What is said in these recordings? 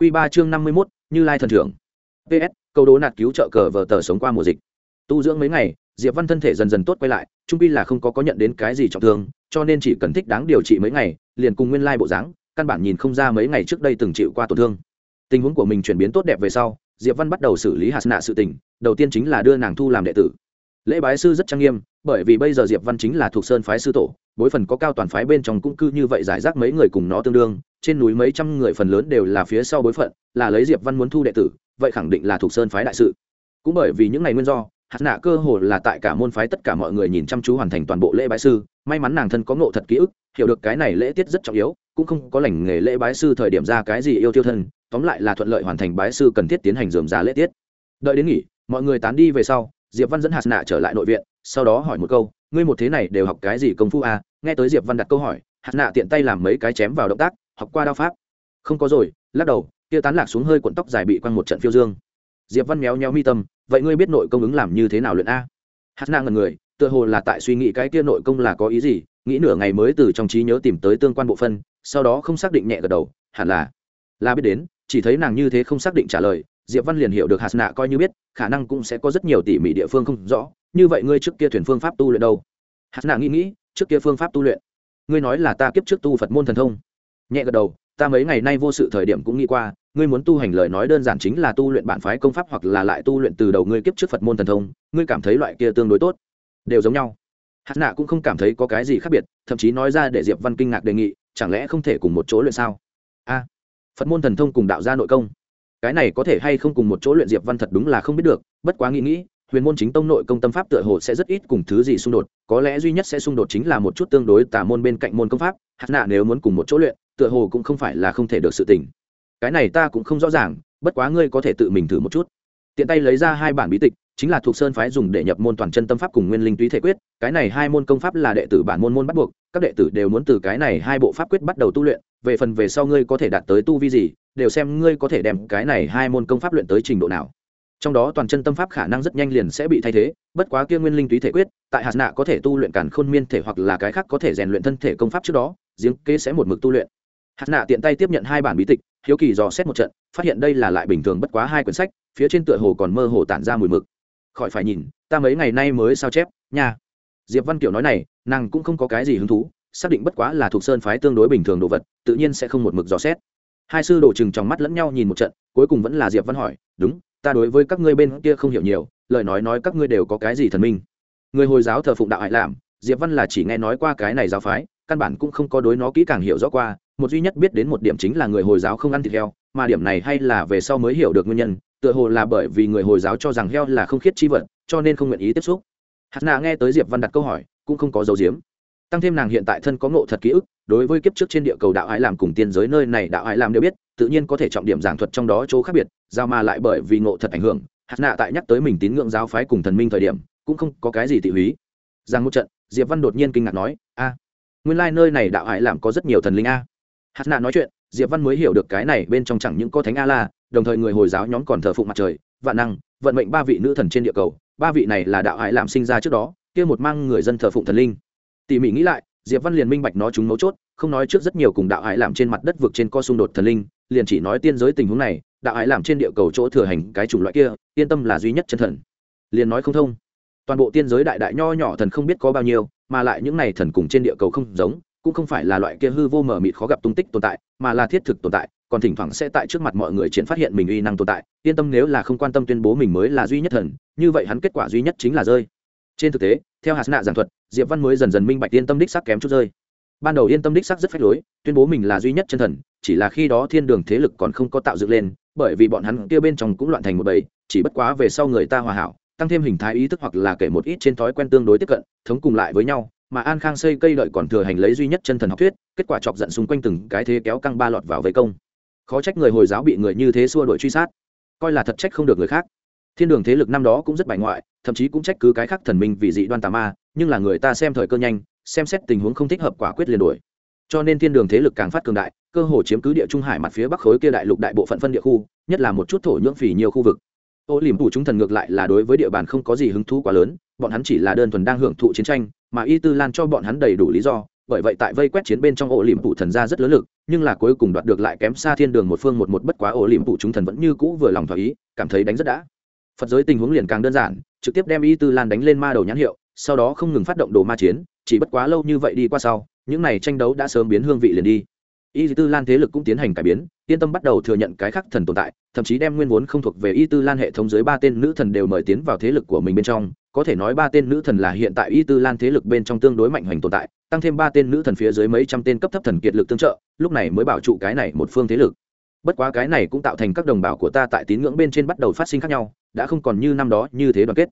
Quy ba chương năm mươi mốt, như lai thần trưởng ps câu đố nạt cứu trợ cờ vở tờ sống qua mùa dịch. Tu dưỡng mấy ngày, diệp văn thân thể dần dần tốt quay lại, trung pi là không có có nhận đến cái gì trọng thương, cho nên chỉ cần thích đáng điều trị mấy ngày, liền cùng nguyên lai bộ dáng, căn bản nhìn không ra mấy ngày trước đây từng chịu qua tổn thương. Tình huống của mình chuyển biến tốt đẹp về sau, diệp văn bắt đầu xử lý hạt nạ sự tình, đầu tiên chính là đưa nàng thu làm đệ tử. Lễ bái sư rất trang nghiêm, bởi vì bây giờ diệp văn chính là thuộc sơn phái sư tổ, bối phần có cao toàn phái bên trong cũng cư như vậy giải rác mấy người cùng nó tương đương trên núi mấy trăm người phần lớn đều là phía sau bối phận, là lấy diệp văn muốn thu đệ tử, vậy khẳng định là thuộc sơn phái đại sự cũng bởi vì những ngày nguyên do, hạt nạ cơ hồ là tại cả môn phái tất cả mọi người nhìn chăm chú hoàn thành toàn bộ lễ bái sư, may mắn nàng thân có ngộ thật ký ức, hiểu được cái này lễ tiết rất trọng yếu, cũng không có lành nghề lễ bái sư thời điểm ra cái gì yêu tiêu thân, tóm lại là thuận lợi hoàn thành bái sư cần thiết tiến hành dườm giá lễ tiết đợi đến nghỉ, mọi người tán đi về sau, diệp văn dẫn hạt nạ trở lại nội viện, sau đó hỏi một câu, ngươi một thế này đều học cái gì công phu à? nghe tới diệp văn đặt câu hỏi, hạt nạ tiện tay làm mấy cái chém vào động tác học qua đao pháp. Không có rồi, lắc đầu kia tán lạc xuống hơi cuộn tóc dài bị quăng một trận phiêu dương. Diệp văn méo méo mi tâm, vậy ngươi biết nội công ứng làm như thế nào luyện a? Hát na ngần người, tựa hồ là tại suy nghĩ cái kia nội công là có ý gì, nghĩ nửa ngày mới từ trong trí nhớ tìm tới tương quan bộ phân, sau đó không xác định nhẹ gật đầu, hẳn là là biết đến, chỉ thấy nàng như thế không xác định trả lời, diệp văn liền hiểu được hạt nạ coi như biết, khả năng cũng sẽ có rất nhiều tỉ mỉ địa phương không rõ, như vậy ngươi trước kia thuyền phương pháp tu luyện đâu? Hạt nạ nghĩ nghĩ, trước kia phương pháp tu luyện. Ngươi nói là ta kiếp trước tu phật môn thần thông nhẹ gật đầu, ta mấy ngày nay vô sự thời điểm cũng nghĩ qua, ngươi muốn tu hành lời nói đơn giản chính là tu luyện bản phái công pháp hoặc là lại tu luyện từ đầu ngươi kiếp trước phật môn thần thông, ngươi cảm thấy loại kia tương đối tốt. Đều giống nhau. Hát nạ cũng không cảm thấy có cái gì khác biệt, thậm chí nói ra để diệp văn kinh ngạc đề nghị, chẳng lẽ không thể cùng một chỗ luyện sao? A, phật môn thần thông cùng đạo gia nội công. Cái này có thể hay không cùng một chỗ luyện diệp văn thật đúng là không biết được, bất quá nghĩ nghĩ, huyền môn chính tông nội công tâm pháp tựa hồ sẽ rất ít cùng thứ gì xung đột, có lẽ duy nhất sẽ xung đột chính là một chút tương đối tả môn bên cạnh môn công pháp. Hát nạ nếu muốn cùng một chỗ luyện tựa hồ cũng không phải là không thể được sự tình. Cái này ta cũng không rõ ràng, bất quá ngươi có thể tự mình thử một chút. Tiện tay lấy ra hai bản bí tịch, chính là thuộc sơn phái dùng để nhập môn toàn chân tâm pháp cùng nguyên linh túy thể quyết, cái này hai môn công pháp là đệ tử bản môn môn bắt buộc, các đệ tử đều muốn từ cái này hai bộ pháp quyết bắt đầu tu luyện, về phần về sau ngươi có thể đạt tới tu vi gì, đều xem ngươi có thể đem cái này hai môn công pháp luyện tới trình độ nào. Trong đó toàn chân tâm pháp khả năng rất nhanh liền sẽ bị thay thế, bất quá kia nguyên linh túy thể quyết, tại hạt nạ có thể tu luyện cản khôn miên thể hoặc là cái khác có thể rèn luyện thân thể công pháp trước đó, giếng kế sẽ một mực tu luyện hạt nạ tiện tay tiếp nhận hai bản bí tịch, hiếu kỳ dò xét một trận, phát hiện đây là lại bình thường bất quá hai quyển sách, phía trên tựa hồ còn mơ hồ tản ra mùi mực. Khỏi phải nhìn, ta mấy ngày nay mới sao chép, nha. Diệp văn kiểu nói này, nàng cũng không có cái gì hứng thú, xác định bất quá là thuộc sơn phái tương đối bình thường đồ vật, tự nhiên sẽ không một mực dò xét. Hai sư đổ chừng trong mắt lẫn nhau nhìn một trận, cuối cùng vẫn là diệp văn hỏi, đúng, ta đối với các ngươi bên kia không hiểu nhiều, lời nói nói các ngươi đều có cái gì thần minh? Người hồi giáo thờ phụng đạo hại làm diệp văn là chỉ nghe nói qua cái này giáo phái, căn bản cũng không có đối nó kỹ càng hiểu rõ qua một duy nhất biết đến một điểm chính là người hồi giáo không ăn thịt heo, mà điểm này hay là về sau mới hiểu được nguyên nhân, tựa hồ là bởi vì người hồi giáo cho rằng heo là không khiết chi vật, cho nên không nguyện ý tiếp xúc. Hạt nạ nghe tới diệp văn đặt câu hỏi, cũng không có dấu diếm tăng thêm nàng hiện tại thân có ngộ thật ký ức, đối với kiếp trước trên địa cầu đạo ái làm cùng tiên giới nơi này đạo ái làm đều biết, tự nhiên có thể trọng điểm giảng thuật trong đó chỗ khác biệt, giao mà lại bởi vì ngộ thật ảnh hưởng, hạt nạ tại nhắc tới mình tín ngưỡng giáo phái cùng thần minh thời điểm, cũng không có cái gì tị húy. Rằng một trận, diệp văn đột nhiên kinh ngạc nói, a, nguyên lai nơi này đạo ái làm có rất nhiều thần linh a hạt nạ nói chuyện, diệp văn mới hiểu được cái này bên trong chẳng những có thánh a la đồng thời người hồi giáo nhóm còn thờ phụng mặt trời, vạn năng, vận mệnh ba vị nữ thần trên địa cầu, ba vị này là đạo hải làm sinh ra trước đó, kia một mang người dân thờ phụng thần linh. Tỉ mỉ nghĩ lại, diệp văn liền minh bạch nó chúng mấu chốt, không nói trước rất nhiều cùng đạo hải làm trên mặt đất vực trên co xung đột thần linh, liền chỉ nói tiên giới tình huống này, đạo hải làm trên địa cầu chỗ thừa hành cái chủng loại kia, yên tâm là duy nhất chân thần. Liền nói không thông. Toàn bộ tiên giới đại đại nho nhỏ thần không biết có bao nhiêu, mà lại những này thần cùng trên địa cầu không giống cũng không phải là loại kia hư vô mờ mịt khó gặp tung tích tồn tại, mà là thiết thực tồn tại, còn thỉnh thoảng sẽ tại trước mặt mọi người triển phát hiện mình uy năng tồn tại, yên tâm nếu là không quan tâm tuyên bố mình mới là duy nhất thần, như vậy hắn kết quả duy nhất chính là rơi. Trên thực tế, theo hạt nạ giảng thuật, diệp văn mới dần dần minh bạch yên tâm đích sắc kém chút rơi. Ban đầu yên tâm đích sắc rất phách lối, tuyên bố mình là duy nhất chân thần, chỉ là khi đó thiên đường thế lực còn không có tạo dựng lên, bởi vì bọn hắn kia bên trong cũng loạn thành một bầy, chỉ bất quá về sau người ta hòa hảo, tăng thêm hình thái ý thức hoặc là kể một ít trên thói quen tương đối tiếp cận, thống cùng lại với nhau mà an khang xây cây đợi còn thừa hành lấy duy nhất chân thần học thuyết, kết quả chọc giận xung quanh từng cái thế kéo căng ba lọt vào vây công. Khó trách người hồi giáo bị người như thế xua đuổi truy sát. Coi là thật trách không được người khác. Thiên đường thế lực năm đó cũng rất bài ngoại, thậm chí cũng trách cứ cái khác thần minh vì dị đoan tà ma, nhưng là người ta xem thời cơ nhanh, xem xét tình huống không thích hợp quả quyết liền đuổi. Cho nên thiên đường thế lực càng phát cường đại, cơ hồ chiếm cứ địa trung hải mặt phía bắc khối kia đại lục đại bộ phận phân địa khu, nhất là một chút thổ nhưỡng phì nhiều khu vực. Ô liềm phủ chúng thần ngược lại là đối với địa bàn không có gì hứng thú quá lớn, bọn hắn chỉ là đơn thuần đang hưởng thụ chiến tranh mà y tư lan cho bọn hắn đầy đủ lý do, bởi vậy tại vây quét chiến bên trong ổ liềm phụ thần ra rất lớn lực, nhưng là cuối cùng đoạt được lại kém xa thiên đường một phương một một bất quá ổ liềm phụ chúng thần vẫn như cũ vừa lòng thỏa ý, cảm thấy đánh rất đã. Phật giới tình huống liền càng đơn giản, trực tiếp đem y tư lan đánh lên ma đầu nhãn hiệu, sau đó không ngừng phát động đồ ma chiến, chỉ bất quá lâu như vậy đi qua sau, những này tranh đấu đã sớm biến hương vị liền đi. Y tư lan thế lực cũng tiến hành cải biến, yên tâm bắt đầu thừa nhận cái khắc thần tồn tại, thậm chí đem nguyên vốn không thuộc về y tư lan hệ thống dưới ba tên nữ thần đều mời tiến vào thế lực của mình bên trong có thể nói ba tên nữ thần là hiện tại y tư lan thế lực bên trong tương đối mạnh hoành tồn tại, tăng thêm ba tên nữ thần phía dưới mấy trăm tên cấp thấp thần kiệt lực tương trợ, lúc này mới bảo trụ cái này một phương thế lực. Bất quá cái này cũng tạo thành các đồng bào của ta tại tín ngưỡng bên trên bắt đầu phát sinh khác nhau, đã không còn như năm đó như thế đoàn kết.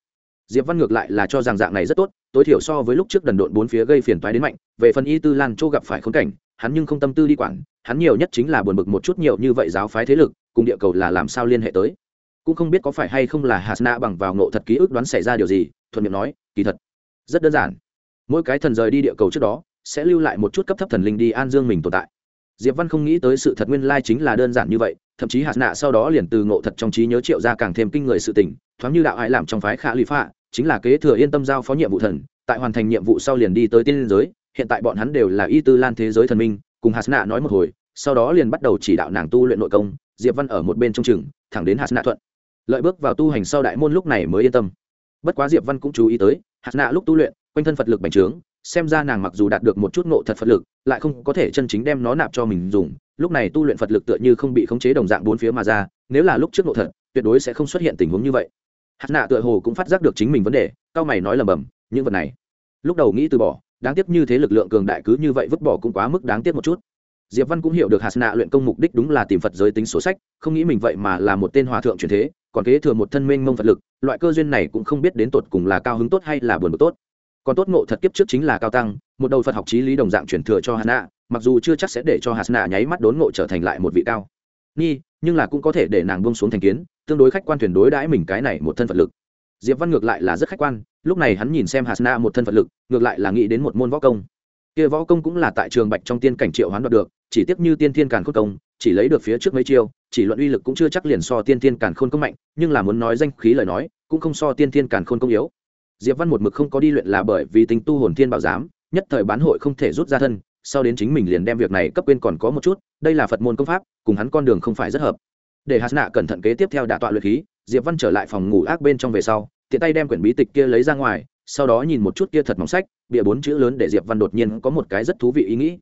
Diệp văn ngược lại là cho rằng dạng này rất tốt, tối thiểu so với lúc trước đần độn bốn phía gây phiền toái đến mạnh, về phần y tư lan châu gặp phải khốn cảnh, hắn nhưng không tâm tư đi quản, hắn nhiều nhất chính là buồn bực một chút nhiều như vậy giáo phái thế lực, cùng địa cầu là làm sao liên hệ tới. Cũng không biết có phải hay không là hạt na bằng vào ngộ thật ký ức đoán xảy ra điều gì thuận miệng nói, kỳ thật, rất đơn giản. Mỗi cái thần rời đi địa cầu trước đó, sẽ lưu lại một chút cấp thấp thần linh đi an dương mình tồn tại. Diệp văn không nghĩ tới sự thật nguyên lai chính là đơn giản như vậy, thậm chí hạt nạ sau đó liền từ ngộ thật trong trí nhớ triệu ra càng thêm kinh người sự tình, thoáng như đạo ai làm trong phái khả lụy phạ chính là kế thừa yên tâm giao phó nhiệm vụ thần, tại hoàn thành nhiệm vụ sau liền đi tới tiên liên giới, hiện tại bọn hắn đều là y tư lan thế giới thần minh, cùng hạt nạ nói một hồi, sau đó liền bắt đầu chỉ đạo nàng tu luyện nội công, diệp văn ở một bên trong chừng thẳng đến hạt nạ thuận. Lợi bước vào tu hành sau đại môn lúc này mới yên tâm bất quá diệp văn cũng chú ý tới, hạt nạ lúc tu luyện, quanh thân phật lực bành trướng, xem ra nàng mặc dù đạt được một chút ngộ thật phật lực, lại không có thể chân chính đem nó nạp cho mình dùng. Lúc này tu luyện phật lực tựa như không bị khống chế đồng dạng bốn phía mà ra, nếu là lúc trước ngộ thật, tuyệt đối sẽ không xuất hiện tình huống như vậy. Hạt nạ tựa hồ cũng phát giác được chính mình vấn đề, cao mày nói lầm bầm những vật này, lúc đầu nghĩ từ bỏ, đáng tiếc như thế lực lượng cường đại cứ như vậy vứt bỏ cũng quá mức đáng tiếc một chút diệp văn cũng hiểu được hạt nạ luyện công mục đích đúng là tìm phật giới tính sổ sách không nghĩ mình vậy mà là một tên hòa thượng truyền thế còn kế thừa một thân minh mông phật lực loại cơ duyên này cũng không biết đến tột cùng là cao hứng tốt hay là buồn bực tốt. Còn tốt ngộ thật kiếp trước chính là cao tăng một đầu phật học trí lý đồng dạng truyền thừa cho hạt nạ mặc dù chưa chắc sẽ để cho hạt nạ nháy mắt đốn ngộ trở thành lại một vị cao. Nghi, nhưng là cũng có thể để nàng bông xuống thành kiến tương đối khách quan thuyền đối đãi mình cái này một thân phật lực. Diệp văn ngược lại là rất khách quan lúc này hắn nhìn xem hạt Na một thân phật lực ngược lại là nghĩ đến một môn võ công kia võ công cũng là tại trường bạch trong tiên cảnh triệu hoán đoạt được, chỉ tiếc như tiên thiên càn khôn công, chỉ lấy được phía trước mấy chiêu, chỉ luận uy lực cũng chưa chắc liền so tiên thiên càn khôn công mạnh, nhưng là muốn nói danh khí lời nói, cũng không so tiên thiên càn khôn công yếu. Diệp văn một mực không có đi luyện là bởi vì tính tu hồn thiên bảo giám, nhất thời bán hội không thể rút ra thân, sau đến chính mình liền đem việc này cấp quên còn có một chút, đây là phật môn công pháp, cùng hắn con đường không phải rất hợp. Để hạt nạ cẩn thận kế tiếp theo đả tọa luyện khí, diệp văn trở lại phòng ngủ ác bên trong về sau, tiện tay đem quyển bí tịch kia lấy ra ngoài sau đó nhìn một chút kia thật mỏng sách bịa bốn chữ lớn để diệp văn đột nhiên có một cái rất thú vị ý nghĩ.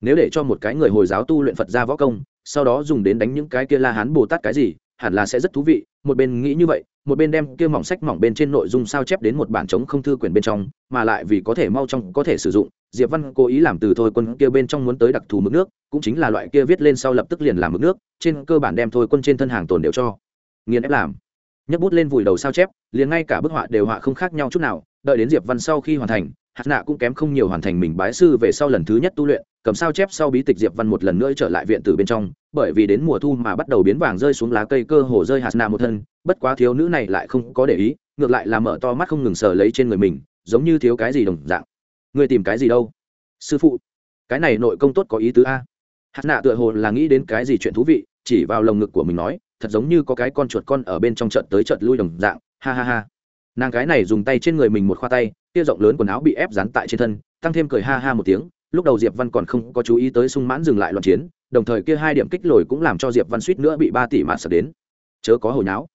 Nếu để cho một cái người hồi giáo tu luyện phật ra võ công, sau đó dùng đến đánh những cái kia la hán, bồ tát cái gì, hẳn là sẽ rất thú vị. Một bên nghĩ như vậy, một bên đem kia mỏng sách mỏng bên trên nội dung sao chép đến một bản chống không thư quyển bên trong, mà lại vì có thể mau trong có thể sử dụng, diệp văn cố ý làm từ thôi quân kia bên trong muốn tới đặc thù mực nước, cũng chính là loại kia viết lên sau lập tức liền làm mực nước, trên cơ bản đem thôi quân trên thân hàng tồn đều cho nghiền ép làm. Nhấc bút lên vùi đầu sao chép, liền ngay cả bức họa đều họa không khác nhau chút nào đợi đến diệp văn sau khi hoàn thành, hạt nạ cũng kém không nhiều hoàn thành mình bái sư về sau lần thứ nhất tu luyện, cầm sao chép sau bí tịch diệp văn một lần nữa trở lại viện tử bên trong, bởi vì đến mùa thu mà bắt đầu biến vàng rơi xuống lá cây cơ hồ rơi hạt nạ một thân, bất quá thiếu nữ này lại không có để ý, ngược lại là mở to mắt không ngừng sờ lấy trên người mình, giống như thiếu cái gì đồng dạng. Người tìm cái gì đâu? Sư phụ, cái này nội công tốt có ý tứ a. Hạt nạ tựa hồ là nghĩ đến cái gì chuyện thú vị, chỉ vào lồng ngực của mình nói, thật giống như có cái con chuột con ở bên trong trận tới trận lui đồng dạng, ha ha ha nàng cái này dùng tay trên người mình một khoa tay, kia rộng lớn quần áo bị ép dán tại trên thân, tăng thêm cười ha ha một tiếng, lúc đầu diệp văn còn không có chú ý tới sung mãn dừng lại loạn chiến, đồng thời kia hai điểm kích lồi cũng làm cho diệp văn suýt nữa bị ba tỷ mạt sập đến. Chớ có hồi nháo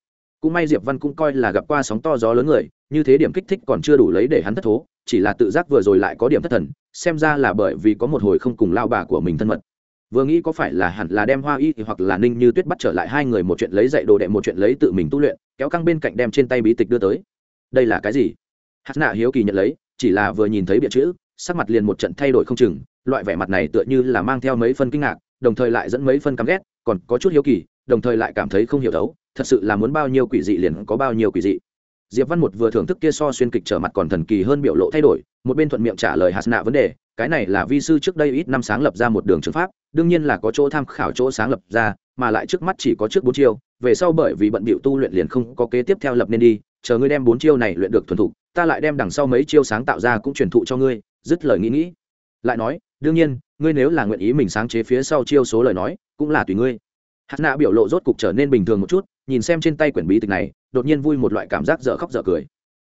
cũng may diệp văn cũng coi là gặp qua sóng to gió lớn người, như thế điểm kích thích còn chưa đủ lấy để hắn thất thố, chỉ là tự giác vừa rồi lại có điểm thất thần, xem ra là bởi vì có một hồi không cùng lao bà của mình thân mật. Vừa nghĩ có phải là hẳn là đem hoa y hoặc là ninh như tuyết bắt trở lại hai người một chuyện lấy dạy đồ đệ một chuyện lấy tự mình tu luyện, kéo căng bên cạnh đem trên tay bí tịch đưa tới đây là cái gì? Hát nạ hiếu kỳ nhận lấy, chỉ là vừa nhìn thấy biện chữ, sắc mặt liền một trận thay đổi không chừng, loại vẻ mặt này tựa như là mang theo mấy phân kinh ngạc, đồng thời lại dẫn mấy phân căm ghét, còn có chút hiếu kỳ, đồng thời lại cảm thấy không hiểu đấu, thật sự là muốn bao nhiêu quỷ dị liền có bao nhiêu quỷ dị. Diệp văn một vừa thưởng thức kia so xuyên kịch trở mặt còn thần kỳ hơn biểu lộ thay đổi, một bên thuận miệng trả lời hạt nạ vấn đề, cái này là vi sư trước đây ít năm sáng lập ra một đường trường pháp, đương nhiên là có chỗ tham khảo chỗ sáng lập ra, mà lại trước mắt chỉ có trước bốn chiêu, về sau bởi vì bận bịu tu luyện liền không có kế tiếp theo lập nên đi chờ ngươi đem bốn chiêu này luyện được thuần thục, ta lại đem đằng sau mấy chiêu sáng tạo ra cũng truyền thụ cho ngươi, dứt lời nghĩ nghĩ. Lại nói, đương nhiên, ngươi nếu là nguyện ý mình sáng chế phía sau chiêu số lời nói, cũng là tùy ngươi. Hạt nạ biểu lộ rốt cục trở nên bình thường một chút, nhìn xem trên tay quyển bí tịch này, đột nhiên vui một loại cảm giác dở khóc dở cười.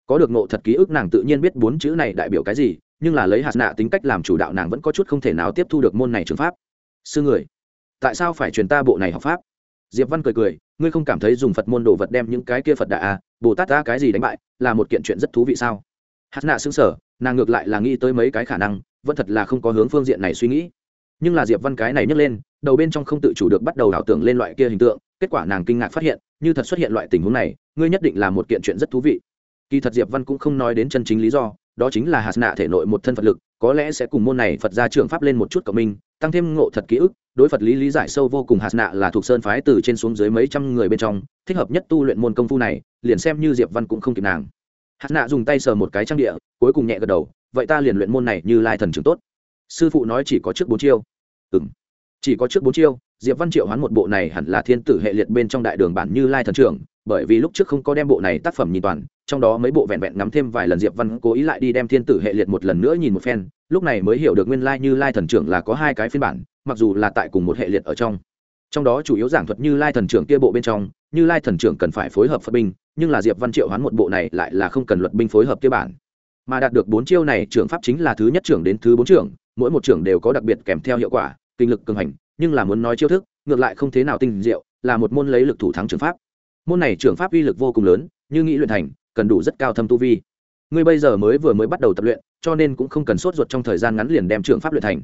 Có được nộ thật ký ức nàng tự nhiên biết bốn chữ này đại biểu cái gì, nhưng là lấy hạt nạ tính cách làm chủ đạo nàng vẫn có chút không thể nào tiếp thu được môn này trường pháp. Sư người, tại sao phải truyền ta bộ này học pháp? Diệp văn cười cười ngươi không cảm thấy dùng phật môn đồ vật đem những cái kia phật đà à, bồ tát ta cái gì đánh bại là một kiện chuyện rất thú vị sao? Hát nạ xứng sở nàng ngược lại là nghĩ tới mấy cái khả năng vẫn thật là không có hướng phương diện này suy nghĩ. Nhưng là diệp văn cái này nhấc lên đầu bên trong không tự chủ được bắt đầu ảo tưởng lên loại kia hình tượng kết quả nàng kinh ngạc phát hiện như thật xuất hiện loại tình huống này ngươi nhất định là một kiện chuyện rất thú vị. Kỳ thật diệp văn cũng không nói đến chân chính lý do đó chính là hạt nạ thể nội một thân phật lực, có lẽ sẽ cùng môn này phật ra trường pháp lên một chút cộng minh, tăng thêm ngộ thật ký ức, đối phật lý lý giải sâu vô cùng hạt nạ là thuộc sơn phái từ trên xuống dưới mấy trăm người bên trong, thích hợp nhất tu luyện môn công phu này, liền xem như diệp văn cũng không kịp nàng. Hạt nạ dùng tay sờ một cái trang địa, cuối cùng nhẹ gật đầu, vậy ta liền luyện môn này như lai thần trường tốt. Sư phụ nói chỉ có trước bốn chiêu. Ừ chỉ có trước bốn chiêu diệp văn triệu hoán một bộ này hẳn là thiên tử hệ liệt bên trong đại đường bản như lai thần trưởng, bởi vì lúc trước không có đem bộ này tác phẩm nhìn toàn, trong đó mấy bộ vẹn vẹn ngắm thêm vài lần diệp văn cố ý lại đi đem thiên tử hệ liệt một lần nữa nhìn một phen, lúc này mới hiểu được nguyên lai như lai thần trưởng là có hai cái phiên bản, mặc dù là tại cùng một hệ liệt ở trong. Trong đó chủ yếu giảng thuật như lai thần trưởng kia bộ bên trong, như lai thần trưởng cần phải phối hợp phật binh, nhưng là diệp văn triệu hoán một bộ này lại là không cần luật binh phối hợp kia bản. Mà đạt được bốn chiêu này, trưởng pháp chính là thứ nhất trưởng đến thứ bốn trưởng, mỗi một trưởng đều có đặc biệt kèm theo hiệu quả, kinh lực cường hành nhưng là muốn nói chiêu thức, ngược lại không thế nào tinh diệu, là một môn lấy lực thủ thắng trường pháp. Môn này trường pháp uy lực vô cùng lớn, như nghĩ luyện thành, cần đủ rất cao thâm tu vi. Ngươi bây giờ mới vừa mới bắt đầu tập luyện, cho nên cũng không cần sốt ruột trong thời gian ngắn liền đem trường pháp luyện thành.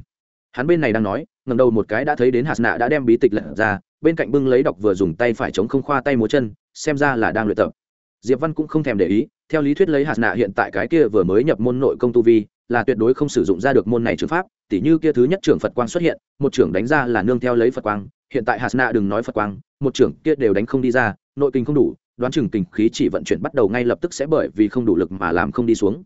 Hắn bên này đang nói ngầm đầu một cái đã thấy đến hạt nạ đã đem bí tịch lật ra, bên cạnh bưng lấy đọc vừa dùng tay phải chống không khoa tay múa chân, xem ra là đang luyện tập. Diệp văn cũng không thèm để ý theo lý thuyết lấy hạt nạ hiện tại cái kia vừa mới nhập môn nội công tu vi, là tuyệt đối không sử dụng ra được môn này trường pháp, tỉ như kia thứ nhất trưởng phật quang xuất hiện, một trưởng đánh ra là nương theo lấy phật quang, hiện tại hạt nạ đừng nói phật quang, một trưởng kia đều đánh không đi ra, nội kinh không đủ, đoán chừng kinh khí chỉ vận chuyển bắt đầu ngay lập tức sẽ bởi vì không đủ lực mà làm không đi xuống.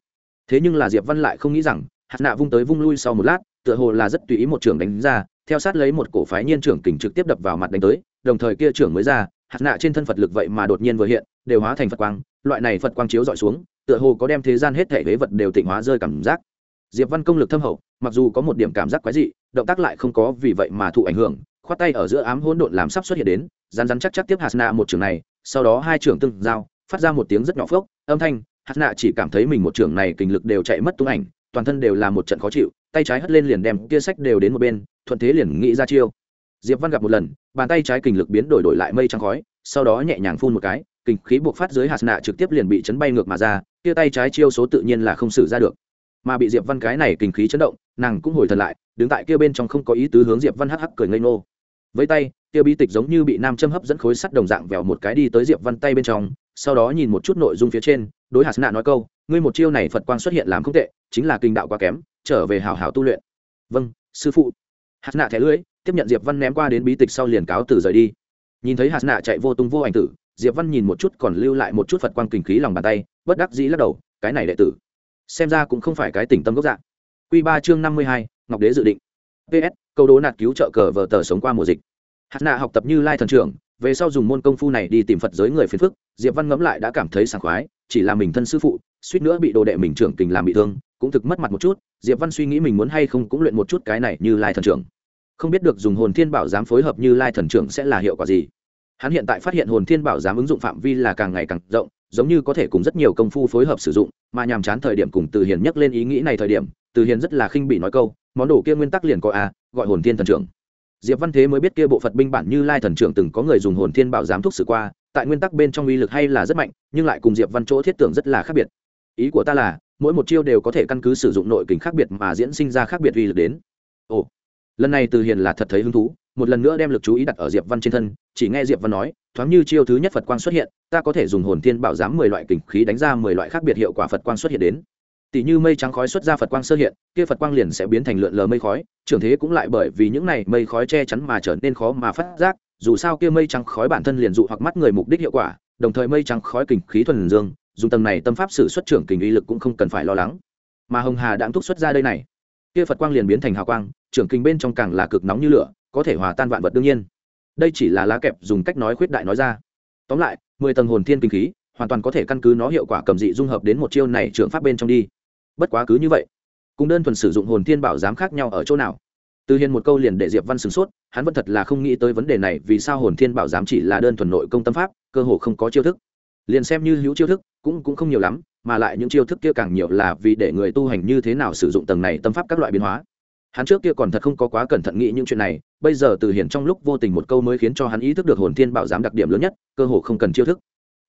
Thế nhưng là diệp văn lại không nghĩ rằng, hạt nạ vung tới vung lui sau một lát, tựa hồ là rất tùy ý một trưởng đánh ra, theo sát lấy một cổ phái nhiên trưởng kình trực tiếp đập vào mặt đánh tới, đồng thời kia trưởng mới ra hạt nạ trên thân phật lực vậy mà đột nhiên vừa hiện, đều hóa thành phật quang, loại này phật quang chiếu dọi xuống, tựa hồ có đem thế gian hết thể huế vật đều tịnh hóa rơi cảm giác. Diệp văn công lực thâm hậu, mặc dù có một điểm cảm giác quái dị, động tác lại không có vì vậy mà thụ ảnh hưởng, khoát tay ở giữa ám hỗn độn làm sắp xuất hiện đến rán rán chắc chắc tiếp hạt nạ một trường này, sau đó hai trường tương giao, phát ra một tiếng rất nhỏ phốc, âm thanh, hạt nạ chỉ cảm thấy mình một trường này kinh lực đều chạy mất tung ảnh, toàn thân đều là một trận khó chịu, tay trái hất lên liền đem kia sách đều đến một bên, thuận thế liền nghĩ ra chiêu diệp văn gặp một lần, bàn tay trái kình lực biến đổi đổi lại mây trắng khói, sau đó nhẹ nhàng phun một cái, kình khí buộc phát dưới hạt nạ trực tiếp liền bị chấn bay ngược mà ra, kia tay trái chiêu số tự nhiên là không xử ra được. Mà bị diệp văn cái này kình khí chấn động, nàng cũng hồi thần lại, đứng tại kia bên trong không có ý tứ hướng diệp văn hắc hắc cười ngây ngô. với tay, kia bí tịch giống như bị nam châm hấp dẫn khối sắt đồng dạng vèo một cái đi tới diệp văn tay bên trong, sau đó nhìn một chút nội dung phía trên, đối hạt nạ nói câu, ngươi một chiêu này phật quang xuất hiện làm không tệ, chính là kinh đạo quá kém, trở về hào hào tu luyện. Vâng sư phụ. Hạt nạ thẻ lưỡi tiếp nhận diệp văn ném qua đến bí tịch sau liền cáo từ rời đi. Nhìn thấy hạt nạ chạy vô tung vô ảnh tử, diệp văn nhìn một chút còn lưu lại một chút phật quang kinh khí lòng bàn tay, bất đắc dĩ lắc đầu, cái này đệ tử, xem ra cũng không phải cái tỉnh tâm gốc dạng q ba chương năm mươi hai, ngọc đế dự định. Ps câu đố nạt cứu trợ cờ vờ tờ sống qua mùa dịch. Hạt nạ học tập như lai thần trưởng, về sau dùng môn công phu này đi tìm phật giới người phiền phức, diệp văn ngẫm lại đã cảm thấy sảng khoái, chỉ là mình thân sư phụ, suýt nữa bị đồ đệ mình trưởng kình làm bị thương, cũng thực mất mặt một chút, diệp văn suy nghĩ mình muốn hay không cũng luyện một chút cái này như lai thần trưởng không biết được dùng hồn thiên bảo giám phối hợp như lai thần trưởng sẽ là hiệu quả gì. Hắn hiện tại phát hiện hồn thiên bảo giám ứng dụng phạm vi là càng ngày càng rộng, giống như có thể cùng rất nhiều công phu phối hợp sử dụng, mà nhàm chán thời điểm cùng từ hiền nhắc lên ý nghĩ này thời điểm, từ hiền rất là khinh bị nói câu, món đồ kia nguyên tắc liền có a, gọi hồn thiên thần trưởng. Diệp văn thế mới biết kia bộ phật binh bản như lai thần trưởng từng có người dùng hồn thiên bảo giám thúc sử qua, tại nguyên tắc bên trong uy lực hay là rất mạnh, nhưng lại cùng diệp văn chỗ thiết tưởng rất là khác biệt. Ý của ta là, mỗi một chiêu đều có thể căn cứ sử dụng nội kình khác biệt mà diễn sinh ra khác biệt uy lực đến. Ồ lần này từ hiền là thật thấy hứng thú, một lần nữa đem lực chú ý đặt ở diệp văn trên thân, chỉ nghe diệp văn nói, thoáng như chiêu thứ nhất phật quang xuất hiện, ta có thể dùng hồn thiên bảo giám mười loại kình khí đánh ra mười loại khác biệt hiệu quả phật quang xuất hiện đến. Tỷ như mây trắng khói xuất ra phật quang sơ hiện, kia phật quang liền sẽ biến thành lượn lờ mây khói, trưởng thế cũng lại bởi vì những này mây khói che chắn mà trở nên khó mà phát giác, dù sao kia mây trắng khói bản thân liền dụ hoặc mắt người mục đích hiệu quả, đồng thời mây trắng khói kình khí thuần dương, dùng tầng này tâm pháp sử xuất trưởng kình uy lực cũng không cần phải lo lắng. Mà hồng hà đã thúc xuất ra đây này, kia phật quang liền biến thành hào quang trưởng kinh bên trong càng là cực nóng như lửa, có thể hòa tan vạn vật đương nhiên. Đây chỉ là lá kẹp dùng cách nói khuyết đại nói ra. Tóm lại, mười tầng hồn thiên kinh khí, hoàn toàn có thể căn cứ nó hiệu quả cầm dị dung hợp đến một chiêu này trưởng pháp bên trong đi. Bất quá cứ như vậy, cùng đơn thuần sử dụng hồn thiên bảo giám khác nhau ở chỗ nào? Từ hiền một câu liền để diệp văn sửng sốt, hắn vẫn thật là không nghĩ tới vấn đề này, vì sao hồn thiên bảo giám chỉ là đơn thuần nội công tâm pháp, cơ hồ không có chiêu thức. Liền xem như hữu chiêu thức, cũng cũng không nhiều lắm, mà lại những chiêu thức kia càng nhiều là vì để người tu hành như thế nào sử dụng tầng này tâm pháp các loại biến hóa hắn trước kia còn thật không có quá cẩn thận nghĩ những chuyện này, bây giờ từ hiển trong lúc vô tình một câu mới khiến cho hắn ý thức được hồn thiên bảo giám đặc điểm lớn nhất, cơ hồ không cần chiêu thức.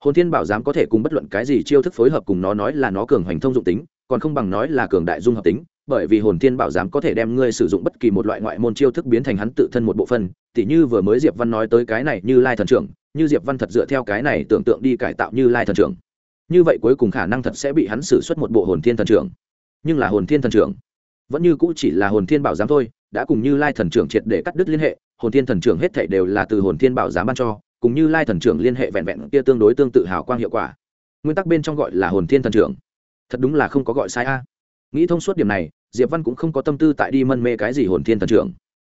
Hồn thiên bảo giám có thể cùng bất luận cái gì chiêu thức phối hợp cùng nó nói là nó cường hoành thông dụng tính, còn không bằng nói là cường đại dung hợp tính, bởi vì hồn thiên bảo giám có thể đem ngươi sử dụng bất kỳ một loại ngoại môn chiêu thức biến thành hắn tự thân một bộ phân tỉ như vừa mới diệp văn nói tới cái này như lai thần trưởng, như diệp văn thật dựa theo cái này tưởng tượng đi cải tạo như lai thần trưởng. Như vậy cuối cùng khả năng thật sẽ bị hắn xử suất một bộ hồn thiên thần trưởng. Nhưng là hồn thiên thần trưởng vẫn như cũ chỉ là hồn thiên bảo giám thôi, đã cùng như lai thần trưởng triệt để cắt đứt liên hệ, hồn thiên thần trưởng hết thảy đều là từ hồn thiên bảo giám ban cho, cùng như lai thần trưởng liên hệ vẹn vẹn kia tương đối tương tự hào quang hiệu quả. Nguyên tắc bên trong gọi là hồn thiên thần trưởng. Thật đúng là không có gọi sai a. Nghĩ thông suốt điểm này, diệp văn cũng không có tâm tư tại đi mân mê cái gì hồn thiên thần trưởng.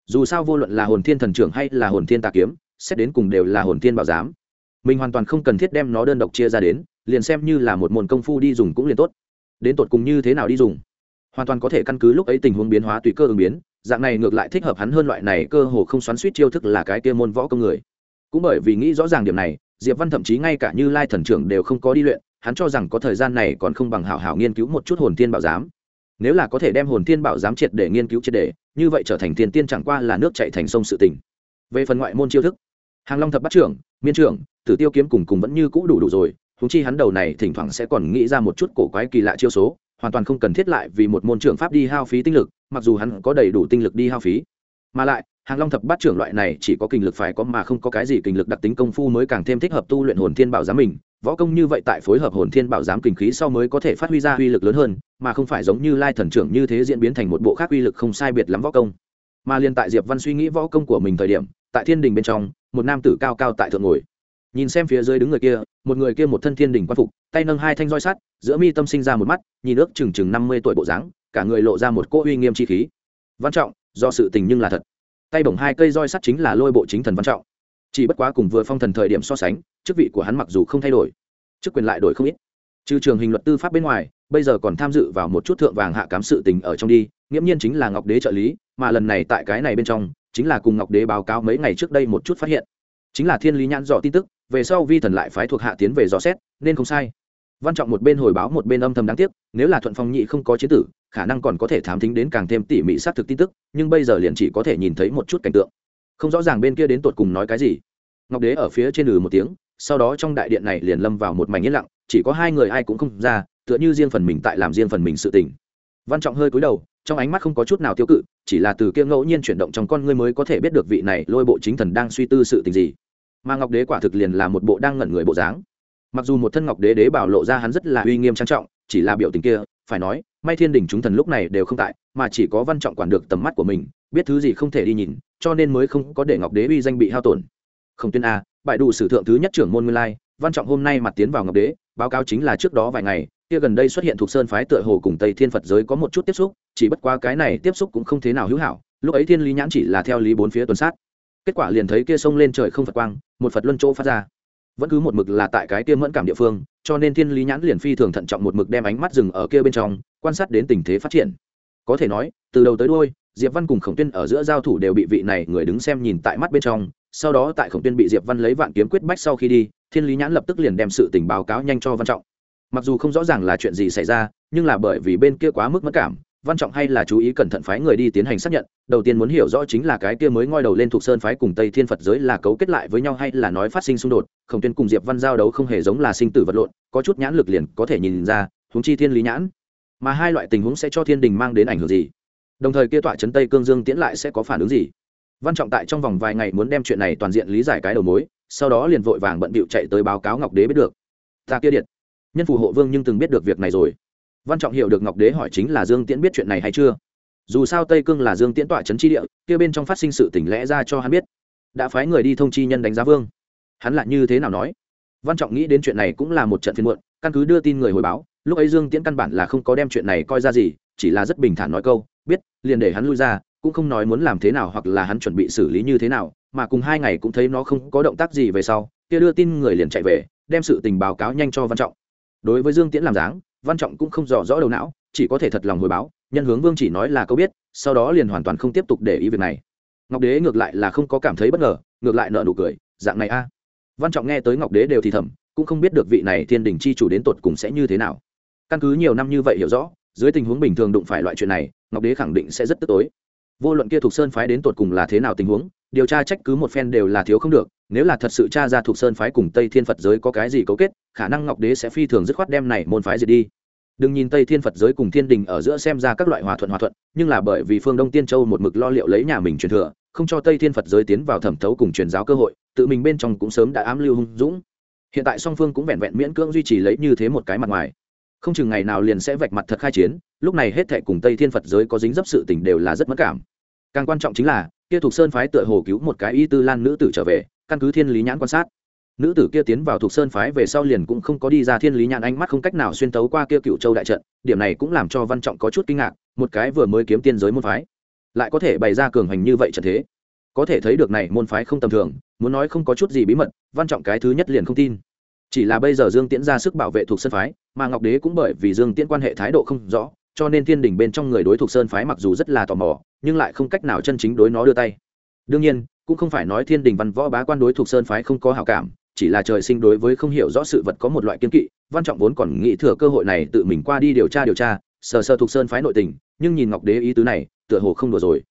Dù sao vô luận là hồn thiên thần trưởng hay là hồn thiên tà kiếm, xét đến cùng đều là hồn thiên bảo giám. Mình hoàn toàn không cần thiết đem nó đơn độc chia ra đến, liền xem như là một môn công phu đi dùng cũng liền tốt. Đến tột cùng như thế nào đi dùng? Hoàn toàn có thể căn cứ lúc ấy tình huống biến hóa tùy cơ ứng biến, dạng này ngược lại thích hợp hắn hơn loại này cơ hồ không xoắn suýt chiêu thức là cái kia môn võ công người. Cũng bởi vì nghĩ rõ ràng điểm này, diệp văn thậm chí ngay cả như lai thần trưởng đều không có đi luyện, hắn cho rằng có thời gian này còn không bằng hảo hảo nghiên cứu một chút hồn tiên bảo giám. Nếu là có thể đem hồn tiên bảo giám triệt để nghiên cứu triệt để, như vậy trở thành tiền tiên chẳng qua là nước chạy thành sông sự tình. Về phần ngoại môn chiêu thức, hàng long thập bắt trưởng, miên trưởng, tử tiêu kiếm cùng cùng vẫn như cũ đủ đủ rồi húng chi hắn đầu này thỉnh thoảng sẽ còn nghĩ ra một chút cổ quái kỳ lạ chiêu số hoàn toàn không cần thiết lại vì một môn trưởng pháp đi hao phí tinh lực, mặc dù hắn có đầy đủ tinh lực đi hao phí. Mà lại, hàng long thập bát trưởng loại này chỉ có kinh lực phải có mà không có cái gì kinh lực đặc tính công phu mới càng thêm thích hợp tu luyện hồn thiên bảo giám mình. Võ công như vậy tại phối hợp hồn thiên bảo giám kinh khí sau mới có thể phát huy ra uy lực lớn hơn, mà không phải giống như lai thần trưởng như thế diễn biến thành một bộ khác uy lực không sai biệt lắm võ công. Mà liên tại diệp văn suy nghĩ võ công của mình thời điểm, tại thiên đình bên trong, một nam tử cao cao tại thượng ngồi nhìn xem phía dưới đứng người kia, một người kia một thân thiên đình quan phục, tay nâng hai thanh roi sắt, giữa mi tâm sinh ra một mắt, nhìn ước chừng chừng năm mươi tuổi bộ dáng, cả người lộ ra một cỗ uy nghiêm chi khí. Văn trọng, do sự tình nhưng là thật. Tay bổng hai cây roi sắt chính là lôi bộ chính thần văn trọng. Chỉ bất quá cùng vừa phong thần thời điểm so sánh, chức vị của hắn mặc dù không thay đổi, chức quyền lại đổi không ít. Trừ trường hình luật tư pháp bên ngoài, bây giờ còn tham dự vào một chút thượng vàng hạ cám sự tình ở trong đi, nghiễm nhiên chính là ngọc đế trợ lý, mà lần này tại cái này bên trong, chính là cùng ngọc đế báo cáo mấy ngày trước đây một chút phát hiện. Chính là thiên lý nhãn dò tin tức về sau vi thần lại phái thuộc hạ tiến về dò xét, nên không sai. Văn trọng một bên hồi báo một bên âm thầm đáng tiếc, nếu là thuận phong nhị không có chế tử, khả năng còn có thể thám thính đến càng thêm tỉ mỉ xác thực tin tức, nhưng bây giờ liền chỉ có thể nhìn thấy một chút cảnh tượng. Không rõ ràng bên kia đến tột cùng nói cái gì. Ngọc đế ở phía trên ừ một tiếng, sau đó trong đại điện này liền lâm vào một mảnh yên lặng, chỉ có hai người ai cũng không ra, tựa như riêng phần mình tại làm riêng phần mình sự tình. Văn trọng hơi cúi đầu, trong ánh mắt không có chút nào tiêu cự, chỉ là từ kia ngẫu nhiên chuyển động trong con ngươi mới có thể biết được vị này lôi bộ chính thần đang suy tư sự tình gì mà ngọc đế quả thực liền là một bộ đang ngẩn người bộ dáng. Mặc dù một thân ngọc đế đế bảo lộ ra hắn rất là uy nghiêm trang trọng, chỉ là biểu tình kia, phải nói, may thiên đình chúng thần lúc này đều không tại, mà chỉ có văn trọng quản được tầm mắt của mình, biết thứ gì không thể đi nhìn, cho nên mới không có để ngọc đế uy danh bị hao tổn. Không tuyên a, bại đủ sử thượng thứ nhất trưởng môn nguyên lai, văn trọng hôm nay mặt tiến vào ngọc đế, báo cáo chính là trước đó vài ngày, kia gần đây xuất hiện thuộc sơn phái tựa hồ cùng tây thiên phật giới có một chút tiếp xúc, chỉ bất qua cái này tiếp xúc cũng không thế nào hữu hảo, lúc ấy thiên lý nhãn chỉ là theo lý bốn phía tuần sát kết quả liền thấy kia sông lên trời không phật quang, một phật luân chỗ phát ra. Vẫn cứ một mực là tại cái kia mẫn cảm địa phương, cho nên thiên lý nhãn liền phi thường thận trọng một mực đem ánh mắt dừng ở kia bên trong, quan sát đến tình thế phát triển. Có thể nói, từ đầu tới đôi diệp văn cùng khổng tuyên ở giữa giao thủ đều bị vị này người đứng xem nhìn tại mắt bên trong, sau đó tại khổng tuyên bị diệp văn lấy vạn kiếm quyết bách sau khi đi, thiên lý nhãn lập tức liền đem sự tình báo cáo nhanh cho văn trọng. Mặc dù không rõ ràng là chuyện gì xảy ra, nhưng là bởi vì bên kia quá mức mất cảm văn trọng hay là chú ý cẩn thận phái người đi tiến hành xác nhận, đầu tiên muốn hiểu rõ chính là cái kia mới ngoi đầu lên thuộc sơn phái cùng tây thiên phật giới là cấu kết lại với nhau hay là nói phát sinh xung đột, khổng tuyên cùng diệp văn giao đấu không hề giống là sinh tử vật lộn, có chút nhãn lực liền có thể nhìn ra, huống chi thiên lý nhãn. Mà hai loại tình huống sẽ cho thiên đình mang đến ảnh hưởng gì? Đồng thời kia tọa chấn tây cương dương tiễn lại sẽ có phản ứng gì? Văn trọng tại trong vòng vài ngày muốn đem chuyện này toàn diện lý giải cái đầu mối, sau đó liền vội vàng bận bịu chạy tới báo cáo ngọc đế biết được. Ta kia điện. Nhân phù hộ vương nhưng từng biết được việc này rồi văn trọng hiểu được ngọc đế hỏi chính là dương tiễn biết chuyện này hay chưa? Dù sao tây cương là dương tiễn tọa trấn tri địa, kia bên trong phát sinh sự tỉnh lẽ ra cho hắn biết. Đã phái người đi thông chi nhân đánh giá vương. Hắn lại như thế nào nói? Văn trọng nghĩ đến chuyện này cũng là một trận phiên muộn, căn cứ đưa tin người hồi báo, lúc ấy dương tiễn căn bản là không có đem chuyện này coi ra gì, chỉ là rất bình thản nói câu, biết, liền để hắn lui ra, cũng không nói muốn làm thế nào hoặc là hắn chuẩn bị xử lý như thế nào, mà cùng hai ngày cũng thấy nó không có động tác gì về sau, kia đưa tin người liền chạy về, đem sự tình báo cáo nhanh cho văn trọng. Đối với dương tiễn làm dáng văn trọng cũng không rõ rõ đầu não, chỉ có thể thật lòng hồi báo, nhân hướng vương chỉ nói là câu biết, sau đó liền hoàn toàn không tiếp tục để ý việc này. Ngọc đế ngược lại là không có cảm thấy bất ngờ, ngược lại nợ nụ cười, dạng này a. Văn trọng nghe tới ngọc đế đều thì thầm, cũng không biết được vị này thiên đình chi chủ đến tột cùng sẽ như thế nào. Căn cứ nhiều năm như vậy hiểu rõ, dưới tình huống bình thường đụng phải loại chuyện này, ngọc đế khẳng định sẽ rất tức tối. Vô luận kia thuộc sơn phái đến tột cùng là thế nào tình huống, điều tra trách cứ một phen đều là thiếu không được nếu là thật sự cha ra thuộc sơn phái cùng tây thiên phật giới có cái gì cấu kết, khả năng ngọc đế sẽ phi thường dứt khoát đem này môn phái diệt đi. Đừng nhìn tây thiên phật giới cùng thiên đình ở giữa xem ra các loại hòa thuận hòa thuận, nhưng là bởi vì phương đông tiên châu một mực lo liệu lấy nhà mình truyền thừa, không cho tây thiên phật giới tiến vào thẩm thấu cùng truyền giáo cơ hội, tự mình bên trong cũng sớm đã ám lưu hung dũng. Hiện tại song phương cũng vẹn vẹn miễn cưỡng duy trì lấy như thế một cái mặt ngoài. Không chừng ngày nào liền sẽ vạch mặt thật khai chiến, lúc này hết thệ cùng tây thiên phật giới có dính dấp sự tình đều là rất mất cảm. Càng quan trọng chính là, kia thuộc sơn phái tựa hồ cứu một cái y tư lan nữ tử trở về căn cứ thiên lý nhãn quan sát. Nữ tử kia tiến vào thuộc sơn phái về sau liền cũng không có đi ra thiên lý nhãn ánh mắt không cách nào xuyên tấu qua kia cựu châu đại trận, điểm này cũng làm cho văn trọng có chút kinh ngạc, một cái vừa mới kiếm tiên giới môn phái, lại có thể bày ra cường hành như vậy trận thế. Có thể thấy được này môn phái không tầm thường, muốn nói không có chút gì bí mật, văn trọng cái thứ nhất liền không tin. Chỉ là bây giờ dương tiễn ra sức bảo vệ thuộc sơn phái, mà ngọc đế cũng bởi vì dương tiễn quan hệ thái độ không rõ, cho nên thiên đình bên trong người đối thuộc sơn phái mặc dù rất là tò mò, nhưng lại không cách nào chân chính đối nó đưa tay. Đương nhiên cũng không phải nói thiên đình văn võ bá quan đối thuộc sơn phái không có hảo cảm, chỉ là trời sinh đối với không hiểu rõ sự vật có một loại kiên kỵ, văn trọng vốn còn nghĩ thừa cơ hội này tự mình qua đi điều tra điều tra, sờ sờ thuộc sơn phái nội tình, nhưng nhìn ngọc đế ý tứ này, tựa hồ không đùa rồi.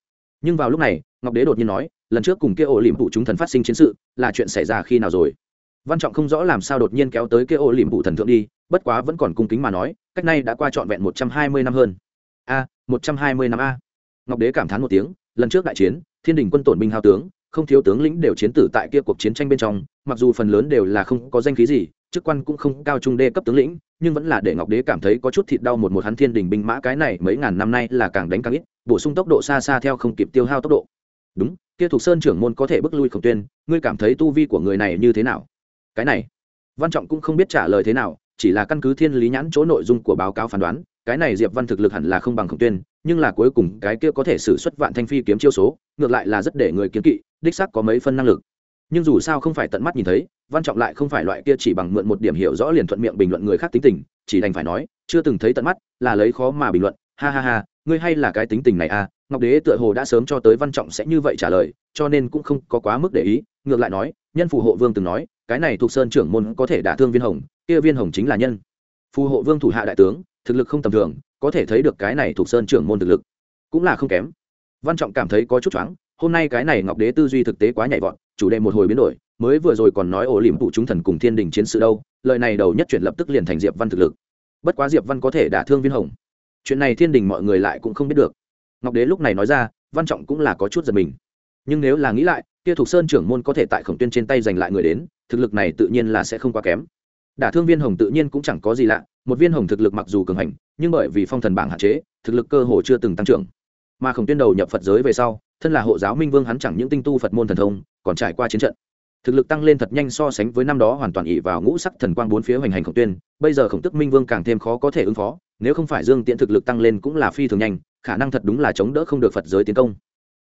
Nhưng vào lúc này, ngọc đế đột nhiên nói, lần trước cùng kia ổ liềm phụ chúng thần phát sinh chiến sự, là chuyện xảy ra khi nào rồi? Văn trọng không rõ làm sao đột nhiên kéo tới kia ổ liềm phụ thần thượng đi, bất quá vẫn còn cung kính mà nói, cách nay đã qua trọn vẹn một trăm hai mươi năm hơn. A, một trăm hai mươi năm a. Ngọc đế cảm thán một tiếng, lần trước đại chiến, thiên đình quân tổn binh hao tướng không thiếu tướng lĩnh đều chiến tử tại kia cuộc chiến tranh bên trong, mặc dù phần lớn đều là không có danh khí gì, chức quan cũng không cao trung đê cấp tướng lĩnh, nhưng vẫn là để ngọc đế cảm thấy có chút thịt đau một một hắn thiên đình binh mã cái này mấy ngàn năm nay là càng đánh càng ít, bổ sung tốc độ xa xa theo không kịp tiêu hao tốc độ. Đúng, kia thuộc sơn trưởng môn có thể bước lui khổng tuyên, ngươi cảm thấy tu vi của người này như thế nào? Cái này, văn trọng cũng không biết trả lời thế nào, chỉ là căn cứ thiên lý nhãn chỗ nội dung của báo cáo phán đoán, cái này diệp văn thực lực hẳn là không bằng khổng tuyên nhưng là cuối cùng cái kia có thể sử xuất vạn thanh phi kiếm chiêu số, ngược lại là rất để người kiến kỵ, đích xác có mấy phân năng lực. Nhưng dù sao không phải tận mắt nhìn thấy, văn trọng lại không phải loại kia chỉ bằng mượn một điểm hiểu rõ liền thuận miệng bình luận người khác tính tình, chỉ đành phải nói, chưa từng thấy tận mắt, là lấy khó mà bình luận, ha ha ha, ngươi hay là cái tính tình này à ngọc đế tựa hồ đã sớm cho tới văn trọng sẽ như vậy trả lời, cho nên cũng không có quá mức để ý, ngược lại nói, nhân phù hộ vương từng nói, cái này thuộc sơn trưởng môn có thể đả thương viên hồng, kia viên hồng chính là nhân phù hộ vương thủ hạ đại tướng, thực lực không tầm thường, có thể thấy được cái này thuộc sơn trưởng môn thực lực, cũng là không kém. Văn trọng cảm thấy có chút choáng, hôm nay cái này ngọc đế tư duy thực tế quá nhảy vọt, chủ đề một hồi biến đổi, mới vừa rồi còn nói ổ liềm phụ chúng thần cùng thiên đình chiến sự đâu, lời này đầu nhất chuyển lập tức liền thành diệp văn thực lực. Bất quá diệp văn có thể đả thương viên hồng. Chuyện này thiên đình mọi người lại cũng không biết được. Ngọc đế lúc này nói ra, văn trọng cũng là có chút giật mình. Nhưng nếu là nghĩ lại, kia thuộc sơn trưởng môn có thể tại khổng tuyên trên tay giành lại người đến, thực lực này tự nhiên là sẽ không quá kém đả thương viên hồng tự nhiên cũng chẳng có gì lạ, một viên hồng thực lực mặc dù cường hành, nhưng bởi vì phong thần bảng hạn chế, thực lực cơ hồ chưa từng tăng trưởng. Mà khổng tuyên đầu nhập phật giới về sau, thân là hộ giáo minh vương hắn chẳng những tinh tu phật môn thần thông, còn trải qua chiến trận. Thực lực tăng lên thật nhanh so sánh với năm đó hoàn toàn ỉ vào ngũ sắc thần quang bốn phía hoành hành khổng tuyên, bây giờ khổng tức minh vương càng thêm khó có thể ứng phó, nếu không phải dương tiện thực lực tăng lên cũng là phi thường nhanh, khả năng thật đúng là chống đỡ không được phật giới tiến công.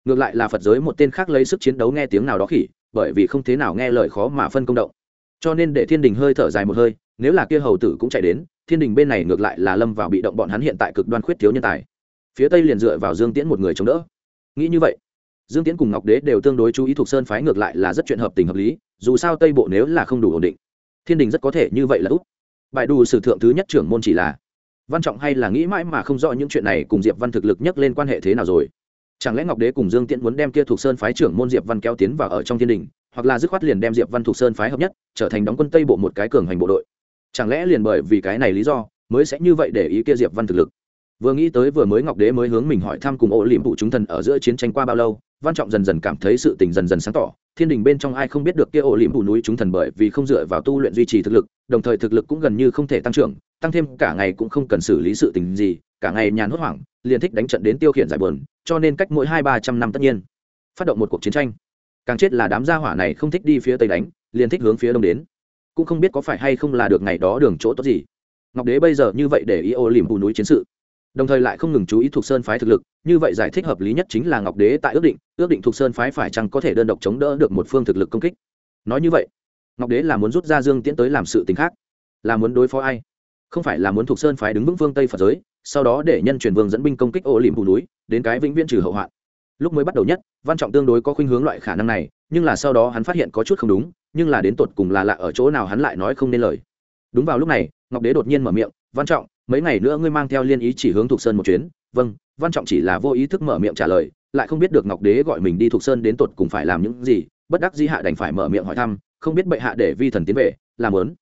Ngược lại là phật giới một tên khác lấy sức chiến đấu nghe tiếng nào đó khỉ, bởi vì không thế nào nghe lời khó mà phân công động cho nên để thiên đình hơi thở dài một hơi, nếu là kia hầu tử cũng chạy đến, thiên đình bên này ngược lại là lâm vào bị động bọn hắn hiện tại cực đoan khuyết thiếu nhân tài. Phía tây liền dựa vào dương tiễn một người chống đỡ. Nghĩ như vậy, dương tiễn cùng ngọc đế đều tương đối chú ý thuộc sơn phái ngược lại là rất chuyện hợp tình hợp lý, dù sao tây bộ nếu là không đủ ổn định, thiên đình rất có thể như vậy là út. Bài đủ sử thượng thứ nhất trưởng môn chỉ là, văn trọng hay là nghĩ mãi mà không rõ những chuyện này cùng diệp văn thực lực nhắc lên quan hệ thế nào rồi. Chẳng lẽ ngọc đế cùng dương tiễn muốn đem kia thuộc sơn phái trưởng môn diệp văn kéo tiến vào ở trong thiên đình hoặc là dứt khoát liền đem diệp văn thục sơn phái hợp nhất, trở thành đóng quân tây bộ một cái cường hành bộ đội. Chẳng lẽ liền bởi vì cái này lý do, mới sẽ như vậy để ý kia diệp văn thực lực? Vừa nghĩ tới vừa mới ngọc đế mới hướng mình hỏi thăm cùng ô liệm vụ chúng thần ở giữa chiến tranh qua bao lâu, văn trọng dần dần cảm thấy sự tình dần dần sáng tỏ. Thiên đình bên trong ai không biết được kia ổ liệm vụ núi chúng thần bởi vì không dựa vào tu luyện duy trì thực lực, đồng thời thực lực cũng gần như không thể tăng trưởng, tăng thêm cả ngày cũng không cần xử lý sự tình gì, cả ngày nhàn hốt hoảng, liền thích đánh trận đến tiêu khiển giải bờn cho nên cách mỗi hai ba trăm năm tất nhiên, phát động một cuộc chiến tranh càng chết là đám gia hỏa này không thích đi phía tây đánh, liền thích hướng phía đông đến. Cũng không biết có phải hay không là được ngày đó đường chỗ tốt gì. Ngọc đế bây giờ như vậy để ý ô liềm bù núi chiến sự. Đồng thời lại không ngừng chú ý thuộc sơn phái thực lực, như vậy giải thích hợp lý nhất chính là ngọc đế tại ước định ước định thuộc sơn phái phải chăng có thể đơn độc chống đỡ được một phương thực lực công kích. Nói như vậy, ngọc đế là muốn rút ra dương tiễn tới làm sự t ì n h khác. Là muốn đối phó ai? Không phải là muốn thuộc sơn phái đứng vững phương tây phật giới, sau đó để nhân truyền vương dẫn binh công kích ô liềm bù núi, đến cái vĩnh viễn trừ hậu hoạn lúc mới bắt đầu nhất, văn trọng tương đối có khuynh hướng loại khả năng này, nhưng là sau đó hắn phát hiện có chút không đúng, nhưng là đến tột cùng là lạ ở chỗ nào hắn lại nói không nên lời. Đúng vào lúc này, ngọc đế đột nhiên mở miệng, văn trọng, mấy ngày nữa ngươi mang theo liên ý chỉ hướng thục sơn một chuyến. Vâng. Văn trọng chỉ là vô ý thức mở miệng trả lời, lại không biết được ngọc đế gọi mình đi thục sơn đến tột cùng phải làm những gì, bất đắc di hạ đành phải mở miệng hỏi thăm, không biết bệ hạ để vi thần tiến về, làm lớn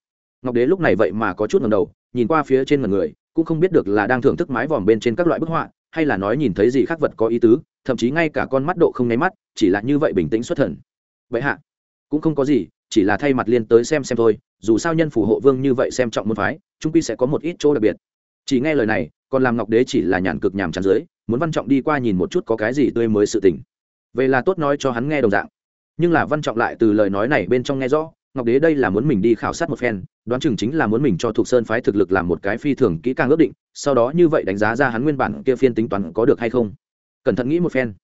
ngọc đế lúc này vậy mà có chút ngầm đầu, nhìn qua phía trên ngần người, cũng không biết được là đang thưởng thức mái vòm bên trên các loại bức họa, hay là nói nhìn thấy gì khác vật có ý tứ thậm chí ngay cả con mắt độ không nháy mắt, chỉ là như vậy bình tĩnh xuất thần. Vậy hạ, cũng không có gì, chỉ là thay mặt liên tới xem xem thôi, dù sao nhân phù hộ vương như vậy xem trọng môn phái trung quy sẽ có một ít chỗ đặc biệt. Chỉ nghe lời này, còn làm ngọc đế chỉ là nhàn cực nhàm chán dưới, muốn văn trọng đi qua nhìn một chút có cái gì tươi mới sự tình. Vậy là tốt nói cho hắn nghe đồng dạng. Nhưng là văn trọng lại từ lời nói này bên trong nghe rõ, ngọc đế đây là muốn mình đi khảo sát một phen, đoán chừng chính là muốn mình cho thuộc sơn phái thực lực làm một cái phi thường kỹ càng ước định, sau đó như vậy đánh giá ra hắn nguyên bản kia phiên tính toán có được hay không cẩn thận nghĩ một phen.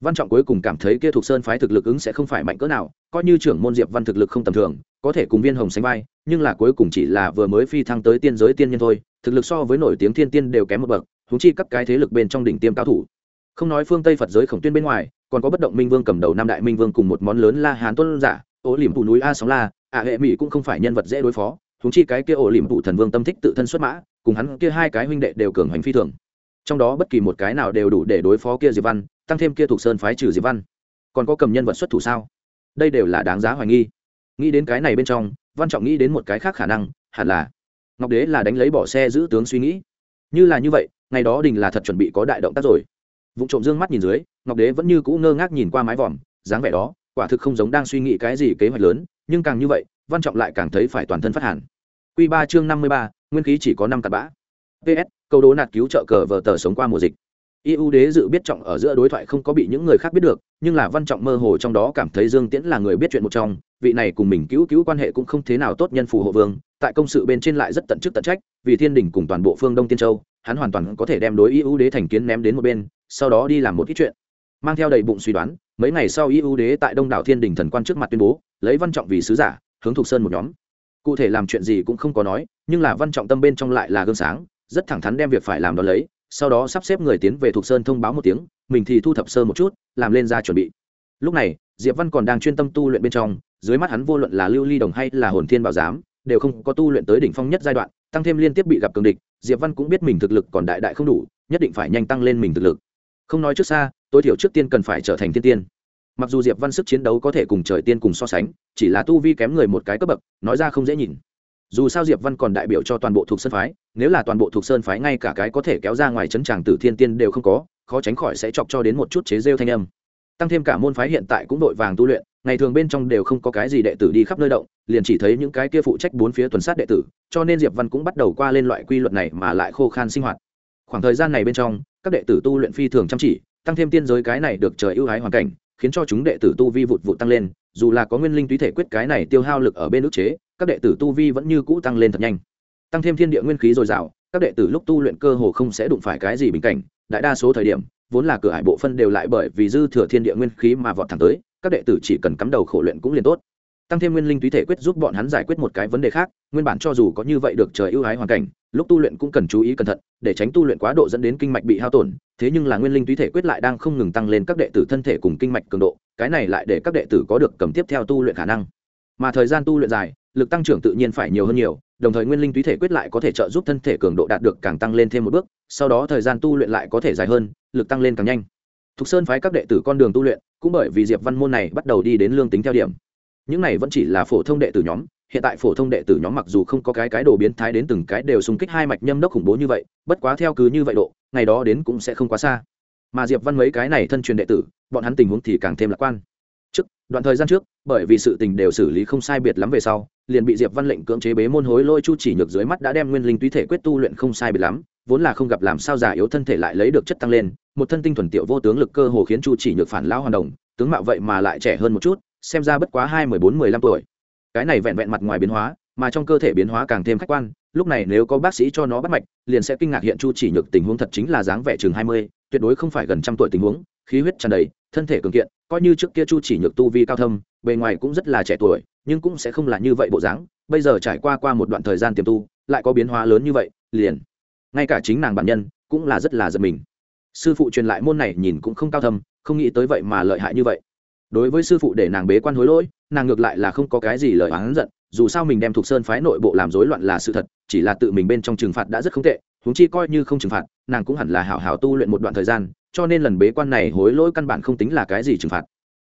Văn trọng cuối cùng cảm thấy kia thuộc sơn phái thực lực ứng sẽ không phải mạnh cỡ nào, coi như trưởng môn diệp văn thực lực không tầm thường, có thể cùng viên hồng sánh vai, nhưng là cuối cùng chỉ là vừa mới phi thăng tới tiên giới tiên nhân thôi, thực lực so với nổi tiếng thiên tiên đều kém một bậc thúng chi các cái thế lực bên trong đỉnh tiêm cao thủ. Không nói phương tây phật giới khổng tuyên bên ngoài, còn có bất động minh vương cầm đầu năm đại minh vương cùng một món lớn la hán tuân giả ố liềm phủ núi a sóng la, ạ hệ mỹ cũng không phải nhân vật dễ đối phó thúng chi cái kia ổ liềm phủ thần vương tâm thích tự thân xuất mã, cùng hắn kia hai cái huynh đệ đều cường hành phi thường trong đó bất kỳ một cái nào đều đủ để đối phó kia diệp văn, tăng thêm kia thuộc sơn phái trừ diệp văn. còn có cầm nhân vật xuất thủ sao? đây đều là đáng giá hoài nghi. nghĩ đến cái này bên trong, văn trọng nghĩ đến một cái khác khả năng, hẳn là ngọc đế là đánh lấy bỏ xe giữ tướng suy nghĩ. như là như vậy, ngày đó đình là thật chuẩn bị có đại động tác rồi. Vụ trộm dương mắt nhìn dưới, ngọc đế vẫn như cũ ngơ ngác nhìn qua mái vòm, dáng vẻ đó, quả thực không giống đang suy nghĩ cái gì kế hoạch lớn, nhưng càng như vậy, văn trọng lại càng thấy phải toàn thân phát hẳn q ba chương năm mươi ba, nguyên khí chỉ có năm cặp bã. Ps câu đố nạt cứu trợ cờ vờ tờ sống qua mùa dịch. Ưu đế dự biết trọng ở giữa đối thoại không có bị những người khác biết được, nhưng là văn trọng mơ hồ trong đó cảm thấy dương tiễn là người biết chuyện một trong, vị này cùng mình cứu cứu quan hệ cũng không thế nào tốt nhân phù hộ vương, tại công sự bên trên lại rất tận chức tận trách, vì thiên đình cùng toàn bộ phương đông tiên châu, hắn hoàn toàn có thể đem đối ưu đế thành kiến ném đến một bên, sau đó đi làm một ít chuyện. Mang theo đầy bụng suy đoán, mấy ngày sau ưu đế tại đông đảo thiên đình thần quan trước mặt tuyên bố, lấy văn trọng vì sứ giả, hướng thục sơn một nhóm. Cụ thể làm chuyện gì cũng không có nói, nhưng là văn trọng tâm bên trong lại là gương sáng rất thẳng thắn đem việc phải làm đó lấy, sau đó sắp xếp người tiến về thuộc sơn thông báo một tiếng, mình thì thu thập sơ một chút, làm lên ra chuẩn bị. Lúc này, diệp văn còn đang chuyên tâm tu luyện bên trong, dưới mắt hắn vô luận là lưu ly đồng hay là hồn thiên bảo giám, đều không có tu luyện tới đỉnh phong nhất giai đoạn, tăng thêm liên tiếp bị gặp cường địch, diệp văn cũng biết mình thực lực còn đại đại không đủ, nhất định phải nhanh tăng lên mình thực lực. Không nói trước xa, tối thiểu trước tiên cần phải trở thành thiên tiên. Mặc dù diệp văn sức chiến đấu có thể cùng trời tiên cùng so sánh, chỉ là tu vi kém người một cái cấp bậc, nói ra không dễ nhìn dù sao diệp văn còn đại biểu cho toàn bộ thuộc sơn phái, nếu là toàn bộ thuộc sơn phái ngay cả cái có thể kéo ra ngoài chấn tràng tử thiên tiên đều không có, khó tránh khỏi sẽ chọc cho đến một chút chế rêu thanh âm. Tăng thêm cả môn phái hiện tại cũng đội vàng tu luyện, ngày thường bên trong đều không có cái gì đệ tử đi khắp nơi động, liền chỉ thấy những cái kia phụ trách bốn phía tuần sát đệ tử, cho nên diệp văn cũng bắt đầu qua lên loại quy luật này mà lại khô khan sinh hoạt. Khoảng thời gian này bên trong, các đệ tử tu luyện phi thường chăm chỉ, tăng thêm tiên giới cái này được trời ưu ái hoàn cảnh, khiến cho chúng đệ tử tu vi vụt vụt tăng lên, dù là có nguyên linh túy thể quyết cái này tiêu hao lực ở bên ức chế các đệ tử tu vi vẫn như cũ tăng lên thật nhanh. Tăng thêm thiên địa nguyên khí dồi dào, các đệ tử lúc tu luyện cơ hồ không sẽ đụng phải cái gì bình cảnh. Đại đa số thời điểm, vốn là cửa hải bộ phân đều lại bởi vì dư thừa thiên địa nguyên khí mà vọt thẳng tới, các đệ tử chỉ cần cắm đầu khổ luyện cũng liền tốt. Tăng thêm nguyên linh túy thể quyết giúp bọn hắn giải quyết một cái vấn đề khác, nguyên bản cho dù có như vậy được trời ưu ái hoàn cảnh, lúc tu luyện cũng cần chú ý cẩn thận, để tránh tu luyện quá độ dẫn đến kinh mạch bị hao tổn. Thế nhưng là nguyên linh túy thể quyết lại đang không ngừng tăng lên các đệ tử thân thể cùng kinh mạch cường độ, cái này lại để các đệ tử có được cầm tiếp theo tu luyện khả năng. Mà thời gian tu luyện dài lực tăng trưởng tự nhiên phải nhiều hơn nhiều, đồng thời nguyên linh túy thể quyết lại có thể trợ giúp thân thể cường độ đạt được càng tăng lên thêm một bước, sau đó thời gian tu luyện lại có thể dài hơn, lực tăng lên càng nhanh. Thục sơn phái các đệ tử con đường tu luyện, cũng bởi vì diệp văn môn này bắt đầu đi đến lương tính theo điểm. Những này vẫn chỉ là phổ thông đệ tử nhóm, hiện tại phổ thông đệ tử nhóm mặc dù không có cái cái đồ biến thái đến từng cái đều xung kích hai mạch nhâm đốc khủng bố như vậy, bất quá theo cứ như vậy độ, ngày đó đến cũng sẽ không quá xa. Mà diệp văn mấy cái này thân truyền đệ tử, bọn hắn tình huống thì càng thêm lạc quan. Trước, đoạn thời gian trước, bởi vì sự tình đều xử lý không sai biệt lắm về sau liền bị diệp văn lệnh cưỡng chế bế môn hối lôi chu chỉ nhược dưới mắt đã đem nguyên linh túy thể quyết tu luyện không sai biệt lắm, vốn là không gặp làm sao giả yếu thân thể lại lấy được chất tăng lên, một thân tinh thuần tiểu vô tướng lực cơ hồ khiến chu chỉ nhược phản lão hoàn đồng, tướng mạo vậy mà lại trẻ hơn một chút, xem ra bất quá hai mười bốn mười lăm tuổi. Cái này vẹn vẹn mặt ngoài biến hóa, mà trong cơ thể biến hóa càng thêm khách quan, lúc này nếu có bác sĩ cho nó bắt mạch, liền sẽ kinh ngạc hiện chu chỉ nhược tình huống thật chính là dáng vẻ chừng hai mươi, tuyệt đối không phải gần trăm tuổi tình huống khí huyết tràn đầy, thân thể cường kiện, coi như trước kia chu chỉ nhược tu vi cao thâm, bề ngoài cũng rất là trẻ tuổi, nhưng cũng sẽ không là như vậy bộ dáng. Bây giờ trải qua qua một đoạn thời gian tiềm tu, lại có biến hóa lớn như vậy, liền, ngay cả chính nàng bản nhân, cũng là rất là giật mình. Sư phụ truyền lại môn này nhìn cũng không cao thâm, không nghĩ tới vậy mà lợi hại như vậy. Đối với sư phụ để nàng bế quan hối lỗi, nàng ngược lại là không có cái gì lời oán giận, dù sao mình đem thuộc sơn phái nội bộ làm rối loạn là sự thật, chỉ là tự mình bên trong trừng phạt đã rất không tệ, huống chi coi như không trừng phạt, nàng cũng hẳn là hảo hảo tu luyện một đoạn thời gian cho nên lần bế quan này hối lỗi căn bản không tính là cái gì trừng phạt.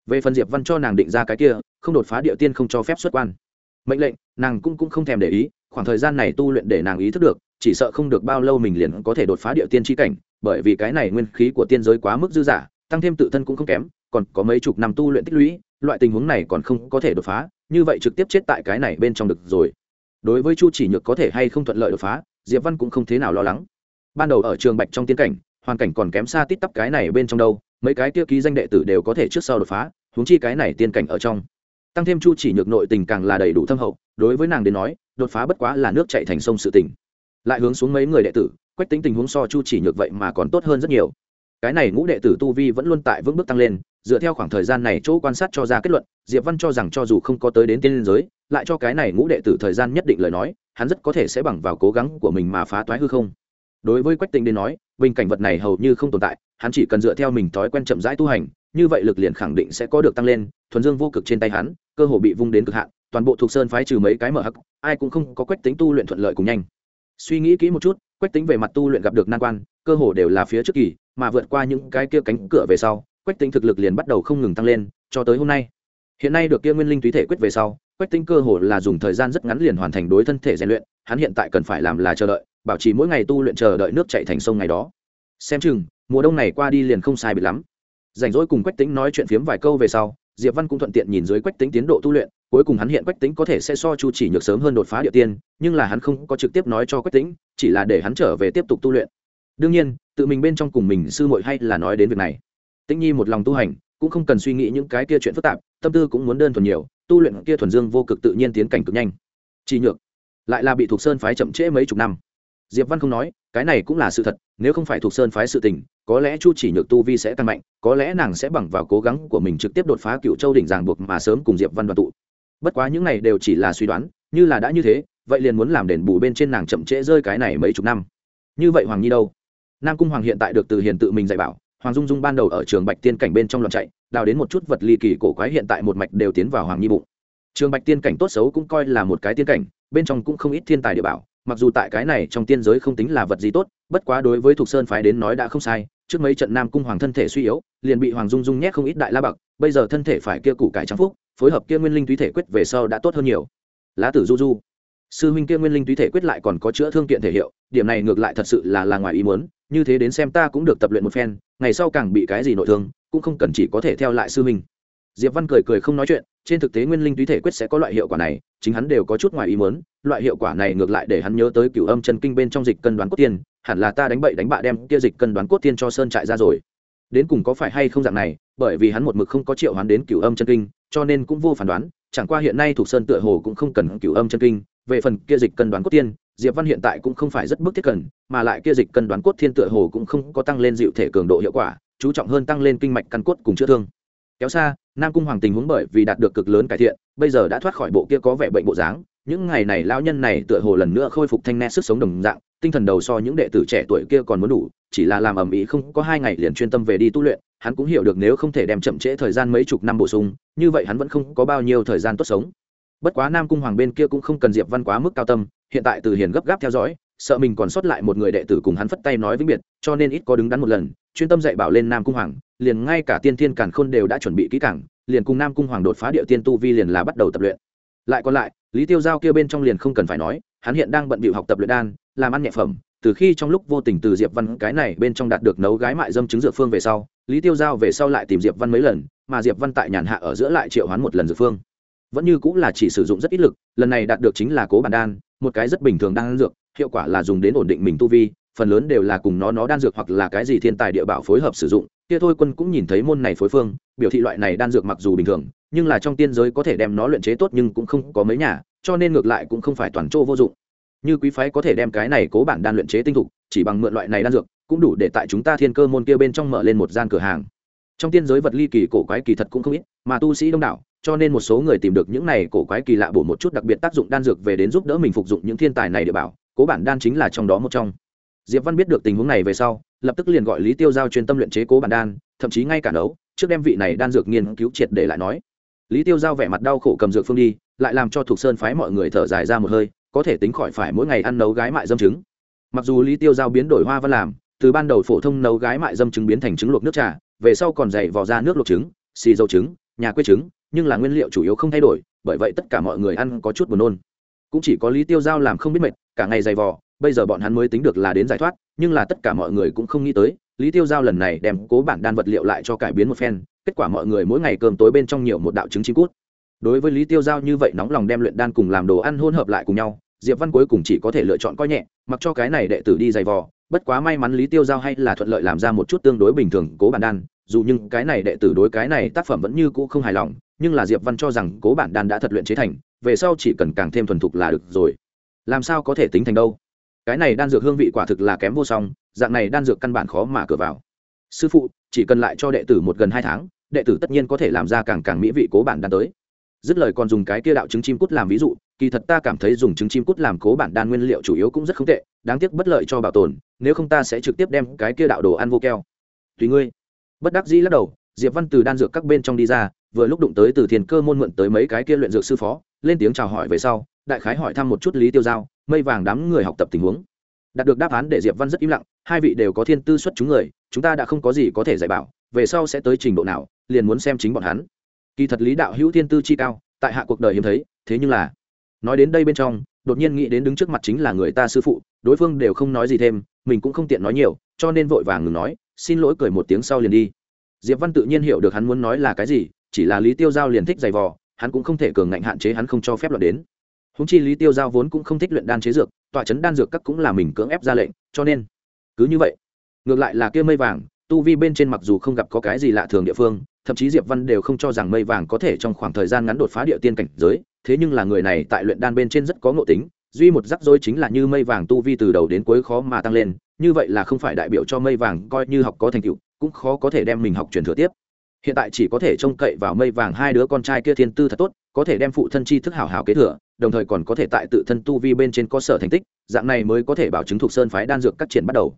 Về phần diệp văn cho nàng định ra cái kia, không đột phá địa tiên không cho phép xuất quan. Mệnh lệnh, nàng cũng cũng không thèm để ý, khoảng thời gian này tu luyện để nàng ý thức được, chỉ sợ không được bao lâu mình liền có thể đột phá địa tiên tri cảnh, bởi vì cái này nguyên khí của tiên giới quá mức dư giả tăng thêm tự thân cũng không kém, còn có mấy chục năm tu luyện tích lũy, loại tình huống này còn không có thể đột phá, như vậy trực tiếp chết tại cái này bên trong được rồi. Đối với chu chỉ nhược có thể hay không thuận lợi đột phá, diệp văn cũng không thế nào lo lắng. Ban đầu ở trường bạch trong tiên cảnh hoàn cảnh còn kém xa tít tắp cái này bên trong đâu mấy cái kia ký danh đệ tử đều có thể trước sau đột phá huống chi cái này tiên cảnh ở trong. Tăng thêm chu chỉ nhược nội tình càng là đầy đủ thâm hậu đối với nàng đến nói đột phá bất quá là nước chạy thành sông sự tỉnh, lại hướng xuống mấy người đệ tử quách tính tình huống so chu chỉ nhược vậy mà còn tốt hơn rất nhiều. Cái này ngũ đệ tử tu vi vẫn luôn tại vững bước tăng lên dựa theo khoảng thời gian này chỗ quan sát cho ra kết luận diệp văn cho rằng cho dù không có tới đến tiên liên giới lại cho cái này ngũ đệ tử thời gian nhất định lời nói hắn rất có thể sẽ bằng vào cố gắng của mình mà phá toái hư không đối với quách tính đến nói, bình cảnh vật này hầu như không tồn tại, hắn chỉ cần dựa theo mình thói quen chậm rãi tu hành, như vậy lực liền khẳng định sẽ có được tăng lên, thuần dương vô cực trên tay hắn, cơ hồ bị vung đến cực hạn, toàn bộ thuộc sơn phái trừ mấy cái mở hắc, ai cũng không có quách tính tu luyện thuận lợi cùng nhanh. Suy nghĩ kỹ một chút, quách tính về mặt tu luyện gặp được nan quan, cơ hồ đều là phía trước kỳ, mà vượt qua những cái kia cánh cửa về sau, quách tính thực lực liền bắt đầu không ngừng tăng lên, cho tới hôm nay. Hiện nay được kia nguyên linh túy thể quyết về sau, quách tính cơ hồ là dùng thời gian rất ngắn liền hoàn thành đối thân thể rèn luyện, hắn hiện tại cần phải làm là chờ đợi bảo trì mỗi ngày tu luyện chờ đợi nước chạy thành sông ngày đó. Xem chừng, mùa đông này qua đi liền không sai bị lắm. Rảnh rỗi cùng quách tính nói chuyện phiếm vài câu về sau, diệp văn cũng thuận tiện nhìn dưới quách tính tiến độ tu luyện, cuối cùng hắn hiện quách tính có thể sẽ so chu chỉ nhược sớm hơn đột phá địa tiên, nhưng là hắn không có trực tiếp nói cho quách tính chỉ là để hắn trở về tiếp tục tu luyện. Đương nhiên, tự mình bên trong cùng mình sư muội hay là nói đến việc này. Tĩnh nhi một lòng tu hành, cũng không cần suy nghĩ những cái kia chuyện phức tạp, tâm tư cũng muốn đơn thuần nhiều, tu luyện kia thuần dương vô cực tự nhiên tiến cảnh cực nhanh. Chỉ nhược, lại là bị thuộc sơn phái chậm trễ mấy chục năm diệp văn không nói, cái này cũng là sự thật, nếu không phải thuộc sơn phái sự tình, có lẽ chu chỉ nhược tu vi sẽ tăng mạnh, có lẽ nàng sẽ bằng vào cố gắng của mình trực tiếp đột phá cựu châu đỉnh ràng buộc mà sớm cùng diệp văn đoàn tụ. Bất quá những này đều chỉ là suy đoán, như là đã như thế, vậy liền muốn làm đền bù bên trên nàng chậm trễ rơi cái này mấy chục năm. Như vậy hoàng nhi đâu? Nam cung hoàng hiện tại được từ hiền tự mình dạy bảo, hoàng dung dung ban đầu ở trường bạch tiên cảnh bên trong loạn chạy, đào đến một chút vật ly kỳ cổ quái hiện tại một mạch đều tiến vào hoàng nhi bụng. Trường bạch tiên cảnh tốt xấu cũng coi là một cái tiên cảnh, bên trong cũng không ít thiên tài địa bảo mặc dù tại cái này trong tiên giới không tính là vật gì tốt, bất quá đối với thục sơn phái đến nói đã không sai, trước mấy trận nam cung hoàng thân thể suy yếu, liền bị hoàng dung dung nhét không ít đại la bậc bây giờ thân thể phải kia củ cải trang phúc, phối hợp kia nguyên linh túy thể quyết về sau đã tốt hơn nhiều. Lá tử du du. Sư huynh kia nguyên linh túy thể quyết lại còn có chữa thương kiện thể hiệu, điểm này ngược lại thật sự là là ngoài ý muốn, như thế đến xem ta cũng được tập luyện một phen, ngày sau càng bị cái gì nội thương, cũng không cần chỉ có thể theo lại sư huynh diệp văn cười cười không nói chuyện, trên thực tế nguyên linh túy thể quyết sẽ có loại hiệu quả này, chính hắn đều có chút ngoài ý muốn, loại hiệu quả này ngược lại để hắn nhớ tới cửu âm chân kinh bên trong dịch cân đoán cốt tiên, hẳn là ta đánh bậy đánh bạ đem kia dịch cân đoán cốt tiên cho sơn trại ra rồi. Đến cùng có phải hay không dạng này, bởi vì hắn một mực không có triệu hoán đến cửu âm chân kinh, cho nên cũng vô phản đoán, chẳng qua hiện nay thuộc sơn tựa hồ cũng không cần cửu âm chân kinh, về phần kia dịch cân đoán cốt tiên, diệp văn hiện tại cũng không phải rất bức thiết cần, mà lại kia dịch cân đoán cốt thiên tựa hồ cũng không có tăng lên dịu thể cường độ hiệu quả, chú trọng hơn tăng lên kinh mạch căn cốt cùng chữa thương. Kéo xa nam cung hoàng tình huống bởi vì đạt được cực lớn cải thiện, bây giờ đã thoát khỏi bộ kia có vẻ bệnh bộ dáng. Những ngày này lao nhân này tựa hồ lần nữa khôi phục thanh nét sức sống đồng dạng, tinh thần đầu so những đệ tử trẻ tuổi kia còn muốn đủ, chỉ là làm ầm ĩ không có hai ngày liền chuyên tâm về đi tu luyện, hắn cũng hiểu được nếu không thể đem chậm trễ thời gian mấy chục năm bổ sung, như vậy hắn vẫn không có bao nhiêu thời gian tốt sống. Bất quá nam cung hoàng bên kia cũng không cần diệp văn quá mức cao tâm, hiện tại từ hiền gấp gáp theo dõi sợ mình còn sót lại một người đệ tử cùng hắn phất tay nói vĩnh biệt cho nên ít có đứng đắn một lần chuyên tâm dạy bảo lên nam cung hoàng liền ngay cả tiên thiên Càn khôn đều đã chuẩn bị kỹ càng, liền cùng nam cung hoàng đột phá địa tiên tu vi liền là bắt đầu tập luyện. Lại còn lại lý tiêu giao kia bên trong liền không cần phải nói hắn hiện đang bận bịu học tập luyện đan làm ăn nhẹ phẩm từ khi trong lúc vô tình từ diệp văn cái này bên trong đạt được nấu gái mại dâm chứng dược phương về sau lý tiêu giao về sau lại tìm diệp văn mấy lần mà diệp văn tại nhàn hạ ở giữa lại triệu hoán một lần dược phương. Vẫn như cũng là chỉ sử dụng rất ít lực lần này đạt được chính là cố bản đan một cái rất bình thường đan dược hiệu quả là dùng đến ổn định mình tu vi, phần lớn đều là cùng nó nó đan dược hoặc là cái gì thiên tài địa bảo phối hợp sử dụng. Kia thôi quân cũng nhìn thấy môn này phối phương, biểu thị loại này đan dược mặc dù bình thường, nhưng là trong tiên giới có thể đem nó luyện chế tốt nhưng cũng không có mấy nhà, cho nên ngược lại cũng không phải toàn chỗ vô dụng. Như quý phái có thể đem cái này cố bản đan luyện chế tinh thục, chỉ bằng mượn loại này đan dược, cũng đủ để tại chúng ta thiên cơ môn kia bên trong mở lên một gian cửa hàng. Trong tiên giới vật ly kỳ cổ quái kỳ thật cũng không ít, mà tu sĩ đông đảo, cho nên một số người tìm được những này cổ quái kỳ lạ bổ một chút đặc biệt tác dụng đan dược về đến giúp đỡ mình phục dụng những thiên tài này để bảo cố bản đan chính là trong đó một trong. Diệp văn biết được tình huống này về sau, lập tức liền gọi lý tiêu giao chuyên tâm luyện chế cố bản đan, thậm chí ngay cả nấu, trước đem vị này đan dược nghiên cứu triệt để lại nói. Lý tiêu giao vẻ mặt đau khổ cầm dược phương đi, lại làm cho thuộc sơn phái mọi người thở dài ra một hơi, có thể tính khỏi phải mỗi ngày ăn nấu gái mại dâm trứng. Mặc dù lý tiêu giao biến đổi hoa văn làm, từ ban đầu phổ thông nấu gái mại dâm trứng biến thành trứng luộc nước trà, về sau còn dày vò ra nước luộc trứng, xì dầu trứng, nhà quê trứng, nhưng là nguyên liệu chủ yếu không thay đổi, bởi vậy tất cả mọi người ăn có chút buồn nôn cũng chỉ có lý tiêu giao làm không biết mệt, cả ngày dày vò, bây giờ bọn hắn mới tính được là đến giải thoát, nhưng là tất cả mọi người cũng không nghĩ tới, lý tiêu giao lần này đem cố bản đan vật liệu lại cho cải biến một phen, kết quả mọi người mỗi ngày cơm tối bên trong nhiều một đạo trứng chim cút. Đối với lý tiêu giao như vậy nóng lòng đem luyện đan cùng làm đồ ăn hôn hợp lại cùng nhau, diệp văn cuối cùng chỉ có thể lựa chọn coi nhẹ, mặc cho cái này đệ tử đi dày vò, bất quá may mắn lý tiêu giao hay là thuận lợi làm ra một chút tương đối bình thường cố bản đan, dù nhưng cái này đệ tử đối cái này tác phẩm vẫn như cũ không hài lòng, nhưng là diệp văn cho rằng cố bản đan đã thật luyện chế thành về sau chỉ cần càng thêm thuần thục là được rồi. Làm sao có thể tính thành đâu? Cái này đan dược hương vị quả thực là kém vô song, dạng này đan dược căn bản khó mà cửa vào. Sư phụ, chỉ cần lại cho đệ tử một gần hai tháng, đệ tử tất nhiên có thể làm ra càng càng mỹ vị cố bản đan tới. Dứt lời còn dùng cái kia đạo trứng chim cút làm ví dụ, kỳ thật ta cảm thấy dùng trứng chim cút làm cố bản đan nguyên liệu chủ yếu cũng rất không tệ, đáng tiếc bất lợi cho bảo tồn, nếu không ta sẽ trực tiếp đem cái kia đạo đồ ăn vô keo. Tùy ngươi. Bất đắc dĩ lắc đầu, diệp văn từ đan dược các bên trong đi ra vừa lúc đụng tới từ thiên cơ môn mượn tới mấy cái kia luyện dược sư phó, lên tiếng chào hỏi về sau, đại khái hỏi thăm một chút lý tiêu giao, mây vàng đám người học tập tình huống. Đạt được đáp án để diệp văn rất im lặng, hai vị đều có thiên tư xuất chúng người, chúng ta đã không có gì có thể dạy bảo, về sau sẽ tới trình độ nào, liền muốn xem chính bọn hắn. Kỳ thật lý đạo hữu thiên tư chi cao, tại hạ cuộc đời hiếm thấy, thế nhưng là, nói đến đây bên trong, đột nhiên nghĩ đến đứng trước mặt chính là người ta sư phụ, đối phương đều không nói gì thêm, mình cũng không tiện nói nhiều, cho nên vội vàng ngừng nói, xin lỗi cười một tiếng sau liền đi. Diệp văn tự nhiên hiểu được hắn muốn nói là cái gì chỉ là lý tiêu giao liền thích giày vò, hắn cũng không thể cường ngạnh hạn chế hắn không cho phép luận đến. Húng chi lý tiêu giao vốn cũng không thích luyện đan chế dược, tọa chấn đan dược các cũng là mình cưỡng ép ra lệnh, cho nên cứ như vậy, ngược lại là kia mây vàng, tu vi bên trên mặc dù không gặp có cái gì lạ thường địa phương, thậm chí diệp văn đều không cho rằng mây vàng có thể trong khoảng thời gian ngắn đột phá địa tiên cảnh giới, thế nhưng là người này tại luyện đan bên trên rất có ngộ tính, duy một rắc rối chính là như mây vàng tu vi từ đầu đến cuối khó mà tăng lên, như vậy là không phải đại biểu cho mây vàng coi như học có thành tựu, cũng khó có thể đem mình học truyền thừa tiếp hiện tại chỉ có thể trông cậy vào mây vàng hai đứa con trai kia thiên tư thật tốt, có thể đem phụ thân chi thức hảo hảo kế thừa, đồng thời còn có thể tại tự thân tu vi bên trên cơ sở thành tích, dạng này mới có thể bảo chứng thuộc sơn phái đan dược các triển bắt đầu.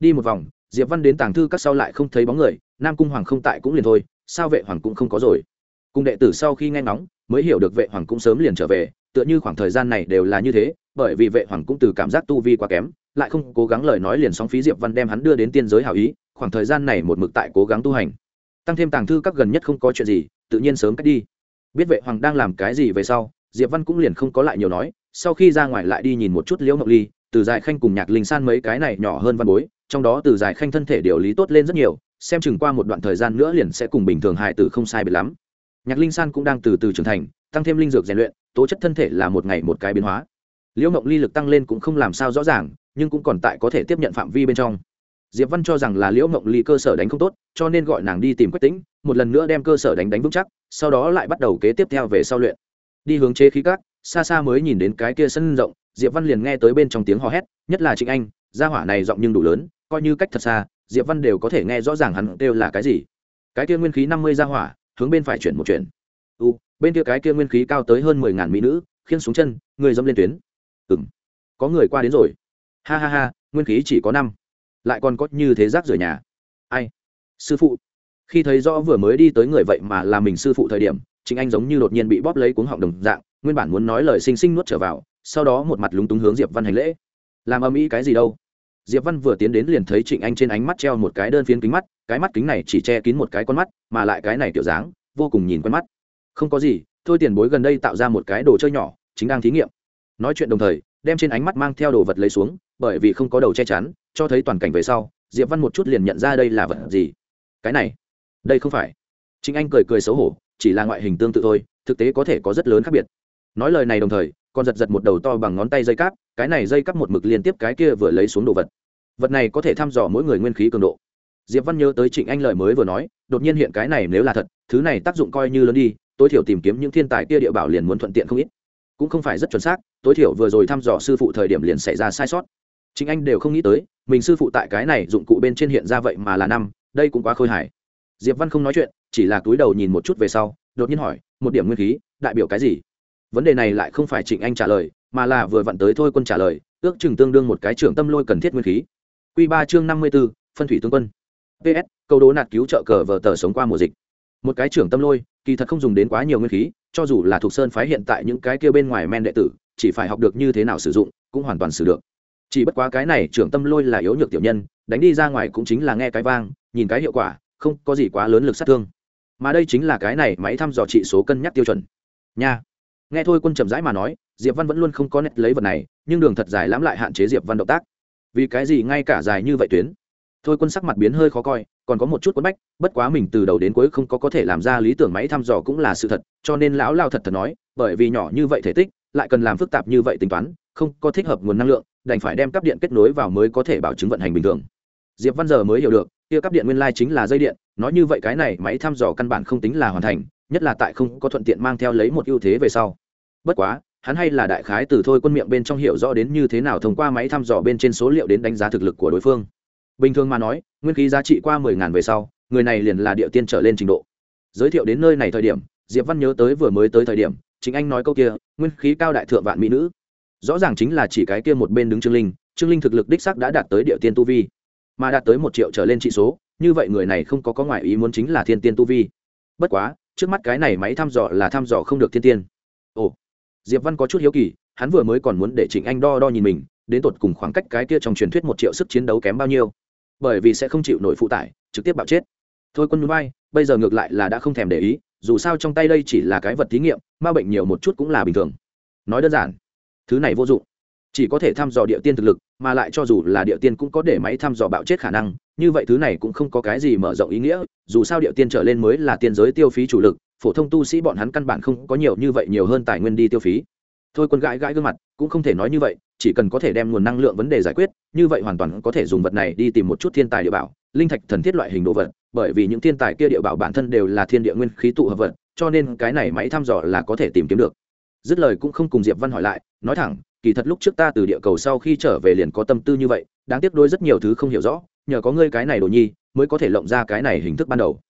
Đi một vòng, diệp văn đến tàng thư các sau lại không thấy bóng người, nam cung hoàng không tại cũng liền thôi, sao vệ hoàng cũng không có rồi. Cùng đệ tử sau khi nghe ngóng, mới hiểu được vệ hoàng cũng sớm liền trở về, tựa như khoảng thời gian này đều là như thế, bởi vì vệ hoàng cũng từ cảm giác tu vi quá kém, lại không cố gắng lời nói liền sóng phí diệp văn đem hắn đưa đến tiên giới hảo ý, khoảng thời gian này một mực tại cố gắng tu hành tăng thêm tàng thư các gần nhất không có chuyện gì, tự nhiên sớm cách đi. Biết vệ hoàng đang làm cái gì về sau, diệp văn cũng liền không có lại nhiều nói, sau khi ra ngoài lại đi nhìn một chút liễu ngọc ly, từ dài khanh cùng nhạc linh san mấy cái này nhỏ hơn văn bối, trong đó từ dài khanh thân thể điều lý tốt lên rất nhiều, xem chừng qua một đoạn thời gian nữa liền sẽ cùng bình thường hại tử không sai biệt lắm. Nhạc linh san cũng đang từ từ trưởng thành, tăng thêm linh dược rèn luyện, tố chất thân thể là một ngày một cái biến hóa. Liễu mộng ly lực tăng lên cũng không làm sao rõ ràng, nhưng cũng còn tại có thể tiếp nhận phạm vi bên trong diệp văn cho rằng là liễu mộng ly cơ sở đánh không tốt, cho nên gọi nàng đi tìm quách tĩnh, một lần nữa đem cơ sở đánh đánh vững chắc, sau đó lại bắt đầu kế tiếp theo về sau luyện. Đi hướng chế khí cát xa xa mới nhìn đến cái kia sân rộng, diệp văn liền nghe tới bên trong tiếng hò hét, nhất là trịnh anh, gia hỏa này giọng nhưng đủ lớn, coi như cách thật xa, diệp văn đều có thể nghe rõ ràng hắn kêu là cái gì. Cái kia nguyên khí năm mươi gia hỏa, hướng bên phải chuyển một chuyển. U, bên kia cái kia nguyên khí cao tới hơn mười ngàn mỹ nữ khiến xuống chân, người dâm lên tuyến. Ừng có người qua đến rồi. Ha ha ha, nguyên khí chỉ có năm lại còn có như thế rác rưởi nhà. Ai? Sư phụ. Khi thấy rõ vừa mới đi tới người vậy mà là mình sư phụ thời điểm chính anh giống như đột nhiên bị bóp lấy cuống họng đồng dạng, nguyên bản muốn nói lời xinh xinh nuốt trở vào, sau đó một mặt lúng túng hướng diệp văn hành lễ. Làm âm ý cái gì đâu? Diệp văn vừa tiến đến liền thấy trịnh anh trên ánh mắt treo một cái đơn phiến kính mắt, cái mắt kính này chỉ che kín một cái con mắt, mà lại cái này kiểu dáng, vô cùng nhìn quen mắt. Không có gì, thôi tiền bối gần đây tạo ra một cái đồ chơi nhỏ, chính đang thí nghiệm. Nói chuyện đồng thời, đem trên ánh mắt mang theo đồ vật lấy xuống, bởi vì không có đầu che chắn cho thấy toàn cảnh về sau, diệp văn một chút liền nhận ra đây là vật gì. Cái này, đây không phải. Chính anh cười cười xấu hổ, chỉ là ngoại hình tương tự thôi, thực tế có thể có rất lớn khác biệt. Nói lời này đồng thời còn giật giật một đầu to bằng ngón tay dây cáp, cái này dây cắp một mực liên tiếp cái kia vừa lấy xuống đồ vật. Vật này có thể thăm dò mỗi người nguyên khí cường độ. Diệp văn nhớ tới trịnh anh lời mới vừa nói, đột nhiên hiện cái này nếu là thật, thứ này tác dụng coi như lớn đi, tối thiểu tìm kiếm những thiên tài kia địa bảo liền muốn thuận tiện không ít. Cũng không phải rất chuẩn xác, tối thiểu vừa rồi thăm dò sư phụ thời điểm liền xảy ra sai sót chính anh đều không nghĩ tới, mình sư phụ tại cái này dụng cụ bên trên hiện ra vậy mà là năm, đây cũng quá khôi hài. Diệp văn không nói chuyện, chỉ là túi đầu nhìn một chút về sau, đột nhiên hỏi, một điểm nguyên khí, đại biểu cái gì? Vấn đề này lại không phải trịnh anh trả lời, mà là vừa vặn tới thôi quân trả lời, ước chừng tương đương một cái trưởng tâm lôi cần thiết nguyên khí. Q ba chương năm mươi b ố phân thủy tướng quân. Ps câu đố nạt cứu trợ cờ vờ tờ sống qua mùa dịch. Một cái trưởng tâm lôi, kỳ thật không dùng đến quá nhiều nguyên khí, cho dù là thuộc sơn phái hiện tại những cái kia bên ngoài men đệ tử, chỉ phải học được như thế nào sử dụng, cũng hoàn toàn xử được chỉ bất quá cái này trưởng tâm lôi là yếu nhược tiểu nhân, đánh đi ra ngoài cũng chính là nghe cái vang, nhìn cái hiệu quả, không có gì quá lớn lực sát thương. Mà đây chính là cái này máy thăm dò trị số cân nhắc tiêu chuẩn. Nha. Nghe thôi quân chậm rãi mà nói, diệp văn vẫn luôn không có nét lấy vật này, nhưng đường thật dài lãm lại hạn chế diệp văn động tác. Vì cái gì ngay cả dài như vậy tuyến? Thôi quân sắc mặt biến hơi khó coi, còn có một chút quấn bách, bất quá mình từ đầu đến cuối không có có thể làm ra lý tưởng máy thăm dò cũng là sự thật, cho nên lão lao thật thật nói, bởi vì nhỏ như vậy thể tích, lại cần làm phức tạp như vậy tính toán, không có thích hợp nguồn năng lượng đành phải đem cắp điện kết nối vào mới có thể bảo chứng vận hành bình thường. Diệp văn giờ mới hiểu được, kia cắp điện nguyên lai chính là dây điện, nói như vậy cái này máy thăm dò căn bản không tính là hoàn thành, nhất là tại không có thuận tiện mang theo lấy một ưu thế về sau. Bất quá, hắn hay là đại khái từ thôi quân miệng bên trong hiểu rõ đến như thế nào thông qua máy thăm dò bên trên số liệu đến đánh giá thực lực của đối phương. Bình thường mà nói, nguyên khí giá trị qua mười ngàn về sau, người này liền là địa tiên trở lên trình độ. Giới thiệu đến nơi này thời điểm, diệp văn nhớ tới vừa mới tới thời điểm, chính anh nói câu kia, nguyên khí cao đại thượng vạn mỹ nữ rõ ràng chính là chỉ cái kia một bên đứng trương linh trương linh thực lực đích sắc đã đạt tới địa tiên tu vi. Mà đạt tới một triệu trở lên trị số, như vậy người này không có có ngoại ý muốn chính là thiên tiên tu vi. Bất quá, trước mắt cái này máy thăm dò là thăm dò không được thiên tiên. Ồ, diệp văn có chút hiếu kỳ, hắn vừa mới còn muốn để trịnh anh đo đo nhìn mình, đến tột cùng khoảng cách cái kia trong truyền thuyết một triệu sức chiến đấu kém bao nhiêu. Bởi vì sẽ không chịu nổi phụ tải, trực tiếp bạo chết. Thôi quân núi bay, bây giờ ngược lại là đã không thèm để ý, dù sao trong tay đây chỉ là cái vật thí nghiệm, ma bệnh nhiều một chút cũng là bình thường. Nói đơn giản thứ này vô dụng. Chỉ có thể thăm dò địa tiên thực lực, mà lại cho dù là địa tiên cũng có để máy thăm dò bạo chết khả năng, như vậy thứ này cũng không có cái gì mở rộng ý nghĩa, dù sao địa tiên trở lên mới là tiên giới tiêu phí chủ lực, phổ thông tu sĩ bọn hắn căn bản không có nhiều như vậy nhiều hơn tài nguyên đi tiêu phí. Thôi quân gãi gãi gương mặt, cũng không thể nói như vậy, chỉ cần có thể đem nguồn năng lượng vấn đề giải quyết, như vậy hoàn toàn có thể dùng vật này đi tìm một chút thiên tài địa bảo, linh thạch thần thiết loại hình đồ vật, bởi vì những thiên tài kia địa bảo bản thân đều là thiên địa nguyên khí tụ hợp vật, cho nên cái này máy thăm dò là có thể tìm kiếm được dứt lời cũng không cùng diệp văn hỏi lại, nói thẳng, kỳ thật lúc trước ta từ địa cầu sau khi trở về liền có tâm tư như vậy, đáng tiếc đôi rất nhiều thứ không hiểu rõ, nhờ có ngươi cái này đồ nhi, mới có thể lộng ra cái này hình thức ban đầu.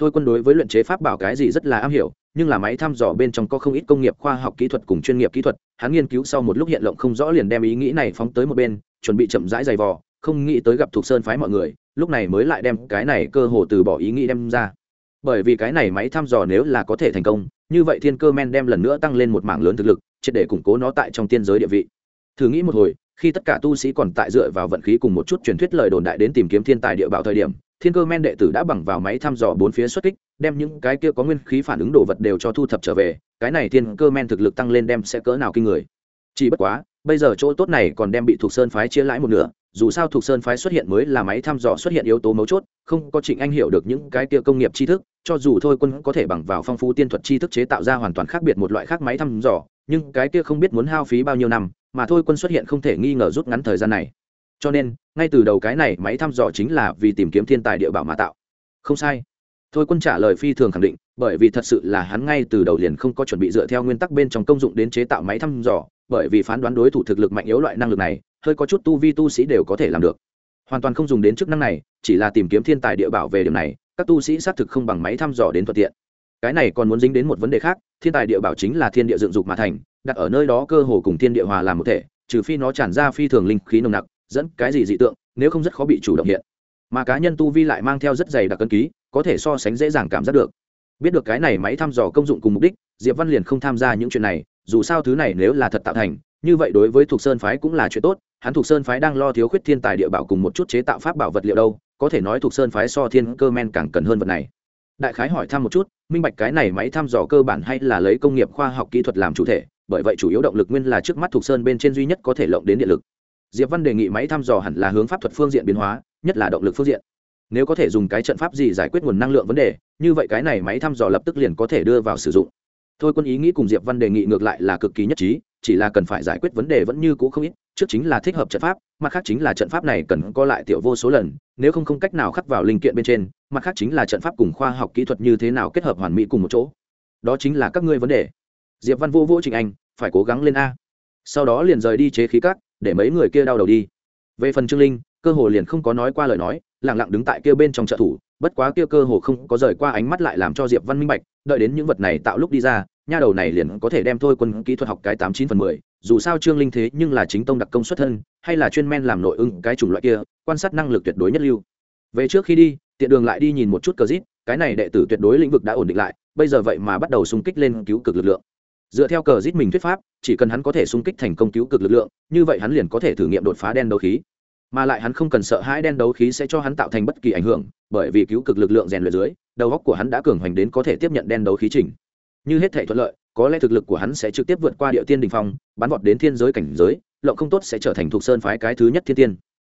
Thôi quân đối với luyện chế pháp bảo cái gì rất là am hiểu, nhưng là máy thăm dò bên trong có không ít công nghiệp khoa học kỹ thuật cùng chuyên nghiệp kỹ thuật, hắn nghiên cứu sau một lúc hiện lộng không rõ liền đem ý nghĩ này phóng tới một bên, chuẩn bị chậm rãi dày vò, không nghĩ tới gặp thuộc sơn phái mọi người, lúc này mới lại đem cái này cơ hồ từ bỏ ý nghĩ đem ra. Bởi vì cái này máy thăm dò nếu là có thể thành công như vậy thiên cơ men đem lần nữa tăng lên một mảng lớn thực lực, triệt để củng cố nó tại trong tiên giới địa vị. Thử nghĩ một hồi, khi tất cả tu sĩ còn tại dựa vào vận khí cùng một chút truyền thuyết lời đồn đại đến tìm kiếm thiên tài địa bảo thời điểm, thiên cơ men đệ tử đã bằng vào máy thăm dò bốn phía xuất kích, đem những cái kia có nguyên khí phản ứng đồ vật đều cho thu thập trở về, cái này thiên cơ men thực lực tăng lên đem sẽ cỡ nào kinh người. Chỉ bất quá, bây giờ chỗ tốt này còn đem bị thuộc sơn phái chia lãi một nửa dù sao thuộc sơn phái xuất hiện mới là máy thăm dò xuất hiện yếu tố mấu chốt, không có trịnh anh hiểu được những cái kia công nghiệp tri thức, cho dù thôi quân có thể bằng vào phong phú tiên thuật tri thức chế tạo ra hoàn toàn khác biệt một loại khác máy thăm dò, nhưng cái kia không biết muốn hao phí bao nhiêu năm, mà thôi quân xuất hiện không thể nghi ngờ rút ngắn thời gian này. Cho nên, ngay từ đầu cái này máy thăm dò chính là vì tìm kiếm thiên tài địa bảo mà tạo. Không sai. Thôi quân trả lời phi thường khẳng định, bởi vì thật sự là hắn ngay từ đầu liền không có chuẩn bị dựa theo nguyên tắc bên trong công dụng đến chế tạo máy thăm dò, bởi vì phán đoán đối thủ thực lực mạnh yếu loại năng lực này hơi có chút tu vi tu sĩ đều có thể làm được. Hoàn toàn không dùng đến chức năng này, chỉ là tìm kiếm thiên tài địa bảo về điểm này, các tu sĩ xác thực không bằng máy thăm dò đến thuận tiện. Cái này còn muốn dính đến một vấn đề khác, thiên tài địa bảo chính là thiên địa dựng dục mà thành, đặt ở nơi đó cơ hồ cùng thiên địa hòa làm một thể, trừ phi nó tràn ra phi thường linh khí nồng nặc, dẫn cái gì dị tượng, nếu không rất khó bị chủ động hiện. Mà cá nhân tu vi lại mang theo rất dày đặc cân ký, có thể so sánh dễ dàng cảm giác được. Biết được cái này máy thăm dò công dụng cùng mục đích, diệp văn liền không tham gia những chuyện này, dù sao thứ này nếu là thật tạo thành, như vậy đối với thuộc sơn phái cũng là chuyện tốt hắn thuộc sơn phái đang lo thiếu khuyết thiên tài địa bảo cùng một chút chế tạo pháp bảo vật liệu đâu, có thể nói thuộc sơn phái so thiên cơ men càng cần hơn vật này. Đại khái hỏi thăm một chút, minh bạch cái này máy thăm dò cơ bản hay là lấy công nghiệp khoa học kỹ thuật làm chủ thể, bởi vậy chủ yếu động lực nguyên là trước mắt thuộc sơn bên trên duy nhất có thể lộng đến điện lực. Diệp văn đề nghị máy thăm dò hẳn là hướng pháp thuật phương diện biến hóa, nhất là động lực phương diện. Nếu có thể dùng cái trận pháp gì giải quyết nguồn năng lượng vấn đề, như vậy cái này máy thăm dò lập tức liền có thể đưa vào sử dụng. Thôi quân ý nghĩ cùng diệp văn đề nghị ngược lại là cực kỳ nhất trí chỉ là cần phải giải quyết vấn đề vẫn như cũ không ít, trước chính là thích hợp trận pháp, mặt khác chính là trận pháp này cần co lại tiểu vô số lần, nếu không không cách nào khắc vào linh kiện bên trên, mặt khác chính là trận pháp cùng khoa học kỹ thuật như thế nào kết hợp hoàn mỹ cùng một chỗ. Đó chính là các ngươi vấn đề. Diệp văn vô vô trình anh, phải cố gắng lên a. Sau đó liền rời đi chế khí cắt để mấy người kia đau đầu đi. Về phần trương linh, cơ hồ liền không có nói qua lời nói lẳng lặng đứng tại kia bên trong trợ thủ, bất quá kia cơ hồ không có rời qua ánh mắt lại làm cho diệp văn minh bạch, đợi đến những vật này tạo lúc đi ra nha đầu này liền có thể đem thôi quân kỹ thuật học cái tám chín phần mười, dù sao trương linh thế nhưng là chính tông đặc công xuất thân, hay là chuyên men làm nội ưng cái chủng loại kia, quan sát năng lực tuyệt đối nhất lưu. Về trước khi đi, tiện đường lại đi nhìn một chút cờ rít, cái này đệ tử tuyệt đối lĩnh vực đã ổn định lại, bây giờ vậy mà bắt đầu xung kích lên cứu cực lực lượng. Dựa theo cờ rít mình thuyết pháp, chỉ cần hắn có thể xung kích thành công cứu cực lực lượng, như vậy hắn liền có thể thử nghiệm đột phá đen đấu khí. Mà lại hắn không cần sợ hãi đen đấu khí sẽ cho hắn tạo thành bất kỳ ảnh hưởng, bởi vì cứu cực lực lượng rèn luyện dưới, đầu óc của hắn đã cường hoành đến có thể tiếp nhận đen đấu khí trình như hết thể thuận lợi, có lẽ thực lực của hắn sẽ trực tiếp vượt qua địa tiên đình phong, bắn vọt đến thiên giới cảnh giới, lộng không tốt sẽ trở thành thuộc sơn phái cái thứ nhất thiên tiên.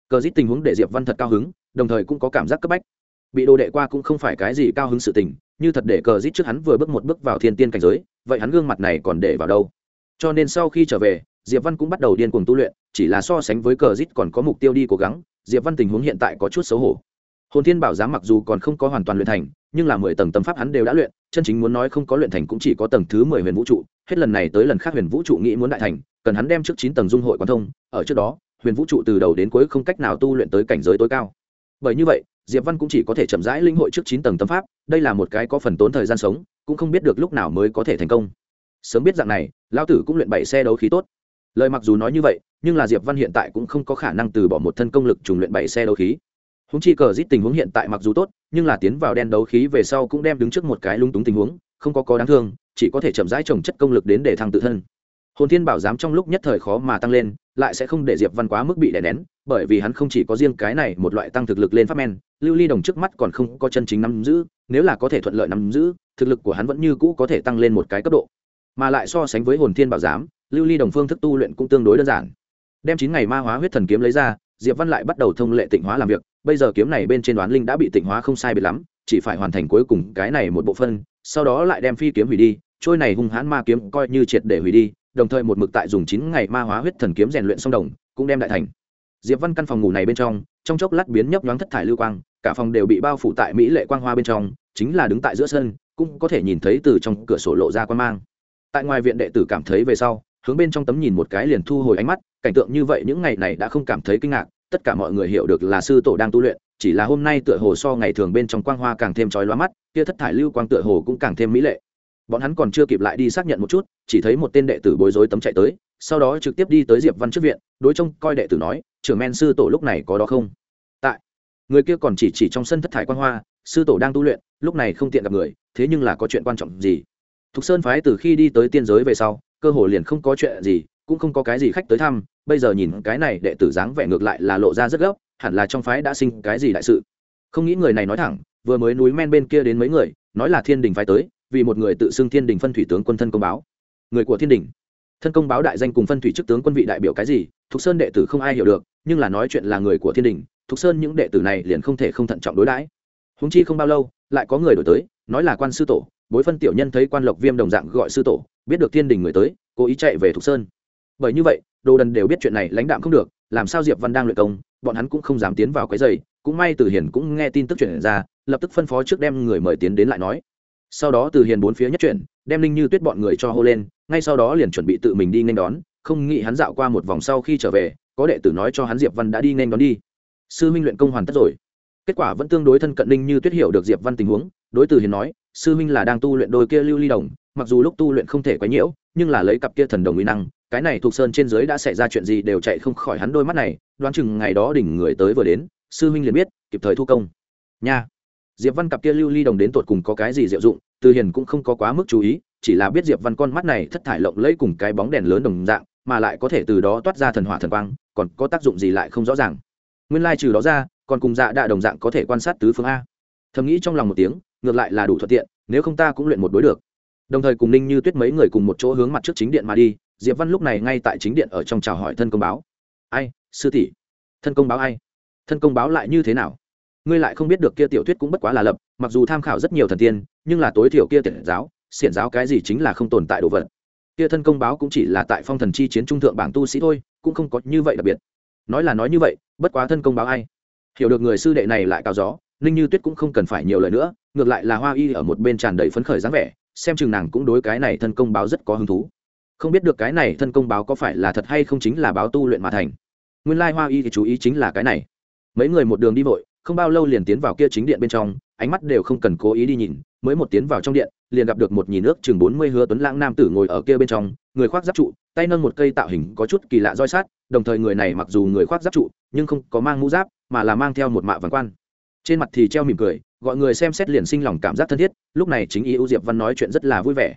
Cờ dít tình huống để diệp văn thật cao hứng, đồng thời cũng có cảm giác cấp bách. Bị đồ đệ qua cũng không phải cái gì cao hứng sự tình, như thật để cờ dít trước hắn vừa bước một bước vào thiên tiên cảnh giới, vậy hắn gương mặt này còn để vào đâu? Cho nên sau khi trở về, diệp văn cũng bắt đầu điên cuồng tu luyện, chỉ là so sánh với cờ dít còn có mục tiêu đi cố gắng, diệp văn tình huống hiện tại có chút xấu hổ hồn thiên bảo giám mặc dù còn không có hoàn toàn luyện thành, nhưng là mười tầng tâm pháp hắn đều đã luyện, chân chính muốn nói không có luyện thành cũng chỉ có tầng thứ mười huyền vũ trụ, hết lần này tới lần khác huyền vũ trụ nghĩ muốn đại thành, cần hắn đem trước chín tầng dung hội quan thông, ở trước đó, huyền vũ trụ từ đầu đến cuối không cách nào tu luyện tới cảnh giới tối cao. Bởi như vậy, diệp văn cũng chỉ có thể chậm rãi linh hội trước chín tầng tâm pháp, đây là một cái có phần tốn thời gian sống, cũng không biết được lúc nào mới có thể thành công. Sớm biết dạng này lao tử cũng luyện bảy xe đấu khí tốt. Lời mặc dù nói như vậy, nhưng là diệp văn hiện tại cũng không có khả năng từ bỏ một thân công lực trùng luyện bảy xe đấu khí húng chi cờ rít tình huống hiện tại mặc dù tốt, nhưng là tiến vào đen đấu khí về sau cũng đem đứng trước một cái lung túng tình huống, không có có đáng thương, chỉ có thể chậm rãi trồng chất công lực đến để thăng tự thân. Hồn thiên bảo giám trong lúc nhất thời khó mà tăng lên, lại sẽ không để diệp văn quá mức bị đè nén, bởi vì hắn không chỉ có riêng cái này một loại tăng thực lực lên pháp men, lưu ly đồng trước mắt còn không có chân chính nắm giữ, nếu là có thể thuận lợi nắm giữ, thực lực của hắn vẫn như cũ có thể tăng lên một cái cấp độ. Mà lại so sánh với hồn thiên bảo giám, lưu ly đồng phương thức tu luyện cũng tương đối đơn giản. Đem chín ngày ma hóa huyết thần kiếm lấy ra, diệp văn lại bắt đầu thông lệ tịnh hóa làm việc bây giờ kiếm này bên trên đoán linh đã bị tịnh hóa không sai biệt lắm, chỉ phải hoàn thành cuối cùng cái này một bộ phân, sau đó lại đem phi kiếm hủy đi, trôi này hung hãn ma kiếm coi như triệt để hủy đi, đồng thời một mực tại dùng chín ngày ma hóa huyết thần kiếm rèn luyện song đồng, cũng đem đại thành. Diệp văn căn phòng ngủ này bên trong trong chốc lát biến nhấp nhoáng thất thải lưu quang, cả phòng đều bị bao phủ tại mỹ lệ quang hoa bên trong, chính là đứng tại giữa sân, cũng có thể nhìn thấy từ trong cửa sổ lộ ra quan mang. Tại ngoài viện đệ tử cảm thấy về sau, hướng bên trong tấm nhìn một cái liền thu hồi ánh mắt, cảnh tượng như vậy những ngày này đã không cảm thấy kinh ngạc tất cả mọi người hiểu được là sư tổ đang tu luyện, chỉ là hôm nay tựa hồ so ngày thường bên trong quang hoa càng thêm trói lóa mắt, kia thất thải lưu quang tựa hồ cũng càng thêm mỹ lệ. Bọn hắn còn chưa kịp lại đi xác nhận một chút, chỉ thấy một tên đệ tử bối rối tấm chạy tới, sau đó trực tiếp đi tới diệp văn trước viện, đối trông coi đệ tử nói, trưởng men sư tổ lúc này có đó không? Tại. Người kia còn chỉ chỉ trong sân thất thải quan hoa, sư tổ đang tu luyện, lúc này không tiện gặp người, thế nhưng là có chuyện quan trọng gì? Thục sơn phái từ khi đi tới tiên giới về sau, cơ hồ liền không có chuyện gì cũng không có cái gì khách tới thăm, bây giờ nhìn cái này đệ tử dáng vẻ ngược lại là lộ ra rất gấp, hẳn là trong phái đã sinh cái gì đại sự. Không nghĩ người này nói thẳng, vừa mới núi men bên kia đến mấy người, nói là thiên đình phái tới, vì một người tự xưng thiên đình phân thủy tướng quân thân công báo. Người của thiên đình. Thân công báo đại danh cùng phân thủy chức tướng quân vị đại biểu cái gì, thục sơn đệ tử không ai hiểu được, nhưng là nói chuyện là người của thiên đình, thục sơn những đệ tử này liền không thể không thận trọng đối đãi. Húng chi không bao lâu, lại có người đổi tới, nói là quan sư tổ, bối phân tiểu nhân thấy quan lộc viêm đồng dạng gọi sư tổ, biết được thiên đình người tới, cố ý chạy về thục sơn bởi như vậy, đồ đần đều biết chuyện này lãnh đạm không được, làm sao diệp văn đang luyện công, bọn hắn cũng không dám tiến vào cái giày. Cũng may từ hiền cũng nghe tin tức chuyện ra, lập tức phân phó trước đem người mời tiến đến lại nói. Sau đó từ hiền bốn phía nhất chuyển, đem linh như tuyết bọn người cho hô lên, ngay sau đó liền chuẩn bị tự mình đi nên đón, không nghĩ hắn dạo qua một vòng sau khi trở về, có đệ tử nói cho hắn diệp văn đã đi nên đón đi. Sư minh luyện công hoàn tất rồi. Kết quả vẫn tương đối thân cận linh như tuyết hiểu được diệp văn tình huống, đối từ hiền nói, sư minh là đang tu luyện đôi kia lưu ly đồng, mặc dù lúc tu luyện không thể quấy nhiễu nhưng là lấy cặp kia thần đồng uy năng, cái này thuộc sơn trên dưới đã xảy ra chuyện gì đều chạy không khỏi hắn đôi mắt này, đoán chừng ngày đó đỉnh người tới vừa đến, sư huynh liền biết, kịp thời thu công. Nha. Diệp văn cặp kia lưu ly đồng đến tột cùng có cái gì diệu dụng, từ hiền cũng không có quá mức chú ý, chỉ là biết diệp văn con mắt này thất thải lộng lẫy cùng cái bóng đèn lớn đồng dạng, mà lại có thể từ đó toát ra thần hỏa thần quang, còn có tác dụng gì lại không rõ ràng. Nguyên lai trừ đó ra, còn cùng dạ đạ đồng dạng có thể quan sát tứ phương a. Thầm nghĩ trong lòng một tiếng, ngược lại là đủ thuận tiện, nếu không ta cũng luyện một đối được đồng thời cùng ninh như tuyết mấy người cùng một chỗ hướng mặt trước chính điện mà đi, diệp văn lúc này ngay tại chính điện ở trong chào hỏi thân công báo. Ai, sư tỷ? Thân công báo ai? Thân công báo lại như thế nào? Ngươi lại không biết được kia tiểu thuyết cũng bất quá là lập, mặc dù tham khảo rất nhiều thần tiên, nhưng là tối thiểu kia tiện giáo, xiển giáo cái gì chính là không tồn tại đồ vật. Kia thân công báo cũng chỉ là tại phong thần chi chiến trung thượng bảng tu sĩ thôi, cũng không có như vậy đặc biệt. Nói là nói như vậy, bất quá thân công báo ai? Hiểu được người sư đệ này lại cao gió, ninh như tuyết cũng không cần phải nhiều lời nữa, ngược lại là hoa y ở một bên tràn đầy phấn khởi dáng vẻ xem chừng nàng cũng đối cái này thân công báo rất có hứng thú. Không biết được cái này thân công báo có phải là thật hay không chính là báo tu luyện mà thành. Nguyên lai hoa y thì chú ý chính là cái này. Mấy người một đường đi vội, không bao lâu liền tiến vào kia chính điện bên trong, ánh mắt đều không cần cố ý đi nhìn, mới một tiến vào trong điện, liền gặp được một nhìn nước chừng bốn mươi hứa tuấn lãng nam tử ngồi ở kia bên trong, người khoác giáp trụ, tay nâng một cây tạo hình có chút kỳ lạ roi sát đồng thời người này mặc dù người khoác giáp trụ, nhưng không có mang mũ giáp, mà là mang theo một mạ vàng quan. Trên mặt thì treo mỉm cười gọi người xem xét liền sinh lòng cảm giác thân thiết, lúc này chính ý ưu diệp văn nói chuyện rất là vui vẻ.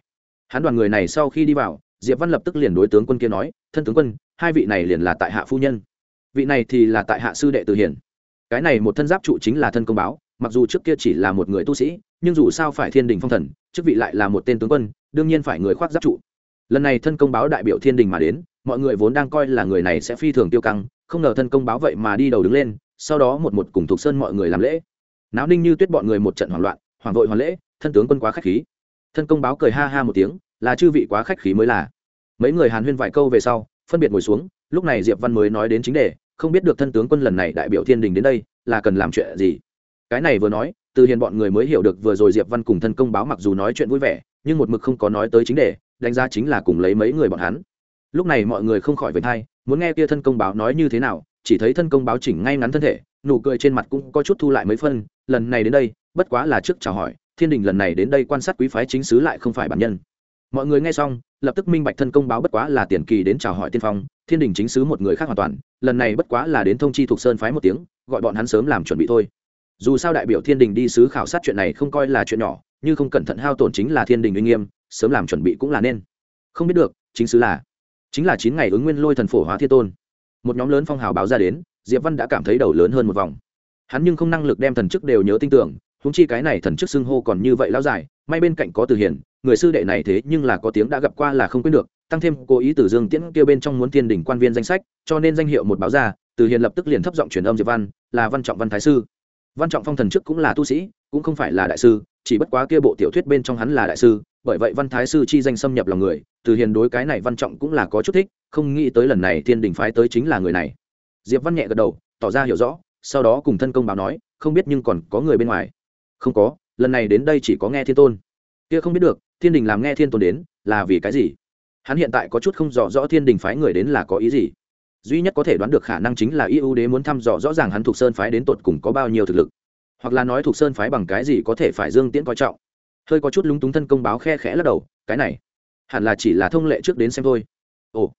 Hắn đoàn người này sau khi đi vào, diệp văn lập tức liền đối tướng quân kia nói, thân tướng quân, hai vị này liền là tại hạ phu nhân. Vị này thì là tại hạ sư đệ từ hiển cái này một thân giáp trụ chính là thân công báo, mặc dù trước kia chỉ là một người tu sĩ, nhưng dù sao phải thiên đình phong thần, chức vị lại là một tên tướng quân, đương nhiên phải người khoác giáp trụ. Lần này thân công báo đại biểu thiên đình mà đến, mọi người vốn đang coi là người này sẽ phi thường tiêu căng, không ngờ thân công báo vậy mà đi đầu đứng lên, sau đó một một cùng thuộc sơn mọi người làm lễ náo ninh như tuyết bọn người một trận hoảng loạn hoảng vội hoàn lễ thân tướng quân quá khách khí. Thân công báo cười ha ha một tiếng là chư vị quá khách khí mới là. Mấy người hàn huyên vài câu về sau phân biệt ngồi xuống lúc này diệp văn mới nói đến chính đề không biết được thân tướng quân lần này đại biểu thiên đình đến đây là cần làm chuyện gì. Cái này vừa nói từ hiền bọn người mới hiểu được vừa rồi diệp văn cùng thân công báo mặc dù nói chuyện vui vẻ nhưng một mực không có nói tới chính đề đánh giá chính là cùng lấy mấy người bọn hắn. Lúc này mọi người không khỏi về hay, muốn nghe kia thân công báo nói như thế nào chỉ thấy thân công báo chỉnh ngay ngắn thân thể nụ cười trên mặt cũng có chút thu lại mấy phân lần này đến đây, bất quá là trước chào hỏi, thiên đình lần này đến đây quan sát quý phái chính sứ lại không phải bản nhân. Mọi người nghe xong, lập tức minh bạch thân công báo bất quá là tiền kỳ đến chào hỏi tiên phong, thiên đình chính sứ một người khác hoàn toàn, lần này bất quá là đến thông chi thuộc sơn phái một tiếng, gọi bọn hắn sớm làm chuẩn bị thôi. Dù sao đại biểu thiên đình đi sứ khảo sát chuyện này không coi là chuyện nhỏ nhưng không cẩn thận hao tổn chính là thiên đình uy nghiêm, sớm làm chuẩn bị cũng là nên. Không biết được, chính sứ là, chính là chín ngày ứng nguyên lôi thần phổ hóa thiên tôn. Một nhóm lớn phong hào báo ra đến, diệp văn đã cảm thấy đầu lớn hơn một vòng hắn nhưng không năng lực đem thần chức đều nhớ tin tưởng húng chi cái này thần chức xưng hô còn như vậy lão dài, may bên cạnh có từ hiền, người sư đệ này thế nhưng là có tiếng đã gặp qua là không quên được, tăng thêm cố ý từ dương tiễn kêu bên trong muốn thiên đỉnh quan viên danh sách, cho nên danh hiệu một báo ra, từ hiền lập tức liền thấp giọng truyền âm diệp văn, là văn trọng văn thái sư. Văn trọng phong thần chức cũng là tu sĩ, cũng không phải là đại sư, chỉ bất quá kia bộ tiểu thuyết bên trong hắn là đại sư, bởi vậy văn thái sư chi danh xâm nhập lòng người, từ hiền đối cái này văn trọng cũng là có chút thích, không nghĩ tới lần này thiên đình phái tới chính là người này. Diệp văn nhẹ gật đầu, tỏ ra hiểu rõ sau đó cùng thân công báo nói, không biết nhưng còn có người bên ngoài. Không có, lần này đến đây chỉ có nghe thiên tôn. Kia không biết được, thiên đình làm nghe thiên tôn đến, là vì cái gì? Hắn hiện tại có chút không rõ rõ thiên đình phái người đến là có ý gì. Duy nhất có thể đoán được khả năng chính là y ưu đế muốn thăm dò rõ ràng hắn thuộc sơn phái đến tột cùng có bao nhiêu thực lực. Hoặc là nói thuộc sơn phái bằng cái gì có thể phải dương tiễn coi trọng. Hơi có chút lúng túng thân công báo khe khẽ lắc đầu, cái này, hẳn là chỉ là thông lệ trước đến xem thôi. Ồ,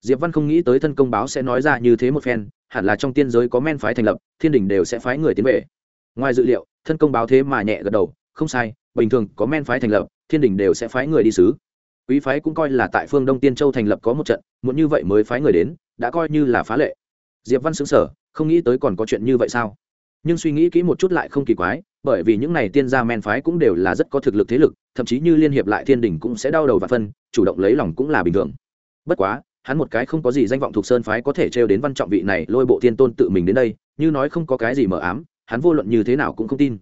diệp văn không nghĩ tới thân công báo sẽ nói ra như thế một phen hẳn là trong tiên giới có men phái thành lập, thiên đình đều sẽ phái người tiến về. Ngoài dự liệu, thân công báo thế mà nhẹ gật đầu, không sai, bình thường có men phái thành lập, thiên đình đều sẽ phái người đi sứ. Quý phái cũng coi là tại phương đông tiên châu thành lập có một trận muốn như vậy mới phái người đến, đã coi như là phá lệ. Diệp văn xứng sở không nghĩ tới còn có chuyện như vậy sao? Nhưng suy nghĩ kỹ một chút lại không kỳ quái, bởi vì những này tiên gia men phái cũng đều là rất có thực lực thế lực, thậm chí như liên hiệp lại thiên đình cũng sẽ đau đầu và phân, chủ động lấy lòng cũng là bình thường. Bất quá hắn một cái không có gì danh vọng thuộc sơn phái có thể trêu đến văn trọng vị này lôi bộ thiên tôn tự mình đến đây, như nói không có cái gì mờ ám, hắn vô luận như thế nào cũng không tin.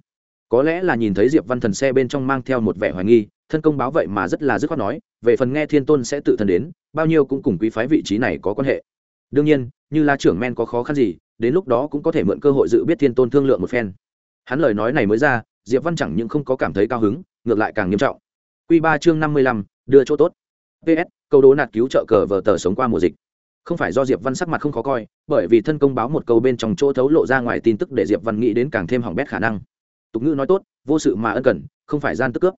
Có lẽ là nhìn thấy diệp văn thần xe bên trong mang theo một vẻ hoài nghi, thân công báo vậy mà rất là dứt khoát nói, về phần nghe thiên tôn sẽ tự thân đến, bao nhiêu cũng cùng quý phái vị trí này có quan hệ. Đương nhiên, như la trưởng men có khó khăn gì, đến lúc đó cũng có thể mượn cơ hội dự biết thiên tôn thương lượng một phen. Hắn lời nói này mới ra, diệp văn chẳng những không có cảm thấy cao hứng, ngược lại càng nghiêm trọng. Q ba chương năm mươi lăm, đưa chỗ tốt. Ps câu đố nạt cứu trợ cờ vờ tờ sống qua mùa dịch. Không phải do diệp văn sắc mặt không khó coi, bởi vì thân công báo một câu bên trong chỗ thấu lộ ra ngoài tin tức để diệp văn nghĩ đến càng thêm hỏng bét khả năng. Tục ngữ nói tốt, vô sự mà ân cần, không phải gian tức cướp.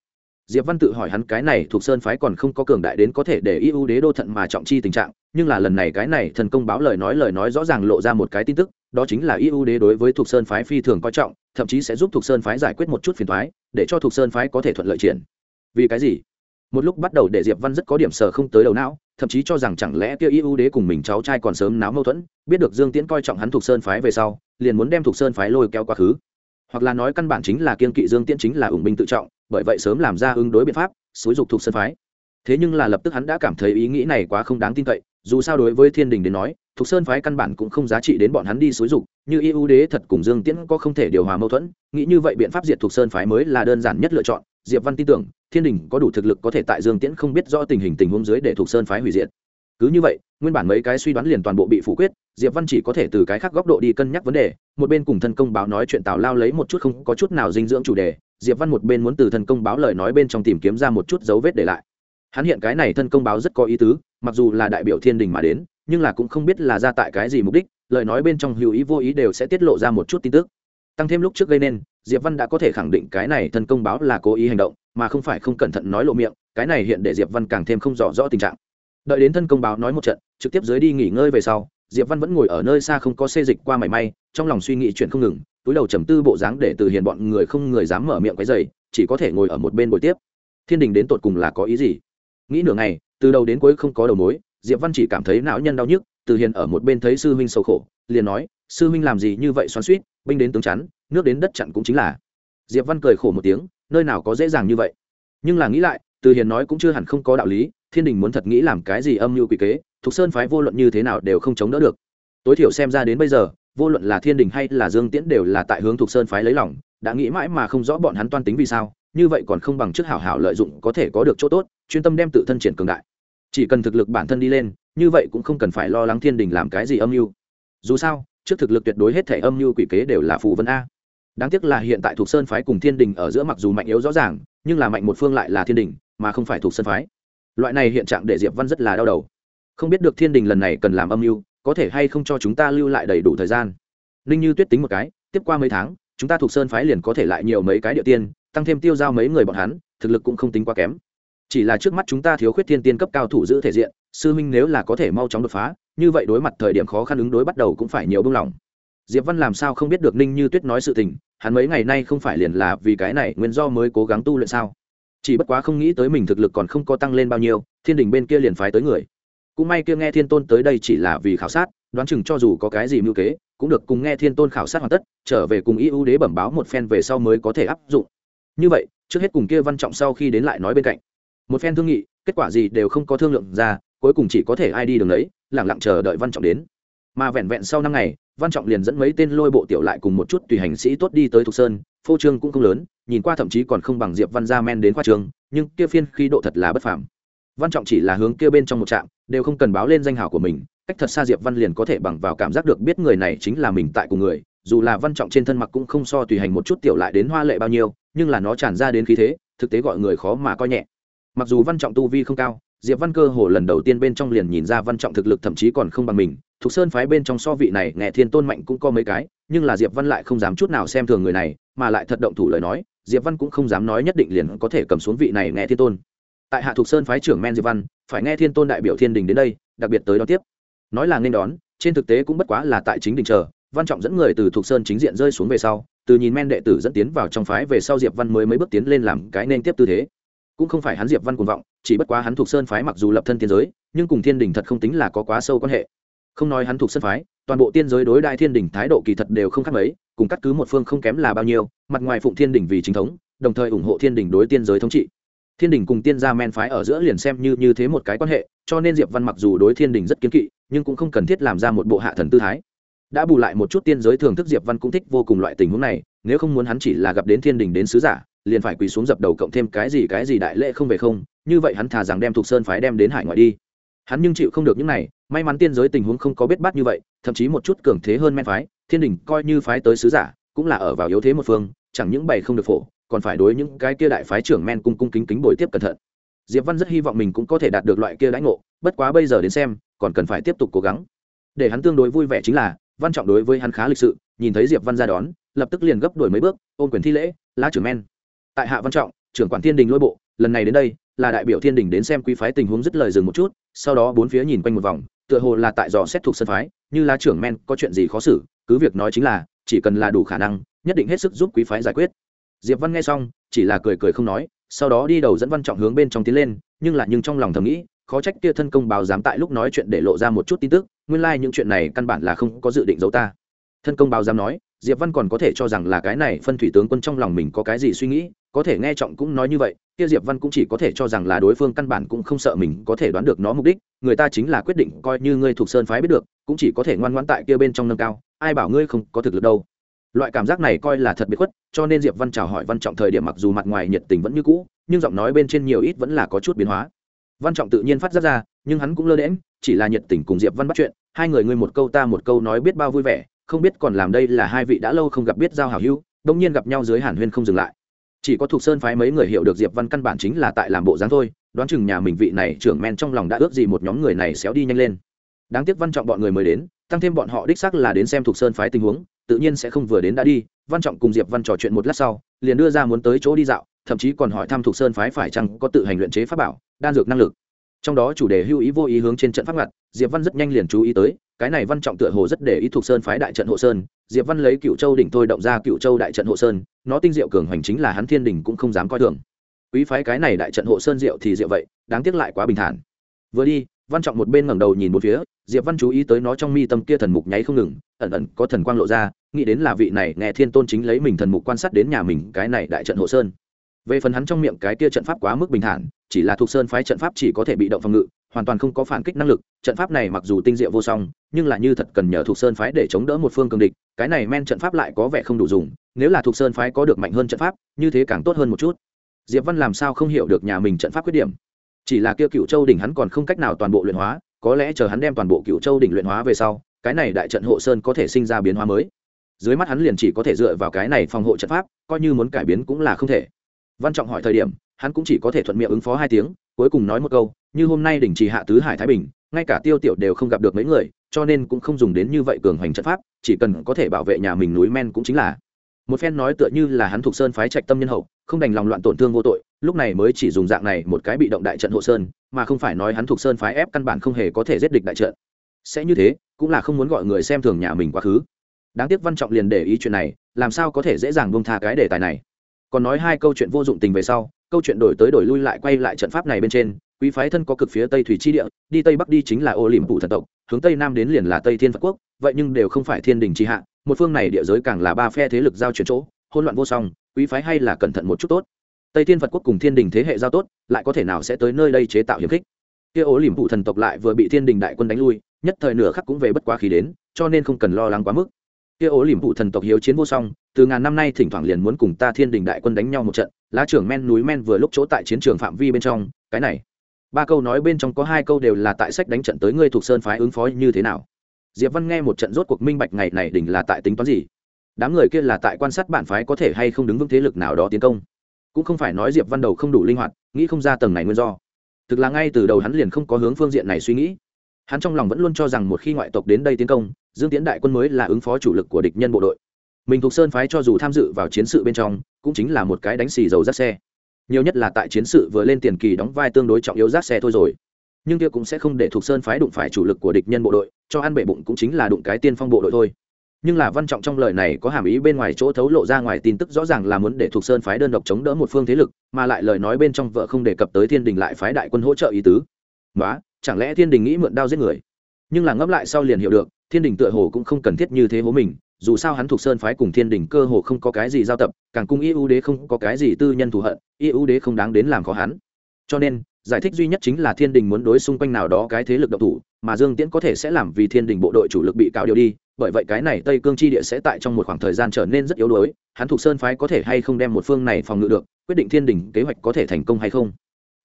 Diệp văn tự hỏi hắn cái này thuộc sơn phái còn không có cường đại đến có thể để ưu đế đô thận mà trọng chi tình trạng, nhưng là lần này cái này thần công báo lời nói lời nói rõ ràng lộ ra một cái tin tức, đó chính là ưu đế đối với thuộc sơn phái phi thường coi trọng, thậm chí sẽ giúp thuộc sơn phái giải quyết một chút phiền thoái để cho thuộc sơn phái có thể thuận lợi triển. Vì cái gì? Một lúc bắt đầu để diệp văn rất có điểm sờ không tới đầu não, thậm chí cho rằng chẳng lẽ kia ưu đế cùng mình cháu trai còn sớm náo mâu thuẫn, biết được dương tiễn coi trọng hắn thuộc sơn phái về sau, liền muốn đem thuộc sơn phái lôi kéo quá khứ. Hoặc là nói căn bản chính là kiên kỵ dương tiễn chính là ủng binh tự trọng, bởi vậy sớm làm ra ứng đối biện pháp, xúi dục thuộc sơn phái. Thế nhưng là lập tức hắn đã cảm thấy ý nghĩ này quá không đáng tin cậy, dù sao đối với thiên đình đến nói thuộc sơn phái căn bản cũng không giá trị đến bọn hắn đi xúi dục, như ưu đế thật cùng dương tiễn có không thể điều hòa mâu thuẫn, nghĩ như vậy biện pháp diệt thuộc sơn phái mới là đơn giản nhất lựa chọn diệp văn tin tưởng, thiên đình có đủ thực lực có thể tại dương tiễn không biết rõ tình hình tình huống dưới để thuộc sơn phái hủy diệt. Cứ như vậy, nguyên bản mấy cái suy đoán liền toàn bộ bị phủ quyết, diệp văn chỉ có thể từ cái khác góc độ đi cân nhắc vấn đề, một bên cùng thân công báo nói chuyện tào lao lấy một chút không có chút nào dinh dưỡng chủ đề, diệp văn một bên muốn từ thân công báo lời nói bên trong tìm kiếm ra một chút dấu vết để lại. Hắn hiện cái này thân công báo rất có ý tứ, mặc dù là đại biểu thiên đình mà đến, nhưng là cũng không biết là ra tại cái gì mục đích, lời nói bên trong hữu ý vô ý đều sẽ tiết lộ ra một chút tin tức tăng thêm lúc trước gây nên, diệp văn đã có thể khẳng định cái này thân công báo là cố ý hành động, mà không phải không cẩn thận nói lộ miệng, cái này hiện để diệp văn càng thêm không rõ rõ tình trạng. Đợi đến thân công báo nói một trận, trực tiếp dưới đi nghỉ ngơi về sau, diệp văn vẫn ngồi ở nơi xa không có xê dịch qua mảy may, trong lòng suy nghĩ chuyện không ngừng, túi đầu trầm tư bộ dáng để từ hiền bọn người không người dám mở miệng cái giày chỉ có thể ngồi ở một bên buổi tiếp. Thiên đình đến tột cùng là có ý gì? Nghĩ nửa ngày, từ đầu đến cuối không có đầu mối, diệp văn chỉ cảm thấy não nhân đau nhức, từ hiền ở một bên thấy sư huynh sầu khổ, liền nói, sư huynh làm gì như vậy xoắn suýt binh đến tướng chắn, nước đến đất chặn cũng chính là. Diệp văn cười khổ một tiếng, nơi nào có dễ dàng như vậy. Nhưng là nghĩ lại, từ hiền nói cũng chưa hẳn không có đạo lý, thiên đình muốn thật nghĩ làm cái gì âm mưu quỷ kế, thục sơn phái vô luận như thế nào đều không chống đỡ được. Tối thiểu xem ra đến bây giờ, vô luận là thiên đình hay là dương tiễn đều là tại hướng thục sơn phái lấy lòng, đã nghĩ mãi mà không rõ bọn hắn toan tính vì sao, như vậy còn không bằng trước hảo hảo lợi dụng có thể có được chỗ tốt, chuyên tâm đem tự thân triển cường đại. Chỉ cần thực lực bản thân đi lên, như vậy cũng không cần phải lo lắng thiên đình làm cái gì âm mưu. Dù sao trước thực lực tuyệt đối hết thể âm như quỷ kế đều là phù vân a. Đáng tiếc là hiện tại thuộc sơn phái cùng thiên đình ở giữa mặc dù mạnh yếu rõ ràng, nhưng là mạnh một phương lại là thiên đình, mà không phải thuộc sơn phái. Loại này hiện trạng để diệp văn rất là đau đầu. Không biết được thiên đình lần này cần làm âm mưu, có thể hay không cho chúng ta lưu lại đầy đủ thời gian. Ninh như tuyết tính một cái, tiếp qua mấy tháng, chúng ta thuộc sơn phái liền có thể lại nhiều mấy cái địa tiên, tăng thêm tiêu giao mấy người bọn hắn, thực lực cũng không tính quá kém. Chỉ là trước mắt chúng ta thiếu khuyết thiên tiên cấp cao thủ giữ thể diện, sư minh nếu là có thể mau chóng đột phá như vậy đối mặt thời điểm khó khăn ứng đối bắt đầu cũng phải nhiều bưng lòng. Diệp văn làm sao không biết được ninh như tuyết nói sự tình, hắn mấy ngày nay không phải liền là vì cái này, nguyên do mới cố gắng tu luyện sao? Chỉ bất quá không nghĩ tới mình thực lực còn không có tăng lên bao nhiêu, thiên đình bên kia liền phái tới người. Cũng may kia nghe thiên tôn tới đây chỉ là vì khảo sát, đoán chừng cho dù có cái gì mưu kế, cũng được cùng nghe thiên tôn khảo sát hoàn tất, trở về cùng y ưu đế bẩm báo một phen về sau mới có thể áp dụng. Như vậy, trước hết cùng kia văn trọng sau khi đến lại nói bên cạnh. Một phen thương nghị, kết quả gì đều không có thương lượng ra, cuối cùng chỉ có thể ai đi đường đấy lẳng lặng chờ đợi văn trọng đến. Mà vẹn vẹn sau năm ngày, văn trọng liền dẫn mấy tên lôi bộ tiểu lại cùng một chút tùy hành sĩ tốt đi tới thục sơn, phô trương cũng không lớn, nhìn qua thậm chí còn không bằng diệp văn gia men đến khoa trường, nhưng kia phiên khí độ thật là bất phàm. Văn trọng chỉ là hướng kia bên trong một trạm, đều không cần báo lên danh hào của mình, cách thật xa diệp văn liền có thể bằng vào cảm giác được biết người này chính là mình tại cùng người, dù là văn trọng trên thân mặc cũng không so tùy hành một chút tiểu lại đến hoa lệ bao nhiêu, nhưng là nó tràn ra đến khí thế, thực tế gọi người khó mà coi nhẹ. Mặc dù văn trọng tu vi không cao diệp văn cơ hồ lần đầu tiên bên trong liền nhìn ra văn trọng thực lực thậm chí còn không bằng mình. Thục sơn phái bên trong so vị này, nghe thiên tôn mạnh cũng có mấy cái, nhưng là diệp văn lại không dám chút nào xem thường người này, mà lại thật động thủ lời nói, diệp văn cũng không dám nói nhất định liền có thể cầm xuống vị này nghe thiên tôn. Tại hạ thục sơn phái trưởng men diệp văn, phải nghe thiên tôn đại biểu thiên đình đến đây, đặc biệt tới đón tiếp. Nói là nên đón, trên thực tế cũng bất quá là tại chính đình chờ, văn trọng dẫn người từ thục sơn chính diện rơi xuống về sau, từ nhìn men đệ tử dẫn tiến vào trong phái về sau diệp văn mới mấy bước tiến lên làm cái nên tiếp tư thế cũng không phải hắn diệp văn cuồng vọng, chỉ bất quá hắn thuộc sơn phái mặc dù lập thân tiên giới, nhưng cùng thiên đình thật không tính là có quá sâu quan hệ. Không nói hắn thuộc sơn phái, toàn bộ tiên giới đối đại thiên đình thái độ kỳ thật đều không khác mấy, cùng cắt cứ một phương không kém là bao nhiêu, mặt ngoài phụng thiên đình vì chính thống, đồng thời ủng hộ thiên đình đối tiên giới thống trị. Thiên đình cùng tiên gia men phái ở giữa liền xem như như thế một cái quan hệ, cho nên diệp văn mặc dù đối thiên đình rất kiến kỵ, nhưng cũng không cần thiết làm ra một bộ hạ thần tư thái. Đã bù lại một chút tiên giới thường thức, diệp văn cũng thích vô cùng loại tình huống này, nếu không muốn hắn chỉ là gặp đến thiên đình đến sứ giả liền phải quỳ xuống dập đầu cộng thêm cái gì cái gì đại lễ không về không, như vậy hắn thà rằng đem thuộc sơn phái đem đến hải ngoại đi. Hắn nhưng chịu không được những này, may mắn tiên giới tình huống không có biết bắt như vậy, thậm chí một chút cường thế hơn men phái, thiên đình coi như phái tới sứ giả, cũng là ở vào yếu thế một phương, chẳng những bày không được phổ, còn phải đối những cái kia đại phái trưởng men cung cung kính kính bồi tiếp cẩn thận. Diệp văn rất hy vọng mình cũng có thể đạt được loại kia lãnh ngộ, bất quá bây giờ đến xem, còn cần phải tiếp tục cố gắng. Để hắn tương đối vui vẻ chính là, văn trọng đối với hắn khá lịch sự, nhìn thấy diệp văn ra đón, lập tức liền gấp đuổi mấy bước ôm quyền thi lễ, lá trưởng men tại hạ văn trọng, trưởng quản thiên đình lôi bộ, lần này đến đây, là đại biểu thiên đình đến xem quý phái tình huống dứt lời dừng một chút, sau đó bốn phía nhìn quanh một vòng, tựa hồ là tại dò xét thuộc sân phái, như là trưởng men, có chuyện gì khó xử, cứ việc nói chính là, chỉ cần là đủ khả năng, nhất định hết sức giúp quý phái giải quyết. Diệp văn nghe xong, chỉ là cười cười không nói, sau đó đi đầu dẫn văn trọng hướng bên trong tiến lên, nhưng là nhưng trong lòng thầm nghĩ, khó trách kia thân công báo dám tại lúc nói chuyện để lộ ra một chút tin tức, nguyên lai like những chuyện này căn bản là không có dự định giấu ta. Thân công báo dám nói, diệp văn còn có thể cho rằng là cái này phân thủy tướng quân trong lòng mình có cái gì suy nghĩ có thể nghe trọng cũng nói như vậy, kia diệp văn cũng chỉ có thể cho rằng là đối phương căn bản cũng không sợ mình có thể đoán được nó mục đích, người ta chính là quyết định coi như ngươi thuộc sơn phái biết được, cũng chỉ có thể ngoan ngoãn tại kia bên trong nâng cao, ai bảo ngươi không có thực lực đâu. Loại cảm giác này coi là thật biệt khuất, cho nên diệp văn chào hỏi văn trọng thời điểm mặc dù mặt ngoài nhiệt tình vẫn như cũ, nhưng giọng nói bên trên nhiều ít vẫn là có chút biến hóa. Văn trọng tự nhiên phát giác ra, nhưng hắn cũng lơ đễm chỉ là nhiệt tình cùng diệp văn bắt chuyện, hai người ngươi một câu ta một câu nói biết bao vui vẻ, không biết còn làm đây là hai vị đã lâu không gặp biết giao hảo hữu đông nhiên gặp nhau dưới hàn huyên không dừng lại chỉ có thuộc sơn phái mấy người hiểu được diệp văn căn bản chính là tại làm bộ dáng thôi, đoán chừng nhà mình vị này trưởng men trong lòng đã ước gì một nhóm người này xéo đi nhanh lên. Đáng tiếc văn trọng bọn người mới đến, tăng thêm bọn họ đích xác là đến xem thuộc sơn phái tình huống, tự nhiên sẽ không vừa đến đã đi. Văn trọng cùng diệp văn trò chuyện một lát sau, liền đưa ra muốn tới chỗ đi dạo, thậm chí còn hỏi thăm thuộc sơn phái phải chăng có tự hành luyện chế pháp bảo, đan dược năng lực trong đó chủ đề hưu ý vô ý hướng trên trận pháp ngặt, diệp văn rất nhanh liền chú ý tới, cái này văn trọng tựa hồ rất để ý thuộc sơn phái đại trận hộ sơn, diệp văn lấy cựu châu đỉnh thôi động ra cựu châu đại trận hộ sơn, nó tinh diệu cường hoành chính là hắn thiên đỉnh cũng không dám coi thường. Quý phái cái này đại trận hộ sơn diệu thì diệu vậy, đáng tiếc lại quá bình thản. Vừa đi, văn trọng một bên ngẩng đầu nhìn một phía, diệp văn chú ý tới nó trong mi tâm kia thần mục nháy không ngừng, ẩn ẩn có thần quang lộ ra, nghĩ đến là vị này nghe thiên tôn chính lấy mình thần mục quan sát đến nhà mình cái này đại trận hộ sơn. Về phần hắn trong miệng cái kia trận pháp quá mức bình thản chỉ là thuộc sơn phái trận pháp chỉ có thể bị động phòng ngự, hoàn toàn không có phản kích năng lực, trận pháp này mặc dù tinh diệu vô song, nhưng là như thật cần nhờ thuộc sơn phái để chống đỡ một phương cường địch, cái này men trận pháp lại có vẻ không đủ dùng, nếu là thuộc sơn phái có được mạnh hơn trận pháp, như thế càng tốt hơn một chút. Diệp văn làm sao không hiểu được nhà mình trận pháp khuyết điểm? Chỉ là kia cựu châu đỉnh hắn còn không cách nào toàn bộ luyện hóa, có lẽ chờ hắn đem toàn bộ cựu châu đỉnh luyện hóa về sau, cái này đại trận hộ sơn có thể sinh ra biến hóa mới. Dưới mắt hắn liền chỉ có thể dựa vào cái này phòng hộ trận pháp, coi như muốn cải biến cũng là không thể. Văn trọng hỏi thời điểm hắn cũng chỉ có thể thuận miệng ứng phó hai tiếng, cuối cùng nói một câu, như hôm nay đỉnh trì hạ tứ hải thái bình, ngay cả tiêu tiểu đều không gặp được mấy người, cho nên cũng không dùng đến như vậy cường hoành trận pháp, chỉ cần có thể bảo vệ nhà mình núi men cũng chính là. Một phen nói tựa như là hắn thuộc sơn phái trạch tâm nhân hậu, không đành lòng loạn tổn thương vô tội, lúc này mới chỉ dùng dạng này một cái bị động đại trận hộ sơn, mà không phải nói hắn thuộc sơn phái ép căn bản không hề có thể giết địch đại trận. Sẽ như thế, cũng là không muốn gọi người xem thường nhà mình quá khứ. Đáng tiếc văn trọng liền để ý chuyện này, làm sao có thể dễ dàng buông tha cái đề tài này. Còn nói hai câu chuyện vô dụng tình về sau câu chuyện đổi tới đổi lui lại quay lại trận pháp này bên trên, quý phái thân có cực phía tây thủy chi địa, đi tây bắc đi chính là ô liềm phủ thần tộc, hướng tây nam đến liền là tây thiên phật quốc, vậy nhưng đều không phải thiên đình tri hạ, một phương này địa giới càng là ba phe thế lực giao chuyển chỗ hôn loạn vô song, quý phái hay là cẩn thận một chút tốt. Tây thiên phật quốc cùng thiên đình thế hệ giao tốt, lại có thể nào sẽ tới nơi đây chế tạo hiểm khích? Kia ố liềm phụ thần tộc lại vừa bị thiên đình đại quân đánh lui, nhất thời nửa khắc cũng về bất quá khí đến, cho nên không cần lo lắng quá mức kia ố liềm phụ thần tộc hiếu chiến vô song, từ ngàn năm nay thỉnh thoảng liền muốn cùng ta thiên đình đại quân đánh nhau một trận, lá trưởng men núi men vừa lúc chỗ tại chiến trường phạm vi bên trong, cái này. Ba câu nói bên trong có hai câu đều là tại sách đánh trận tới ngươi thuộc sơn phái ứng phó như thế nào. Diệp văn nghe một trận rốt cuộc minh bạch ngày này đỉnh là tại tính toán gì. Đám người kia là tại quan sát bản phái có thể hay không đứng vững thế lực nào đó tiến công. Cũng không phải nói diệp văn đầu không đủ linh hoạt, nghĩ không ra tầng này nguyên do. Thực là ngay từ đầu hắn liền không có hướng phương diện này suy nghĩ. Hắn trong lòng vẫn luôn cho rằng một khi ngoại tộc đến đây tiến công dương Tiễn đại quân mới là ứng phó chủ lực của địch nhân bộ đội. Mình thuộc sơn phái cho dù tham dự vào chiến sự bên trong, cũng chính là một cái đánh xì dầu rác xe. Nhiều nhất là tại chiến sự vừa lên tiền kỳ đóng vai tương đối trọng yếu rác xe thôi rồi. Nhưng kia cũng sẽ không để thuộc sơn phái đụng phải chủ lực của địch nhân bộ đội, cho ăn bể bụng cũng chính là đụng cái tiên phong bộ đội thôi. Nhưng là văn trọng trong lời này có hàm ý bên ngoài chỗ thấu lộ ra ngoài tin tức rõ ràng là muốn để thuộc sơn phái đơn độc chống đỡ một phương thế lực, mà lại lời nói bên trong vợ không đề cập tới thiên đình lại phái đại quân hỗ trợ ý tứ. Đó chẳng lẽ thiên đình nghĩ mượn đao giết người? Nhưng là ngẫm lại sau liền hiểu được, thiên đình tựa hồ cũng không cần thiết như thế hố mình, dù sao hắn thuộc sơn phái cùng thiên đình cơ hồ không có cái gì giao tập, càng cung y ưu đế không có cái gì tư nhân thù hận, y ưu đế không đáng đến làm khó hắn. Cho nên, giải thích duy nhất chính là thiên đình muốn đối xung quanh nào đó cái thế lực độc thủ, mà dương tiễn có thể sẽ làm vì thiên đình bộ đội chủ lực bị cạo điều đi, bởi vậy cái này tây cương chi địa sẽ tại trong một khoảng thời gian trở nên rất yếu đuối, hắn thuộc sơn phái có thể hay không đem một phương này phòng ngự được, quyết định thiên đình kế hoạch có thể thành công hay không.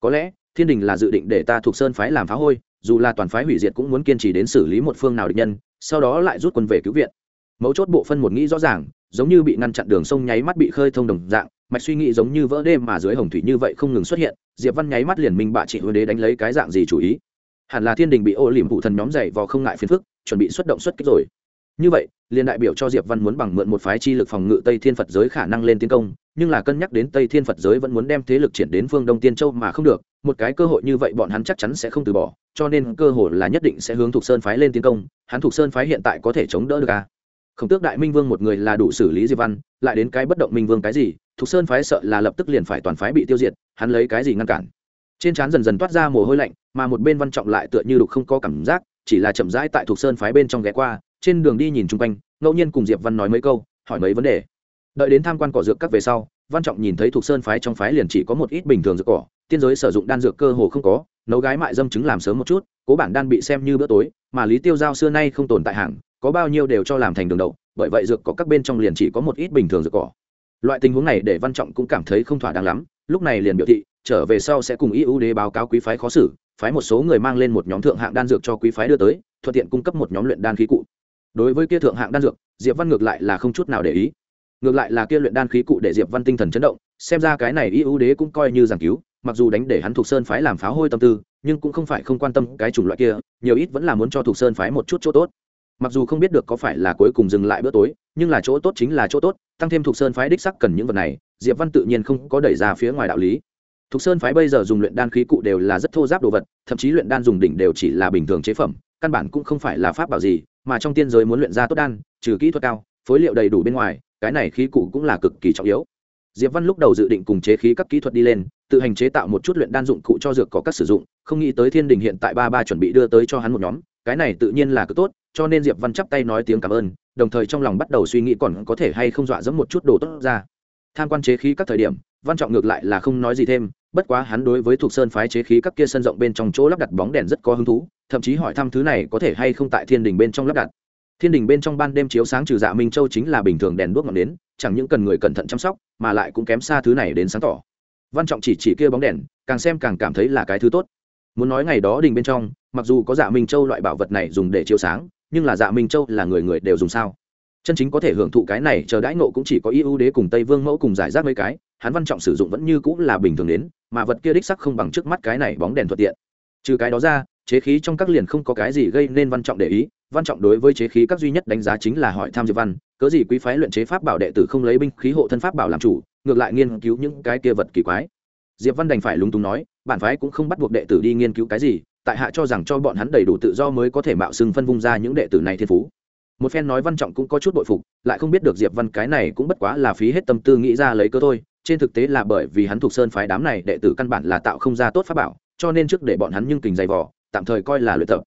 Có lẽ, thiên đình là dự định để ta thuộc sơn phái làm phá hôi dù là toàn phái hủy diệt cũng muốn kiên trì đến xử lý một phương nào địch nhân, sau đó lại rút quân về cứu viện. Mấu chốt bộ phân một nghĩ rõ ràng, giống như bị ngăn chặn đường sông nháy mắt bị khơi thông đồng dạng, mạch suy nghĩ giống như vỡ đêm mà dưới hồng thủy như vậy không ngừng xuất hiện, diệp văn nháy mắt liền minh bạ chị huế đế đánh lấy cái dạng gì chủ ý. Hẳn là thiên đình bị ô liềm phụ thần nhóm dày vào không ngại phiền phức, chuẩn bị xuất động xuất kích rồi như vậy, liền đại biểu cho diệp văn muốn bằng mượn một phái chi lực phòng ngự tây thiên phật giới khả năng lên tiến công, nhưng là cân nhắc đến tây thiên phật giới vẫn muốn đem thế lực triển đến phương đông tiên châu mà không được, một cái cơ hội như vậy bọn hắn chắc chắn sẽ không từ bỏ, cho nên cơ hội là nhất định sẽ hướng thuộc sơn phái lên tiến công, hắn thuộc sơn phái hiện tại có thể chống đỡ được à? Khổng tước đại minh vương một người là đủ xử lý diệp văn, lại đến cái bất động minh vương cái gì thuộc sơn phái sợ là lập tức liền phải toàn phái bị tiêu diệt, hắn lấy cái gì ngăn cản? Trên trán dần dần toát ra mồ hôi lạnh, mà một bên văn trọng lại tựa như đục không có cảm giác, chỉ là chậm rãi tại thuộc sơn phái bên trong ghé qua trên đường đi nhìn chung quanh, ngẫu nhiên cùng diệp văn nói mấy câu, hỏi mấy vấn đề. Đợi đến tham quan cỏ dược các về sau, văn trọng nhìn thấy thuộc sơn phái trong phái liền chỉ có một ít bình thường dược cỏ, tiên giới sử dụng đan dược cơ hồ không có, nấu gái mại dâm chứng làm sớm một chút, cố bản đan bị xem như bữa tối, mà lý tiêu giao xưa nay không tồn tại hàng, có bao nhiêu đều cho làm thành đường đậu, bởi vậy dược có các bên trong liền chỉ có một ít bình thường dược cỏ. Loại tình huống này để văn trọng cũng cảm thấy không thỏa đáng lắm, lúc này liền biểu thị, trở về sau sẽ cùng y ưu đế báo cáo quý phái khó xử, phái một số người mang lên một nhóm thượng hạng đan dược cho quý phái đưa tới, thuận tiện cung cấp một nhóm luyện đan khí cụ đối với kia thượng hạng đan dược, diệp văn ngược lại là không chút nào để ý. Ngược lại là kia luyện đan khí cụ để diệp văn tinh thần chấn động, xem ra cái này y ưu đế cũng coi như giảng cứu, mặc dù đánh để hắn thuộc sơn phái làm pháo hôi tâm tư, nhưng cũng không phải không quan tâm cái chủng loại kia, nhiều ít vẫn là muốn cho thuộc sơn phái một chút chỗ tốt. Mặc dù không biết được có phải là cuối cùng dừng lại bữa tối, nhưng là chỗ tốt chính là chỗ tốt, tăng thêm thuộc sơn phái đích sắc cần những vật này, diệp văn tự nhiên không có đẩy ra phía ngoài đạo lý. Thuộc sơn phái bây giờ dùng luyện đan khí cụ đều là rất thô giáp đồ vật, thậm chí luyện đan dùng đỉnh đều chỉ là bình thường chế phẩm, căn bản cũng không phải là pháp bảo gì mà trong tiên giới muốn luyện ra tốt đan, trừ kỹ thuật cao, phối liệu đầy đủ bên ngoài, cái này khí cụ cũng là cực kỳ trọng yếu. Diệp văn lúc đầu dự định cùng chế khí các kỹ thuật đi lên, tự hành chế tạo một chút luyện đan dụng cụ cho dược có các sử dụng, không nghĩ tới thiên đình hiện tại ba ba chuẩn bị đưa tới cho hắn một nhóm, cái này tự nhiên là cứ tốt, cho nên diệp văn chắp tay nói tiếng cảm ơn, đồng thời trong lòng bắt đầu suy nghĩ còn có thể hay không dọa dẫm một chút đồ tốt ra. Tham quan chế khí các thời điểm văn trọng ngược lại là không nói gì thêm, bất quá hắn đối với thuộc sơn phái chế khí các kia sân rộng bên trong chỗ lắp đặt bóng đèn rất có hứng thú, thậm chí hỏi thăm thứ này có thể hay không tại thiên đình bên trong lắp đặt. Thiên đình bên trong ban đêm chiếu sáng trừ dạ minh châu chính là bình thường đèn đuốc ngọn nến, chẳng những cần người cẩn thận chăm sóc, mà lại cũng kém xa thứ này đến sáng tỏ. Văn trọng chỉ chỉ kia bóng đèn, càng xem càng cảm thấy là cái thứ tốt. Muốn nói ngày đó đình bên trong, mặc dù có dạ minh châu loại bảo vật này dùng để chiếu sáng, nhưng là dạ minh châu là người người đều dùng sao? Chân chính có thể hưởng thụ cái này, chờ đãi nộ cũng chỉ có ưu đế cùng tây vương mẫu cùng giải rác mấy cái hắn văn trọng sử dụng vẫn như cũng là bình thường đến, mà vật kia đích sắc không bằng trước mắt cái này bóng đèn thuận tiện. Trừ cái đó ra, chế khí trong các liền không có cái gì gây nên văn trọng để ý. Văn trọng đối với chế khí các duy nhất đánh giá chính là hỏi tham diệp văn, cớ gì quý phái luyện chế pháp bảo đệ tử không lấy binh khí hộ thân pháp bảo làm chủ, ngược lại nghiên cứu những cái kia vật kỳ quái? Diệp văn đành phải lúng túng nói, bản phái cũng không bắt buộc đệ tử đi nghiên cứu cái gì, tại hạ cho rằng cho bọn hắn đầy đủ tự do mới có thể mạo xưng phân vung ra những đệ tử này thiên phú. Một phen nói văn trọng cũng có chút bội phục, lại không biết được diệp văn cái này cũng bất quá là phí hết tâm tư nghĩ ra lấy cơ thôi trên thực tế là bởi vì hắn thuộc sơn phái đám này, đệ tử căn bản là tạo không ra tốt pháp bảo, cho nên trước để bọn hắn nhưng kình dày vỏ tạm thời coi là luyện tập.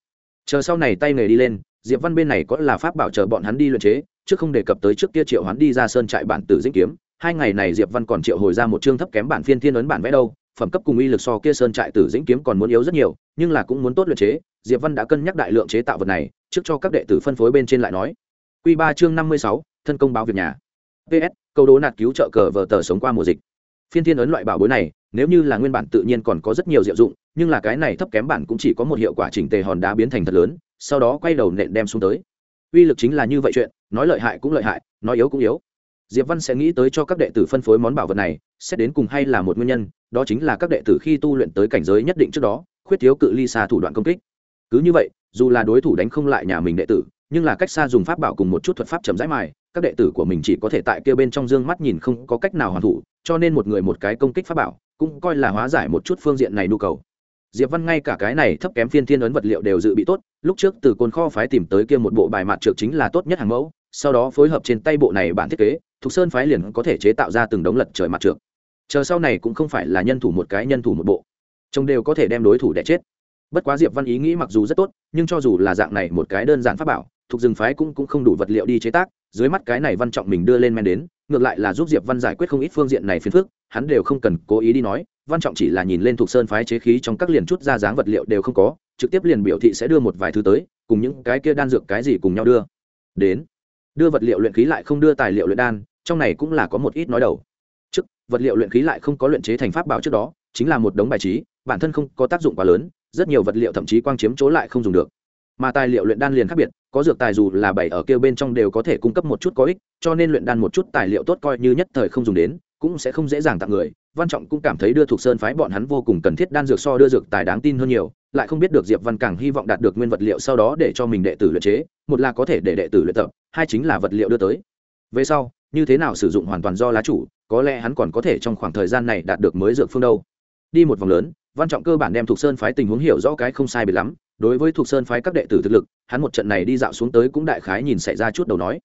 Chờ sau này tay nghề đi lên, diệp văn bên này có là pháp bảo chờ bọn hắn đi luyện chế trước không đề cập tới trước kia triệu hắn đi ra sơn trại bản tử dĩnh kiếm. Hai ngày này diệp văn còn triệu hồi ra một chương thấp kém bản phiên thiên ấn bản vẽ đâu, phẩm cấp cùng uy lực so kia sơn trại tử dĩnh kiếm còn muốn yếu rất nhiều, nhưng là cũng muốn tốt luyện chế. Diệp văn đã cân nhắc đại lượng chế tạo vật này, trước cho các đệ tử phân phối bên trên lại nói. Quy ba chương năm mươi sáu, thân công báo việc nhà ps câu đố nạt cứu trợ cờ vờ tờ sống qua mùa dịch. Phiên thiên ấn loại bảo bối này, nếu như là nguyên bản tự nhiên còn có rất nhiều diệu dụng, nhưng là cái này thấp kém bản cũng chỉ có một hiệu quả chỉnh tề hòn đá biến thành thật lớn, sau đó quay đầu nện đem xuống tới. Uy lực chính là như vậy chuyện, nói lợi hại cũng lợi hại, nói yếu cũng yếu. Diệp văn sẽ nghĩ tới cho các đệ tử phân phối món bảo vật này, xét đến cùng hay là một nguyên nhân, đó chính là các đệ tử khi tu luyện tới cảnh giới nhất định trước đó, khuyết thiếu cự ly xa thủ đoạn công kích. Cứ như vậy, dù là đối thủ đánh không lại nhà mình đệ tử, nhưng là cách xa dùng pháp bảo cùng một chút thuật pháp chậm rãi mài các đệ tử của mình chỉ có thể tại kia bên trong dương mắt nhìn không có cách nào hoàn thủ, cho nên một người một cái công kích pháp bảo, cũng coi là hóa giải một chút phương diện này nhu cầu. Diệp văn ngay cả cái này thấp kém phiên thiên ấn vật liệu đều dự bị tốt, lúc trước từ cồn kho phái tìm tới kia một bộ bài mặt trược chính là tốt nhất hàng mẫu, sau đó phối hợp trên tay bộ này bản thiết kế, thục sơn phái liền có thể chế tạo ra từng đống lật trời mặt trược. Chờ sau này cũng không phải là nhân thủ một cái nhân thủ một bộ. Trông đều có thể đem đối thủ đẻ chết. Bất quá diệp văn ý nghĩ mặc dù rất tốt, nhưng cho dù là dạng này một cái đơn giản pháp bảo thuộc rừng phái cũng cũng không đủ vật liệu đi chế tác dưới mắt cái này văn trọng mình đưa lên men đến, ngược lại là giúp diệp văn giải quyết không ít phương diện này phiền phức, hắn đều không cần cố ý đi nói, văn trọng chỉ là nhìn lên thuộc sơn phái chế khí trong các liền chút ra dáng vật liệu đều không có, trực tiếp liền biểu thị sẽ đưa một vài thứ tới, cùng những cái kia đan dược cái gì cùng nhau đưa. Đến, đưa vật liệu luyện khí lại không đưa tài liệu luyện đan, trong này cũng là có một ít nói đầu. Trước, vật liệu luyện khí lại không có luyện chế thành pháp bảo trước đó, chính là một đống bài trí, bản thân không có tác dụng quá lớn, rất nhiều vật liệu thậm chí quang chiếm chỗ lại không dùng được. Mà tài liệu luyện đan liền khác biệt có dược tài dù là bảy ở kia bên trong đều có thể cung cấp một chút có ích, cho nên luyện đan một chút tài liệu tốt coi như nhất thời không dùng đến, cũng sẽ không dễ dàng tặng người. Văn trọng cũng cảm thấy đưa thuộc sơn phái bọn hắn vô cùng cần thiết đan dược so đưa dược tài đáng tin hơn nhiều, lại không biết được diệp văn càng hy vọng đạt được nguyên vật liệu sau đó để cho mình đệ tử luyện chế, một là có thể để đệ tử luyện tập, hai chính là vật liệu đưa tới. Về sau, như thế nào sử dụng hoàn toàn do lá chủ, có lẽ hắn còn có thể trong khoảng thời gian này đạt được mới dược phương đâu. Đi một vòng lớn, văn trọng cơ bản đem thuộc sơn phái tình huống hiểu rõ cái không sai biệt lắm đối với thuộc sơn phái các đệ tử thực lực, hắn một trận này đi dạo xuống tới cũng đại khái nhìn xảy ra chút đầu nói.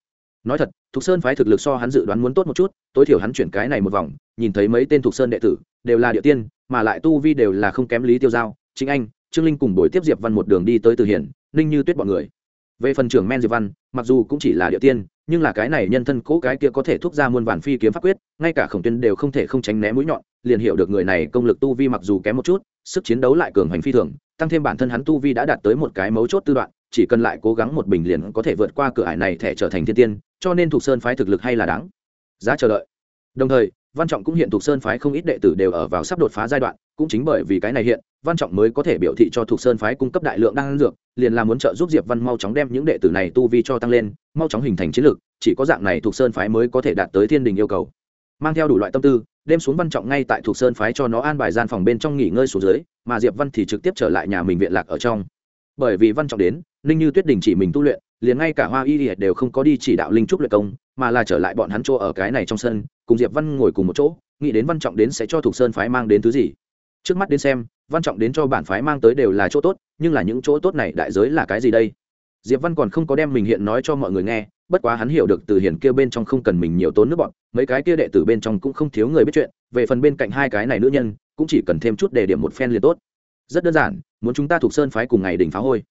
Nói thật thuộc sơn phái thực lực so hắn dự đoán muốn tốt một chút, tối thiểu hắn chuyển cái này một vòng, nhìn thấy mấy tên thuộc sơn đệ tử, đều là địa tiên, mà lại tu vi đều là không kém lý tiêu giao chính anh, trương linh cùng buổi tiếp diệp văn một đường đi tới từ hiển, ninh như tuyết bọn người. Về phần trưởng men diệp văn, mặc dù cũng chỉ là địa tiên, nhưng là cái này nhân thân cố cái kia có thể thúc ra muôn vàn phi kiếm pháp quyết, ngay cả khổng tuyên đều không thể không tránh né mũi nhọn, liền hiểu được người này công lực tu vi mặc dù kém một chút, sức chiến đấu lại cường hành phi thường tăng thêm bản thân hắn tu vi đã đạt tới một cái mấu chốt tư đoạn, chỉ cần lại cố gắng một bình liền có thể vượt qua cửa ải này thể trở thành thiên tiên, cho nên thuộc sơn phái thực lực hay là đáng. Giá chờ đợi. Đồng thời, văn trọng cũng hiện thuộc sơn phái không ít đệ tử đều ở vào sắp đột phá giai đoạn, cũng chính bởi vì cái này hiện, văn trọng mới có thể biểu thị cho thuộc sơn phái cung cấp đại lượng đan dược, liền là muốn trợ giúp diệp văn mau chóng đem những đệ tử này tu vi cho tăng lên, mau chóng hình thành chiến lược, chỉ có dạng này thuộc sơn phái mới có thể đạt tới thiên đình yêu cầu mang theo đủ loại tâm tư, đêm xuống văn trọng ngay tại thuộc sơn phái cho nó an bài gian phòng bên trong nghỉ ngơi xuống dưới, mà diệp văn thì trực tiếp trở lại nhà mình viện lạc ở trong. Bởi vì văn trọng đến, ninh như tuyết đình chỉ mình tu luyện, liền ngay cả hoa y đều không có đi chỉ đạo linh trúc luyện công, mà là trở lại bọn hắn chỗ ở cái này trong sân, cùng diệp văn ngồi cùng một chỗ, nghĩ đến văn trọng đến sẽ cho thuộc sơn phái mang đến thứ gì. Trước mắt đến xem, văn trọng đến cho bản phái mang tới đều là chỗ tốt, nhưng là những chỗ tốt này đại giới là cái gì đây? Diệp văn còn không có đem mình hiện nói cho mọi người nghe bất quá hắn hiểu được từ hiền kia bên trong không cần mình nhiều tốn nước bọn, mấy cái kia đệ tử bên trong cũng không thiếu người biết chuyện, về phần bên cạnh hai cái này nữ nhân, cũng chỉ cần thêm chút đề điểm một phen liền tốt. Rất đơn giản, muốn chúng ta thuộc sơn phái cùng ngày đỉnh phá hôi.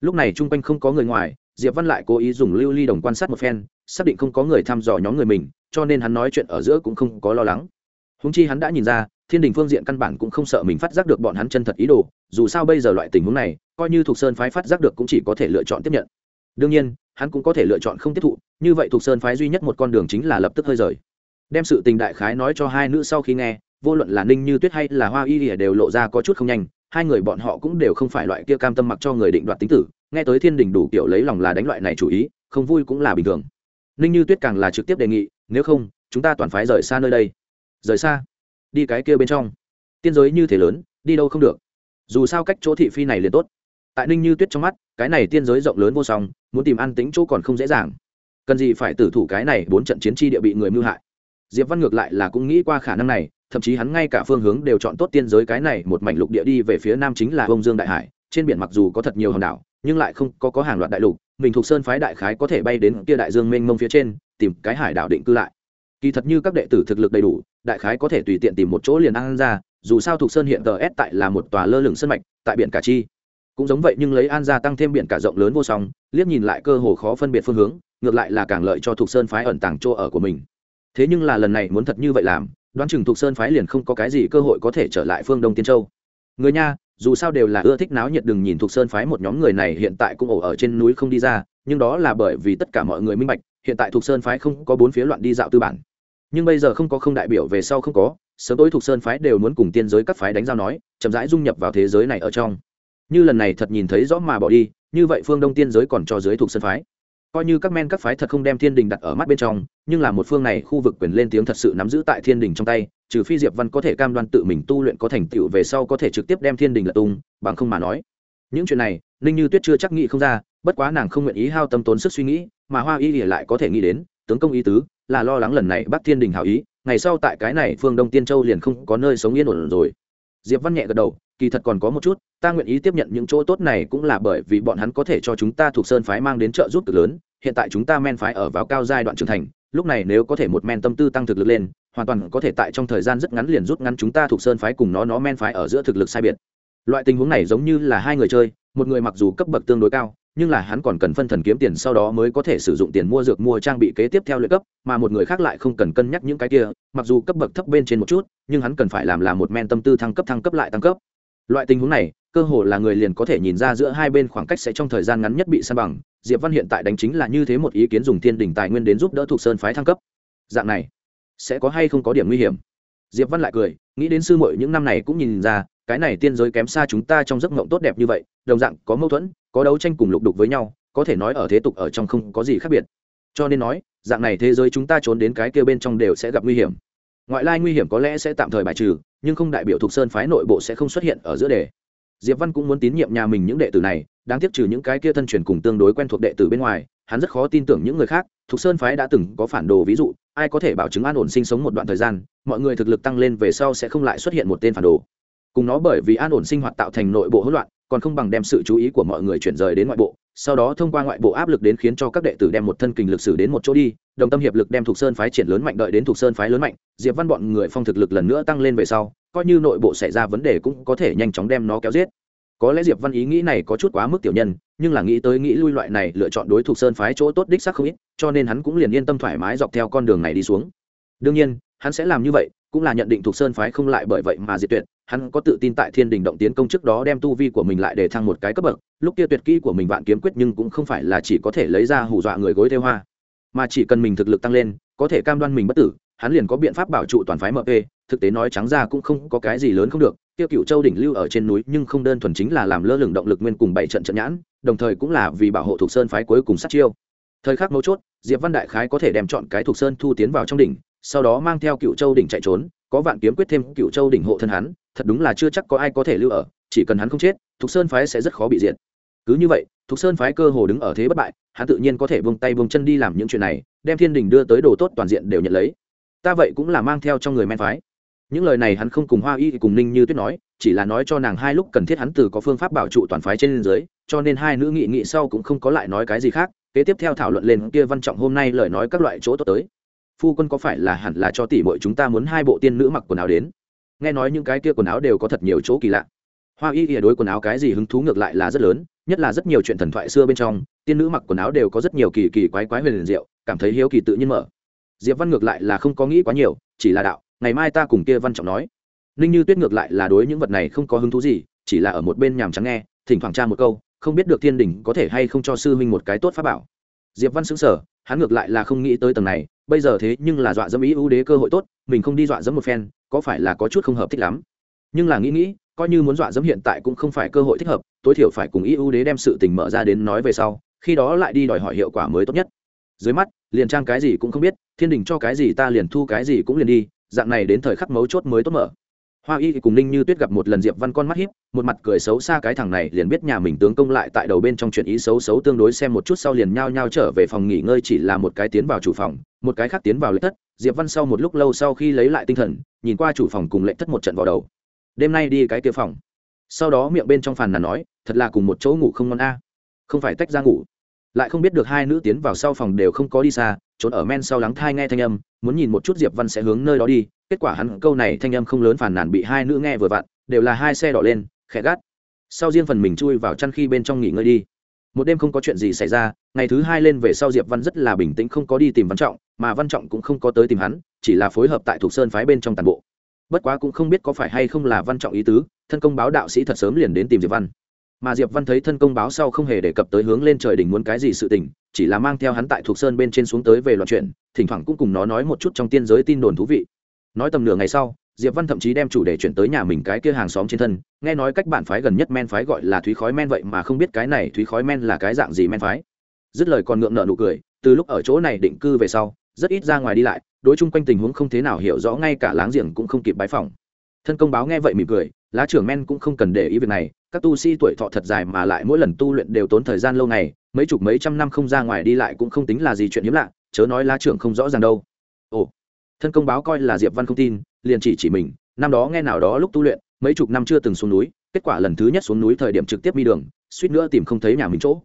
Lúc này chung quanh không có người ngoài, diệp văn lại cố ý dùng lưu ly đồng quan sát một phen, xác định không có người thăm dò nhóm người mình, cho nên hắn nói chuyện ở giữa cũng không có lo lắng. Húng chi hắn đã nhìn ra, thiên đình phương diện căn bản cũng không sợ mình phát giác được bọn hắn chân thật ý đồ, dù sao bây giờ loại tình huống này, coi như thuộc sơn phái phát giác được cũng chỉ có thể lựa chọn tiếp nhận. Đương nhiên hắn cũng có thể lựa chọn không tiếp thụ, như vậy thuộc sơn phái duy nhất một con đường chính là lập tức hơi rời. Đem sự tình đại khái nói cho hai nữ sau khi nghe, vô luận là ninh như tuyết hay là hoa y ỉa đều lộ ra có chút không nhanh, hai người bọn họ cũng đều không phải loại kia cam tâm mặc cho người định đoạt tính tử, nghe tới thiên đình đủ kiểu lấy lòng là đánh loại này chủ ý, không vui cũng là bình thường. Ninh như tuyết càng là trực tiếp đề nghị, nếu không, chúng ta toàn phái rời xa nơi đây. Rời xa? Đi cái kia bên trong. Tiên giới như thế lớn, đi đâu không được. Dù sao cách chỗ thị phi này liền tốt. Tại ninh như tuyết trong mắt cái này tiên giới rộng lớn vô song, muốn tìm ăn tính chỗ còn không dễ dàng. Cần gì phải tử thủ cái này bốn trận chiến tri địa bị người mưu hại? Diệp văn ngược lại là cũng nghĩ qua khả năng này, thậm chí hắn ngay cả phương hướng đều chọn tốt tiên giới cái này, một mảnh lục địa đi về phía nam chính là bông dương đại hải, trên biển mặc dù có thật nhiều hòn đảo, nhưng lại không có có hàng loạt đại lục, mình thuộc sơn phái đại khái có thể bay đến kia đại dương mênh mông phía trên, tìm cái hải đảo định cư lại. Kỳ thật như các đệ tử thực lực đầy đủ, đại khái có thể tùy tiện tìm một chỗ liền ăn ra, dù sao thuộc sơn hiện tờ s tại là một tòa lơ lửng sân mạch, tại biển cả chi cũng giống vậy nhưng lấy an gia tăng thêm biển cả rộng lớn vô song, liếc nhìn lại cơ hồ khó phân biệt phương hướng, ngược lại là càng lợi cho thuộc sơn phái ẩn tàng chỗ ở của mình. Thế nhưng là lần này muốn thật như vậy làm, đoán chừng thuộc sơn phái liền không có cái gì cơ hội có thể trở lại phương đông tiên châu. Người nha, dù sao đều là ưa thích náo nhiệt đừng nhìn thuộc sơn phái một nhóm người này hiện tại cũng ổ ở trên núi không đi ra, nhưng đó là bởi vì tất cả mọi người minh bạch, hiện tại thuộc sơn phái không có bốn phía loạn đi dạo tư bản. Nhưng bây giờ không có không đại biểu về sau không có, sớm tối thuộc sơn phái đều muốn cùng tiên giới các phái đánh giao nói, chậm rãi dung nhập vào thế giới này ở trong như lần này thật nhìn thấy rõ mà bỏ đi, như vậy phương đông tiên giới còn cho dưới thuộc sân phái. Coi như các men các phái thật không đem thiên đình đặt ở mắt bên trong, nhưng là một phương này khu vực quyền lên tiếng thật sự nắm giữ tại thiên đình trong tay, trừ phi diệp văn có thể cam đoan tự mình tu luyện có thành tựu về sau có thể trực tiếp đem thiên đình lật tung, bằng không mà nói. Những chuyện này, ninh như tuyết chưa chắc nghĩ không ra, bất quá nàng không nguyện ý hao tâm tốn sức suy nghĩ, mà hoa y lìa lại có thể nghĩ đến, tướng công ý tứ, là lo lắng lần này bắt thiên đình hảo ý, ngày sau tại cái này phương đông tiên châu liền không có nơi sống yên ổn rồi. Diệp văn nhẹ gật đầu kỳ thật còn có một chút, ta nguyện ý tiếp nhận những chỗ tốt này cũng là bởi vì bọn hắn có thể cho chúng ta thuộc sơn phái mang đến trợ giúp cực lớn, hiện tại chúng ta men phái ở vào cao giai đoạn trưởng thành, lúc này nếu có thể một men tâm tư tăng thực lực lên, hoàn toàn có thể tại trong thời gian rất ngắn liền rút ngắn chúng ta thuộc sơn phái cùng nó nó men phái ở giữa thực lực sai biệt. Loại tình huống này giống như là hai người chơi, một người mặc dù cấp bậc tương đối cao, nhưng là hắn còn cần phân thần kiếm tiền sau đó mới có thể sử dụng tiền mua dược mua trang bị kế tiếp theo luyện cấp, mà một người khác lại không cần cân nhắc những cái kia, mặc dù cấp bậc thấp bên trên một chút, nhưng hắn cần phải làm là một men tâm tư thăng cấp thăng cấp lại tăng cấp loại tình huống này, cơ hồ là người liền có thể nhìn ra giữa hai bên khoảng cách sẽ trong thời gian ngắn nhất bị san bằng. Diệp văn hiện tại đánh chính là như thế một ý kiến dùng thiên đình tài nguyên đến giúp đỡ thuộc sơn phái thăng cấp. Dạng này, sẽ có hay không có điểm nguy hiểm? Diệp văn lại cười, nghĩ đến sư muội những năm này cũng nhìn ra, cái này tiên giới kém xa chúng ta trong giấc mộng tốt đẹp như vậy, đồng dạng có mâu thuẫn, có đấu tranh cùng lục đục với nhau, có thể nói ở thế tục ở trong không có gì khác biệt. Cho nên nói, dạng này thế giới chúng ta trốn đến cái kia bên trong đều sẽ gặp nguy hiểm ngoại lai nguy hiểm có lẽ sẽ tạm thời bài trừ, nhưng không đại biểu thuộc sơn phái nội bộ sẽ không xuất hiện ở giữa đề. Diệp văn cũng muốn tín nhiệm nhà mình những đệ tử này, đáng tiếc trừ những cái kia thân truyền cùng tương đối quen thuộc đệ tử bên ngoài, hắn rất khó tin tưởng những người khác. Thuộc sơn phái đã từng có phản đồ ví dụ, ai có thể bảo chứng an ổn sinh sống một đoạn thời gian, mọi người thực lực tăng lên về sau sẽ không lại xuất hiện một tên phản đồ. Cùng nó bởi vì an ổn sinh hoạt tạo thành nội bộ hỗn loạn, còn không bằng đem sự chú ý của mọi người chuyển rời đến ngoại bộ, sau đó thông qua ngoại bộ áp lực đến khiến cho các đệ tử đem một thân kình lực sử đến một chỗ đi đồng tâm hiệp lực đem thuộc sơn phái triển lớn mạnh đợi đến thuộc sơn phái lớn mạnh, diệp văn bọn người phong thực lực lần nữa tăng lên về sau, coi như nội bộ xảy ra vấn đề cũng có thể nhanh chóng đem nó kéo giết. Có lẽ diệp văn ý nghĩ này có chút quá mức tiểu nhân, nhưng là nghĩ tới nghĩ lui loại này lựa chọn đối thuộc sơn phái chỗ tốt đích sắc không ít, cho nên hắn cũng liền yên tâm thoải mái dọc theo con đường này đi xuống. Đương nhiên, hắn sẽ làm như vậy, cũng là nhận định thuộc sơn phái không lại bởi vậy mà diệt tuyệt, hắn có tự tin tại thiên đình động tiến công trước đó đem tu vi của mình lại để thăng một cái cấp bậc, lúc kia tuyệt kỹ của mình vạn kiếm quyết nhưng cũng không phải là chỉ có thể lấy ra hù dọa người gối theo hoa mà chỉ cần mình thực lực tăng lên, có thể cam đoan mình bất tử, hắn liền có biện pháp bảo trụ toàn phái mp thực tế nói trắng ra cũng không có cái gì lớn không được, tiêu cựu châu đỉnh lưu ở trên núi nhưng không đơn thuần chính là làm lơ lửng động lực nguyên cùng bảy trận trận nhãn, đồng thời cũng là vì bảo hộ thuộc sơn phái cuối cùng sát chiêu. Thời khắc mấu chốt, diệp văn đại khái có thể đem chọn cái thuộc sơn thu tiến vào trong đỉnh, sau đó mang theo cựu châu đỉnh chạy trốn, có vạn kiếm quyết thêm cựu châu đỉnh hộ thân hắn, thật đúng là chưa chắc có ai có thể lưu ở, chỉ cần hắn không chết, thục sơn phái sẽ rất khó bị diệt. Cứ như vậy thục sơn phái cơ hồ đứng ở thế bất bại, hắn tự nhiên có thể buông tay buông chân đi làm những chuyện này, đem thiên đình đưa tới đồ tốt toàn diện đều nhận lấy. Ta vậy cũng là mang theo trong người men phái. Những lời này hắn không cùng hoa y cùng ninh như tuyết nói, chỉ là nói cho nàng hai lúc cần thiết hắn từ có phương pháp bảo trụ toàn phái trên dưới, cho nên hai nữ nghị nghị sau cũng không có lại nói cái gì khác, kế tiếp theo thảo luận lên kia văn trọng hôm nay lời nói các loại chỗ tốt tới. Phu quân có phải là hẳn là cho tỷ muội chúng ta muốn hai bộ tiên nữ mặc quần áo đến? Nghe nói những cái kia quần áo đều có thật nhiều chỗ kỳ lạ. Hoa y ỉa đối quần áo cái gì hứng thú ngược lại là rất lớn nhất là rất nhiều chuyện thần thoại xưa bên trong, tiên nữ mặc quần áo đều có rất nhiều kỳ kỳ quái quái huyền diệu, cảm thấy hiếu kỳ tự nhiên mở. Diệp văn ngược lại là không có nghĩ quá nhiều, chỉ là đạo, ngày mai ta cùng kia văn trọng nói. Ninh như tuyết ngược lại là đối những vật này không có hứng thú gì, chỉ là ở một bên nhàm trắng nghe, thỉnh thoảng tra một câu, không biết được thiên đình có thể hay không cho sư huynh một cái tốt pháp bảo. Diệp văn xứng sở hắn ngược lại là không nghĩ tới tầng này, bây giờ thế nhưng là dọa dẫm ý ưu đế cơ hội tốt, mình không đi dọa dẫm một phen, có phải là có chút không hợp thích lắm. Nhưng là nghĩ nghĩ coi như muốn dọa dẫm hiện tại cũng không phải cơ hội thích hợp, tối thiểu phải cùng eu đế đem sự tình mở ra đến nói về sau, khi đó lại đi đòi hỏi hiệu quả mới tốt nhất. Dưới mắt, liền trang cái gì cũng không biết, thiên đình cho cái gì ta liền thu cái gì cũng liền đi, dạng này đến thời khắc mấu chốt mới tốt mở. Hoa y cùng ninh như tuyết gặp một lần diệp văn con mắt hiếp một mặt cười xấu xa cái thằng này liền biết nhà mình tướng công lại tại đầu bên trong chuyện ý xấu xấu tương đối xem một chút sau liền nhao nhao trở về phòng nghỉ ngơi chỉ là một cái tiến vào chủ phòng, một cái khác tiến vào lệ thất. Diệp văn sau một lúc lâu sau khi lấy lại tinh thần, nhìn qua chủ phòng cùng lệ thất một trận vào đầu đêm nay đi cái kia phòng. Sau đó miệng bên trong phàn nàn nói, thật là cùng một chỗ ngủ không ngon a. Không phải tách ra ngủ. Lại không biết được hai nữ tiến vào sau phòng đều không có đi xa, trốn ở men sau lắng thai nghe thanh âm, muốn nhìn một chút diệp văn sẽ hướng nơi đó đi. Kết quả hắn câu này thanh âm không lớn phàn nàn bị hai nữ nghe vừa vặn, đều là hai xe đỏ lên, khẽ gắt. Sau riêng phần mình chui vào chăn khi bên trong nghỉ ngơi đi. Một đêm không có chuyện gì xảy ra, ngày thứ hai lên về sau diệp văn rất là bình tĩnh không có đi tìm văn trọng, mà văn trọng cũng không có tới tìm hắn, chỉ là phối hợp tại thuộc sơn phái bên trong toàn bộ bất quá cũng không biết có phải hay không là văn trọng ý tứ, thân công báo đạo sĩ thật sớm liền đến tìm diệp văn. Mà diệp văn thấy thân công báo sau không hề đề cập tới hướng lên trời đỉnh muốn cái gì sự tình, chỉ là mang theo hắn tại thuộc sơn bên trên xuống tới về loạn chuyện, thỉnh thoảng cũng cùng nó nói một chút trong tiên giới tin đồn thú vị. Nói tầm nửa ngày sau, diệp văn thậm chí đem chủ đề chuyển tới nhà mình cái kia hàng xóm trên thân, nghe nói cách bản phái gần nhất men phái gọi là thúy khói men vậy mà không biết cái này thúy khói men là cái dạng gì men phái. Dứt lời còn ngượng nợ nụ cười, từ lúc ở chỗ này định cư về sau rất ít ra ngoài đi lại, đối chung quanh tình huống không thế nào hiểu rõ, ngay cả láng giềng cũng không kịp bái phòng thân công báo nghe vậy mỉm cười, lá trưởng men cũng không cần để ý việc này, các tu sĩ tuổi thọ thật dài mà lại mỗi lần tu luyện đều tốn thời gian lâu ngày, mấy chục mấy trăm năm không ra ngoài đi lại cũng không tính là gì chuyện hiếm lạ, chớ nói lá trưởng không rõ ràng đâu. Ồ, thân công báo coi là diệp văn không tin, liền chỉ chỉ mình, năm đó nghe nào đó lúc tu luyện, mấy chục năm chưa từng xuống núi, kết quả lần thứ nhất xuống núi thời điểm trực tiếp đi đường, suýt nữa tìm không thấy nhà mình chỗ.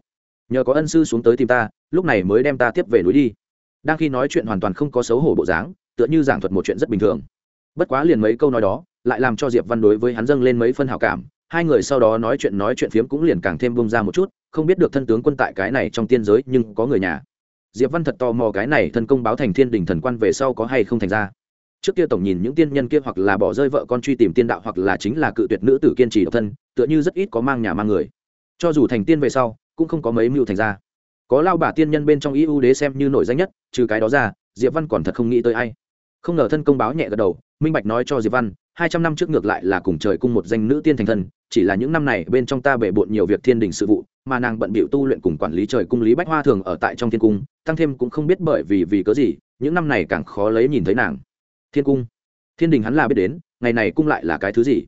Nhờ có ân sư xuống tới tìm ta, lúc này mới đem ta tiếp về núi đi đang khi nói chuyện hoàn toàn không có xấu hổ bộ dáng, tựa như giảng thuật một chuyện rất bình thường. Bất quá liền mấy câu nói đó, lại làm cho diệp văn đối với hắn dâng lên mấy phân hảo cảm, hai người sau đó nói chuyện nói chuyện phiếm cũng liền càng thêm bông ra một chút, không biết được thân tướng quân tại cái này trong tiên giới nhưng có người nhà. Diệp văn thật tò mò cái này thân công báo thành thiên đình thần quan về sau có hay không thành ra. Trước kia tổng nhìn những tiên nhân kia hoặc là bỏ rơi vợ con truy tìm tiên đạo hoặc là chính là cự tuyệt nữ tử kiên trì độc thân, tựa như rất ít có mang nhà mang người. Cho dù thành tiên về sau, cũng không có mấy mưu thành ra có lao bà tiên nhân bên trong ý ưu đế xem như nổi danh nhất, trừ cái đó ra, diệp văn còn thật không nghĩ tới ai. Không ngờ thân công báo nhẹ gật đầu, minh bạch nói cho diệp văn, hai trăm năm trước ngược lại là cùng trời cung một danh nữ tiên thành thân, chỉ là những năm này bên trong ta bể bộn nhiều việc thiên đình sự vụ, mà nàng bận bịu tu luyện cùng quản lý trời cung lý bách hoa thường ở tại trong thiên cung, tăng thêm cũng không biết bởi vì vì cớ gì, những năm này càng khó lấy nhìn thấy nàng. Thiên cung? Thiên đình hắn là biết đến, ngày này cung lại là cái thứ gì?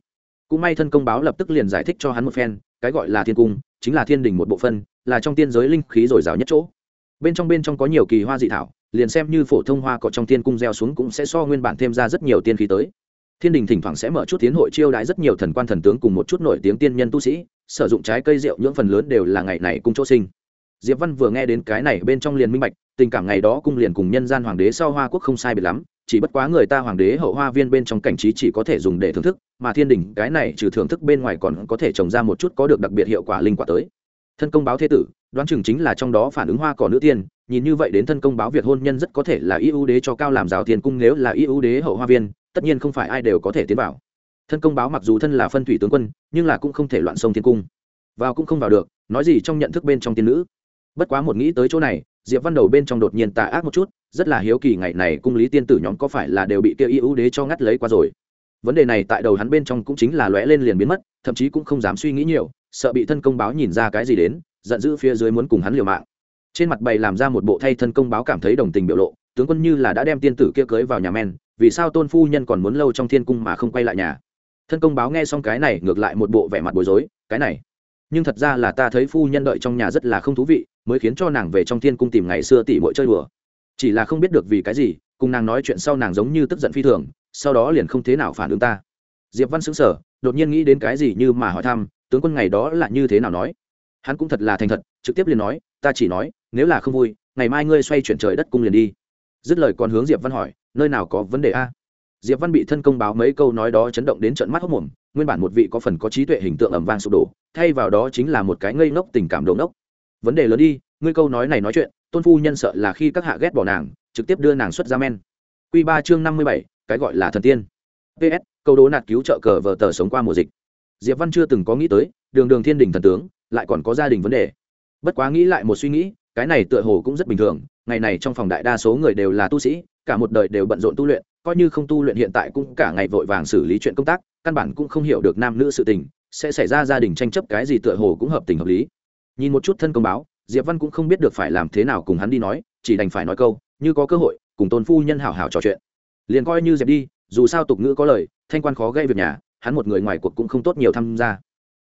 Cũng may thân công báo lập tức liền giải thích cho hắn một phen, cái gọi là thiên cung chính là thiên đình một bộ phân, là trong tiên giới linh khí dồi dào nhất chỗ. Bên trong bên trong có nhiều kỳ hoa dị thảo, liền xem như phổ thông hoa cỏ trong tiên cung gieo xuống cũng sẽ so nguyên bản thêm ra rất nhiều tiên khí tới. Thiên đình thỉnh thoảng sẽ mở chút tiến hội chiêu đãi rất nhiều thần quan thần tướng cùng một chút nổi tiếng tiên nhân tu sĩ, sử dụng trái cây rượu những phần lớn đều là ngày này cung chỗ sinh. Diệp văn vừa nghe đến cái này bên trong liền minh bạch, tình cảm ngày đó cung liền cùng nhân gian hoàng đế sau hoa quốc không sai biệt lắm chỉ bất quá người ta hoàng đế hậu hoa viên bên trong cảnh trí chỉ có thể dùng để thưởng thức, mà thiên đình cái này trừ thưởng thức bên ngoài còn có thể trồng ra một chút có được đặc biệt hiệu quả linh quả tới. Thân công báo thế tử, đoán chừng chính là trong đó phản ứng hoa cỏ nữ tiên, nhìn như vậy đến thân công báo việc hôn nhân rất có thể là y ưu đế cho cao làm rào thiên cung nếu là y ưu đế hậu hoa viên, tất nhiên không phải ai đều có thể tiến vào. Thân công báo mặc dù thân là phân thủy tướng quân, nhưng là cũng không thể loạn sông thiên cung. Vào cũng không vào được, nói gì trong nhận thức bên trong tiên nữ. Bất quá một nghĩ tới chỗ này, diệp văn đầu bên trong đột nhiên tà ác một chút rất là hiếu kỳ ngày này cung lý tiên tử nhóm có phải là đều bị kia y ưu đế cho ngắt lấy qua rồi. Vấn đề này tại đầu hắn bên trong cũng chính là lóe lên liền biến mất, thậm chí cũng không dám suy nghĩ nhiều, sợ bị thân công báo nhìn ra cái gì đến, giận dữ phía dưới muốn cùng hắn liều mạng. Trên mặt bày làm ra một bộ thay thân công báo cảm thấy đồng tình biểu lộ, tướng quân như là đã đem tiên tử kia cưới vào nhà men, vì sao tôn phu nhân còn muốn lâu trong thiên cung mà không quay lại nhà? Thân công báo nghe xong cái này ngược lại một bộ vẻ mặt bối rối, cái này. Nhưng thật ra là ta thấy phu nhân đợi trong nhà rất là không thú vị, mới khiến cho nàng về trong thiên cung tìm ngày xưa tỉ mỗi chơi đùa chỉ là không biết được vì cái gì, cùng nàng nói chuyện sau nàng giống như tức giận phi thường, sau đó liền không thế nào phản ứng ta. Diệp văn xứng sở đột nhiên nghĩ đến cái gì như mà hỏi thăm, tướng quân ngày đó là như thế nào nói? Hắn cũng thật là thành thật, trực tiếp liền nói, ta chỉ nói, nếu là không vui, ngày mai ngươi xoay chuyển trời đất cung liền đi. Dứt lời còn hướng diệp văn hỏi, nơi nào có vấn đề a? Diệp văn bị thân công báo mấy câu nói đó chấn động đến trận mắt hốc mồm, nguyên bản một vị có phần có trí tuệ hình tượng ẩm vang sụp đổ, thay vào đó chính là một cái ngây ngốc tình cảm đồ ngốc vấn đề lớn đi, ngươi câu nói này nói chuyện, tôn phu nhân sợ là khi các hạ ghét bỏ nàng, trực tiếp đưa nàng xuất ra men. Q ba chương năm mươi bảy, cái gọi là thần tiên. Ps câu đố nạt cứu trợ cờ vờ tờ sống qua mùa dịch. Diệp văn chưa từng có nghĩ tới, đường đường thiên đình thần tướng, lại còn có gia đình vấn đề. Bất quá nghĩ lại một suy nghĩ, cái này tựa hồ cũng rất bình thường, ngày này trong phòng đại đa số người đều là tu sĩ, cả một đời đều bận rộn tu luyện, coi như không tu luyện hiện tại cũng cả ngày vội vàng xử lý chuyện công tác, căn bản cũng không hiểu được nam nữ sự tình, sẽ xảy ra gia đình tranh chấp cái gì tựa hồ cũng hợp tình hợp lý nhìn một chút thân công báo, diệp văn cũng không biết được phải làm thế nào cùng hắn đi nói, chỉ đành phải nói câu, như có cơ hội, cùng tôn phu nhân hảo hảo trò chuyện. Liền coi như dẹp đi, dù sao tục ngữ có lời, thanh quan khó gây việc nhà, hắn một người ngoài cuộc cũng không tốt nhiều tham gia.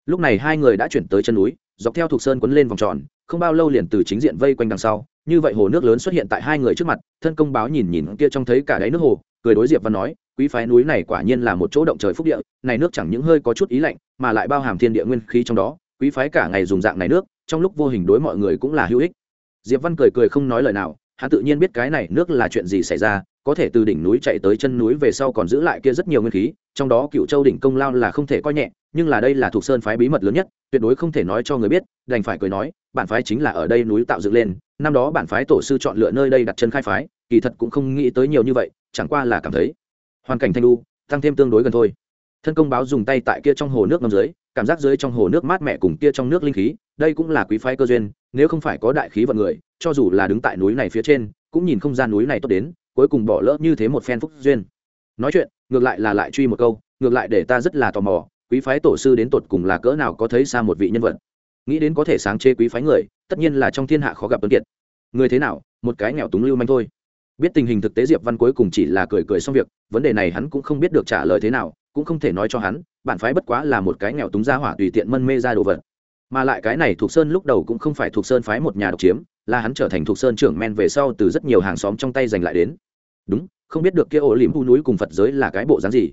Lúc này hai người đã chuyển tới chân núi, dọc theo thuộc sơn quấn lên vòng tròn, không bao lâu liền từ chính diện vây quanh đằng sau, như vậy hồ nước lớn xuất hiện tại hai người trước mặt, thân công báo nhìn nhìn kia trông thấy cả đáy nước hồ, cười đối diệp văn nói, quý phái núi này quả nhiên là một chỗ động trời phúc địa, này nước chẳng những hơi có chút ý lạnh, mà lại bao hàm thiên địa nguyên khí trong đó quý phái cả ngày dùng dạng này nước, trong lúc vô hình đối mọi người cũng là hữu ích. Diệp văn cười cười không nói lời nào, hắn tự nhiên biết cái này nước là chuyện gì xảy ra, có thể từ đỉnh núi chạy tới chân núi về sau còn giữ lại kia rất nhiều nguyên khí, trong đó cựu châu đỉnh công lao là không thể coi nhẹ, nhưng là đây là thuộc sơn phái bí mật lớn nhất, tuyệt đối không thể nói cho người biết, đành phải cười nói, bản phái chính là ở đây núi tạo dựng lên, năm đó bản phái tổ sư chọn lựa nơi đây đặt chân khai phái, kỳ thật cũng không nghĩ tới nhiều như vậy, chẳng qua là cảm thấy hoàn cảnh thanh lu tăng thêm tương đối gần thôi. Thân công báo dùng tay tại kia trong hồ nước ngâm dưới cảm giác dưới trong hồ nước mát mẻ cùng kia trong nước linh khí, đây cũng là quý phái cơ duyên, nếu không phải có đại khí vận người, cho dù là đứng tại núi này phía trên, cũng nhìn không ra núi này tốt đến, cuối cùng bỏ lỡ như thế một phen phúc duyên. Nói chuyện, ngược lại là lại truy một câu, ngược lại để ta rất là tò mò, quý phái tổ sư đến tột cùng là cỡ nào có thấy xa một vị nhân vật? Nghĩ đến có thể sáng chế quý phái người, tất nhiên là trong thiên hạ khó gặp tuấn kiệt. Người thế nào? Một cái nghèo túng lưu manh thôi. Biết tình hình thực tế diệp văn cuối cùng chỉ là cười cười xong việc, vấn đề này hắn cũng không biết được trả lời thế nào, cũng không thể nói cho hắn bản phái bất quá là một cái nghèo túng gia hỏa tùy tiện mân mê ra đồ vật. Mà lại cái này thuộc sơn lúc đầu cũng không phải thuộc sơn phái một nhà độc chiếm, là hắn trở thành thuộc sơn trưởng men về sau từ rất nhiều hàng xóm trong tay giành lại đến. Đúng, không biết được kia ổ liễm thu núi cùng phật giới là cái bộ dáng gì.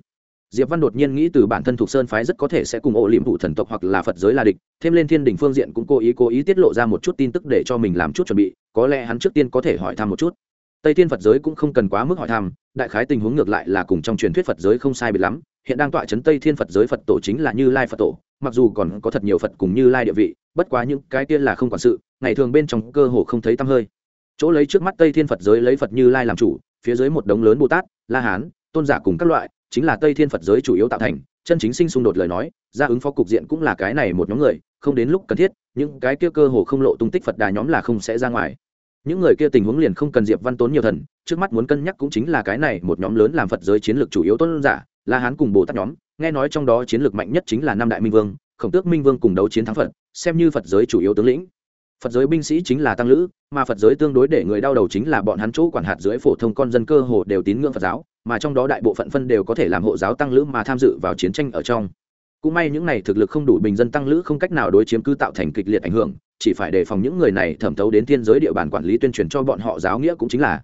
Diệp văn đột nhiên nghĩ từ bản thân thuộc sơn phái rất có thể sẽ cùng ổ liễm thủ thần tộc hoặc là phật giới là địch, thêm lên thiên đình phương diện cũng cố ý cố ý tiết lộ ra một chút tin tức để cho mình làm chút chuẩn bị, có lẽ hắn trước tiên có thể hỏi thăm một chút. Tây thiên phật giới cũng không cần quá mức hỏi thăm, đại khái tình huống ngược lại là cùng trong truyền thuyết phật giới không sai biệt lắm hiện đang tọa chấn tây thiên phật giới phật tổ chính là như lai phật tổ, mặc dù còn có thật nhiều phật cùng như lai địa vị, bất quá những cái tiên là không quản sự, ngày thường bên trong cơ hồ không thấy tăm hơi. Chỗ lấy trước mắt tây thiên phật giới lấy phật như lai làm chủ, phía dưới một đống lớn bồ tát, la hán, tôn giả cùng các loại, chính là tây thiên phật giới chủ yếu tạo thành, chân chính sinh xung đột lời nói, ra ứng phó cục diện cũng là cái này một nhóm người, không đến lúc cần thiết, những cái kia cơ hồ không lộ tung tích phật đà nhóm là không sẽ ra ngoài. Những người kia tình huống liền không cần diệp văn tốn nhiều thần, trước mắt muốn cân nhắc cũng chính là cái này một nhóm lớn làm phật giới chiến lược chủ yếu tôn giả la hán cùng bồ tát nhóm, nghe nói trong đó chiến lược mạnh nhất chính là năm đại minh vương, khổng tước minh vương cùng đấu chiến thắng phật, xem như phật giới chủ yếu tướng lĩnh. Phật giới binh sĩ chính là tăng lữ, mà phật giới tương đối để người đau đầu chính là bọn hắn chỗ quản hạt dưới phổ thông con dân cơ hồ đều tín ngưỡng phật giáo, mà trong đó đại bộ phận phân đều có thể làm hộ giáo tăng lữ mà tham dự vào chiến tranh ở trong. Cũng may những này thực lực không đủ bình dân tăng lữ không cách nào đối chiếm cứ tạo thành kịch liệt ảnh hưởng, chỉ phải đề phòng những người này thẩm thấu đến thiên giới địa bàn quản lý tuyên truyền cho bọn họ giáo nghĩa cũng chính là.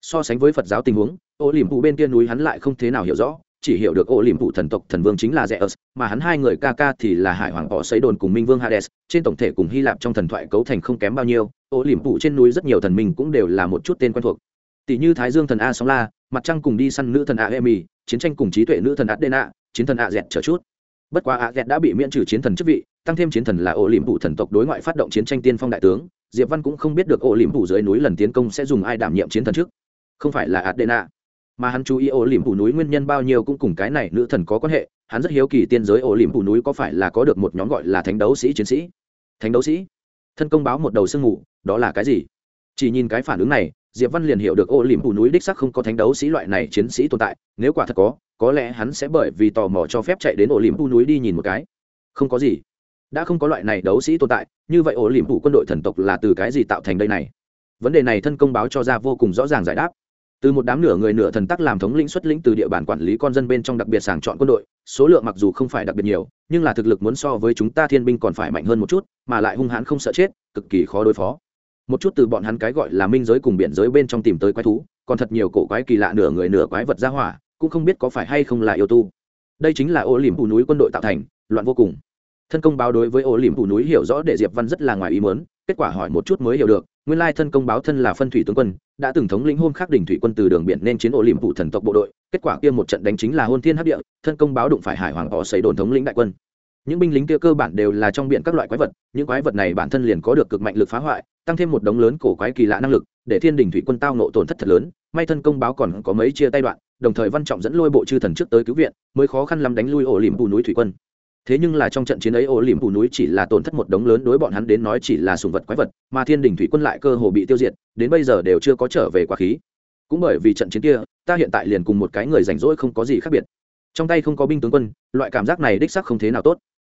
So sánh với phật giáo tình huống, ô liềm phụ bên kia núi hắn lại không thế nào hiểu rõ chỉ hiểu được ô liềm phụ thần tộc thần vương chính là Zeus, mà hắn hai người ca ca thì là hải hoàng họ xây đồn cùng minh vương hades trên tổng thể cùng hy lạp trong thần thoại cấu thành không kém bao nhiêu ô liềm phụ trên núi rất nhiều thần minh cũng đều là một chút tên quen thuộc. Tỷ như thái dương thần a sóng la mặt trăng cùng đi săn nữ thần a emi chiến tranh cùng trí tuệ nữ thần adena chiến thần a dẹt trở chút. Bất quá a dẹt đã bị miễn trừ chiến thần chức vị tăng thêm chiến thần là ô liềm phụ thần tộc đối ngoại phát động chiến tranh tiên phong đại tướng diệp văn cũng không biết được ô liềm phụ dưới núi lần tiến công sẽ dùng ai đảm nhiệm chiến thần trước. Không phải là adena mà hắn chú ý ổ liềm phủ núi nguyên nhân bao nhiêu cũng cùng cái này nữ thần có quan hệ, hắn rất hiếu kỳ tiên giới ổ liềm phủ núi có phải là có được một nhóm gọi là thánh đấu sĩ chiến sĩ. Thánh đấu sĩ? Thân công báo một đầu sương mù, đó là cái gì? Chỉ nhìn cái phản ứng này, diệp văn liền hiểu được ổ liềm phủ núi đích sắc không có thánh đấu sĩ loại này chiến sĩ tồn tại, nếu quả thật có có lẽ hắn sẽ bởi vì tò mò cho phép chạy đến ổ liềm phủ núi đi nhìn một cái. Không có gì. Đã không có loại này đấu sĩ tồn tại, như vậy ổ liềm phủ quân đội thần tộc là từ cái gì tạo thành đây này? Vấn đề này thân công báo cho ra vô cùng rõ ràng giải đáp từ một đám nửa người nửa thần tắc làm thống lĩnh xuất lĩnh từ địa bàn quản lý con dân bên trong đặc biệt sàng chọn quân đội, số lượng mặc dù không phải đặc biệt nhiều, nhưng là thực lực muốn so với chúng ta thiên binh còn phải mạnh hơn một chút, mà lại hung hãn không sợ chết, cực kỳ khó đối phó. Một chút từ bọn hắn cái gọi là minh giới cùng biển giới bên trong tìm tới quái thú, còn thật nhiều cổ quái kỳ lạ nửa người nửa quái vật ra hỏa, cũng không biết có phải hay không là yêu tu. Đây chính là ô liềm phủ núi quân đội tạo thành, loạn vô cùng. Thân công báo đối với ô liềm phủ núi hiểu rõ để diệp văn rất là ngoài ý muốn, kết quả hỏi một chút mới hiểu được nguyên lai thân công báo thân là phân thủy tướng quân, đã từng thống lĩnh hôn khắc đỉnh thủy quân từ đường biển nên chiến ổ liềm phụ thần tộc bộ đội, kết quả kia một trận đánh chính là hôn thiên hấp địa, thân công báo đụng phải hải hoàng họ xây đồn thống lĩnh đại quân. Những binh lính kia cơ bản đều là trong biển các loại quái vật, những quái vật này bản thân liền có được cực mạnh lực phá hoại, tăng thêm một đống lớn cổ quái kỳ lạ năng lực, để thiên đình thủy quân tao nộ tổn thất thật lớn, may thân công báo còn có mấy chia tay đoạn, đồng thời văn trọng dẫn lôi bộ chư thần trước tới cứu viện, mới khó khăn lắm đánh lui ổ liềm bù núi thủy quân thế nhưng là trong trận chiến ấy ô liềm phủ núi chỉ là tổn thất một đống lớn đối bọn hắn đến nói chỉ là sùng vật quái vật, mà thiên đình thủy quân lại cơ hồ bị tiêu diệt, đến bây giờ đều chưa có trở về quá khí. Cũng bởi vì trận chiến kia, ta hiện tại liền cùng một cái người rảnh rỗi không có gì khác biệt. Trong tay không có binh tướng quân, loại cảm giác này đích sắc không thế nào tốt.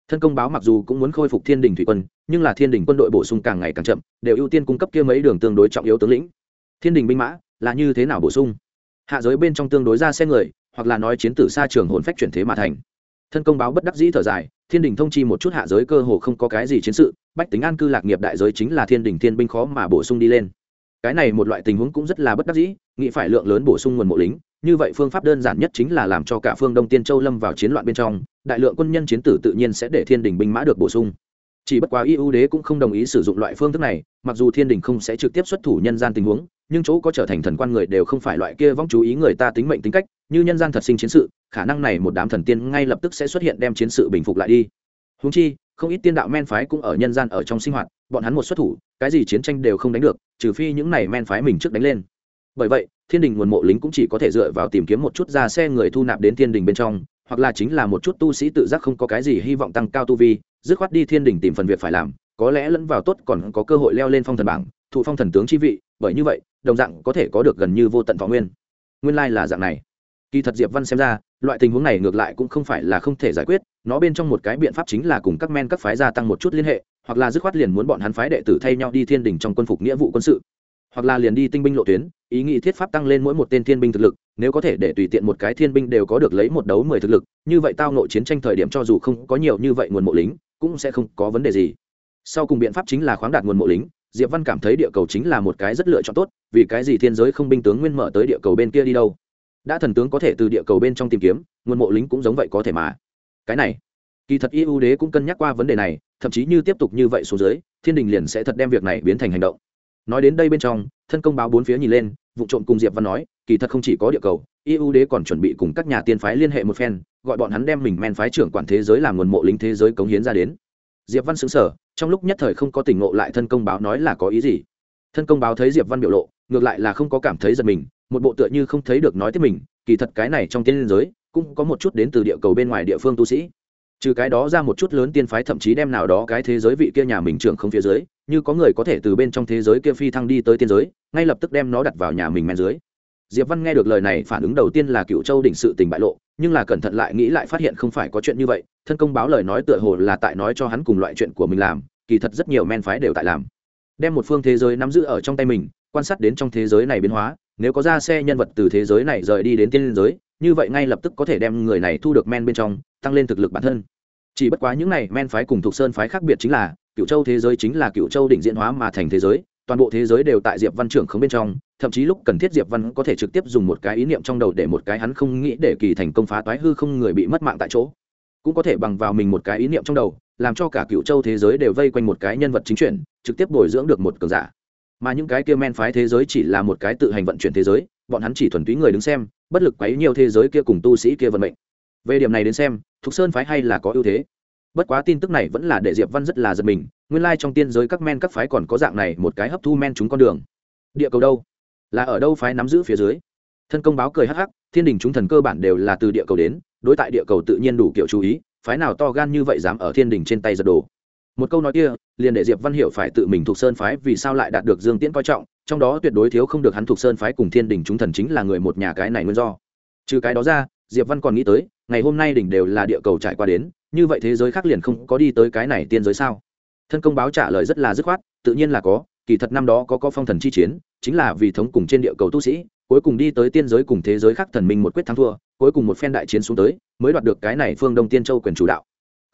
Thân công báo mặc dù cũng muốn khôi phục thiên đình thủy quân, nhưng là thiên đình quân đội bổ sung càng ngày càng chậm, đều ưu tiên cung cấp kia mấy đường tương đối trọng yếu tướng lĩnh. Thiên đình binh mã là như thế nào bổ sung? Hạ giới bên trong tương đối ra xe người, hoặc là nói chiến tử xa trường hồn phách chuyển thế mà thành thân công báo bất đắc dĩ thở dài, thiên đình thông chi một chút hạ giới cơ hồ không có cái gì chiến sự, bách tính an cư lạc nghiệp đại giới chính là thiên đình thiên binh khó mà bổ sung đi lên. Cái này một loại tình huống cũng rất là bất đắc dĩ, nghĩ phải lượng lớn bổ sung nguồn mộ lính, như vậy phương pháp đơn giản nhất chính là làm cho cả phương đông tiên châu lâm vào chiến loạn bên trong, đại lượng quân nhân chiến tử tự nhiên sẽ để thiên đình binh mã được bổ sung. Chỉ bất quá y ưu đế cũng không đồng ý sử dụng loại phương thức này, mặc dù thiên đình không sẽ trực tiếp xuất thủ nhân gian tình huống, nhưng chỗ có trở thành thần quan người đều không phải loại kia vong chú ý người ta tính mệnh tính cách như nhân gian thật sinh chiến sự, khả năng này một đám thần tiên ngay lập tức sẽ xuất hiện đem chiến sự bình phục lại đi. Húng chi, không ít tiên đạo men phái cũng ở nhân gian ở trong sinh hoạt, bọn hắn một xuất thủ, cái gì chiến tranh đều không đánh được, trừ phi những này men phái mình trước đánh lên. Bởi vậy, thiên đình nguồn mộ lính cũng chỉ có thể dựa vào tìm kiếm một chút ra xe người thu nạp đến thiên đình bên trong, hoặc là chính là một chút tu sĩ tự giác không có cái gì hy vọng tăng cao tu vi, dứt khoát đi thiên đình tìm phần việc phải làm, có lẽ lẫn vào tốt còn có cơ hội leo lên phong thần bảng, thụ phong thần tướng chi vị, bởi như vậy, đồng dạng có thể có được gần như vô tận võ nguyên. Nguyên lai là dạng này kỳ thật diệp văn xem ra, loại tình huống này ngược lại cũng không phải là không thể giải quyết, nó bên trong một cái biện pháp chính là cùng các men các phái gia tăng một chút liên hệ, hoặc là dứt khoát liền muốn bọn hắn phái đệ tử thay nhau đi thiên đình trong quân phục nghĩa vụ quân sự. Hoặc là liền đi tinh binh lộ tuyến, ý nghĩ thiết pháp tăng lên mỗi một tên thiên binh thực lực, nếu có thể để tùy tiện một cái thiên binh đều có được lấy một đấu mười thực lực, như vậy tao nội chiến tranh thời điểm cho dù không có nhiều như vậy nguồn mộ lính, cũng sẽ không có vấn đề gì. Sau cùng biện pháp chính là khoáng đạt nguồn mộ lính, diệp văn cảm thấy địa cầu chính là một cái rất lựa chọn tốt, vì cái gì thiên giới không binh tướng nguyên mở tới địa cầu bên kia đi đâu? Đã thần tướng có thể từ địa cầu bên trong tìm kiếm, nguồn mộ lính cũng giống vậy có thể mà. Cái này, kỳ thật y ưu đế cũng cân nhắc qua vấn đề này, thậm chí như tiếp tục như vậy xuống dưới, thiên đình liền sẽ thật đem việc này biến thành hành động. Nói đến đây bên trong, thân công báo bốn phía nhìn lên, vụ trộm cùng diệp văn nói, kỳ thật không chỉ có địa cầu, y ưu đế còn chuẩn bị cùng các nhà tiên phái liên hệ một phen, gọi bọn hắn đem mình men phái trưởng quản thế giới làm nguồn mộ lính thế giới cống hiến ra đến. Diệp văn xứng sở trong lúc nhất thời không có tỉnh ngộ lại thân công báo nói là có ý gì. Thân công báo thấy diệp văn biểu lộ, ngược lại là không có cảm thấy giật mình một bộ tựa như không thấy được nói tiếp mình, kỳ thật cái này trong tiên liên giới cũng có một chút đến từ địa cầu bên ngoài địa phương tu sĩ. Trừ cái đó ra một chút lớn tiên phái thậm chí đem nào đó cái thế giới vị kia nhà mình trưởng không phía dưới, như có người có thể từ bên trong thế giới kia phi thăng đi tới tiên giới, ngay lập tức đem nó đặt vào nhà mình men dưới. Diệp văn nghe được lời này phản ứng đầu tiên là cựu châu đỉnh sự tình bại lộ, nhưng là cẩn thận lại nghĩ lại phát hiện không phải có chuyện như vậy, thân công báo lời nói tựa hồ là tại nói cho hắn cùng loại chuyện của mình làm, kỳ thật rất nhiều men phái đều tại làm. Đem một phương thế giới nắm giữ ở trong tay mình, quan sát đến trong thế giới này biến hóa nếu có ra xe nhân vật từ thế giới này rời đi đến tiên giới, như vậy ngay lập tức có thể đem người này thu được men bên trong, tăng lên thực lực bản thân. Chỉ bất quá những này men phái cùng thuộc sơn phái khác biệt chính là cựu châu thế giới chính là cựu châu đỉnh diễn hóa mà thành thế giới, toàn bộ thế giới đều tại diệp văn trưởng không bên trong, thậm chí lúc cần thiết diệp văn có thể trực tiếp dùng một cái ý niệm trong đầu để một cái hắn không nghĩ để kỳ thành công phá toái hư không người bị mất mạng tại chỗ. Cũng có thể bằng vào mình một cái ý niệm trong đầu, làm cho cả cựu châu thế giới đều vây quanh một cái nhân vật chính chuyển, trực tiếp bồi dưỡng được một cường giả mà những cái kia men phái thế giới chỉ là một cái tự hành vận chuyển thế giới, bọn hắn chỉ thuần túy người đứng xem, bất lực quấy nhiều thế giới kia cùng tu sĩ kia vận mệnh. Về điểm này đến xem, thục sơn phái hay là có ưu thế. Bất quá tin tức này vẫn là để diệp văn rất là giật mình, nguyên lai trong tiên giới các men các phái còn có dạng này một cái hấp thu men chúng con đường. Địa cầu đâu? Là ở đâu phái nắm giữ phía dưới? Thân công báo cười hắc hắc, thiên đình chúng thần cơ bản đều là từ địa cầu đến, đối tại địa cầu tự nhiên đủ kiểu chú ý, phái nào to gan như vậy dám ở thiên đình trên tay giật đồ một câu nói kia, liền để diệp văn hiểu phải tự mình thuộc sơn phái vì sao lại đạt được dương tiễn coi trọng, trong đó tuyệt đối thiếu không được hắn thuộc sơn phái cùng thiên đình chúng thần chính là người một nhà cái này nguyên do. Trừ cái đó ra, diệp văn còn nghĩ tới, ngày hôm nay đỉnh đều là địa cầu trải qua đến, như vậy thế giới khác liền không có đi tới cái này tiên giới sao? Thân công báo trả lời rất là dứt khoát, tự nhiên là có, kỳ thật năm đó có có phong thần chi chiến, chính là vì thống cùng trên địa cầu tu sĩ, cuối cùng đi tới tiên giới cùng thế giới khác thần minh một quyết thắng thua, cuối cùng một phen đại chiến xuống tới, mới đoạt được cái này phương đông tiên châu quyền chủ đạo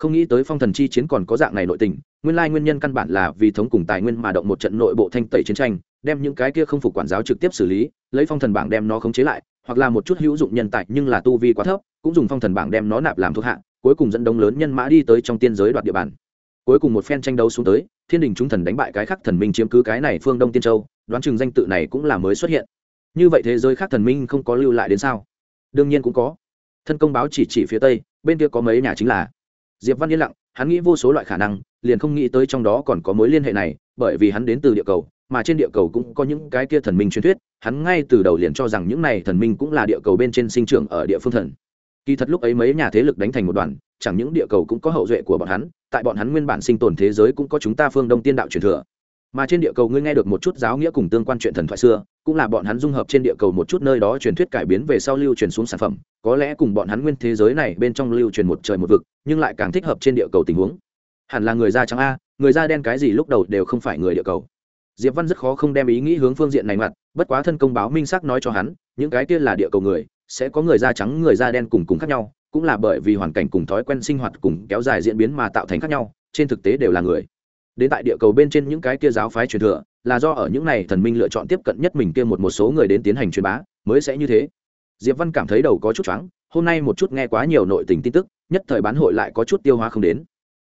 không nghĩ tới phong thần chi chiến còn có dạng này nội tình, nguyên lai nguyên nhân căn bản là vì thống cùng tài nguyên mà động một trận nội bộ thanh tẩy chiến tranh, đem những cái kia không phục quản giáo trực tiếp xử lý, lấy phong thần bảng đem nó khống chế lại, hoặc là một chút hữu dụng nhân tài nhưng là tu vi quá thấp, cũng dùng phong thần bảng đem nó nạp làm thuộc hạ, cuối cùng dẫn đông lớn nhân mã đi tới trong tiên giới đoạt địa bàn. Cuối cùng một phen tranh đấu xuống tới, thiên đình chúng thần đánh bại cái khác thần minh chiếm cứ cái này phương đông tiên châu, đoán chừng danh tự này cũng là mới xuất hiện. Như vậy thế giới khác thần minh không có lưu lại đến sao? Đương nhiên cũng có. Thân công báo chỉ chỉ phía tây, bên kia có mấy nhà chính là diệp văn yên lặng, hắn nghĩ vô số loại khả năng, liền không nghĩ tới trong đó còn có mối liên hệ này, bởi vì hắn đến từ địa cầu, mà trên địa cầu cũng có những cái kia thần minh truyền thuyết, hắn ngay từ đầu liền cho rằng những này thần minh cũng là địa cầu bên trên sinh trưởng ở địa phương thần. Kỳ thật lúc ấy mấy nhà thế lực đánh thành một đoàn, chẳng những địa cầu cũng có hậu duệ của bọn hắn, tại bọn hắn nguyên bản sinh tồn thế giới cũng có chúng ta phương đông tiên đạo truyền thừa. Mà trên địa cầu ngươi nghe được một chút giáo nghĩa cùng tương quan chuyện thần thoại xưa, cũng là bọn hắn dung hợp trên địa cầu một chút nơi đó truyền thuyết cải biến về sau lưu truyền xuống sản phẩm có lẽ cùng bọn hắn nguyên thế giới này bên trong lưu truyền một trời một vực, nhưng lại càng thích hợp trên địa cầu tình huống. Hẳn là người da trắng a, người da đen cái gì lúc đầu đều không phải người địa cầu. Diệp văn rất khó không đem ý nghĩ hướng phương diện này mặt bất quá thân công báo minh xác nói cho hắn, những cái kia là địa cầu người, sẽ có người da trắng, người da đen cùng cùng khác nhau, cũng là bởi vì hoàn cảnh cùng thói quen sinh hoạt cùng kéo dài diễn biến mà tạo thành khác nhau, trên thực tế đều là người. Đến tại địa cầu bên trên những cái kia giáo phái truyền thừa, là do ở những này thần minh lựa chọn tiếp cận nhất mình kia một một số người đến tiến hành truyền bá, mới sẽ như thế diệp văn cảm thấy đầu có chút choáng, hôm nay một chút nghe quá nhiều nội tình tin tức, nhất thời bán hội lại có chút tiêu hóa không đến.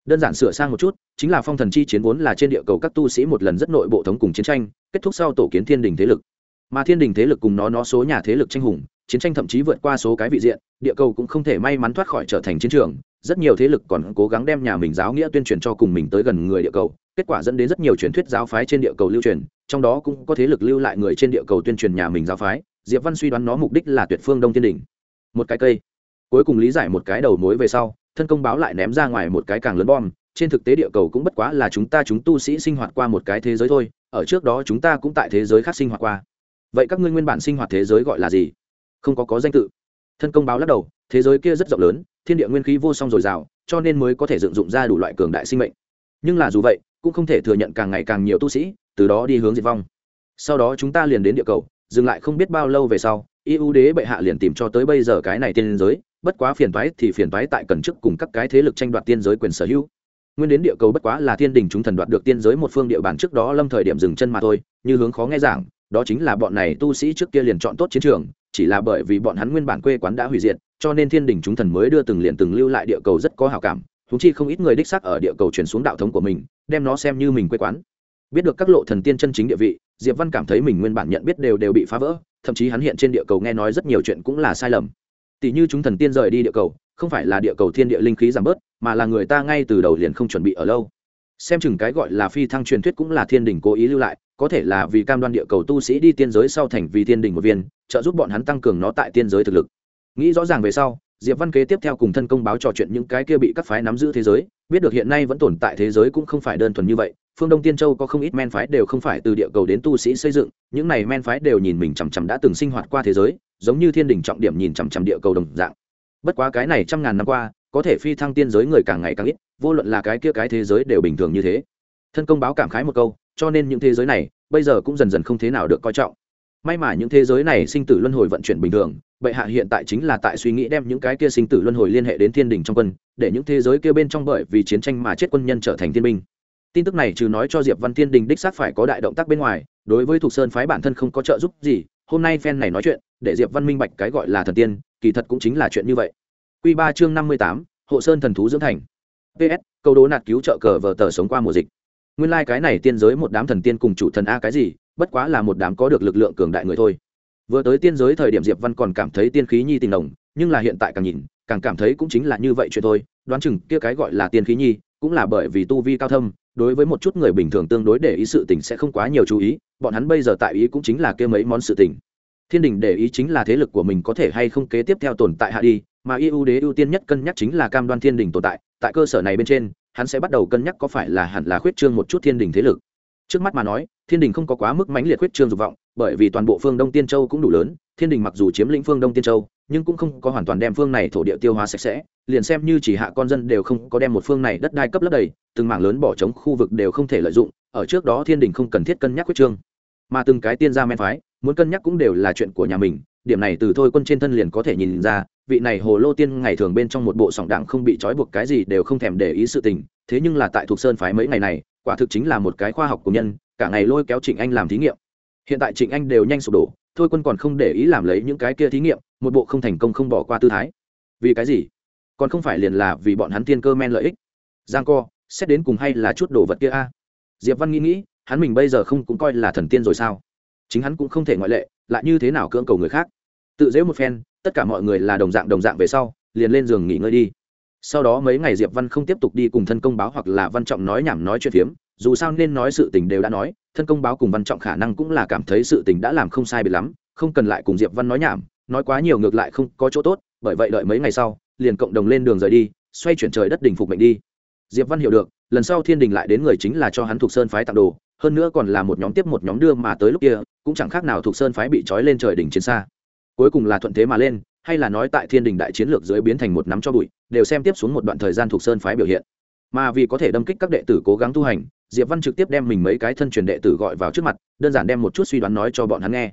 Đơn giản sửa sang một chút, chính là phong thần chi chiến vốn là trên địa cầu các tu sĩ một lần rất nội bộ thống cùng chiến tranh, kết thúc sau tổ kiến thiên đình thế lực. Mà thiên đình thế lực cùng nó nó số nhà thế lực tranh hùng, chiến tranh thậm chí vượt qua số cái vị diện, địa cầu cũng không thể may mắn thoát khỏi trở thành chiến trường, rất nhiều thế lực còn cố gắng đem nhà mình giáo nghĩa tuyên truyền cho cùng mình tới gần người địa cầu, kết quả dẫn đến rất nhiều truyền thuyết giáo phái trên địa cầu lưu truyền, trong đó cũng có thế lực lưu lại người trên địa cầu tuyên truyền nhà mình giáo phái diệp văn suy đoán nó mục đích là tuyệt phương đông thiên Đỉnh, một cái cây. Cuối cùng lý giải một cái đầu mối về sau thân công báo lại ném ra ngoài một cái càng lớn bom. Trên thực tế địa cầu cũng bất quá là chúng ta chúng tu sĩ sinh hoạt qua một cái thế giới thôi. Ở trước đó chúng ta cũng tại thế giới khác sinh hoạt qua. Vậy các ngươi nguyên bản sinh hoạt thế giới gọi là gì? Không có có danh tự. Thân công báo lắc đầu thế giới kia rất rộng lớn thiên địa nguyên khí vô song dồi dào cho nên mới có thể dựng dụng ra đủ loại cường đại sinh mệnh. Nhưng là dù vậy cũng không thể thừa nhận càng ngày càng nhiều tu sĩ từ đó đi hướng diệt vong. Sau đó chúng ta liền đến địa cầu dừng lại không biết bao lâu về sau, ưu đế bệ hạ liền tìm cho tới bây giờ cái này tiên giới, bất quá phiền toái thì phiền toái tại cần chức cùng các cái thế lực tranh đoạt tiên giới quyền sở hữu. Nguyên đến địa cầu bất quá là thiên đình chúng thần đoạt được tiên giới một phương địa bàn trước đó lâm thời điểm dừng chân mà thôi, như hướng khó nghe giảng, đó chính là bọn này tu sĩ trước kia liền chọn tốt chiến trường, chỉ là bởi vì bọn hắn nguyên bản quê quán đã hủy diệt, cho nên thiên đình chúng thần mới đưa từng liền từng lưu lại địa cầu rất có hào cảm thú chi không ít người đích xác ở địa cầu chuyển xuống đạo thống của mình, đem nó xem như mình quê quán. Biết được các lộ thần tiên chân chính địa vị diệp văn cảm thấy mình nguyên bản nhận biết đều đều bị phá vỡ, thậm chí hắn hiện trên địa cầu nghe nói rất nhiều chuyện cũng là sai lầm. Tỷ như chúng thần tiên rời đi địa cầu, không phải là địa cầu thiên địa linh khí giảm bớt, mà là người ta ngay từ đầu liền không chuẩn bị ở lâu. Xem chừng cái gọi là phi thăng truyền thuyết cũng là thiên đình cố ý lưu lại, có thể là vì cam đoan địa cầu tu sĩ đi tiên giới sau thành vì thiên đình một viên, trợ giúp bọn hắn tăng cường nó tại tiên giới thực lực. Nghĩ rõ ràng về sau diệp văn kế tiếp theo cùng thân công báo trò chuyện những cái kia bị các phái nắm giữ thế giới, biết được hiện nay vẫn tồn tại thế giới cũng không phải đơn thuần như vậy, phương đông tiên châu có không ít men phái đều không phải từ địa cầu đến tu sĩ xây dựng, những này men phái đều nhìn mình chằm chằm đã từng sinh hoạt qua thế giới, giống như thiên đình trọng điểm nhìn chằm chằm địa cầu đồng dạng. Bất quá cái này trăm ngàn năm qua, có thể phi thăng tiên giới người càng ngày càng ít, vô luận là cái kia cái thế giới đều bình thường như thế. Thân công báo cảm khái một câu, cho nên những thế giới này, bây giờ cũng dần dần không thế nào được coi trọng. May mà những thế giới này sinh tử luân hồi vận chuyển bình thường bệ hạ hiện tại chính là tại suy nghĩ đem những cái kia sinh tử luân hồi liên hệ đến thiên đình trong quân, để những thế giới kia bên trong bởi vì chiến tranh mà chết quân nhân trở thành thiên binh. Tin tức này trừ nói cho diệp văn thiên đình đích xác phải có đại động tác bên ngoài, đối với thuộc sơn phái bản thân không có trợ giúp gì, hôm nay phen này nói chuyện, để diệp văn minh bạch cái gọi là thần tiên, kỳ thật cũng chính là chuyện như vậy. Q ba chương năm mươi tám, hộ sơn thần thú dưỡng thành. Ps câu đố nạt cứu trợ cờ vờ tờ sống qua mùa dịch. Nguyên lai、like、cái này tiên giới một đám thần tiên cùng chủ thần a cái gì, bất quá là một đám có được lực lượng cường đại người thôi vừa tới tiên giới thời điểm diệp văn còn cảm thấy tiên khí nhi tình đồng nhưng là hiện tại càng nhìn, càng cảm thấy cũng chính là như vậy chuyện thôi. Đoán chừng kia cái gọi là tiên khí nhi, cũng là bởi vì tu vi cao thâm, đối với một chút người bình thường tương đối để ý sự tình sẽ không quá nhiều chú ý, bọn hắn bây giờ tại ý cũng chính là kia mấy món sự tình. Thiên đình để ý chính là thế lực của mình có thể hay không kế tiếp theo tồn tại hạ đi, mà ưu đế ưu tiên nhất cân nhắc chính là cam đoan thiên đình tồn tại tại cơ sở này bên trên, hắn sẽ bắt đầu cân nhắc có phải là hẳn là khuyết trương một chút thiên đình thế lực. Trước mắt mà nói thiên đình không có quá mức mãnh liệt khuyết trương dục vọng, bởi vì toàn bộ phương đông tiên châu cũng đủ lớn, thiên đình mặc dù chiếm lĩnh phương đông tiên châu, nhưng cũng không có hoàn toàn đem phương này thổ địa tiêu hóa sạch sẽ, liền xem như chỉ hạ con dân đều không có đem một phương này đất đai cấp lấp đầy, từng mảng lớn bỏ trống khu vực đều không thể lợi dụng, ở trước đó thiên đình không cần thiết cân nhắc khuyết trương. Mà từng cái tiên gia men phái, muốn cân nhắc cũng đều là chuyện của nhà mình, điểm này từ thôi quân trên thân liền có thể nhìn ra, vị này hồ lô tiên ngày thường bên trong một bộ sòng đảng không bị trói buộc cái gì đều không thèm để ý sự tình, thế nhưng là tại thuộc sơn phái mấy ngày này, quả thực chính là một cái khoa học của nhân cả ngày lôi kéo trịnh anh làm thí nghiệm. Hiện tại trịnh anh đều nhanh sụp đổ, thôi quân còn không để ý làm lấy những cái kia thí nghiệm, một bộ không thành công không bỏ qua tư thái. Vì cái gì? Còn không phải liền là vì bọn hắn tiên cơ men lợi ích. Giang co, xét đến cùng hay là chút đồ vật kia a? Diệp văn nghĩ nghĩ, hắn mình bây giờ không cũng coi là thần tiên rồi sao? Chính hắn cũng không thể ngoại lệ, lại như thế nào cưỡng cầu người khác? Tự dễ một phen, tất cả mọi người là đồng dạng đồng dạng về sau, liền lên giường nghỉ ngơi đi. Sau đó mấy ngày diệp văn không tiếp tục đi cùng thân công báo hoặc là văn trọng nói nhảm nói chuyện phiếm dù sao nên nói sự tình đều đã nói, thân công báo cùng văn trọng khả năng cũng là cảm thấy sự tình đã làm không sai biệt lắm, không cần lại cùng diệp văn nói nhảm, nói quá nhiều ngược lại không có chỗ tốt, bởi vậy đợi mấy ngày sau, liền cộng đồng lên đường rời đi, xoay chuyển trời đất đình phục mệnh đi. Diệp văn hiểu được, lần sau thiên đình lại đến người chính là cho hắn thuộc sơn phái tặng đồ, hơn nữa còn là một nhóm tiếp một nhóm đưa mà tới lúc kia, cũng chẳng khác nào thuộc sơn phái bị trói lên trời đỉnh chiến xa. Cuối cùng là thuận thế mà lên, hay là nói tại thiên đình đại chiến lược dưới biến thành một nắm cho bụi, đều xem tiếp xuống một đoạn thời gian thuộc sơn phái biểu hiện. Mà vì có thể đâm kích các đệ tử cố gắng tu hành diệp văn trực tiếp đem mình mấy cái thân truyền đệ tử gọi vào trước mặt, đơn giản đem một chút suy đoán nói cho bọn hắn nghe.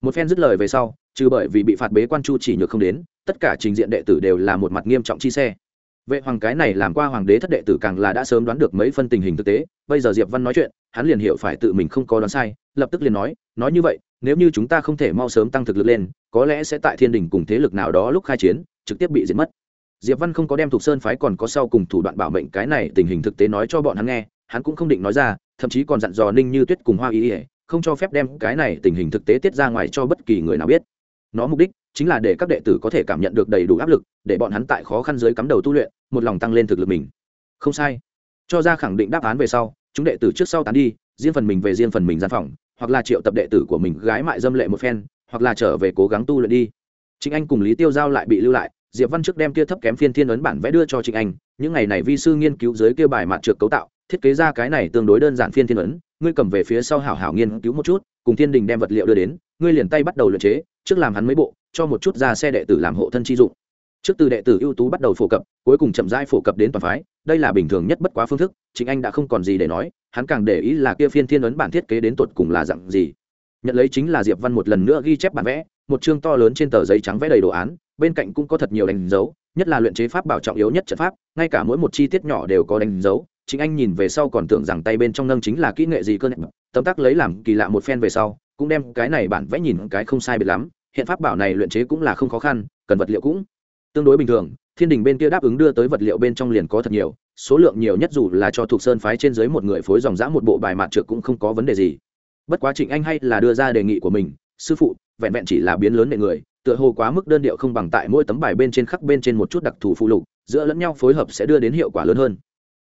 Một phen dứt lời về sau, trừ bởi vì bị phạt bế quan chu chỉ nhược không đến, tất cả trình diện đệ tử đều là một mặt nghiêm trọng chi xe. Vệ hoàng cái này làm qua hoàng đế thất đệ tử càng là đã sớm đoán được mấy phân tình hình thực tế, bây giờ diệp văn nói chuyện, hắn liền hiểu phải tự mình không có đoán sai, lập tức liền nói nói như vậy, nếu như chúng ta không thể mau sớm tăng thực lực lên, có lẽ sẽ tại thiên đình cùng thế lực nào đó lúc khai chiến, trực tiếp bị diệt mất. Diệp văn không có đem thuộc sơn phái còn có sau cùng thủ đoạn bảo mệnh cái này tình hình thực tế nói cho bọn hắn nghe hắn cũng không định nói ra, thậm chí còn dặn dò ninh như tuyết cùng hoa ý ỉa không cho phép đem cái này tình hình thực tế tiết ra ngoài cho bất kỳ người nào biết. Nó mục đích chính là để các đệ tử có thể cảm nhận được đầy đủ áp lực, để bọn hắn tại khó khăn dưới cắm đầu tu luyện, một lòng tăng lên thực lực mình. Không sai. Cho ra khẳng định đáp án về sau, chúng đệ tử trước sau tán đi, riêng phần mình về riêng phần mình gian phòng, hoặc là triệu tập đệ tử của mình gái mại dâm lệ một phen, hoặc là trở về cố gắng tu luyện đi. Chính anh cùng lý tiêu giao lại bị lưu lại, diệp văn trước đem kia thấp kém phiên thiên ấn bản vẽ đưa cho trịnh anh, những ngày này vi sư nghiên cứu dưới kia bài mặt trượt cấu tạo thiết kế ra cái này tương đối đơn giản phiên thiên ấn, ngươi cầm về phía sau hảo hảo nghiên cứu một chút, cùng thiên đình đem vật liệu đưa đến, ngươi liền tay bắt đầu luyện chế, trước làm hắn mấy bộ, cho một chút ra xe đệ tử làm hộ thân chi dụng. Trước từ đệ tử ưu tú bắt đầu phổ cập, cuối cùng chậm rãi phổ cập đến toàn phái, đây là bình thường nhất bất quá phương thức chính anh đã không còn gì để nói, hắn càng để ý là kia phiên thiên ấn bản thiết kế đến tột cùng là dặn gì. Nhận lấy chính là diệp văn một lần nữa ghi chép bản vẽ, một chương to lớn trên tờ giấy trắng vẽ đầy đồ án, bên cạnh cũng có thật nhiều đánh dấu, nhất là luyện chế pháp bảo trọng yếu nhất trận pháp, ngay cả mỗi một chi tiết nhỏ đều có đánh dấu chính anh nhìn về sau còn tưởng rằng tay bên trong nâng chính là kỹ nghệ gì cơ nệm tấm tắc lấy làm kỳ lạ một phen về sau, cũng đem cái này bản vẽ nhìn cái không sai biệt lắm. Hiện pháp bảo này luyện chế cũng là không khó khăn, cần vật liệu cũng tương đối bình thường. Thiên đình bên kia đáp ứng đưa tới vật liệu bên trong liền có thật nhiều, số lượng nhiều nhất dù là cho thuộc sơn phái trên dưới một người phối dòng dã một bộ bài mạt trượt cũng không có vấn đề gì. Bất quá trịnh anh hay là đưa ra đề nghị của mình, sư phụ, vẹn vẹn chỉ là biến lớn nệ người, tựa hồ quá mức đơn điệu không bằng tại mỗi tấm bài bên trên khắc bên trên một chút đặc thù phụ lục, giữa lẫn nhau phối hợp sẽ đưa đến hiệu quả lớn hơn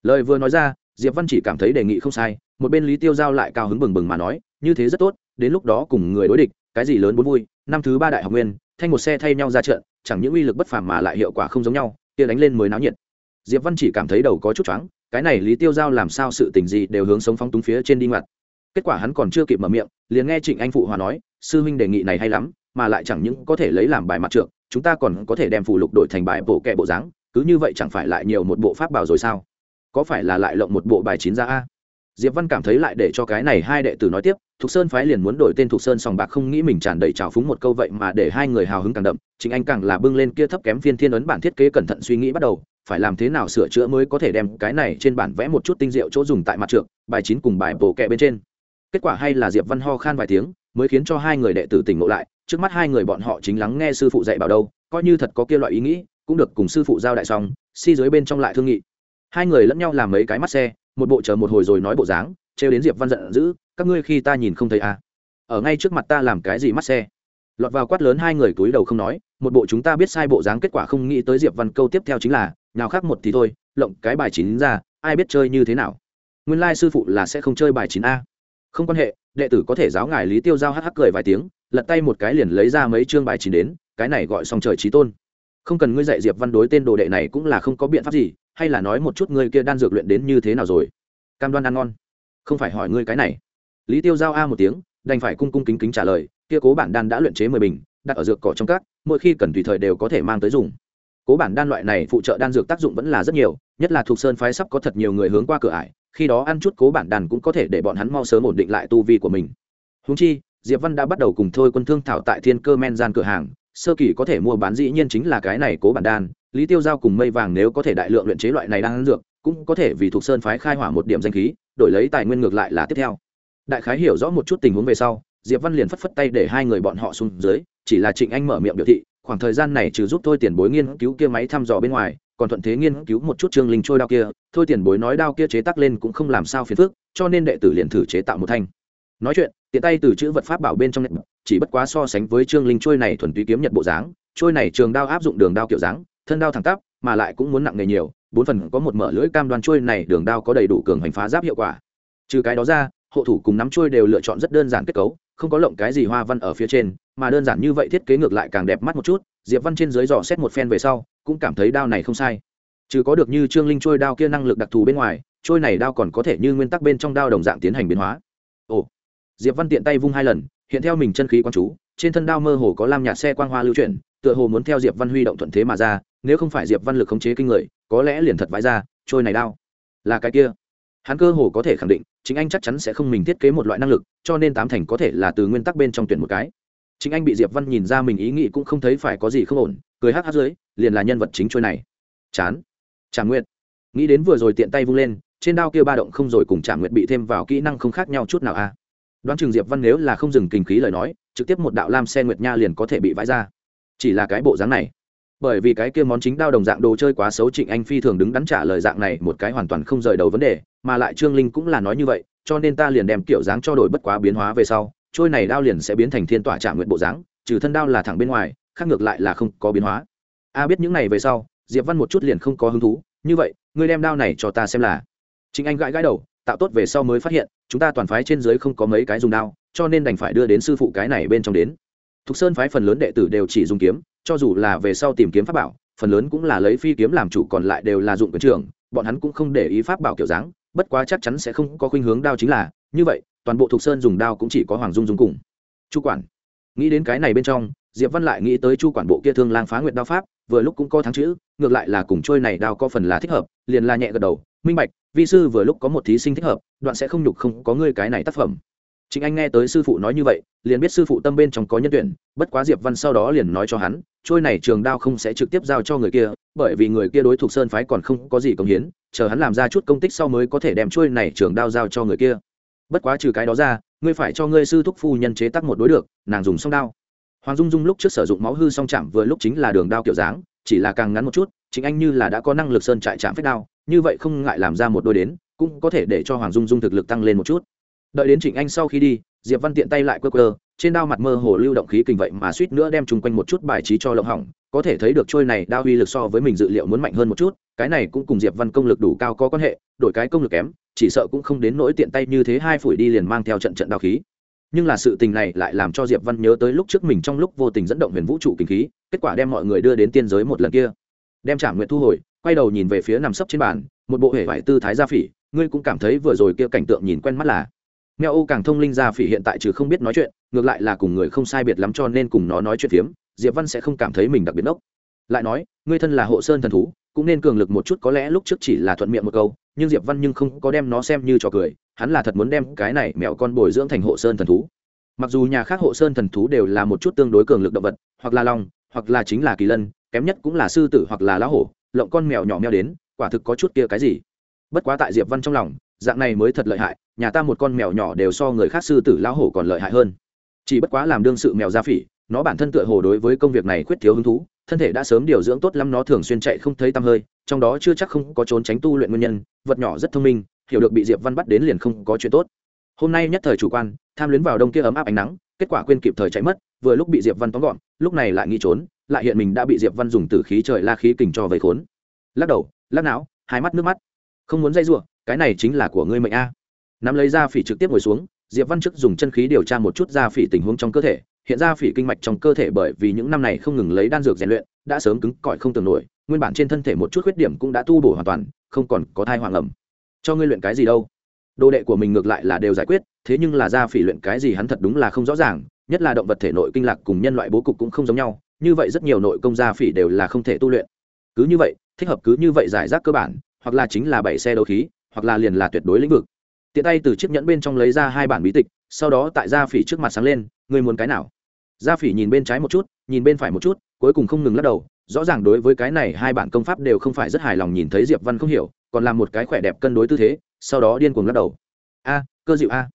lời vừa nói ra, diệp văn chỉ cảm thấy đề nghị không sai, một bên lý tiêu giao lại cao hứng bừng bừng mà nói, như thế rất tốt, đến lúc đó cùng người đối địch, cái gì lớn bốn vui, năm thứ ba đại học nguyên thanh một xe thay nhau ra trận, chẳng những uy lực bất phàm mà lại hiệu quả không giống nhau, kia đánh lên mới náo nhiệt. Diệp văn chỉ cảm thấy đầu có chút choáng, cái này lý tiêu giao làm sao sự tình gì đều hướng sống phóng túng phía trên đi ngoặt. Kết quả hắn còn chưa kịp mở miệng, liền nghe trịnh anh phụ hòa nói, sư huynh đề nghị này hay lắm, mà lại chẳng những có thể lấy làm bài mặt trượng, chúng ta còn có thể đem phụ lục đổi thành bài bộ kệ bộ dáng, cứ như vậy chẳng phải lại nhiều một bộ pháp bảo rồi sao? Có phải là lại lộng một bộ bài chín ra a? Diệp văn cảm thấy lại để cho cái này hai đệ tử nói tiếp, thục sơn phái liền muốn đổi tên thục sơn sòng bạc không nghĩ mình tràn đầy trào phúng một câu vậy mà để hai người hào hứng càng đậm chính anh càng là bưng lên kia thấp kém phiên thiên ấn bản thiết kế cẩn thận suy nghĩ bắt đầu, phải làm thế nào sửa chữa mới có thể đem cái này trên bản vẽ một chút tinh diệu chỗ dùng tại mặt trượng, bài chín cùng bài bổ kẹ bên trên. Kết quả hay là diệp văn ho khan vài tiếng, mới khiến cho hai người đệ tử tỉnh ngộ lại, trước mắt hai người bọn họ chính lắng nghe sư phụ dạy bảo đâu, coi như thật có kia loại ý nghĩ, cũng được cùng sư phụ giao đại xong, si dưới bên trong lại thương nghị hai người lẫn nhau làm mấy cái mắt xe, một bộ chờ một hồi rồi nói bộ dáng, trêu đến diệp văn giận dữ, các ngươi khi ta nhìn không thấy à. ở ngay trước mặt ta làm cái gì mắt xe? Lọt vào quát lớn hai người túi đầu không nói, một bộ chúng ta biết sai bộ dáng kết quả không nghĩ tới diệp văn câu tiếp theo chính là, nào khác một thì thôi, lộng cái bài chín ra, ai biết chơi như thế nào? Nguyên lai sư phụ là sẽ không chơi bài chín a. Không quan hệ, đệ tử có thể giáo ngài lý tiêu giao hắc hắc cười vài tiếng, lật tay một cái liền lấy ra mấy chương bài chín đến, cái này gọi xong trời trí tôn. Không cần ngươi dạy diệp văn đối tên đồ đệ này cũng là không có biện pháp gì hay là nói một chút ngươi kia đan dược luyện đến như thế nào rồi? Cam đoan ăn ngon. Không phải hỏi ngươi cái này. Lý tiêu giao a một tiếng, đành phải cung cung kính kính trả lời, kia cố bản đan đã luyện chế mười bình, đặt ở dược cỏ trong các, mỗi khi cần tùy thời đều có thể mang tới dùng. Cố bản đan loại này phụ trợ đan dược tác dụng vẫn là rất nhiều, nhất là thuộc sơn phái sắp có thật nhiều người hướng qua cửa ải, khi đó ăn chút cố bản đan cũng có thể để bọn hắn mau sớm ổn định lại tu vi của mình. Húng chi, diệp văn đã bắt đầu cùng thôi quân thương thảo tại thiên cơ men gian cửa hàng, sơ kỳ có thể mua bán dĩ nhiên chính là cái này cố bản đan lý tiêu giao cùng mây vàng nếu có thể đại lượng luyện chế loại này đang ăn dược, cũng có thể vì thuộc sơn phái khai hỏa một điểm danh khí, đổi lấy tài nguyên ngược lại là tiếp theo. Đại khái hiểu rõ một chút tình huống về sau, diệp văn liền phất phất tay để hai người bọn họ xuống dưới, chỉ là trịnh anh mở miệng biểu thị, khoảng thời gian này trừ giúp thôi tiền bối nghiên cứu kia máy thăm dò bên ngoài, còn thuận thế nghiên cứu một chút trương linh trôi đao kia, thôi tiền bối nói đao kia chế tác lên cũng không làm sao phiền phức, cho nên đệ tử liền thử chế tạo một thanh. Nói chuyện, tiện tay từ chữ vật pháp bảo bên trong nhận chỉ bất quá so sánh với trương linh trôi này thuần túy kiếm nhật bộ dáng, trôi này trường đao áp dụng đường đao kiểu dáng thân đao thẳng tắp, mà lại cũng muốn nặng nghề nhiều, bốn phần có một mở lưỡi cam đoan trôi này đường đao có đầy đủ cường hành phá giáp hiệu quả. Trừ cái đó ra, hộ thủ cùng nắm trôi đều lựa chọn rất đơn giản kết cấu, không có lộng cái gì hoa văn ở phía trên, mà đơn giản như vậy thiết kế ngược lại càng đẹp mắt một chút, diệp văn trên dưới dò xét một phen về sau, cũng cảm thấy đao này không sai. Trừ có được như trương linh trôi đao kia năng lực đặc thù bên ngoài trôi này đao còn có thể như nguyên tắc bên trong đao đồng dạng tiến hành biến hóa. Ồ. Diệp văn tiện tay vung hai lần, hiện theo mình chân khí quan chú, trên thân đao mơ hồ có lam nhạt xe quang hoa lưu chuyển, tựa hồ muốn theo diệp văn huy động thuận thế mà ra nếu không phải diệp văn lực khống chế kinh người, có lẽ liền thật vãi ra, trôi này đao. Là cái kia. Hắn cơ hồ có thể khẳng định, chính anh chắc chắn sẽ không mình thiết kế một loại năng lực, cho nên tám thành có thể là từ nguyên tắc bên trong tuyển một cái. Chính anh bị diệp văn nhìn ra mình ý nghĩ cũng không thấy phải có gì không ổn, cười hát hát dưới, liền là nhân vật chính trôi này. Chán. Trả nguyện nghĩ đến vừa rồi tiện tay vung lên, trên đao kia ba động không rồi cùng trả nguyện bị thêm vào kỹ năng không khác nhau chút nào a à. đoán chừng diệp văn nếu là không dừng kinh khí lời nói, trực tiếp một đạo lam xe nguyệt nha liền có thể bị vãi ra. Chỉ là cái bộ dáng này bởi vì cái kia món chính đao đồng dạng đồ chơi quá xấu trịnh anh phi thường đứng đắn trả lời dạng này một cái hoàn toàn không rời đầu vấn đề, mà lại trương linh cũng là nói như vậy, cho nên ta liền đem kiểu dáng cho đổi bất quá biến hóa về sau, trôi này đao liền sẽ biến thành thiên tỏa trả nguyện bộ dáng, trừ thân đao là thẳng bên ngoài, khác ngược lại là không có biến hóa. A biết những này về sau, diệp văn một chút liền không có hứng thú, như vậy, ngươi đem đao này cho ta xem là. Chính anh gãi gãi đầu, tạo tốt về sau mới phát hiện, chúng ta toàn phái trên dưới không có mấy cái dùng đao, cho nên đành phải đưa đến sư phụ cái này bên trong đến. Thục sơn phái phần lớn đệ tử đều chỉ dùng kiếm cho dù là về sau tìm kiếm pháp bảo, phần lớn cũng là lấy phi kiếm làm chủ còn lại đều là dụng quyền trường bọn hắn cũng không để ý pháp bảo kiểu dáng, bất quá chắc chắn sẽ không có khuynh hướng đao chính là, như vậy, toàn bộ thục sơn dùng đao cũng chỉ có hoàng dung dùng cùng chu quản. Nghĩ đến cái này bên trong, diệp văn lại nghĩ tới chu quản bộ kia thương lang phá nguyệt đao pháp, vừa lúc cũng có thắng chữ, ngược lại là cùng trôi này đao có phần là thích hợp, liền la nhẹ gật đầu, minh bạch, vi sư vừa lúc có một thí sinh thích hợp, đoạn sẽ không nhục không có ngươi cái này tác phẩm chính anh nghe tới sư phụ nói như vậy, liền biết sư phụ tâm bên trong có nhân tuyển, bất quá diệp văn sau đó liền nói cho hắn, trôi này trường đao không sẽ trực tiếp giao cho người kia, bởi vì người kia đối thuộc sơn phái còn không có gì công hiến, chờ hắn làm ra chút công tích sau mới có thể đem trôi này trường đao giao cho người kia. Bất quá trừ cái đó ra, ngươi phải cho ngươi sư thúc phu nhân chế tác một đối được, nàng dùng song đao. Hoàng dung dung lúc trước sử dụng máu hư song chạm vừa lúc chính là đường đao kiểu dáng, chỉ là càng ngắn một chút chính anh như là đã có năng lực sơn trại chạm phép đao, như vậy không ngại làm ra một đôi đến, cũng có thể để cho hoàng dung dung thực lực tăng lên một chút đợi đến trịnh anh sau khi đi, diệp văn tiện tay lại quơ quơ, trên đao mặt mơ hồ lưu động khí kình vậy mà suýt nữa đem chung quanh một chút bài trí cho lộng hỏng, có thể thấy được trôi này đao uy lực so với mình dự liệu muốn mạnh hơn một chút, cái này cũng cùng diệp văn công lực đủ cao có quan hệ, đổi cái công lực kém, chỉ sợ cũng không đến nỗi tiện tay như thế hai phủi đi liền mang theo trận trận đao khí. Nhưng là sự tình này lại làm cho diệp văn nhớ tới lúc trước mình trong lúc vô tình dẫn động huyền vũ trụ kinh khí, kết quả đem mọi người đưa đến tiên giới một lần kia. Đem trả nguyện thu hồi, quay đầu nhìn về phía nằm sấp trên bàn, một bộ hệ vải tư thái gia phỉ, ngươi cũng cảm thấy vừa rồi kia cảnh tượng nhìn quen mắt là mèo ô càng thông linh ra phỉ hiện tại trừ không biết nói chuyện, ngược lại là cùng người không sai biệt lắm cho nên cùng nó nói chuyện phiếm, diệp văn sẽ không cảm thấy mình đặc biệt ốc lại nói, ngươi thân là hộ sơn thần thú, cũng nên cường lực một chút, có lẽ lúc trước chỉ là thuận miệng một câu, nhưng diệp văn nhưng không có đem nó xem như trò cười, hắn là thật muốn đem cái này mèo con bồi dưỡng thành hộ sơn thần thú. Mặc dù nhà khác hộ sơn thần thú đều là một chút tương đối cường lực động vật, hoặc là long, hoặc là chính là kỳ lân, kém nhất cũng là sư tử hoặc là lá hổ, lộng con mèo nhỏ mèo đến, quả thực có chút kia cái gì. Bất quá tại diệp văn trong lòng, dạng này mới thật lợi hại nhà ta một con mèo nhỏ đều so người khác sư tử lão hổ còn lợi hại hơn. Chỉ bất quá làm đương sự mèo gia phỉ, nó bản thân tựa hồ đối với công việc này khuyết thiếu hứng thú, thân thể đã sớm điều dưỡng tốt lắm, nó thường xuyên chạy không thấy tăm hơi, trong đó chưa chắc không có trốn tránh tu luyện nguyên nhân, vật nhỏ rất thông minh, hiểu được bị diệp văn bắt đến liền không có chuyện tốt. Hôm nay nhất thời chủ quan, tham luyến vào đông kia ấm áp ánh nắng, kết quả quên kịp thời chạy mất, vừa lúc bị diệp văn tóm gọn, lúc này lại nghĩ trốn, lại hiện mình đã bị diệp văn dùng tử khí trời la khí kình cho vây khốn. Lắc đầu, lắc não, hai mắt nước mắt. Không muốn dây giụa cái này chính là của ngươi mệnh a nắm lấy ra phỉ trực tiếp ngồi xuống, diệp văn chức dùng chân khí điều tra một chút da phỉ tình huống trong cơ thể. Hiện ra phỉ kinh mạch trong cơ thể bởi vì những năm này không ngừng lấy đan dược rèn luyện, đã sớm cứng cỏi không tưởng nổi, nguyên bản trên thân thể một chút khuyết điểm cũng đã tu bổ hoàn toàn, không còn có thai hoàng ẩm. Cho ngươi luyện cái gì đâu? Đồ đệ của mình ngược lại là đều giải quyết, thế nhưng là da phỉ luyện cái gì hắn thật đúng là không rõ ràng, nhất là động vật thể nội kinh lạc cùng nhân loại bố cục cũng không giống nhau, như vậy rất nhiều nội công da phỉ đều là không thể tu luyện. Cứ như vậy, thích hợp cứ như vậy giải rác cơ bản, hoặc là chính là bảy xe đấu khí, hoặc là liền là tuyệt đối lĩnh vực tiện tay từ chiếc nhẫn bên trong lấy ra hai bản bí tịch, sau đó tại gia phỉ trước mặt sáng lên, ngươi muốn cái nào? Gia phỉ nhìn bên trái một chút, nhìn bên phải một chút, cuối cùng không ngừng lắc đầu, rõ ràng đối với cái này hai bản công pháp đều không phải rất hài lòng nhìn thấy diệp văn không hiểu, còn làm một cái khỏe đẹp cân đối tư thế, sau đó điên cuồng lắc đầu. A, cơ dịu a.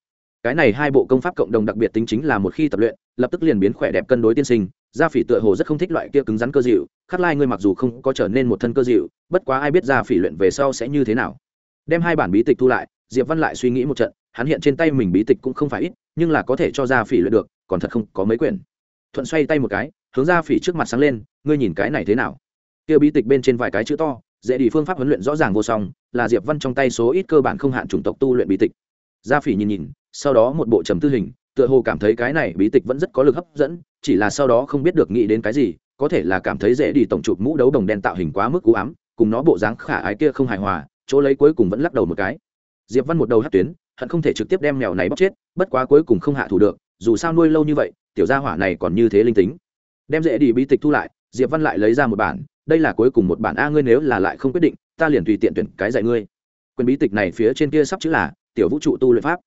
Cái này hai bộ công pháp cộng đồng đặc biệt tính chính là một khi tập luyện, lập tức liền biến khỏe đẹp cân đối tiên sinh. Gia phỉ tựa hồ rất không thích loại kia cứng rắn cơ dịu, khắc lai ngươi mặc dù không có trở nên một thân cơ dịu, bất quá ai biết gia phỉ luyện về sau sẽ như thế nào. Đem hai bản bí tịch thu lại diệp văn lại suy nghĩ một trận, hắn hiện trên tay mình bí tịch cũng không phải ít, nhưng là có thể cho ra phỉ luyện được, còn thật không có mấy quyển. Thuận xoay tay một cái, hướng ra phỉ trước mặt sáng lên, ngươi nhìn cái này thế nào? Kia bí tịch bên trên vài cái chữ to, dễ đi phương pháp huấn luyện rõ ràng vô song, là diệp văn trong tay số ít cơ bản không hạn chủng tộc tu luyện bí tịch. Gia phỉ nhìn nhìn, sau đó một bộ trầm tư hình, tựa hồ cảm thấy cái này bí tịch vẫn rất có lực hấp dẫn, chỉ là sau đó không biết được nghĩ đến cái gì, có thể là cảm thấy dễ đi tổng chụp mũ đấu đồng đen tạo hình quá mức cú ám, cùng nó bộ dáng khả ái kia không hài hòa, chỗ lấy cuối cùng vẫn lắc đầu một cái diệp văn một đầu hát tuyến, hận không thể trực tiếp đem mèo này bóc chết, bất quá cuối cùng không hạ thủ được, dù sao nuôi lâu như vậy, tiểu gia hỏa này còn như thế linh tính. Đem dễ đi bí tịch thu lại, diệp văn lại lấy ra một bản, đây là cuối cùng một bản a ngươi nếu là lại không quyết định, ta liền tùy tiện tuyển cái dạy ngươi. Quyền bí tịch này phía trên kia sắp chữ là, tiểu vũ trụ tu luyện pháp.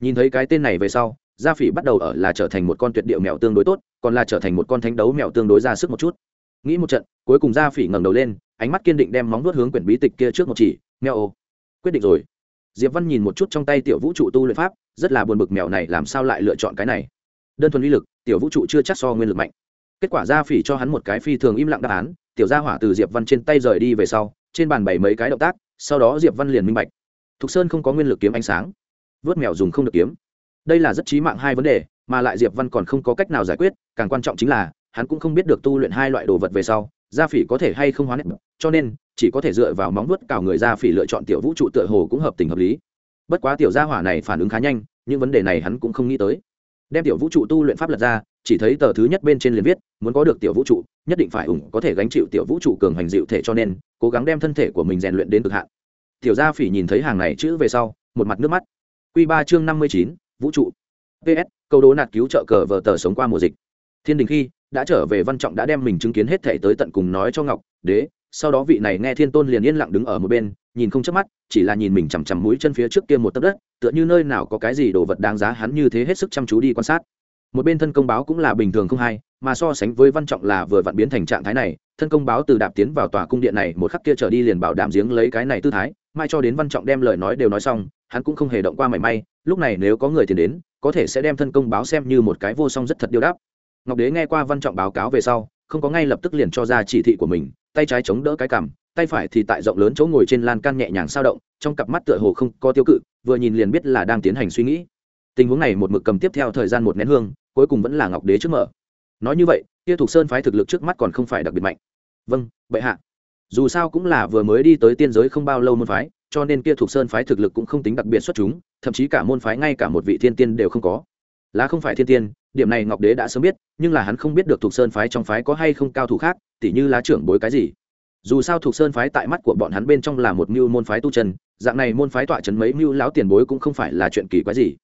Nhìn thấy cái tên này về sau, gia phỉ bắt đầu ở là trở thành một con tuyệt điệu mèo tương đối tốt, còn là trở thành một con thánh đấu mèo tương đối ra sức một chút. Nghĩ một trận, cuối cùng gia phỉ ngẩng đầu lên, ánh mắt kiên định đem móng vuốt hướng quyển bí tịch kia trước một chỉ, mèo ô quyết định rồi diệp văn nhìn một chút trong tay tiểu vũ trụ tu luyện pháp, rất là buồn bực mèo này làm sao lại lựa chọn cái này. Đơn thuần uy lực, tiểu vũ trụ chưa chắc so nguyên lực mạnh. Kết quả gia phỉ cho hắn một cái phi thường im lặng đáp án, tiểu gia hỏa từ diệp văn trên tay rời đi về sau, trên bàn bày mấy cái động tác, sau đó diệp văn liền minh bạch. Thục sơn không có nguyên lực kiếm ánh sáng. Vớt mèo dùng không được kiếm. Đây là rất chí mạng hai vấn đề, mà lại diệp văn còn không có cách nào giải quyết, càng quan trọng chính là, hắn cũng không biết được tu luyện hai loại đồ vật về sau gia phỉ có thể hay không hóa nét, cho nên, chỉ có thể dựa vào móng vuốt cào người gia phỉ lựa chọn tiểu vũ trụ tựa hồ cũng hợp tình hợp lý. Bất quá tiểu gia hỏa này phản ứng khá nhanh, những vấn đề này hắn cũng không nghĩ tới. Đem tiểu vũ trụ tu luyện pháp lật ra, chỉ thấy tờ thứ nhất bên trên liền viết, muốn có được tiểu vũ trụ, nhất định phải ủng, có thể gánh chịu tiểu vũ trụ cường hành dịu thể cho nên, cố gắng đem thân thể của mình rèn luyện đến cực hạn. Tiểu gia phỉ nhìn thấy hàng này chữ về sau, một mặt nước mắt. Q ba chương năm mươi chín, vũ trụ. Ps câu đố nạt cứu trợ cờ vờ tờ sống qua mùa dịch. Thiên đình khi đã trở về văn trọng đã đem mình chứng kiến hết thể tới tận cùng nói cho ngọc, đế, sau đó vị này nghe thiên tôn liền yên lặng đứng ở một bên, nhìn không chớp mắt, chỉ là nhìn mình chằm chằm mũi chân phía trước kia một tấc đất, tựa như nơi nào có cái gì đồ vật đáng giá hắn như thế hết sức chăm chú đi quan sát. Một bên thân công báo cũng là bình thường không hay, mà so sánh với văn trọng là vừa vặn biến thành trạng thái này, thân công báo từ đạp tiến vào tòa cung điện này một khắc kia trở đi liền bảo đảm giếng lấy cái này tư thái, mai cho đến văn trọng đem lời nói đều nói xong, hắn cũng không hề động qua mảy may, lúc này nếu có người thì đến, có thể sẽ đem thân công báo xem như một cái vô song rất thật điêu đáp ngọc đế nghe qua văn trọng báo cáo về sau, không có ngay lập tức liền cho ra chỉ thị của mình, tay trái chống đỡ cái cằm, tay phải thì tại rộng lớn chỗ ngồi trên lan can nhẹ nhàng sao động, trong cặp mắt tựa hồ không có tiêu cự, vừa nhìn liền biết là đang tiến hành suy nghĩ. Tình huống này một mực cầm tiếp theo thời gian một nén hương, cuối cùng vẫn là ngọc đế trước mở. Nói như vậy, kia thuộc sơn phái thực lực trước mắt còn không phải đặc biệt mạnh. Vâng bệ hạ. Dù sao cũng là vừa mới đi tới tiên giới không bao lâu môn phái, cho nên kia thuộc sơn phái thực lực cũng không tính đặc biệt xuất chúng, thậm chí cả môn phái ngay cả một vị thiên tiên đều không có lá không phải thiên tiên, điểm này ngọc đế đã sớm biết, nhưng là hắn không biết được thuộc sơn phái trong phái có hay không cao thủ khác, tỉ như lá trưởng bối cái gì. Dù sao thuộc sơn phái tại mắt của bọn hắn bên trong là một mưu môn phái tu chân, dạng này môn phái tọa trấn mấy mưu lão tiền bối cũng không phải là chuyện kỳ quái gì.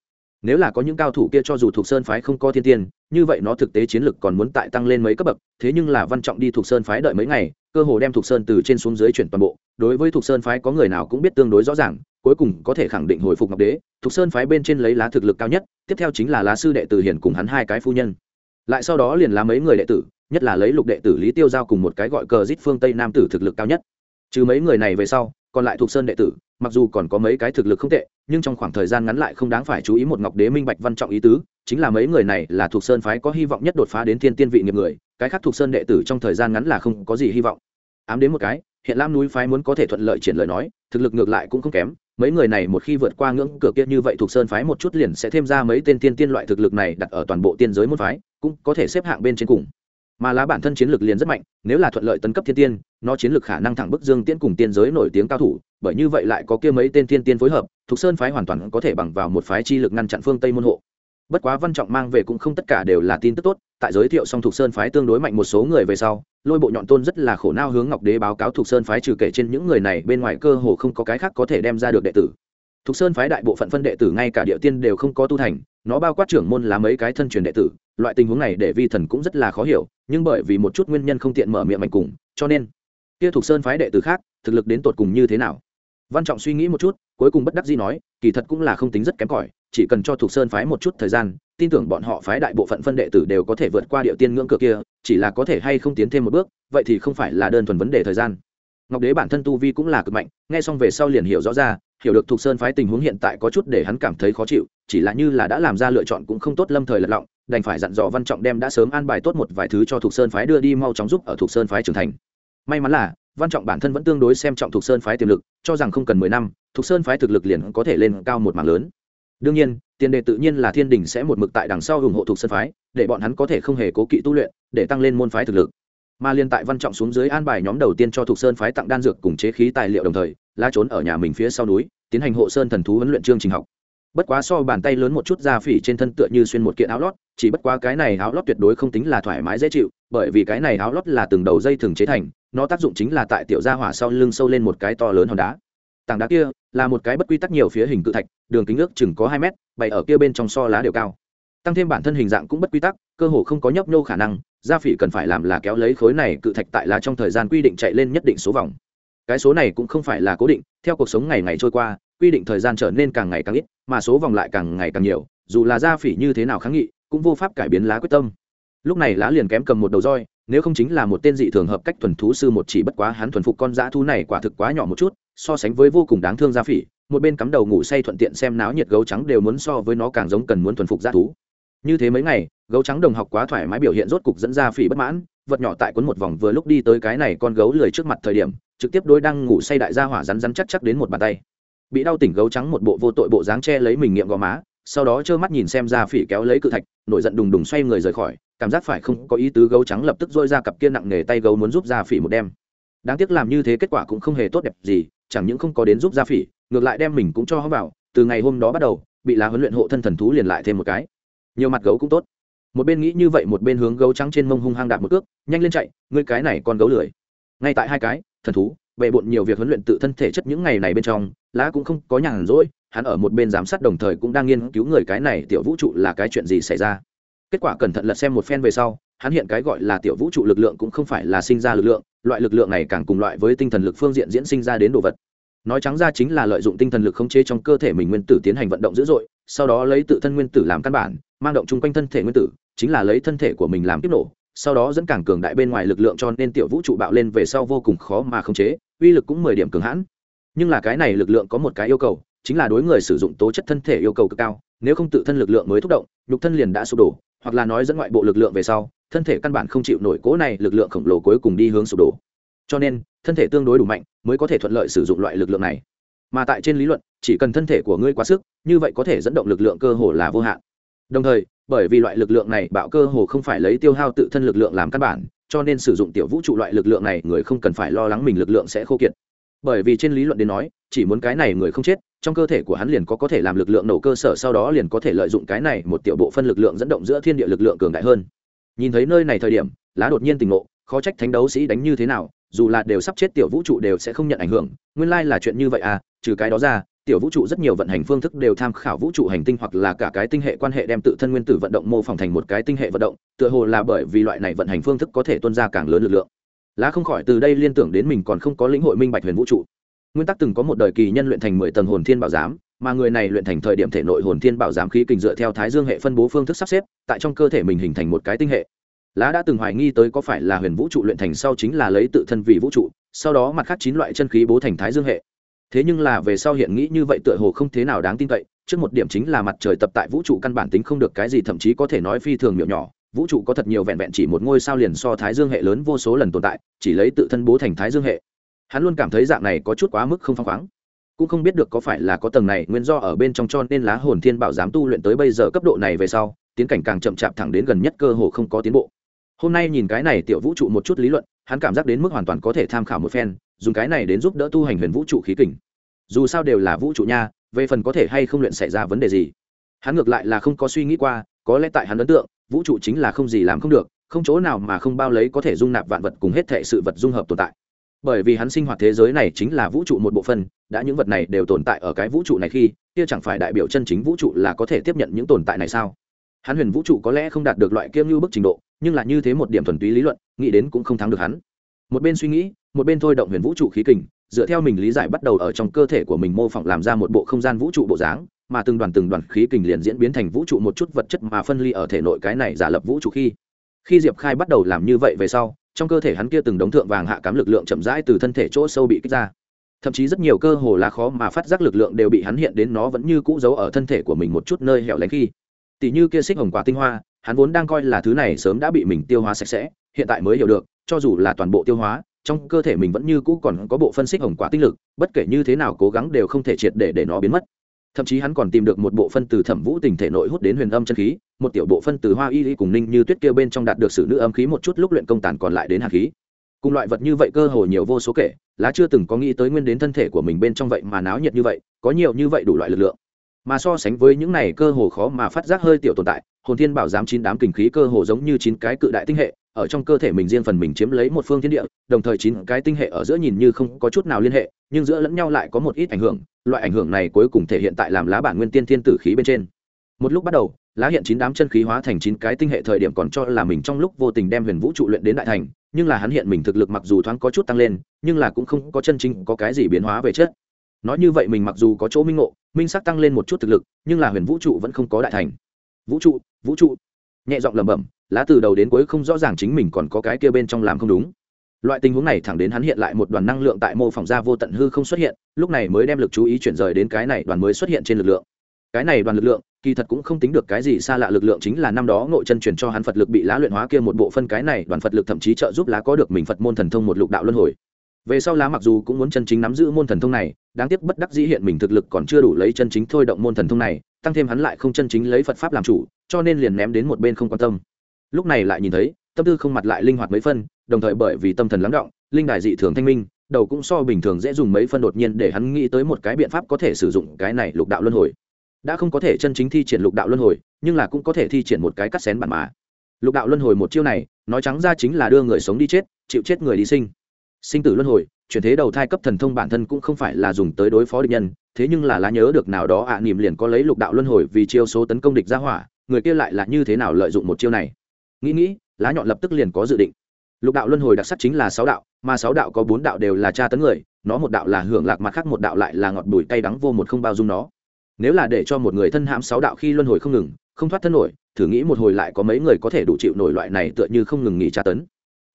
Nếu là có những cao thủ kia cho dù thuộc sơn phái không có thiên tiên, như vậy nó thực tế chiến lực còn muốn tại tăng lên mấy cấp bậc, thế nhưng là văn trọng đi thuộc sơn phái đợi mấy ngày cơ hồ đem thuộc sơn từ trên xuống dưới chuyển toàn bộ, đối với thuộc sơn phái có người nào cũng biết tương đối rõ ràng, cuối cùng có thể khẳng định hồi phục ngọc đế thuộc sơn phái bên trên lấy lá thực lực cao nhất, tiếp theo chính là lá sư đệ tử hiển cùng hắn hai cái phu nhân. Lại sau đó liền lá mấy người đệ tử, nhất là lấy lục đệ tử lý tiêu giao cùng một cái gọi cờ giết phương tây nam tử thực lực cao nhất. Trừ mấy người này về sau, còn lại thuộc sơn đệ tử, mặc dù còn có mấy cái thực lực không tệ, nhưng trong khoảng thời gian ngắn lại không đáng phải chú ý một ngọc đế minh bạch văn trọng ý tứ, chính là mấy người này là thuộc sơn phái có hy vọng nhất đột phá đến thiên tiên vị nghiệp người cái khác thuộc sơn đệ tử trong thời gian ngắn là không có gì hy vọng. Ám đến một cái, hiện lam núi phái muốn có thể thuận lợi triển lời nói, thực lực ngược lại cũng không kém. Mấy người này một khi vượt qua ngưỡng cửa kia như vậy thuộc sơn phái một chút liền sẽ thêm ra mấy tên tiên tiên loại thực lực này đặt ở toàn bộ tiên giới môn phái, cũng có thể xếp hạng bên trên cùng. Mà lá bản thân chiến lược liền rất mạnh, nếu là thuận lợi tấn cấp thiên tiên, nó chiến lược khả năng thẳng bức dương tiễn cùng tiên giới nổi tiếng cao thủ, bởi như vậy lại có kia mấy tên thiên tiên phối hợp, thuộc sơn phái hoàn toàn có thể bằng vào một phái chi lực ngăn chặn phương tây môn hộ. Bất quá văn trọng mang về cũng không tất cả đều là tin tức tốt tại giới thiệu xong thục sơn phái tương đối mạnh một số người về sau, lôi bộ nhọn tôn rất là khổ nao hướng ngọc đế báo cáo thục sơn phái trừ kể trên những người này, bên ngoài cơ hồ không có cái khác có thể đem ra được đệ tử. Thục sơn phái đại bộ phận phân đệ tử ngay cả địa tiên đều không có tu thành, nó bao quát trưởng môn là mấy cái thân truyền đệ tử, loại tình huống này để vi thần cũng rất là khó hiểu, nhưng bởi vì một chút nguyên nhân không tiện mở miệng mạnh cùng, cho nên, kia thuộc sơn phái đệ tử khác, thực lực đến tột cùng như thế nào? Văn trọng suy nghĩ một chút, cuối cùng bất đắc dĩ nói, kỳ thật cũng là không tính rất kém cỏi, chỉ cần cho thuộc sơn phái một chút thời gian tin tưởng bọn họ phái đại bộ phận phân đệ tử đều có thể vượt qua địa tiên ngưỡng cửa kia, chỉ là có thể hay không tiến thêm một bước, vậy thì không phải là đơn thuần vấn đề thời gian. Ngọc đế bản thân tu vi cũng là cực mạnh, nghe xong về sau liền hiểu rõ ra, hiểu được thuộc sơn phái tình huống hiện tại có chút để hắn cảm thấy khó chịu, chỉ là như là đã làm ra lựa chọn cũng không tốt lâm thời lật lọng, đành phải dặn dò văn trọng đem đã sớm an bài tốt một vài thứ cho thuộc sơn phái đưa đi mau chóng giúp ở thuộc sơn phái trưởng thành. May mắn là, văn trọng bản thân vẫn tương đối xem trọng thuộc sơn phái tiềm lực, cho rằng không cần mười năm thuộc sơn phái thực lực liền có thể lên cao một mảng lớn. Đương nhiên tiền đề tự nhiên là thiên đình sẽ một mực tại đằng sau ủng hộ thuộc sơn phái, để bọn hắn có thể không hề cố kỵ tu luyện, để tăng lên môn phái thực lực. Mà liên tại văn trọng xuống dưới an bài nhóm đầu tiên cho thuộc sơn phái tặng đan dược cùng chế khí tài liệu đồng thời, la trốn ở nhà mình phía sau núi, tiến hành hộ sơn thần thú huấn luyện chương trình học. Bất quá so bàn tay lớn một chút da phỉ trên thân tựa như xuyên một kiện áo lót, chỉ bất quá cái này áo lót tuyệt đối không tính là thoải mái dễ chịu, bởi vì cái này áo lót là từng đầu dây thường chế thành, nó tác dụng chính là tại tiểu gia hỏa sau lưng sâu lên một cái to lớn hòn đá tảng đá kia là một cái bất quy tắc nhiều phía hình cự thạch, đường kính ước chừng có hai mét, bày ở kia bên trong so lá đều cao. Tăng thêm bản thân hình dạng cũng bất quy tắc, cơ hồ không có nhấp nhô khả năng, gia phỉ cần phải làm là kéo lấy khối này cự thạch tại lá trong thời gian quy định chạy lên nhất định số vòng. Cái số này cũng không phải là cố định, theo cuộc sống ngày ngày trôi qua, quy định thời gian trở nên càng ngày càng ít, mà số vòng lại càng ngày càng nhiều, dù là gia phỉ như thế nào kháng nghị, cũng vô pháp cải biến lá quyết tâm. Lúc này lá liền kém cầm một đầu roi nếu không chính là một tên dị thường hợp cách thuần thú sư một chỉ bất quá hắn thuần phục con dã thú này quả thực quá nhỏ một chút, so sánh với vô cùng đáng thương gia phỉ, một bên cắm đầu ngủ say thuận tiện xem náo nhiệt gấu trắng đều muốn so với nó càng giống cần muốn thuần phục dã thú. Như thế mấy ngày, gấu trắng đồng học quá thoải mái biểu hiện rốt cục dẫn ra phỉ bất mãn, vật nhỏ tại cuốn một vòng vừa lúc đi tới cái này con gấu lười trước mặt thời điểm, trực tiếp đôi đang ngủ say đại gia hỏa rắn rắn chắc chắc đến một bàn tay. Bị đau tỉnh gấu trắng một bộ vô tội bộ dáng che lấy mình nghiệm gò má, sau đó trơ mắt nhìn xem ra phỉ kéo lấy cự thạch, nổi giận đùng đùng xoay người rời khỏi cảm giác phải không có ý tứ gấu trắng lập tức dôi ra cặp kia nặng nề tay gấu muốn giúp ra phỉ một đem. Đáng tiếc làm như thế kết quả cũng không hề tốt đẹp gì, chẳng những không có đến giúp ra phỉ, ngược lại đem mình cũng cho họ vào, từ ngày hôm đó bắt đầu, bị lá huấn luyện hộ thân thần thú liền lại thêm một cái. Nhiều mặt gấu cũng tốt. Một bên nghĩ như vậy, một bên hướng gấu trắng trên mông hung hăng đạp một cước, nhanh lên chạy, ngươi cái này còn gấu lười. Ngay tại hai cái, thần thú, bệ bộn nhiều việc huấn luyện tự thân thể chất những ngày này bên trong, lá cũng không có nhàn rỗi, hắn ở một bên giám sát đồng thời cũng đang nghiên cứu người cái này tiểu vũ trụ là cái chuyện gì xảy ra kết quả cẩn thận lật xem một phen về sau, hắn hiện cái gọi là tiểu vũ trụ lực lượng cũng không phải là sinh ra lực lượng, loại lực lượng này càng cùng loại với tinh thần lực phương diện diễn sinh ra đến đồ vật. Nói trắng ra chính là lợi dụng tinh thần lực khống chế trong cơ thể mình nguyên tử tiến hành vận động dữ dội, sau đó lấy tự thân nguyên tử làm căn bản, mang động chung quanh thân thể nguyên tử, chính là lấy thân thể của mình làm tiếp nổ, sau đó dẫn càng cường đại bên ngoài lực lượng cho nên tiểu vũ trụ bạo lên về sau vô cùng khó mà khống chế, uy lực cũng mười điểm cường hãn. Nhưng là cái này lực lượng có một cái yêu cầu, chính là đối người sử dụng tố chất thân thể yêu cầu cực cao, nếu không tự thân lực lượng mới thúc động, nhục thân liền đã sụp đổ hoặc là nói dẫn ngoại bộ lực lượng về sau, thân thể căn bản không chịu nổi cố này lực lượng khổng lồ cuối cùng đi hướng sụp đổ. Cho nên, thân thể tương đối đủ mạnh mới có thể thuận lợi sử dụng loại lực lượng này. Mà tại trên lý luận, chỉ cần thân thể của ngươi quá sức, như vậy có thể dẫn động lực lượng cơ hồ là vô hạn. Đồng thời, bởi vì loại lực lượng này bạo cơ hồ không phải lấy tiêu hao tự thân lực lượng làm căn bản, cho nên sử dụng tiểu vũ trụ loại lực lượng này, người không cần phải lo lắng mình lực lượng sẽ khô kiệt bởi vì trên lý luận đến nói, chỉ muốn cái này người không chết, trong cơ thể của hắn liền có có thể làm lực lượng nổ cơ sở, sau đó liền có thể lợi dụng cái này một tiểu bộ phân lực lượng dẫn động giữa thiên địa lực lượng cường đại hơn. Nhìn thấy nơi này thời điểm, lá đột nhiên tình ngộ, khó trách thánh đấu sĩ đánh như thế nào, dù là đều sắp chết tiểu vũ trụ đều sẽ không nhận ảnh hưởng, nguyên lai là chuyện như vậy à trừ cái đó ra, tiểu vũ trụ rất nhiều vận hành phương thức đều tham khảo vũ trụ hành tinh hoặc là cả cái tinh hệ quan hệ đem tự thân nguyên tử vận động mô phỏng thành một cái tinh hệ vận động, tựa hồ là bởi vì loại này vận hành phương thức có thể tuân ra càng lớn lực lượng lá không khỏi từ đây liên tưởng đến mình còn không có lĩnh hội minh bạch huyền vũ trụ. Nguyên tắc từng có một đời kỳ nhân luyện thành mười tầng hồn thiên bảo giám, mà người này luyện thành thời điểm thể nội hồn thiên bảo giám khí kình dựa theo thái dương hệ phân bố phương thức sắp xếp, tại trong cơ thể mình hình thành một cái tinh hệ. Lá đã từng hoài nghi tới có phải là huyền vũ trụ luyện thành sau chính là lấy tự thân vì vũ trụ, sau đó mặt khác chín loại chân khí bố thành thái dương hệ. Thế nhưng là về sau hiện nghĩ như vậy tựa hồ không thế nào đáng tin cậy, trước một điểm chính là mặt trời tập tại vũ trụ căn bản tính không được cái gì, thậm chí có thể nói phi thường miểu nhỏ vũ trụ có thật nhiều vẹn vẹn chỉ một ngôi sao liền so thái dương hệ lớn vô số lần tồn tại, chỉ lấy tự thân bố thành thái dương hệ. Hắn luôn cảm thấy dạng này có chút quá mức không phăng khoáng. Cũng không biết được có phải là có tầng này nguyên do ở bên trong cho nên lá hồn thiên bảo dám tu luyện tới bây giờ cấp độ này về sau, tiến cảnh càng chậm chạp thẳng đến gần nhất cơ hồ không có tiến bộ. Hôm nay nhìn cái này tiểu vũ trụ một chút lý luận, hắn cảm giác đến mức hoàn toàn có thể tham khảo một phen, dùng cái này đến giúp đỡ tu hành huyền vũ trụ khí kình. Dù sao đều là vũ trụ nha, về phần có thể hay không luyện xảy ra vấn đề gì. Hắn ngược lại là không có suy nghĩ qua, có lẽ tại hắn ấn tượng vũ trụ chính là không gì làm không được, không chỗ nào mà không bao lấy có thể dung nạp vạn vật cùng hết thệ sự vật dung hợp tồn tại. Bởi vì hắn sinh hoạt thế giới này chính là vũ trụ một bộ phân đã những vật này đều tồn tại ở cái vũ trụ này khi, kia chẳng phải đại biểu chân chính vũ trụ là có thể tiếp nhận những tồn tại này sao? Hắn huyền vũ trụ có lẽ không đạt được loại kiêm như bức trình độ, nhưng là như thế một điểm thuần túy lý luận, nghĩ đến cũng không thắng được hắn. Một bên suy nghĩ, một bên thôi động huyền vũ trụ khí kình, dựa theo mình lý giải bắt đầu ở trong cơ thể của mình mô phỏng làm ra một bộ không gian vũ trụ bộ dáng mà từng đoàn từng đoàn khí kình liền diễn biến thành vũ trụ một chút vật chất mà phân ly ở thể nội cái này giả lập vũ trụ khi khi diệp khai bắt đầu làm như vậy về sau, trong cơ thể hắn kia từng đống thượng vàng hạ cám lực lượng chậm rãi từ thân thể chỗ sâu bị kích ra. Thậm chí rất nhiều cơ hồ là khó mà phát giác lực lượng đều bị hắn hiện đến nó vẫn như cũ giấu ở thân thể của mình một chút nơi hẻo lánh khi. Tỷ như kia xích hồng quả tinh hoa, hắn vốn đang coi là thứ này sớm đã bị mình tiêu hóa sạch sẽ, hiện tại mới hiểu được, cho dù là toàn bộ tiêu hóa, trong cơ thể mình vẫn như cũ còn có bộ phân xích hồng quả tinh lực, bất kể như thế nào cố gắng đều không thể triệt để để nó biến mất thậm chí hắn còn tìm được một bộ phân từ thẩm vũ tình thể nội hút đến huyền âm chân khí, một tiểu bộ phân từ hoa y y cùng ninh như tuyết kêu bên trong đạt được sự nữ âm khí một chút lúc luyện công tàn còn lại đến hạt khí. Cùng loại vật như vậy cơ hồ nhiều vô số kể, lá chưa từng có nghĩ tới nguyên đến thân thể của mình bên trong vậy mà náo nhiệt như vậy, có nhiều như vậy đủ loại lực lượng. Mà so sánh với những này cơ hồ khó mà phát giác hơi tiểu tồn tại, hồn thiên bảo giám chín đám kình khí cơ hồ giống như chín cái cự đại tinh hệ ở trong cơ thể mình riêng phần mình chiếm lấy một phương thiên địa, đồng thời chín cái tinh hệ ở giữa nhìn như không có chút nào liên hệ, nhưng giữa lẫn nhau lại có một ít ảnh hưởng, loại ảnh hưởng này cuối cùng thể hiện tại làm lá bản nguyên tiên thiên tử khí bên trên. Một lúc bắt đầu, lá hiện chín đám chân khí hóa thành chín cái tinh hệ thời điểm còn cho là mình trong lúc vô tình đem huyền vũ trụ luyện đến đại thành, nhưng là hắn hiện mình thực lực mặc dù thoáng có chút tăng lên, nhưng là cũng không có chân chính có cái gì biến hóa về chất. Nói như vậy mình mặc dù có chỗ minh ngộ, minh sắc tăng lên một chút thực lực, nhưng là huyền vũ trụ vẫn không có đại thành. Vũ trụ vũ trụ. Nhẹ giọng lẩm bẩm lá từ đầu đến cuối không rõ ràng chính mình còn có cái kia bên trong làm không đúng. Loại tình huống này thẳng đến hắn hiện lại một đoàn năng lượng tại mô phỏng ra vô tận hư không xuất hiện, lúc này mới đem lực chú ý chuyển rời đến cái này đoàn mới xuất hiện trên lực lượng. Cái này đoàn lực lượng, kỳ thật cũng không tính được cái gì xa lạ lực lượng chính là năm đó ngộ chân truyền cho hắn phật lực bị lá luyện hóa kia một bộ phân cái này, đoàn phật lực thậm chí trợ giúp lá có được mình phật môn thần thông một lục đạo luân hồi. Về sau lá mặc dù cũng muốn chân chính nắm giữ môn thần thông này, đáng tiếc bất đắc dĩ hiện mình thực lực còn chưa đủ lấy chân chính thôi động môn thần thông này, tăng thêm hắn lại không chân chính lấy phật pháp làm chủ, cho nên liền ném đến một bên không quan tâm lúc này lại nhìn thấy tâm tư không mặt lại linh hoạt mấy phân đồng thời bởi vì tâm thần lắng động linh đài dị thường thanh minh đầu cũng so bình thường dễ dùng mấy phân đột nhiên để hắn nghĩ tới một cái biện pháp có thể sử dụng cái này lục đạo luân hồi. Đã không có thể chân chính thi triển lục đạo luân hồi nhưng là cũng có thể thi triển một cái cắt xén bản mà. Lục đạo luân hồi một chiêu này nói trắng ra chính là đưa người sống đi chết chịu chết người đi sinh. Sinh tử luân hồi chuyển thế đầu thai cấp thần thông bản thân cũng không phải là dùng tới đối phó địch nhân thế nhưng là lá nhớ được nào đó ạ à, niềm liền có lấy lục đạo luân hồi vì chiêu số tấn công địch ra hỏa người kia lại là như thế nào lợi dụng một chiêu này? Nghĩ nghĩ, lá nhọn lập tức liền có dự định. Lục đạo luân hồi đặc sắc chính là sáu đạo, mà sáu đạo có bốn đạo đều là tra tấn người, nó một đạo là hưởng lạc mặt khác một đạo lại là ngọt bùi cay đắng vô một không bao dung nó. Nếu là để cho một người thân hãm sáu đạo khi luân hồi không ngừng, không thoát thân nổi, thử nghĩ một hồi lại có mấy người có thể đủ chịu nổi loại này tựa như không ngừng nghỉ tra tấn.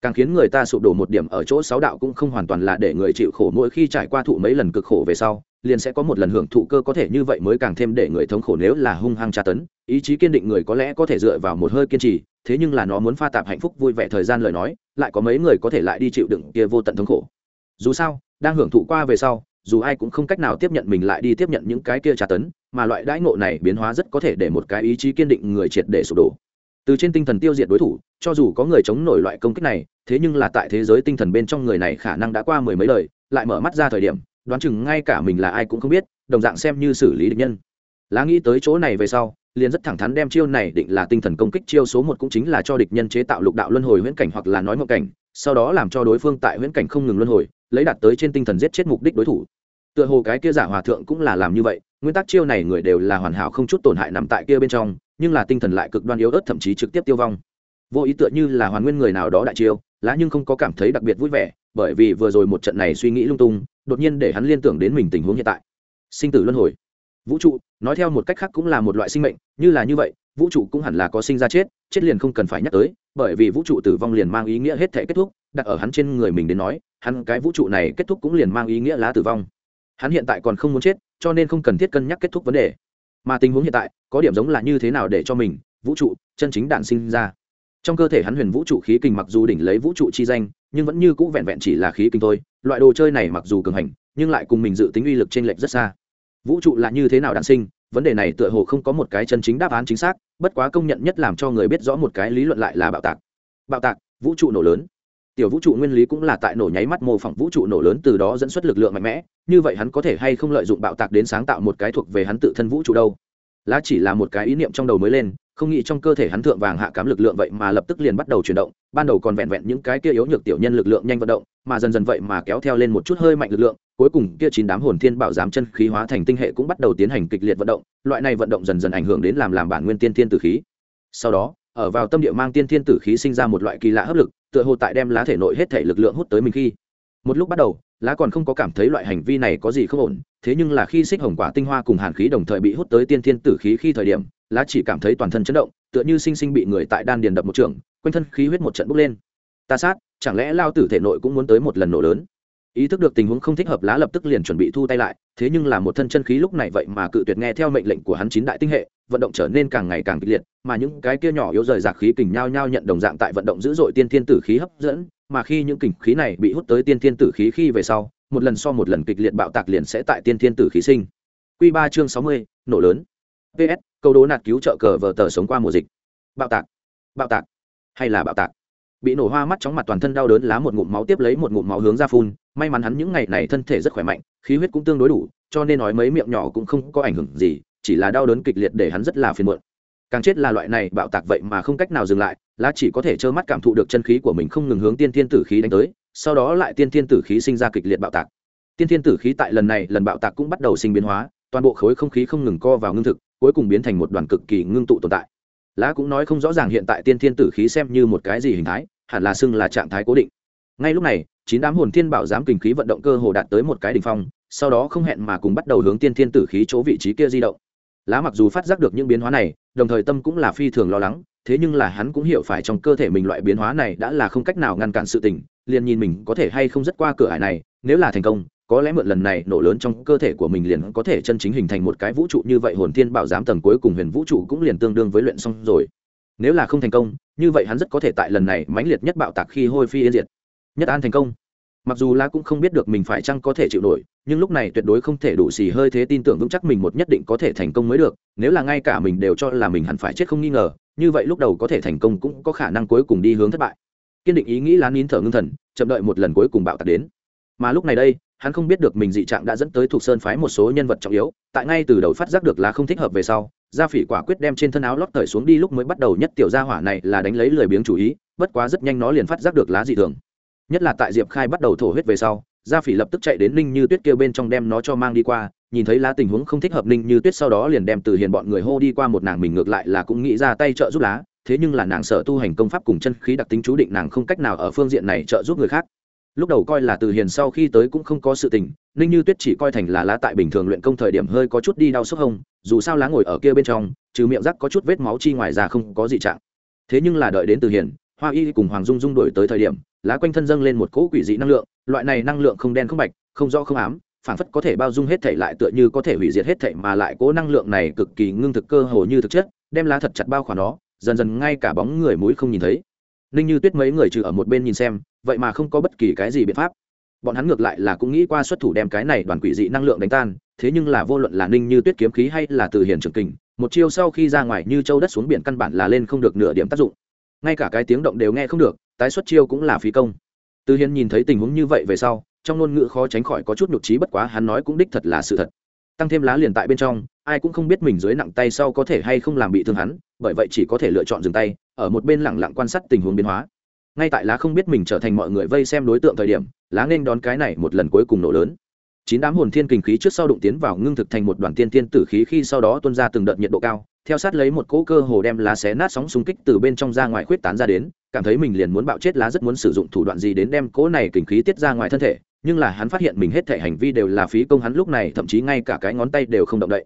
Càng khiến người ta sụp đổ một điểm ở chỗ sáu đạo cũng không hoàn toàn là để người chịu khổ mỗi khi trải qua thụ mấy lần cực khổ về sau, liền sẽ có một lần hưởng thụ cơ có thể như vậy mới càng thêm để người thống khổ nếu là hung hăng tra tấn ý chí kiên định người có lẽ có thể dựa vào một hơi kiên trì, thế nhưng là nó muốn pha tạp hạnh phúc vui vẻ thời gian lời nói, lại có mấy người có thể lại đi chịu đựng kia vô tận thống khổ. Dù sao, đang hưởng thụ qua về sau, dù ai cũng không cách nào tiếp nhận mình lại đi tiếp nhận những cái kia tra tấn, mà loại đãi ngộ này biến hóa rất có thể để một cái ý chí kiên định người triệt để sụp đổ. Từ trên tinh thần tiêu diệt đối thủ, cho dù có người chống nổi loại công kích này, thế nhưng là tại thế giới tinh thần bên trong người này khả năng đã qua mười mấy lời lại mở mắt ra thời điểm, đoán chừng ngay cả mình là ai cũng không biết, đồng dạng xem như xử lý địch nhân. Lá nghĩ tới chỗ này về sau liền rất thẳng thắn đem chiêu này định là tinh thần công kích chiêu số một cũng chính là cho địch nhân chế tạo lục đạo luân hồi huyễn cảnh hoặc là nói mộng cảnh, sau đó làm cho đối phương tại huyễn cảnh không ngừng luân hồi, lấy đạt tới trên tinh thần giết chết mục đích đối thủ. Tựa hồ cái kia giả hòa thượng cũng là làm như vậy, nguyên tắc chiêu này người đều là hoàn hảo không chút tổn hại nằm tại kia bên trong, nhưng là tinh thần lại cực đoan yếu ớt thậm chí trực tiếp tiêu vong. Vô ý tựa như là hoàn nguyên người nào đó đại chiêu, lá nhưng không có cảm thấy đặc biệt vui vẻ, bởi vì vừa rồi một trận này suy nghĩ lung tung, đột nhiên để hắn liên tưởng đến mình tình huống hiện tại. Sinh tử luân hồi vũ trụ, nói theo một cách khác cũng là một loại sinh mệnh, như là như vậy, vũ trụ cũng hẳn là có sinh ra chết chết liền không cần phải nhắc tới, bởi vì vũ trụ tử vong liền mang ý nghĩa hết thể kết thúc, đặt ở hắn trên người mình đến nói, hắn cái vũ trụ này kết thúc cũng liền mang ý nghĩa lá tử vong. Hắn hiện tại còn không muốn chết, cho nên không cần thiết cân nhắc kết thúc vấn đề. Mà tình huống hiện tại, có điểm giống là như thế nào để cho mình, vũ trụ, chân chính đản sinh ra. Trong cơ thể hắn huyền vũ trụ khí kình mặc dù đỉnh lấy vũ trụ chi danh, nhưng vẫn như cũ vẹn vẹn chỉ là khí kình thôi. Loại đồ chơi này mặc dù cường hành, nhưng lại cùng mình dự tính uy lực t r ê n lệch rất xa vũ trụ là như thế nào đản sinh, vấn đề này tựa hồ không có một cái chân chính đáp án chính xác, bất quá công nhận nhất làm cho người biết rõ một cái lý luận lại là bạo tạc. Bạo tạc, vũ trụ nổ lớn. Tiểu vũ trụ nguyên lý cũng là tại nổ nháy mắt mô phỏng vũ trụ nổ lớn từ đó dẫn xuất lực lượng mạnh mẽ, như vậy hắn có thể hay không lợi dụng bạo tạc đến sáng tạo một cái thuộc về hắn tự thân vũ trụ đâu? Lá chỉ là một cái ý niệm trong đầu mới lên không nghĩ trong cơ thể hắn thượng vàng hạ cám lực lượng vậy mà lập tức liền bắt đầu chuyển động, ban đầu còn vẹn vẹn những cái kia yếu nhược tiểu nhân lực lượng nhanh vận động, mà dần dần vậy mà kéo theo lên một chút hơi mạnh lực lượng, cuối cùng kia chín đám hồn thiên bảo giám chân khí hóa thành tinh hệ cũng bắt đầu tiến hành kịch liệt vận động, loại này vận động dần dần ảnh hưởng đến làm làm bản nguyên tiên thiên tử khí. Sau đó, ở vào tâm địa mang tiên thiên tử khí sinh ra một loại kỳ lạ hấp lực, tựa hồ tại đem lá thể nội hết thể lực lượng hút tới mình khi. Một lúc bắt đầu, lá còn không có cảm thấy loại hành vi này có gì không ổn, thế nhưng là khi xích hồng quả tinh hoa cùng hàn khí đồng thời bị hút tới tiên thiên tử khí khi thời điểm lá chỉ cảm thấy toàn thân chấn động, tựa như sinh sinh bị người tại đan điền đập một trường, quanh thân khí huyết một trận bốc lên. Ta sát, chẳng lẽ lao tử thể nội cũng muốn tới một lần nổ lớn? Ý thức được tình huống không thích hợp, lá lập tức liền chuẩn bị thu tay lại, thế nhưng là một thân chân khí lúc này vậy mà cự tuyệt nghe theo mệnh lệnh của hắn chín đại tinh hệ, vận động trở nên càng ngày càng kịch liệt, mà những cái kia nhỏ yếu rời rạc khí kình nhao nhau nhận đồng dạng tại vận động dữ dội tiên thiên tử khí hấp dẫn, mà khi những kình khí này bị hút tới tiên thiên tử khí khi về sau, một lần so một lần kịch liệt bạo tạc liền sẽ tại tiên thiên tử khí sinh. Quy ba chương sáu mươi, nổ lớn ps câu đố nạt cứu trợ cờ vờ tờ sống qua mùa dịch. Bạo tạc. Bạo tạc. Hay là bạo tạc? Bị nổ hoa mắt chóng mặt toàn thân đau đớn lá một ngụm máu tiếp lấy một ngụm máu hướng ra phun. May mắn hắn những ngày này thân thể rất khỏe mạnh, khí huyết cũng tương đối đủ, cho nên nói mấy miệng nhỏ cũng không có ảnh hưởng gì, chỉ là đau đớn kịch liệt để hắn rất là phiền muộn. Càng chết là loại này bạo tạc vậy mà không cách nào dừng lại, lá chỉ có thể trơ mắt cảm thụ được chân khí của mình không ngừng hướng tiên thiên tử khí đánh tới, sau đó lại tiên thiên tử khí sinh ra kịch liệt bạo tạc. Tiên thiên tử khí tại lần này lần bạo tạc cũng bắt đầu sinh biến hóa toàn bộ khối không khí không ngừng co vào ngưng thực, cuối cùng biến thành một đoàn cực kỳ ngưng tụ tồn tại. Lá cũng nói không rõ ràng hiện tại tiên thiên tử khí xem như một cái gì hình thái, hẳn là xưng là trạng thái cố định. Ngay lúc này, chín đám hồn thiên bảo giám kinh khí vận động cơ hồ đạt tới một cái đ ỉ n h phong, sau đó không hẹn mà cùng bắt đầu hướng tiên thiên tử khí chỗ vị trí kia di động. Lá mặc dù phát giác được những biến hóa này, đồng thời tâm cũng là phi thường lo lắng, thế nhưng là hắn cũng hiểu phải trong cơ thể mình loại biến hóa này đã là không cách nào ngăn cản sự tình, liền nhìn mình có thể hay không dứt qua cửa ải này, nếu là thành công có lẽ mượn lần này nổ lớn trong cơ thể của mình liền có thể chân chính hình thành một cái vũ trụ như vậy, hồn thiên bảo giám tầng cuối cùng huyền vũ trụ cũng liền tương đương với luyện xong rồi. Nếu là không thành công, như vậy hắn rất có thể tại lần này mãnh liệt nhất bạo tạc khi hôi phi yên diệt. Nhất an thành công. Mặc dù la cũng không biết được mình phải chăng có thể chịu nổi, nhưng lúc này tuyệt đối không thể đủ xì hơi thế tin tưởng vững chắc mình một nhất định có thể thành công mới được, nếu là ngay cả mình đều cho là mình hẳn phải chết không nghi ngờ, như vậy lúc đầu có thể thành công cũng có khả năng cuối cùng đi hướng thất bại. Kiên định ý nghĩ lá nín thở ngưng thần, chậm đợi một lần cuối cùng bạo tạc đến. Mà lúc này đây hắn không biết được mình dị trạng đã dẫn tới thuộc sơn phái một số nhân vật trọng yếu, tại ngay từ đầu phát giác được là không thích hợp về sau, gia phỉ quả quyết đem trên thân áo lót cởi xuống đi lúc mới bắt đầu nhất tiểu gia hỏa này là đánh lấy lười biếng chủ ý, bất quá rất nhanh nó liền phát giác được lá dị thường. Nhất là tại diệp khai bắt đầu thổ huyết về sau, gia phỉ lập tức chạy đến ninh như tuyết kêu bên trong đem nó cho mang đi qua, nhìn thấy lá tình huống không thích hợp ninh như tuyết sau đó liền đem từ hiền bọn người hô đi qua một nàng mình ngược lại là cũng nghĩ ra tay trợ giúp lá, thế nhưng là nàng sợ tu hành công pháp cùng chân khí đặc tính chú định nàng không cách nào ở phương diện này trợ giúp người khác lúc đầu coi là từ hiền sau khi tới cũng không có sự tình, ninh như tuyết chỉ coi thành là lá tại bình thường luyện công thời điểm hơi có chút đi đau sốc hông, dù sao lá ngồi ở kia bên trong, trừ miệng rắc có chút vết máu chi ngoài ra không có gì trạng. Thế nhưng là đợi đến từ hiền, hoa y cùng hoàng dung dung đổi tới thời điểm, lá quanh thân dâng lên một cỗ quỷ dị năng lượng, loại này năng lượng không đen không bạch, không rõ không ám phản phất có thể bao dung hết thể lại tựa như có thể hủy diệt hết thể mà lại cố năng lượng này cực kỳ ngưng thực cơ hồ như thực chất, đem lá thật chặt bao khoản nó, dần dần ngay cả bóng người mũi không nhìn thấy ninh như tuyết mấy người trừ ở một bên nhìn xem, vậy mà không có bất kỳ cái gì biện pháp. Bọn hắn ngược lại là cũng nghĩ qua xuất thủ đem cái này đoàn quỷ dị năng lượng đánh tan, thế nhưng là vô luận là ninh như tuyết kiếm khí hay là từ hiền trường kình, một chiêu sau khi ra ngoài như châu đất xuống biển căn bản là lên không được nửa điểm tác dụng. Ngay cả cái tiếng động đều nghe không được, tái xuất chiêu cũng là phí công. Từ hiền nhìn thấy tình huống như vậy về sau, trong ngôn ngữ khó tránh khỏi có chút nhục trí bất quá hắn nói cũng đích thật là sự thật. Tăng thêm lá liền tại bên trong ai cũng không biết mình dưới nặng tay sau có thể hay không làm bị thương hắn, bởi vậy chỉ có thể lựa chọn dừng tay, ở một bên lẳng lặng quan sát tình huống biến hóa. Ngay tại lá không biết mình trở thành mọi người vây xem đối tượng thời điểm, lá nên đón cái này một lần cuối cùng nổ lớn. Chín đám hồn thiên kinh khí trước sau đụng tiến vào ngưng thực thành một đoàn tiên tiên tử khí khi sau đó tuôn ra từng đợt nhiệt độ cao, theo sát lấy một cỗ cơ hồ đem lá xé nát sóng xung kích từ bên trong ra ngoài khuyết tán ra đến, cảm thấy mình liền muốn bạo chết lá rất muốn sử dụng thủ đoạn gì đến đem cỗ này kinh khí tiết ra ngoài thân thể, nhưng là hắn phát hiện mình hết thể hành vi đều là phí công hắn lúc này, thậm chí ngay cả cái ngón tay đều không động đậy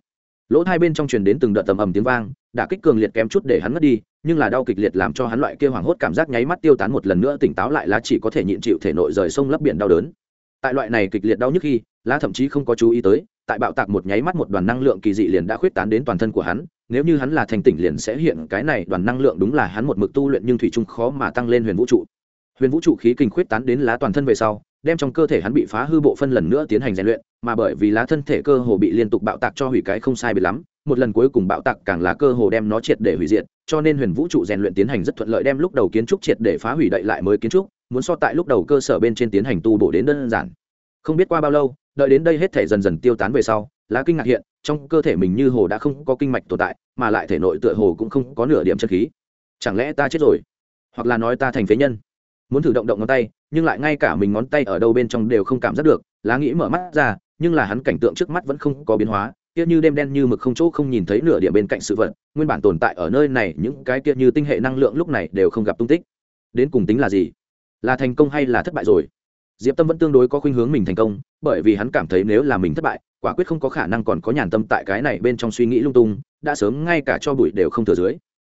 lỗ hai bên trong truyền đến từng đợt tầm ầm tiếng vang đã kích cường liệt kém chút để hắn ngất đi, nhưng là đau kịch liệt làm cho hắn loại kia hoảng hốt cảm giác nháy mắt tiêu tán một lần nữa tỉnh táo lại lá chỉ có thể nhịn chịu thể nội rời sông lấp biển đau đớn. Tại loại này kịch liệt đau nhức khi, lá thậm chí không có chú ý tới, tại bạo tạc một nháy mắt một đoàn năng lượng kỳ dị liền đã khuyết tán đến toàn thân của hắn, nếu như hắn là thành tỉnh liền sẽ hiện cái này đoàn năng lượng đúng là hắn một mực tu luyện nhưng thủy chung khó mà tăng lên huyền vũ trụ huyền vũ trụ khí kinh khuyết tán đến lá toàn thân về sau, đem trong cơ thể hắn bị phá hư bộ phân lần nữa tiến hành rèn luyện, mà bởi vì lá thân thể cơ hồ bị liên tục bạo tạc cho hủy cái không sai bị lắm, một lần cuối cùng bạo tạc càng là cơ hồ đem nó triệt để hủy diệt, cho nên huyền vũ trụ rèn luyện tiến hành rất thuận lợi đem lúc đầu kiến trúc triệt để phá hủy đậy lại mới kiến trúc, muốn so tại lúc đầu cơ sở bên trên tiến hành tu bổ đến đơn giản. Không biết qua bao lâu, đợi đến đây hết thể dần dần tiêu tán về sau, lá kinh ngạc hiện, trong cơ thể mình như hồ đã không có kinh mạch tồn tại, mà lại thể nội tựa hồ cũng không có nửa điểm chân khí. Chẳng lẽ ta chết rồi? Hoặc là nói ta thành phế nhân? Muốn thử động động ngón tay, nhưng lại ngay cả mình ngón tay ở đâu bên trong đều không cảm giác được, lá nghĩ mở mắt ra, nhưng là hắn cảnh tượng trước mắt vẫn không có biến hóa, kia như đêm đen như mực không chỗ không nhìn thấy nửa điểm bên cạnh sự vật, nguyên bản tồn tại ở nơi này, những cái kia như tinh hệ năng lượng lúc này đều không gặp tung tích. Đến cùng tính là gì? Là thành công hay là thất bại rồi? Diệp tâm vẫn tương đối có khuynh hướng mình thành công, bởi vì hắn cảm thấy nếu là mình thất bại, quả quyết không có khả năng còn có nhàn tâm tại cái này bên trong suy nghĩ lung tung, đã sớm ngay cả cho bụi đều không thừa dưới.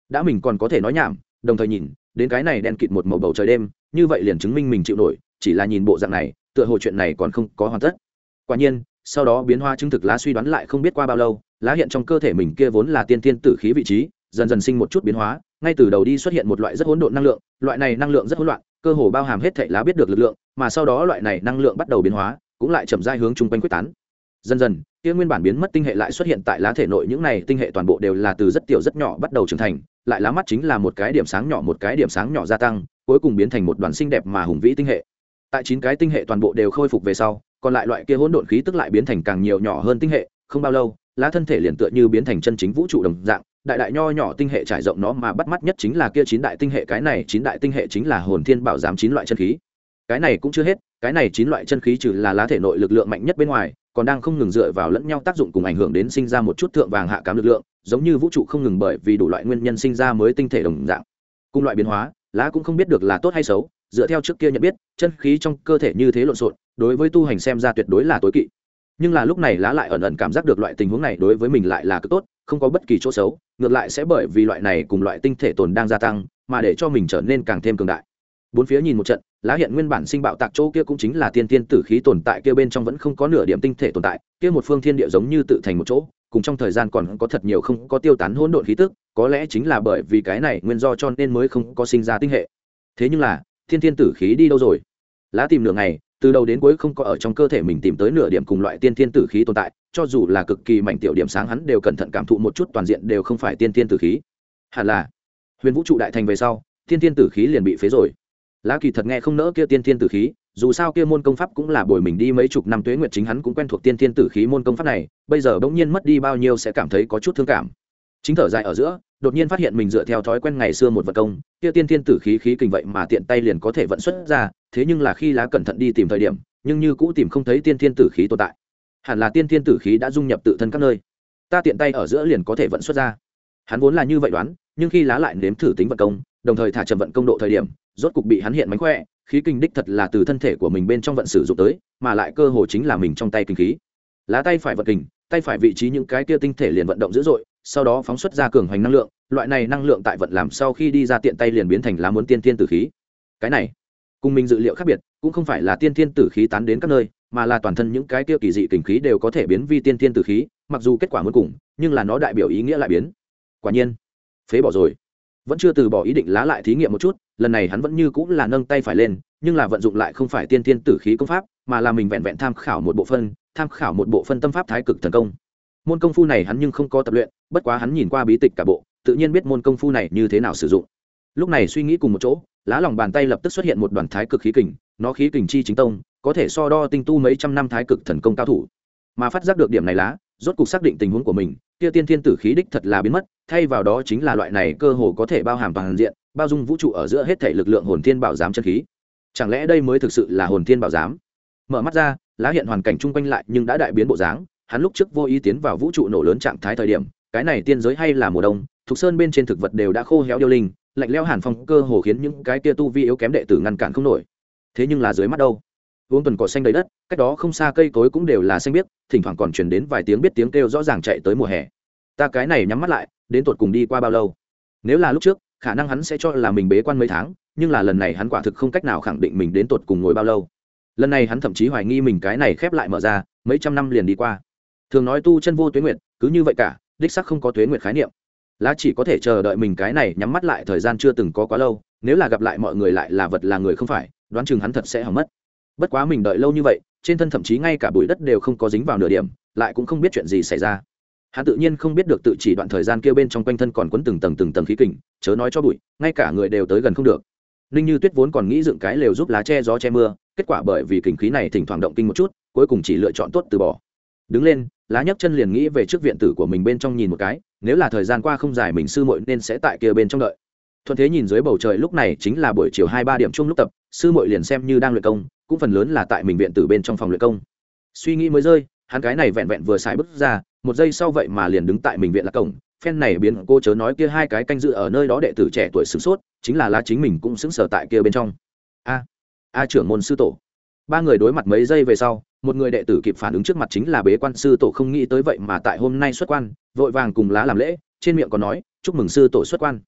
Đã mình còn có thể nói nhảm, đồng thời nhìn đến cái này đen kịt một màu bầu trời đêm, như vậy liền chứng minh mình chịu nổi, chỉ là nhìn bộ dạng này, tựa hồ chuyện này còn không có hoàn tất. Quả nhiên, sau đó biến hóa chứng thực lá suy đoán lại không biết qua bao lâu, lá hiện trong cơ thể mình kia vốn là tiên tiên tử khí vị trí, dần dần sinh một chút biến hóa, ngay từ đầu đi xuất hiện một loại rất hỗn độn năng lượng, loại này năng lượng rất hỗn loạn, cơ hồ bao hàm hết thảy lá biết được lực lượng, mà sau đó loại này năng lượng bắt đầu biến hóa, cũng lại chậm rãi hướng trung quanh quyết tán. Dần dần, kia nguyên bản biến mất tinh hệ lại xuất hiện tại lá thể nội, những này tinh hệ toàn bộ đều là từ rất tiểu rất nhỏ bắt đầu trưởng thành lại lá mắt chính là một cái điểm sáng nhỏ, một cái điểm sáng nhỏ gia tăng, cuối cùng biến thành một đoàn xinh đẹp mà hùng vĩ tinh hệ. Tại chín cái tinh hệ toàn bộ đều khôi phục về sau, còn lại loại kia hỗn độn khí tức lại biến thành càng nhiều nhỏ hơn tinh hệ, không bao lâu, lá thân thể liền tựa như biến thành chân chính vũ trụ đồng dạng, đại đại nho nhỏ tinh hệ trải rộng nó mà bắt mắt nhất chính là kia chín đại tinh hệ, cái này chín đại tinh hệ chính là hồn thiên bảo giám chín loại chân khí cái này cũng chưa hết, cái này chín loại chân khí trừ là lá thể nội lực lượng mạnh nhất bên ngoài, còn đang không ngừng dựa vào lẫn nhau tác dụng cùng ảnh hưởng đến sinh ra một chút thượng vàng hạ cám lực lượng, giống như vũ trụ không ngừng bởi vì đủ loại nguyên nhân sinh ra mới tinh thể đồng dạng. Cùng loại biến hóa, lá cũng không biết được là tốt hay xấu, dựa theo trước kia nhận biết, chân khí trong cơ thể như thế lộn xộn, đối với tu hành xem ra tuyệt đối là tối kỵ. Nhưng là lúc này lá lại ẩn ẩn cảm giác được loại tình huống này đối với mình lại là cực tốt, không có bất kỳ chỗ xấu, ngược lại sẽ bởi vì loại này cùng loại tinh thể tồn đang gia tăng, mà để cho mình trở nên càng thêm cường đại bốn phía nhìn một trận, lá hiện nguyên bản sinh bạo tạc chỗ kia cũng chính là tiên tiên tử khí tồn tại kia bên trong vẫn không có nửa điểm tinh thể tồn tại, kia một phương thiên địa giống như tự thành một chỗ, cùng trong thời gian còn có thật nhiều không có tiêu tán hỗn độn khí tức, có lẽ chính là bởi vì cái này nguyên do cho nên mới không có sinh ra tinh hệ. Thế nhưng là, thiên thiên tử khí đi đâu rồi? Lá tìm nửa ngày, từ đầu đến cuối không có ở trong cơ thể mình tìm tới nửa điểm cùng loại tiên thiên tử khí tồn tại, cho dù là cực kỳ mảnh tiểu điểm sáng hắn đều cẩn thận cảm thụ một chút toàn diện đều không phải tiên thiên tử khí. Hẳn là, huyền vũ trụ đại thành về sau, tiên thiên tử khí liền bị phế rồi lá kỳ thật nghe không nỡ kia tiên thiên tử khí, dù sao kia môn công pháp cũng là bồi mình đi mấy chục năm tuế nguyệt chính hắn cũng quen thuộc tiên thiên tử khí môn công pháp này, bây giờ bỗng nhiên mất đi bao nhiêu sẽ cảm thấy có chút thương cảm. Chính thở dài ở giữa, đột nhiên phát hiện mình dựa theo thói quen ngày xưa một vật công, kia tiên thiên tử khí khí kình vậy mà tiện tay liền có thể vận xuất ra, thế nhưng là khi lá cẩn thận đi tìm thời điểm, nhưng như cũ tìm không thấy tiên thiên tử khí tồn tại. Hẳn là tiên thiên tử khí đã dung nhập tự thân các nơi. Ta tiện tay ở giữa liền có thể vận xuất ra. Hắn vốn là như vậy đoán, nhưng khi lá lại nếm thử tính vận công, đồng thời thả trầm vận công độ thời điểm rốt cục bị hắn hiện mánh khỏe, khí kinh đích thật là từ thân thể của mình bên trong vận sử dụng tới, mà lại cơ hồ chính là mình trong tay kinh khí. Lá tay phải vận kình, tay phải vị trí những cái kia tinh thể liền vận động dữ dội, sau đó phóng xuất ra cường hoành năng lượng, loại này năng lượng tại vận làm sau khi đi ra tiện tay liền biến thành lá muốn tiên tiên tử khí. Cái này, cùng mình dự liệu khác biệt, cũng không phải là tiên tiên tử khí tán đến các nơi, mà là toàn thân những cái kia kỳ dị kình khí đều có thể biến vi tiên tiên tử khí, mặc dù kết quả muốn cùng, nhưng là nó đại biểu ý nghĩa lại biến. Quả nhiên, phế bỏ rồi. Vẫn chưa từ bỏ ý định lá lại thí nghiệm một chút lần này hắn vẫn như cũng là nâng tay phải lên, nhưng là vận dụng lại không phải tiên thiên tử khí công pháp, mà là mình vẹn vẹn tham khảo một bộ phân, tham khảo một bộ phân tâm pháp thái cực thần công. Môn công phu này hắn nhưng không có tập luyện, bất quá hắn nhìn qua bí tịch cả bộ, tự nhiên biết môn công phu này như thế nào sử dụng. Lúc này suy nghĩ cùng một chỗ, lá lòng bàn tay lập tức xuất hiện một đoàn thái cực khí kình, nó khí kình chi chính tông, có thể so đo tinh tu mấy trăm năm thái cực thần công cao thủ. Mà phát giác được điểm này lá, rốt cục xác định tình huống của mình, kia tiên thiên tử khí đích thật là biến mất, thay vào đó chính là loại này cơ hồ có thể bao hàm toàn diện bao dung vũ trụ ở giữa hết thể lực lượng hồn thiên bảo giám chân khí. Chẳng lẽ đây mới thực sự là hồn thiên bảo giám? Mở mắt ra, lá hiện hoàn cảnh chung quanh lại nhưng đã đại biến bộ dáng, hắn lúc trước vô ý tiến vào vũ trụ nổ lớn trạng thái thời điểm, cái này tiên giới hay là mùa đông thục sơn bên trên thực vật đều đã khô héo điêu linh, lạnh leo hàn phong cơ hồ khiến những cái kia tu vi yếu kém đệ tử ngăn cản không nổi. Thế nhưng là dưới mắt đâu? Uống tuần cỏ xanh đầy đất, cách đó không xa cây cối cũng đều là xanh biếc, thỉnh thoảng còn truyền đến vài tiếng biết tiếng kêu rõ ràng chạy tới mùa hè. Ta cái này nhắm mắt lại, đến tột cùng đi qua bao lâu? Nếu là lúc trước khả năng hắn sẽ cho là mình bế quan mấy tháng nhưng là lần này hắn quả thực không cách nào khẳng định mình đến tột cùng ngồi bao lâu. Lần này hắn thậm chí hoài nghi mình cái này khép lại mở ra mấy trăm năm liền đi qua. Thường nói tu chân vô tuế nguyệt, cứ như vậy cả đích sắc không có tuế nguyệt khái niệm. Lá chỉ có thể chờ đợi mình cái này nhắm mắt lại thời gian chưa từng có quá lâu nếu là gặp lại mọi người lại là vật là người không phải đoán chừng hắn thật sẽ hỏng mất. Bất quá mình đợi lâu như vậy trên thân thậm chí ngay cả bụi đất đều không có dính vào nửa điểm lại cũng không biết chuyện gì xảy ra hắn tự nhiên không biết được tự chỉ đoạn thời gian kia bên trong quanh thân còn quấn từng tầng từng tầng khí kình, chớ nói cho bụi, ngay cả người đều tới gần không được. Ninh như tuyết vốn còn nghĩ dựng cái lều giúp lá che gió che mưa, kết quả bởi vì kình khí này thỉnh thoảng động kinh một chút, cuối cùng chỉ lựa chọn tốt từ bỏ. Đứng lên, lá nhấc chân liền nghĩ về trước viện tử của mình bên trong nhìn một cái, nếu là thời gian qua không dài mình sư muội nên sẽ tại kia bên trong đợi. Thuận thế nhìn dưới bầu trời lúc này chính là buổi chiều hai ba điểm chung lúc tập, sư muội liền xem như đang luyện công, cũng phần lớn là tại mình viện tử bên trong phòng luyện công. Suy nghĩ mới rơi hắn cái này vẹn vẹn vừa xài bước ra, một giây sau vậy mà liền đứng tại mình viện là cổng, phen này biến cô chớ nói kia hai cái canh dự ở nơi đó đệ tử trẻ tuổi sửng sốt, chính là lá chính mình cũng xứng sở tại kia bên trong. A a trưởng môn sư tổ. Ba người đối mặt mấy giây về sau, một người đệ tử kịp phản ứng trước mặt chính là bế quan sư tổ không nghĩ tới vậy mà tại hôm nay xuất quan, vội vàng cùng lá làm lễ, trên miệng còn nói, chúc mừng sư tổ xuất quan.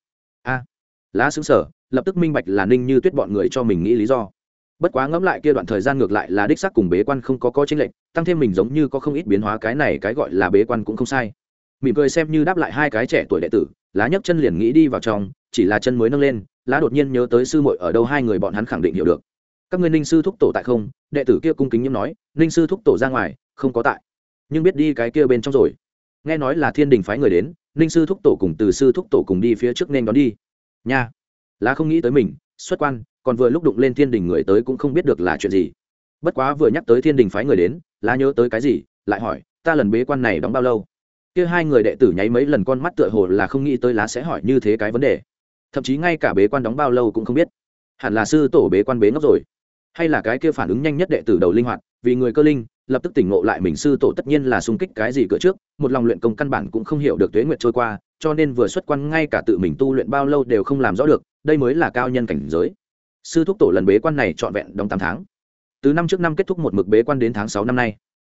A, lá xứng sở lập tức minh bạch là ninh như tuyết bọn người cho mình nghĩ lý do bất quá ngẫm lại kia đoạn thời gian ngược lại là đích xác cùng bế quan không có có chính lệnh tăng thêm mình giống như có không ít biến hóa cái này cái gọi là bế quan cũng không sai. Mỉm cười xem như đáp lại hai cái trẻ tuổi đệ tử, lá nhấc chân liền nghĩ đi vào trong, chỉ là chân mới nâng lên, lá đột nhiên nhớ tới sư muội ở đâu hai người bọn hắn khẳng định hiểu được. Các ngươi ninh sư thúc tổ tại không? Đệ tử kia cung kính nhiễm nói, ninh sư thúc tổ ra ngoài, không có tại. Nhưng biết đi cái kia bên trong rồi. Nghe nói là thiên đình phái người đến, ninh sư thúc tổ cùng từ sư thúc tổ cùng đi phía trước nên đón đi. Nha. Lá không nghĩ tới mình, xuất quan còn vừa lúc đụng lên thiên đình người tới cũng không biết được là chuyện gì. Bất quá vừa nhắc tới thiên đình phái người đến, lá nhớ tới cái gì, lại hỏi, ta lần bế quan này đóng bao lâu? Kia hai người đệ tử nháy mấy lần con mắt tựa hồ là không nghĩ tới lá sẽ hỏi như thế cái vấn đề. Thậm chí ngay cả bế quan đóng bao lâu cũng không biết. Hẳn là sư tổ bế quan bế ngốc rồi. Hay là cái kia phản ứng nhanh nhất đệ tử đầu linh hoạt, vì người cơ linh, lập tức tỉnh ngộ lại mình sư tổ tất nhiên là xung kích cái gì cửa trước, một lòng luyện công căn bản cũng không hiểu được tuế nguyệt trôi qua, cho nên vừa xuất quan ngay cả tự mình tu luyện bao lâu đều không làm rõ được, đây mới là cao nhân cảnh giới sư thúc tổ lần bế quan này trọn vẹn đóng tám tháng. Từ năm trước năm kết thúc một mực bế quan đến tháng sáu năm nay.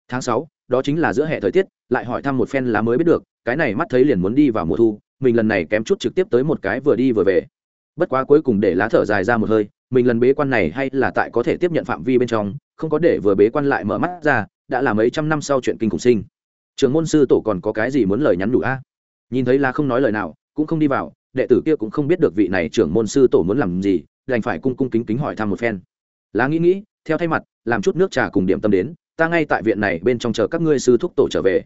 Tháng sáu, đó chính là giữa hệ thời tiết, lại hỏi thăm một phen là mới biết được, cái này mắt thấy liền muốn đi vào mùa thu, mình lần này kém chút trực tiếp tới một cái vừa đi vừa về. Bất quá cuối cùng để lá thở dài ra một hơi, mình lần bế quan này hay là tại có thể tiếp nhận phạm vi bên trong, không có để vừa bế quan lại mở mắt ra, đã là mấy trăm năm sau chuyện kinh khủng sinh. Trường môn sư tổ còn có cái gì muốn lời nhắn đủ a? Nhìn thấy là không nói lời nào, cũng không đi vào, đệ tử kia cũng không biết được vị này trưởng môn sư tổ muốn làm gì đành phải cung cung kính kính hỏi thăm một phen. Lá nghĩ nghĩ, theo thay mặt, làm chút nước trà cùng điểm tâm đến, ta ngay tại viện này bên trong chờ các ngươi sư thúc tổ trở về.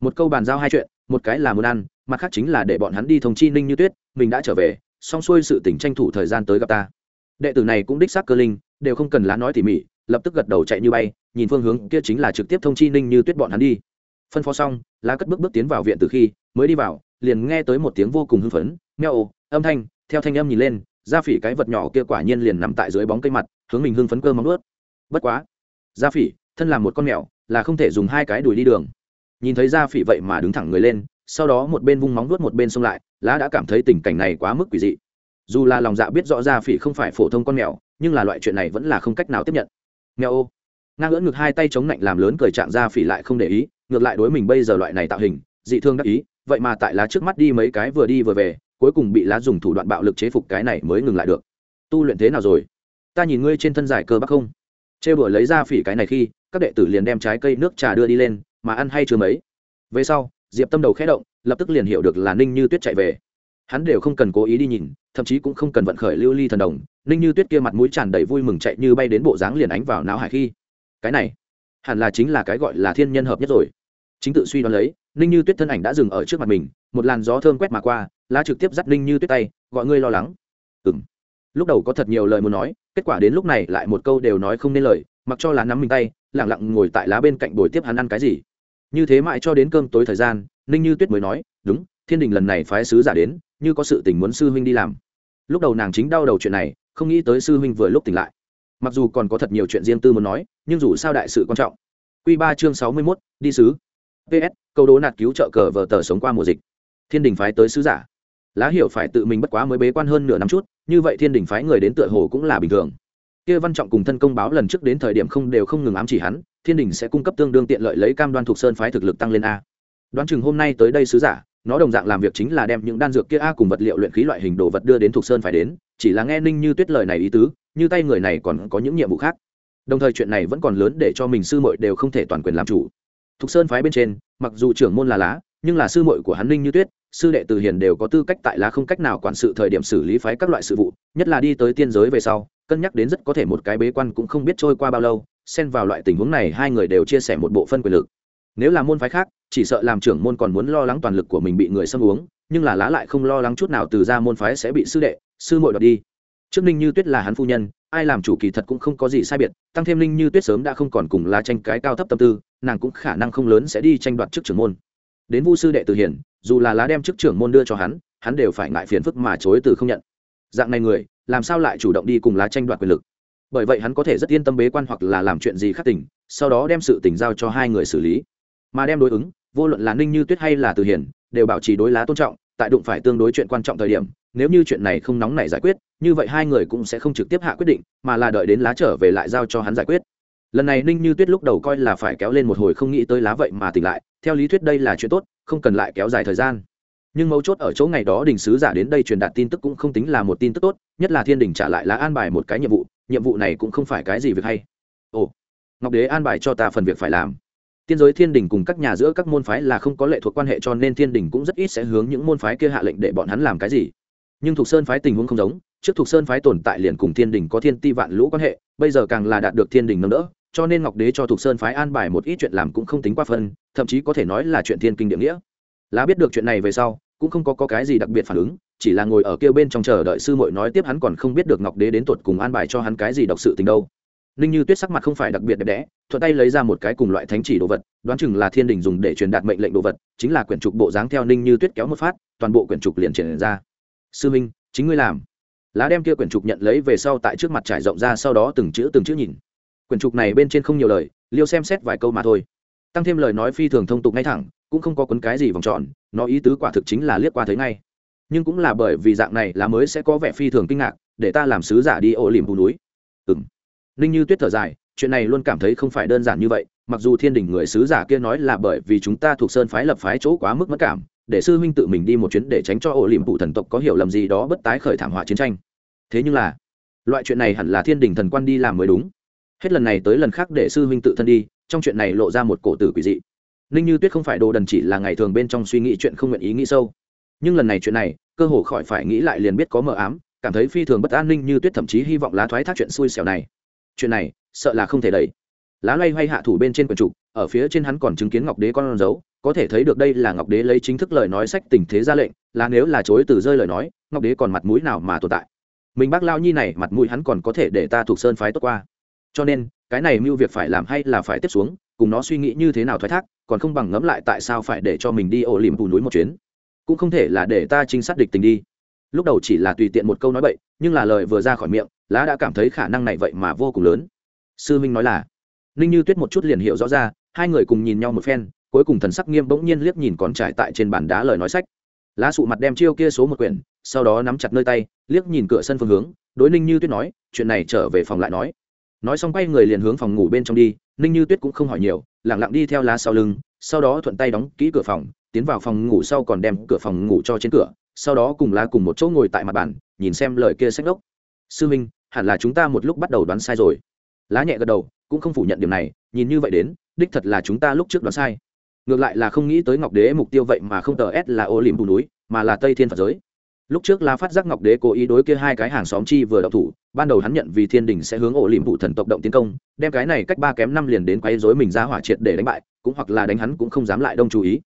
Một câu bàn giao hai chuyện, một cái là muốn ăn, mặt khác chính là để bọn hắn đi thông chi ninh như tuyết, mình đã trở về, xong xuôi sự tỉnh tranh thủ thời gian tới gặp ta. Đệ tử này cũng đích xác cơ linh, đều không cần lá nói tỉ mỉ, lập tức gật đầu chạy như bay, nhìn phương hướng kia chính là trực tiếp thông chi ninh như tuyết bọn hắn đi. Phân phó xong, lá cất bước bước tiến vào viện từ khi mới đi vào, liền nghe tới một tiếng vô cùng hưng phấn, meo ồ âm thanh, theo thanh âm nhìn lên gia phỉ cái vật nhỏ kia quả nhiên liền nằm tại dưới bóng cây mặt, hướng mình hưng phấn cơ móng ướt bất quá, gia phỉ, thân là một con mèo, là không thể dùng hai cái đùi đi đường. Nhìn thấy gia phỉ vậy mà đứng thẳng người lên, sau đó một bên vung móng vuốt một bên xông lại, lá đã cảm thấy tình cảnh này quá mức quỷ dị. Dù là lòng dạ biết rõ gia phỉ không phải phổ thông con mèo, nhưng là loại chuyện này vẫn là không cách nào tiếp nhận. Mèo ô. Ngang ưỡn ngực hai tay chống lạnh làm lớn cười trạng gia phỉ lại không để ý, ngược lại đối mình bây giờ loại này tạo hình, dị thương đắc ý, vậy mà tại lá trước mắt đi mấy cái vừa đi vừa về cuối cùng bị lá dùng thủ đoạn bạo lực chế phục cái này mới ngừng lại được. Tu luyện thế nào rồi? Ta nhìn ngươi trên thân giải cơ bắc không? Chê bửa lấy ra phỉ cái này khi, các đệ tử liền đem trái cây nước trà đưa đi lên, mà ăn hay chưa mấy? Về sau, diệp tâm đầu khẽ động, lập tức liền hiểu được là ninh như tuyết chạy về. Hắn đều không cần cố ý đi nhìn, thậm chí cũng không cần vận khởi lưu ly thần đồng, ninh như tuyết kia mặt mũi tràn đầy vui mừng chạy như bay đến bộ dáng liền ánh vào não hải khi. Cái này, hẳn là chính là cái gọi là thiên nhân hợp nhất rồi chính tự suy đoán lấy, ninh như tuyết thân ảnh đã dừng ở trước mặt mình, một làn gió thơm quét mà qua, lá trực tiếp dắt ninh như tuyết tay, gọi ngươi lo lắng. Ừ m lúc đầu có thật nhiều lời muốn nói, kết quả đến lúc này lại một câu đều nói không nên lời, mặc cho lá nắm mình tay lẳng lặng ngồi tại lá bên cạnh bồi tiếp hắn ăn cái gì. Như thế mãi cho đến cơm tối thời gian, ninh như tuyết mới nói, đúng, thiên đình lần này phái sứ giả đến, như có sự tình muốn sư huynh đi làm. Lúc đầu nàng chính đau đầu chuyện này, không nghĩ tới sư huynh vừa lúc tỉnh lại. Mặc dù còn có thật nhiều chuyện riêng tư muốn nói, nhưng dù sao đại sự quan trọng. Q ba chương sáu mươi mốt, đi sứ ps câu đố nạt cứu trợ cờ vờ tờ sống qua mùa dịch. Thiên đình phái tới sứ giả. Lá hiểu phải tự mình bất quá mới bế quan hơn nửa năm chút, như vậy thiên đình phái người đến tựa hồ cũng là bình thường. Kia văn trọng cùng thân công báo lần trước đến thời điểm không đều không ngừng ám chỉ hắn, thiên đình sẽ cung cấp tương đương tiện lợi lấy cam đoan thuộc sơn phái thực lực tăng lên a. Đoán chừng hôm nay tới đây sứ giả, nó đồng dạng làm việc chính là đem những đan dược kia a cùng vật liệu luyện khí loại hình đồ vật đưa đến thuộc sơn phải đến, chỉ là nghe ninh như tuyết lời này ý tứ, như tay người này còn có những nhiệm vụ khác. Đồng thời chuyện này vẫn còn lớn để cho mình sư muội đều không thể toàn quyền làm chủ thục sơn phái bên trên, mặc dù trưởng môn là lá, nhưng là sư muội của hắn ninh như tuyết, sư đệ từ hiền đều có tư cách tại lá không cách nào quản sự thời điểm xử lý phái các loại sự vụ, nhất là đi tới tiên giới về sau, cân nhắc đến rất có thể một cái bế quan cũng không biết trôi qua bao lâu, xen vào loại tình huống này hai người đều chia sẻ một bộ phân quyền lực. Nếu là môn phái khác, chỉ sợ làm trưởng môn còn muốn lo lắng toàn lực của mình bị người xâm uống, nhưng là lá lại không lo lắng chút nào từ ra môn phái sẽ bị sư đệ, sư muội đoạt đi. Trước ninh như tuyết là hắn phu nhân ai làm chủ kỳ thật cũng không có gì sai biệt, tăng thêm Linh như tuyết sớm đã không còn cùng lá tranh cái cao thấp tâm tư, nàng cũng khả năng không lớn sẽ đi tranh đoạt chức trưởng môn. Đến vu sư đệ từ hiển, dù là lá đem chức trưởng môn đưa cho hắn hắn đều phải ngại phiền phức mà chối từ không nhận. Dạng này người, làm sao lại chủ động đi cùng lá tranh đoạt quyền lực? Bởi vậy hắn có thể rất yên tâm bế quan hoặc là làm chuyện gì khác tỉnh sau đó đem sự tỉnh giao cho hai người xử lý. Mà đem đối ứng, vô luận là ninh như tuyết hay là từ hiển, đều bảo trì đối lá tôn trọng tại đụng phải tương đối chuyện quan trọng thời điểm, nếu như chuyện này không nóng nảy giải quyết, như vậy hai người cũng sẽ không trực tiếp hạ quyết định, mà là đợi đến lá trở về lại giao cho hắn giải quyết. Lần này ninh như tuyết lúc đầu coi là phải kéo lên một hồi không nghĩ tới lá vậy mà tỉnh lại, theo lý thuyết đây là chuyện tốt, không cần lại kéo dài thời gian. Nhưng mấu chốt ở chỗ ngày đó đình sứ giả đến đây truyền đạt tin tức cũng không tính là một tin tức tốt, nhất là thiên đình trả lại lá an bài một cái nhiệm vụ nhiệm vụ này cũng không phải cái gì việc hay. Ồ, ngọc đế an bài cho ta phần việc phải làm tiên giới thiên đình cùng các nhà giữa các môn phái là không có lệ thuộc quan hệ cho nên thiên đình cũng rất ít sẽ hướng những môn phái kia hạ lệnh để bọn hắn làm cái gì. Nhưng thuộc sơn phái tình huống không giống trước thuộc sơn phái tồn tại liền cùng thiên đình có thiên ti vạn lũ quan hệ bây giờ càng là đạt được thiên đình nâng đỡ cho nên ngọc đế cho thuộc sơn phái an bài một ít chuyện làm cũng không tính qua phân thậm chí có thể nói là chuyện thiên kinh địa nghĩa. Lá biết được chuyện này về sau cũng không có, có cái gì đặc biệt phản ứng chỉ là ngồi ở kêu bên trong chờ đợi sư muội nói tiếp hắn còn không biết được ngọc đế đến tuột cùng an bài cho hắn cái gì độc sự tình đâu ninh như tuyết sắc mặt không phải đặc biệt đẹp đẽ, thuận tay lấy ra một cái cùng loại thánh chỉ đồ vật, đoán chừng là thiên đình dùng để truyền đạt mệnh lệnh đồ vật, chính là quyển trục bộ dáng theo ninh như tuyết kéo một phát, toàn bộ quyển trục liền triển ra. Sư minh, chính ngươi làm. Lá đem kia quyển trục nhận lấy về sau tại trước mặt trải rộng ra sau đó từng chữ từng chữ nhìn. Quyển trục này bên trên không nhiều lời, liêu xem xét vài câu mà thôi. Tăng thêm lời nói phi thường thông tục ngay thẳng, cũng không có cuốn cái gì vòng tròn, nó ý tứ quả thực chính là liếc qua thấy ngay. Nhưng cũng là bởi vì dạng này là mới sẽ có vẻ phi thường kinh ngạc, để ta làm sứ giả đi ô lìm hù núi. Ừng ninh như tuyết thở dài, chuyện này luôn cảm thấy không phải đơn giản như vậy, mặc dù thiên đình người sứ giả kia nói là bởi vì chúng ta thuộc sơn phái lập phái chỗ quá mức mất cảm, để sư huynh tự mình đi một chuyến để tránh cho ổ liềm phụ thần tộc có hiểu lầm gì đó bất tái khởi thảm họa chiến tranh. Thế nhưng là, loại chuyện này hẳn là thiên đình thần quan đi làm mới đúng. Hết lần này tới lần khác để sư huynh tự thân đi, trong chuyện này lộ ra một cổ tử quỷ dị. Ninh như tuyết không phải đồ đần chỉ là ngày thường bên trong suy nghĩ chuyện không nguyện ý nghĩ sâu. Nhưng lần này chuyện này, cơ hồ khỏi phải nghĩ lại liền biết có mờ ám, cảm thấy phi thường bất an ninh như tuyết thậm chí hy vọng lá thoái thác chuyện xui xẻo này chuyện này, sợ là không thể đẩy. Lá loay hoay hạ thủ bên trên quần trục ở phía trên hắn còn chứng kiến ngọc đế con dấu, có thể thấy được đây là ngọc đế lấy chính thức lời nói sách tình thế ra lệnh, là nếu là chối từ rơi lời nói, ngọc đế còn mặt mũi nào mà tồn tại? Mình bác lao nhi này mặt mũi hắn còn có thể để ta thuộc sơn phái tốt qua. Cho nên, cái này mưu việc phải làm hay là phải tiếp xuống, cùng nó suy nghĩ như thế nào thoái thác, còn không bằng ngẫm lại tại sao phải để cho mình đi ổ lìm bù núi một chuyến. Cũng không thể là để ta trinh sát địch tình đi lúc đầu chỉ là tùy tiện một câu nói bậy, nhưng là lời vừa ra khỏi miệng, lá đã cảm thấy khả năng này vậy mà vô cùng lớn. Sư minh nói là, ninh như tuyết một chút liền hiểu rõ ra, hai người cùng nhìn nhau một phen, cuối cùng thần sắc nghiêm bỗng nhiên liếc nhìn còn trải tại trên bàn đá lời nói sách. Lá sụ mặt đem chiêu kia số một quyển, sau đó nắm chặt nơi tay, liếc nhìn cửa sân phương hướng, đối ninh như tuyết nói, chuyện này trở về phòng lại nói. Nói xong quay người liền hướng phòng ngủ bên trong đi, ninh như tuyết cũng không hỏi nhiều lẳng lặng đi theo lá sau lưng, sau đó thuận tay đóng kỹ cửa phòng, tiến vào phòng ngủ sau còn đem cửa phòng ngủ cho trên cửa sau đó cùng lá cùng một chỗ ngồi tại mặt bàn, nhìn xem lời kia sách đốc. Sư minh, hẳn là chúng ta một lúc bắt đầu đoán sai rồi. Lá nhẹ gật đầu, cũng không phủ nhận điểm này, nhìn như vậy đến, đích thật là chúng ta lúc trước đoán sai. Ngược lại là không nghĩ tới ngọc đế mục tiêu vậy mà không tờ s là ô liềm bù núi, mà là tây thiên phật giới. Lúc trước la phát giác ngọc đế cố ý đối kia hai cái hàng xóm chi vừa đậu thủ, ban đầu hắn nhận vì thiên đình sẽ hướng ổ liềm vụ thần tộc động tiến công, đem cái này cách ba kém năm liền đến quấy dối mình ra hỏa triệt để đánh bại, cũng hoặc là đánh hắn cũng không dám lại đông chú ý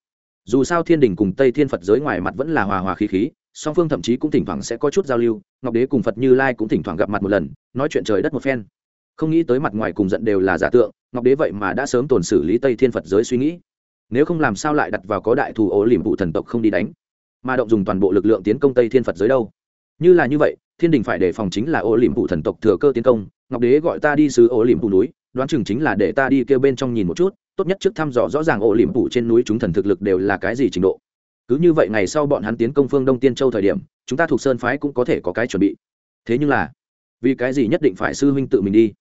dù sao thiên đình cùng tây thiên phật giới ngoài mặt vẫn là hòa hòa khí khí, song phương thậm chí cũng thỉnh thoảng sẽ có chút giao lưu, ngọc đế cùng phật như lai cũng thỉnh thoảng gặp mặt một lần, nói chuyện trời đất một phen. Không nghĩ tới mặt ngoài cùng giận đều là giả tượng, ngọc đế vậy mà đã sớm tồn xử lý tây thiên phật giới suy nghĩ. Nếu không làm sao lại đặt vào có đại thù ố liềm vụ thần tộc không đi đánh, mà động dùng toàn bộ lực lượng tiến công tây thiên phật giới đâu? Như là như vậy, thiên đình phải đề phòng chính là ô liềm vụ thần tộc thừa cơ tiến công, ngọc đế gọi ta đi sứ ô liềm vụ núi, đoán chừng chính là để ta đi kêu bên trong nhìn một chút tốt nhất trước thăm dò rõ ràng ổ liềm phủ trên núi chúng thần thực lực đều là cái gì trình độ. Cứ như vậy ngày sau bọn hắn tiến công phương đông tiên châu thời điểm, chúng ta thuộc sơn phái cũng có thể có cái chuẩn bị. Thế nhưng là, vì cái gì nhất định phải sư huynh tự mình đi?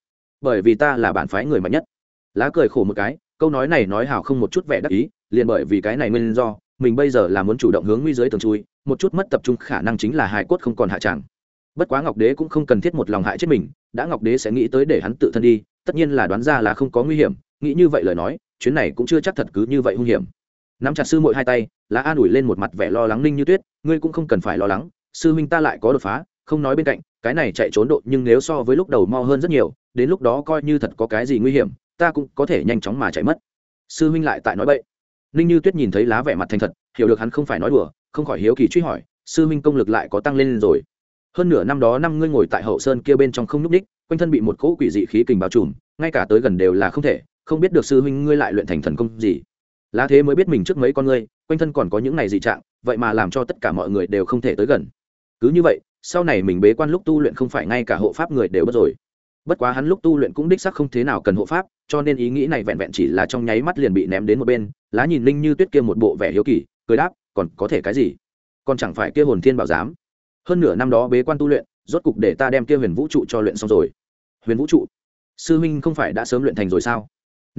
Bởi vì ta là bản phái người mạnh nhất. Lá cười khổ một cái, câu nói này nói hào không một chút vẻ đắc ý, liền bởi vì cái này nguyên do, mình bây giờ là muốn chủ động hướng nguy giới tường chui, một chút mất tập trung khả năng chính là hài cốt không còn hạ tràng bất quá ngọc đế cũng không cần thiết một lòng hại chết mình, đã ngọc đế sẽ nghĩ tới để hắn tự thân đi, tất nhiên là đoán ra là không có nguy hiểm nghĩ như vậy lời nói, chuyến này cũng chưa chắc thật cứ như vậy hung hiểm. Nắm chặt sư mội hai tay, lá an ủi lên một mặt vẻ lo lắng ninh như tuyết, ngươi cũng không cần phải lo lắng, sư huynh ta lại có đột phá, không nói bên cạnh, cái này chạy trốn độ nhưng nếu so với lúc đầu mo hơn rất nhiều, đến lúc đó coi như thật có cái gì nguy hiểm, ta cũng có thể nhanh chóng mà chạy mất. Sư huynh lại tại nói bậy. Ninh như tuyết nhìn thấy lá vẻ mặt thành thật, hiểu được hắn không phải nói đùa, không khỏi hiếu kỳ truy hỏi, sư huynh công lực lại có tăng lên rồi. Hơn nửa năm đó năm ngươi ngồi tại hậu sơn kia bên trong không nhúc ních quanh thân bị một cỗ quỷ dị khí kình bao trùm, ngay cả tới gần đều là không thể không biết được sư huynh ngươi lại luyện thành thần công gì. Lá thế mới biết mình trước mấy con ngươi, quanh thân còn có những này dị trạng, vậy mà làm cho tất cả mọi người đều không thể tới gần. Cứ như vậy, sau này mình bế quan lúc tu luyện không phải ngay cả hộ pháp người đều bất rồi. Bất quá hắn lúc tu luyện cũng đích sắc không thế nào cần hộ pháp, cho nên ý nghĩ này vẹn vẹn chỉ là trong nháy mắt liền bị ném đến một bên, lá nhìn linh như tuyết kia một bộ vẻ hiếu kỳ, cười đáp, còn có thể cái gì? Còn chẳng phải kia hồn thiên bảo giám? Hơn nửa năm đó bế quan tu luyện, rốt cục để ta đem kia huyền vũ trụ cho luyện xong rồi. Huyền vũ trụ? Sư huynh không phải đã sớm luyện thành rồi sao?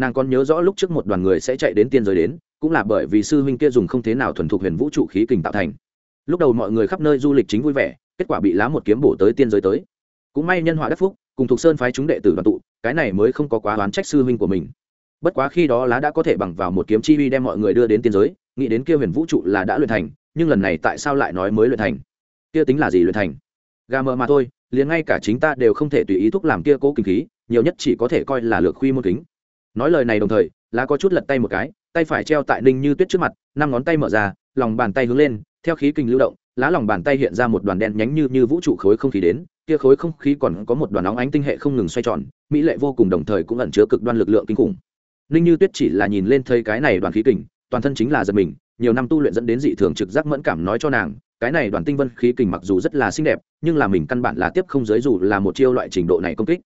Nàng còn nhớ rõ lúc trước một đoàn người sẽ chạy đến tiên giới đến, cũng là bởi vì sư huynh kia dùng không thế nào thuần thục huyền vũ trụ khí kình tạo thành. Lúc đầu mọi người khắp nơi du lịch chính vui vẻ, kết quả bị lá một kiếm bổ tới tiên giới tới. Cũng may nhân họa đắc phúc, cùng thuộc sơn phái chúng đệ tử đoàn tụ, cái này mới không có quá oán trách sư huynh của mình. Bất quá khi đó lá đã có thể bằng vào một kiếm chi uy đem mọi người đưa đến tiên giới, nghĩ đến kia huyền vũ trụ là đã luyện thành, nhưng lần này tại sao lại nói mới luyện thành? Kia tính là gì luyện thành? Gà mờ mà thôi, liền ngay cả chính ta đều không thể tùy ý thúc làm kia cố kinh khí, nhiều nhất chỉ có thể coi là lược khuy môn kính nói lời này đồng thời, lá có chút lật tay một cái, tay phải treo tại ninh như tuyết trước mặt, năm ngón tay mở ra, lòng bàn tay hướng lên, theo khí kình lưu động, lá lòng bàn tay hiện ra một đoàn đen nhánh như như vũ trụ khối không khí đến, kia khối không khí còn có một đoàn óng ánh tinh hệ không ngừng xoay tròn, mỹ lệ vô cùng đồng thời cũng ẩn chứa cực đoan lực lượng kinh khủng. Ninh như tuyết chỉ là nhìn lên thấy cái này đoàn khí kình, toàn thân chính là giật mình, nhiều năm tu luyện dẫn đến dị thường trực giác mẫn cảm nói cho nàng, cái này đoàn tinh vân khí kình mặc dù rất là xinh đẹp, nhưng là mình căn bản là tiếp không giới dù là một chiêu loại trình độ này công kích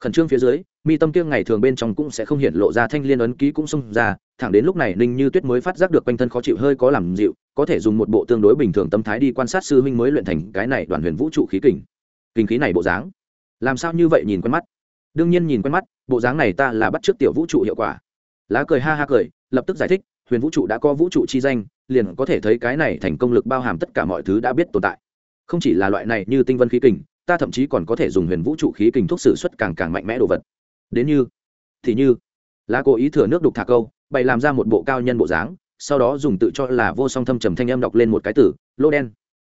khẩn trương phía dưới, mi tâm kia ngày thường bên trong cũng sẽ không hiện lộ ra thanh liên ấn ký cũng xông ra, thẳng đến lúc này ninh như tuyết mới phát giác được quanh thân khó chịu hơi có làm dịu, có thể dùng một bộ tương đối bình thường tâm thái đi quan sát sư huynh mới luyện thành cái này đoàn huyền vũ trụ khí kình. Kinh khí này bộ dáng, làm sao như vậy nhìn quen mắt? Đương nhiên nhìn quen mắt, bộ dáng này ta là bắt trước tiểu vũ trụ hiệu quả. Lá cười ha ha cười, lập tức giải thích, huyền vũ trụ đã có vũ trụ chi danh, liền có thể thấy cái này thành công lực bao hàm tất cả mọi thứ đã biết tồn tại. Không chỉ là loại này như tinh vân khí kình ta thậm chí còn có thể dùng huyền vũ trụ khí kình thuốc sử xuất càng càng mạnh mẽ đồ vật. Đến như, thì như, lá cố ý thừa nước đục thả câu, bày làm ra một bộ cao nhân bộ dáng, sau đó dùng tự cho là vô song thâm trầm thanh âm đọc lên một cái tử lô đen.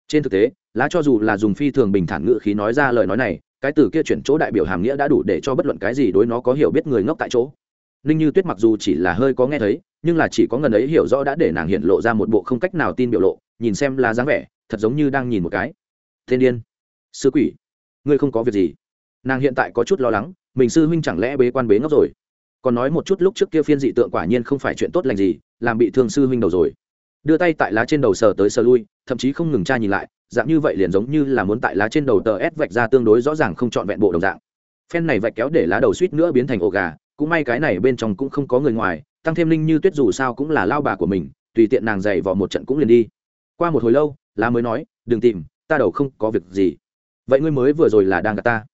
Trên thực tế, lá cho dù là dùng phi thường bình thản ngữ khí nói ra lời nói này, cái tử kia chuyển chỗ đại biểu hàm nghĩa đã đủ để cho bất luận cái gì đối nó có hiểu biết người ngốc tại chỗ. Ninh như tuyết mặc dù chỉ là hơi có nghe thấy, nhưng là chỉ có ngần ấy hiểu rõ đã để nàng hiện lộ ra một bộ không cách nào tin biểu lộ, nhìn xem là dáng vẻ, thật giống như đang nhìn một cái. Thiên điên, sư quỷ ngươi không có việc gì. Nàng hiện tại có chút lo lắng, mình sư huynh chẳng lẽ bế quan bế ngốc rồi? Còn nói một chút lúc trước kia phiên dị tượng quả nhiên không phải chuyện tốt lành gì, làm bị thương sư huynh đầu rồi. Đưa tay tại lá trên đầu sờ tới sờ lui, thậm chí không ngừng tra nhìn lại, dạng như vậy liền giống như là muốn tại lá trên đầu tờ ép vạch ra tương đối rõ ràng không trọn vẹn bộ đồng dạng. Phen này vạch kéo để lá đầu suýt nữa biến thành ổ gà, cũng may cái này bên trong cũng không có người ngoài, tăng thêm linh như tuyết dù sao cũng là lao bà của mình, tùy tiện nàng dày vào một trận cũng liền đi. Qua một hồi lâu, lá mới nói, đừng tìm, ta đầu không có việc gì vậy ngươi mới vừa rồi là đang gặp ta?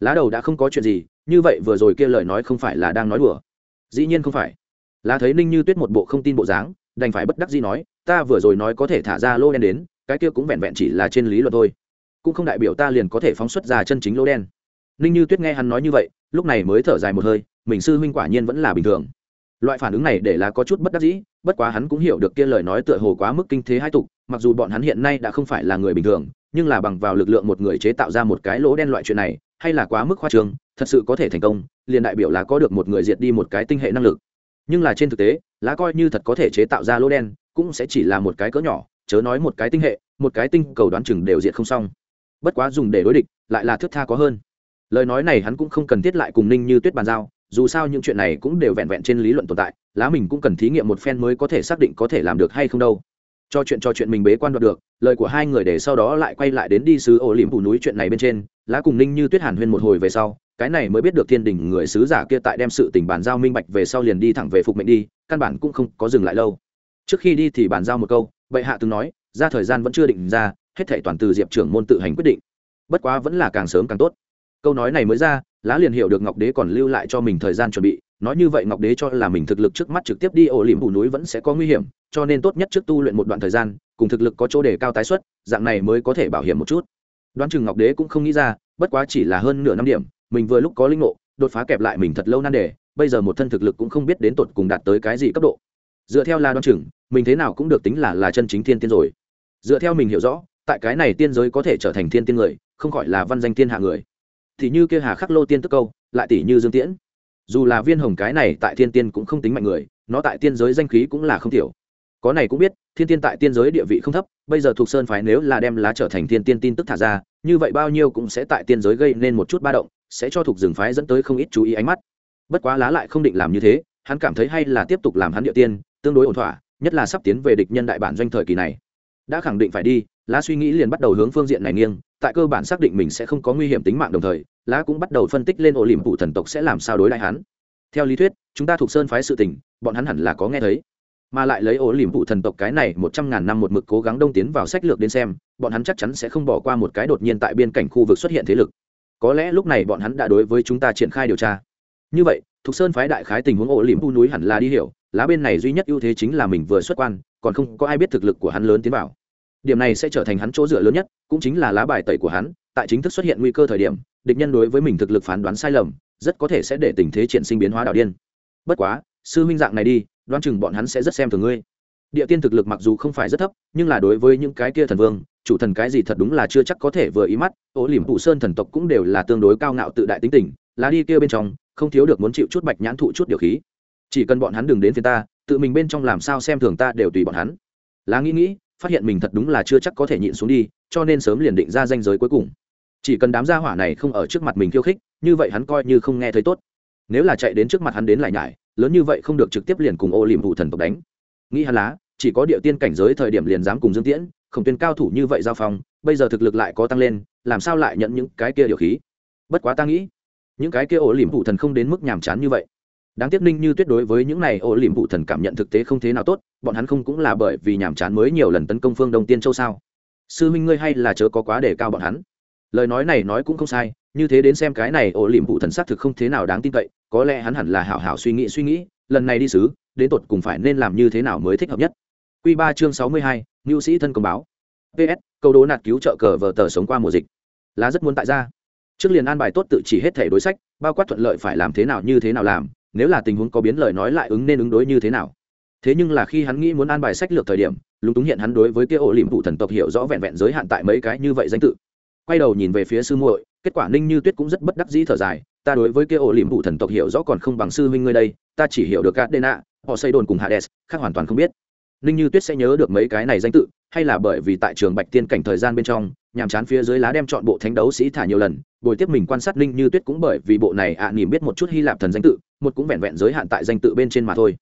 Lá đầu đã không có chuyện gì, như vậy vừa rồi kia lời nói không phải là đang nói đùa. Dĩ nhiên không phải. Lá thấy ninh như tuyết một bộ không tin bộ dáng, đành phải bất đắc gì nói, ta vừa rồi nói có thể thả ra lô đen đến, cái kia cũng vẹn vẹn chỉ là trên lý luận thôi. Cũng không đại biểu ta liền có thể phóng xuất ra chân chính lô đen. Ninh như tuyết nghe hắn nói như vậy, lúc này mới thở dài một hơi, mình sư huynh quả nhiên vẫn là bình thường. Loại phản ứng này để là có chút bất đắc dĩ, bất quá hắn cũng hiểu được kia lời nói tựa hồ quá mức kinh thế hai tục, mặc dù bọn hắn hiện nay đã không phải là người bình thường nhưng là bằng vào lực lượng một người chế tạo ra một cái lỗ đen loại chuyện này, hay là quá mức khoa trương, thật sự có thể thành công, liền đại biểu là có được một người diệt đi một cái tinh hệ năng lực. Nhưng là trên thực tế, lá coi như thật có thể chế tạo ra lỗ đen, cũng sẽ chỉ là một cái cỡ nhỏ, chớ nói một cái tinh hệ, một cái tinh cầu đoán chừng đều diệt không xong. Bất quá dùng để đối địch, lại là thước tha có hơn. Lời nói này hắn cũng không cần thiết lại cùng ninh như tuyết bàn giao, dù sao những chuyện này cũng đều vẹn vẹn trên lý luận tồn tại, lá mình cũng cần thí nghiệm một phen mới có thể xác định có thể làm được hay không đâu cho chuyện cho chuyện mình bế quan đoạt được, lời của hai người để sau đó lại quay lại đến đi sứ ổ liễm phủ núi chuyện này bên trên, lá cùng ninh như tuyết hàn huyên một hồi về sau, cái này mới biết được thiên đình người sứ giả kia tại đem sự tình bàn giao minh bạch về sau liền đi thẳng về phục mệnh đi, căn bản cũng không có dừng lại lâu. Trước khi đi thì bàn giao một câu bệ hạ từng nói, ra thời gian vẫn chưa định ra, hết thể toàn từ diệp trưởng môn tự hành quyết định. Bất quá vẫn là càng sớm càng tốt. Câu nói này mới ra, lá liền hiểu được ngọc đế còn lưu lại cho mình thời gian chuẩn bị nói như vậy ngọc đế cho là mình thực lực trước mắt trực tiếp đi ổ liềm phủ núi vẫn sẽ có nguy hiểm, cho nên tốt nhất trước tu luyện một đoạn thời gian, cùng thực lực có chỗ đề cao tái xuất, dạng này mới có thể bảo hiểm một chút. Đoán chừng ngọc đế cũng không nghĩ ra, bất quá chỉ là hơn nửa năm điểm, mình vừa lúc có linh ngộ, đột phá kẹp lại mình thật lâu nan đề, bây giờ một thân thực lực cũng không biết đến tột cùng đạt tới cái gì cấp độ. Dựa theo là đoán chừng, mình thế nào cũng được tính là là chân chính thiên tiên rồi. Dựa theo mình hiểu rõ, tại cái này tiên giới có thể trở thành thiên tiên người, không gọi là văn danh thiên hạ người. Thì như kia hà khắc lô tiên tức câu, lại tỷ như dương tiễn dù là viên hồng cái này tại thiên tiên cũng không tính mạnh người, nó tại tiên giới danh khí cũng là không tiểu. Có này cũng biết, thiên tiên tại tiên giới địa vị không thấp, bây giờ thuộc sơn phái nếu là đem lá trở thành thiên tiên tin tức thả ra, như vậy bao nhiêu cũng sẽ tại tiên giới gây nên một chút ba động, sẽ cho thuộc rừng phái dẫn tới không ít chú ý ánh mắt. Bất quá lá lại không định làm như thế, hắn cảm thấy hay là tiếp tục làm hắn địa tiên, tương đối ổn thỏa, nhất là sắp tiến về địch nhân đại bản doanh thời kỳ này. Đã khẳng định phải đi, lá suy nghĩ liền bắt đầu hướng phương diện này nghiêng, tại cơ bản xác định mình sẽ không có nguy hiểm tính mạng đồng thời lá cũng bắt đầu phân tích lên ổ liềm phụ thần tộc sẽ làm sao đối lại hắn. Theo lý thuyết, chúng ta thuộc sơn phái sự tình, bọn hắn hẳn là có nghe thấy. Mà lại lấy ổ liềm phụ thần tộc cái này một trăm ngàn năm một mực cố gắng đông tiến vào sách lược đến xem, bọn hắn chắc chắn sẽ không bỏ qua một cái đột nhiên tại biên cảnh khu vực xuất hiện thế lực. Có lẽ lúc này bọn hắn đã đối với chúng ta triển khai điều tra. Như vậy, thuộc sơn phái đại khái tình huống ổ liềm phụ núi hẳn là đi hiểu, lá bên này duy nhất ưu thế chính là mình vừa xuất quan, còn không có ai biết thực lực của hắn lớn tiến vào. Điểm này sẽ trở thành hắn chỗ dựa lớn nhất, cũng chính là lá bài tẩy của hắn, tại chính thức xuất hiện nguy cơ thời điểm địch nhân đối với mình thực lực phán đoán sai lầm, rất có thể sẽ để tình thế triển sinh biến hóa đạo điên. Bất quá, sư minh dạng này đi, đoán chừng bọn hắn sẽ rất xem thường ngươi. Địa tiên thực lực mặc dù không phải rất thấp, nhưng là đối với những cái kia thần vương, chủ thần cái gì thật đúng là chưa chắc có thể vừa ý mắt. Ố liềm phụ sơn thần tộc cũng đều là tương đối cao ngạo tự đại tính tình lá đi kia bên trong, không thiếu được muốn chịu chút bạch nhãn thụ chút điều khí. Chỉ cần bọn hắn đừng đến phía ta, tự mình bên trong làm sao xem thường ta đều tùy bọn hắn. Lá nghĩ nghĩ, phát hiện mình thật đúng là chưa chắc có thể nhịn xuống đi, cho nên sớm liền định ra danh giới cuối cùng chỉ cần đám gia hỏa này không ở trước mặt mình khiêu khích, như vậy hắn coi như không nghe thấy tốt. Nếu là chạy đến trước mặt hắn đến lại nhải, lớn như vậy không được trực tiếp liền cùng ô liềm vụ thần tộc đánh. Nghĩ hắn lá chỉ có địa tiên cảnh giới thời điểm liền dám cùng dương tiễn không tuyên cao thủ như vậy giao phong, bây giờ thực lực lại có tăng lên, làm sao lại nhận những cái kia điều khí? Bất quá ta nghĩ, những cái kia ổ liềm vụ thần không đến mức nhàm chán như vậy. Đáng tiếc ninh như tuyết đối với những này ổ liềm vụ thần cảm nhận thực tế không thế nào tốt, bọn hắn không cũng là bởi vì nhàm chán mới nhiều lần tấn công phương đông tiên châu sao? Sư Minh ngươi hay là chớ có quá đề cao bọn hắn lời nói này nói cũng không sai, như thế đến xem cái này ổ liềm vụ thần xác thực không thế nào đáng tin cậy, có lẽ hắn hẳn là hảo hảo suy nghĩ suy nghĩ, lần này đi sứ đến tột cùng phải nên làm như thế nào mới thích hợp nhất. Q ba chương sáu mươi hai ngưu sĩ thân công báo. Ps câu đố nạt cứu trợ cờ vờ tờ sống qua mùa dịch. Là rất muốn tại ra. Trước liền an bài tốt tự chỉ hết thể đối sách, bao quát thuận lợi phải làm thế nào như thế nào làm, nếu là tình huống có biến lời nói lại ứng nên ứng đối như thế nào. Thế nhưng là khi hắn nghĩ muốn an bài sách lược thời điểm, lúng túng hiện hắn đối với kia ổ liềm vụ thần tộc hiểu rõ vẹn vẹn giới hạn tại mấy cái như vậy danh tự quay đầu nhìn về phía sư muội kết quả ninh như tuyết cũng rất bất đắc dĩ thở dài ta đối với kia ổ liềm phụ thần tộc hiểu rõ còn không bằng sư huynh ngươi đây ta chỉ hiểu được gạt đê nạ họ xây đồn cùng hades khác hoàn toàn không biết. Ninh như tuyết sẽ nhớ được mấy cái này danh tự hay là bởi vì tại trường bạch tiên cảnh thời gian bên trong nhàm chán phía dưới lá đem chọn bộ thánh đấu sĩ thả nhiều lần bồi tiếp mình quan sát ninh như tuyết cũng bởi vì bộ này ạ à, nỉm biết một chút hy lạp thần danh tự một cũng vẹn vẹn giới hạn tại danh tự bên trên mà thôi.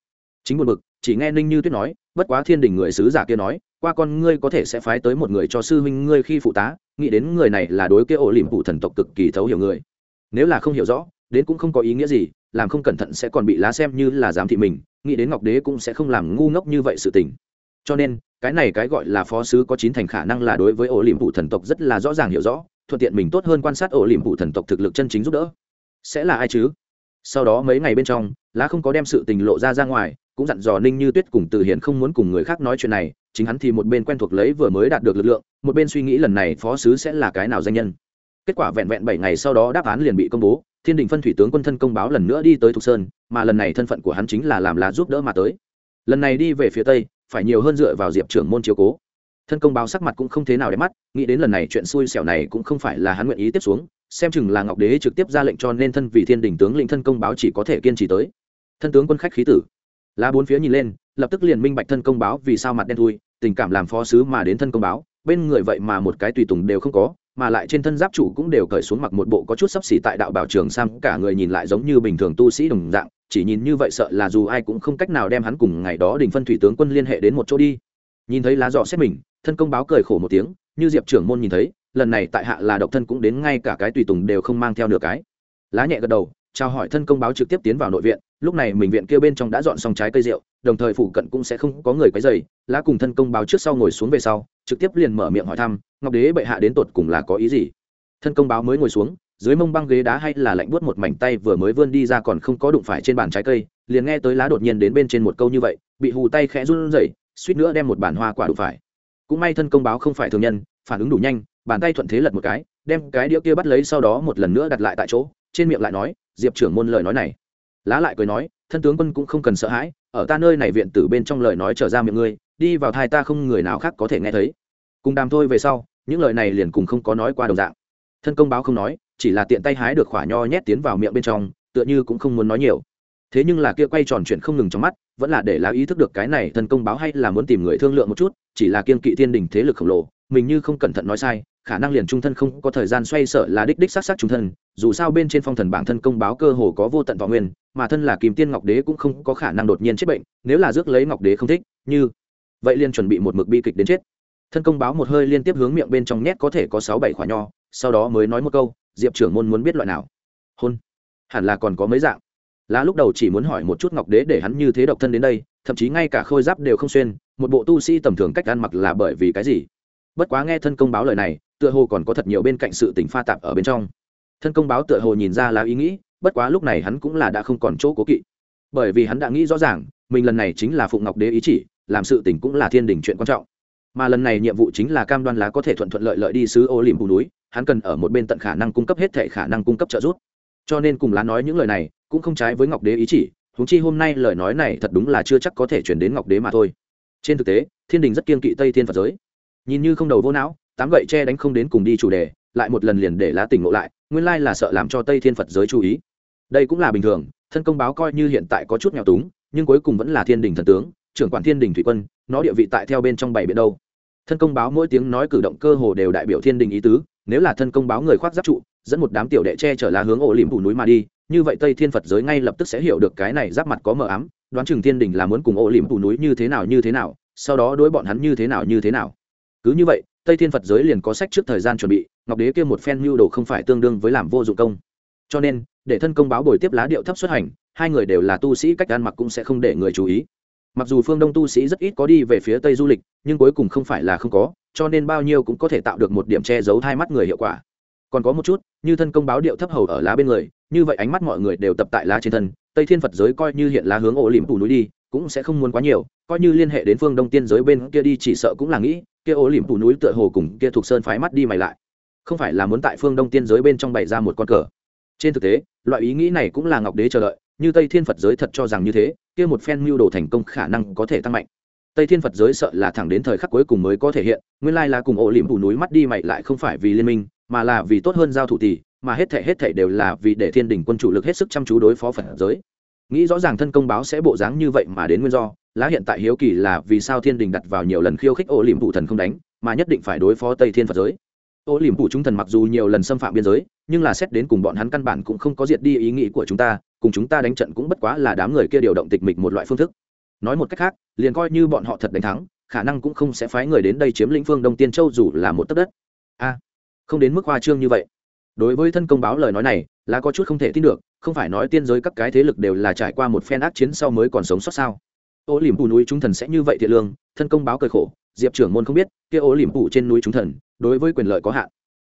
Chính một mực chỉ nghe ninh như tuyết nói bất quá thiên đình người sứ giả kia nói qua con ngươi có thể sẽ phái tới một người cho sư huynh ngươi khi phụ tá, nghĩ đến người này là đối kia ổ liềm phụ thần tộc cực kỳ thấu hiểu người. Nếu là không hiểu rõ, đến cũng không có ý nghĩa gì, làm không cẩn thận sẽ còn bị lá xem như là giám thị mình, nghĩ đến ngọc đế cũng sẽ không làm ngu ngốc như vậy sự tình. Cho nên, cái này cái gọi là phó sứ có chín thành khả năng là đối với ổ liềm phụ thần tộc rất là rõ ràng hiểu rõ, thuận tiện mình tốt hơn quan sát ổ liềm phụ thần tộc thực lực chân chính giúp đỡ. Sẽ là ai chứ? Sau đó mấy ngày bên trong, lá không có đem sự tình lộ ra ra ngoài cũng dặn dò ninh như tuyết cùng từ hiền không muốn cùng người khác nói chuyện này, chính hắn thì một bên quen thuộc lấy vừa mới đạt được lực lượng, một bên suy nghĩ lần này phó sứ sẽ là cái nào danh nhân. Kết quả vẹn vẹn bảy ngày sau đó đáp án liền bị công bố, thiên đình phân thủy tướng quân thân công báo lần nữa đi tới thục sơn, mà lần này thân phận của hắn chính là làm lá giúp đỡ mà tới. Lần này đi về phía tây, phải nhiều hơn dựa vào diệp trưởng môn chiếu cố. Thân công báo sắc mặt cũng không thế nào đẹp mắt, nghĩ đến lần này chuyện xui xẻo này cũng không phải là hắn nguyện ý tiếp xuống, xem chừng là ngọc đế trực tiếp ra lệnh cho nên thân vị thiên đình tướng lĩnh thân công báo chỉ có thể kiên trì tới. Thân tướng quân khách khí tử lá bốn phía nhìn lên lập tức liền minh bạch thân công báo vì sao mặt đen thui tình cảm làm phó sứ mà đến thân công báo bên người vậy mà một cái tùy tùng đều không có mà lại trên thân giáp chủ cũng đều cởi xuống mặc một bộ có chút sấp xỉ tại đạo bảo trường sang, cả người nhìn lại giống như bình thường tu sĩ đồng dạng chỉ nhìn như vậy sợ là dù ai cũng không cách nào đem hắn cùng ngày đó đình phân thủy tướng quân liên hệ đến một chỗ đi. Nhìn thấy lá dọ xét mình thân công báo cười khổ một tiếng như diệp trưởng môn nhìn thấy lần này tại hạ là độc thân cũng đến ngay cả cái tùy tùng đều không mang theo nửa cái. Lá nhẹ gật đầu chào hỏi thân công báo trực tiếp tiến vào nội viện, lúc này mình viện kia bên trong đã dọn xong trái cây rượu, đồng thời phụ cận cũng sẽ không có người quấy dày lá cùng thân công báo trước sau ngồi xuống về sau, trực tiếp liền mở miệng hỏi thăm, ngọc đế bệ hạ đến tột cùng là có ý gì? Thân công báo mới ngồi xuống, dưới mông băng ghế đá hay là lạnh buốt một mảnh tay vừa mới vươn đi ra còn không có đụng phải trên bàn trái cây, liền nghe tới lá đột nhiên đến bên trên một câu như vậy, bị hù tay khẽ run rẩy, suýt nữa đem một bản hoa quả đụng phải. Cũng may thân công báo không phải thường nhân, phản ứng đủ nhanh, bàn tay thuận thế lật một cái, đem cái đĩa kia bắt lấy sau đó một lần nữa đặt lại tại chỗ, trên miệng lại nói diệp trưởng môn lời nói này. Lá lại cười nói, thân tướng quân cũng không cần sợ hãi, ở ta nơi này viện tử bên trong lời nói trở ra miệng ngươi, đi vào thai ta không người nào khác có thể nghe thấy. Cùng đàm thôi về sau, những lời này liền cùng không có nói qua đồng dạng. Thân công báo không nói, chỉ là tiện tay hái được khỏa nho nhét tiến vào miệng bên trong, tựa như cũng không muốn nói nhiều. Thế nhưng là kia quay tròn chuyện không ngừng trong mắt, vẫn là để lá ý thức được cái này thân công báo hay là muốn tìm người thương lượng một chút, chỉ là kiên kỵ thiên đình thế lực khổng lồ, mình như không cẩn thận nói sai khả năng liền trung thân không có thời gian xoay sở là đích đích sát sát trung thân, dù sao bên trên phong thần bản thân công báo cơ hồ có vô tận võ nguyên, mà thân là kim tiên ngọc đế cũng không có khả năng đột nhiên chết bệnh, nếu là rước lấy ngọc đế không thích, như vậy liền chuẩn bị một mực bi kịch đến chết. Thân công báo một hơi liên tiếp hướng miệng bên trong nhét có thể có sáu bảy khỏa nho, sau đó mới nói một câu, diệp trưởng môn muốn biết loại nào? Hôn. Hẳn là còn có mấy dạng. Lá lúc đầu chỉ muốn hỏi một chút ngọc đế để hắn như thế độc thân đến đây, thậm chí ngay cả khôi giáp đều không xuyên, một bộ tu sĩ tầm thường cách ăn mặc là bởi vì cái gì? Bất quá nghe thân công báo lời này tựa hồ còn có thật nhiều bên cạnh sự tình pha tạp ở bên trong. Thân công báo tựa hồ nhìn ra lá ý nghĩ, bất quá lúc này hắn cũng là đã không còn chỗ cố kỵ. Bởi vì hắn đã nghĩ rõ ràng, mình lần này chính là phụng ngọc đế ý chỉ, làm sự tình cũng là thiên đình chuyện quan trọng. Mà lần này nhiệm vụ chính là cam đoan lá có thể thuận thuận lợi lợi đi sứ ô liềm bù núi, hắn cần ở một bên tận khả năng cung cấp hết thể khả năng cung cấp trợ giúp. Cho nên cùng lá nói những lời này, cũng không trái với ngọc đế ý chỉ, huống chi hôm nay lời nói này thật đúng là chưa chắc có thể chuyển đến ngọc đế mà thôi. Trên thực tế, thiên đình rất kiên kỵ tây thiên phật giới. Nhìn như không đầu vô não tám gậy che đánh không đến cùng đi chủ đề, lại một lần liền để lá tỉnh ngộ lại, nguyên lai là sợ làm cho tây thiên phật giới chú ý. Đây cũng là bình thường, thân công báo coi như hiện tại có chút nghèo túng, nhưng cuối cùng vẫn là thiên đình thần tướng, trưởng quản thiên đình thủy quân, nó địa vị tại theo bên trong bảy biển đâu. Thân công báo mỗi tiếng nói cử động cơ hồ đều đại biểu thiên đình ý tứ, nếu là thân công báo người khoác giáp trụ, dẫn một đám tiểu đệ che chở lá hướng ổ liềm phủ núi mà đi, như vậy tây thiên phật giới ngay lập tức sẽ hiểu được cái này giáp mặt có mờ ám, đoán chừng thiên đình là muốn cùng ổ liềm phủ núi như thế nào như thế nào, sau đó đối bọn hắn như thế nào như thế nào. Cứ như vậy tây thiên phật giới liền có sách trước thời gian chuẩn bị, ngọc đế kia một phen mưu đồ không phải tương đương với làm vô dụng công. Cho nên, để thân công báo bồi tiếp lá điệu thấp xuất hành, hai người đều là tu sĩ cách ăn mặc cũng sẽ không để người chú ý. Mặc dù phương đông tu sĩ rất ít có đi về phía tây du lịch, nhưng cuối cùng không phải là không có, cho nên bao nhiêu cũng có thể tạo được một điểm che giấu hai mắt người hiệu quả. Còn có một chút, như thân công báo điệu thấp hầu ở lá bên người, như vậy ánh mắt mọi người đều tập tại lá trên thân, tây thiên phật giới coi như hiện lá hướng ổ liềm phủ núi đi, cũng sẽ không muốn quá nhiều, coi như liên hệ đến phương đông tiên giới bên kia đi chỉ sợ cũng là nghĩ kia ổ liềm phủ núi tựa hồ cùng kia thuộc sơn phái mắt đi mày lại. Không phải là muốn tại phương đông tiên giới bên trong bày ra một con cờ. Trên thực tế, loại ý nghĩ này cũng là ngọc đế chờ đợi, như tây thiên phật giới thật cho rằng như thế, kia một phen mưu đồ thành công khả năng có thể tăng mạnh. Tây thiên phật giới sợ là thẳng đến thời khắc cuối cùng mới có thể hiện, nguyên lai là cùng ổ liềm phủ núi mắt đi mày lại không phải vì liên minh, mà là vì tốt hơn giao thủ tỷ, mà hết thể hết thể đều là vì để thiên đình quân chủ lực hết sức chăm chú đối phó phật giới. Nghĩ rõ ràng thân công báo sẽ bộ dáng như vậy mà đến nguyên do lá hiện tại hiếu kỳ là vì sao thiên đình đặt vào nhiều lần khiêu khích ô liềm phủ thần không đánh, mà nhất định phải đối phó tây thiên phật giới. Ô liềm phủ chúng thần mặc dù nhiều lần xâm phạm biên giới, nhưng là xét đến cùng bọn hắn căn bản cũng không có diệt đi ý nghĩ của chúng ta, cùng chúng ta đánh trận cũng bất quá là đám người kia điều động tịch mịch một loại phương thức. Nói một cách khác, liền coi như bọn họ thật đánh thắng, khả năng cũng không sẽ phái người đến đây chiếm lĩnh phương đông tiên châu dù là một tấc đất. A, không đến mức hoa trương như vậy. Đối với thân công báo lời nói này là có chút không thể tin được, không phải nói tiên giới các cái thế lực đều là trải qua một phen ác chiến sau mới còn sống sót sao? Ô liềm phủ núi chúng thần sẽ như vậy thiện lương, thân công báo cởi khổ, diệp trưởng môn không biết, kia ô liềm phủ trên núi chúng thần, đối với quyền lợi có hạn.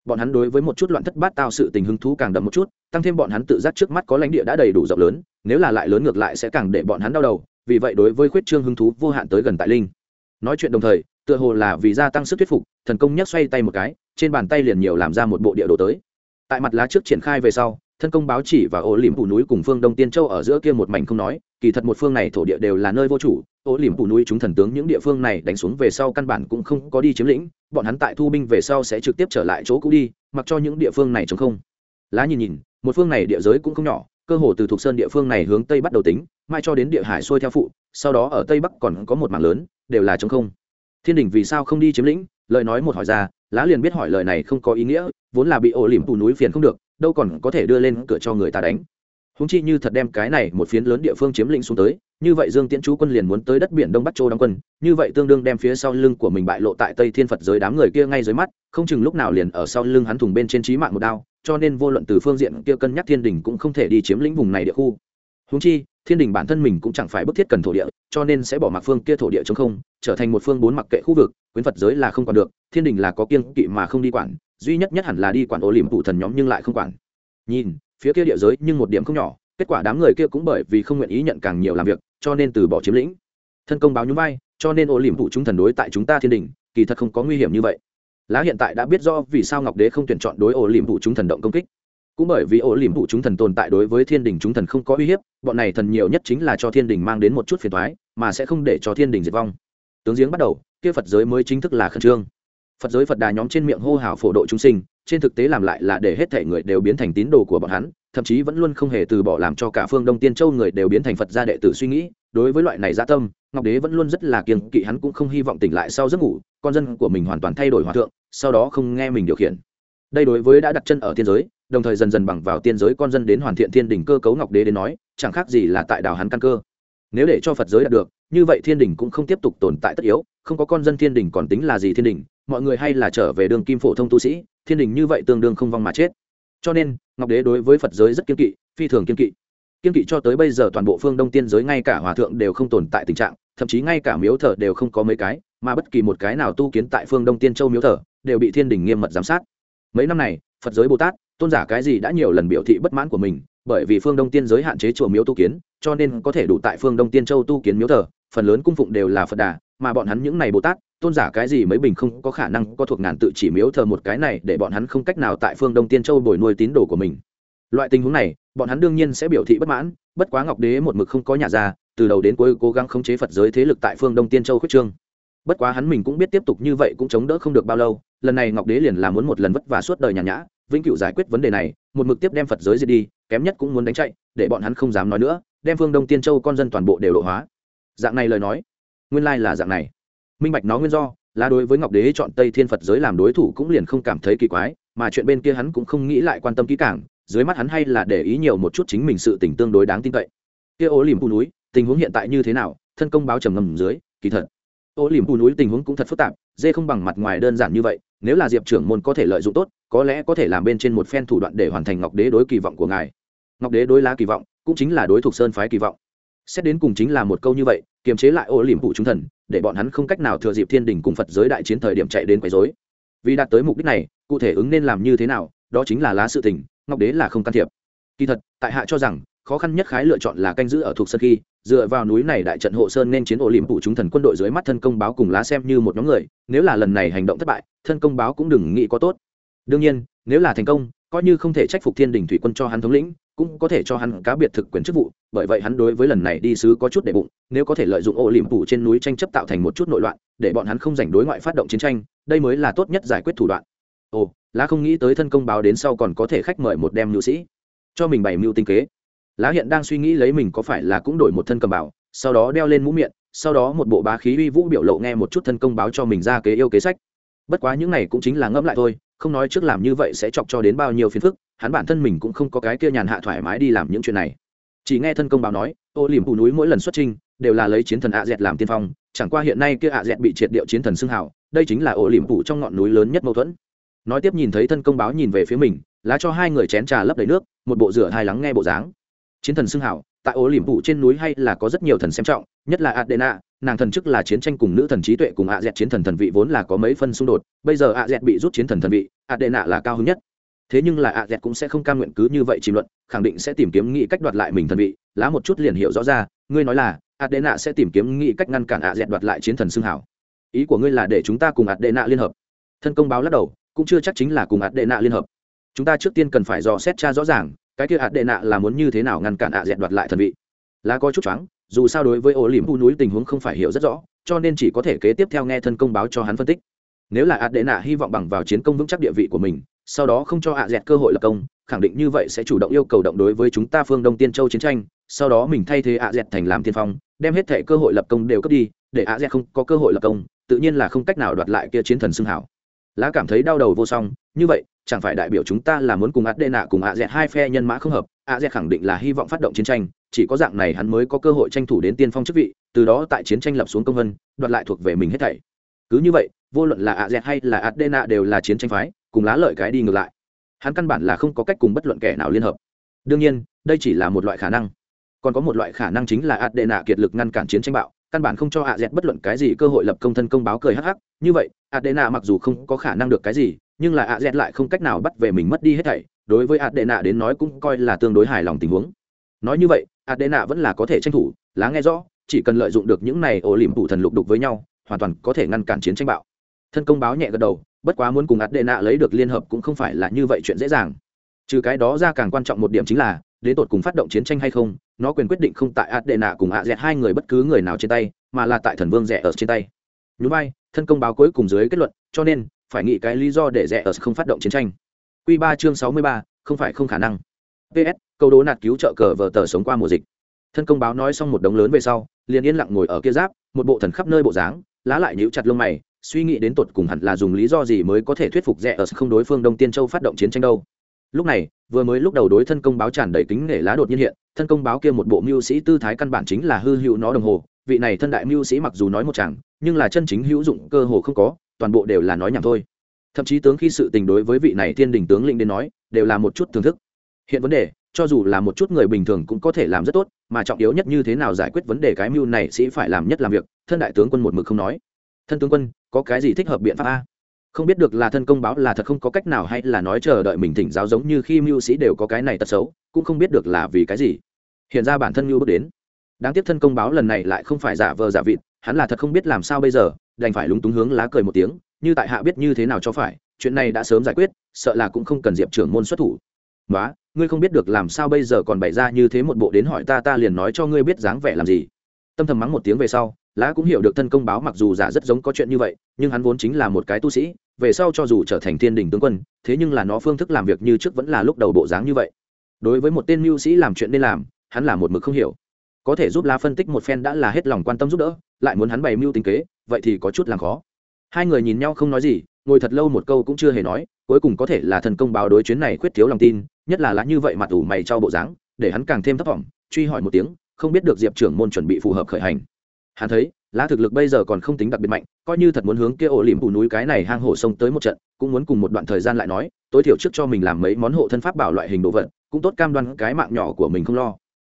Bọn hắn đối với một chút loạn thất bát tạo sự tình hứng thú càng đậm một chút, tăng thêm bọn hắn tự giác trước mắt có lãnh địa đã đầy đủ rộng lớn, nếu là lại lớn ngược lại sẽ càng để bọn hắn đau đầu, vì vậy đối với khuyết trương hứng thú vô hạn tới gần tại linh. Nói chuyện đồng thời, tựa hồ là vì gia tăng sức thuyết phục, thần công nhắc xoay tay một cái, trên bàn tay liền nhiều làm ra một bộ địa đồ tới. Tại mặt lá trước triển khai về sau thân công báo chỉ và ổ liềm phủ núi cùng phương đông tiên châu ở giữa kia một mảnh không nói, kỳ thật một phương này thổ địa đều là nơi vô chủ. Ổ liềm phủ núi chúng thần tướng những địa phương này đánh xuống về sau căn bản cũng không có đi chiếm lĩnh, bọn hắn tại thu binh về sau sẽ trực tiếp trở lại chỗ cũ đi, mặc cho những địa phương này chống không. Lá nhìn nhìn, một phương này địa giới cũng không nhỏ, cơ hồ từ thuộc sơn địa phương này hướng tây bắt đầu tính, mai cho đến địa hải xuôi theo phụ, sau đó ở tây bắc còn có một mảng lớn, đều là chống không. Thiên đình vì sao không đi chiếm lĩnh? Lời nói một hỏi ra, lá liền biết hỏi lời này không có ý nghĩa, vốn là bị ổ liềm phủ núi phiền không được đâu còn có thể đưa lên cửa cho người ta đánh. Húng chi như thật đem cái này một phiến lớn địa phương chiếm lĩnh xuống tới, như vậy dương tiễn chú quân liền muốn tới đất biển đông bắc châu đóng quân, như vậy tương đương đem phía sau lưng của mình bại lộ tại tây thiên phật giới đám người kia ngay dưới mắt, không chừng lúc nào liền ở sau lưng hắn thùng bên trên trí mạng một đao, cho nên vô luận từ phương diện kia cân nhắc thiên đình cũng không thể đi chiếm lĩnh vùng này địa khu. Húng chi, thiên đình bản thân mình cũng chẳng phải bức thiết cần thổ địa, cho nên sẽ bỏ mặc phương kia thổ địa chống không, trở thành một phương bốn mặc kệ khu vực, quyến phật giới là không còn được, thiên đình là có kiêng kỵ mà không đi quản duy nhất nhất hẳn là đi quản ô liềm phụ thần nhóm nhưng lại không quản. Nhìn, phía kia địa giới nhưng một điểm không nhỏ, kết quả đám người kia cũng bởi vì không nguyện ý nhận càng nhiều làm việc, cho nên từ bỏ chiếm lĩnh. Thân công báo nhún vai, cho nên ô liềm phụ chúng thần đối tại chúng ta thiên đình, kỳ thật không có nguy hiểm như vậy. Lá hiện tại đã biết do vì sao ngọc đế không tuyển chọn đối ô liềm phụ chúng thần động công kích. Cũng bởi vì ô liềm tụ chúng thần tồn tại đối với thiên đình chúng thần không có uy hiếp, bọn này thần nhiều nhất chính là cho thiên đình mang đến một chút phiền thoái mà sẽ không để cho thiên đình diệt vong. Tướng giếng bắt đầu, kia phật giới mới chính thức là khẩn trương phật giới phật đà nhóm trên miệng hô hào phổ độ chúng sinh, trên thực tế làm lại là để hết thể người đều biến thành tín đồ của bọn hắn, thậm chí vẫn luôn không hề từ bỏ làm cho cả phương đông tiên châu người đều biến thành phật gia đệ tử suy nghĩ. Đối với loại này gia tâm, ngọc đế vẫn luôn rất là kiên kỵ, hắn cũng không hy vọng tỉnh lại sau giấc ngủ, con dân của mình hoàn toàn thay đổi hòa thượng, sau đó không nghe mình điều khiển. Đây đối với đã đặt chân ở tiên giới, đồng thời dần dần bằng vào tiên giới con dân đến hoàn thiện thiên đình cơ cấu ngọc đế đến nói, chẳng khác gì là tại đào hắn căn cơ. Nếu để cho phật giới đạt được, như vậy thiên đình cũng không tiếp tục tồn tại tất yếu, không có con dân thiên đình còn tính là gì thiên đình mọi người hay là trở về đường kim phổ thông tu sĩ, thiên đình như vậy tương đương không vong mà chết. Cho nên, ngọc đế đối với phật giới rất kiên kỵ, phi thường kiên kỵ. Kiên kỵ cho tới bây giờ toàn bộ phương đông tiên giới ngay cả hòa thượng đều không tồn tại tình trạng, thậm chí ngay cả miếu thờ đều không có mấy cái, mà bất kỳ một cái nào tu kiến tại phương đông tiên châu miếu thờ đều bị thiên đình nghiêm mật giám sát. Mấy năm này, phật giới bồ tát, tôn giả cái gì đã nhiều lần biểu thị bất mãn của mình, bởi vì phương đông tiên giới hạn chế chùa miếu tu kiến, cho nên có thể đủ tại phương đông tiên châu tu kiến miếu thờ, phần lớn cung phụng đều là phật đà mà bọn hắn những này bồ tát, tôn giả cái gì mấy bình không có khả năng có thuộc ngàn tự chỉ miếu thờ một cái này để bọn hắn không cách nào tại phương đông tiên châu bồi nuôi tín đồ của mình. Loại tình huống này, bọn hắn đương nhiên sẽ biểu thị bất mãn, bất quá ngọc đế một mực không có nhà ra, từ đầu đến cuối cố gắng khống chế phật giới thế lực tại phương đông tiên châu khuyết trương. Bất quá hắn mình cũng biết tiếp tục như vậy cũng chống đỡ không được bao lâu, lần này ngọc đế liền là muốn một lần vất vả suốt đời nhàn nhã, vĩnh cửu giải quyết vấn đề này, một mực tiếp đem phật giới diệt đi, kém nhất cũng muốn đánh chạy, để bọn hắn không dám nói nữa, đem phương đông tiên châu con dân toàn bộ đều độ hóa. Dạng này lời nói nguyên lai là dạng này. Minh bạch nó nguyên do, là đối với ngọc đế chọn tây thiên phật giới làm đối thủ cũng liền không cảm thấy kỳ quái, mà chuyện bên kia hắn cũng không nghĩ lại quan tâm kỹ càng, dưới mắt hắn hay là để ý nhiều một chút chính mình sự tình tương đối đáng tin cậy. Kia ô liềm u núi, tình huống hiện tại như thế nào? Thân công báo trầm ngầm dưới, kỳ thật. Ô liềm u núi tình huống cũng thật phức tạp, dê không bằng mặt ngoài đơn giản như vậy, nếu là diệp trưởng môn có thể lợi dụng tốt, có lẽ có thể làm bên trên một phen thủ đoạn để hoàn thành ngọc đế đối kỳ vọng của ngài. Ngọc đế đối lá kỳ vọng, cũng chính là đối thuộc sơn phái kỳ vọng. Xét đến cùng chính là một câu như vậy kiềm chế lại ô liềm phụ chúng thần, để bọn hắn không cách nào thừa dịp thiên đình cùng phật giới đại chiến thời điểm chạy đến quấy dối vì đạt tới mục đích này, cụ thể ứng nên làm như thế nào, đó chính là lá sự tình, ngọc đế là không can thiệp. Kỳ thật, tại hạ cho rằng, khó khăn nhất khái lựa chọn là canh giữ ở thuộc sơn khi, dựa vào núi này đại trận hộ sơn nên chiến ổ liềm phụ chúng thần quân đội dưới mắt thân công báo cùng lá xem như một nhóm người, nếu là lần này hành động thất bại, thân công báo cũng đừng nghĩ có tốt. Đương nhiên, nếu là thành công coi như không thể trách phục thiên đình thủy quân cho hắn thống lĩnh, cũng có thể cho hắn cá biệt thực quyền chức vụ, bởi vậy hắn đối với lần này đi sứ có chút để bụng, nếu có thể lợi dụng ô liềm phủ trên núi tranh chấp tạo thành một chút nội loạn, để bọn hắn không giành đối ngoại phát động chiến tranh, đây mới là tốt nhất giải quyết thủ đoạn. Ồ, lá không nghĩ tới thân công báo đến sau còn có thể khách mời một đem nữ sĩ. Cho mình bày mưu tinh kế. Lá hiện đang suy nghĩ lấy mình có phải là cũng đổi một thân cầm bảo sau đó đeo lên mũ miệng, sau đó một bộ bá khí uy vũ biểu lộ nghe một chút thân công báo cho mình ra kế yêu kế sách. Bất quá những này cũng chính là ngẫm lại thôi không nói trước làm như vậy sẽ chọc cho đến bao nhiêu phiền phức, hắn bản thân mình cũng không có cái kia nhàn hạ thoải mái đi làm những chuyện này. Chỉ nghe thân công báo nói, ô liềm phủ núi mỗi lần xuất trinh, đều là lấy chiến thần ạ dẹt làm tiên phong, chẳng qua hiện nay kia ạ dẹt bị triệt điệu chiến thần xưng hảo đây chính là ô liềm phủ trong ngọn núi lớn nhất mâu thuẫn. Nói tiếp nhìn thấy thân công báo nhìn về phía mình, lá cho hai người chén trà lấp đầy nước, một bộ rửa hai lắng nghe bộ dáng. Chiến thần xưng hảo tại ô liềm phụ trên núi hay là có rất nhiều thần xem trọng, nhất là adena, nàng thần chức là chiến tranh cùng nữ thần trí tuệ cùng ạ dẹt chiến thần thần vị vốn là có mấy phân xung đột, bây giờ ạ dẹt bị rút chiến thần thần vị, adena là cao hứng nhất. Thế nhưng là ạ dẹt cũng sẽ không cam nguyện cứ như vậy chỉ luận, khẳng định sẽ tìm kiếm nghĩ cách đoạt lại mình thần vị, lá một chút liền hiểu rõ ra, ngươi nói là, adena sẽ tìm kiếm nghĩ cách ngăn cản ạ dẹt đoạt lại chiến thần xưng hảo. Ý của ngươi là để chúng ta cùng adena liên hợp. Thân công báo lắc đầu, cũng chưa chắc chính là cùng adena liên hợp. Chúng ta trước tiên cần phải dò xét cha rõ ràng cái kia ạt đệ nạ là muốn như thế nào ngăn cản ạ dẹn đoạt lại thần vị? Là có chút choáng, dù sao đối với ổ liềm u núi tình huống không phải hiểu rất rõ, cho nên chỉ có thể kế tiếp theo nghe thân công báo cho hắn phân tích. Nếu là ạt đệ nạ hy vọng bằng vào chiến công vững chắc địa vị của mình, sau đó không cho ạ dẹt cơ hội lập công, khẳng định như vậy sẽ chủ động yêu cầu động đối với chúng ta phương đông tiên châu chiến tranh, sau đó mình thay thế ạ dẹt thành làm tiên phong, đem hết thệ cơ hội lập công đều cướp đi, để ạ dẹt không có cơ hội lập công, tự nhiên là không cách nào đoạt lại kia chiến thần xưng hảo. Lá cảm thấy đau đầu vô song, như vậy chẳng phải đại biểu chúng ta là muốn cùng ạt nạ cùng ạ dẹt hai phe nhân mã không hợp ạ dẹt khẳng định là hy vọng phát động chiến tranh, chỉ có dạng này hắn mới có cơ hội tranh thủ đến tiên phong chức vị, từ đó tại chiến tranh lập xuống công vân, đoạt lại thuộc về mình hết thảy. Cứ như vậy, vô luận là ạ dẹt hay là ạt nạ đều là chiến tranh phái, cùng lá lợi cái đi ngược lại. Hắn căn bản là không có cách cùng bất luận kẻ nào liên hợp. Đương nhiên, đây chỉ là một loại khả năng. Còn có một loại khả năng chính là ạt đệ nạ kiệt lực ngăn cản chiến tranh bạo, căn bản không cho ạ dẹt bất luận cái gì cơ hội lập công thân công báo cười hắc hắc. Như vậy ạt đệ nạ mặc dù không có khả năng được cái gì nhưng là ạ dẹt lại không cách nào bắt về mình mất đi hết thảy, đối với ạt đệ nạ đến nói cũng coi là tương đối hài lòng tình huống. Nói như vậy ạt đệ nạ vẫn là có thể tranh thủ lá nghe rõ, chỉ cần lợi dụng được những này ổ liềm thủ thần lục đục với nhau, hoàn toàn có thể ngăn cản chiến tranh bạo. Thân công báo nhẹ gật đầu, bất quá muốn cùng ạt đệ nạ lấy được liên hợp cũng không phải là như vậy chuyện dễ dàng. Trừ cái đó ra càng quan trọng một điểm chính là, đến tột cùng phát động chiến tranh hay không, nó quyền quyết định không tại ạt đệ nạ cùng ạ dẹt hai người bất cứ người nào trên tay, mà là tại thần vương rẻ ở trên tay. Nhú bay thân công báo cuối cùng dưới kết luận, cho nên phải nghĩ cái lý do để rẻ ở không phát động chiến tranh. Q ba chương sáu mươi ba, không phải không khả năng. Ps câu đố nạt cứu trợ cờ vờ tờ sống qua mùa dịch. Thân công báo nói xong một đống lớn về sau, liền yên lặng ngồi ở kia giáp, một bộ thần khắp nơi bộ dáng, lá lại nhíu chặt lông mày, suy nghĩ đến tột cùng hẳn là dùng lý do gì mới có thể thuyết phục rẻ ở không đối phương đông tiên châu phát động chiến tranh đâu. Lúc này, vừa mới lúc đầu đối thân công báo tràn đầy kính nể lá đột nhiên hiện, thân công báo kia một bộ mưu sĩ tư thái căn bản chính là hư hữu nó đồng hồ, vị này thân đại mưu sĩ mặc dù nói một chẳng nhưng là chân chính hữu dụng cơ hồ không có toàn bộ đều là nói nhảm thôi. Thậm chí tướng khi sự tình đối với vị này thiên đình tướng lĩnh đến nói, đều là một chút thưởng thức. Hiện vấn đề, cho dù là một chút người bình thường cũng có thể làm rất tốt, mà trọng yếu nhất như thế nào giải quyết vấn đề cái mưu này sĩ phải làm nhất làm việc, thân đại tướng quân một mực không nói. Thân tướng quân, có cái gì thích hợp biện pháp a? Không biết được là thân công báo là thật không có cách nào hay là nói chờ đợi mình thỉnh giáo giống như khi mưu sĩ đều có cái này tật xấu, cũng không biết được là vì cái gì. Hiện ra bản thân mưu bước đến. Đáng tiếc thân công báo lần này lại không phải giả vờ giả vịt, hắn là thật không biết làm sao bây giờ đành phải lúng túng hướng lá cười một tiếng, như tại hạ biết như thế nào cho phải, chuyện này đã sớm giải quyết, sợ là cũng không cần diệp trưởng môn xuất thủ. Nói ngươi không biết được làm sao bây giờ còn bày ra như thế một bộ đến hỏi ta ta liền nói cho ngươi biết dáng vẻ làm gì. Tâm thầm mắng một tiếng về sau, lá cũng hiểu được thân công báo mặc dù giả rất giống có chuyện như vậy, nhưng hắn vốn chính là một cái tu sĩ, về sau cho dù trở thành thiên đình tướng quân, thế nhưng là nó phương thức làm việc như trước vẫn là lúc đầu bộ dáng như vậy. Đối với một tên mưu sĩ làm chuyện nên làm, hắn là một mực không hiểu. Có thể giúp lá phân tích một phen đã là hết lòng quan tâm giúp đỡ lại muốn hắn bày mưu tính kế, vậy thì có chút làm khó. Hai người nhìn nhau không nói gì, ngồi thật lâu một câu cũng chưa hề nói, cuối cùng có thể là thần công báo đối chuyến này khuyết thiếu lòng tin, nhất là lá như vậy mặt ủ mày cho bộ dáng, để hắn càng thêm thất vọng truy hỏi một tiếng, không biết được diệp trưởng môn chuẩn bị phù hợp khởi hành. Hắn thấy, lá thực lực bây giờ còn không tính đặc biệt mạnh, coi như thật muốn hướng kia ổ lìm phủ núi cái này hang hổ sông tới một trận, cũng muốn cùng một đoạn thời gian lại nói, tối thiểu trước cho mình làm mấy món hộ thân pháp bảo loại hình đồ vật, cũng tốt cam đoan cái mạng nhỏ của mình không lo.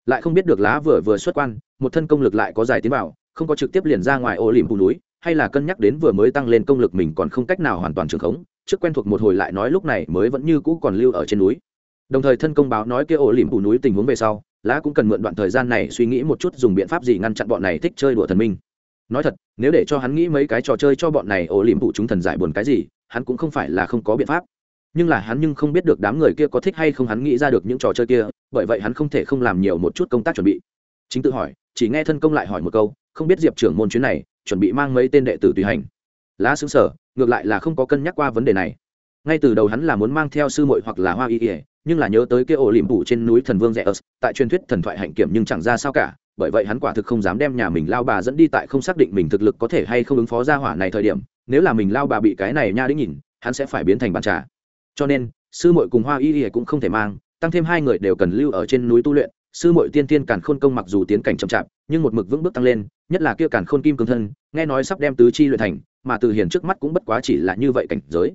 Lại không biết được lá vừa vừa xuất quan, một thân công lực lại có dài tiến vào không có trực tiếp liền ra ngoài ổ lìm bù núi, hay là cân nhắc đến vừa mới tăng lên công lực mình còn không cách nào hoàn toàn trường khống, trước quen thuộc một hồi lại nói lúc này mới vẫn như cũ còn lưu ở trên núi. Đồng thời thân công báo nói kia ổ lìm bù núi tình huống về sau, lá cũng cần mượn đoạn thời gian này suy nghĩ một chút dùng biện pháp gì ngăn chặn bọn này thích chơi đùa thần minh. Nói thật, nếu để cho hắn nghĩ mấy cái trò chơi cho bọn này ổ lìm bù chúng thần giải buồn cái gì, hắn cũng không phải là không có biện pháp. Nhưng là hắn nhưng không biết được đám người kia có thích hay không hắn nghĩ ra được những trò chơi kia, bởi vậy hắn không thể không làm nhiều một chút công tác chuẩn bị. Chính tự hỏi chỉ nghe thân công lại hỏi một câu, không biết diệp trưởng môn chuyến này, chuẩn bị mang mấy tên đệ tử tùy hành. Lá xứng sở, ngược lại là không có cân nhắc qua vấn đề này. Ngay từ đầu hắn là muốn mang theo sư muội hoặc là hoa y ỉa nhưng là nhớ tới kia ổ liềm phủ trên núi thần vương rẽ ớt, tại truyền thuyết thần thoại hạnh kiểm nhưng chẳng ra sao cả, bởi vậy hắn quả thực không dám đem nhà mình lao bà dẫn đi tại không xác định mình thực lực có thể hay không ứng phó ra hỏa này thời điểm, nếu là mình lao bà bị cái này nha đĩnh nhìn, hắn sẽ phải biến thành bàn trà. Cho nên, sư muội cùng hoa y ỉa cũng không thể mang, tăng thêm hai người đều cần lưu ở trên núi tu luyện sư muội tiên tiên càn khôn công mặc dù tiến cảnh chậm chạp, nhưng một mực vững bước tăng lên, nhất là kia càn khôn kim cương thân, nghe nói sắp đem tứ chi luyện thành, mà từ hiền trước mắt cũng bất quá chỉ là như vậy cảnh giới.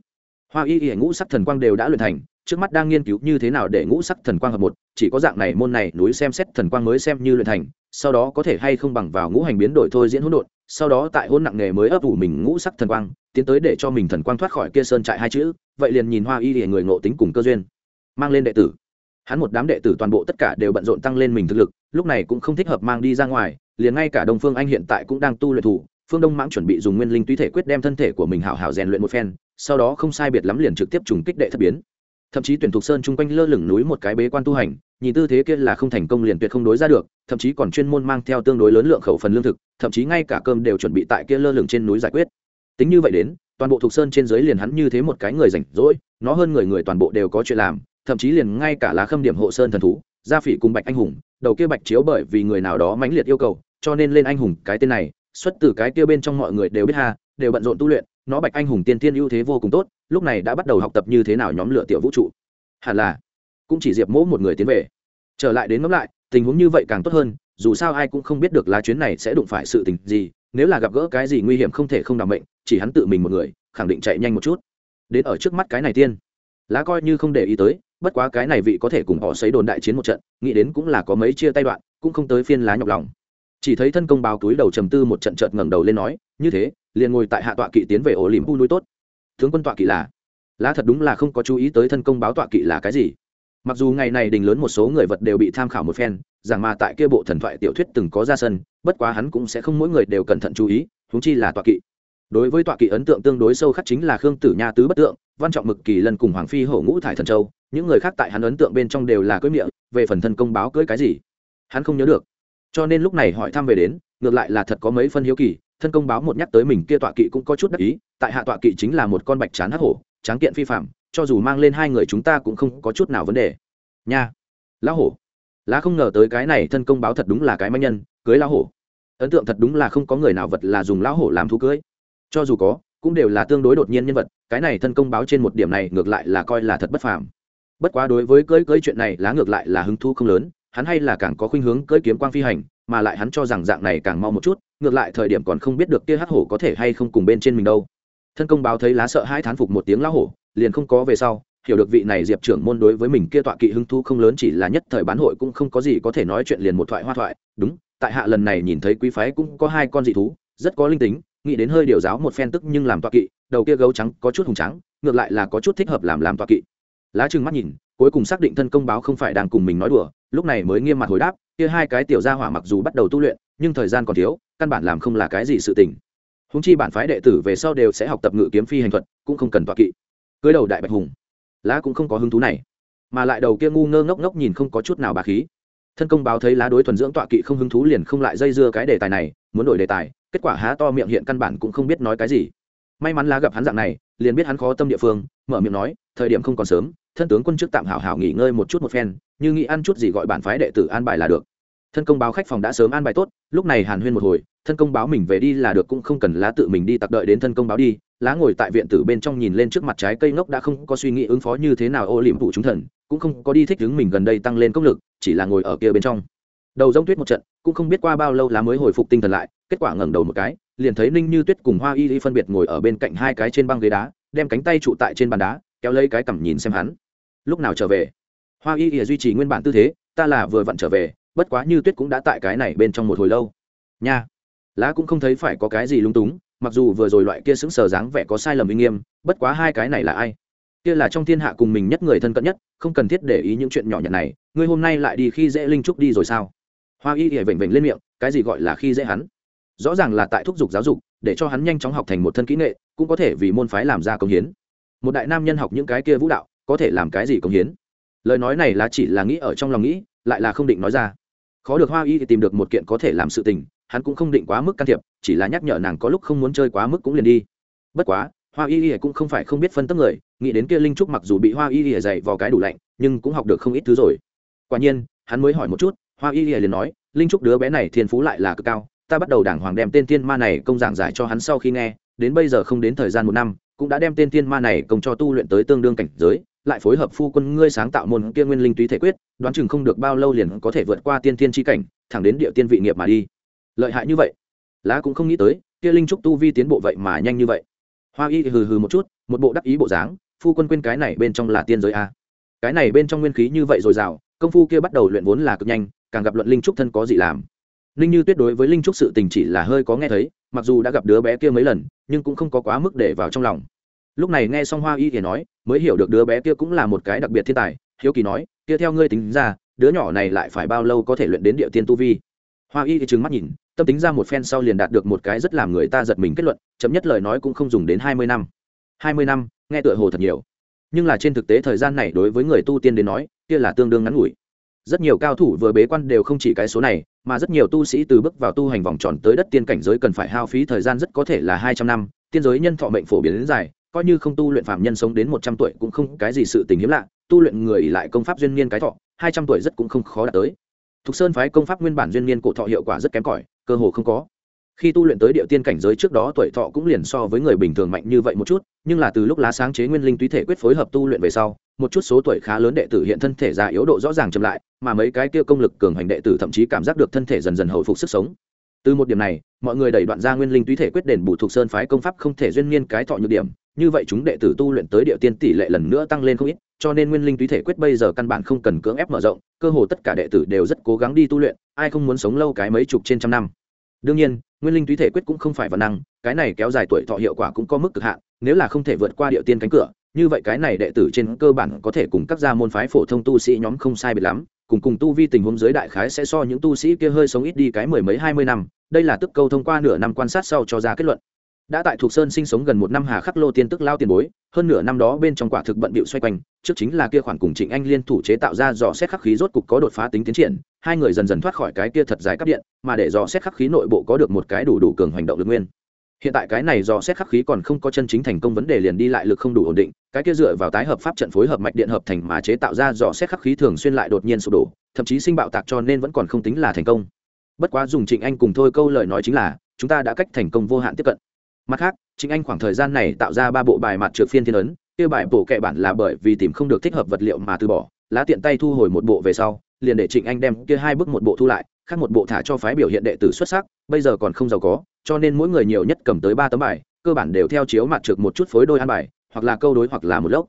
Hoa y y ngũ sắc thần quang đều đã luyện thành, trước mắt đang nghiên cứu như thế nào để ngũ sắc thần quang hợp một, chỉ có dạng này môn này núi xem xét thần quang mới xem như luyện thành, sau đó có thể hay không bằng vào ngũ hành biến đổi thôi diễn hỗn độn, sau đó tại hôn nặng nghề mới ấp ủ mình ngũ sắc thần quang, tiến tới để cho mình thần quang thoát khỏi kia sơn trại hai chữ, vậy liền nhìn hoa y y người ngộ tính cùng cơ duyên, mang lên đệ tử hắn một đám đệ tử toàn bộ tất cả đều bận rộn tăng lên mình thực lực, lúc này cũng không thích hợp mang đi ra ngoài, liền ngay cả đông phương anh hiện tại cũng đang tu luyện thủ, phương đông mãng chuẩn bị dùng nguyên linh túy thể quyết đem thân thể của mình hảo hảo rèn luyện một phen, sau đó không sai biệt lắm liền trực tiếp trùng kích đệ thất biến. Thậm chí tuyển thục sơn chung quanh lơ lửng núi một cái bế quan tu hành, nhìn tư thế kia là không thành công liền tuyệt không đối ra được, thậm chí còn chuyên môn mang theo tương đối lớn lượng khẩu phần lương thực, thậm chí ngay cả cơm đều chuẩn bị tại kia lơ lửng trên núi giải quyết. Tính như vậy đến, toàn bộ thục sơn trên dưới liền hắn như thế một cái người rảnh rỗi, nó hơn người người toàn bộ đều có chuyện làm thậm chí liền ngay cả lá khâm điểm hộ sơn thần thú, gia phỉ cùng bạch anh hùng, đầu kia bạch chiếu bởi vì người nào đó mãnh liệt yêu cầu, cho nên lên anh hùng cái tên này, xuất từ cái kia bên trong mọi người đều biết ha, đều bận rộn tu luyện, nó bạch anh hùng tiên tiên ưu thế vô cùng tốt, lúc này đã bắt đầu học tập như thế nào nhóm lửa tiểu vũ trụ. Hẳn là, cũng chỉ diệp mỗ một người tiến về. Trở lại đến ngẫm lại, tình huống như vậy càng tốt hơn, dù sao ai cũng không biết được lá chuyến này sẽ đụng phải sự tình gì, nếu là gặp gỡ cái gì nguy hiểm không thể không đảm mệnh, chỉ hắn tự mình một người, khẳng định chạy nhanh một chút. Đến ở trước mắt cái này tiên, lá coi như không để ý tới bất quá cái này vị có thể cùng họ xấy đồn đại chiến một trận, nghĩ đến cũng là có mấy chia tay đoạn, cũng không tới phiên lá nhọc lòng. Chỉ thấy thân công báo túi đầu trầm tư một trận trợt ngẩng đầu lên nói, như thế, liền ngồi tại hạ tọa kỵ tiến về ổ liềm u núi tốt. Tướng quân tọa kỵ là? Lá thật đúng là không có chú ý tới thân công báo tọa kỵ là cái gì. Mặc dù ngày này đình lớn một số người vật đều bị tham khảo một phen, rằng mà tại kia bộ thần thoại tiểu thuyết từng có ra sân, bất quá hắn cũng sẽ không mỗi người đều cẩn thận chú ý thúng chi là tọa kỵ đối với tọa kỵ ấn tượng tương đối sâu khắc chính là khương tử nha tứ bất tượng, văn trọng mực kỳ lần cùng hoàng phi hổ ngũ thải thần châu, những người khác tại hắn ấn tượng bên trong đều là cưỡi miệng về phần thân công báo cưỡi cái gì, hắn không nhớ được. Cho nên lúc này hỏi thăm về đến, ngược lại là thật có mấy phân hiếu kỳ, thân công báo một nhắc tới mình kia tọa kỵ cũng có chút đắc ý, tại hạ tọa kỵ chính là một con bạch chán hắc hổ, tráng kiện phi phạm cho dù mang lên hai người chúng ta cũng không có chút nào vấn đề. Nha, lão hổ. Lá không ngờ tới cái này thân công báo thật đúng là cái manh nhân, cưới lão hổ. Ấn tượng thật đúng là không có người nào vật là dùng lão hổ làm thú cưới cho dù có, cũng đều là tương đối đột nhiên nhân vật, cái này thân công báo trên một điểm này ngược lại là coi là thật bất phàm. Bất quá đối với cưỡi cưỡi chuyện này lá ngược lại là hứng thú không lớn, hắn hay là càng có khuynh hướng cưỡi kiếm quang phi hành, mà lại hắn cho rằng dạng này càng mau một chút, ngược lại thời điểm còn không biết được kia hắc hổ có thể hay không cùng bên trên mình đâu. Thân công báo thấy lá sợ hai thán phục một tiếng lão hổ, liền không có về sau, hiểu được vị này diệp trưởng môn đối với mình kia tọa kỵ hứng thu không lớn chỉ là nhất thời bán hội cũng không có gì có thể nói chuyện liền một thoại hoa thoại. Đúng, tại hạ lần này nhìn thấy quý phái cũng có hai con dị thú, rất có linh tính nghĩ đến hơi điều giáo một phen tức nhưng làm tọa kỵ, đầu kia gấu trắng có chút hùng trắng ngược lại là có chút thích hợp làm làm tọa kỵ. Lá trừng mắt nhìn, cuối cùng xác định thân công báo không phải đang cùng mình nói đùa, lúc này mới nghiêm mặt hồi đáp, kia hai cái tiểu gia hỏa mặc dù bắt đầu tu luyện, nhưng thời gian còn thiếu, căn bản làm không là cái gì sự tình. Húng chi bản phái đệ tử về sau đều sẽ học tập ngự kiếm phi hành thuật, cũng không cần tọa kỵ. Cưới đầu đại bạch hùng. Lá cũng không có hứng thú này. Mà lại đầu kia ngu ngơ ngốc ngốc nhìn không có chút nào bà khí. Thân công báo thấy lá đối thuần dưỡng tọa kỵ không hứng thú liền không lại dây dưa cái đề tài này, muốn đổi đề tài kết quả há to miệng hiện căn bản cũng không biết nói cái gì. May mắn lá gặp hắn dạng này, liền biết hắn khó tâm địa phương, mở miệng nói, thời điểm không còn sớm, thân tướng quân trước tạm hảo hảo nghỉ ngơi một chút một phen, như nghĩ ăn chút gì gọi bản phái đệ tử an bài là được. Thân công báo khách phòng đã sớm an bài tốt, lúc này hàn huyên một hồi, thân công báo mình về đi là được cũng không cần lá tự mình đi tặc đợi đến thân công báo đi, lá ngồi tại viện tử bên trong nhìn lên trước mặt trái cây ngốc đã không có suy nghĩ ứng phó như thế nào ô liễm vụ chúng thần, cũng không có đi thích đứng mình gần đây tăng lên công lực, chỉ là ngồi ở kia bên trong. Đầu rông tuyết một trận, cũng không biết qua bao lâu lá mới hồi phục tinh thần lại kết quả ngẩng đầu một cái, liền thấy ninh như tuyết cùng hoa y y phân biệt ngồi ở bên cạnh hai cái trên băng ghế đá, đem cánh tay trụ tại trên bàn đá, kéo lấy cái cằm nhìn xem hắn. Lúc nào trở về? Hoa y y duy trì nguyên bản tư thế, ta là vừa vặn trở về, bất quá như tuyết cũng đã tại cái này bên trong một hồi lâu. Nha. Lá cũng không thấy phải có cái gì lung túng, mặc dù vừa rồi loại kia sững sờ dáng vẻ có sai lầm uy nghiêm, bất quá hai cái này là ai? Kia là trong thiên hạ cùng mình nhất người thân cận nhất, không cần thiết để ý những chuyện nhỏ nhặt này, ngươi hôm nay lại đi khi dễ linh trúc đi rồi sao? Hoa y ỉa vểnh vểnh lên miệng, cái gì gọi là khi dễ hắn? Rõ ràng là tại thúc giục giáo dục, để cho hắn nhanh chóng học thành một thân kỹ nghệ, cũng có thể vì môn phái làm ra công hiến. Một đại nam nhân học những cái kia vũ đạo, có thể làm cái gì công hiến? Lời nói này là chỉ là nghĩ ở trong lòng nghĩ, lại là không định nói ra. Khó được hoa y thì tìm được một kiện có thể làm sự tình, hắn cũng không định quá mức can thiệp, chỉ là nhắc nhở nàng có lúc không muốn chơi quá mức cũng liền đi. Bất quá, hoa y y cũng không phải không biết phân tích người, nghĩ đến kia linh trúc mặc dù bị hoa y y dạy vào cái đủ lạnh, nhưng cũng học được không ít thứ rồi. Quả nhiên, hắn mới hỏi một chút, hoa y y liền nói, linh trúc đứa bé này thiên phú lại là cực cao ta bắt đầu đảng hoàng đem tên thiên ma này công giảng giải cho hắn sau khi nghe, đến bây giờ không đến thời gian một năm, cũng đã đem tên thiên ma này công cho tu luyện tới tương đương cảnh giới, lại phối hợp phu quân ngươi sáng tạo môn kia nguyên linh túy thể quyết, đoán chừng không được bao lâu liền có thể vượt qua tiên thiên tri cảnh, thẳng đến địa tiên vị nghiệp mà đi. Lợi hại như vậy? Lá cũng không nghĩ tới, kia linh trúc tu vi tiến bộ vậy mà nhanh như vậy. Hoa y hừ hừ một chút, một bộ đắc ý bộ dáng, phu quân quên cái này bên trong là tiên giới a cái này bên trong nguyên khí như vậy dồi dào, công phu kia bắt đầu luyện vốn là cực nhanh, càng gặp luận linh trúc thân có gì làm? Linh như tuyết đối với linh trúc sự tình chỉ là hơi có nghe thấy, mặc dù đã gặp đứa bé kia mấy lần, nhưng cũng không có quá mức để vào trong lòng. Lúc này nghe xong hoa y thì nói, mới hiểu được đứa bé kia cũng là một cái đặc biệt thiên tài, hiếu kỳ nói, kia theo ngươi tính ra, đứa nhỏ này lại phải bao lâu có thể luyện đến địa tiên tu vi? Hoa y thì trừng mắt nhìn, tâm tính ra một phen sau liền đạt được một cái rất làm người ta giật mình kết luận, chậm nhất lời nói cũng không dùng đến hai mươi năm. Hai mươi năm, nghe tựa hồ thật nhiều. Nhưng là trên thực tế thời gian này đối với người tu tiên đến nói, kia là tương đương ngắn ngủi rất nhiều cao thủ vừa bế quan đều không chỉ cái số này, mà rất nhiều tu sĩ từ bước vào tu hành vòng tròn tới đất tiên cảnh giới cần phải hao phí thời gian rất có thể là hai trăm năm. Tiên giới nhân thọ mệnh phổ biến đến dài, coi như không tu luyện phạm nhân sống đến một trăm tuổi cũng không cái gì sự tình hiếm lạ. Tu luyện người ỉ lại công pháp duyên niên cái thọ, hai trăm tuổi rất cũng không khó đạt tới. Thục sơn phái công pháp nguyên bản duyên niên cổ thọ hiệu quả rất kém cỏi, cơ hồ không có. Khi tu luyện tới địa tiên cảnh giới trước đó tuổi thọ cũng liền so với người bình thường mạnh như vậy một chút, nhưng là từ lúc lá sáng chế nguyên linh túy thể quyết phối hợp tu luyện về sau một chút số tuổi khá lớn đệ tử hiện thân thể già yếu độ rõ ràng chậm lại, mà mấy cái kia công lực cường hành đệ tử thậm chí cảm giác được thân thể dần dần hồi phục sức sống. Từ một điểm này, mọi người đẩy đoạn ra nguyên linh túy thể quyết đền bù thuộc sơn phái công pháp không thể duyên niên cái thọ nhược điểm, như vậy chúng đệ tử tu luyện tới địa tiên tỷ lệ lần nữa tăng lên không ít, cho nên nguyên linh túy thể quyết bây giờ căn bản không cần cưỡng ép mở rộng, cơ hồ tất cả đệ tử đều rất cố gắng đi tu luyện, ai không muốn sống lâu cái mấy chục trên trăm năm. Đương nhiên, nguyên linh túy thể quyết cũng không phải văn năng, cái này kéo dài tuổi thọ hiệu quả cũng có mức cực hạn, nếu là không thể vượt qua địa tiên cánh cửa như vậy cái này đệ tử trên cơ bản có thể cùng các gia môn phái phổ thông tu sĩ nhóm không sai biệt lắm, cùng cùng tu vi tình huống giới đại khái sẽ so những tu sĩ kia hơi sống ít đi cái mười mấy hai mươi năm, đây là tức câu thông qua nửa năm quan sát sau cho ra kết luận. Đã tại thuộc sơn sinh sống gần một năm hà khắc lô tiên tức lao tiền bối, hơn nửa năm đó bên trong quả thực bận bịu xoay quanh, trước chính là kia khoản cùng trịnh anh liên thủ chế tạo ra dò xét khắc khí rốt cục có đột phá tính tiến triển, hai người dần dần thoát khỏi cái kia thật dài cắp điện, mà để dò xét khắc khí nội bộ có được một cái đủ đủ cường hành động lực nguyên hiện tại cái này dò xét khắc khí còn không có chân chính thành công, vấn đề liền đi lại lực không đủ ổn định, cái kia dựa vào tái hợp pháp trận phối hợp mạch điện hợp thành mà chế tạo ra dò xét khắc khí thường xuyên lại đột nhiên sụp đổ, thậm chí sinh bạo tạc cho nên vẫn còn không tính là thành công. Bất quá dùng trịnh anh cùng thôi câu lời nói chính là, chúng ta đã cách thành công vô hạn tiếp cận. Mặt khác, trịnh anh khoảng thời gian này tạo ra ba bộ bài mặt trượt phiên thiên ấn, kia bài bổ kệ bản là bởi vì tìm không được thích hợp vật liệu mà từ bỏ, lá tiện tay thu hồi một bộ về sau, liền để trịnh anh đem kia hai bức một bộ thu lại, khác một bộ thả cho phái biểu hiện đệ tử xuất sắc, bây giờ còn không giàu có cho nên mỗi người nhiều nhất cầm tới ba tấm bài, cơ bản đều theo chiếu mặt trượt một chút phối đôi ăn bài, hoặc là câu đối hoặc là một lốc.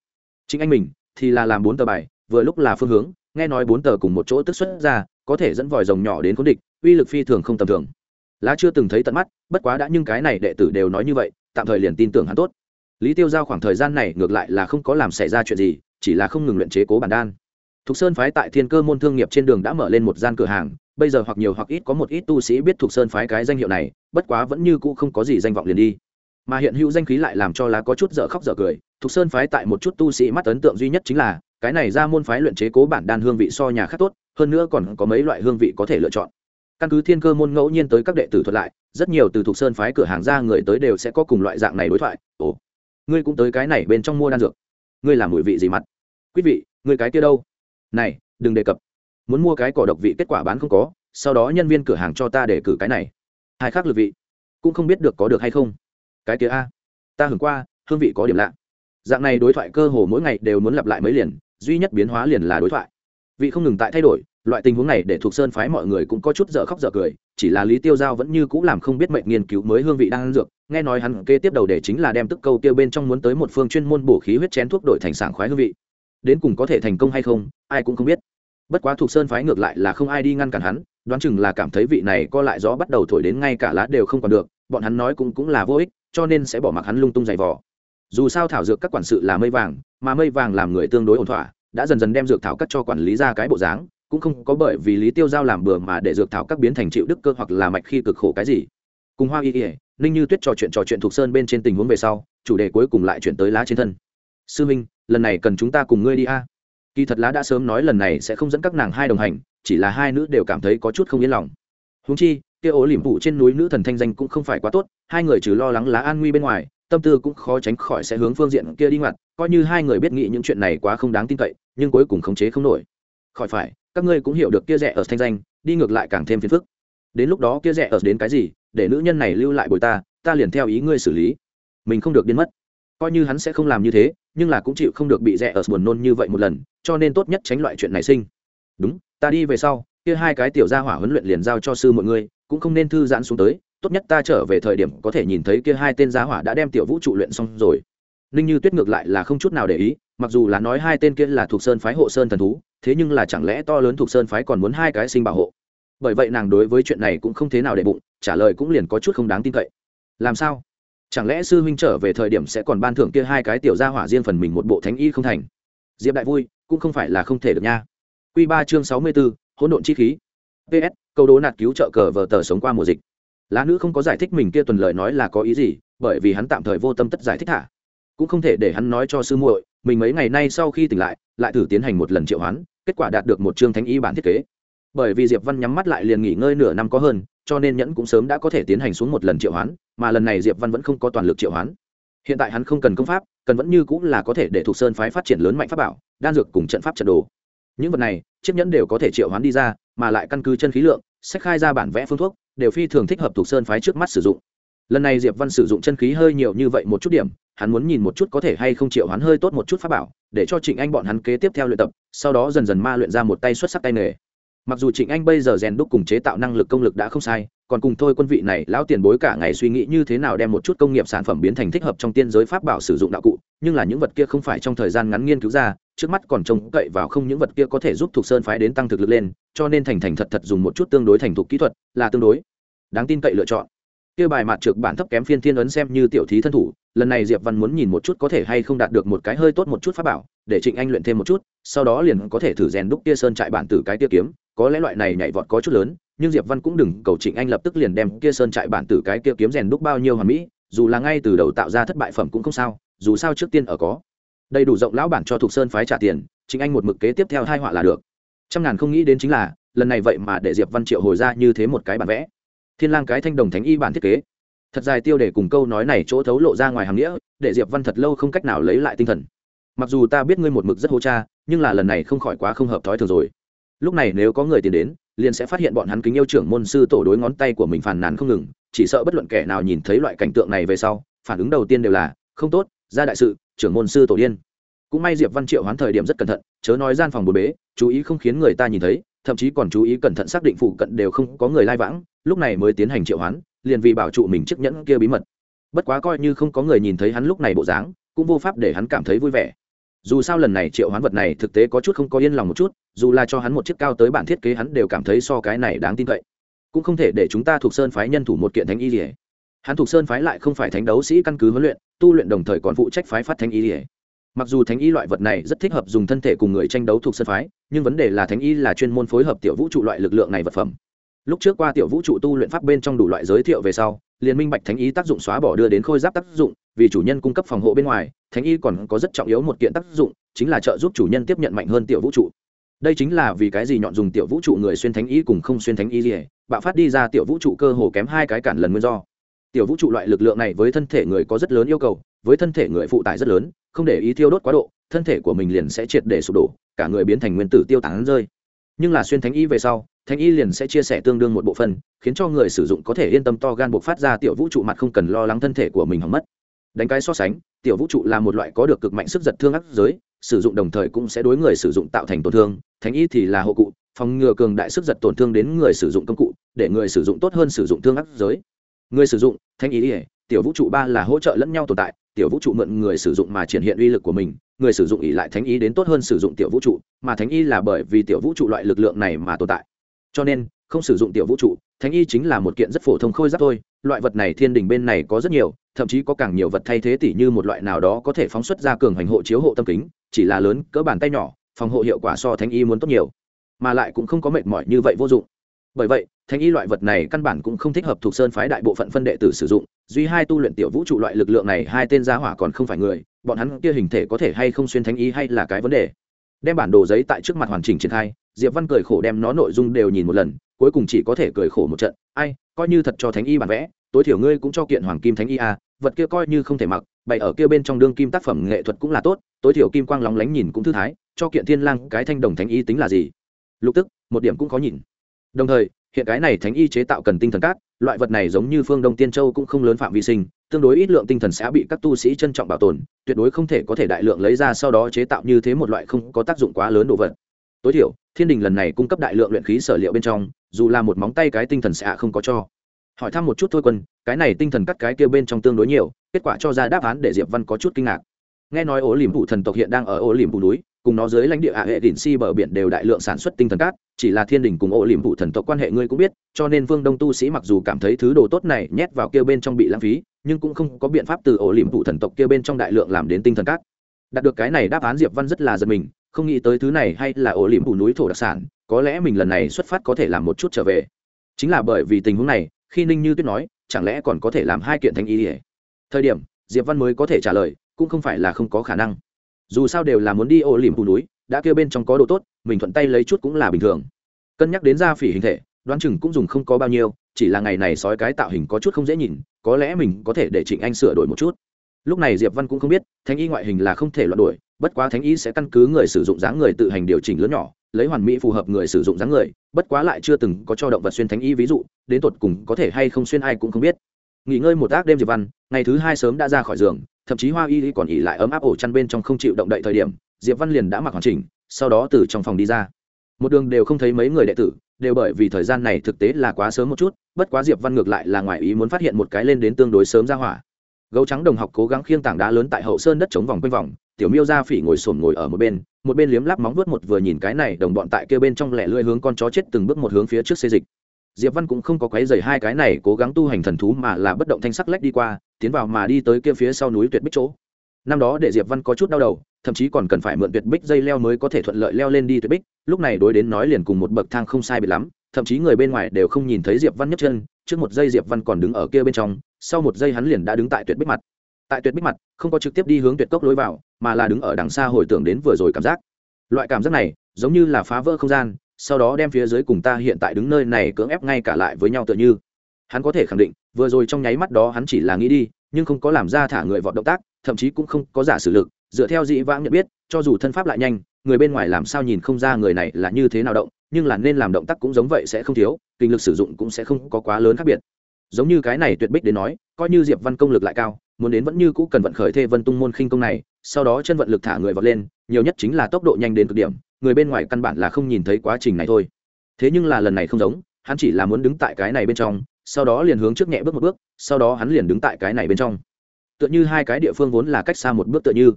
Chính anh mình thì là làm bốn tờ bài, vừa lúc là phương hướng, nghe nói bốn tờ cùng một chỗ tức xuất ra, có thể dẫn vòi rồng nhỏ đến cố địch, uy lực phi thường không tầm thường. Lá chưa từng thấy tận mắt, bất quá đã nhưng cái này đệ tử đều nói như vậy, tạm thời liền tin tưởng hắn tốt. Lý tiêu giao khoảng thời gian này ngược lại là không có làm xảy ra chuyện gì, chỉ là không ngừng luyện chế cố bản đan thục sơn phái tại thiên cơ môn thương nghiệp trên đường đã mở lên một gian cửa hàng, bây giờ hoặc nhiều hoặc ít có một ít tu sĩ biết thục sơn phái cái danh hiệu này, bất quá vẫn như cũ không có gì danh vọng liền đi. Mà hiện hữu danh khí lại làm cho lá có chút dở khóc dở cười, thục sơn phái tại một chút tu sĩ mắt ấn tượng duy nhất chính là, cái này ra môn phái luyện chế cố bản đan hương vị so nhà khác tốt, hơn nữa còn có mấy loại hương vị có thể lựa chọn. Căn cứ thiên cơ môn ngẫu nhiên tới các đệ tử thuật lại, rất nhiều từ thục sơn phái cửa hàng ra người tới đều sẽ có cùng loại dạng này đối thoại. Ồ, ngươi cũng tới cái này bên trong mua đan dược. Ngươi làm mùi vị gì mặt? Quý vị, ngươi cái kia đâu? Này, đừng đề cập. Muốn mua cái cỏ độc vị kết quả bán không có, sau đó nhân viên cửa hàng cho ta để cử cái này. Hai khác lực vị. Cũng không biết được có được hay không. Cái kia a. Ta hưởng qua, hương vị có điểm lạ. Dạng này đối thoại cơ hồ mỗi ngày đều muốn lặp lại mấy liền, duy nhất biến hóa liền là đối thoại. Vị không ngừng tại thay đổi, loại tình huống này để thuộc sơn phái mọi người cũng có chút dở khóc dở cười, chỉ là lý tiêu giao vẫn như cũng làm không biết mệnh nghiên cứu mới hương vị đang ăn dược, nghe nói hắn kế tiếp đầu để chính là đem tức câu tiêu bên trong muốn tới một phương chuyên môn bổ khí huyết chén thuốc đổi thành sảng khoái hương vị đến cùng có thể thành công hay không, ai cũng không biết. Bất quá thuộc sơn phái ngược lại là không ai đi ngăn cản hắn, đoán chừng là cảm thấy vị này co lại gió bắt đầu thổi đến ngay cả lá đều không còn được, bọn hắn nói cũng cũng là vô ích, cho nên sẽ bỏ mặc hắn lung tung giày vò. Dù sao thảo dược các quản sự là mây vàng, mà mây vàng làm người tương đối ổn thỏa, đã dần dần đem dược thảo cắt cho quản lý ra cái bộ dáng, cũng không có bởi vì lý tiêu giao làm bừa mà để dược thảo các biến thành chịu đức cơ hoặc là mạch khi cực khổ cái gì. Cùng hoa y ỉa ninh như tuyết trò chuyện trò chuyện thuộc sơn bên trên tình huống về sau, chủ đề cuối cùng lại chuyển tới lá trên thân. Sư minh lần này cần chúng ta cùng ngươi đi a. Kỳ thật lá đã sớm nói lần này sẽ không dẫn các nàng hai đồng hành, chỉ là hai nữ đều cảm thấy có chút không yên lòng. Húng chi, kia ố liềm phụ trên núi nữ thần thanh danh cũng không phải quá tốt, hai người trừ lo lắng lá an nguy bên ngoài, tâm tư cũng khó tránh khỏi sẽ hướng phương diện kia đi ngoặt, coi như hai người biết nghĩ những chuyện này quá không đáng tin cậy, nhưng cuối cùng khống chế không nổi. Khỏi phải, các ngươi cũng hiểu được kia rẻ ở thanh danh, đi ngược lại càng thêm phiền phức. Đến lúc đó kia rẻ ở đến cái gì, để nữ nhân này lưu lại bồi ta ta liền theo ý ngươi xử lý. Mình không được biến mất coi như hắn sẽ không làm như thế, nhưng là cũng chịu không được bị rẽ ở buồn nôn như vậy một lần, cho nên tốt nhất tránh loại chuyện này sinh. Đúng, ta đi về sau, kia hai cái tiểu gia hỏa huấn luyện liền giao cho sư mọi người, cũng không nên thư giãn xuống tới, tốt nhất ta trở về thời điểm có thể nhìn thấy kia hai tên gia hỏa đã đem tiểu vũ trụ luyện xong rồi. Ninh như tuyết ngược lại là không chút nào để ý, mặc dù là nói hai tên kia là thuộc sơn phái hộ sơn thần thú, thế nhưng là chẳng lẽ to lớn thuộc sơn phái còn muốn hai cái sinh bảo hộ? Bởi vậy nàng đối với chuyện này cũng không thế nào để bụng, trả lời cũng liền có chút không đáng tin cậy. Làm sao? Chẳng lẽ sư huynh trở về thời điểm sẽ còn ban thưởng kia hai cái tiểu gia hỏa riêng phần mình một bộ thánh y không thành? Diệp đại vui, cũng không phải là không thể được nha. Q ba chương sáu mươi b ố hỗn độn chi khí. Ps câu đố nạt cứu trợ cờ vờ tờ sống qua mùa dịch. Lá nữ không có giải thích mình kia tuần lời nói là có ý gì, bởi vì hắn tạm thời vô tâm tất giải thích thả. Cũng không thể để hắn nói cho sư muội, mình mấy ngày nay sau khi tỉnh lại lại thử tiến hành một lần triệu hoán, kết quả đạt được một chương thánh y bản thiết kế. Bởi vì diệp văn nhắm mắt lại liền nghỉ ngơi nửa năm có hơn, cho nên nhẫn cũng sớm đã có thể tiến hành xuống một lần triệu hoán mà lần này diệp văn vẫn không có toàn lực triệu hoán. Hiện tại hắn không cần công pháp, cần vẫn như cũng là có thể để thuộc sơn phái phát triển lớn mạnh pháp bảo, đan dược cùng trận pháp trận đồ. Những vật này, chiếc nhẫn đều có thể triệu hoán đi ra, mà lại căn cứ chân khí lượng, sách khai ra bản vẽ phương thuốc, đều phi thường thích hợp thuộc sơn phái trước mắt sử dụng. Lần này diệp văn sử dụng chân khí hơi nhiều như vậy một chút điểm, hắn muốn nhìn một chút có thể hay không triệu hoán hơi tốt một chút pháp bảo, để cho trịnh anh bọn hắn kế tiếp theo luyện tập, sau đó dần dần ma luyện ra một tay xuất sắc tay nghề. Mặc dù trịnh anh bây giờ rèn đúc cùng chế tạo năng lực công lực đã không sai còn cùng thôi quân vị này lão tiền bối cả ngày suy nghĩ như thế nào đem một chút công nghiệp sản phẩm biến thành thích hợp trong tiên giới pháp bảo sử dụng đạo cụ, nhưng là những vật kia không phải trong thời gian ngắn nghiên cứu ra, trước mắt còn trông cậy vào không những vật kia có thể giúp thuộc sơn phái đến tăng thực lực lên, cho nên thành thành thật thật dùng một chút tương đối thành thục kỹ thuật là tương đối. Đáng tin cậy lựa chọn. Kia bài mặt trượt bản thấp kém phiên thiên ấn xem như tiểu thí thân thủ, lần này diệp văn muốn nhìn một chút có thể hay không đạt được một cái hơi tốt một chút pháp bảo, để trịnh anh luyện thêm một chút, sau đó liền có thể thử rèn đúc kia sơn trại bản tử cái kia kiếm có lẽ loại này nhảy vọt có chút lớn, nhưng diệp văn cũng đừng cầu trịnh anh lập tức liền đem kia sơn trại bản tử cái kia kiếm rèn đúc bao nhiêu hoàn mỹ, dù là ngay từ đầu tạo ra thất bại phẩm cũng không sao, dù sao trước tiên ở có. Đầy đủ rộng lão bản cho thuộc sơn phái trả tiền, trịnh anh một mực kế tiếp theo hai họa là được. Trăm ngàn không nghĩ đến chính là, lần này vậy mà để diệp văn triệu hồi ra như thế một cái bản vẽ. Thiên lang cái thanh đồng thánh y bản thiết kế. Thật dài tiêu để cùng câu nói này chỗ thấu lộ ra ngoài hàng nghĩa, để diệp văn thật lâu không cách nào lấy lại tinh thần. Mặc dù ta biết ngươi một mực rất hô cha, nhưng là lần này không khỏi quá không hợp thói thường rồi lúc này nếu có người tìm đến, liền sẽ phát hiện bọn hắn kính yêu trưởng môn sư tổ đối ngón tay của mình phàn nàn không ngừng, chỉ sợ bất luận kẻ nào nhìn thấy loại cảnh tượng này về sau, phản ứng đầu tiên đều là, không tốt, ra đại sự, trưởng môn sư tổ điên. Cũng may diệp văn triệu hoán thời điểm rất cẩn thận, chớ nói gian phòng bồ bế, chú ý không khiến người ta nhìn thấy, thậm chí còn chú ý cẩn thận xác định phụ cận đều không có người lai vãng, lúc này mới tiến hành triệu hoán, liền vì bảo trụ mình chiếc nhẫn kia bí mật. Bất quá coi như không có người nhìn thấy hắn lúc này bộ dáng, cũng vô pháp để hắn cảm thấy vui vẻ dù sao lần này triệu hoán vật này thực tế có chút không có yên lòng một chút, dù là cho hắn một chiếc cao tới bản thiết kế hắn đều cảm thấy so cái này đáng tin cậy cũng không thể để chúng ta thuộc sơn phái nhân thủ một kiện thánh y lìa. hắn thuộc sơn phái lại không phải thánh đấu sĩ căn cứ huấn luyện, tu luyện đồng thời còn phụ trách phái phát thánh y lìa. mặc dù thánh y loại vật này rất thích hợp dùng thân thể cùng người tranh đấu thuộc sơn phái, nhưng vấn đề là thánh y là chuyên môn phối hợp tiểu vũ trụ loại lực lượng này vật phẩm lúc trước qua tiểu vũ trụ tu luyện pháp bên trong đủ loại giới thiệu về sau liên minh bạch thánh y tác dụng xóa bỏ đưa đến khôi giáp tác dụng, vì chủ nhân cung cấp phòng hộ bên ngoài, thánh y còn có rất trọng yếu một kiện tác dụng, chính là trợ giúp chủ nhân tiếp nhận mạnh hơn tiểu vũ trụ. Đây chính là vì cái gì nhọn dùng tiểu vũ trụ người xuyên thánh y cùng không xuyên thánh y gì bạo phát đi ra tiểu vũ trụ cơ hồ kém hai cái cản lần nguyên do. Tiểu vũ trụ loại lực lượng này với thân thể người có rất lớn yêu cầu, với thân thể người phụ tải rất lớn, không để ý thiêu đốt quá độ, thân thể của mình liền sẽ triệt để sụp đổ, cả người biến thành nguyên tử tiêu tán rơi nhưng là xuyên thánh y về sau, thánh y liền sẽ chia sẻ tương đương một bộ phân khiến cho người sử dụng có thể yên tâm to gan buộc phát ra tiểu vũ trụ mặt không cần lo lắng thân thể của mình hỏng mất. Đánh cái so sánh, tiểu vũ trụ là một loại có được cực mạnh sức giật thương ác giới, sử dụng đồng thời cũng sẽ đối người sử dụng tạo thành tổn thương, thánh y thì là hộ cụ, phòng ngừa cường đại sức giật tổn thương đến người sử dụng công cụ, để người sử dụng tốt hơn sử dụng thương ác giới. Người sử dụng, thánh Y, tiểu vũ trụ ba là hỗ trợ lẫn nhau tồn tại tiểu vũ trụ mượn người sử dụng mà triển hiện uy lực của mình, người sử dụng ỉ lại thánh ý đến tốt hơn sử dụng tiểu vũ trụ, mà thánh y là bởi vì tiểu vũ trụ loại lực lượng này mà tồn tại. Cho nên, không sử dụng tiểu vũ trụ, thánh y chính là một kiện rất phổ thông khôi giáp thôi, loại vật này thiên đình bên này có rất nhiều, thậm chí có càng nhiều vật thay thế tỉ như một loại nào đó có thể phóng xuất ra cường hành hộ chiếu hộ tâm kính, chỉ là lớn, cỡ bàn tay nhỏ, phòng hộ hiệu quả so thánh y muốn tốt nhiều, mà lại cũng không có mệt mỏi như vậy vô dụng. Bởi vậy, thánh y loại vật này căn bản cũng không thích hợp thuộc sơn phái đại bộ phận phân đệ tử sử dụng duy hai tu luyện tiểu vũ trụ loại lực lượng này, hai tên gia hỏa còn không phải người, bọn hắn kia hình thể có thể hay không xuyên thánh y hay là cái vấn đề. Đem bản đồ giấy tại trước mặt hoàn chỉnh triển khai, diệp văn cười khổ đem nó nội dung đều nhìn một lần, cuối cùng chỉ có thể cười khổ một trận. Ai, coi như thật cho thánh y bản vẽ, tối thiểu ngươi cũng cho kiện hoàng kim thánh y a vật kia coi như không thể mặc, bày ở kia bên trong đương kim tác phẩm nghệ thuật cũng là tốt, tối thiểu kim quang lóng lánh nhìn cũng thư thái, cho kiện thiên lang cái thanh đồng thánh y tính là gì? Lục tức, một điểm cũng có nhìn. Đồng thời, hiện cái này thánh y chế tạo cần tinh thần cát loại vật này giống như phương đông tiên châu cũng không lớn phạm vi sinh, tương đối ít lượng tinh thần sẽ bị các tu sĩ trân trọng bảo tồn, tuyệt đối không thể có thể đại lượng lấy ra sau đó chế tạo như thế một loại không có tác dụng quá lớn đồ vật. Tối thiểu, thiên đình lần này cung cấp đại lượng luyện khí sở liệu bên trong, dù là một móng tay cái tinh thần sẽ không có cho. Hỏi thăm một chút thôi quân, cái này tinh thần cắt cái kia bên trong tương đối nhiều, kết quả cho ra đáp án để diệp văn có chút kinh ngạc. Nghe nói ổ liềm phủ thần tộc hiện đang ở ổ liềm phủ núi cùng nó dưới lãnh địa ạ hệ đỉnh si bờ biển đều đại lượng sản xuất tinh thần cát, chỉ là thiên đình cùng ô liềm phụ thần tộc quan hệ ngươi cũng biết, cho nên vương đông tu sĩ mặc dù cảm thấy thứ đồ tốt này nhét vào kia bên trong bị lãng phí, nhưng cũng không có biện pháp từ ô liềm phụ thần tộc kia bên trong đại lượng làm đến tinh thần cát. Đạt được cái này đáp án diệp văn rất là giật mình, không nghĩ tới thứ này hay là ô liềm phụ núi thổ đặc sản, có lẽ mình lần này xuất phát có thể làm một chút trở về. Chính là bởi vì tình huống này, khi ninh như tuyết nói, chẳng lẽ còn có thể làm hai kiện thanh ý ỉa thời điểm, diệp văn mới có thể trả lời, cũng không phải là không có khả năng dù sao đều là muốn đi ô liềm phù núi, đã kêu bên trong có độ tốt, mình thuận tay lấy chút cũng là bình thường. Cân nhắc đến da phỉ hình thể, đoán chừng cũng dùng không có bao nhiêu, chỉ là ngày này sói cái tạo hình có chút không dễ nhìn, có lẽ mình có thể để trịnh anh sửa đổi một chút. Lúc này diệp văn cũng không biết, thánh y ngoại hình là không thể loạn đổi bất quá thánh y sẽ căn cứ người sử dụng dáng người tự hành điều chỉnh lớn nhỏ, lấy hoàn mỹ phù hợp người sử dụng dáng người, bất quá lại chưa từng có cho động vật xuyên thánh y ví dụ, đến tột cùng có thể hay không xuyên ai cũng không biết. Nghỉ ngơi một ác đêm diệp văn, ngày thứ hai sớm đã ra khỏi giường thậm chí hoa y còn ỉ lại ấm áp ổ chăn bên trong không chịu động đậy thời điểm, diệp văn liền đã mặc hoàn chỉnh, sau đó từ trong phòng đi ra. Một đường đều không thấy mấy người đệ tử, đều bởi vì thời gian này thực tế là quá sớm một chút, bất quá diệp văn ngược lại là ngoài ý muốn phát hiện một cái lên đến tương đối sớm ra hỏa. Gấu trắng đồng học cố gắng khiêng tảng đá lớn tại hậu sơn đất chống vòng quanh vòng, tiểu miêu ra phỉ ngồi sồn ngồi ở một bên một bên liếm láp móng vuốt một vừa nhìn cái này, đồng bọn tại kia bên trong lẻ lưỡi hướng con chó chết từng bước một hướng phía trước xê dịch diệp văn cũng không có quấy dày hai cái này cố gắng tu hành thần thú mà là bất động thanh sắc lách đi qua, tiến vào mà đi tới kia phía sau núi tuyệt bích chỗ. Năm đó để diệp văn có chút đau đầu, thậm chí còn cần phải mượn tuyệt bích dây leo mới có thể thuận lợi leo lên đi tuyệt bích, lúc này đối đến nói liền cùng một bậc thang không sai biệt lắm, thậm chí người bên ngoài đều không nhìn thấy diệp văn nhấc chân, trước một giây diệp văn còn đứng ở kia bên trong, sau một giây hắn liền đã đứng tại tuyệt bích mặt. Tại tuyệt bích mặt, không có trực tiếp đi hướng tuyệt cốc lối vào, mà là đứng ở đằng xa hồi tưởng đến vừa rồi cảm giác. Loại cảm giác này, giống như là phá vỡ không gian sau đó đem phía dưới cùng ta hiện tại đứng nơi này cưỡng ép ngay cả lại với nhau tựa như. Hắn có thể khẳng định, vừa rồi trong nháy mắt đó hắn chỉ là nghĩ đi, nhưng không có làm ra thả người vọt động tác, thậm chí cũng không có giả sử lực, dựa theo dĩ vãng nhận biết, cho dù thân pháp lại nhanh, người bên ngoài làm sao nhìn không ra người này là như thế nào động, nhưng là nên làm động tác cũng giống vậy sẽ không thiếu, kinh lực sử dụng cũng sẽ không có quá lớn khác biệt. Giống như cái này tuyệt bích đến nói, coi như diệp văn công lực lại cao, muốn đến vẫn như cũ cần vận khởi thê vân tung môn khinh công này, sau đó chân vận lực thả người vọt lên, nhiều nhất chính là tốc độ nhanh đến cực điểm người bên ngoài căn bản là không nhìn thấy quá trình này thôi. Thế nhưng là lần này không giống, hắn chỉ là muốn đứng tại cái này bên trong, sau đó liền hướng trước nhẹ bước một bước, sau đó hắn liền đứng tại cái này bên trong. Tựa như hai cái địa phương vốn là cách xa một bước tựa như.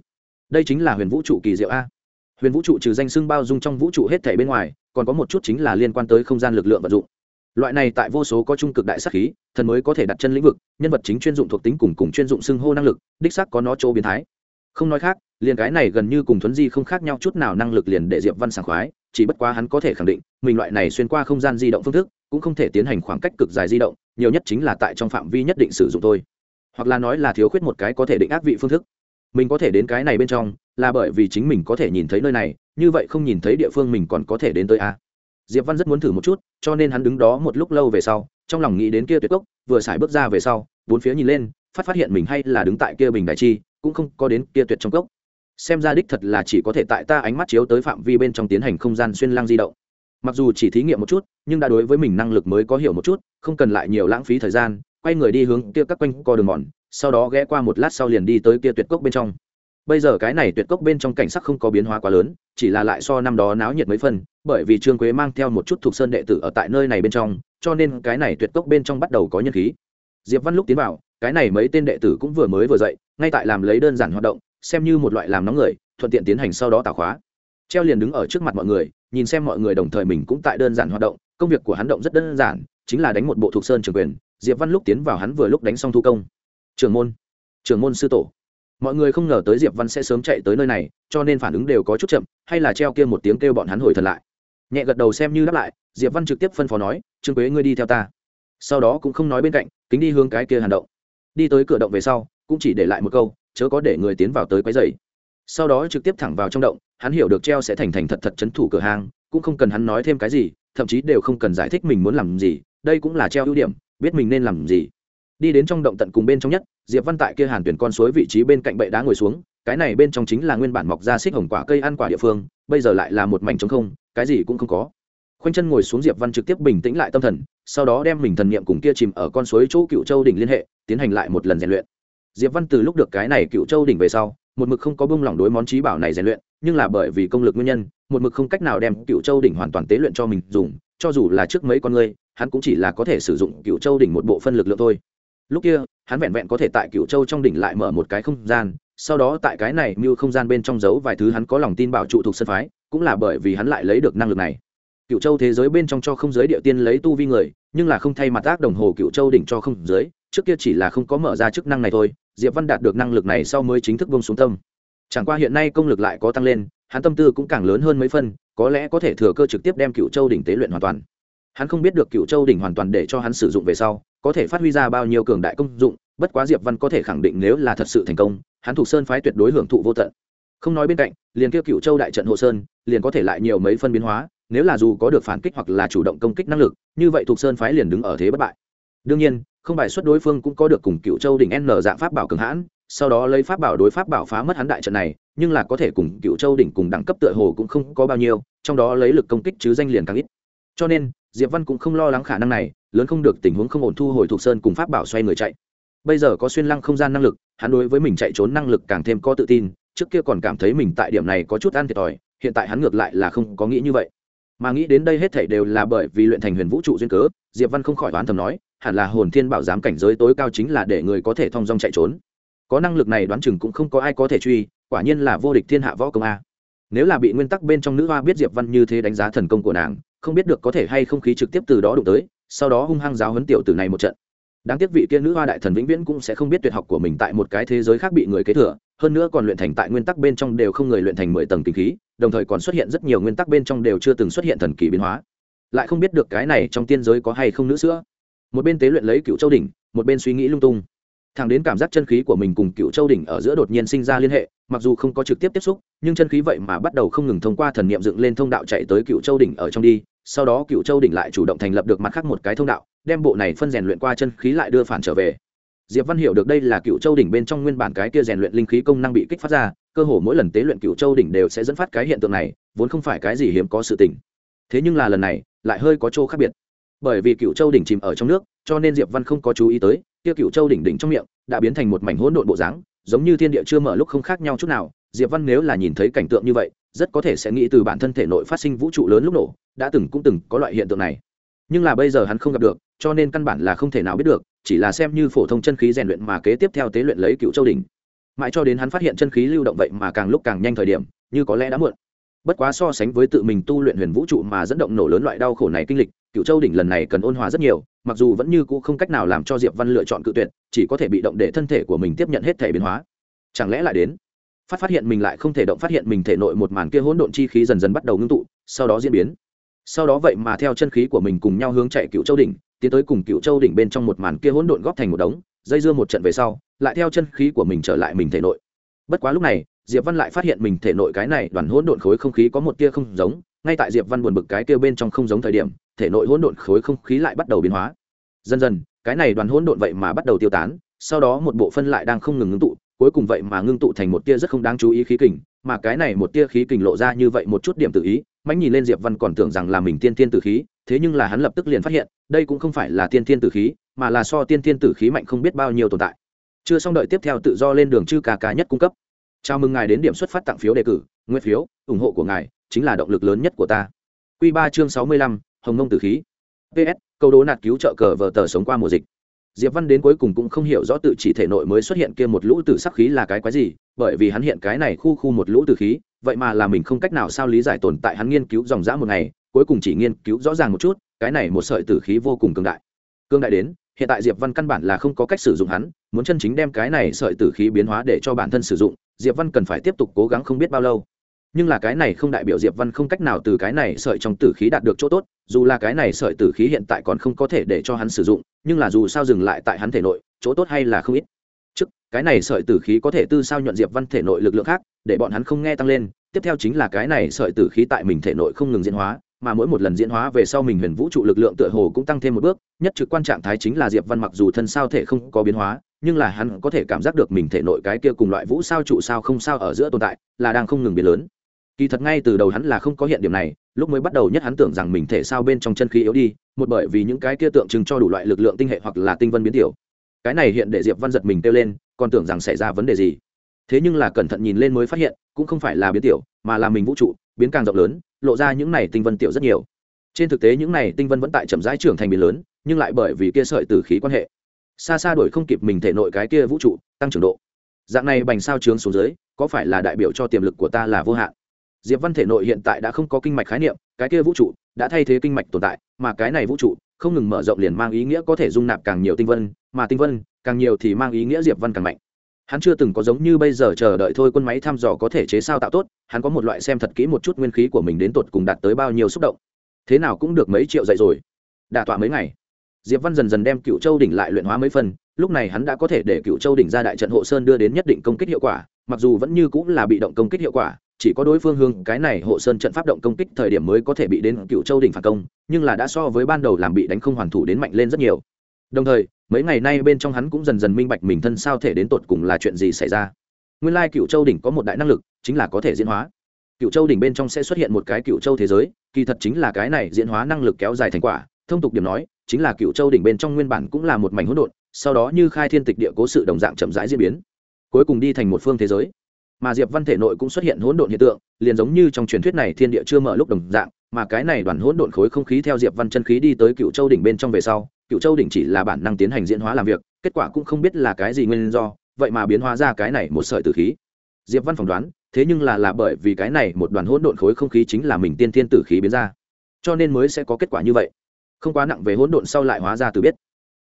Đây chính là huyền vũ trụ kỳ diệu a. Huyền vũ trụ trừ danh xưng bao dung trong vũ trụ hết thể bên ngoài, còn có một chút chính là liên quan tới không gian lực lượng vận dụng. Loại này tại vô số có trung cực đại sắc khí, thần mới có thể đặt chân lĩnh vực, nhân vật chính chuyên dụng thuộc tính cùng cùng chuyên dụng xưng hô năng lực, đích sắc có nó chỗ biến thái không nói khác, liền cái này gần như cùng thuấn di không khác nhau chút nào năng lực liền để diệp văn sảng khoái, chỉ bất quá hắn có thể khẳng định, mình loại này xuyên qua không gian di động phương thức, cũng không thể tiến hành khoảng cách cực dài di động, nhiều nhất chính là tại trong phạm vi nhất định sử dụng thôi. Hoặc là nói là thiếu khuyết một cái có thể định ác vị phương thức. Mình có thể đến cái này bên trong, là bởi vì chính mình có thể nhìn thấy nơi này, như vậy không nhìn thấy địa phương mình còn có thể đến tới a diệp văn rất muốn thử một chút, cho nên hắn đứng đó một lúc lâu về sau, trong lòng nghĩ đến kia tuyệt cốc, vừa xài bước ra về sau, bốn phía nhìn lên, phát phát hiện mình hay là đứng tại kia bình đại chi cũng không có đến kia tuyệt trong cốc. Xem ra đích thật là chỉ có thể tại ta ánh mắt chiếu tới phạm vi bên trong tiến hành không gian xuyên lang di động. Mặc dù chỉ thí nghiệm một chút, nhưng đã đối với mình năng lực mới có hiểu một chút, không cần lại nhiều lãng phí thời gian, quay người đi hướng kia các quanh co đường mòn, sau đó ghé qua một lát sau liền đi tới kia tuyệt cốc bên trong. Bây giờ cái này tuyệt cốc bên trong cảnh sắc không có biến hóa quá lớn, chỉ là lại so năm đó náo nhiệt mấy phân bởi vì trương quế mang theo một chút thuộc sơn đệ tử ở tại nơi này bên trong, cho nên cái này tuyệt cốc bên trong bắt đầu có nhân khí. Diệp văn lúc tiến vào, cái này mấy tên đệ tử cũng vừa mới vừa dậy ngay tại làm lấy đơn giản hoạt động, xem như một loại làm nóng người, thuận tiện tiến hành sau đó tạo khóa. Treo liền đứng ở trước mặt mọi người, nhìn xem mọi người đồng thời mình cũng tại đơn giản hoạt động, công việc của hắn động rất đơn giản, chính là đánh một bộ thuộc sơn trường quyền, diệp văn lúc tiến vào hắn vừa lúc đánh xong thu công. Trường môn trường môn sư tổ. Mọi người không ngờ tới diệp văn sẽ sớm chạy tới nơi này, cho nên phản ứng đều có chút chậm, hay là treo kia một tiếng kêu bọn hắn hồi thần lại. Nhẹ gật đầu xem như đáp lại, diệp văn trực tiếp phân phó nói, trương quế, ngươi đi theo ta. Sau đó cũng không nói bên cạnh, kính đi hướng cái kia hàn động đi tới cửa động về sau, cũng chỉ để lại một câu, chớ có để người tiến vào tới quấy dày sau đó trực tiếp thẳng vào trong động, hắn hiểu được treo sẽ thành thành thật thật chấn thủ cửa hàng cũng không cần hắn nói thêm cái gì, thậm chí đều không cần giải thích mình muốn làm gì, đây cũng là treo ưu điểm, biết mình nên làm gì. Đi đến trong động tận cùng bên trong nhất, diệp văn tại kia hàn tuyển con suối vị trí bên cạnh bệ đá ngồi xuống, cái này bên trong chính là nguyên bản mọc ra xích hồng quả cây ăn quả địa phương, bây giờ lại là một mảnh trống không, cái gì cũng không có khoanh chân ngồi xuống diệp văn trực tiếp bình tĩnh lại tâm thần, sau đó đem mình thần niệm cùng kia chìm ở con suối chỗ cựu châu đỉnh liên hệ, tiến hành lại một lần rèn luyện. Diệp văn từ lúc được cái này cựu châu đỉnh về sau, một mực không có bông lỏng đối món trí bảo này rèn luyện, nhưng là bởi vì công lực nguyên nhân, một mực không cách nào đem cựu châu đỉnh hoàn toàn tế luyện cho mình dùng, cho dù là trước mấy con người, hắn cũng chỉ là có thể sử dụng cựu châu đỉnh một bộ phân lực lượng thôi. Lúc kia, hắn vẹn vẹn có thể tại cựu châu trong đỉnh lại mở một cái không gian, sau đó tại cái này mưu không gian bên trong giấu vài thứ hắn có lòng tin bảo trụ thuộc sân phái, cũng là bởi vì hắn lại lấy được năng lực này cựu châu thế giới bên trong cho không giới địa tiên lấy tu vi người, nhưng là không thay mặt ác đồng hồ cựu châu đỉnh cho không giới, trước kia chỉ là không có mở ra chức năng này thôi, diệp văn đạt được năng lực này sau mới chính thức bông xuống tâm. Chẳng qua hiện nay công lực lại có tăng lên, hắn tâm tư cũng càng lớn hơn mấy phân có lẽ có thể thừa cơ trực tiếp đem cựu châu đỉnh tế luyện hoàn toàn. Hắn không biết được cựu châu đỉnh hoàn toàn để cho hắn sử dụng về sau, có thể phát huy ra bao nhiêu cường đại công dụng, bất quá diệp văn có thể khẳng định nếu là thật sự thành công, hắn thuộc sơn phái tuyệt đối hưởng thụ vô tận. Không nói bên cạnh, liền kêu cựu châu đại trận hộ sơn, liền có thể lại nhiều mấy phân biến hóa nếu là dù có được phản kích hoặc là chủ động công kích năng lực, như vậy thuộc sơn phái liền đứng ở thế bất bại. Đương nhiên, không bài xuất đối phương cũng có được cùng cựu châu đỉnh n dạng pháp bảo cường hãn, sau đó lấy pháp bảo đối pháp bảo phá mất hắn đại trận này, nhưng là có thể cùng cựu châu đỉnh cùng đẳng cấp tựa hồ cũng không có bao nhiêu, trong đó lấy lực công kích chứ danh liền càng ít. Cho nên, diệp văn cũng không lo lắng khả năng này, lớn không được tình huống không ổn thu hồi thuộc sơn cùng pháp bảo xoay người chạy. Bây giờ có xuyên lăng không gian năng lực, hắn đối với mình chạy trốn năng lực càng thêm có tự tin, trước kia còn cảm thấy mình tại điểm này có chút ăn thiệt thòi, hiện tại hắn ngược lại là không có nghĩ như vậy mà nghĩ đến đây hết thảy đều là bởi vì luyện thành huyền vũ trụ duyên cớ, diệp văn không khỏi đoán thầm nói, hẳn là hồn thiên bảo giám cảnh giới tối cao chính là để người có thể thong dong chạy trốn. Có năng lực này đoán chừng cũng không có ai có thể truy, quả nhiên là vô địch thiên hạ võ công a. Nếu là bị nguyên tắc bên trong nữ hoa biết diệp văn như thế đánh giá thần công của nàng, không biết được có thể hay không khí trực tiếp từ đó đụng tới, sau đó hung hăng giáo huấn tiểu tử này một trận đáng tiếc vị kia nữ hoa đại thần vĩnh viễn cũng sẽ không biết tuyệt học của mình tại một cái thế giới khác bị người kế thừa, hơn nữa còn luyện thành tại nguyên tắc bên trong đều không người luyện thành mười tầng kinh khí, đồng thời còn xuất hiện rất nhiều nguyên tắc bên trong đều chưa từng xuất hiện thần kỳ biến hóa. Lại không biết được cái này trong tiên giới có hay không nữ sữa. Một bên tế luyện lấy cựu châu đỉnh, một bên suy nghĩ lung tung. Thẳng đến cảm giác chân khí của mình cùng cựu châu đỉnh ở giữa đột nhiên sinh ra liên hệ, mặc dù không có trực tiếp tiếp xúc, nhưng chân khí vậy mà bắt đầu không ngừng thông qua thần niệm dựng lên thông đạo chạy tới cựu châu đỉnh ở trong đi, sau đó cựu châu đỉnh lại chủ động thành lập được mặt khác một cái thông đạo đem bộ này phân rèn luyện qua chân khí lại đưa phản trở về. Diệp văn hiểu được đây là cựu châu đỉnh bên trong nguyên bản cái kia rèn luyện linh khí công năng bị kích phát ra, cơ hồ mỗi lần tế luyện cựu châu đỉnh đều sẽ dẫn phát cái hiện tượng này, vốn không phải cái gì hiếm có sự tình. Thế nhưng là lần này, lại hơi có chỗ khác biệt. Bởi vì cựu châu đỉnh chìm ở trong nước, cho nên diệp văn không có chú ý tới, kia cựu châu đỉnh đỉnh trong miệng, đã biến thành một mảnh hỗn độn bộ dáng, giống như thiên địa chưa mở lúc không khác nhau chút nào. Diệp văn nếu là nhìn thấy cảnh tượng như vậy, rất có thể sẽ nghĩ từ bản thân thể nội phát sinh vũ trụ lớn lúc nổ, đã từng cũng từng có loại hiện tượng này. Nhưng là bây giờ hắn không gặp được cho nên căn bản là không thể nào biết được, chỉ là xem như phổ thông chân khí rèn luyện mà kế tiếp theo tế luyện lấy cựu châu đỉnh. Mãi cho đến hắn phát hiện chân khí lưu động vậy mà càng lúc càng nhanh thời điểm, như có lẽ đã muộn. Bất quá so sánh với tự mình tu luyện huyền vũ trụ mà dẫn động nổ lớn loại đau khổ này kinh lịch, cựu châu đỉnh lần này cần ôn hòa rất nhiều, mặc dù vẫn như cũ không cách nào làm cho diệp văn lựa chọn cự tuyệt, chỉ có thể bị động để thân thể của mình tiếp nhận hết thể biến hóa. Chẳng lẽ lại đến? Phát phát hiện mình lại không thể động, phát hiện mình thể nội một màn kia hỗn độn chi khí dần dần bắt đầu ngưng tụ, sau đó diễn biến. Sau đó vậy mà theo chân khí của mình cùng nhau hướng chạy cựu châu đỉnh tiến tới cùng cựu châu đỉnh bên trong một màn kia hỗn độn góp thành một đống, dây dưa một trận về sau, lại theo chân khí của mình trở lại mình thể nội. Bất quá lúc này, diệp văn lại phát hiện mình thể nội cái này đoàn hỗn độn khối không khí có một tia không giống, ngay tại diệp văn buồn bực cái kia bên trong không giống thời điểm, thể nội hỗn độn khối không khí lại bắt đầu biến hóa. Dần dần, cái này đoàn hỗn độn vậy mà bắt đầu tiêu tán, sau đó một bộ phân lại đang không ngừng ngưng tụ, cuối cùng vậy mà ngưng tụ thành một tia rất không đáng chú ý khí kình, mà cái này một tia khí kình lộ ra như vậy một chút điểm tự ý mãnh nhìn lên diệp văn còn tưởng rằng là mình tiên tiên tử khí, thế nhưng là hắn lập tức liền phát hiện, đây cũng không phải là tiên tiên tử khí, mà là so tiên tiên tử khí mạnh không biết bao nhiêu tồn tại. Chưa xong đợi tiếp theo tự do lên đường chư ca ca nhất cung cấp. Chào mừng ngài đến điểm xuất phát tặng phiếu đề cử nguyên phiếu, ủng hộ của ngài, chính là động lực lớn nhất của ta. Quy ba chương sáu mươi lăm, hồng nông tử khí. Ps câu đố nạt cứu trợ cờ vờ tờ sống qua mùa dịch. Diệp văn đến cuối cùng cũng không hiểu rõ tự chỉ thể nội mới xuất hiện kia một lũ tử sắc khí là cái quái gì, bởi vì hắn hiện cái này khu khu một lũ tử khí vậy mà là mình không cách nào sao lý giải tồn tại hắn nghiên cứu dòng dã một ngày, cuối cùng chỉ nghiên cứu rõ ràng một chút, cái này một sợi tử khí vô cùng cường đại. Cường đại đến, hiện tại diệp văn căn bản là không có cách sử dụng hắn, muốn chân chính đem cái này sợi tử khí biến hóa để cho bản thân sử dụng, diệp văn cần phải tiếp tục cố gắng không biết bao lâu. Nhưng là cái này không đại biểu diệp văn không cách nào từ cái này sợi trong tử khí đạt được chỗ tốt, dù là cái này sợi tử khí hiện tại còn không có thể để cho hắn sử dụng, nhưng là dù sao dừng lại tại hắn thể nội, chỗ tốt hay là không ít cái này sợi tử khí có thể tư sao nhuận diệp văn thể nội lực lượng khác, để bọn hắn không nghe tăng lên, tiếp theo chính là cái này sợi tử khí tại mình thể nội không ngừng diễn hóa, mà mỗi một lần diễn hóa về sau mình huyền vũ trụ lực lượng tựa hồ cũng tăng thêm một bước, nhất trực quan trạng thái chính là diệp văn mặc dù thân sao thể không có biến hóa, nhưng là hắn có thể cảm giác được mình thể nội cái kia cùng loại vũ sao trụ sao không sao ở giữa tồn tại, là đang không ngừng biến lớn. Kỳ thật ngay từ đầu hắn là không có hiện điểm này, lúc mới bắt đầu nhất hắn tưởng rằng mình thể sao bên trong chân khí yếu đi, một bởi vì những cái kia tượng trưng cho đủ loại lực lượng tinh hệ hoặc là tinh vân biến tiểu cái này hiện để diệp văn giật mình kêu lên, còn tưởng rằng xảy ra vấn đề gì. Thế nhưng là cẩn thận nhìn lên mới phát hiện, cũng không phải là biến tiểu, mà là mình vũ trụ, biến càng rộng lớn, lộ ra những này tinh vân tiểu rất nhiều. Trên thực tế những này tinh vân vẫn tại chậm rãi trưởng thành biến lớn, nhưng lại bởi vì kia sợi từ khí quan hệ. Xa xa đổi không kịp mình thể nội cái kia vũ trụ, tăng trưởng độ. Dạng này bành sao trướng xuống dưới, có phải là đại biểu cho tiềm lực của ta là vô hạn? Diệp văn thể nội hiện tại đã không có kinh mạch khái niệm, cái kia vũ trụ, đã thay thế kinh mạch tồn tại, mà cái này vũ trụ không ngừng mở rộng liền mang ý nghĩa có thể dung nạp càng nhiều tinh vân, mà tinh vân, càng nhiều thì mang ý nghĩa diệp văn càng mạnh. Hắn chưa từng có giống như bây giờ chờ đợi thôi quân máy thăm dò có thể chế sao tạo tốt, hắn có một loại xem thật kỹ một chút nguyên khí của mình đến tột cùng đạt tới bao nhiêu xúc động. Thế nào cũng được mấy triệu dạy rồi. Đả tọa mấy ngày. Diệp văn dần dần đem cựu châu đỉnh lại luyện hóa mấy phần, lúc này hắn đã có thể để cựu châu đỉnh ra đại trận hộ sơn đưa đến nhất định công kích hiệu quả, mặc dù vẫn như cũng là bị động công kích hiệu quả chỉ có đối phương hướng cái này hộ sơn trận pháp động công kích thời điểm mới có thể bị đến cựu châu đỉnh phản công, nhưng là đã so với ban đầu làm bị đánh không hoàn thủ đến mạnh lên rất nhiều. Đồng thời, mấy ngày nay bên trong hắn cũng dần dần minh bạch mình thân sao thể đến tột cùng là chuyện gì xảy ra. Nguyên lai cựu châu đỉnh có một đại năng lực, chính là có thể diễn hóa. Cựu châu đỉnh bên trong sẽ xuất hiện một cái cựu châu thế giới, kỳ thật chính là cái này diễn hóa năng lực kéo dài thành quả, thông tục điểm nói, chính là cựu châu đỉnh bên trong nguyên bản cũng là một mảnh hỗn độn, sau đó như khai thiên tịch địa cố sự đồng dạng chậm rãi diễn biến, cuối cùng đi thành một phương thế giới mà diệp văn thể nội cũng xuất hiện hỗn độn hiện tượng, liền giống như trong truyền thuyết này thiên địa chưa mở lúc đồng dạng, mà cái này đoàn hỗn độn khối không khí theo diệp văn chân khí đi tới cựu châu đỉnh bên trong về sau, cựu châu đỉnh chỉ là bản năng tiến hành diễn hóa làm việc, kết quả cũng không biết là cái gì nguyên do, vậy mà biến hóa ra cái này một sợi tử khí. Diệp văn phỏng đoán, thế nhưng là là bởi vì cái này một đoàn hỗn độn khối không khí chính là mình tiên thiên tử khí biến ra. Cho nên mới sẽ có kết quả như vậy. Không quá nặng về hỗn độn sau lại hóa ra từ biết.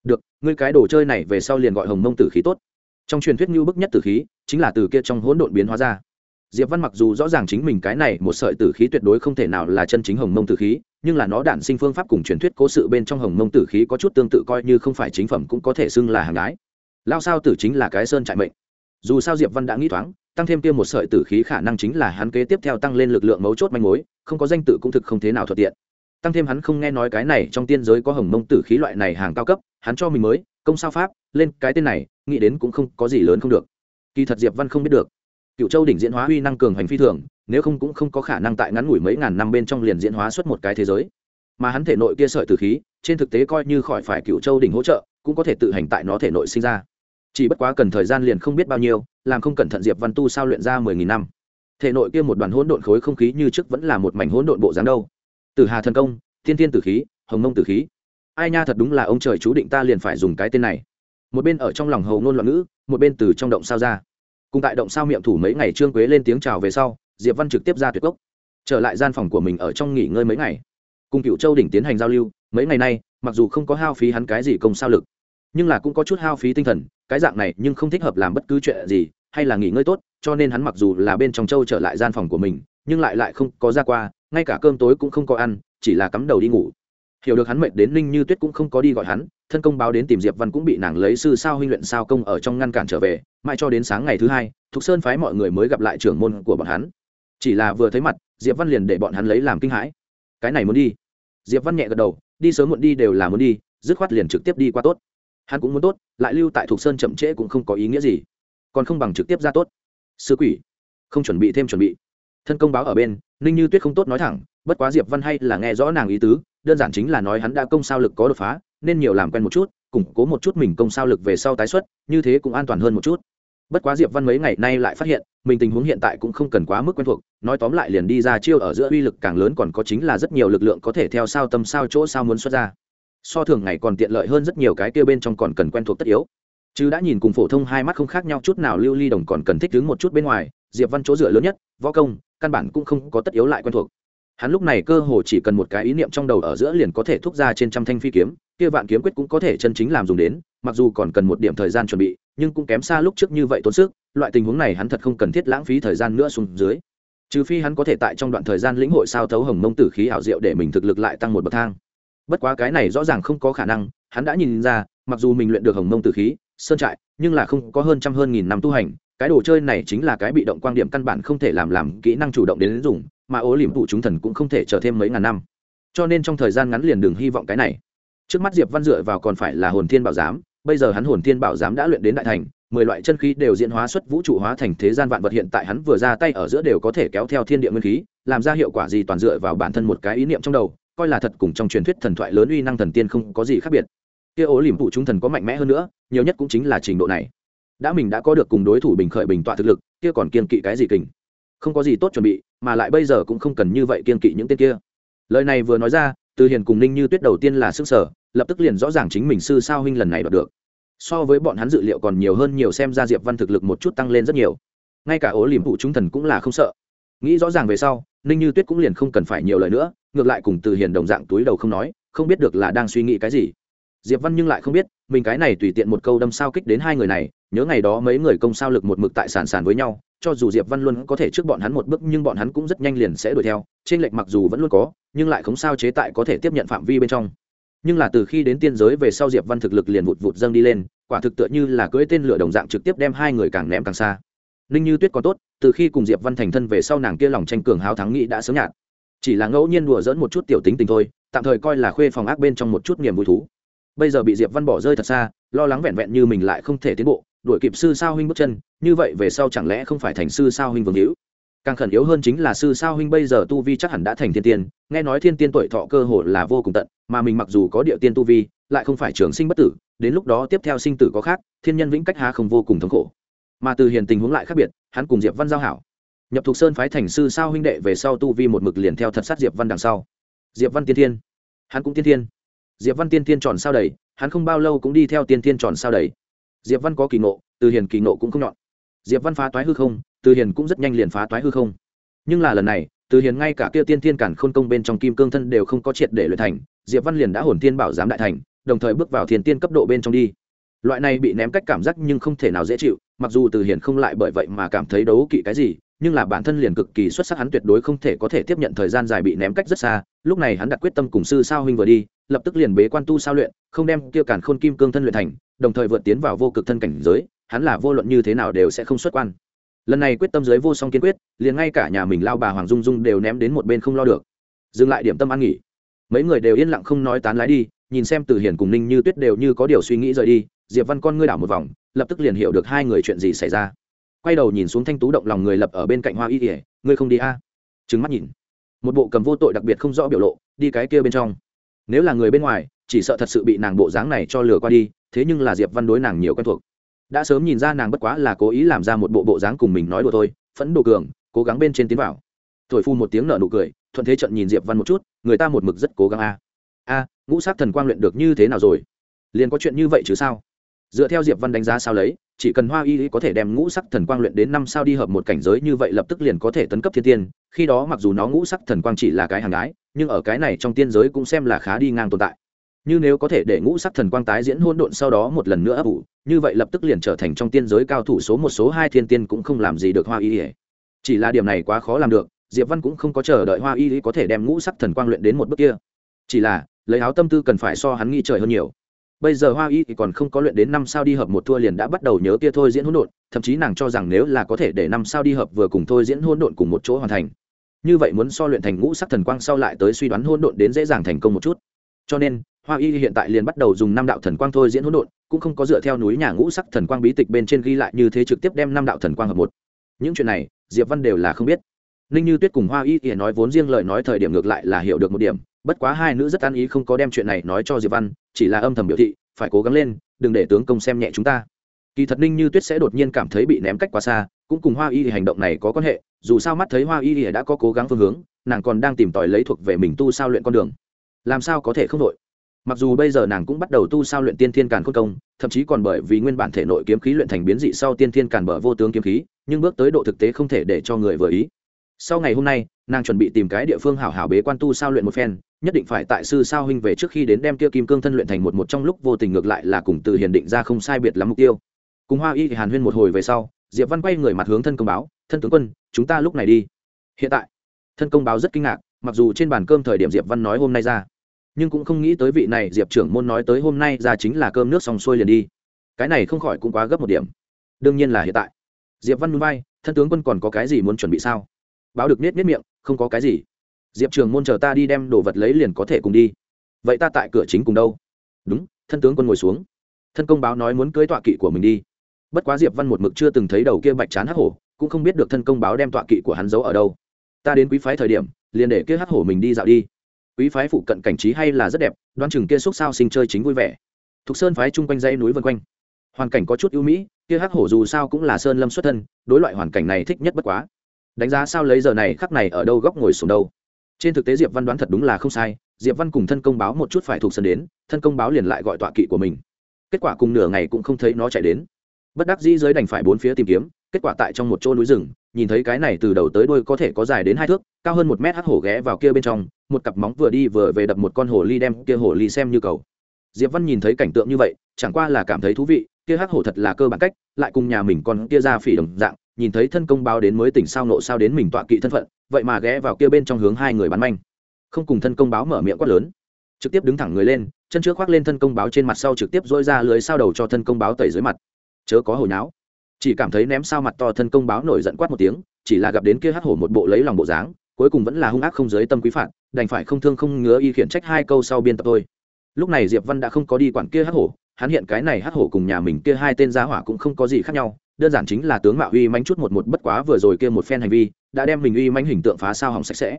Được, ngươi cái đồ chơi này về sau liền gọi hồng mông tử khí tốt. Trong truyền thuyết như bức nhất tử khí chính là từ kia trong hỗn độn biến hóa ra. Diệp văn mặc dù rõ ràng chính mình cái này một sợi tử khí tuyệt đối không thể nào là chân chính hồng mông tử khí, nhưng là nó đản sinh phương pháp cùng truyền thuyết cố sự bên trong hồng mông tử khí có chút tương tự coi như không phải chính phẩm cũng có thể xưng là hàng gái lao sao tử chính là cái sơn trại mệnh. Dù sao diệp văn đã nghĩ thoáng, tăng thêm kia một sợi tử khí khả năng chính là hắn kế tiếp theo tăng lên lực lượng mấu chốt manh mối, không có danh tự cũng thực không thế nào thuận tiện. Tăng thêm hắn không nghe nói cái này trong tiên giới có hồng mông tử khí loại này hàng cao cấp, hắn cho mình mới, công sao pháp, lên cái tên này, nghĩ đến cũng không có gì lớn không được kỳ thật diệp văn không biết được. Cựu châu đỉnh diễn hóa uy năng cường hành phi thường, nếu không cũng không có khả năng tại ngắn ngủi mấy ngàn năm bên trong liền diễn hóa xuất một cái thế giới. Mà hắn thể nội kia sợi tử khí, trên thực tế coi như khỏi phải cựu châu đỉnh hỗ trợ, cũng có thể tự hành tại nó thể nội sinh ra. Chỉ bất quá cần thời gian liền không biết bao nhiêu, làm không cẩn thận diệp văn tu sao luyện ra mười nghìn năm. Thể nội kia một đoàn hỗn độn khối không khí như trước vẫn là một mảnh hỗn độn bộ dáng đâu. Từ hà thần công, thiên thiên tử khí, hồng mông tử khí. Ai nha thật đúng là ông trời chú định ta liền phải dùng cái tên này một bên ở trong lòng hầu ngôn loạn ngữ, một bên từ trong động sao ra. Cùng tại động sao miệng thủ mấy ngày trương quế lên tiếng chào về sau, diệp văn trực tiếp ra tuyệt cốc. Trở lại gian phòng của mình ở trong nghỉ ngơi mấy ngày. Cùng cựu châu đỉnh tiến hành giao lưu, mấy ngày nay, mặc dù không có hao phí hắn cái gì công sao lực, nhưng là cũng có chút hao phí tinh thần, cái dạng này nhưng không thích hợp làm bất cứ chuyện gì, hay là nghỉ ngơi tốt, cho nên hắn mặc dù là bên trong châu trở lại gian phòng của mình, nhưng lại lại không có ra qua, ngay cả cơm tối cũng không có ăn, chỉ là cắm đầu đi ngủ. Hiểu được hắn mệt đến ninh như tuyết cũng không có đi gọi hắn thân công báo đến tìm diệp văn cũng bị nàng lấy sư sao huynh luyện sao công ở trong ngăn cản trở về, mãi cho đến sáng ngày thứ hai, thục sơn phái mọi người mới gặp lại trưởng môn của bọn hắn. Chỉ là vừa thấy mặt, diệp văn liền để bọn hắn lấy làm kinh hãi. Cái này muốn đi. Diệp văn nhẹ gật đầu, đi sớm muộn đi đều là muốn đi, dứt khoát liền trực tiếp đi qua tốt. Hắn cũng muốn tốt, lại lưu tại thục sơn chậm trễ cũng không có ý nghĩa gì. Còn không bằng trực tiếp ra tốt. Sư quỷ, không chuẩn bị thêm chuẩn bị. Thân công báo ở bên, ninh như tuyết không tốt nói thẳng, bất quá diệp văn hay là nghe rõ nàng ý tứ, đơn giản chính là nói hắn đã công sao lực có đột phá nên nhiều làm quen một chút, củng cố một chút mình công sao lực về sau tái xuất, như thế cũng an toàn hơn một chút. Bất quá diệp văn mấy ngày nay lại phát hiện, mình tình huống hiện tại cũng không cần quá mức quen thuộc, nói tóm lại liền đi ra chiêu ở giữa uy lực càng lớn còn có chính là rất nhiều lực lượng có thể theo sao tâm sao chỗ sao muốn xuất ra. So thường ngày còn tiện lợi hơn rất nhiều cái kia bên trong còn cần quen thuộc tất yếu. Chứ đã nhìn cùng phổ thông hai mắt không khác nhau chút nào lưu ly đồng còn cần thích đứng một chút bên ngoài, diệp văn chỗ dựa lớn nhất, võ công, căn bản cũng không có tất yếu lại quen thuộc hắn lúc này cơ hồ chỉ cần một cái ý niệm trong đầu ở giữa liền có thể thúc ra trên trăm thanh phi kiếm, kia vạn kiếm quyết cũng có thể chân chính làm dùng đến, mặc dù còn cần một điểm thời gian chuẩn bị, nhưng cũng kém xa lúc trước như vậy tốn sức, loại tình huống này hắn thật không cần thiết lãng phí thời gian nữa xuống dưới. Trừ phi hắn có thể tại trong đoạn thời gian lĩnh hội sao thấu hồng mông tử khí ảo diệu để mình thực lực lại tăng một bậc thang. Bất quá cái này rõ ràng không có khả năng, hắn đã nhìn ra, mặc dù mình luyện được hồng mông tử khí sơn trại, nhưng là không có hơn trăm hơn nghìn năm tu hành, cái đồ chơi này chính là cái bị động quan điểm căn bản không thể làm làm kỹ năng chủ động đến dùng, mà ố liềm phụ chúng thần cũng không thể chờ thêm mấy ngàn năm. Cho nên trong thời gian ngắn liền đừng hy vọng cái này. Trước mắt diệp văn dựa vào còn phải là hồn thiên bảo giám, bây giờ hắn hồn thiên bảo giám đã luyện đến đại thành, mười loại chân khí đều diễn hóa xuất vũ trụ hóa thành thế gian vạn vật hiện tại hắn vừa ra tay ở giữa đều có thể kéo theo thiên địa nguyên khí, làm ra hiệu quả gì toàn dựa vào bản thân một cái ý niệm trong đầu, coi là thật cùng trong truyền thuyết thần thoại lớn uy năng thần tiên không có gì khác biệt kia ố liềm phụ chúng thần có mạnh mẽ hơn nữa, nhiều nhất cũng chính là trình độ này. Đã mình đã có được cùng đối thủ bình khởi bình tọa thực lực, kia còn kiên kỵ cái gì kình? Không có gì tốt chuẩn bị, mà lại bây giờ cũng không cần như vậy kiên kỵ những tên kia. Lời này vừa nói ra, từ hiền cùng ninh như tuyết đầu tiên là sức sở lập tức liền rõ ràng chính mình sư sao huynh lần này đoạt được. So với bọn hắn dự liệu còn nhiều hơn nhiều xem ra diệp văn thực lực một chút tăng lên rất nhiều. Ngay cả ố liềm phụ chúng thần cũng là không sợ. Nghĩ rõ ràng về sau, ninh như tuyết cũng liền không cần phải nhiều lời nữa, ngược lại cùng từ hiền đồng dạng túi đầu không nói, không biết được là đang suy nghĩ cái gì diệp văn nhưng lại không biết, mình cái này tùy tiện một câu đâm sao kích đến hai người này, nhớ ngày đó mấy người công sao lực một mực tại sàn sàn với nhau, cho dù diệp văn luôn có thể trước bọn hắn một bước nhưng bọn hắn cũng rất nhanh liền sẽ đuổi theo, trên lệch mặc dù vẫn luôn có, nhưng lại không sao chế tại có thể tiếp nhận phạm vi bên trong. Nhưng là từ khi đến tiên giới về sau diệp văn thực lực liền vụt vụt dâng đi lên, quả thực tựa như là cưỡi tên lửa đồng dạng trực tiếp đem hai người càng ném càng xa. Ninh như tuyết còn tốt, từ khi cùng diệp văn thành thân về sau nàng kia lòng tranh cường háo thắng nghị đã sớm nhạt. Chỉ là ngẫu nhiên đùa dỡn một chút tiểu tính tình thôi, tạm thời coi là khuê phòng ác bên trong một chút niềm vui thú bây giờ bị diệp văn bỏ rơi thật xa, lo lắng vẹn vẹn như mình lại không thể tiến bộ, đuổi kịp sư sao huynh bước chân, như vậy về sau chẳng lẽ không phải thành sư sao huynh vương hữu? Càng khẩn yếu hơn chính là sư sao huynh bây giờ tu vi chắc hẳn đã thành thiên tiên, nghe nói thiên tiên tuổi thọ cơ hồ là vô cùng tận, mà mình mặc dù có địa tiên tu vi, lại không phải trường sinh bất tử, đến lúc đó tiếp theo sinh tử có khác, thiên nhân vĩnh cách há không vô cùng thống khổ. Mà từ hiền tình huống lại khác biệt, hắn cùng diệp văn giao hảo. Nhập thục sơn phái thành sư sao huynh đệ về sau tu vi một mực liền theo thật sát diệp văn đằng sau. Diệp văn tiên thiên. Hắn cũng tiên thiên diệp văn tiên tiên tròn sao đầy, hắn không bao lâu cũng đi theo tiên tiên tròn sao đầy. Diệp văn có kỳ ngộ, từ hiền kỳ ngộ cũng không nhọn. Diệp văn phá toái hư không, từ hiền cũng rất nhanh liền phá toái hư không. Nhưng là lần này, từ hiền ngay cả kia tiên tiên cản khôn công bên trong kim cương thân đều không có triệt để luyện thành, diệp văn liền đã hồn tiên bảo giám đại thành, đồng thời bước vào thiền tiên cấp độ bên trong đi. Loại này bị ném cách cảm giác nhưng không thể nào dễ chịu, mặc dù từ hiền không lại bởi vậy mà cảm thấy đấu kỵ cái gì, nhưng là bản thân liền cực kỳ xuất sắc hắn tuyệt đối không thể có thể tiếp nhận thời gian dài bị ném cách rất xa, lúc này hắn đặt quyết tâm cùng sư sao huynh vừa đi lập tức liền bế quan tu sao luyện, không đem kia cản khôn kim cương thân luyện thành, đồng thời vượt tiến vào vô cực thân cảnh giới, hắn là vô luận như thế nào đều sẽ không xuất quan. Lần này quyết tâm giới vô song kiên quyết, liền ngay cả nhà mình lao bà hoàng dung dung đều ném đến một bên không lo được. Dừng lại điểm tâm ăn nghỉ. Mấy người đều yên lặng không nói tán lái đi, nhìn xem từ hiển cùng ninh như tuyết đều như có điều suy nghĩ rời đi, diệp văn con ngươi đảo một vòng, lập tức liền hiểu được hai người chuyện gì xảy ra. Quay đầu nhìn xuống thanh tú động lòng người lập ở bên cạnh hoa y ỉa ngươi không đi a? À? trứng mắt nhìn. Một bộ cầm vô tội đặc biệt không rõ biểu lộ, đi cái kia bên trong nếu là người bên ngoài, chỉ sợ thật sự bị nàng bộ dáng này cho lừa qua đi, thế nhưng là diệp văn đối nàng nhiều quen thuộc. Đã sớm nhìn ra nàng bất quá là cố ý làm ra một bộ bộ dáng cùng mình nói đùa thôi, phẫn đồ cường, cố gắng bên trên tiến vào. Thổi phu một tiếng nở nụ cười, thuận thế trận nhìn diệp văn một chút, người ta một mực rất cố gắng a. A, ngũ sát thần quang luyện được như thế nào rồi? Liền có chuyện như vậy chứ sao? Dựa theo diệp văn đánh giá sao lấy chỉ cần hoa y có thể đem ngũ sắc thần quang luyện đến năm sao đi hợp một cảnh giới như vậy lập tức liền có thể tấn cấp thiên tiên. Khi đó mặc dù nó ngũ sắc thần quang chỉ là cái hàng ái nhưng ở cái này trong tiên giới cũng xem là khá đi ngang tồn tại. Như nếu có thể để ngũ sắc thần quang tái diễn hôn độn sau đó một lần nữa ấp ủ, như vậy lập tức liền trở thành trong tiên giới cao thủ số một số hai thiên tiên cũng không làm gì được hoa y chỉ là điểm này quá khó làm được, diệp văn cũng không có chờ đợi hoa y có thể đem ngũ sắc thần quang luyện đến một bước kia. Chỉ là, lấy áo tâm tư cần phải so hắn nghĩ trời hơn nhiều bây giờ hoa y thì còn không có luyện đến năm sao đi hợp một thua liền đã bắt đầu nhớ kia thôi diễn hỗn độn, thậm chí nàng cho rằng nếu là có thể để năm sao đi hợp vừa cùng thôi diễn hỗn độn cùng một chỗ hoàn thành. Như vậy muốn so luyện thành ngũ sắc thần quang sau lại tới suy đoán hỗn độn đến dễ dàng thành công một chút. Cho nên, hoa y hiện tại liền bắt đầu dùng năm đạo thần quang thôi diễn hỗn độn, cũng không có dựa theo núi nhà ngũ sắc thần quang bí tịch bên trên ghi lại như thế trực tiếp đem năm đạo thần quang hợp một. Những chuyện này, diệp văn đều là không biết. Ninh như tuyết cùng hoa y thì nói vốn riêng lời nói thời điểm ngược lại là hiểu được một điểm bất quá hai nữ rất an ý không có đem chuyện này nói cho diệp văn, chỉ là âm thầm biểu thị, phải cố gắng lên, đừng để tướng công xem nhẹ chúng ta. Kỳ thật ninh như tuyết sẽ đột nhiên cảm thấy bị ném cách quá xa, cũng cùng hoa y thì hành động này có quan hệ, dù sao mắt thấy hoa y thì đã có cố gắng phương hướng, nàng còn đang tìm tòi lấy thuộc về mình tu sao luyện con đường. Làm sao có thể không đội? Mặc dù bây giờ nàng cũng bắt đầu tu sao luyện tiên thiên càn khôn công, thậm chí còn bởi vì nguyên bản thể nội kiếm khí luyện thành biến dị sau tiên thiên càn bờ vô tướng kiếm khí, nhưng bước tới độ thực tế không thể để cho người vừa ý. Sau ngày hôm nay, nàng chuẩn bị tìm cái địa phương hảo hảo bế quan tu sao luyện một phen nhất định phải tại sư sao huynh về trước khi đến đem kia kim cương thân luyện thành một một trong lúc vô tình ngược lại là cùng từ hiền định ra không sai biệt lắm mục tiêu. Cùng hoa y thì hàn huyên một hồi về sau, diệp văn quay người mặt hướng thân công báo, thân tướng quân, chúng ta lúc này đi. Hiện tại, thân công báo rất kinh ngạc, mặc dù trên bàn cơm thời điểm diệp văn nói hôm nay ra, nhưng cũng không nghĩ tới vị này diệp trưởng môn nói tới hôm nay ra chính là cơm nước xong xuôi liền đi. Cái này không khỏi cũng quá gấp một điểm. Đương nhiên là hiện tại. Diệp văn núi bay, thân tướng quân còn có cái gì muốn chuẩn bị sao? Báo được nết nết miệng, không có cái gì diệp trường môn chờ ta đi đem đồ vật lấy liền có thể cùng đi. Vậy ta tại cửa chính cùng đâu? Đúng, thân tướng quân ngồi xuống. Thân công báo nói muốn cưới tọa kỵ của mình đi. Bất quá diệp văn một mực chưa từng thấy đầu kia bạch chán hắc hổ, cũng không biết được thân công báo đem tọa kỵ của hắn giấu ở đâu. Ta đến quý phái thời điểm, liền để kia hắc hổ mình đi dạo đi. Quý phái phụ cận cảnh trí hay là rất đẹp đoan chừng kia xúc sao sinh chơi chính vui vẻ. Thục sơn phái chung quanh dãy núi vân quanh. Hoàn cảnh có chút ưu mỹ, kia hắc hổ dù sao cũng là sơn lâm xuất thân, đối loại hoàn cảnh này thích nhất bất quá. Đánh giá sao lấy giờ này, khắc này ở đâu góc ngồi xuống đâu? Trên thực tế diệp văn đoán thật đúng là không sai, diệp văn cùng thân công báo một chút phải thuộc sân đến, thân công báo liền lại gọi tọa kỵ của mình. Kết quả cùng nửa ngày cũng không thấy nó chạy đến. Bất đắc dĩ giới đành phải bốn phía tìm kiếm, kết quả tại trong một chỗ núi rừng, nhìn thấy cái này từ đầu tới đuôi có thể có dài đến hai thước, cao hơn một mét hắc hổ ghé vào kia bên trong, một cặp móng vừa đi vừa về đập một con hồ ly đem kia hồ ly xem như cầu. Diệp văn nhìn thấy cảnh tượng như vậy, chẳng qua là cảm thấy thú vị, kia hắc hổ thật là cơ bản cách, lại cùng nhà mình còn kia ra phỉ đồng dạng nhìn thấy thân công báo đến mới tỉnh sao nộ sao đến mình tọa kỵ thân phận, vậy mà ghé vào kia bên trong hướng hai người bắn manh. Không cùng thân công báo mở miệng quát lớn. Trực tiếp đứng thẳng người lên, chân trước khoác lên thân công báo trên mặt sau trực tiếp dỗi ra lưới sao đầu cho thân công báo tẩy dưới mặt. Chớ có hồi nháo. Chỉ cảm thấy ném sao mặt to thân công báo nổi giận quát một tiếng, chỉ là gặp đến kia hắc hổ một bộ lấy lòng bộ dáng, cuối cùng vẫn là hung ác không giới tâm quý phạt, đành phải không thương không ngứa y khiển trách hai câu sau biên tập thôi. Lúc này diệp văn đã không có đi quản kia hắc hổ, hắn hiện cái này hắc hổ cùng nhà mình kia hai tên giá hỏa cũng không có gì khác nhau đơn giản chính là tướng mạo uy manh chút một một bất quá vừa rồi kia một phen hành vi, đã đem mình uy manh hình tượng phá sao hỏng sạch sẽ.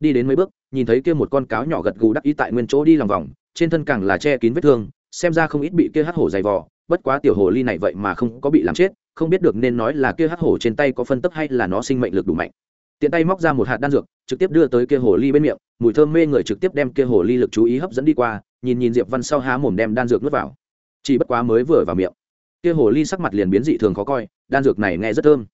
Đi đến mấy bước, nhìn thấy kia một con cáo nhỏ gật gù đắc ý tại nguyên chỗ đi lòng vòng, trên thân càng là che kín vết thương, xem ra không ít bị kia hắc hổ dày vò, bất quá tiểu hồ ly này vậy mà không có bị làm chết, không biết được nên nói là kia hắc hổ trên tay có phân tấp hay là nó sinh mệnh lực đủ mạnh. Tiện tay móc ra một hạt đan dược, trực tiếp đưa tới kia hồ ly bên miệng, mùi thơm mê người trực tiếp đem kia hồ ly lực chú ý hấp dẫn đi qua, nhìn nhìn diệp văn sau há mồm đem đan dược nuốt vào. Chỉ bất quá mới vừa vào miệng kia hồ ly sắc mặt liền biến dị thường khó coi, đan dược này nghe rất thơm.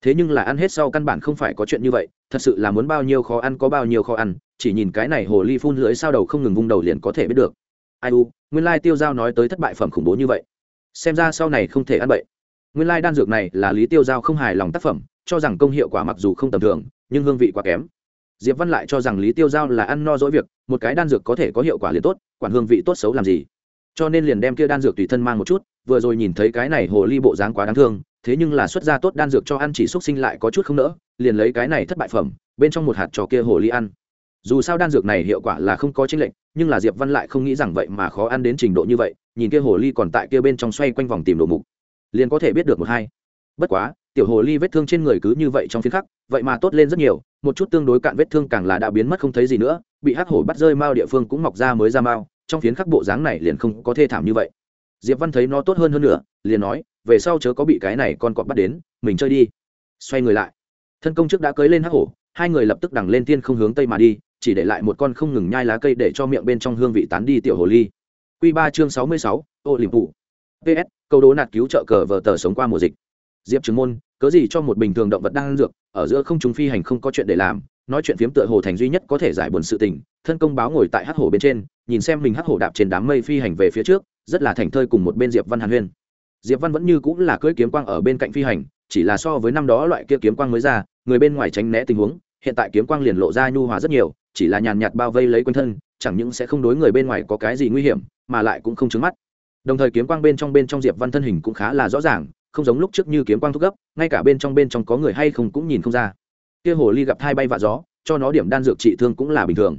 Thế nhưng là ăn hết sau căn bản không phải có chuyện như vậy, thật sự là muốn bao nhiêu khó ăn có bao nhiêu khó ăn, chỉ nhìn cái này hồ ly phun lưới sao đầu không ngừng vung đầu liền có thể biết được. Ai u, nguyên lai tiêu giao nói tới thất bại phẩm khủng bố như vậy. Xem ra sau này không thể ăn bậy. Nguyên lai đan dược này là lý tiêu giao không hài lòng tác phẩm, cho rằng công hiệu quả mặc dù không tầm thường, nhưng hương vị quá kém. Diệp văn lại cho rằng lý tiêu giao là ăn no dỗi việc, một cái đan dược có thể có hiệu quả liền tốt, quản hương vị tốt xấu làm gì. Cho nên liền đem kia đan dược tùy thân mang một chút vừa rồi nhìn thấy cái này hồ ly bộ dáng quá đáng thương, thế nhưng là xuất ra tốt đan dược cho ăn chỉ xúc sinh lại có chút không nỡ, liền lấy cái này thất bại phẩm, bên trong một hạt trò kia hồ ly ăn. Dù sao đan dược này hiệu quả là không có chênh lệch, nhưng là diệp văn lại không nghĩ rằng vậy mà khó ăn đến trình độ như vậy, nhìn kia hồ ly còn tại kia bên trong xoay quanh vòng tìm đồ mục, liền có thể biết được một hai. Bất quá, tiểu hồ ly vết thương trên người cứ như vậy trong phiến khắc, vậy mà tốt lên rất nhiều, một chút tương đối cạn vết thương càng là đã biến mất không thấy gì nữa, bị hắc hổ bắt rơi mao địa phương cũng mọc ra mới ra mao, trong phiến khắc bộ dáng này liền không có thê thảm như vậy diệp văn thấy nó tốt hơn hơn nữa, liền nói, về sau chớ có bị cái này con cọp bắt đến, mình chơi đi. Xoay người lại. Thân công trước đã cưới lên hắc hổ, hai người lập tức đằng lên tiên không hướng tây mà đi, chỉ để lại một con không ngừng nhai lá cây để cho miệng bên trong hương vị tán đi tiểu hồ ly. Q ba chương sáu mươi sáu, ô liềm phụ ps câu đố nạt cứu trợ cờ vờ tờ sống qua mùa dịch. Diệp trừng môn cớ gì cho một bình thường động vật đang ăn dược, ở giữa không chúng phi hành không có chuyện để làm, nói chuyện phiếm tựa hồ thành duy nhất có thể giải buồn sự tình, thân công báo ngồi tại hắc hồ bên trên, nhìn xem mình hắc hồ đạp trên đám mây phi hành về phía trước, rất là thành thơi cùng một bên diệp văn hàn huyên. Diệp văn vẫn như cũng là cưỡi kiếm quang ở bên cạnh phi hành, chỉ là so với năm đó loại kia kiếm quang mới ra, người bên ngoài tránh né tình huống, hiện tại kiếm quang liền lộ ra nhu hòa rất nhiều, chỉ là nhàn nhạt bao vây lấy quanh thân, chẳng những sẽ không đối người bên ngoài có cái gì nguy hiểm, mà lại cũng không trứng mắt. Đồng thời kiếm quang bên trong bên trong diệp văn thân hình cũng khá là rõ ràng không giống lúc trước như kiếm quang thúc gấp, ngay cả bên trong bên trong có người hay không cũng nhìn không ra. Kia hồ ly gặp hai bay vạ gió, cho nó điểm đan dược trị thương cũng là bình thường.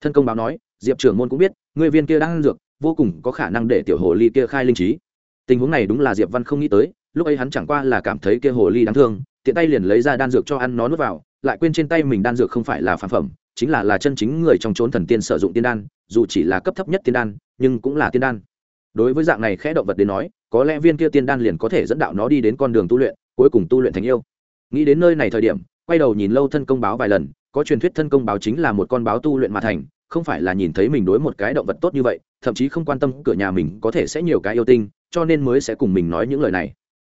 Thân công báo nói, diệp trưởng môn cũng biết, người viên kia đang ăn dược, vô cùng có khả năng để tiểu hồ ly kia khai linh trí. Tình huống này đúng là diệp văn không nghĩ tới, lúc ấy hắn chẳng qua là cảm thấy kia hồ ly đáng thương, tiện tay liền lấy ra đan dược cho ăn nó nuốt vào, lại quên trên tay mình đan dược không phải là phản phẩm, chính là là chân chính người trong chốn thần tiên sử dụng tiên đan, dù chỉ là cấp thấp nhất tiên đan, nhưng cũng là tiên đan. Đối với dạng này khẽ động vật đến nói có lẽ viên kia tiên đan liền có thể dẫn đạo nó đi đến con đường tu luyện, cuối cùng tu luyện thành yêu. Nghĩ đến nơi này thời điểm, quay đầu nhìn lâu thân công báo vài lần, có truyền thuyết thân công báo chính là một con báo tu luyện mà thành, không phải là nhìn thấy mình đối một cái động vật tốt như vậy, thậm chí không quan tâm cửa nhà mình có thể sẽ nhiều cái yêu tinh, cho nên mới sẽ cùng mình nói những lời này.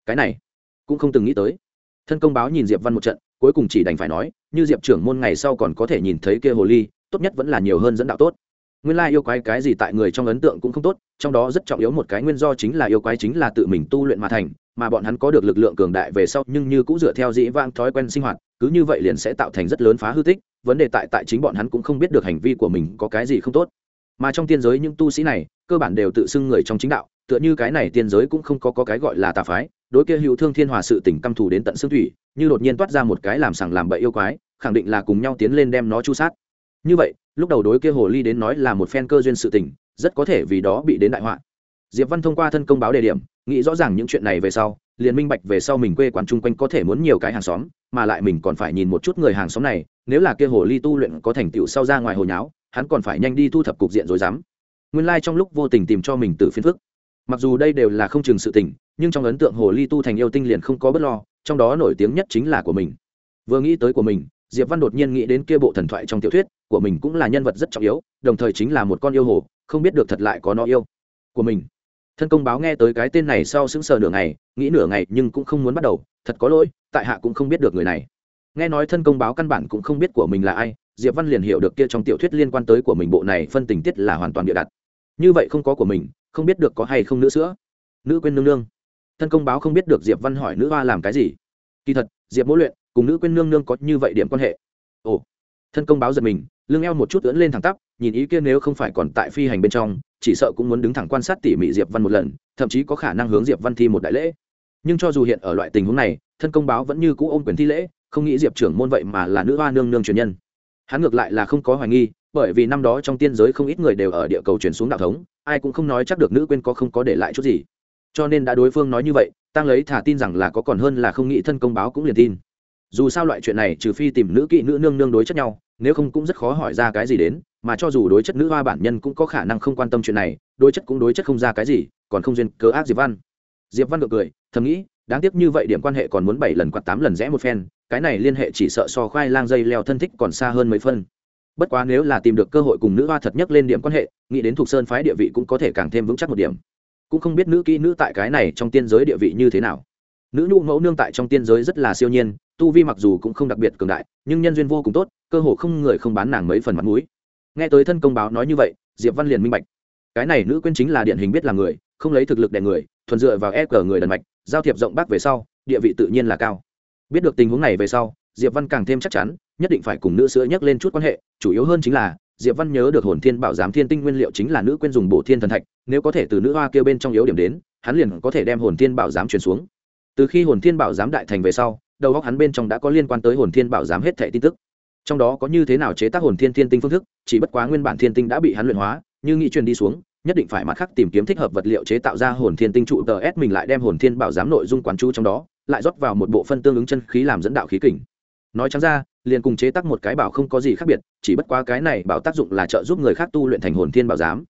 Cái này, cũng không từng nghĩ tới. Thân công báo nhìn diệp văn một trận, cuối cùng chỉ đành phải nói, như diệp trưởng môn ngày sau còn có thể nhìn thấy kia hồ ly, tốt nhất vẫn là nhiều hơn dẫn đạo tốt nguyên lai yêu quái cái gì tại người trong ấn tượng cũng không tốt trong đó rất trọng yếu một cái nguyên do chính là yêu quái chính là tự mình tu luyện mà thành mà bọn hắn có được lực lượng cường đại về sau nhưng như cũng dựa theo dĩ vang thói quen sinh hoạt cứ như vậy liền sẽ tạo thành rất lớn phá hư tích vấn đề tại tại chính bọn hắn cũng không biết được hành vi của mình có cái gì không tốt. Mà trong tiên giới những tu sĩ này cơ bản đều tự xưng người trong chính đạo tựa như cái này tiên giới cũng không có, có cái gọi là tà phái đối kia hữu thương thiên hòa sự tỉnh căm thù đến tận xương thủy như đột nhiên toát ra một cái làm sằng làm bậy yêu quái khẳng định là cùng nhau tiến lên đem nó chu sát như vậy, lúc đầu đối kia hồ ly đến nói là một phen cơ duyên sự tình, rất có thể vì đó bị đến đại họa. Diệp văn thông qua thân công báo đề điểm, nghĩ rõ ràng những chuyện này về sau, liền minh bạch về sau mình quê quán chung quanh có thể muốn nhiều cái hàng xóm, mà lại mình còn phải nhìn một chút người hàng xóm này, nếu là kia hồ ly tu luyện có thành tựu sau ra ngoài hồ nháo, hắn còn phải nhanh đi thu thập cục diện rồi dám nguyên lai trong lúc vô tình tìm cho mình từ phiên phức. Mặc dù đây đều là không chừng sự tình, nhưng trong ấn tượng hồ ly tu thành yêu tinh liền không có bất lo, trong đó nổi tiếng nhất chính là của mình. Vừa nghĩ tới của mình diệp văn đột nhiên nghĩ đến kia bộ thần thoại trong tiểu thuyết, của mình cũng là nhân vật rất trọng yếu, đồng thời chính là một con yêu hồ, không biết được thật lại có nó yêu của mình. Thân công báo nghe tới cái tên này sau sững sờ nửa ngày, nghĩ nửa ngày nhưng cũng không muốn bắt đầu, thật có lỗi, tại hạ cũng không biết được người này. Nghe nói thân công báo căn bản cũng không biết của mình là ai, diệp văn liền hiểu được kia trong tiểu thuyết liên quan tới của mình bộ này phân tình tiết là hoàn toàn địa đặt. Như vậy không có của mình, không biết được có hay không nữa sữa. Nữ quên nương nương. Thân công báo không biết được diệp văn hỏi nữ hoa làm cái gì. Kỳ thật, diệp mỗi luyện cùng nữ quên nương nương có như vậy điểm quan hệ. Ồ, thân công báo giật mình, lưng eo một chút ưỡn lên thẳng tắp, nhìn ý kia nếu không phải còn tại phi hành bên trong, chỉ sợ cũng muốn đứng thẳng quan sát tỉ mỉ diệp văn một lần, thậm chí có khả năng hướng diệp văn thi một đại lễ. Nhưng cho dù hiện ở loại tình huống này, thân công báo vẫn như cũ ôm quyền thi lễ, không nghĩ diệp trưởng môn vậy mà là nữ hoa nương nương truyền nhân. Hắn ngược lại là không có hoài nghi, bởi vì năm đó trong tiên giới không ít người đều ở địa cầu truyền xuống đạo thống, ai cũng không nói chắc được nữ quên có không có để lại chút gì. Cho nên đã đối phương nói như vậy tăng lấy thả tin rằng là có còn hơn là không nghĩ thân công báo cũng liền tin dù sao loại chuyện này trừ phi tìm nữ kỵ nữ nương nương đối chất nhau, nếu không cũng rất khó hỏi ra cái gì đến, mà cho dù đối chất nữ hoa bản nhân cũng có khả năng không quan tâm chuyện này, đối chất cũng đối chất không ra cái gì, còn không duyên cớ ác diệp văn. Diệp văn gượng cười, thầm nghĩ, đáng tiếc như vậy điểm quan hệ còn muốn bảy lần quạt tám lần rẽ một phen, cái này liên hệ chỉ sợ so khoai lang dây leo thân thích còn xa hơn mấy phân. Bất quá nếu là tìm được cơ hội cùng nữ hoa thật nhất lên điểm quan hệ, nghĩ đến thuộc sơn phái địa vị cũng có thể càng thêm vững chắc một điểm. Cũng không biết nữ kỹ nữ tại cái này trong tiên giới địa vị như thế nào nữ nhu mẫu nương tại trong tiên giới rất là siêu nhiên, tu vi mặc dù cũng không đặc biệt cường đại, nhưng nhân duyên vô cùng tốt, cơ hồ không người không bán nàng mấy phần mặt mũi. Nghe tới thân công báo nói như vậy, diệp văn liền minh bạch. Cái này nữ quyên chính là điển hình biết là người, không lấy thực lực đè người, thuần dựa vào e cờ người đần mạch, giao thiệp rộng bác về sau, địa vị tự nhiên là cao. Biết được tình huống này về sau, diệp văn càng thêm chắc chắn, nhất định phải cùng nữ sữa nhắc lên chút quan hệ, chủ yếu hơn chính là, diệp văn nhớ được hồn thiên bảo giám thiên tinh nguyên liệu chính là nữ quyên dùng bổ thiên thần thạch, nếu có thể từ nữ hoa kêu bên trong yếu điểm đến, hắn liền có thể đem hồn thiên bảo giám truyền xuống từ khi hồn thiên bảo giám đại thành về sau, đầu óc hắn bên trong đã có liên quan tới hồn thiên bảo giám hết thẻ tin tức. Trong đó có như thế nào chế tác hồn thiên thiên tinh phương thức, chỉ bất quá nguyên bản thiên tinh đã bị hắn luyện hóa, như nghị truyền đi xuống, nhất định phải mặt khác tìm kiếm thích hợp vật liệu chế tạo ra hồn thiên tinh trụ tờ s mình lại đem hồn thiên bảo giám nội dung quán chú trong đó, lại rót vào một bộ phân tương ứng chân khí làm dẫn đạo khí kình. Nói trắng ra, liền cùng chế tác một cái bảo không có gì khác biệt, chỉ bất quá cái này bảo tác dụng là trợ giúp người khác tu luyện thành hồn thiên bảo giám.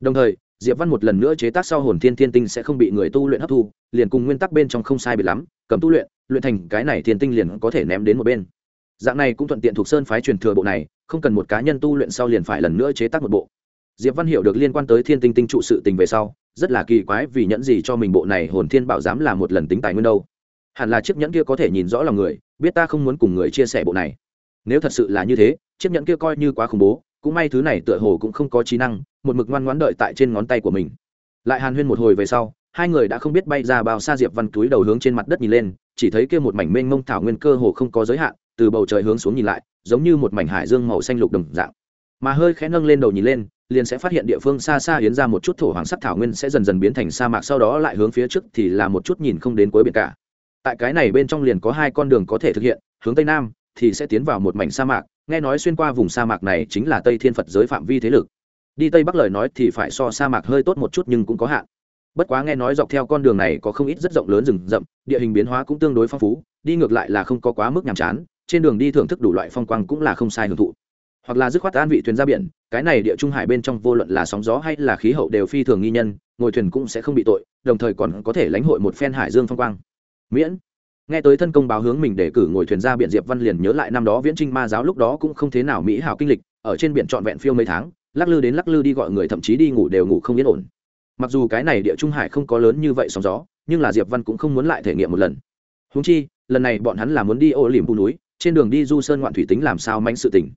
Đồng thời diệp văn một lần nữa chế tác sau hồn thiên thiên tinh sẽ không bị người tu luyện hấp thu, liền cùng nguyên tắc bên trong không sai biệt lắm, cầm tu luyện luyện thành cái này thiên tinh liền có thể ném đến một bên. Dạng này cũng thuận tiện thuộc sơn phái truyền thừa bộ này, không cần một cá nhân tu luyện sau liền phải lần nữa chế tác một bộ. Diệp văn hiểu được liên quan tới thiên tinh tinh trụ sự tình về sau, rất là kỳ quái vì nhẫn gì cho mình bộ này hồn thiên bảo dám là một lần tính tài nguyên đâu. Hẳn là chiếc nhẫn kia có thể nhìn rõ lòng người, biết ta không muốn cùng người chia sẻ bộ này. Nếu thật sự là như thế, chiếc nhẫn kia coi như quá khủng bố cũng may thứ này tựa hồ cũng không có trí năng, một mực ngoan ngoãn đợi tại trên ngón tay của mình. Lại hàn huyên một hồi về sau, hai người đã không biết bay ra bao xa diệp văn túi đầu hướng trên mặt đất nhìn lên, chỉ thấy kia một mảnh mênh mông thảo nguyên cơ hồ không có giới hạn, từ bầu trời hướng xuống nhìn lại, giống như một mảnh hải dương màu xanh lục đồng dạng. Mà hơi khẽ nâng lên đầu nhìn lên, liền sẽ phát hiện địa phương xa xa hiến ra một chút thổ hoàng sắc thảo nguyên sẽ dần dần biến thành sa mạc, sau đó lại hướng phía trước thì là một chút nhìn không đến cuối biển cả. Tại cái này bên trong liền có hai con đường có thể thực hiện, hướng tây nam thì sẽ tiến vào một mảnh sa mạc nghe nói xuyên qua vùng sa mạc này chính là tây thiên phật giới phạm vi thế lực. Đi tây bắc lời nói thì phải so sa mạc hơi tốt một chút nhưng cũng có hạn. Bất quá nghe nói dọc theo con đường này có không ít rất rộng lớn rừng rậm, địa hình biến hóa cũng tương đối phong phú, đi ngược lại là không có quá mức nhàm chán, trên đường đi thưởng thức đủ loại phong quang cũng là không sai hưởng thụ. Hoặc là dứt khoát an vị thuyền ra biển, cái này địa trung hải bên trong vô luận là sóng gió hay là khí hậu đều phi thường nghi nhân, ngồi thuyền cũng sẽ không bị tội, đồng thời còn có thể lãnh hội một phen hải dương phong quang. Miễn nghe tới thân công báo hướng mình để cử ngồi thuyền ra biển diệp văn liền nhớ lại năm đó viễn trinh ma giáo lúc đó cũng không thế nào mỹ hảo kinh lịch, ở trên biển trọn vẹn phiêu mấy tháng, lắc lư đến lắc lư đi gọi người thậm chí đi ngủ đều ngủ không yên ổn. Mặc dù cái này địa trung hải không có lớn như vậy sóng gió, nhưng là diệp văn cũng không muốn lại thể nghiệm một lần. Húng chi, lần này bọn hắn là muốn đi ô liềm bù núi, trên đường đi du sơn ngoạn thủy tính làm sao manh sự tình.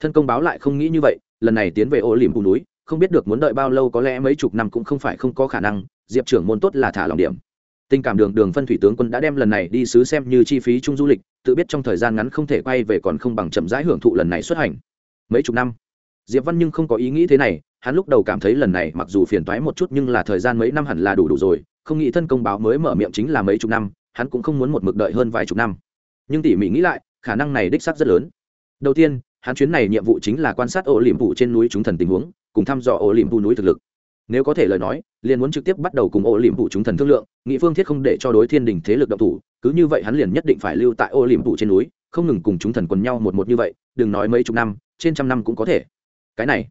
Thân công báo lại không nghĩ như vậy, lần này tiến về ô liềm bù núi, không biết được muốn đợi bao lâu có lẽ mấy chục năm cũng không phải không có khả năng, diệp trưởng môn tốt là thả lòng điểm tình cảm đường đường phân thủy tướng quân đã đem lần này đi sứ xem như chi phí chung du lịch, tự biết trong thời gian ngắn không thể quay về còn không bằng chậm rãi hưởng thụ lần này xuất hành. Mấy chục năm. Diệp văn nhưng không có ý nghĩ thế này, hắn lúc đầu cảm thấy lần này mặc dù phiền toái một chút nhưng là thời gian mấy năm hẳn là đủ đủ rồi, không nghĩ thân công báo mới mở miệng chính là mấy chục năm, hắn cũng không muốn một mực đợi hơn vài chục năm. Nhưng tỉ mỉ nghĩ lại, khả năng này đích xác rất lớn. Đầu tiên, hắn chuyến này nhiệm vụ chính là quan sát ổ liềm vụ trên núi chúng thần tình huống, cùng thăm dò ổ liềm vụ núi thực lực nếu có thể lời nói, liền muốn trực tiếp bắt đầu cùng ô liềm vụ chúng thần thương lượng, nghị phương thiết không để cho đối thiên đình thế lực động thủ, cứ như vậy hắn liền nhất định phải lưu tại ô liềm vụ trên núi, không ngừng cùng chúng thần quần nhau một một như vậy, đừng nói mấy chục năm, trên trăm năm cũng có thể. Cái này,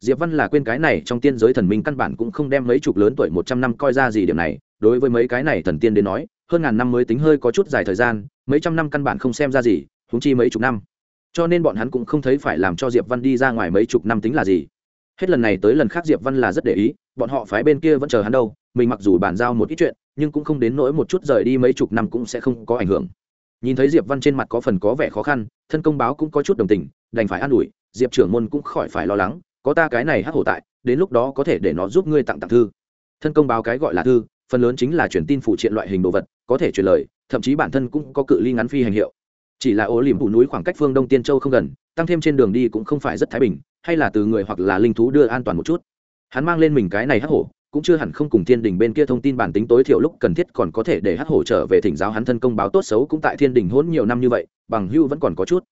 diệp văn là quên cái này, trong tiên giới thần minh căn bản cũng không đem mấy chục lớn tuổi một trăm năm coi ra gì điểm này, đối với mấy cái này thần tiên đến nói, hơn ngàn năm mới tính hơi có chút dài thời gian, mấy trăm năm căn bản không xem ra gì húng chi mấy chục năm. Cho nên bọn hắn cũng không thấy phải làm cho diệp văn đi ra ngoài mấy chục năm tính là gì. Hết lần này tới lần khác diệp văn là rất để ý bọn họ phái bên kia vẫn chờ hắn đâu, mình mặc dù bàn giao một ít chuyện, nhưng cũng không đến nỗi một chút rời đi mấy chục năm cũng sẽ không có ảnh hưởng. Nhìn thấy diệp văn trên mặt có phần có vẻ khó khăn, thân công báo cũng có chút đồng tình, đành phải an ủi, diệp trưởng môn cũng khỏi phải lo lắng, có ta cái này hắc hổ tại, đến lúc đó có thể để nó giúp ngươi tặng tặng thư. Thân công báo cái gọi là thư, phần lớn chính là truyền tin phụ triện loại hình đồ vật, có thể truyền lời, thậm chí bản thân cũng có cự ly ngắn phi hành hiệu. Chỉ là ố liềm phủ núi khoảng cách phương đông tiên châu không gần, tăng thêm trên đường đi cũng không phải rất thái bình, hay là từ người hoặc là linh thú đưa an toàn một chút hắn mang lên mình cái này hắc hổ, cũng chưa hẳn không cùng thiên đình bên kia thông tin bản tính tối thiểu lúc cần thiết còn có thể để hắc hổ trở về thỉnh giáo hắn thân công báo tốt xấu cũng tại thiên đình hôn nhiều năm như vậy, bằng hưu vẫn còn có chút.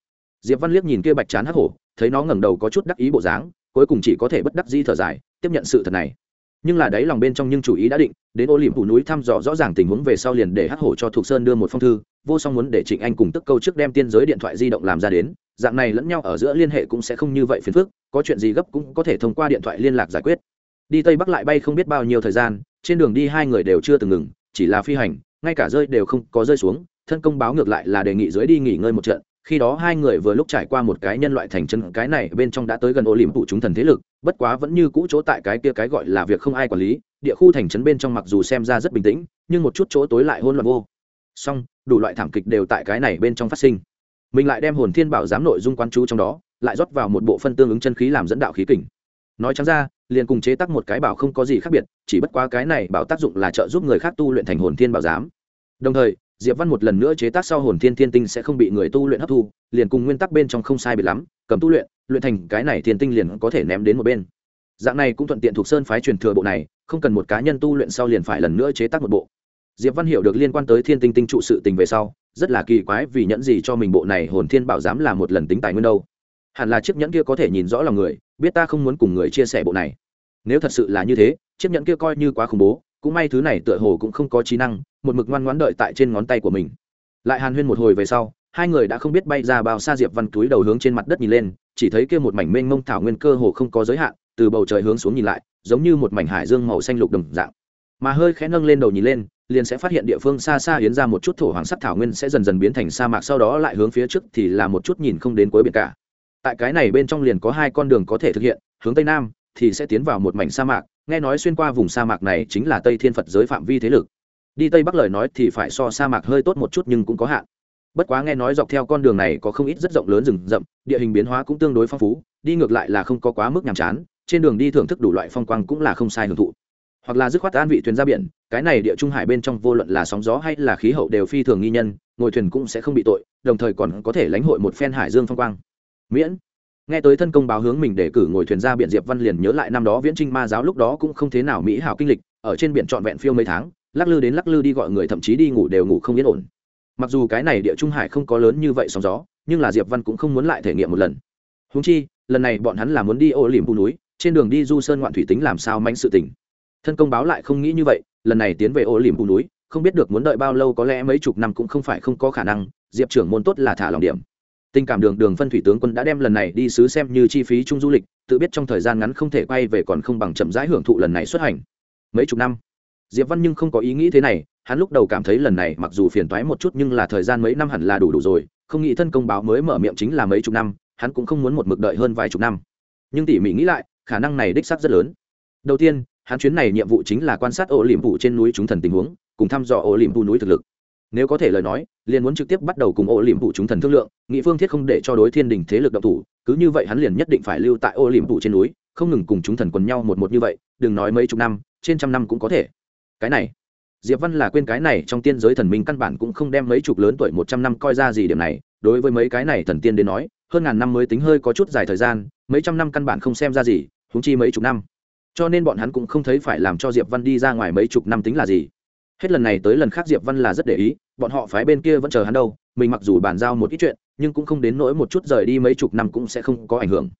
Diệp văn liếc nhìn kia bạch chán hắc hổ, thấy nó ngẩng đầu có chút đắc ý bộ dáng, cuối cùng chỉ có thể bất đắc dĩ thở dài, tiếp nhận sự thật này nhưng là đấy lòng bên trong nhưng chủ ý đã định, đến ô liềm phủ núi thăm dò rõ ràng tình huống về sau liền để hắc hổ cho thục sơn đưa một phong thư, vô song muốn để trịnh anh cùng tức câu trước đem tiên giới điện thoại di động làm ra đến, dạng này lẫn nhau ở giữa liên hệ cũng sẽ không như vậy phiền phức, có chuyện gì gấp cũng có thể thông qua điện thoại liên lạc giải quyết. Đi tây bắc lại bay không biết bao nhiêu thời gian, trên đường đi hai người đều chưa từng ngừng, chỉ là phi hành, ngay cả rơi đều không có rơi xuống, thân công báo ngược lại là đề nghị dưới đi nghỉ ngơi một trận khi đó hai người vừa lúc trải qua một cái nhân loại thành chân cái này bên trong đã tới gần ô liềm phụ chúng thần thế lực, bất quá vẫn như cũ chỗ tại cái kia cái gọi là việc không ai quản lý, địa khu thành trấn bên trong mặc dù xem ra rất bình tĩnh, nhưng một chút chỗ tối lại hôn loạn vô. Song, đủ loại thảm kịch đều tại cái này bên trong phát sinh. Mình lại đem hồn thiên bảo giám nội dung quan chú trong đó, lại rót vào một bộ phân tương ứng chân khí làm dẫn đạo khí kình. Nói chẳng ra, liền cùng chế tác một cái bảo không có gì khác biệt, chỉ bất quá cái này bảo tác dụng là trợ giúp người khác tu luyện thành hồn thiên bảo giám. Đồng thời diệp văn một lần nữa chế tác sau hồn thiên thiên tinh sẽ không bị người tu luyện hấp thu, liền cùng nguyên tắc bên trong không sai biệt lắm, cầm tu luyện luyện thành cái này thiên tinh liền có thể ném đến một bên. Dạng này cũng thuận tiện thuộc sơn phái truyền thừa bộ này, không cần một cá nhân tu luyện sau liền phải lần nữa chế tác một bộ. Diệp văn hiểu được liên quan tới thiên tinh tinh trụ sự tình về sau, rất là kỳ quái vì nhẫn gì cho mình bộ này hồn thiên bảo dám là một lần tính tài nguyên đâu. Hẳn là chiếc nhẫn kia có thể nhìn rõ lòng người, biết ta không muốn cùng người chia sẻ bộ này. Nếu thật sự là như thế, chiếc nhẫn kia coi như quá khủng bố cũng may thứ này tựa hồ cũng không có trí năng, một mực ngoan ngoãn đợi tại trên ngón tay của mình. Lại hàn huyên một hồi về sau, hai người đã không biết bay ra bao xa diệp văn túi đầu hướng trên mặt đất nhìn lên, chỉ thấy kia một mảnh mênh mông thảo nguyên cơ hồ không có giới hạn, từ bầu trời hướng xuống nhìn lại, giống như một mảnh hải dương màu xanh lục đồng dạng. Mà hơi khẽ nâng lên đầu nhìn lên, liền sẽ phát hiện địa phương xa xa hiến ra một chút thổ hoàng sắc thảo nguyên sẽ dần dần biến thành sa mạc, sau đó lại hướng phía trước thì là một chút nhìn không đến cuối biển cả. Tại cái này bên trong liền có hai con đường có thể thực hiện, hướng tây nam thì sẽ tiến vào một mảnh sa mạc nghe nói xuyên qua vùng sa mạc này chính là tây thiên phật giới phạm vi thế lực. Đi tây bắc lời nói thì phải so sa mạc hơi tốt một chút nhưng cũng có hạn. Bất quá nghe nói dọc theo con đường này có không ít rất rộng lớn rừng rậm, địa hình biến hóa cũng tương đối phong phú, đi ngược lại là không có quá mức nhàm chán, trên đường đi thưởng thức đủ loại phong quang cũng là không sai hưởng thụ. Hoặc là dứt khoát an vị thuyền ra biển, cái này địa trung hải bên trong vô luận là sóng gió hay là khí hậu đều phi thường nghi nhân, ngồi thuyền cũng sẽ không bị tội, đồng thời còn có thể lãnh hội một phen hải dương phong quang. Miễn nghe tới thân công báo hướng mình để cử ngồi thuyền ra biển diệp văn liền nhớ lại năm đó viễn trinh ma giáo lúc đó cũng không thế nào mỹ hảo kinh lịch, ở trên biển trọn vẹn phiêu mấy tháng, lắc lư đến lắc lư đi gọi người thậm chí đi ngủ đều ngủ không yên ổn. Mặc dù cái này địa trung hải không có lớn như vậy sóng gió, nhưng là diệp văn cũng không muốn lại thể nghiệm một lần. Húng chi, lần này bọn hắn là muốn đi ô liềm bu núi, trên đường đi du sơn ngoạn thủy tính làm sao manh sự tỉnh thân công báo lại không nghĩ như vậy, lần này tiến về ô liềm bu núi, không biết được muốn đợi bao lâu có lẽ mấy chục năm cũng không phải không có khả năng, diệp trưởng môn tốt là thả lòng điểm tình cảm đường đường phân thủy tướng quân đã đem lần này đi sứ xem như chi phí chung du lịch, tự biết trong thời gian ngắn không thể quay về còn không bằng chậm rãi hưởng thụ lần này xuất hành. Mấy chục năm. Diệp văn nhưng không có ý nghĩ thế này, hắn lúc đầu cảm thấy lần này mặc dù phiền toái một chút nhưng là thời gian mấy năm hẳn là đủ đủ rồi, không nghĩ thân công báo mới mở miệng chính là mấy chục năm, hắn cũng không muốn một mực đợi hơn vài chục năm. Nhưng tỉ mỉ nghĩ lại, khả năng này đích xác rất lớn. Đầu tiên, hắn chuyến này nhiệm vụ chính là quan sát ổ liềm vụ trên núi chúng thần tình huống, cùng thăm dò ổ liềm vụ núi thực lực nếu có thể lời nói, liền muốn trực tiếp bắt đầu cùng ô liềm phủ chúng thần thương lượng, nghị phương thiết không để cho đối thiên đình thế lực độc thủ, cứ như vậy hắn liền nhất định phải lưu tại ô liềm phủ trên núi, không ngừng cùng chúng thần quần nhau một một như vậy, đừng nói mấy chục năm, trên trăm năm cũng có thể. Cái này, diệp văn là quên cái này trong tiên giới thần minh căn bản cũng không đem mấy chục lớn tuổi một trăm năm coi ra gì điểm này, đối với mấy cái này thần tiên đến nói, hơn ngàn năm mới tính hơi có chút dài thời gian, mấy trăm năm căn bản không xem ra gì húng chi mấy chục năm. Cho nên bọn hắn cũng không thấy phải làm cho diệp văn đi ra ngoài mấy chục năm tính là gì hết lần này tới lần khác diệp văn là rất để ý, bọn họ phái bên kia vẫn chờ hắn đâu, mình mặc dù bàn giao một ít chuyện, nhưng cũng không đến nỗi một chút rời đi mấy chục năm cũng sẽ không có ảnh hưởng.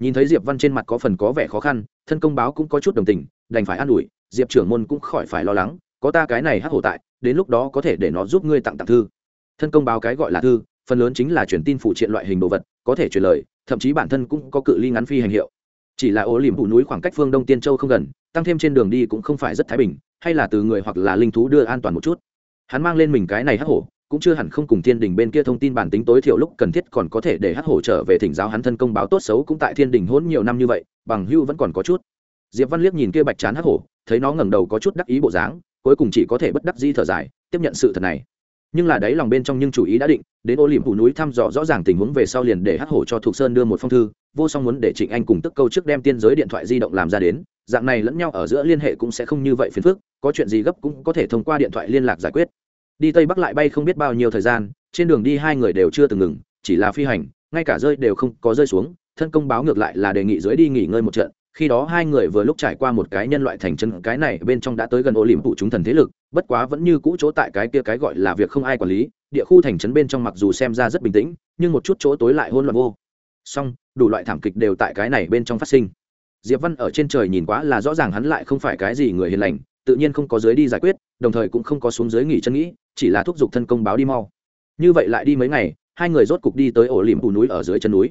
Nhìn thấy diệp văn trên mặt có phần có vẻ khó khăn, thân công báo cũng có chút đồng tình, đành phải an ủi, diệp trưởng môn cũng khỏi phải lo lắng, có ta cái này hắc hổ tại, đến lúc đó có thể để nó giúp ngươi tặng tặng thư. Thân công báo cái gọi là thư, phần lớn chính là truyền tin phụ triện loại hình đồ vật, có thể truyền lời, thậm chí bản thân cũng có cự ly ngắn phi hành hiệu. Chỉ là ố liềm phủ núi khoảng cách phương đông tiên châu không gần, tăng thêm trên đường đi cũng không phải rất thái bình hay là từ người hoặc là linh thú đưa an toàn một chút. Hắn mang lên mình cái này hắc hổ, cũng chưa hẳn không cùng thiên đình bên kia thông tin bản tính tối thiểu lúc cần thiết còn có thể để hắc hổ trở về thỉnh giáo hắn thân công báo tốt xấu cũng tại thiên đình hỗn nhiều năm như vậy, bằng hưu vẫn còn có chút. Diệp văn liếc nhìn kia bạch chán hắc hổ, thấy nó ngẩng đầu có chút đắc ý bộ dáng, cuối cùng chỉ có thể bất đắc di thở dài, tiếp nhận sự thật này. Nhưng là đấy lòng bên trong nhưng chủ ý đã định, đến ô liềm phủ núi thăm dò rõ ràng tình huống về sau liền để hắc hổ cho thục sơn đưa một phong thư, vô song muốn để trịnh anh cùng tức câu trước đem tiên giới điện thoại di động làm ra đến dạng này lẫn nhau ở giữa liên hệ cũng sẽ không như vậy phiền phức, có chuyện gì gấp cũng có thể thông qua điện thoại liên lạc giải quyết. Đi tây bắc lại bay không biết bao nhiêu thời gian, trên đường đi hai người đều chưa từng ngừng, chỉ là phi hành, ngay cả rơi đều không có rơi xuống, thân công báo ngược lại là đề nghị dưới đi nghỉ ngơi một trận, khi đó hai người vừa lúc trải qua một cái nhân loại thành chân, cái này bên trong đã tới gần ô liềm phụ chúng thần thế lực, bất quá vẫn như cũ chỗ tại cái kia cái gọi là việc không ai quản lý, địa khu thành trấn bên trong mặc dù xem ra rất bình tĩnh, nhưng một chút chỗ tối lại hôn loạn vô. Song đủ loại thảm kịch đều tại cái này bên trong phát sinh diệp văn ở trên trời nhìn quá là rõ ràng hắn lại không phải cái gì người hiền lành, tự nhiên không có dưới đi giải quyết, đồng thời cũng không có xuống dưới nghỉ chân nghĩ, chỉ là thúc giục thân công báo đi mau. Như vậy lại đi mấy ngày, hai người rốt cục đi tới ổ liềm phụ núi ở dưới chân núi.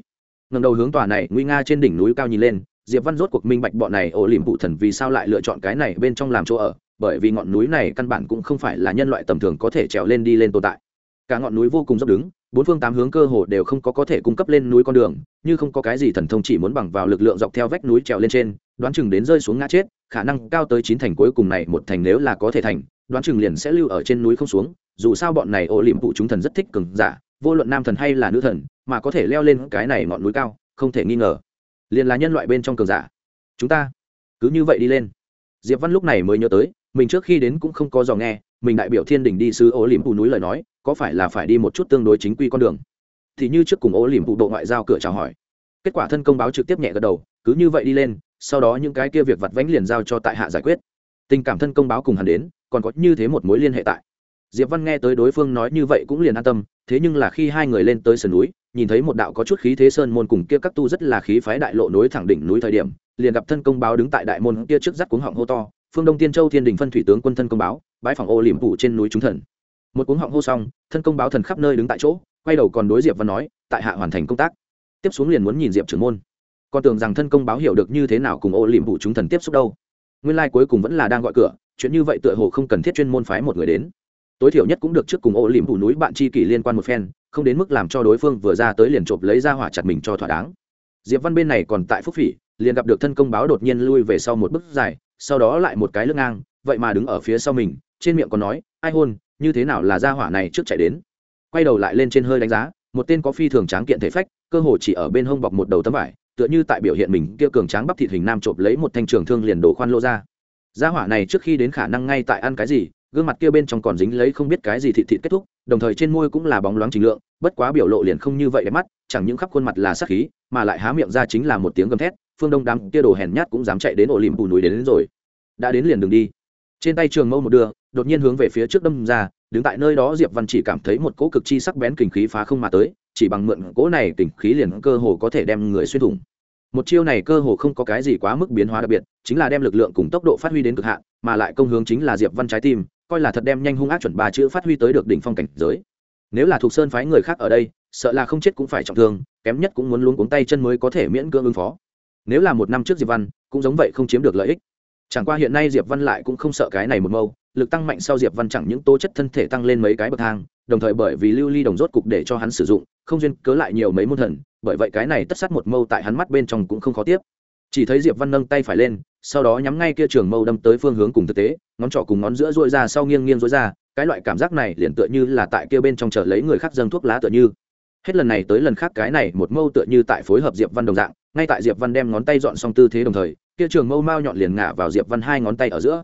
Ngầm đầu hướng tòa này nguy nga trên đỉnh núi cao nhìn lên, diệp văn rốt cuộc minh bạch bọn này ổ liềm phụ thần vì sao lại lựa chọn cái này bên trong làm chỗ ở, bởi vì ngọn núi này căn bản cũng không phải là nhân loại tầm thường có thể trèo lên đi lên tồn tại cả ngọn núi vô cùng dốc đứng, bốn phương tám hướng cơ hồ đều không có có thể cung cấp lên núi con đường, như không có cái gì thần thông chỉ muốn bằng vào lực lượng dọc theo vách núi trèo lên trên, đoán chừng đến rơi xuống ngã chết, khả năng cao tới chín thành cuối cùng này một thành nếu là có thể thành, đoán chừng liền sẽ lưu ở trên núi không xuống, dù sao bọn này ô liềm phụ chúng thần rất thích cường giả, vô luận nam thần hay là nữ thần, mà có thể leo lên cái này ngọn núi cao, không thể nghi ngờ, liền là nhân loại bên trong cường giả. Chúng ta, cứ như vậy đi lên. Diệp văn lúc này mới nhớ tới, mình trước khi đến cũng không có dò nghe, mình đại biểu thiên đình đi sứ ô liềm phụ núi lời nói có phải là phải đi một chút tương đối chính quy con đường? Thì như trước cùng ô liềm vụ bộ ngoại giao cửa chào hỏi. Kết quả thân công báo trực tiếp nhẹ gật đầu, cứ như vậy đi lên, sau đó những cái kia việc vặt vánh liền giao cho tại hạ giải quyết. Tình cảm thân công báo cùng hắn đến, còn có như thế một mối liên hệ tại. Diệp văn nghe tới đối phương nói như vậy cũng liền an tâm, thế nhưng là khi hai người lên tới sườn núi, nhìn thấy một đạo có chút khí thế sơn môn cùng kia các tu rất là khí phái đại lộ nối thẳng đỉnh núi thời điểm, liền gặp thân công báo đứng tại đại môn kia trước dắt cuống họng hô to, phương đông tiên châu thiên đình phân thủy tướng quân thân công báo bãi phòng ô liềm phủ trên núi chúng thần một cuống họng hô xong, thân công báo thần khắp nơi đứng tại chỗ, quay đầu còn đối diệp văn nói, tại hạ hoàn thành công tác. Tiếp xuống liền muốn nhìn diệp trưởng môn. Còn tưởng rằng thân công báo hiểu được như thế nào cùng ô liềm vụ chúng thần tiếp xúc đâu. Nguyên lai cuối cùng vẫn là đang gọi cửa, chuyện như vậy tựa hồ không cần thiết chuyên môn phái một người đến. Tối thiểu nhất cũng được trước cùng ô liềm vụ núi bạn chi kỷ liên quan một phen, không đến mức làm cho đối phương vừa ra tới liền chộp lấy ra hỏa chặt mình cho thỏa đáng. Diệp văn bên này còn tại phúc phỉ, liền gặp được thân công báo đột nhiên lui về sau một bước dài, sau đó lại một cái lưng ngang, vậy mà đứng ở phía sau mình, trên miệng còn nói, ai hôn như thế nào là gia hỏa này trước chạy đến? Quay đầu lại lên trên hơi đánh giá một tên có phi thường tráng kiện thể phách cơ hồ chỉ ở bên hông bọc một đầu tấm vải tựa như tại biểu hiện mình kia cường tráng bắp thịt hình nam trộm lấy một thanh trường thương liền đổ khoan lô ra. Gia hỏa này trước khi đến khả năng ngay tại ăn cái gì gương mặt kia bên trong còn dính lấy không biết cái gì thịt thịt kết thúc đồng thời trên môi cũng là bóng loáng trình lượng bất quá biểu lộ liền không như vậy đẹp mắt chẳng những khắp khuôn mặt là sắc khí mà lại há miệng ra chính là một tiếng gầm thét phương đông đám kia đồ hèn nhát cũng dám chạy đến ổ lìm bù núi đến, đến rồi. Đã đến liền đường đi. Trên tay trường mâu một đưa đột nhiên hướng về phía trước đâm ra, đứng tại nơi đó diệp văn chỉ cảm thấy một cỗ cực chi sắc bén kình khí phá không mà tới, chỉ bằng mượn cỗ này kình khí liền cơ hồ có thể đem người xuyên thủng. Một chiêu này cơ hồ không có cái gì quá mức biến hóa đặc biệt, chính là đem lực lượng cùng tốc độ phát huy đến cực hạn, mà lại công hướng chính là diệp văn trái tim, coi là thật đem nhanh hung ác chuẩn ba chữ phát huy tới được đỉnh phong cảnh giới. Nếu là thuộc sơn phái người khác ở đây, sợ là không chết cũng phải trọng thương, kém nhất cũng muốn luống cuống tay chân mới có thể miễn cưỡng ứng phó. Nếu là một năm trước diệp văn, cũng giống vậy không chiếm được lợi ích chẳng qua hiện nay diệp văn lại cũng không sợ cái này một mâu, lực tăng mạnh sau diệp văn chẳng những tố chất thân thể tăng lên mấy cái bậc thang, đồng thời bởi vì lưu ly đồng rốt cục để cho hắn sử dụng, không duyên cớ lại nhiều mấy môn thần, bởi vậy cái này tất sát một mâu tại hắn mắt bên trong cũng không khó tiếp. Chỉ thấy diệp văn nâng tay phải lên, sau đó nhắm ngay kia trường mâu đâm tới phương hướng cùng thực tế, ngón trỏ cùng ngón giữa dội ra sau nghiêng nghiêng dội ra, cái loại cảm giác này liền tựa như là tại kia bên trong chờ lấy người khác dâng thuốc lá tựa như. Hết lần này tới lần khác cái này một mâu tựa như tại phối hợp diệp văn đồng dạng, ngay tại diệp văn đem ngón tay dọn xong tư thế đồng thời kia trường mâu mao nhọn liền ngả vào diệp văn hai ngón tay ở giữa.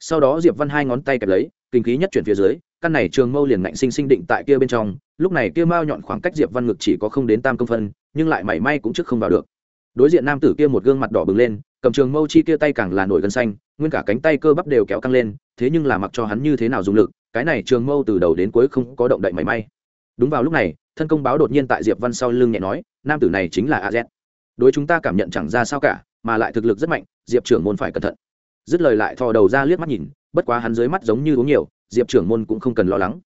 Sau đó diệp văn hai ngón tay kẹp lấy, kinh khí nhất chuyển phía dưới, căn này trường mâu liền ngạnh sinh sinh định tại kia bên trong. Lúc này kia mao nhọn khoảng cách diệp văn ngực chỉ có không đến tam công phân, nhưng lại mảy may cũng trước không vào được. Đối diện nam tử kia một gương mặt đỏ bừng lên, cầm trường mâu chi kia tay càng là nổi gân xanh, nguyên cả cánh tay cơ bắp đều kéo căng lên, thế nhưng là mặc cho hắn như thế nào dùng lực, cái này trường mâu từ đầu đến cuối không có động đậy mảy may. Đúng vào lúc này, thân công báo đột nhiên tại diệp văn sau lưng nhẹ nói, nam tử này chính là a z. Đối chúng ta cảm nhận chẳng ra sao cả mà lại thực lực rất mạnh, diệp trưởng môn phải cẩn thận. Dứt lời lại thò đầu ra liếc mắt nhìn, bất quá hắn dưới mắt giống như uống nhiều, diệp trưởng môn cũng không cần lo lắng.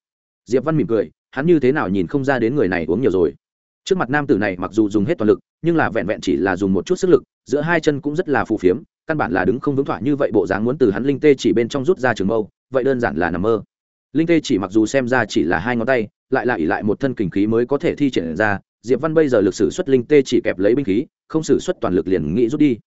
Diệp văn mỉm cười, hắn như thế nào nhìn không ra đến người này uống nhiều rồi. Trước mặt nam tử này mặc dù dùng hết toàn lực, nhưng là vẹn vẹn chỉ là dùng một chút sức lực, giữa hai chân cũng rất là phù phiếm, căn bản là đứng không vững thỏa như vậy bộ dáng muốn từ hắn linh tê chỉ bên trong rút ra trường mâu, vậy đơn giản là nằm mơ. Linh tê chỉ mặc dù xem ra chỉ là hai ngón tay, lại là ỉ lại một thân kình khí mới có thể thi triển ra, diệp văn bây giờ lực sử xuất linh tê chỉ kẹp lấy binh khí, không sử xuất toàn lực liền nghĩ rút đi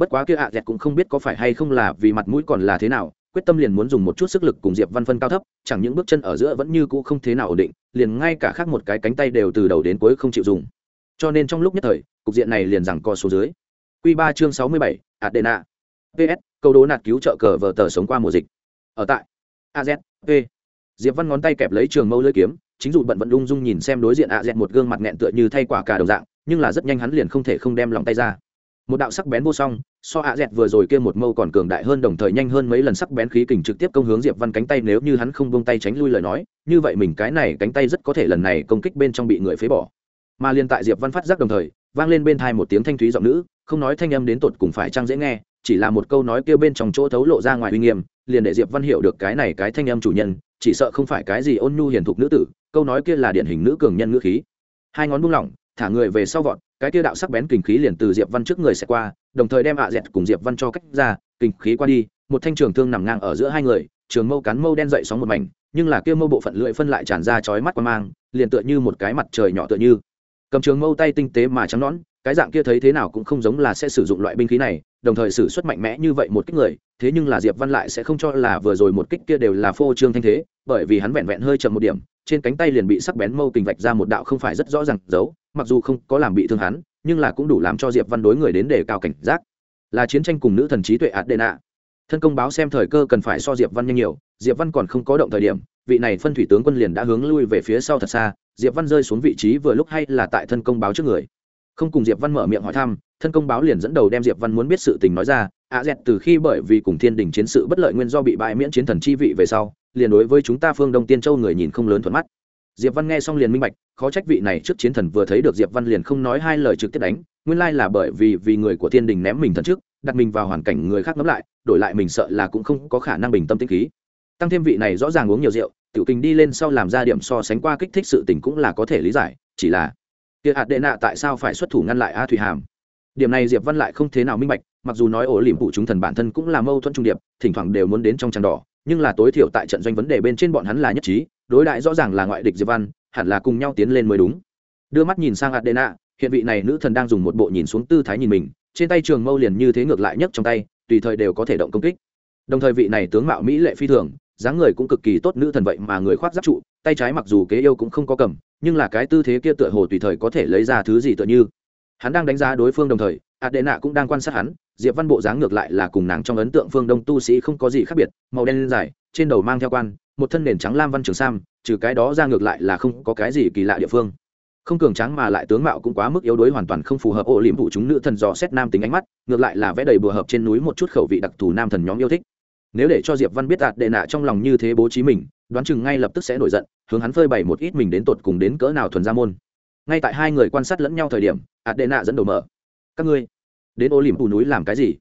bất quá kia ạ dẹt cũng không biết có phải hay không là vì mặt mũi còn là thế nào, quyết tâm liền muốn dùng một chút sức lực cùng diệp văn phân cao thấp, chẳng những bước chân ở giữa vẫn như cũ không thế nào ổn định, liền ngay cả khác một cái cánh tay đều từ đầu đến cuối không chịu dùng. Cho nên trong lúc nhất thời, cục diện này liền rằng co số dưới. Q ba chương sáu mươi bảy, adena. Ps câu đố nạt cứu trợ cờ vờ tờ sống qua mùa dịch. Ở tại. Az p. Diệp văn ngón tay kẹp lấy trường mâu lưỡi kiếm, chính dù bận vận lung dung nhìn xem đối diện a dẹt một gương mặt nghẹn tựa như thay quả cả đồng dạng, nhưng là rất nhanh hắn liền không thể không đem lòng tay ra một đạo sắc bén vô song, so ạ dẹt vừa rồi kia một mâu còn cường đại hơn đồng thời nhanh hơn mấy lần sắc bén khí kình trực tiếp công hướng diệp văn cánh tay nếu như hắn không buông tay tránh lui lời nói, như vậy mình cái này cánh tay rất có thể lần này công kích bên trong bị người phế bỏ. Mà liên tại diệp văn phát giác đồng thời, vang lên bên thai một tiếng thanh thúy giọng nữ, không nói thanh âm đến tột cùng phải trang dễ nghe, chỉ là một câu nói kia bên trong chỗ thấu lộ ra ngoài uy nghiêm, liền để diệp văn hiểu được cái này cái thanh âm chủ nhân, chỉ sợ không phải cái gì ôn nhu hiền thục nữ tử, câu nói kia là điển hình nữ cường nhân ngữ khí. Hai ngón buông lỏng, thả người về sau vọt cái kia đạo sắc bén kình khí liền từ diệp văn trước người sẽ qua, đồng thời đem ạ dẹt cùng diệp văn cho cách ra, kình khí qua đi, một thanh trường thương nằm ngang ở giữa hai người, trường mâu cắn mâu đen dậy sóng một mảnh, nhưng là kia mâu bộ phận lưỡi phân lại tràn ra chói mắt qua mang, liền tựa như một cái mặt trời nhỏ tựa như. Cầm trường mâu tay tinh tế mà trắng nõn cái dạng kia thấy thế nào cũng không giống là sẽ sử dụng loại binh khí này, đồng thời sử xuất mạnh mẽ như vậy một kích người, thế nhưng là diệp văn lại sẽ không cho là vừa rồi một kích kia đều là phô trương thanh thế, bởi vì hắn vẹn vẹn hơi chậm một điểm, trên cánh tay liền bị sắc bén mâu kình vạch ra một đạo không phải rất rõ ràng giấu mặc dù không có làm bị thương hắn, nhưng là cũng đủ làm cho diệp văn đối người đến để cao cảnh giác. Là chiến tranh cùng nữ thần trí tuệ adena thân công báo xem thời cơ cần phải so diệp văn nhanh nhiều, diệp văn còn không có động thời điểm, vị này phân thủy tướng quân liền đã hướng lui về phía sau thật xa, diệp văn rơi xuống vị trí vừa lúc hay là tại thân công báo trước người không cùng diệp văn mở miệng hỏi thăm thân công báo liền dẫn đầu đem diệp văn muốn biết sự tình nói ra. À, dẹt từ khi bởi vì cùng thiên đình chiến sự bất lợi nguyên do bị bại miễn chiến thần chi vị về sau liền đối với chúng ta phương đông tiên châu người nhìn không lớn thuận mắt. Diệp văn nghe xong liền minh bạch khó trách vị này trước chiến thần vừa thấy được diệp văn liền không nói hai lời trực tiếp đánh nguyên lai là bởi vì vì người của thiên đình ném mình thần trước đặt mình vào hoàn cảnh người khác ngẫm lại đổi lại mình sợ là cũng không có khả năng bình tâm tĩnh khí. Tăng thêm vị này rõ ràng uống nhiều rượu tiểu kinh đi lên sau làm ra điểm so sánh qua kích thích sự tình cũng là có thể lý giải chỉ là kia hạt đệ nạ tại sao phải xuất thủ ngăn lại a thủy hàm? Điểm này diệp văn lại không thế nào minh bạch, mặc dù nói ổ liềm phụ chúng thần bản thân cũng là mâu thuẫn trung điệp, thỉnh thoảng đều muốn đến trong tràng đỏ, nhưng là tối thiểu tại trận doanh vấn đề bên trên bọn hắn là nhất trí, đối đại rõ ràng là ngoại địch diệp văn, hẳn là cùng nhau tiến lên mới đúng. Đưa mắt nhìn sang adena hiện vị này nữ thần đang dùng một bộ nhìn xuống tư thái nhìn mình, trên tay trường mâu liền như thế ngược lại nhất trong tay, tùy thời đều có thể động công kích. Đồng thời vị này tướng mạo mỹ lệ phi thường, dáng người cũng cực kỳ tốt nữ thần vậy mà người khoác giáp trụ, tay trái mặc dù kế yêu cũng không có cầm nhưng là cái tư thế kia tựa hồ tùy thời có thể lấy ra thứ gì tựa như. Hắn đang đánh giá đối phương đồng thời, adena cũng đang quan sát hắn, diệp văn bộ dáng ngược lại là cùng nàng trong ấn tượng phương đông tu sĩ không có gì khác biệt, màu đen dài, trên đầu mang theo quan, một thân nền trắng lam văn trường sam, trừ cái đó ra ngược lại là không có cái gì kỳ lạ địa phương. Không cường tráng mà lại tướng mạo cũng quá mức yếu đuối hoàn toàn không phù hợp ổ liễm vụ chúng nữ thần dò xét nam tính ánh mắt, ngược lại là vẽ đầy bừa hợp trên núi một chút khẩu vị đặc thù nam thần nhóm yêu thích. Nếu để cho diệp văn biết đạt đệ nạ trong lòng như thế bố trí mình đoán chừng ngay lập tức sẽ nổi giận, hướng hắn phơi bày một ít mình đến tột cùng đến cỡ nào thuần gia môn. Ngay tại hai người quan sát lẫn nhau thời điểm ạt đệ nạ dẫn đầu mở. Các ngươi, đến ô lìm phủ núi làm cái gì?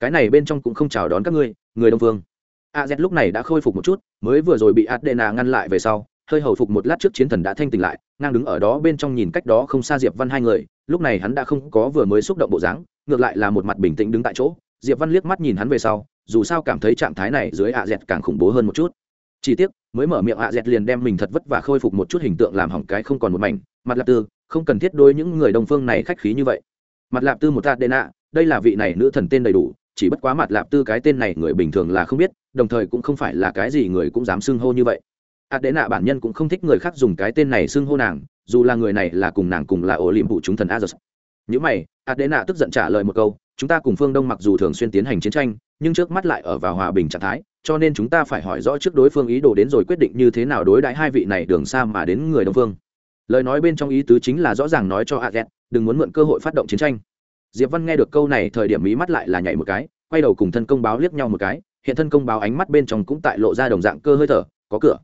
Cái này bên trong cũng không chào đón các ngươi, người đông phương a z lúc này đã khôi phục một chút, mới vừa rồi bị ạt đệ nạ ngăn lại về sau, hơi hầu phục một lát trước chiến thần đã thanh tỉnh lại, ngang đứng ở đó bên trong nhìn cách đó không xa diệp văn hai người, lúc này hắn đã không có vừa mới xúc động bộ dáng, ngược lại là một mặt bình tĩnh đứng tại chỗ. Diệp văn liếc mắt nhìn hắn về sau, dù sao cảm thấy trạng thái này dưới ạ dẹt càng khủng bố hơn một chút chỉ tiếc, mới mở miệng ạ dẹt liền đem mình thật vất và khôi phục một chút hình tượng làm hỏng cái không còn một mảnh. Mặt lạp tư, không cần thiết đôi những người đồng phương này khách khí như vậy. Mặt lạp tư một tạ đê nạ đây là vị này nữ thần tên đầy đủ, chỉ bất quá mặt lạp tư cái tên này người bình thường là không biết, đồng thời cũng không phải là cái gì người cũng dám xưng hô như vậy. Ạ đế nạ bản nhân cũng không thích người khác dùng cái tên này xưng hô nàng, dù là người này là cùng nàng cùng là ổ liệm vụ chúng thần a những mày ạ đế nạ tức giận trả lời một câu, chúng ta cùng phương đông mặc dù thường xuyên tiến hành chiến tranh nhưng trước mắt lại ở vào hòa bình trạng thái, cho nên chúng ta phải hỏi rõ trước đối phương ý đồ đến rồi quyết định như thế nào đối đãi hai vị này đường xa mà đến người đông phương lời nói bên trong ý tứ chính là rõ ràng nói cho a z đừng muốn mượn cơ hội phát động chiến tranh. Diệp văn nghe được câu này, thời điểm mí mắt lại là nhảy một cái, quay đầu cùng thân công báo liếc nhau một cái, hiện thân công báo ánh mắt bên trong cũng tại lộ ra đồng dạng cơ hơi thở, có cửa.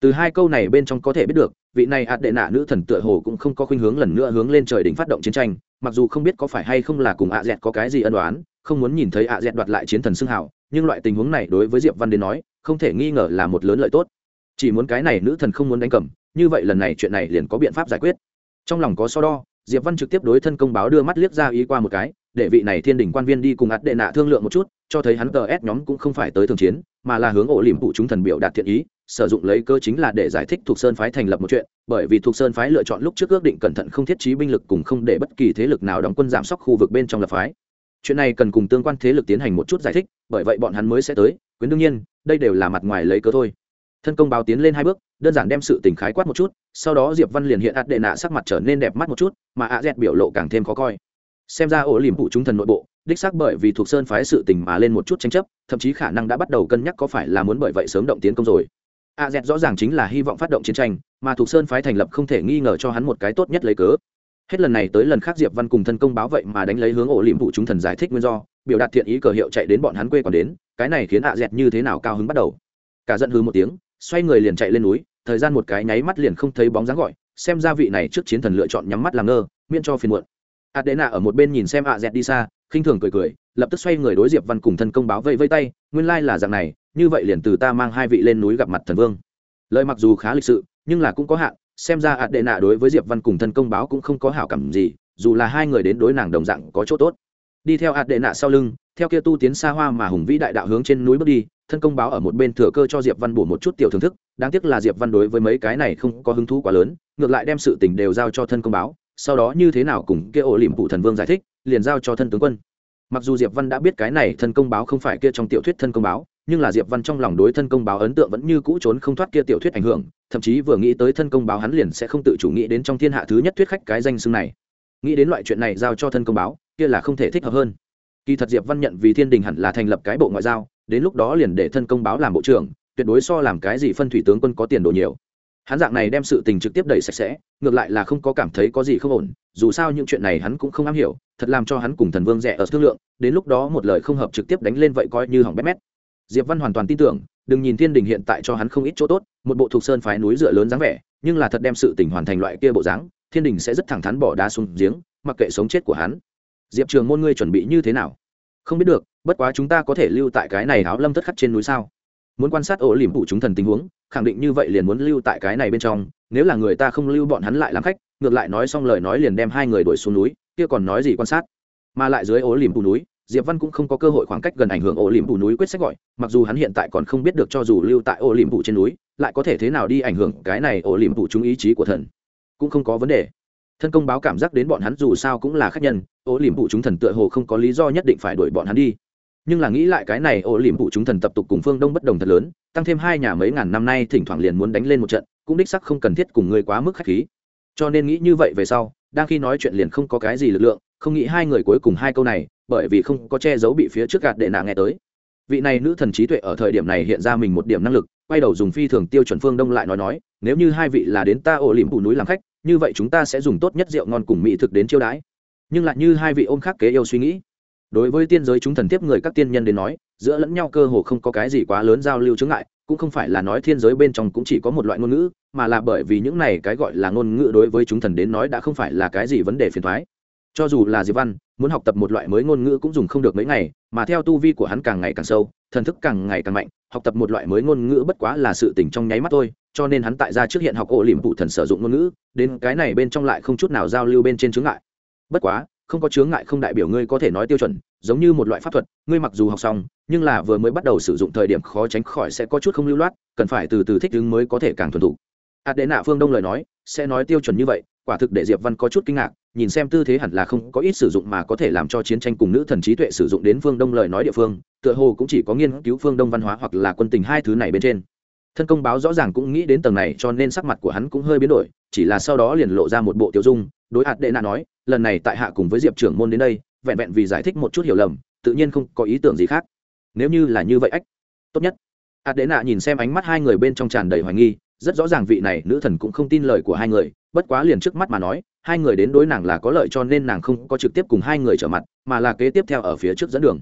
Từ hai câu này bên trong có thể biết được, vị này ạt đệ nạ nữ thần tựa hồ cũng không có khuynh hướng lần nữa hướng lên trời đỉnh phát động chiến tranh, mặc dù không biết có phải hay không là cùng ạ dẹt có cái gì ân đoán không muốn nhìn thấy ạ dẹt đoạt lại chiến thần xưng hào, nhưng loại tình huống này đối với diệp văn đến nói, không thể nghi ngờ là một lớn lợi tốt. Chỉ muốn cái này nữ thần không muốn đánh cầm, như vậy lần này chuyện này liền có biện pháp giải quyết. Trong lòng có so đo, diệp văn trực tiếp đối thân công báo đưa mắt liếc ra ý qua một cái, để vị này thiên đình quan viên đi cùng ạt đệ nạ thương lượng một chút, cho thấy hắn tờ ép nhóm cũng không phải tới thường chiến, mà là hướng ổ liềm phụ chúng thần biểu đạt thiện ý, sử dụng lấy cơ chính là để giải thích thuộc sơn phái thành lập một chuyện, bởi vì thuộc sơn phái lựa chọn lúc trước ước định cẩn thận không thiết trí binh lực cùng không để bất kỳ thế lực nào đóng quân giảm sóc khu vực bên trong lập phái chuyện này cần cùng tương quan thế lực tiến hành một chút giải thích, bởi vậy bọn hắn mới sẽ tới, quyến đương nhiên, đây đều là mặt ngoài lấy cớ thôi. Thân công báo tiến lên hai bước, đơn giản đem sự tình khái quát một chút, sau đó diệp văn liền hiện ạt đệ nạ sắc mặt trở nên đẹp mắt một chút, mà ạ dẹt biểu lộ càng thêm khó coi. Xem ra ổ liềm phụ chúng thần nội bộ, đích xác bởi vì thuộc sơn phái sự tình mà lên một chút tranh chấp, thậm chí khả năng đã bắt đầu cân nhắc có phải là muốn bởi vậy sớm động tiến công rồi. A z rõ ràng chính là hy vọng phát động chiến tranh, mà thuộc sơn phái thành lập không thể nghi ngờ cho hắn một cái tốt nhất lấy cớ hết lần này tới lần khác diệp văn cùng thân công báo vậy mà đánh lấy hướng ổ liềm vụ chúng thần giải thích nguyên do, biểu đạt thiện ý cờ hiệu chạy đến bọn hắn quê còn đến, cái này khiến hạ dẹt như thế nào cao hứng bắt đầu. Cả giận hư một tiếng, xoay người liền chạy lên núi, thời gian một cái nháy mắt liền không thấy bóng dáng gọi, xem ra vị này trước chiến thần lựa chọn nhắm mắt làm ngơ, miễn cho phiền muộn. Adena ở một bên nhìn xem hạ dẹt đi xa, khinh thường cười cười, lập tức xoay người đối diệp văn cùng thân công báo vây vây tay, nguyên lai là dạng này, như vậy liền từ ta mang hai vị lên núi gặp mặt thần vương. Lời mặc dù khá lịch sự, nhưng là cũng có hạn xem ra ạt đệ nạ đối với diệp văn cùng thân công báo cũng không có hảo cảm gì, dù là hai người đến đối nàng đồng dạng có chỗ tốt. Đi theo ạt đệ nạ sau lưng, theo kia tu tiến xa hoa mà hùng vĩ đại đạo hướng trên núi bước đi, thân công báo ở một bên thừa cơ cho diệp văn bổ một chút tiểu thưởng thức, đáng tiếc là diệp văn đối với mấy cái này không có hứng thú quá lớn, ngược lại đem sự tình đều giao cho thân công báo, sau đó như thế nào cùng kia ổ liềm phụ thần vương giải thích, liền giao cho thân tướng quân. Mặc dù diệp văn đã biết cái này thân công báo không phải kia trong tiểu thuyết thân công báo nhưng là diệp văn trong lòng đối thân công báo ấn tượng vẫn như cũ trốn không thoát kia tiểu thuyết ảnh hưởng, thậm chí vừa nghĩ tới thân công báo hắn liền sẽ không tự chủ nghĩ đến trong thiên hạ thứ nhất thuyết khách cái danh xưng này. Nghĩ đến loại chuyện này giao cho thân công báo, kia là không thể thích hợp hơn. Kỳ thật diệp văn nhận vì thiên đình hẳn là thành lập cái bộ ngoại giao, đến lúc đó liền để thân công báo làm bộ trưởng, tuyệt đối so làm cái gì phân thủy tướng quân có tiền đồ nhiều. Hắn dạng này đem sự tình trực tiếp đẩy sạch sẽ, ngược lại là không có cảm thấy có gì không ổn, dù sao những chuyện này hắn cũng không am hiểu, thật làm cho hắn cùng thần vương rẻ ở thương lượng, đến lúc đó một lời không hợp trực tiếp đánh lên vậy coi như hỏng bét mét diệp văn hoàn toàn tin tưởng, đừng nhìn thiên đình hiện tại cho hắn không ít chỗ tốt, một bộ thuộc sơn phái núi dựa lớn dáng vẻ, nhưng là thật đem sự tình hoàn thành loại kia bộ dáng, thiên đình sẽ rất thẳng thắn bỏ đá xuống giếng, mặc kệ sống chết của hắn. Diệp trường môn ngươi chuẩn bị như thế nào? Không biết được, bất quá chúng ta có thể lưu tại cái này áo lâm thất khắc trên núi sao? Muốn quan sát ổ liềm phụ chúng thần tình huống, khẳng định như vậy liền muốn lưu tại cái này bên trong, nếu là người ta không lưu bọn hắn lại làm khách, ngược lại nói xong lời nói liền đem hai người đuổi xuống núi, kia còn nói gì quan sát? Mà lại dưới ổ liềm phụ núi diệp văn cũng không có cơ hội khoảng cách gần ảnh hưởng ổ liềm phủ núi quyết sách gọi, mặc dù hắn hiện tại còn không biết được cho dù lưu tại ổ liềm phủ trên núi, lại có thể thế nào đi ảnh hưởng cái này ổ liềm phủ chúng ý chí của thần. Cũng không có vấn đề. Thân công báo cảm giác đến bọn hắn dù sao cũng là khách nhân ổ liềm phủ chúng thần tựa hồ không có lý do nhất định phải đuổi bọn hắn đi. Nhưng là nghĩ lại cái này ổ liềm phủ chúng thần tập tục cùng phương đông bất đồng thật lớn, tăng thêm hai nhà mấy ngàn năm nay thỉnh thoảng liền muốn đánh lên một trận, cũng đích sắc không cần thiết cùng người quá mức khách khí. Cho nên nghĩ như vậy về sau, đang khi nói chuyện liền không có cái gì lực lượng không nghĩ hai người cuối cùng hai câu này, bởi vì không có che giấu bị phía trước gạt đệ nạ nghe tới. Vị này nữ thần trí tuệ ở thời điểm này hiện ra mình một điểm năng lực, quay đầu dùng phi thường tiêu chuẩn phương đông lại nói nói, nếu như hai vị là đến ta ổ lỉm phủ núi làm khách, như vậy chúng ta sẽ dùng tốt nhất rượu ngon cùng mỹ thực đến chiêu đãi. Nhưng lại như hai vị ôm khác kế yêu suy nghĩ. Đối với tiên giới chúng thần tiếp người các tiên nhân đến nói, giữa lẫn nhau cơ hồ không có cái gì quá lớn giao lưu chướng ngại, cũng không phải là nói thiên giới bên trong cũng chỉ có một loại ngôn ngữ, mà là bởi vì những này cái gọi là ngôn ngữ đối với chúng thần đến nói đã không phải là cái gì vấn đề phiền thoái cho dù là diệp văn, muốn học tập một loại mới ngôn ngữ cũng dùng không được mấy ngày, mà theo tu vi của hắn càng ngày càng sâu, thần thức càng ngày càng mạnh, học tập một loại mới ngôn ngữ bất quá là sự tỉnh trong nháy mắt thôi, cho nên hắn tại ra trước hiện học ổ liềm phụ thần sử dụng ngôn ngữ, đến cái này bên trong lại không chút nào giao lưu bên trên chướng ngại. Bất quá, không có chướng ngại không đại biểu ngươi có thể nói tiêu chuẩn, giống như một loại pháp thuật, ngươi mặc dù học xong, nhưng là vừa mới bắt đầu sử dụng thời điểm khó tránh khỏi sẽ có chút không lưu loát, cần phải từ từ thích ứng mới có thể càng thuần thục. Hạt đệ nạ phương đông lời nói, sẽ nói tiêu chuẩn như vậy quả thực để diệp văn có chút kinh ngạc, nhìn xem tư thế hẳn là không có ít sử dụng mà có thể làm cho chiến tranh cùng nữ thần trí tuệ sử dụng đến phương đông lời nói địa phương, tựa hồ cũng chỉ có nghiên cứu phương đông văn hóa hoặc là quân tình hai thứ này bên trên. Thân công báo rõ ràng cũng nghĩ đến tầng này, cho nên sắc mặt của hắn cũng hơi biến đổi, chỉ là sau đó liền lộ ra một bộ tiêu dung, đối hạt đệ nạ nói, lần này tại hạ cùng với diệp trưởng môn đến đây, vẹn vẹn vì giải thích một chút hiểu lầm, tự nhiên không có ý tưởng gì khác. Nếu như là như vậy ách, tốt nhất. Hạt đệ nạ nhìn xem ánh mắt hai người bên trong tràn đầy hoài nghi, rất rõ ràng vị này nữ thần cũng không tin lời của hai người bất quá liền trước mắt mà nói, hai người đến đối nàng là có lợi cho nên nàng không có trực tiếp cùng hai người trở mặt, mà là kế tiếp theo ở phía trước dẫn đường.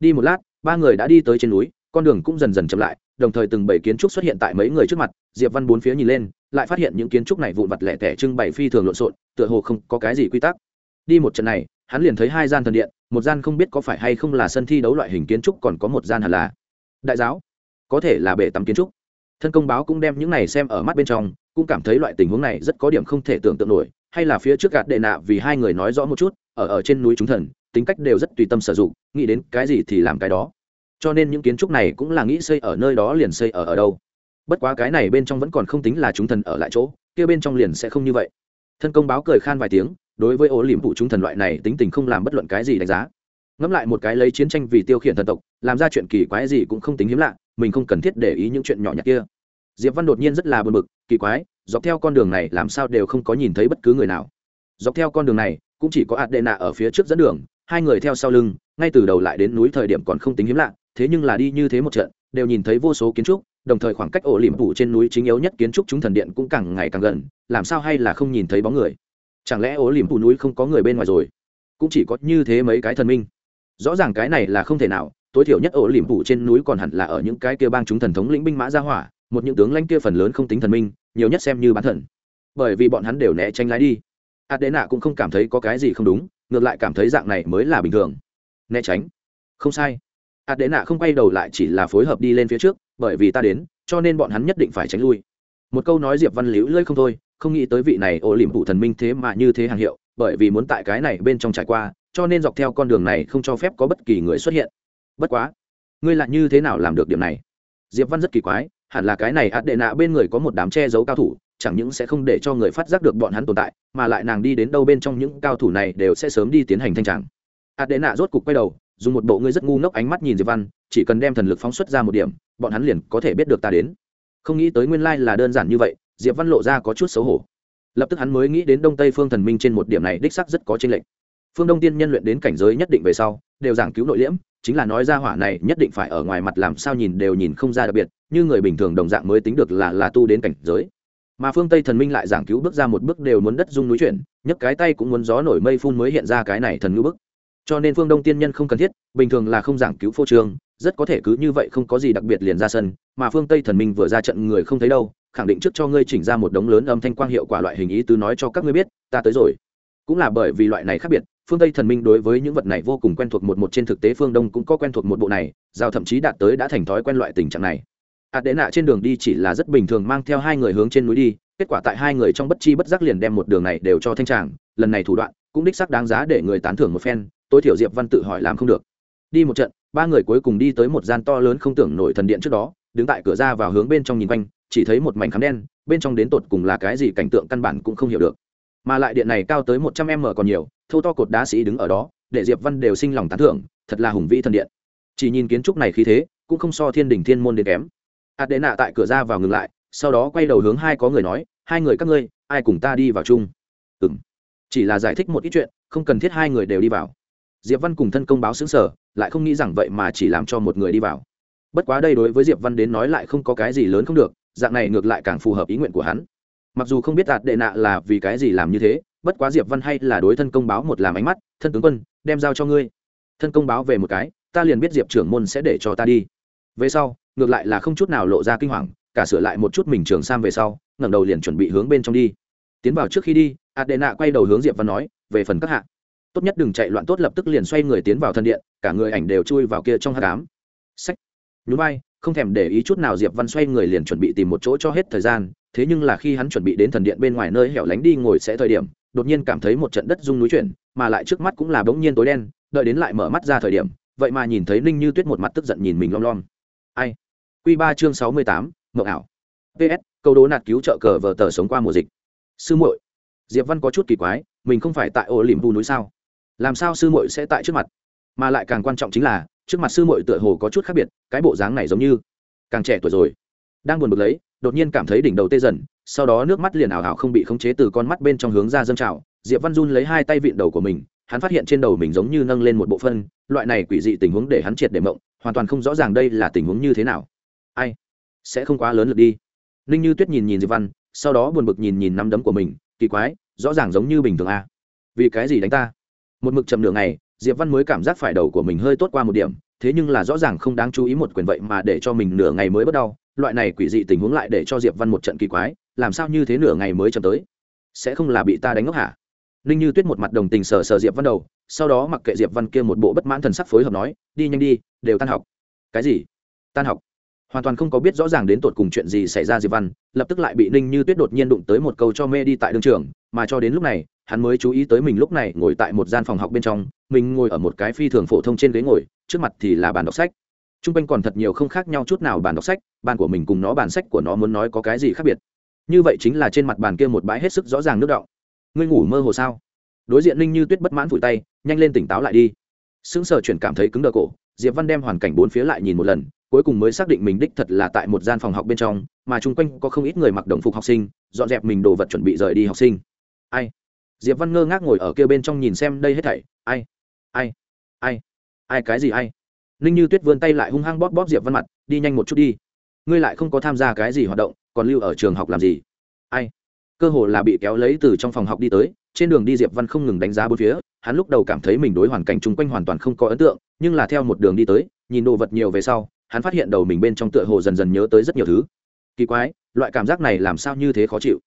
Đi một lát, ba người đã đi tới trên núi, con đường cũng dần dần chậm lại, đồng thời từng bảy kiến trúc xuất hiện tại mấy người trước mặt, diệp văn bốn phía nhìn lên, lại phát hiện những kiến trúc này vụn vặt lẻ tẻ trưng bày phi thường lộn xộn, tựa hồ không có cái gì quy tắc. Đi một trận này, hắn liền thấy hai gian thần điện, một gian không biết có phải hay không là sân thi đấu loại hình kiến trúc còn có một gian hẳn là. Đại giáo, có thể là bể tắm kiến trúc. Thân công báo cũng đem những này xem ở mắt bên trong cũng cảm thấy loại tình huống này rất có điểm không thể tưởng tượng nổi, hay là phía trước gạt đệ nạ vì hai người nói rõ một chút, ở ở trên núi chúng thần, tính cách đều rất tùy tâm sử dụng, nghĩ đến cái gì thì làm cái đó. Cho nên những kiến trúc này cũng là nghĩ xây ở nơi đó liền xây ở ở đâu. Bất quá cái này bên trong vẫn còn không tính là chúng thần ở lại chỗ, kia bên trong liền sẽ không như vậy. Thân công báo cười khan vài tiếng, đối với ổ liềm vụ chúng thần loại này tính tình không làm bất luận cái gì đánh giá. Ngẫm lại một cái lấy chiến tranh vì tiêu khiển thần tộc, làm ra chuyện kỳ quái gì cũng không tính hiếm lạ, mình không cần thiết để ý những chuyện nhỏ nhặt kia diệp văn đột nhiên rất là bực bực, kỳ quái, dọc theo con đường này làm sao đều không có nhìn thấy bất cứ người nào. Dọc theo con đường này, cũng chỉ có ạt đệ nạ ở phía trước dẫn đường, hai người theo sau lưng, ngay từ đầu lại đến núi thời điểm còn không tính hiếm lạ, thế nhưng là đi như thế một trận, đều nhìn thấy vô số kiến trúc, đồng thời khoảng cách ổ liềm phủ trên núi chính yếu nhất kiến trúc chúng thần điện cũng càng ngày càng gần, làm sao hay là không nhìn thấy bóng người? Chẳng lẽ ổ liềm phủ núi không có người bên ngoài rồi? Cũng chỉ có như thế mấy cái thần minh. Rõ ràng cái này là không thể nào, tối thiểu nhất ổ liềm phủ trên núi còn hẳn là ở những cái kia bang chúng thần thống lĩnh binh mã ra hỏa một những tướng lãnh kia phần lớn không tính thần minh, nhiều nhất xem như bán thần. Bởi vì bọn hắn đều né tránh lái đi. Adena cũng không cảm thấy có cái gì không đúng, ngược lại cảm thấy dạng này mới là bình thường. Né tránh? Không sai. Adena không quay đầu lại chỉ là phối hợp đi lên phía trước, bởi vì ta đến, cho nên bọn hắn nhất định phải tránh lui. Một câu nói diệp văn liễu lơi không thôi, không nghĩ tới vị này ổ liềm phụ thần minh thế mà như thế hàng hiệu, bởi vì muốn tại cái này bên trong trải qua, cho nên dọc theo con đường này không cho phép có bất kỳ người xuất hiện. Bất quá, ngươi lại như thế nào làm được điểm này? Diệp văn rất kỳ quái hẳn là cái này ạt đệ nạ bên người có một đám che giấu cao thủ, chẳng những sẽ không để cho người phát giác được bọn hắn tồn tại, mà lại nàng đi đến đâu bên trong những cao thủ này đều sẽ sớm đi tiến hành thanh tràng. Ạt đệ nạ rốt cục quay đầu, dùng một bộ ngươi rất ngu ngốc ánh mắt nhìn diệp văn, chỉ cần đem thần lực phóng xuất ra một điểm, bọn hắn liền có thể biết được ta đến. Không nghĩ tới nguyên lai là đơn giản như vậy, diệp văn lộ ra có chút xấu hổ. Lập tức hắn mới nghĩ đến đông tây phương thần minh trên một điểm này đích sắc rất có tranh lệch. Phương đông tiên nhân luyện đến cảnh giới nhất định về sau, đều giảng cứu nội liễm chính là nói ra hỏa này nhất định phải ở ngoài mặt làm sao nhìn đều nhìn không ra đặc biệt, như người bình thường đồng dạng mới tính được là là tu đến cảnh giới. Mà phương tây thần minh lại giảng cứu bước ra một bước đều muốn đất dung núi chuyển, nhấc cái tay cũng muốn gió nổi mây phun mới hiện ra cái này thần ngữ bức. Cho nên phương đông tiên nhân không cần thiết, bình thường là không giảng cứu phô trương, rất có thể cứ như vậy không có gì đặc biệt liền ra sân, mà phương tây thần minh vừa ra trận người không thấy đâu, khẳng định trước cho ngươi chỉnh ra một đống lớn âm thanh quang hiệu quả loại hình ý tứ nói cho các ngươi biết, ta tới rồi. Cũng là bởi vì loại này khác biệt phương tây thần minh đối với những vật này vô cùng quen thuộc một một trên thực tế phương đông cũng có quen thuộc một bộ này, giao thậm chí đạt tới đã thành thói quen loại tình trạng này. Ạt đệ nạ trên đường đi chỉ là rất bình thường mang theo hai người hướng trên núi đi, kết quả tại hai người trong bất chi bất giác liền đem một đường này đều cho thanh tràng, lần này thủ đoạn cũng đích sắc đáng giá để người tán thưởng một phen, tối thiểu diệp văn tự hỏi làm không được. Đi một trận, ba người cuối cùng đi tới một gian to lớn không tưởng nổi thần điện trước đó, đứng tại cửa ra vào hướng bên trong nhìn quanh, chỉ thấy một mảnh khám đen, bên trong đến tột cùng là cái gì cảnh tượng căn bản cũng không hiểu được. Mà lại điện này cao tới một trăm m còn nhiều thâu to cột đá sĩ đứng ở đó, để diệp văn đều sinh lòng tán thưởng, thật là hùng vĩ thần điện. Chỉ nhìn kiến trúc này khí thế, cũng không so thiên đình thiên môn đến kém. Ạt đệ nạ tại cửa ra vào ngừng lại, sau đó quay đầu hướng hai có người nói, hai người các ngươi, ai cùng ta đi vào chung? Ừ m chỉ là giải thích một ít chuyện, không cần thiết hai người đều đi vào. Diệp văn cùng thân công báo xứng sở, lại không nghĩ rằng vậy mà chỉ làm cho một người đi vào. Bất quá đây đối với diệp văn đến nói lại không có cái gì lớn không được, dạng này ngược lại càng phù hợp ý nguyện của hắn. Mặc dù không biết đạt đệ nạ là vì cái gì làm như thế bất quá diệp văn hay là đối thân công báo một làm ánh mắt, thân tướng quân, đem giao cho ngươi. Thân công báo về một cái, ta liền biết diệp trưởng môn sẽ để cho ta đi. Về sau, ngược lại là không chút nào lộ ra kinh hoàng, cả sửa lại một chút mình trường sam về sau, ngẩng đầu liền chuẩn bị hướng bên trong đi. Tiến vào trước khi đi, adena quay đầu hướng diệp văn nói, về phần các hạ, tốt nhất đừng chạy loạn tốt lập tức liền xoay người tiến vào thân điện, cả người ảnh đều chui vào kia trong hát cám sách nhún vai, không thèm để ý chút nào diệp văn xoay người liền chuẩn bị tìm một chỗ cho hết thời gian, thế nhưng là khi hắn chuẩn bị đến thần điện bên ngoài nơi hẻo lánh đi ngồi sẽ thời điểm đột nhiên cảm thấy một trận đất rung núi chuyển, mà lại trước mắt cũng là bỗng nhiên tối đen, đợi đến lại mở mắt ra thời điểm, vậy mà nhìn thấy ninh như tuyết một mặt tức giận nhìn mình lom lom. Ai? Q ba chương sáu mươi tám mậu ảo. Ps câu đố nạt cứu trợ cờ vờ tờ sống qua mùa dịch. Sư muội. Diệp văn có chút kỳ quái, mình không phải tại ô liềm vu núi sao? Làm sao sư muội sẽ tại trước mặt? Mà lại càng quan trọng chính là, trước mặt sư muội tựa hồ có chút khác biệt, cái bộ dáng này giống như càng trẻ tuổi rồi. Đang buồn bực lấy đột nhiên cảm thấy đỉnh đầu tê dần sau đó nước mắt liền ảo ảo không bị khống chế từ con mắt bên trong hướng ra dâng trào. Diệp văn run lấy hai tay vịn đầu của mình hắn phát hiện trên đầu mình giống như nâng lên một bộ phân loại này quỷ dị tình huống để hắn triệt để mộng hoàn toàn không rõ ràng đây là tình huống như thế nào. Ai? Sẽ không quá lớn lực đi. Ninh như tuyết nhìn nhìn diệp văn sau đó buồn bực nhìn nhìn nắm đấm của mình kỳ quái rõ ràng giống như bình thường a. À. vì cái gì đánh ta? Một mực chậm đường này, diệp văn mới cảm giác phải đầu của mình hơi tốt qua một điểm thế nhưng là rõ ràng không đáng chú ý một quyền vậy mà để cho mình nửa ngày mới bắt đầu, loại này quỷ dị tình huống lại để cho diệp văn một trận kỳ quái, làm sao như thế nửa ngày mới chậm tới? Sẽ không là bị ta đánh ngốc hả? Ninh như tuyết một mặt đồng tình sờ sờ diệp văn đầu, sau đó mặc kệ diệp văn kia một bộ bất mãn thần sắc phối hợp nói, đi nhanh đi, đều tan học. Cái gì? Tan học? Hoàn toàn không có biết rõ ràng đến tột cùng chuyện gì xảy ra diệp văn, lập tức lại bị ninh như tuyết đột nhiên đụng tới một câu cho mê đi tại đương trường, mà cho đến lúc này hắn mới chú ý tới mình lúc này ngồi tại một gian phòng học bên trong, mình ngồi ở một cái phi thường phổ thông trên ghế ngồi, trước mặt thì là bàn đọc sách. T r u n g quanh còn thật nhiều không khác nhau chút nào bàn đọc sách, bàn của mình cùng nó bàn sách của nó muốn nói có cái gì khác biệt. Như vậy chính là trên mặt bàn kia một bãi hết sức rõ ràng nước đọng. Ngươi ngủ mơ hồ sao? Đối diện ninh như tuyết bất mãn vùi tay, nhanh lên tỉnh táo lại đi. Sững sờ chuyển cảm thấy cứng đờ cổ, diệp văn đem hoàn cảnh bốn phía lại nhìn một lần, cuối cùng mới xác định mình đích thật là tại một gian phòng học bên trong, mà chung quanh có không ít người mặc đồng phục học sinh, dọn dẹp mình đồ vật chuẩn bị rời đi học sinh. Ai? Diệp văn ngơ ngác ngồi ở kia bên trong nhìn xem đây hết thảy. Ai? Ai? Ai? Ai cái gì ai? Ninh như tuyết vươn tay lại hung hăng bóp bóp diệp văn mặt, đi nhanh một chút đi. Ngươi lại không có tham gia cái gì hoạt động, còn lưu ở trường học làm gì? Ai? Cơ hồ là bị kéo lấy từ trong phòng học đi tới. Trên đường đi diệp văn không ngừng đánh giá bốn phía, hắn lúc đầu cảm thấy mình đối hoàn cảnh chung quanh hoàn toàn không có ấn tượng, nhưng là theo một đường đi tới, nhìn đồ vật nhiều về sau, hắn phát hiện đầu mình bên trong tựa hồ dần dần nhớ tới rất nhiều thứ. Kỳ quái, loại cảm giác này làm sao như thế khó chịu?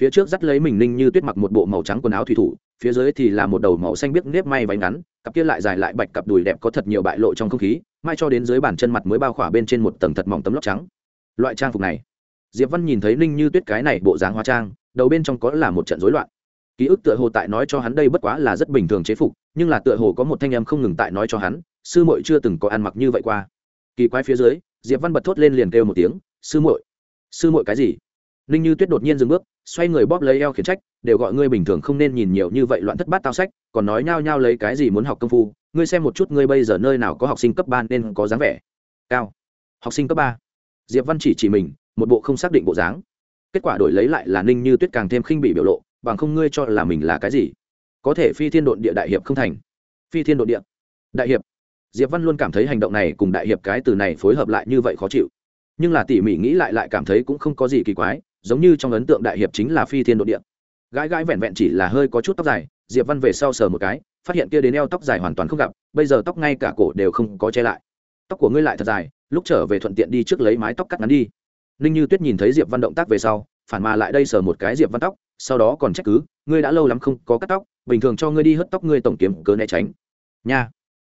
Phía trước dắt lấy mình ninh như tuyết mặc một bộ màu trắng quần áo thủy thủ, phía dưới thì là một đầu màu xanh biếc nếp may váy ngắn, cặp kia lại dài lại bạch cặp đùi đẹp có thật nhiều bại lộ trong không khí, mai cho đến dưới bàn chân mặt mới bao khỏa bên trên một tầng thật mỏng tấm lóc trắng. Loại trang phục này, diệp văn nhìn thấy ninh như tuyết cái này bộ dáng hóa trang, đầu bên trong có là một trận rối loạn. Ký ức tựa hồ tại nói cho hắn đây bất quá là rất bình thường chế phục, nhưng là tựa hồ có một thanh em không ngừng tại nói cho hắn, sư muội chưa từng có ăn mặc như vậy qua. Kỳ quái phía dưới, diệp văn bật thốt lên liền kêu một tiếng, sư muội sư muội cái gì? Ninh như tuyết đột nhiên dừng bước, xoay người bóp lấy eo khiển trách, đều gọi ngươi bình thường không nên nhìn nhiều như vậy loạn thất bát tao sách, còn nói nhao nhao lấy cái gì muốn học công phu, ngươi xem một chút ngươi bây giờ nơi nào có học sinh cấp ba nên có dáng vẻ. Cao. Học sinh cấp ba. Diệp văn chỉ chỉ mình, một bộ không xác định bộ dáng. Kết quả đổi lấy lại là ninh như tuyết càng thêm khinh bị biểu lộ, bằng không ngươi cho là mình là cái gì? Có thể phi thiên độn địa đại hiệp không thành. Phi thiên độn địa đại hiệp. Diệp văn luôn cảm thấy hành động này cùng đại hiệp cái từ này phối hợp lại như vậy khó chịu. Nhưng là tỉ mỉ nghĩ lại lại cảm thấy cũng không có gì kỳ quái giống như trong ấn tượng đại hiệp chính là phi thiên độn địa. Gãi gãi vẹn vẹn chỉ là hơi có chút tóc dài, diệp văn về sau sờ một cái, phát hiện kia đến eo tóc dài hoàn toàn không gặp, bây giờ tóc ngay cả cổ đều không có che lại. Tóc của ngươi lại thật dài, lúc trở về thuận tiện đi trước lấy mái tóc cắt ngắn đi. Ninh như tuyết nhìn thấy diệp văn động tác về sau, phản mà lại đây sờ một cái diệp văn tóc, sau đó còn trách cứ, ngươi đã lâu lắm không có cắt tóc, bình thường cho ngươi đi hớt tóc ngươi tổng kiếm cớ né tránh. Nha.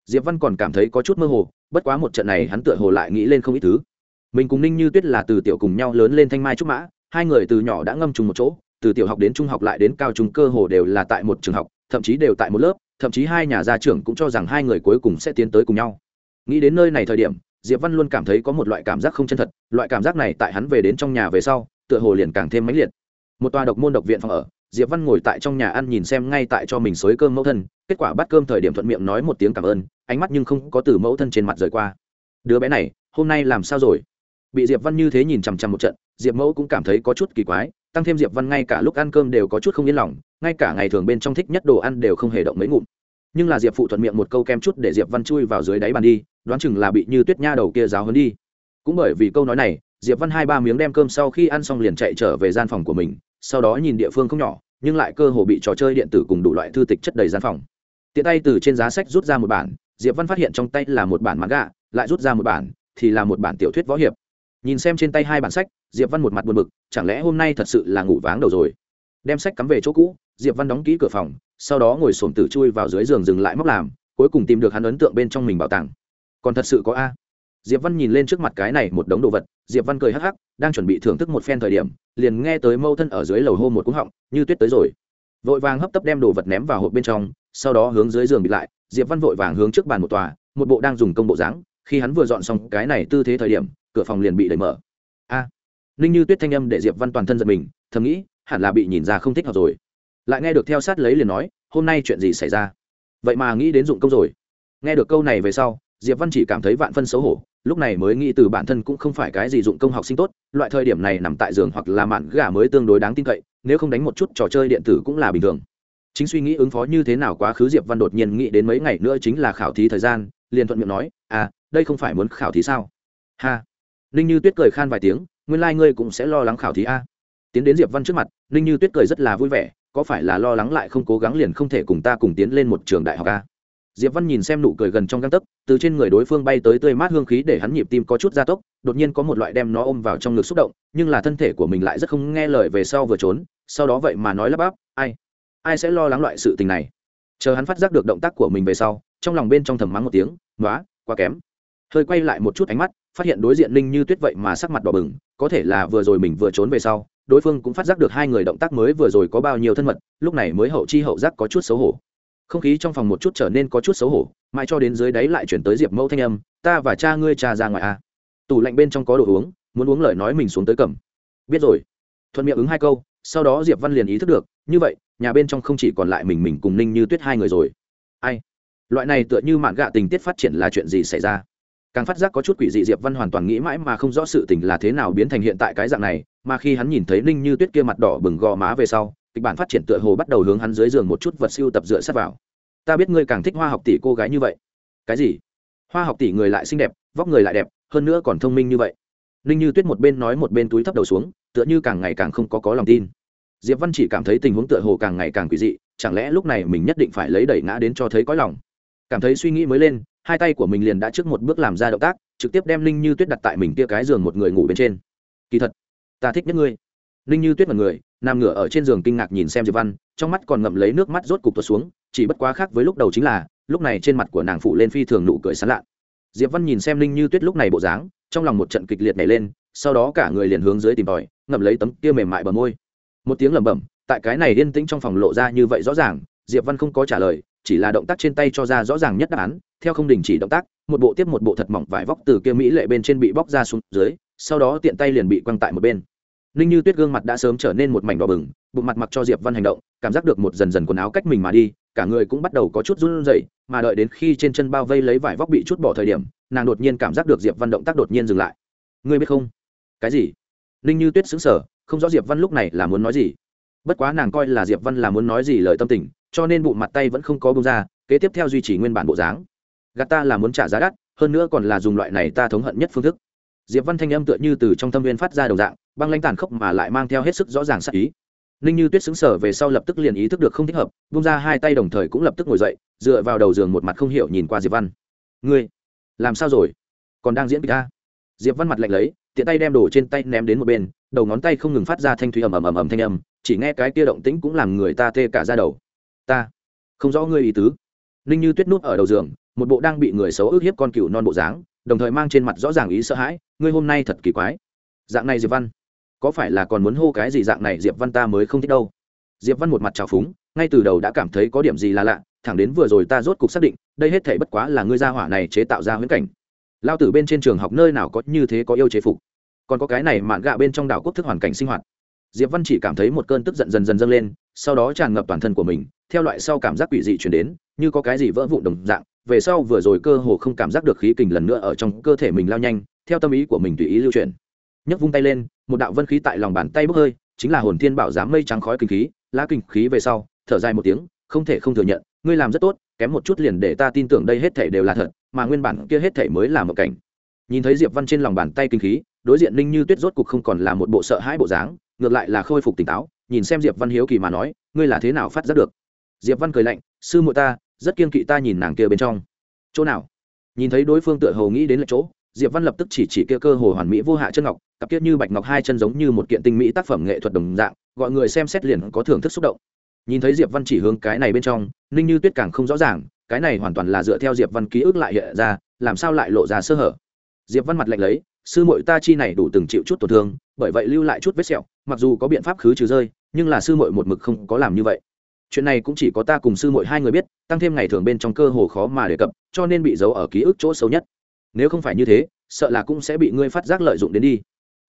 Diệp văn còn cảm thấy có chút mơ hồ, bất quá một trận này hắn tựa hồ lại nghĩ lên không ít thứ. Mình cùng ninh như tuyết là từ tiểu cùng nhau lớn lên thanh mai trúc mã hai người từ nhỏ đã ngâm chung một chỗ, từ tiểu học đến trung học lại đến cao trung cơ hồ đều là tại một trường học, thậm chí đều tại một lớp, thậm chí hai nhà gia trưởng cũng cho rằng hai người cuối cùng sẽ tiến tới cùng nhau. Nghĩ đến nơi này thời điểm, diệp văn luôn cảm thấy có một loại cảm giác không chân thật, loại cảm giác này tại hắn về đến trong nhà về sau, tựa hồ liền càng thêm mãnh liệt. Một tòa độc môn độc viện phòng ở, diệp văn ngồi tại trong nhà ăn nhìn xem ngay tại cho mình xới cơm mẫu thân, kết quả bắt cơm thời điểm thuận miệng nói một tiếng cảm ơn, ánh mắt nhưng không có từ mẫu thân trên mặt rời qua. Đứa bé này, hôm nay làm sao rồi? Bị diệp văn như thế nhìn chằm chằm một trận, diệp mẫu cũng cảm thấy có chút kỳ quái, tăng thêm diệp văn ngay cả lúc ăn cơm đều có chút không yên lòng, ngay cả ngày thường bên trong thích nhất đồ ăn đều không hề động mấy ngụm. Nhưng là diệp phụ thuận miệng một câu kem chút để diệp văn chui vào dưới đáy bàn đi, đoán chừng là bị như tuyết nha đầu kia giáo hấn đi. Cũng bởi vì câu nói này, diệp văn hai ba miếng đem cơm sau khi ăn xong liền chạy trở về gian phòng của mình, sau đó nhìn địa phương không nhỏ, nhưng lại cơ hồ bị trò chơi điện tử cùng đủ loại thư tịch chất đầy gian phòng. Tiện tay từ trên giá sách rút ra một bản, diệp văn phát hiện trong tay là một bản mãn gạ lại rút ra một bản, thì là một bản tiểu thuyết võ hiệp nhìn xem trên tay hai bản sách, diệp văn một mặt buồn bực, chẳng lẽ hôm nay thật sự là ngủ váng đầu rồi? Đem sách cắm về chỗ cũ, diệp văn đóng kỹ cửa phòng, sau đó ngồi xổm tử chui vào dưới giường dừng lại móc làm, cuối cùng tìm được hắn ấn tượng bên trong mình bảo tàng. Còn thật sự có a. Diệp văn nhìn lên trước mặt cái này một đống đồ vật, diệp văn cười hắc hắc, đang chuẩn bị thưởng thức một phen thời điểm, liền nghe tới mâu thân ở dưới lầu hô một cú họng, như tuyết tới rồi. Vội vàng hấp tấp đem đồ vật ném vào hộp bên trong, sau đó hướng dưới giường bị lại, diệp văn vội vàng hướng trước bàn một tòa, một bộ đang dùng công bộ dáng, khi hắn vừa dọn xong cái này tư thế thời điểm cửa phòng liền bị đẩy mở. A, ninh như tuyết thanh âm để diệp văn toàn thân giật mình, thầm nghĩ, hẳn là bị nhìn ra không thích hợp rồi. Lại nghe được theo sát lấy liền nói, hôm nay chuyện gì xảy ra? Vậy mà nghĩ đến dụng công rồi. Nghe được câu này về sau, diệp văn chỉ cảm thấy vạn phân xấu hổ, lúc này mới nghĩ từ bản thân cũng không phải cái gì dụng công học sinh tốt, loại thời điểm này nằm tại giường hoặc là mạn gà mới tương đối đáng tin cậy, nếu không đánh một chút trò chơi điện tử cũng là bình thường. Chính suy nghĩ ứng phó như thế nào quá khứ diệp văn đột nhiên nghĩ đến mấy ngày nữa chính là khảo thí thời gian, liền thuận miệng nói à đây không phải muốn khảo thí sao? Ha ninh như tuyết cười khan vài tiếng, nguyên lai、like、ngươi cũng sẽ lo lắng khảo thí a. Tiến đến diệp văn trước mặt, ninh như tuyết cười rất là vui vẻ, có phải là lo lắng lại không cố gắng liền không thể cùng ta cùng tiến lên một trường đại học a? Diệp văn nhìn xem nụ cười gần trong găng tấc, từ trên người đối phương bay tới tươi mát hương khí để hắn nhịp tim có chút gia tốc, đột nhiên có một loại đem nó ôm vào trong ngực xúc động, nhưng là thân thể của mình lại rất không nghe lời về sau vừa trốn, sau đó vậy mà nói lắp bắp, ai ai sẽ lo lắng loại sự tình này? Chờ hắn phát giác được động tác của mình về sau, trong lòng bên trong thầm mắng một tiếng nói quá kém. Hơi quay lại một chút ánh mắt phát hiện đối diện linh như tuyết vậy mà sắc mặt đỏ bừng, có thể là vừa rồi mình vừa trốn về sau, đối phương cũng phát giác được hai người động tác mới vừa rồi có bao nhiêu thân mật, lúc này mới hậu chi hậu giác có chút xấu hổ. Không khí trong phòng một chút trở nên có chút xấu hổ, mãi cho đến dưới đáy lại chuyển tới diệp mẫu thanh âm, ta và cha ngươi cha ra ngoài a à. tủ lạnh bên trong có đồ uống, muốn uống lời nói mình xuống tới cầm. Biết rồi. Thuận miệng ứng hai câu, sau đó diệp văn liền ý thức được, như vậy, nhà bên trong không chỉ còn lại mình mình cùng ninh như tuyết hai người rồi. Ai? Loại này tựa như mạn gạ tình tiết phát triển là chuyện gì xảy ra? Càng phát giác có chút quỷ dị, diệp văn hoàn toàn nghĩ mãi mà không rõ sự tình là thế nào biến thành hiện tại cái dạng này, mà khi hắn nhìn thấy ninh như tuyết kia mặt đỏ bừng gò má về sau, kịch bản phát triển tựa hồ bắt đầu hướng hắn dưới giường một chút vật siêu tập dựa sát vào. Ta biết ngươi càng thích hoa học tỷ cô gái như vậy. Cái gì? Hoa học tỷ người lại xinh đẹp, vóc người lại đẹp, hơn nữa còn thông minh như vậy. Ninh như tuyết một bên nói một bên túi thấp đầu xuống, tựa như càng ngày càng không có có lòng tin. Diệp văn chỉ cảm thấy tình huống tựa hồ càng ngày càng quỷ dị, chẳng lẽ lúc này mình nhất định phải lấy đẩy ngã đến cho thấy có lòng? Cảm thấy suy nghĩ mới lên hai tay của mình liền đã trước một bước làm ra động tác, trực tiếp đem ninh như tuyết đặt tại mình kia cái giường một người ngủ bên trên. Kỳ thật, ta thích nhất ngươi. Ninh như tuyết mật người, nằm ngửa ở trên giường kinh ngạc nhìn xem diệp văn, trong mắt còn ngậm lấy nước mắt rốt cục tuột xuống, chỉ bất quá khác với lúc đầu chính là, lúc này trên mặt của nàng phụ lên phi thường nụ cười sán lạ. Diệp văn nhìn xem ninh như tuyết lúc này bộ dáng, trong lòng một trận kịch liệt nảy lên, sau đó cả người liền hướng dưới tìm tòi, ngậm lấy tấm kia mềm mại bờ môi. Một tiếng lẩm bẩm, tại cái này yên tĩnh trong phòng lộ ra như vậy rõ ràng, diệp văn không có trả lời chỉ là động tác trên tay cho ra rõ ràng nhất đáp án, theo không đình chỉ động tác, một bộ tiếp một bộ thật mỏng vải vóc từ kia mỹ lệ bên trên bị bóc ra xuống dưới, sau đó tiện tay liền bị quăng tại một bên. Ninh như tuyết gương mặt đã sớm trở nên một mảnh đỏ bừng, bụng mặt mặc cho diệp văn hành động, cảm giác được một dần dần quần áo cách mình mà đi, cả người cũng bắt đầu có chút run rẩy, mà đợi đến khi trên chân bao vây lấy vải vóc bị chút bỏ thời điểm, nàng đột nhiên cảm giác được diệp văn động tác đột nhiên dừng lại. Ngươi biết không? Cái gì? Ninh như tuyết xứng sở không rõ diệp văn lúc này là muốn nói gì bất quá nàng coi là diệp văn là muốn nói gì lời tâm tình, cho nên bụng mặt tay vẫn không có bông ra, kế tiếp theo duy trì nguyên bản bộ dáng. Gạt ta là muốn trả giá đắt, hơn nữa còn là dùng loại này ta thống hận nhất phương thức. Diệp văn thanh âm tựa như từ trong tâm viên phát ra đầu dạng, băng lãnh tàn khốc mà lại mang theo hết sức rõ ràng sắc ý. Ninh như tuyết xứng sở về sau lập tức liền ý thức được không thích hợp bung ra hai tay đồng thời cũng lập tức ngồi dậy, dựa vào đầu giường một mặt không hiểu nhìn qua diệp văn. Ngươi, làm sao rồi? Còn đang diễn kịch ta diệp văn mặt lạnh lấy, tiện tay đem đồ trên tay ném đến một bên, đầu ngón tay không ngừng phát ra thanh thủy ầm ầm ầm ầm thanh âm chỉ nghe cái kia động tĩnh cũng làm người ta tê cả ra đầu. Ta, không rõ ngươi ý tứ. Ninh như tuyết nút ở đầu giường, một bộ đang bị người xấu ức hiếp con cừu non bộ dáng, đồng thời mang trên mặt rõ ràng ý sợ hãi, ngươi hôm nay thật kỳ quái. Dạng này diệp văn, có phải là còn muốn hô cái gì dạng này diệp văn ta mới không thích đâu. Diệp văn một mặt trào phúng, ngay từ đầu đã cảm thấy có điểm gì là lạ, thẳng đến vừa rồi ta rốt cục xác định, đây hết thể bất quá là ngươi gia hỏa này chế tạo ra huyễn cảnh. Lao tử bên trên trường học nơi nào có như thế có yêu chế phục. Còn có cái này mạn gạ bên trong đảo quốc thức hoàn cảnh sinh hoạt diệp văn chỉ cảm thấy một cơn tức giận dần dần dâng lên, sau đó tràn ngập toàn thân của mình, theo loại sau cảm giác quỷ dị chuyển đến, như có cái gì vỡ vụn đồng dạng, về sau vừa rồi cơ hồ không cảm giác được khí kình lần nữa ở trong cơ thể mình lao nhanh, theo tâm ý của mình tùy ý lưu chuyển. Nhấc vung tay lên, một đạo vân khí tại lòng bàn tay bốc hơi, chính là hồn thiên bảo giám mây trắng khói kinh khí, lá kinh khí về sau, thở dài một tiếng, không thể không thừa nhận, ngươi làm rất tốt, kém một chút liền để ta tin tưởng đây hết thể đều là thật, mà nguyên bản kia hết thể mới là một cảnh. Nhìn thấy diệp văn trên lòng bàn tay kinh khí, đối diện ninh như tuyết rốt cục không còn là một bộ sợ hãi bộ dáng ngược lại là khôi phục tỉnh táo, nhìn xem diệp văn hiếu kỳ mà nói, ngươi là thế nào phát giác được? Diệp văn cười lạnh, sư muội ta, rất kiên kỵ ta nhìn nàng kia bên trong. Chỗ nào? Nhìn thấy đối phương tựa hồ nghĩ đến là chỗ, diệp văn lập tức chỉ chỉ kia cơ hồ hoàn mỹ vô hạ chân ngọc, cặp kia như bạch ngọc hai chân giống như một kiện tinh mỹ tác phẩm nghệ thuật đồng dạng, gọi người xem xét liền có thưởng thức xúc động. Nhìn thấy diệp văn chỉ hướng cái này bên trong, ninh như tuyết càng không rõ ràng, cái này hoàn toàn là dựa theo diệp văn ký ức lại hiện ra, làm sao lại lộ ra sơ hở? Diệp văn mặt lạnh lấy, sư muội ta chi này đủ từng chịu chút tổn thương, bởi vậy lưu lại chút vết sẹo mặc dù có biện pháp khứ trừ rơi, nhưng là sư muội một mực không có làm như vậy. Chuyện này cũng chỉ có ta cùng sư muội hai người biết, tăng thêm ngày thường bên trong cơ hồ khó mà đề cập, cho nên bị giấu ở ký ức chỗ xấu nhất. Nếu không phải như thế, sợ là cũng sẽ bị ngươi phát giác lợi dụng đến đi.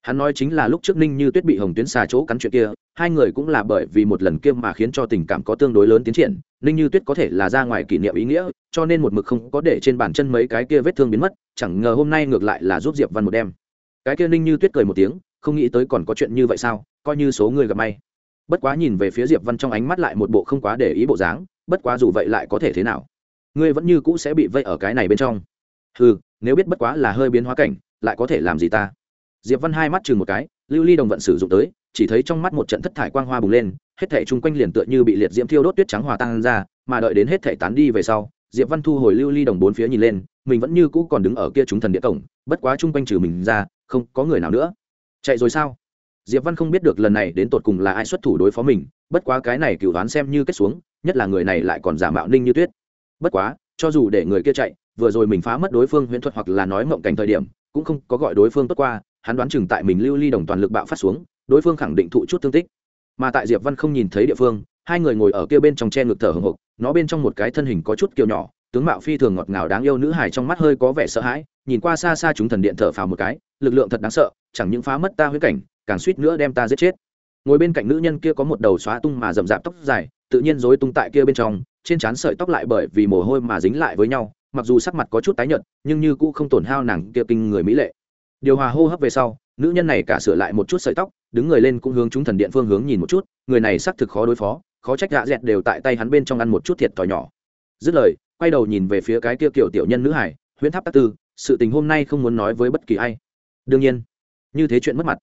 Hắn nói chính là lúc trước ninh như tuyết bị hồng tuyến xà chỗ cắn chuyện kia, hai người cũng là bởi vì một lần kia mà khiến cho tình cảm có tương đối lớn tiến triển, ninh như tuyết có thể là ra ngoài kỷ niệm ý nghĩa, cho nên một mực không có để trên bàn chân mấy cái kia vết thương biến mất, chẳng ngờ hôm nay ngược lại là giúp diệp văn một đêm cái kia ninh như tuyết cười một tiếng không nghĩ tới còn có chuyện như vậy sao, coi như số người gặp may. Bất quá nhìn về phía diệp văn trong ánh mắt lại một bộ không quá để ý bộ dáng, bất quá dù vậy lại có thể thế nào? Ngươi vẫn như cũ sẽ bị vây ở cái này bên trong. Ừ nếu biết bất quá là hơi biến hóa cảnh, lại có thể làm gì ta? Diệp văn hai mắt chừng một cái, lưu ly đồng vận sử dụng tới, chỉ thấy trong mắt một trận thất thải quang hoa bùng lên, hết thảy chung quanh liền tựa như bị liệt diễm thiêu đốt tuyết trắng hòa tan ra, mà đợi đến hết thảy tán đi về sau, diệp văn thu hồi lưu ly đồng bốn phía nhìn lên, mình vẫn như cũ còn đứng ở kia chúng thần địa cổng, bất quá chung quanh trừ mình ra, không có người nào nữa chạy rồi sao? Diệp văn không biết được lần này đến tột cùng là ai xuất thủ đối phó mình, bất quá cái này cựu đoán xem như kết xuống, nhất là người này lại còn giả mạo ninh như tuyết. Bất quá, cho dù để người kia chạy, vừa rồi mình phá mất đối phương huyễn thuật hoặc là nói mộng cảnh thời điểm, cũng không có gọi đối phương tốt qua, hắn đoán chừng tại mình lưu ly đồng toàn lực bạo phát xuống, đối phương khẳng định thụ chút thương tích. Mà tại diệp văn không nhìn thấy địa phương, hai người ngồi ở kia bên trong che ngực thở hồng hộc, nó bên trong một cái thân hình có chút kiều nhỏ, tướng mạo phi thường ngọt ngào đáng yêu nữ hài trong mắt hơi có vẻ sợ hãi, nhìn qua xa xa chúng thần điện thở phào một cái, lực lượng thật đáng sợ chẳng những phá mất ta huyết cảnh, càng suýt nữa đem ta giết chết. Ngồi bên cạnh nữ nhân kia có một đầu xóa tung mà rậm rạp tóc dài, tự nhiên rối tung tại kia bên trong, trên trán sợi tóc lại bởi vì mồ hôi mà dính lại với nhau, mặc dù sắc mặt có chút tái nhợt, nhưng như cũ không tổn hao nàng kia kinh người mỹ lệ. Điều hòa hô hấp về sau, nữ nhân này cả sửa lại một chút sợi tóc, đứng người lên cũng hướng chúng thần điện phương hướng nhìn một chút, người này xác thực khó đối phó, khó trách gạ dẹt đều tại tay hắn bên trong ăn một chút thiệt thòi nhỏ. Dứt lời, quay đầu nhìn về phía cái kia kiểu tiểu nhân nữ hải, huyễn tháp tác tư, sự tình hôm nay không muốn nói với bất kỳ ai. Đương nhiên như thế chuyện mất mặt.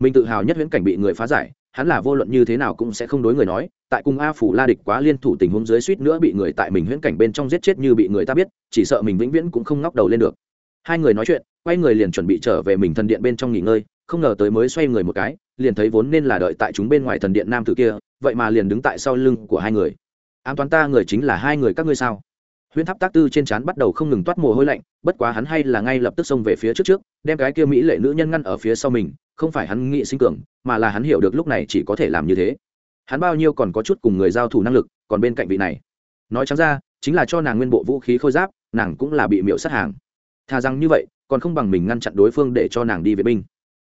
Mình tự hào nhất huyễn cảnh bị người phá giải, hắn là vô luận như thế nào cũng sẽ không đối người nói, tại cùng a phủ la địch quá liên thủ tình huống dưới suýt nữa bị người tại mình huyễn cảnh bên trong giết chết như bị người ta biết, chỉ sợ mình vĩnh viễn cũng không ngóc đầu lên được. Hai người nói chuyện, quay người liền chuẩn bị trở về mình thần điện bên trong nghỉ ngơi, không ngờ tới mới xoay người một cái, liền thấy vốn nên là đợi tại chúng bên ngoài thần điện nam tử kia, vậy mà liền đứng tại sau lưng của hai người. An toàn ta người chính là hai người các ngươi sao? Huyễn tháp tác tư trên trán bắt đầu không ngừng toát mồ hôi lạnh, bất quá hắn hay là ngay lập tức xông về phía trước trước, đem cái kia mỹ lệ nữ nhân ngăn ở phía sau mình, không phải hắn nghĩ sinh cường, mà là hắn hiểu được lúc này chỉ có thể làm như thế. Hắn bao nhiêu còn có chút cùng người giao thủ năng lực, còn bên cạnh vị này. Nói chẳng ra, chính là cho nàng nguyên bộ vũ khí khôi giáp, nàng cũng là bị miễu sát hàng. Thà rằng như vậy, còn không bằng mình ngăn chặn đối phương để cho nàng đi vệ binh.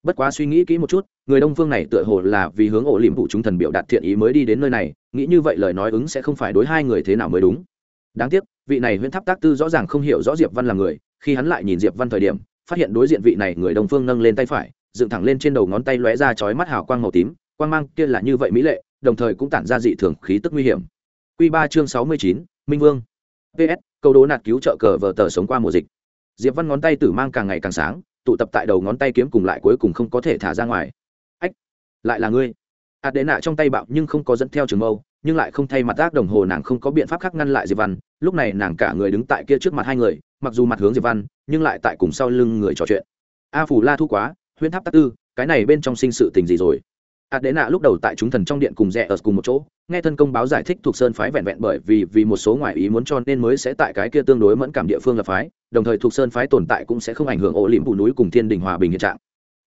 Bất quá suy nghĩ kỹ một chút, người đông phương này tựa hồ là vì hướng ổ liềm vụ chúng thần biểu đạt thiện ý mới đi đến nơi này, nghĩ như vậy lời nói ứng sẽ không phải đối hai người thế nào mới đúng đáng tiếc, vị này huyễn tháp tác tư rõ ràng không hiểu rõ diệp văn là người, khi hắn lại nhìn diệp văn thời điểm, phát hiện đối diện vị này người đông phương nâng lên tay phải, dựng thẳng lên trên đầu ngón tay lóe ra chói mắt hào quang màu tím, quang mang kia là như vậy mỹ lệ, đồng thời cũng tản ra dị thường khí tức nguy hiểm. Quy ba chương sáu mươi chín, minh vương. Ps câu đố nạt cứu trợ cờ vờ tờ sống qua mùa dịch. Diệp văn ngón tay tử mang càng ngày càng sáng, tụ tập tại đầu ngón tay kiếm cùng lại cuối cùng không có thể thả ra ngoài. Ách, lại là ngươi. Hạt đệ nạ trong tay bạo nhưng không có dẫn theo trường mâu nhưng lại không thay mặt tác đồng hồ nàng không có biện pháp khác ngăn lại diệp văn. Lúc này nàng cả người đứng tại kia trước mặt hai người, mặc dù mặt hướng diệp văn, nhưng lại tại cùng sau lưng người trò chuyện. A phủ la thu quá, huyễn tháp tắc tư, cái này bên trong sinh sự tình gì rồi? Hạt đệ nạ lúc đầu tại chúng thần trong điện cùng rẽ ở cùng một chỗ, nghe thân công báo giải thích thuộc sơn phái vẹn vẹn bởi vì vì một số ngoại ý muốn cho nên mới sẽ tại cái kia tương đối mẫn cảm địa phương là phái, đồng thời thuộc sơn phái tồn tại cũng sẽ không ảnh hưởng ổ liễm phủ núi cùng thiên đình hòa bình hiện trạng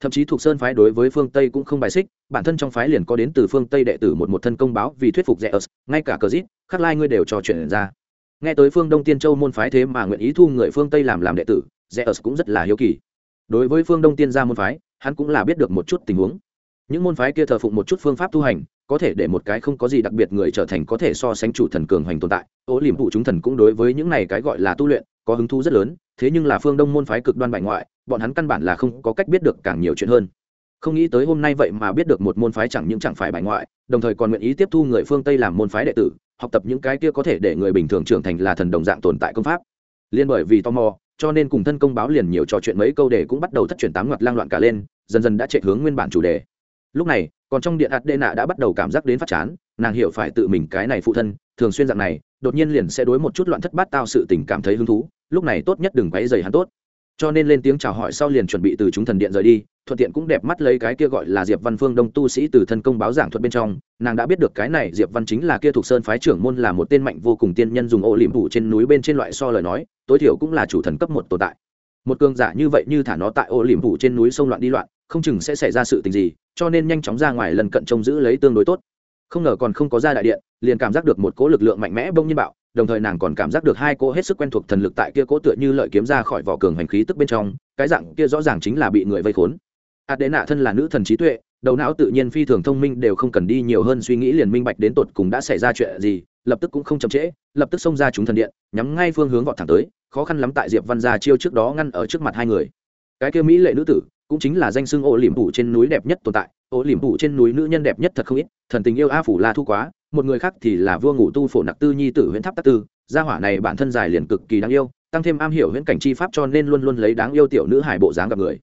thậm chí thuộc sơn phái đối với phương tây cũng không bài xích bản thân trong phái liền có đến từ phương tây đệ tử một một thân công báo vì thuyết phục rẻ ớt ngay cả cờ dít khắc lai ngươi đều cho chuyện ra nghe tới phương đông tiên châu môn phái thế mà nguyện ý thu người phương tây làm làm đệ tử rẻ ớt cũng rất là hiếu kỳ đối với phương đông tiên gia môn phái hắn cũng là biết được một chút tình huống những môn phái kia thờ phụng một chút phương pháp tu hành có thể để một cái không có gì đặc biệt người trở thành có thể so sánh chủ thần cường hoành tồn tại ô liềm phụ chúng thần cũng đối với những này cái gọi là tu luyện có hứng thú rất lớn thế nhưng là phương đông môn phái cực đoan bại ngoại, bọn hắn căn bản là không có cách biết được càng nhiều chuyện hơn. Không nghĩ tới hôm nay vậy mà biết được một môn phái chẳng những chẳng phải bại ngoại, đồng thời còn nguyện ý tiếp thu người phương tây làm môn phái đệ tử, học tập những cái kia có thể để người bình thường trưởng thành là thần đồng dạng tồn tại công pháp. Liên bởi vì tò mò, cho nên cùng thân công báo liền nhiều trò chuyện mấy câu để cũng bắt đầu thất truyền tám ngoặt lang loạn cả lên, dần dần đã chạy hướng nguyên bản chủ đề. Lúc này, còn trong điện ạt đệ nạ đã bắt đầu cảm giác đến phát chán, nàng hiểu phải tự mình cái này phụ thân, thường xuyên dạng này, đột nhiên liền sẽ đối một chút loạn thất bát tao sự tình cảm thấy hứng thú lúc này tốt nhất đừng quấy rầy hắn tốt. Cho nên lên tiếng chào hỏi sau liền chuẩn bị từ chúng thần điện rời đi, thuận tiện cũng đẹp mắt lấy cái kia gọi là diệp văn phương đông tu sĩ từ thân công báo giảng thuật bên trong, nàng đã biết được cái này diệp văn chính là kia thuộc sơn phái trưởng môn là một tên mạnh vô cùng tiên nhân dùng ô liễm phủ trên núi bên trên loại so lời nói, tối thiểu cũng là chủ thần cấp một tồn tại. Một cường giả như vậy như thả nó tại ô liễm phủ trên núi sông loạn đi loạn, không chừng sẽ xảy ra sự tình gì, cho nên nhanh chóng ra ngoài lần cận trông giữ lấy tương đối tốt. Không ngờ còn không có ra đại điện, liền cảm giác được một cỗ lực lượng mạnh mẽ bông nhiên bạo đồng thời nàng còn cảm giác được hai cô hết sức quen thuộc thần lực tại kia cố tựa như lợi kiếm ra khỏi vỏ cường hành khí tức bên trong, cái dạng kia rõ ràng chính là bị người vây khốn. Ạt đế nạ thân là nữ thần trí tuệ, đầu não tự nhiên phi thường thông minh đều không cần đi nhiều hơn suy nghĩ liền minh bạch đến tột cùng đã xảy ra chuyện gì, lập tức cũng không chậm trễ, lập tức xông ra chúng thần điện, nhắm ngay phương hướng vọt thẳng tới, khó khăn lắm tại diệp văn gia chiêu trước đó ngăn ở trước mặt hai người. Cái kia mỹ lệ nữ tử, cũng chính là danh xưng ô liềm phủ trên núi đẹp nhất tồn tại ô liềm phủ trên núi nữ nhân đẹp nhất thật không ít, thần tình yêu a phủ la thu quá, một người khác thì là vua ngủ tu phổ nặc tư nhi tử huyễn tháp tắc tư, gia hỏa này bản thân dài liền cực kỳ đáng yêu, tăng thêm am hiểu huyễn cảnh chi pháp cho nên luôn luôn lấy đáng yêu tiểu nữ hải bộ dáng gặp người.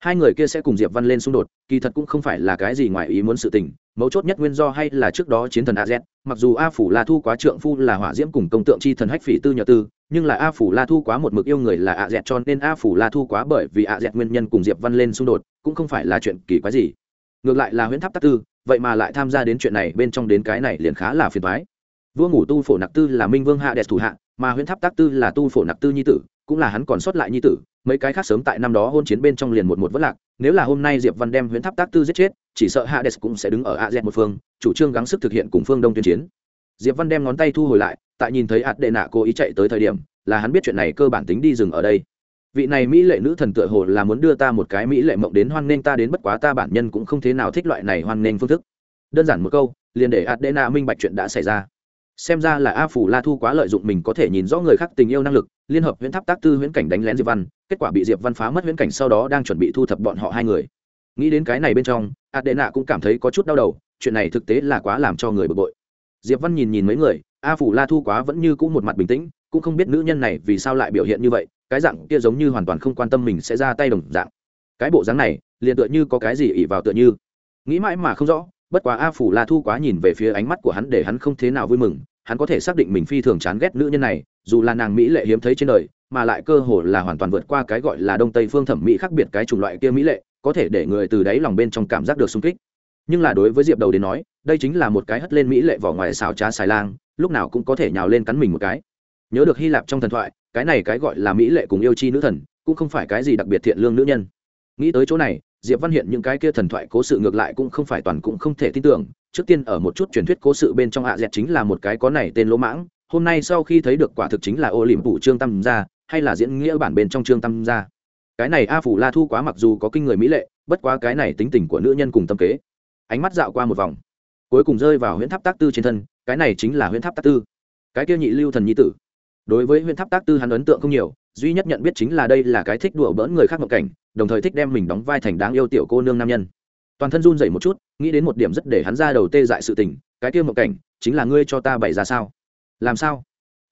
Hai người kia sẽ cùng diệp văn lên xung đột, kỳ thật cũng không phải là cái gì ngoài ý muốn sự tình, mấu chốt nhất nguyên do hay là trước đó chiến thần a z, mặc dù a phủ la thu quá trượng phu là hỏa diễm cùng công tượng chi thần hách phỉ tư nhờ tư, nhưng là a phủ la thu quá một mực yêu người là a z cho nên a phủ la thu quá bởi vì a z nguyên nhân cùng diệp văn lên xung đột, cũng không phải là chuyện kỳ quái gì ngược lại là huyễn tháp tắc tư, vậy mà lại tham gia đến chuyện này, bên trong đến cái này liền khá là phiền thoái vua ngủ tu phổ nặc tư là minh vương hạ đẹp thủ hạ, mà huyễn tháp tác tư là tu phổ nặc tư nhi tử, cũng là hắn còn sót lại nhi tử, mấy cái khác sớm tại năm đó hôn chiến bên trong liền một một vất lạc. Nếu là hôm nay diệp văn đem huyễn tháp tác tư giết chết, chỉ sợ hạ đẹp cũng sẽ đứng ở a z một phương, chủ trương gắng sức thực hiện cùng phương đông tuyên chiến. Diệp văn đem ngón tay thu hồi lại, tại nhìn thấy hạt đệ nạ cố ý chạy tới thời điểm, là hắn biết chuyện này cơ bản tính đi dừng ở đây vị này mỹ lệ nữ thần tựa hồ là muốn đưa ta một cái mỹ lệ mộng đến hoan nghênh ta đến bất quá ta bản nhân cũng không thế nào thích loại này hoan nghênh phương thức. Đơn giản một câu, liền để adena minh bạch chuyện đã xảy ra. Xem ra là a phủ la thu quá lợi dụng mình có thể nhìn rõ người khác tình yêu năng lực, liên hợp huyễn tháp tác tư huyễn cảnh đánh lén diệp văn, kết quả bị diệp văn phá mất huyễn cảnh sau đó đang chuẩn bị thu thập bọn họ hai người. Nghĩ đến cái này bên trong, adena cũng cảm thấy có chút đau đầu, chuyện này thực tế là quá làm cho người bực bội. Diệp văn nhìn nhìn mấy người, a phủ la thu quá vẫn như cũ một mặt bình tĩnh, cũng không biết nữ nhân này vì sao lại biểu hiện như vậy cái dạng kia giống như hoàn toàn không quan tâm mình sẽ ra tay đồng dạng. Cái bộ dáng này, liền tựa như có cái gì ỉ vào tựa như. Nghĩ mãi mà không rõ, bất quá a phủ la thu quá nhìn về phía ánh mắt của hắn để hắn không thế nào vui mừng, hắn có thể xác định mình phi thường chán ghét nữ nhân này, dù là nàng mỹ lệ hiếm thấy trên đời, mà lại cơ hồ là hoàn toàn vượt qua cái gọi là đông tây phương thẩm mỹ khác biệt cái chủng loại kia mỹ lệ, có thể để người từ đáy lòng bên trong cảm giác được sung kích. Nhưng là đối với diệp đầu đến nói, đây chính là một cái hất lên mỹ lệ vỏ ngoài xào trá xài lang, lúc nào cũng có thể nhào lên cắn mình một cái. Nhớ được hy lạp trong thần thoại cái này cái gọi là mỹ lệ cùng yêu chi nữ thần, cũng không phải cái gì đặc biệt thiện lương nữ nhân. Nghĩ tới chỗ này, diệp văn hiện những cái kia thần thoại cố sự ngược lại cũng không phải toàn cũng không thể tin tưởng. Trước tiên ở một chút truyền thuyết cố sự bên trong hạ dẹt chính là một cái có này tên lỗ mãng, hôm nay sau khi thấy được quả thực chính là ô liềm phủ trương tam gia, hay là diễn nghĩa bản bên trong trương tam gia. Cái này a phủ la thu quá mặc dù có kinh người mỹ lệ, bất quá cái này tính tình của nữ nhân cùng tâm kế. Ánh mắt dạo qua một vòng. Cuối cùng rơi vào huyễn tháp tác tư trên thân, cái này chính là huyễn tháp tác tư. Cái kia nhị lưu thần nhi tử đối với huyện tháp tác tư hắn ấn tượng không nhiều, duy nhất nhận biết chính là đây là cái thích đùa bỡn người khác mộng cảnh, đồng thời thích đem mình đóng vai thành đáng yêu tiểu cô nương nam nhân. Toàn thân run dậy một chút, nghĩ đến một điểm rất để hắn ra đầu tê dại sự tình, cái kia mộng cảnh, chính là ngươi cho ta bày ra sao? Làm sao?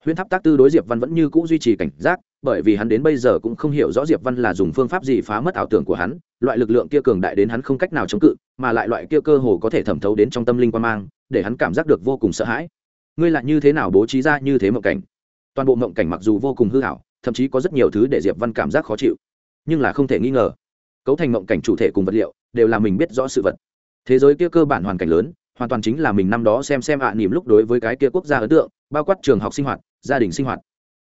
Huyễn tháp tác tư đối diệp văn vẫn như cũ duy trì cảnh giác, bởi vì hắn đến bây giờ cũng không hiểu rõ diệp văn là dùng phương pháp gì phá mất ảo tưởng của hắn, loại lực lượng kia cường đại đến hắn không cách nào chống cự, mà lại loại kia cơ hồ có thể thẩm thấu đến trong tâm linh quan mang, để hắn cảm giác được vô cùng sợ hãi. Ngươi lại như thế nào bố trí ra như thế mộng cảnh? Toàn bộ mộng cảnh mặc dù vô cùng hư hảo thậm chí có rất nhiều thứ để diệp văn cảm giác khó chịu nhưng là không thể nghi ngờ cấu thành mộng cảnh chủ thể cùng vật liệu đều là mình biết rõ sự vật. Thế giới kia cơ bản hoàn cảnh lớn hoàn toàn chính là mình năm đó xem xem ạ à, niềm lúc đối với cái kia quốc gia ấn tượng bao quát trường học sinh hoạt gia đình sinh hoạt.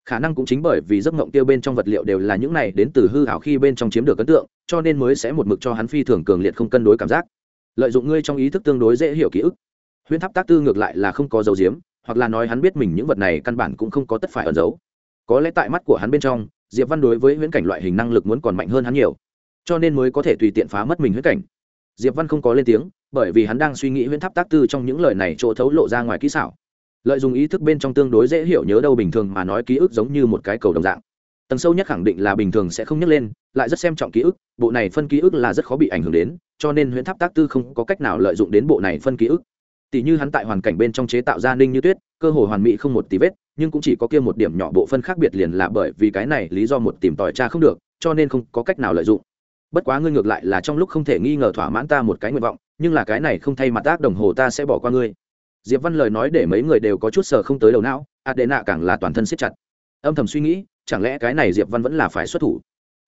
Khả năng cũng chính bởi vì giấc mộng kia bên trong vật liệu đều là những này đến từ hư hảo khi bên trong chiếm được ấn tượng cho nên mới sẽ một mực cho hắn phi thường cường liệt không cân đối cảm giác. Lợi dụng ngươi trong ý thức tương đối dễ hiểu ký ức. Huyễn tháp tác tư ngược lại là không có dấu diếm hoặc là nói hắn biết mình những vật này căn bản cũng không có tất phải ẩn giấu. Có lẽ tại mắt của hắn bên trong, diệp văn đối với huyễn cảnh loại hình năng lực muốn còn mạnh hơn hắn nhiều, cho nên mới có thể tùy tiện phá mất mình huyễn cảnh. Diệp văn không có lên tiếng, bởi vì hắn đang suy nghĩ huyễn tháp tác tư trong những lời này chỗ thấu lộ ra ngoài kỹ xảo. Lợi dụng ý thức bên trong tương đối dễ hiểu nhớ đâu bình thường mà nói ký ức giống như một cái cầu đồng dạng. Tầng sâu nhất khẳng định là bình thường sẽ không nhắc lên, lại rất xem trọng ký ức, bộ này phân ký ức là rất khó bị ảnh hưởng đến, cho nên huyễn tháp tác tư không có cách nào lợi dụng đến bộ này phân ký ức tỷ như hắn tại hoàn cảnh bên trong chế tạo ra ninh như tuyết, cơ hồ hoàn mỹ không một tí vết, nhưng cũng chỉ có kia một điểm nhỏ bộ phân khác biệt liền là bởi vì cái này lý do một tìm tòi cha không được, cho nên không có cách nào lợi dụng. Bất quá ngươi ngược lại là trong lúc không thể nghi ngờ thỏa mãn ta một cái nguyện vọng, nhưng là cái này không thay mặt tác đồng hồ ta sẽ bỏ qua ngươi. Diệp văn lời nói để mấy người đều có chút sờ không tới đầu não ạt đệ nạ càng là toàn thân siết chặt. Âm thầm suy nghĩ, chẳng lẽ cái này diệp văn vẫn là phải xuất thủ?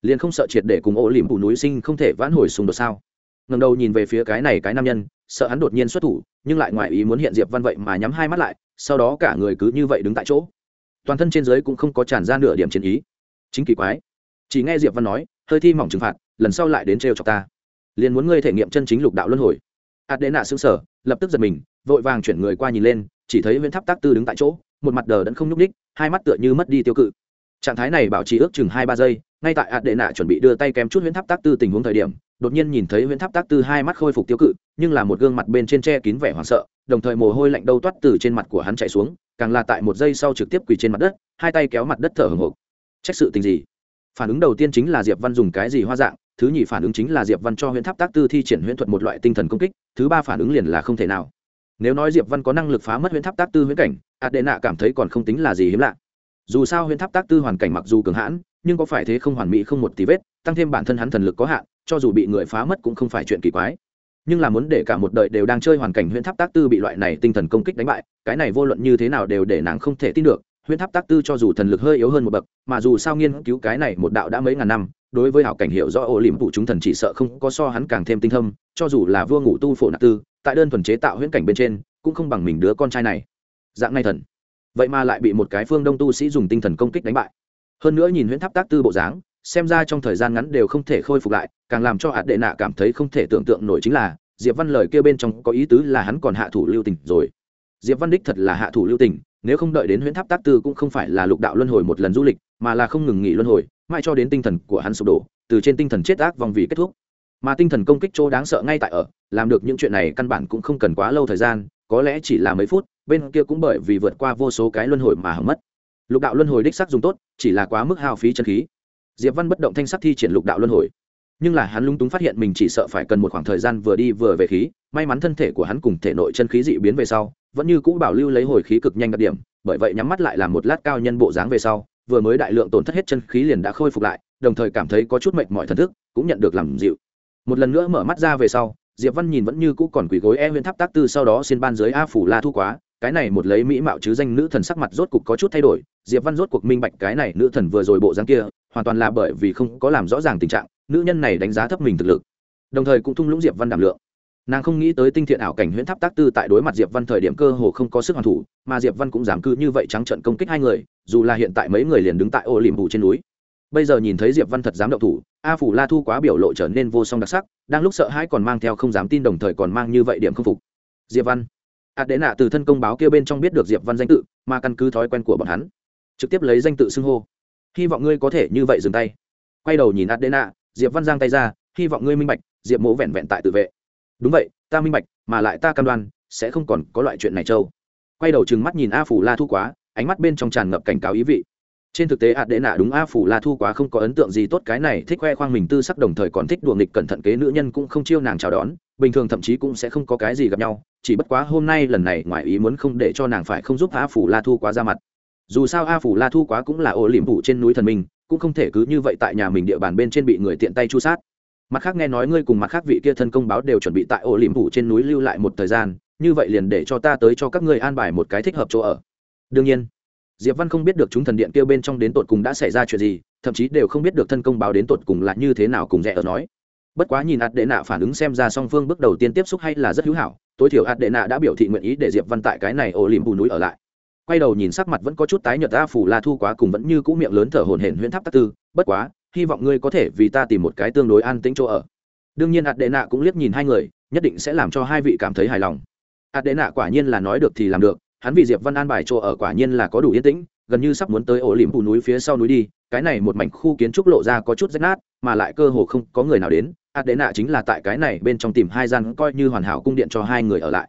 Liền không sợ triệt để cùng ô liềm phủ núi sinh không thể vãn hồi xung đột sao? Ngần đầu nhìn về phía cái này cái nam nhân, sợ hắn đột nhiên xuất thủ, nhưng lại ngoài ý muốn hiện diệp văn vậy mà nhắm hai mắt lại, sau đó cả người cứ như vậy đứng tại chỗ. Toàn thân trên dưới cũng không có tràn ra nửa điểm chiến ý. Chính kỳ quái. Chỉ nghe diệp văn nói, hơi thi mỏng trừng phạt, lần sau lại đến trêu chọc ta. Liền muốn ngươi thể nghiệm chân chính lục đạo luân hồi. Adena xứng sở lập tức giật mình, vội vàng chuyển người qua nhìn lên, chỉ thấy Viễn tháp tác tư đứng tại chỗ, một mặt đờ đẫn không nhúc ních hai mắt tựa như mất đi tiêu cự trạng thái này bảo trì ước chừng hai ba giây, ngay tại ạt đệ nạ chuẩn bị đưa tay kém chút huyễn tháp tác tư tình huống thời điểm, đột nhiên nhìn thấy huyễn tháp tác tư hai mắt khôi phục tiêu cự, nhưng là một gương mặt bên trên che kín vẻ hoảng sợ, đồng thời mồ hôi lạnh đâu toát từ trên mặt của hắn chạy xuống, càng là tại một giây sau trực tiếp quỳ trên mặt đất, hai tay kéo mặt đất thở hồng hộc. Trách sự tình gì? Phản ứng đầu tiên chính là diệp văn dùng cái gì hoa dạng, thứ nhì phản ứng chính là diệp văn cho huyễn tháp tác tư thi triển huyễn thuật một loại tinh thần công kích, thứ ba phản ứng liền là không thể nào. Nếu nói diệp văn có năng lực phá mất huyễn tháp tác tư huyễn cảnh, ạt đệ nạ cảm thấy còn không tính là gì hiếm lạ dù sao huyễn tháp tác tư hoàn cảnh mặc dù cường hãn, nhưng có phải thế không hoàn mỹ không một tí vết, tăng thêm bản thân hắn thần lực có hạn, cho dù bị người phá mất cũng không phải chuyện kỳ quái. Nhưng là muốn để cả một đời đều đang chơi hoàn cảnh huyễn tháp tác tư bị loại này tinh thần công kích đánh bại, cái này vô luận như thế nào đều để nàng không thể tin được. Huyễn tháp tác tư cho dù thần lực hơi yếu hơn một bậc, mà dù sao nghiên cứu cái này một đạo đã mấy ngàn năm, đối với hảo cảnh hiệu do ô liềm phụ chúng thần chỉ sợ không có so hắn càng thêm tinh thâm, cho dù là vua ngủ tu phổ nạp tư, tại đơn thuần chế tạo huyễn cảnh bên trên, cũng không bằng mình đứa con trai này. Dạng này thần vậy mà lại bị một cái phương đông tu sĩ dùng tinh thần công kích đánh bại. Hơn nữa nhìn huyễn tháp tác tư bộ dáng, xem ra trong thời gian ngắn đều không thể khôi phục lại, càng làm cho hạt đệ nạ cảm thấy không thể tưởng tượng nổi chính là, diệp văn lời kia bên trong có ý tứ là hắn còn hạ thủ lưu tình rồi. Diệp văn đích thật là hạ thủ lưu tình, nếu không đợi đến huyễn tháp tác tư cũng không phải là lục đạo luân hồi một lần du lịch, mà là không ngừng nghỉ luân hồi, mãi cho đến tinh thần của hắn sụp đổ, từ trên tinh thần chết ác vòng vì kết thúc. Mà tinh thần công kích chỗ đáng sợ ngay tại ở, làm được những chuyện này căn bản cũng không cần quá lâu thời gian có lẽ chỉ là mấy phút, bên kia cũng bởi vì vượt qua vô số cái luân hồi mà hỏng mất. Lục đạo luân hồi đích sắc dùng tốt, chỉ là quá mức hao phí chân khí. Diệp văn bất động thanh sắc thi triển lục đạo luân hồi. Nhưng là hắn lung túng phát hiện mình chỉ sợ phải cần một khoảng thời gian vừa đi vừa về khí, may mắn thân thể của hắn cùng thể nội chân khí dị biến về sau, vẫn như cũ bảo lưu lấy hồi khí cực nhanh đặc điểm, bởi vậy nhắm mắt lại làm một lát cao nhân bộ dáng về sau, vừa mới đại lượng tổn thất hết chân khí liền đã khôi phục lại, đồng thời cảm thấy có chút mệt mỏi thần thức, cũng nhận được làm dịu. Một lần nữa mở mắt ra về sau diệp văn nhìn vẫn như cũ còn quỳ gối e huyện tháp tác tư sau đó xin ban dưới a phủ la thu quá, cái này một lấy mỹ mạo chứ danh nữ thần sắc mặt rốt cục có chút thay đổi, diệp văn rốt cuộc minh bạch cái này nữ thần vừa rồi bộ dáng kia, hoàn toàn là bởi vì không có làm rõ ràng tình trạng, nữ nhân này đánh giá thấp mình thực lực. Đồng thời cũng thung lũng diệp văn đảm lượng. Nàng không nghĩ tới tinh thiện ảo cảnh huyễn tháp tác tư tại đối mặt diệp văn thời điểm cơ hồ không có sức hoàn thủ, mà diệp văn cũng dám cư như vậy trắng trận công kích hai người, dù là hiện tại mấy người liền đứng tại ô liềm phủ trên núi. Bây giờ nhìn thấy diệp văn thật dám động thủ a phủ la thu quá biểu lộ trở nên vô song đặc sắc, đang lúc sợ hãi còn mang theo không dám tin đồng thời còn mang như vậy điểm không phục. Diệp văn. Ạt đệ nạ từ thân công báo kia bên trong biết được diệp văn danh tự, mà căn cứ thói quen của bọn hắn, trực tiếp lấy danh tự xưng hô. Hy vọng ngươi có thể như vậy dừng tay. Quay đầu nhìn ạt đệ nạ, diệp văn giang tay ra, hy vọng ngươi minh bạch, diệp mỗ vẹn vẹn tại tự vệ. Đúng vậy, ta minh bạch, mà lại ta cam đoan, sẽ không còn có loại chuyện này châu quay đầu trừng mắt nhìn a phủ la thu quá, ánh mắt bên trong tràn ngập cảnh cáo ý vị trên thực tế ạt đệ nạ đúng a phủ la thu quá không có ấn tượng gì tốt, cái này thích khoe khoang mình tư sắc đồng thời còn thích đùa nghịch cẩn thận kế nữ nhân cũng không chiêu nàng chào đón, bình thường thậm chí cũng sẽ không có cái gì gặp nhau, chỉ bất quá hôm nay lần này ngoài ý muốn không để cho nàng phải không giúp a phủ la thu quá ra mặt. Dù sao a phủ la thu quá cũng là ô liềm phủ trên núi thần mình, cũng không thể cứ như vậy tại nhà mình địa bàn bên trên bị người tiện tay chu sát. Mặt khác nghe nói ngươi cùng mặt khác vị kia thân công báo đều chuẩn bị tại ổ liềm phủ trên núi lưu lại một thời gian, như vậy liền để cho ta tới cho các ngươi an bài một cái thích hợp chỗ ở. Đương nhiên diệp văn không biết được chúng thần điện kêu bên trong đến tột cùng đã xảy ra chuyện gì, thậm chí đều không biết được thân công báo đến tột cùng là như thế nào cùng rẻ ở nói. Bất quá nhìn ạt đệ nạ phản ứng xem ra song phương bước đầu tiên tiếp xúc hay là rất hữu hảo, tối thiểu ạt đệ nạ đã biểu thị nguyện ý để diệp văn tại cái này ổ liềm bù núi ở lại. Quay đầu nhìn sắc mặt vẫn có chút tái nhợt a phủ la thu quá cùng vẫn như cũ miệng lớn thở hổn hển huyễn tháp tắc tư, bất quá, hy vọng ngươi có thể vì ta tìm một cái tương đối an tĩnh chỗ ở. Đương nhiên ạt đệ nạ cũng liếc nhìn hai người, nhất định sẽ làm cho hai vị cảm thấy hài lòng. Ạt đệ nạ quả nhiên là nói được thì làm được hắn vì diệp văn an bài chỗ ở quả nhiên là có đủ yên tĩnh, gần như sắp muốn tới ổ liềm phủ núi phía sau núi đi, cái này một mảnh khu kiến trúc lộ ra có chút rách nát, mà lại cơ hồ không có người nào đến ạt đệ nạ chính là tại cái này bên trong tìm hai gian coi như hoàn hảo cung điện cho hai người ở lại.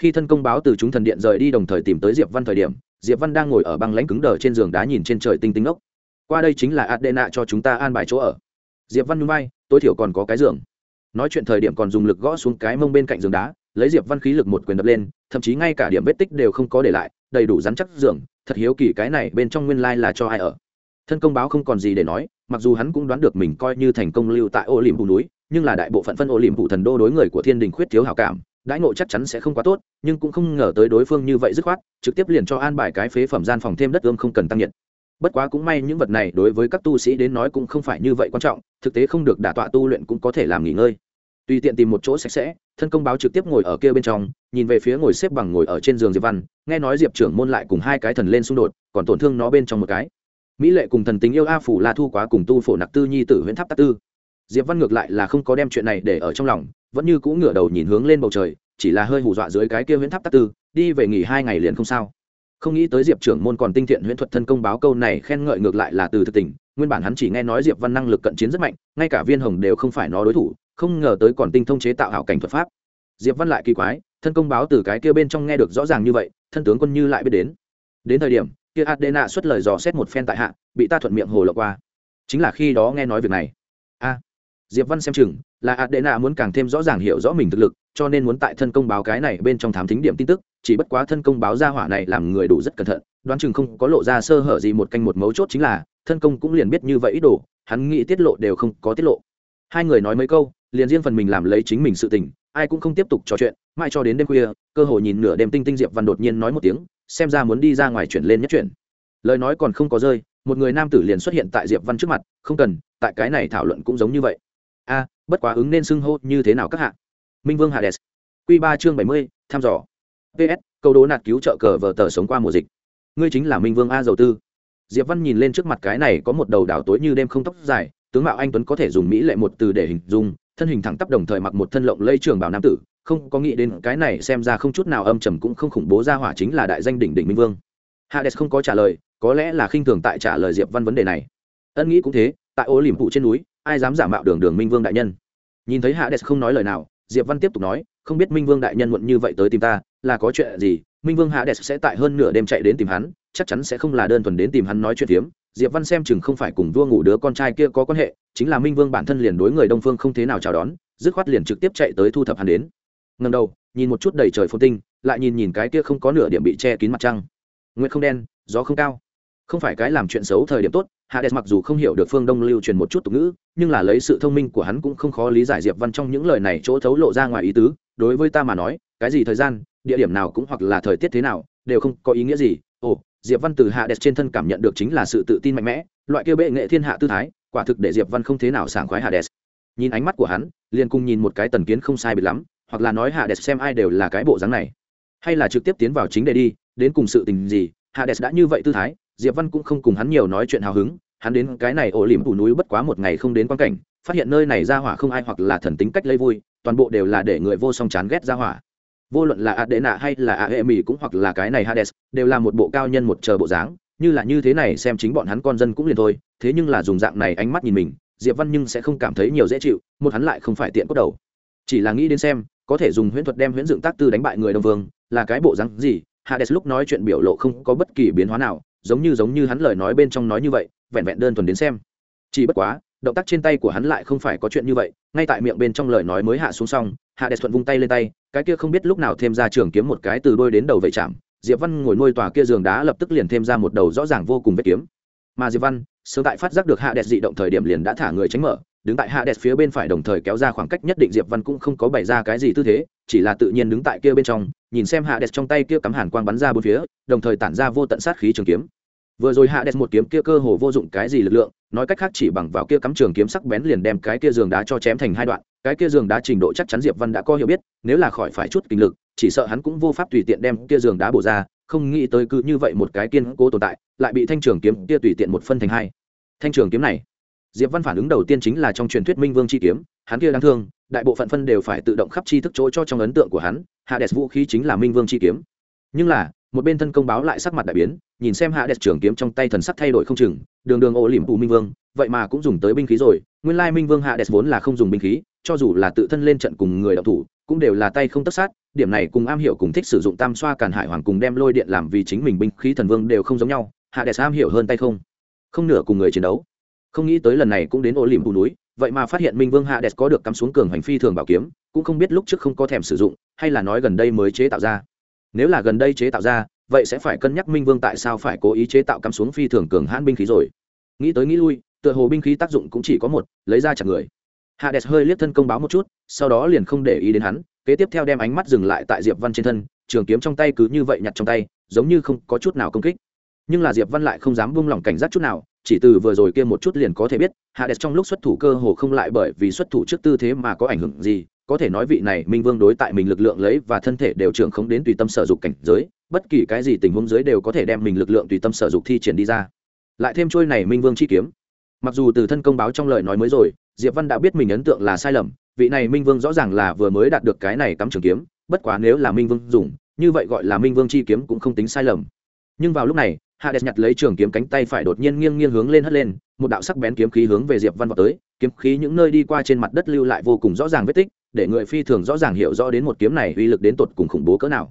Khi thân công báo từ chúng thần điện rời đi đồng thời tìm tới diệp văn thời điểm, diệp văn đang ngồi ở băng lãnh cứng đờ trên giường đá nhìn trên trời tinh tinh ốc qua đây chính là ạt đệ nạ cho chúng ta an bài chỗ ở. Diệp văn núi bay tối thiểu còn có cái giường. Nói chuyện thời điểm còn dùng lực gõ xuống cái mông bên cạnh giường đá, lấy diệp văn khí lực một quyền đập lên thậm chí ngay cả điểm vết tích đều không có để lại, đầy đủ rắn chắc giường, thật hiếu kỳ cái này bên trong nguyên lai là cho ai ở. Thân công báo không còn gì để nói, mặc dù hắn cũng đoán được mình coi như thành công lưu tại ô liềm phủ núi, nhưng là đại bộ phận phân ô liềm phủ thần đô đối người của thiên đình khuyết thiếu hảo cảm, đãi ngộ chắc chắn sẽ không quá tốt, nhưng cũng không ngờ tới đối phương như vậy dứt khoát, trực tiếp liền cho an bài cái phế phẩm gian phòng thêm đất ươm không cần tăng nhiệt. Bất quá cũng may những vật này đối với các tu sĩ đến nói cũng không phải như vậy quan trọng, thực tế không được đả tọa tu luyện cũng có thể làm nghỉ ngơi. Tùy tiện tìm một chỗ sạch sẽ, thân công báo trực tiếp ngồi ở kia bên trong nhìn về phía ngồi xếp bằng ngồi ở trên giường diệp văn, nghe nói diệp trưởng môn lại cùng hai cái thần lên xung đột, còn tổn thương nó bên trong một cái. Mỹ lệ cùng thần tính yêu a phủ la thu quá cùng tu phổ nặc tư nhi tử huyện tháp tắc tư. Diệp văn ngược lại là không có đem chuyện này để ở trong lòng, vẫn như cũng ngửa đầu nhìn hướng lên bầu trời, chỉ là hơi hù dọa dưới cái kia huyện tháp tắc tư, đi về nghỉ hai ngày liền không sao. Không nghĩ tới diệp trưởng môn còn tinh thiện huyễn thuật thân công báo câu này khen ngợi ngược lại là từ thực tình, nguyên bản hắn chỉ nghe nói diệp văn năng lực cận chiến rất mạnh, ngay cả viên hồng đều không phải nó đối thủ, không ngờ tới còn tinh thông chế tạo hảo cảnh thuật pháp. Diệp văn lại kỳ quái thân công báo từ cái kia bên trong nghe được rõ ràng như vậy, thân tướng quân như lại biết đến. Đến thời điểm, kia adena xuất lời dò xét một phen tại hạ, bị ta thuận miệng hồ lộ qua. Chính là khi đó nghe nói việc này. A, diệp văn xem chừng, là adena muốn càng thêm rõ ràng hiểu rõ mình thực lực, cho nên muốn tại thân công báo cái này bên trong thám thính điểm tin tức, chỉ bất quá thân công báo ra hỏa này làm người đủ rất cẩn thận, đoán chừng không có lộ ra sơ hở gì một canh một mấu chốt chính là, thân công cũng liền biết như vậy ý đồ, hắn nghĩ tiết lộ đều không có tiết lộ. Hai người nói mấy câu, liền riêng phần mình làm lấy chính mình sự tình ai cũng không tiếp tục trò chuyện, mãi cho đến đêm khuya, cơ hội nhìn nửa đêm tinh tinh diệp văn đột nhiên nói một tiếng, xem ra muốn đi ra ngoài chuyển lên nhất chuyển. Lời nói còn không có rơi, một người nam tử liền xuất hiện tại diệp văn trước mặt, không cần, tại cái này thảo luận cũng giống như vậy. A, bất quá ứng nên xưng hô như thế nào các hạ? Minh vương hades. Q ba chương bảy mươi, thăm dò. Ps câu đố nạt cứu trợ cờ vờ tờ sống qua mùa dịch. Ngươi chính là minh vương a dầu tư. Diệp văn nhìn lên trước mặt cái này có một đầu đảo tối như đêm không tóc dài, tướng mạo anh tuấn có thể dùng mỹ lệ một từ để hình dung thân hình thẳng tắp đồng thời mặc một thân lộng lây trường bảo nam tử, không có nghĩ đến cái này xem ra không chút nào âm trầm cũng không khủng bố ra hỏa chính là đại danh đỉnh đỉnh minh vương. Hades không có trả lời, có lẽ là khinh thường tại trả lời diệp văn vấn đề này. Ân nghĩ cũng thế, tại ô liềm phụ trên núi, ai dám giả mạo đường đường minh vương đại nhân? Nhìn thấy hades không nói lời nào, diệp văn tiếp tục nói, không biết minh vương đại nhân muộn như vậy tới tìm ta, là có chuyện gì? Minh vương hades sẽ tại hơn nửa đêm chạy đến tìm hắn, chắc chắn sẽ không là đơn thuần đến tìm hắn nói chuyện phiếm diệp văn xem chừng không phải cùng vua ngủ đứa con trai kia có quan hệ, chính là minh vương bản thân liền đối người đông phương không thế nào chào đón, dứt khoát liền trực tiếp chạy tới thu thập hắn đến. Ngẩng đầu, nhìn một chút đầy trời phồn tinh, lại nhìn nhìn cái kia không có nửa điểm bị che kín mặt trăng. Nguyệt không đen, gió không cao. Không phải cái làm chuyện xấu thời điểm tốt hades mặc dù không hiểu được phương đông lưu truyền một chút tục ngữ, nhưng là lấy sự thông minh của hắn cũng không khó lý giải diệp văn trong những lời này chỗ thấu lộ ra ngoài ý tứ, đối với ta mà nói, cái gì thời gian, địa điểm nào cũng hoặc là thời tiết thế nào, đều không có ý nghĩa gì. Ồ diệp văn từ hạ đẹp trên thân cảm nhận được chính là sự tự tin mạnh mẽ, loại kia bệ nghệ thiên hạ tư thái, quả thực để diệp văn không thế nào sảng khoái hạ đẹp nhìn ánh mắt của hắn, liền cùng nhìn một cái tần kiến không sai biệt lắm, hoặc là nói hạ đẹp xem ai đều là cái bộ dáng này. Hay là trực tiếp tiến vào chính đề đi, đến cùng sự tình gì hạ đẹp đã như vậy tư thái, diệp văn cũng không cùng hắn nhiều nói chuyện hào hứng, hắn đến cái này ổ liềm tủ núi bất quá một ngày không đến quan cảnh, phát hiện nơi này ra hỏa không ai hoặc là thần tính cách lấy vui, toàn bộ đều là để người vô song chán ghét ra hỏa vô luận là adena hay là aemi hệ mỹ cũng hoặc là cái này hades, đều là một bộ cao nhân một chờ bộ dáng, như là như thế này xem chính bọn hắn con dân cũng liền thôi, thế nhưng là dùng dạng này ánh mắt nhìn mình, diệp văn nhưng sẽ không cảm thấy nhiều dễ chịu, một hắn lại không phải tiện cốt đầu. Chỉ là nghĩ đến xem, có thể dùng huyễn thuật đem huyễn dựng tác tư đánh bại người đồng vương, là cái bộ dáng gì, hades lúc nói chuyện biểu lộ không có bất kỳ biến hóa nào, giống như giống như hắn lời nói bên trong nói như vậy, vẹn vẹn đơn thuần đến xem. Chỉ bất quá động tác trên tay của hắn lại không phải có chuyện như vậy, ngay tại miệng bên trong lời nói mới hạ xuống xong, hạ đẹp thuận vung tay lên tay, cái kia không biết lúc nào thêm ra trường kiếm một cái từ đôi đến đầu vậy chạm, diệp văn ngồi nuôi tòa kia giường đá lập tức liền thêm ra một đầu rõ ràng vô cùng vết kiếm. Mà diệp văn, sớm tại phát giác được hạ đẹp dị động thời điểm liền đã thả người tránh mở, đứng tại hạ đẹp phía bên phải đồng thời kéo ra khoảng cách nhất định diệp văn cũng không có bày ra cái gì tư thế, chỉ là tự nhiên đứng tại kia bên trong, nhìn xem hạ đẹp trong tay kia cắm hàn quang bắn ra bốn phía, đồng thời tản ra vô tận sát khí trường kiếm vừa rồi hạ đẹp một kiếm kia cơ hồ vô dụng cái gì lực lượng, nói cách khác chỉ bằng vào kia cắm trường kiếm sắc bén liền đem cái kia giường đá cho chém thành hai đoạn, cái kia giường đá trình độ chắc chắn diệp văn đã có hiểu biết, nếu là khỏi phải chút kinh lực, chỉ sợ hắn cũng vô pháp tùy tiện đem kia giường đá bổ ra, không nghĩ tới cứ như vậy một cái kiên cố tồn tại, lại bị thanh trường kiếm kia tùy tiện một phân thành hai. Thanh trường kiếm này, diệp văn phản ứng đầu tiên chính là trong truyền thuyết minh vương chi kiếm, hắn kia đáng thương, đại bộ phận phân đều phải tự động khắp chi thức chỗ cho trong ấn tượng của hắn, hạ đẹp vũ khí chính là minh vương chi kiếm. Nhưng là một bên thân công báo lại sắc mặt đại biến, nhìn xem hạ đẹp trưởng kiếm trong tay thần sắc thay đổi không chừng, đường đường ô liềm tù minh vương, vậy mà cũng dùng tới binh khí rồi, nguyên lai minh vương hạ đẹp vốn là không dùng binh khí, cho dù là tự thân lên trận cùng người đạo thủ, cũng đều là tay không tất sát, điểm này cùng am hiểu cùng thích sử dụng tam xoa càn hải hoàng cùng đem lôi điện làm vì chính mình binh khí thần vương đều không giống nhau, hạ đẹp am hiểu hơn tay không. Không nửa cùng người chiến đấu. Không nghĩ tới lần này cũng đến ô liềm phủ núi, vậy mà phát hiện minh vương hạ đẹp có được cắm xuống cường hành phi thường bảo kiếm, cũng không biết lúc trước không có thèm sử dụng, hay là nói gần đây mới chế tạo ra nếu là gần đây chế tạo ra, vậy sẽ phải cân nhắc minh vương tại sao phải cố ý chế tạo cắm xuống phi thường cường hãn binh khí rồi. Nghĩ tới nghĩ lui, tựa hồ binh khí tác dụng cũng chỉ có một, lấy ra chặt người. Hades hơi liếc thân công báo một chút, sau đó liền không để ý đến hắn, kế tiếp theo đem ánh mắt dừng lại tại diệp văn trên thân, trường kiếm trong tay cứ như vậy nhặt trong tay, giống như không có chút nào công kích. Nhưng là diệp văn lại không dám buông lỏng cảnh giác chút nào, chỉ từ vừa rồi kia một chút liền có thể biết, hades trong lúc xuất thủ cơ hồ không lại bởi vì xuất thủ trước tư thế mà có ảnh hưởng gì có thể nói vị này minh vương đối tại mình lực lượng lấy và thân thể đều trưởng không đến tùy tâm sở dục cảnh giới, bất kỳ cái gì tình huống dưới đều có thể đem mình lực lượng tùy tâm sở dục thi triển đi ra. Lại thêm trôi này minh vương chi kiếm. Mặc dù từ thân công báo trong lời nói mới rồi, diệp văn đã biết mình ấn tượng là sai lầm, vị này minh vương rõ ràng là vừa mới đạt được cái này cắm trường kiếm, bất quá nếu là minh vương dùng, như vậy gọi là minh vương chi kiếm cũng không tính sai lầm. Nhưng vào lúc này hades nhặt lấy trường kiếm cánh tay phải đột nhiên nghiêng nghiêng hướng lên hất lên, một đạo sắc bén kiếm khí hướng về diệp văn vọt tới, kiếm khí những nơi đi qua trên mặt đất lưu lại vô cùng rõ ràng vết tích, để người phi thường rõ ràng hiểu rõ đến một kiếm này uy lực đến tột cùng khủng bố cỡ nào.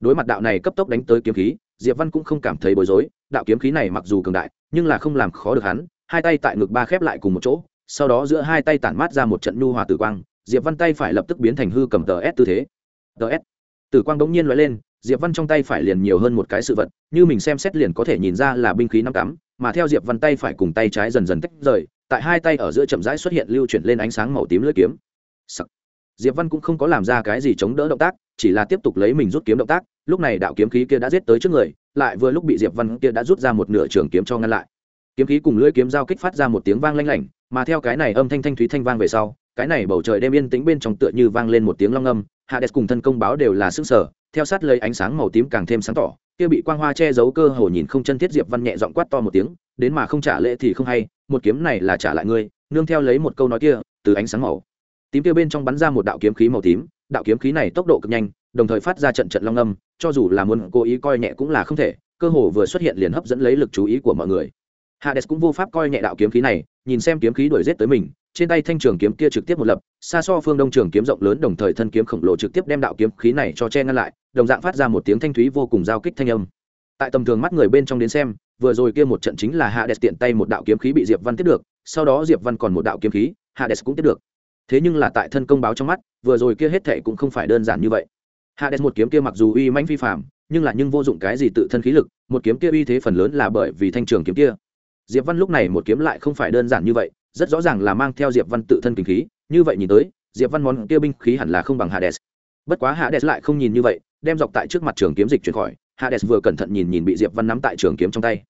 Đối mặt đạo này cấp tốc đánh tới kiếm khí, diệp văn cũng không cảm thấy bối rối, đạo kiếm khí này mặc dù cường đại, nhưng là không làm khó được hắn, hai tay tại ngực ba khép lại cùng một chỗ, sau đó giữa hai tay tản mát ra một trận nhu hòa tử quang, diệp văn tay phải lập tức biến thành hư cầm tờ s tư thế. Tờ s. Tử quang bỗng nhiên lóe lên diệp văn trong tay phải liền nhiều hơn một cái sự vật, như mình xem xét liền có thể nhìn ra là binh khí năm tám mà theo diệp văn tay phải cùng tay trái dần dần tách rời, tại hai tay ở giữa chậm rãi xuất hiện lưu chuyển lên ánh sáng màu tím lưỡi kiếm Sắc. diệp văn cũng không có làm ra cái gì chống đỡ động tác, chỉ là tiếp tục lấy mình rút kiếm động tác, lúc này đạo kiếm khí kia đã giết tới trước người, lại vừa lúc bị diệp văn kia đã rút ra một nửa trường kiếm cho ngăn lại kiếm khí cùng lưỡi kiếm giao kích phát ra một tiếng vang lanh lảnh, mà theo cái này âm thanh thanh thúy thanh vang về sau, cái này bầu trời đêm yên tĩnh bên trong tựa như vang lên một tiếng long âm, hades cùng thân công báo đều là sức sở theo sát lấy ánh sáng màu tím càng thêm sáng tỏ, kia bị quang hoa che giấu cơ hồ nhìn không chân thiết diệp văn nhẹ giọng quát to một tiếng, đến mà không trả lễ thì không hay, một kiếm này là trả lại ngươi, nương theo lấy một câu nói kia, từ ánh sáng màu tím kia bên trong bắn ra một đạo kiếm khí màu tím, đạo kiếm khí này tốc độ cực nhanh, đồng thời phát ra trận trận long âm, cho dù là muốn cố ý coi nhẹ cũng là không thể, cơ hồ vừa xuất hiện liền hấp dẫn lấy lực chú ý của mọi người. Hades cũng vô pháp coi nhẹ đạo kiếm khí này, nhìn xem kiếm khí đuổi giết tới mình trên tay thanh trường kiếm kia trực tiếp một lập, xa so phương đông trường kiếm rộng lớn đồng thời thân kiếm khổng lồ trực tiếp đem đạo kiếm khí này cho che ngăn lại, đồng dạng phát ra một tiếng thanh thúy vô cùng giao kích thanh âm. Tại tầm thường mắt người bên trong đến xem, vừa rồi kia một trận chính là Hạ hades tiện tay một đạo kiếm khí bị diệp văn tiếp được, sau đó diệp văn còn một đạo kiếm khí Hạ hades cũng tiếp được. Thế nhưng là tại thân công báo trong mắt, vừa rồi kia hết thệ cũng không phải đơn giản như vậy. Hạ hades một kiếm kia mặc dù uy mãnh phi phạm nhưng là nhưng vô dụng cái gì tự thân khí lực, một kiếm kia uy thế phần lớn là bởi vì thanh trường kiếm kia. Diệp văn lúc này một kiếm lại không phải đơn giản như vậy rất rõ ràng là mang theo diệp văn tự thân kinh khí. Như vậy nhìn tới, diệp văn món kia binh khí hẳn là không bằng hades. Bất quá hades lại không nhìn như vậy, đem dọc tại trước mặt trường kiếm dịch chuyển khỏi. Hades vừa cẩn thận nhìn nhìn bị diệp văn nắm tại trường kiếm trong tay.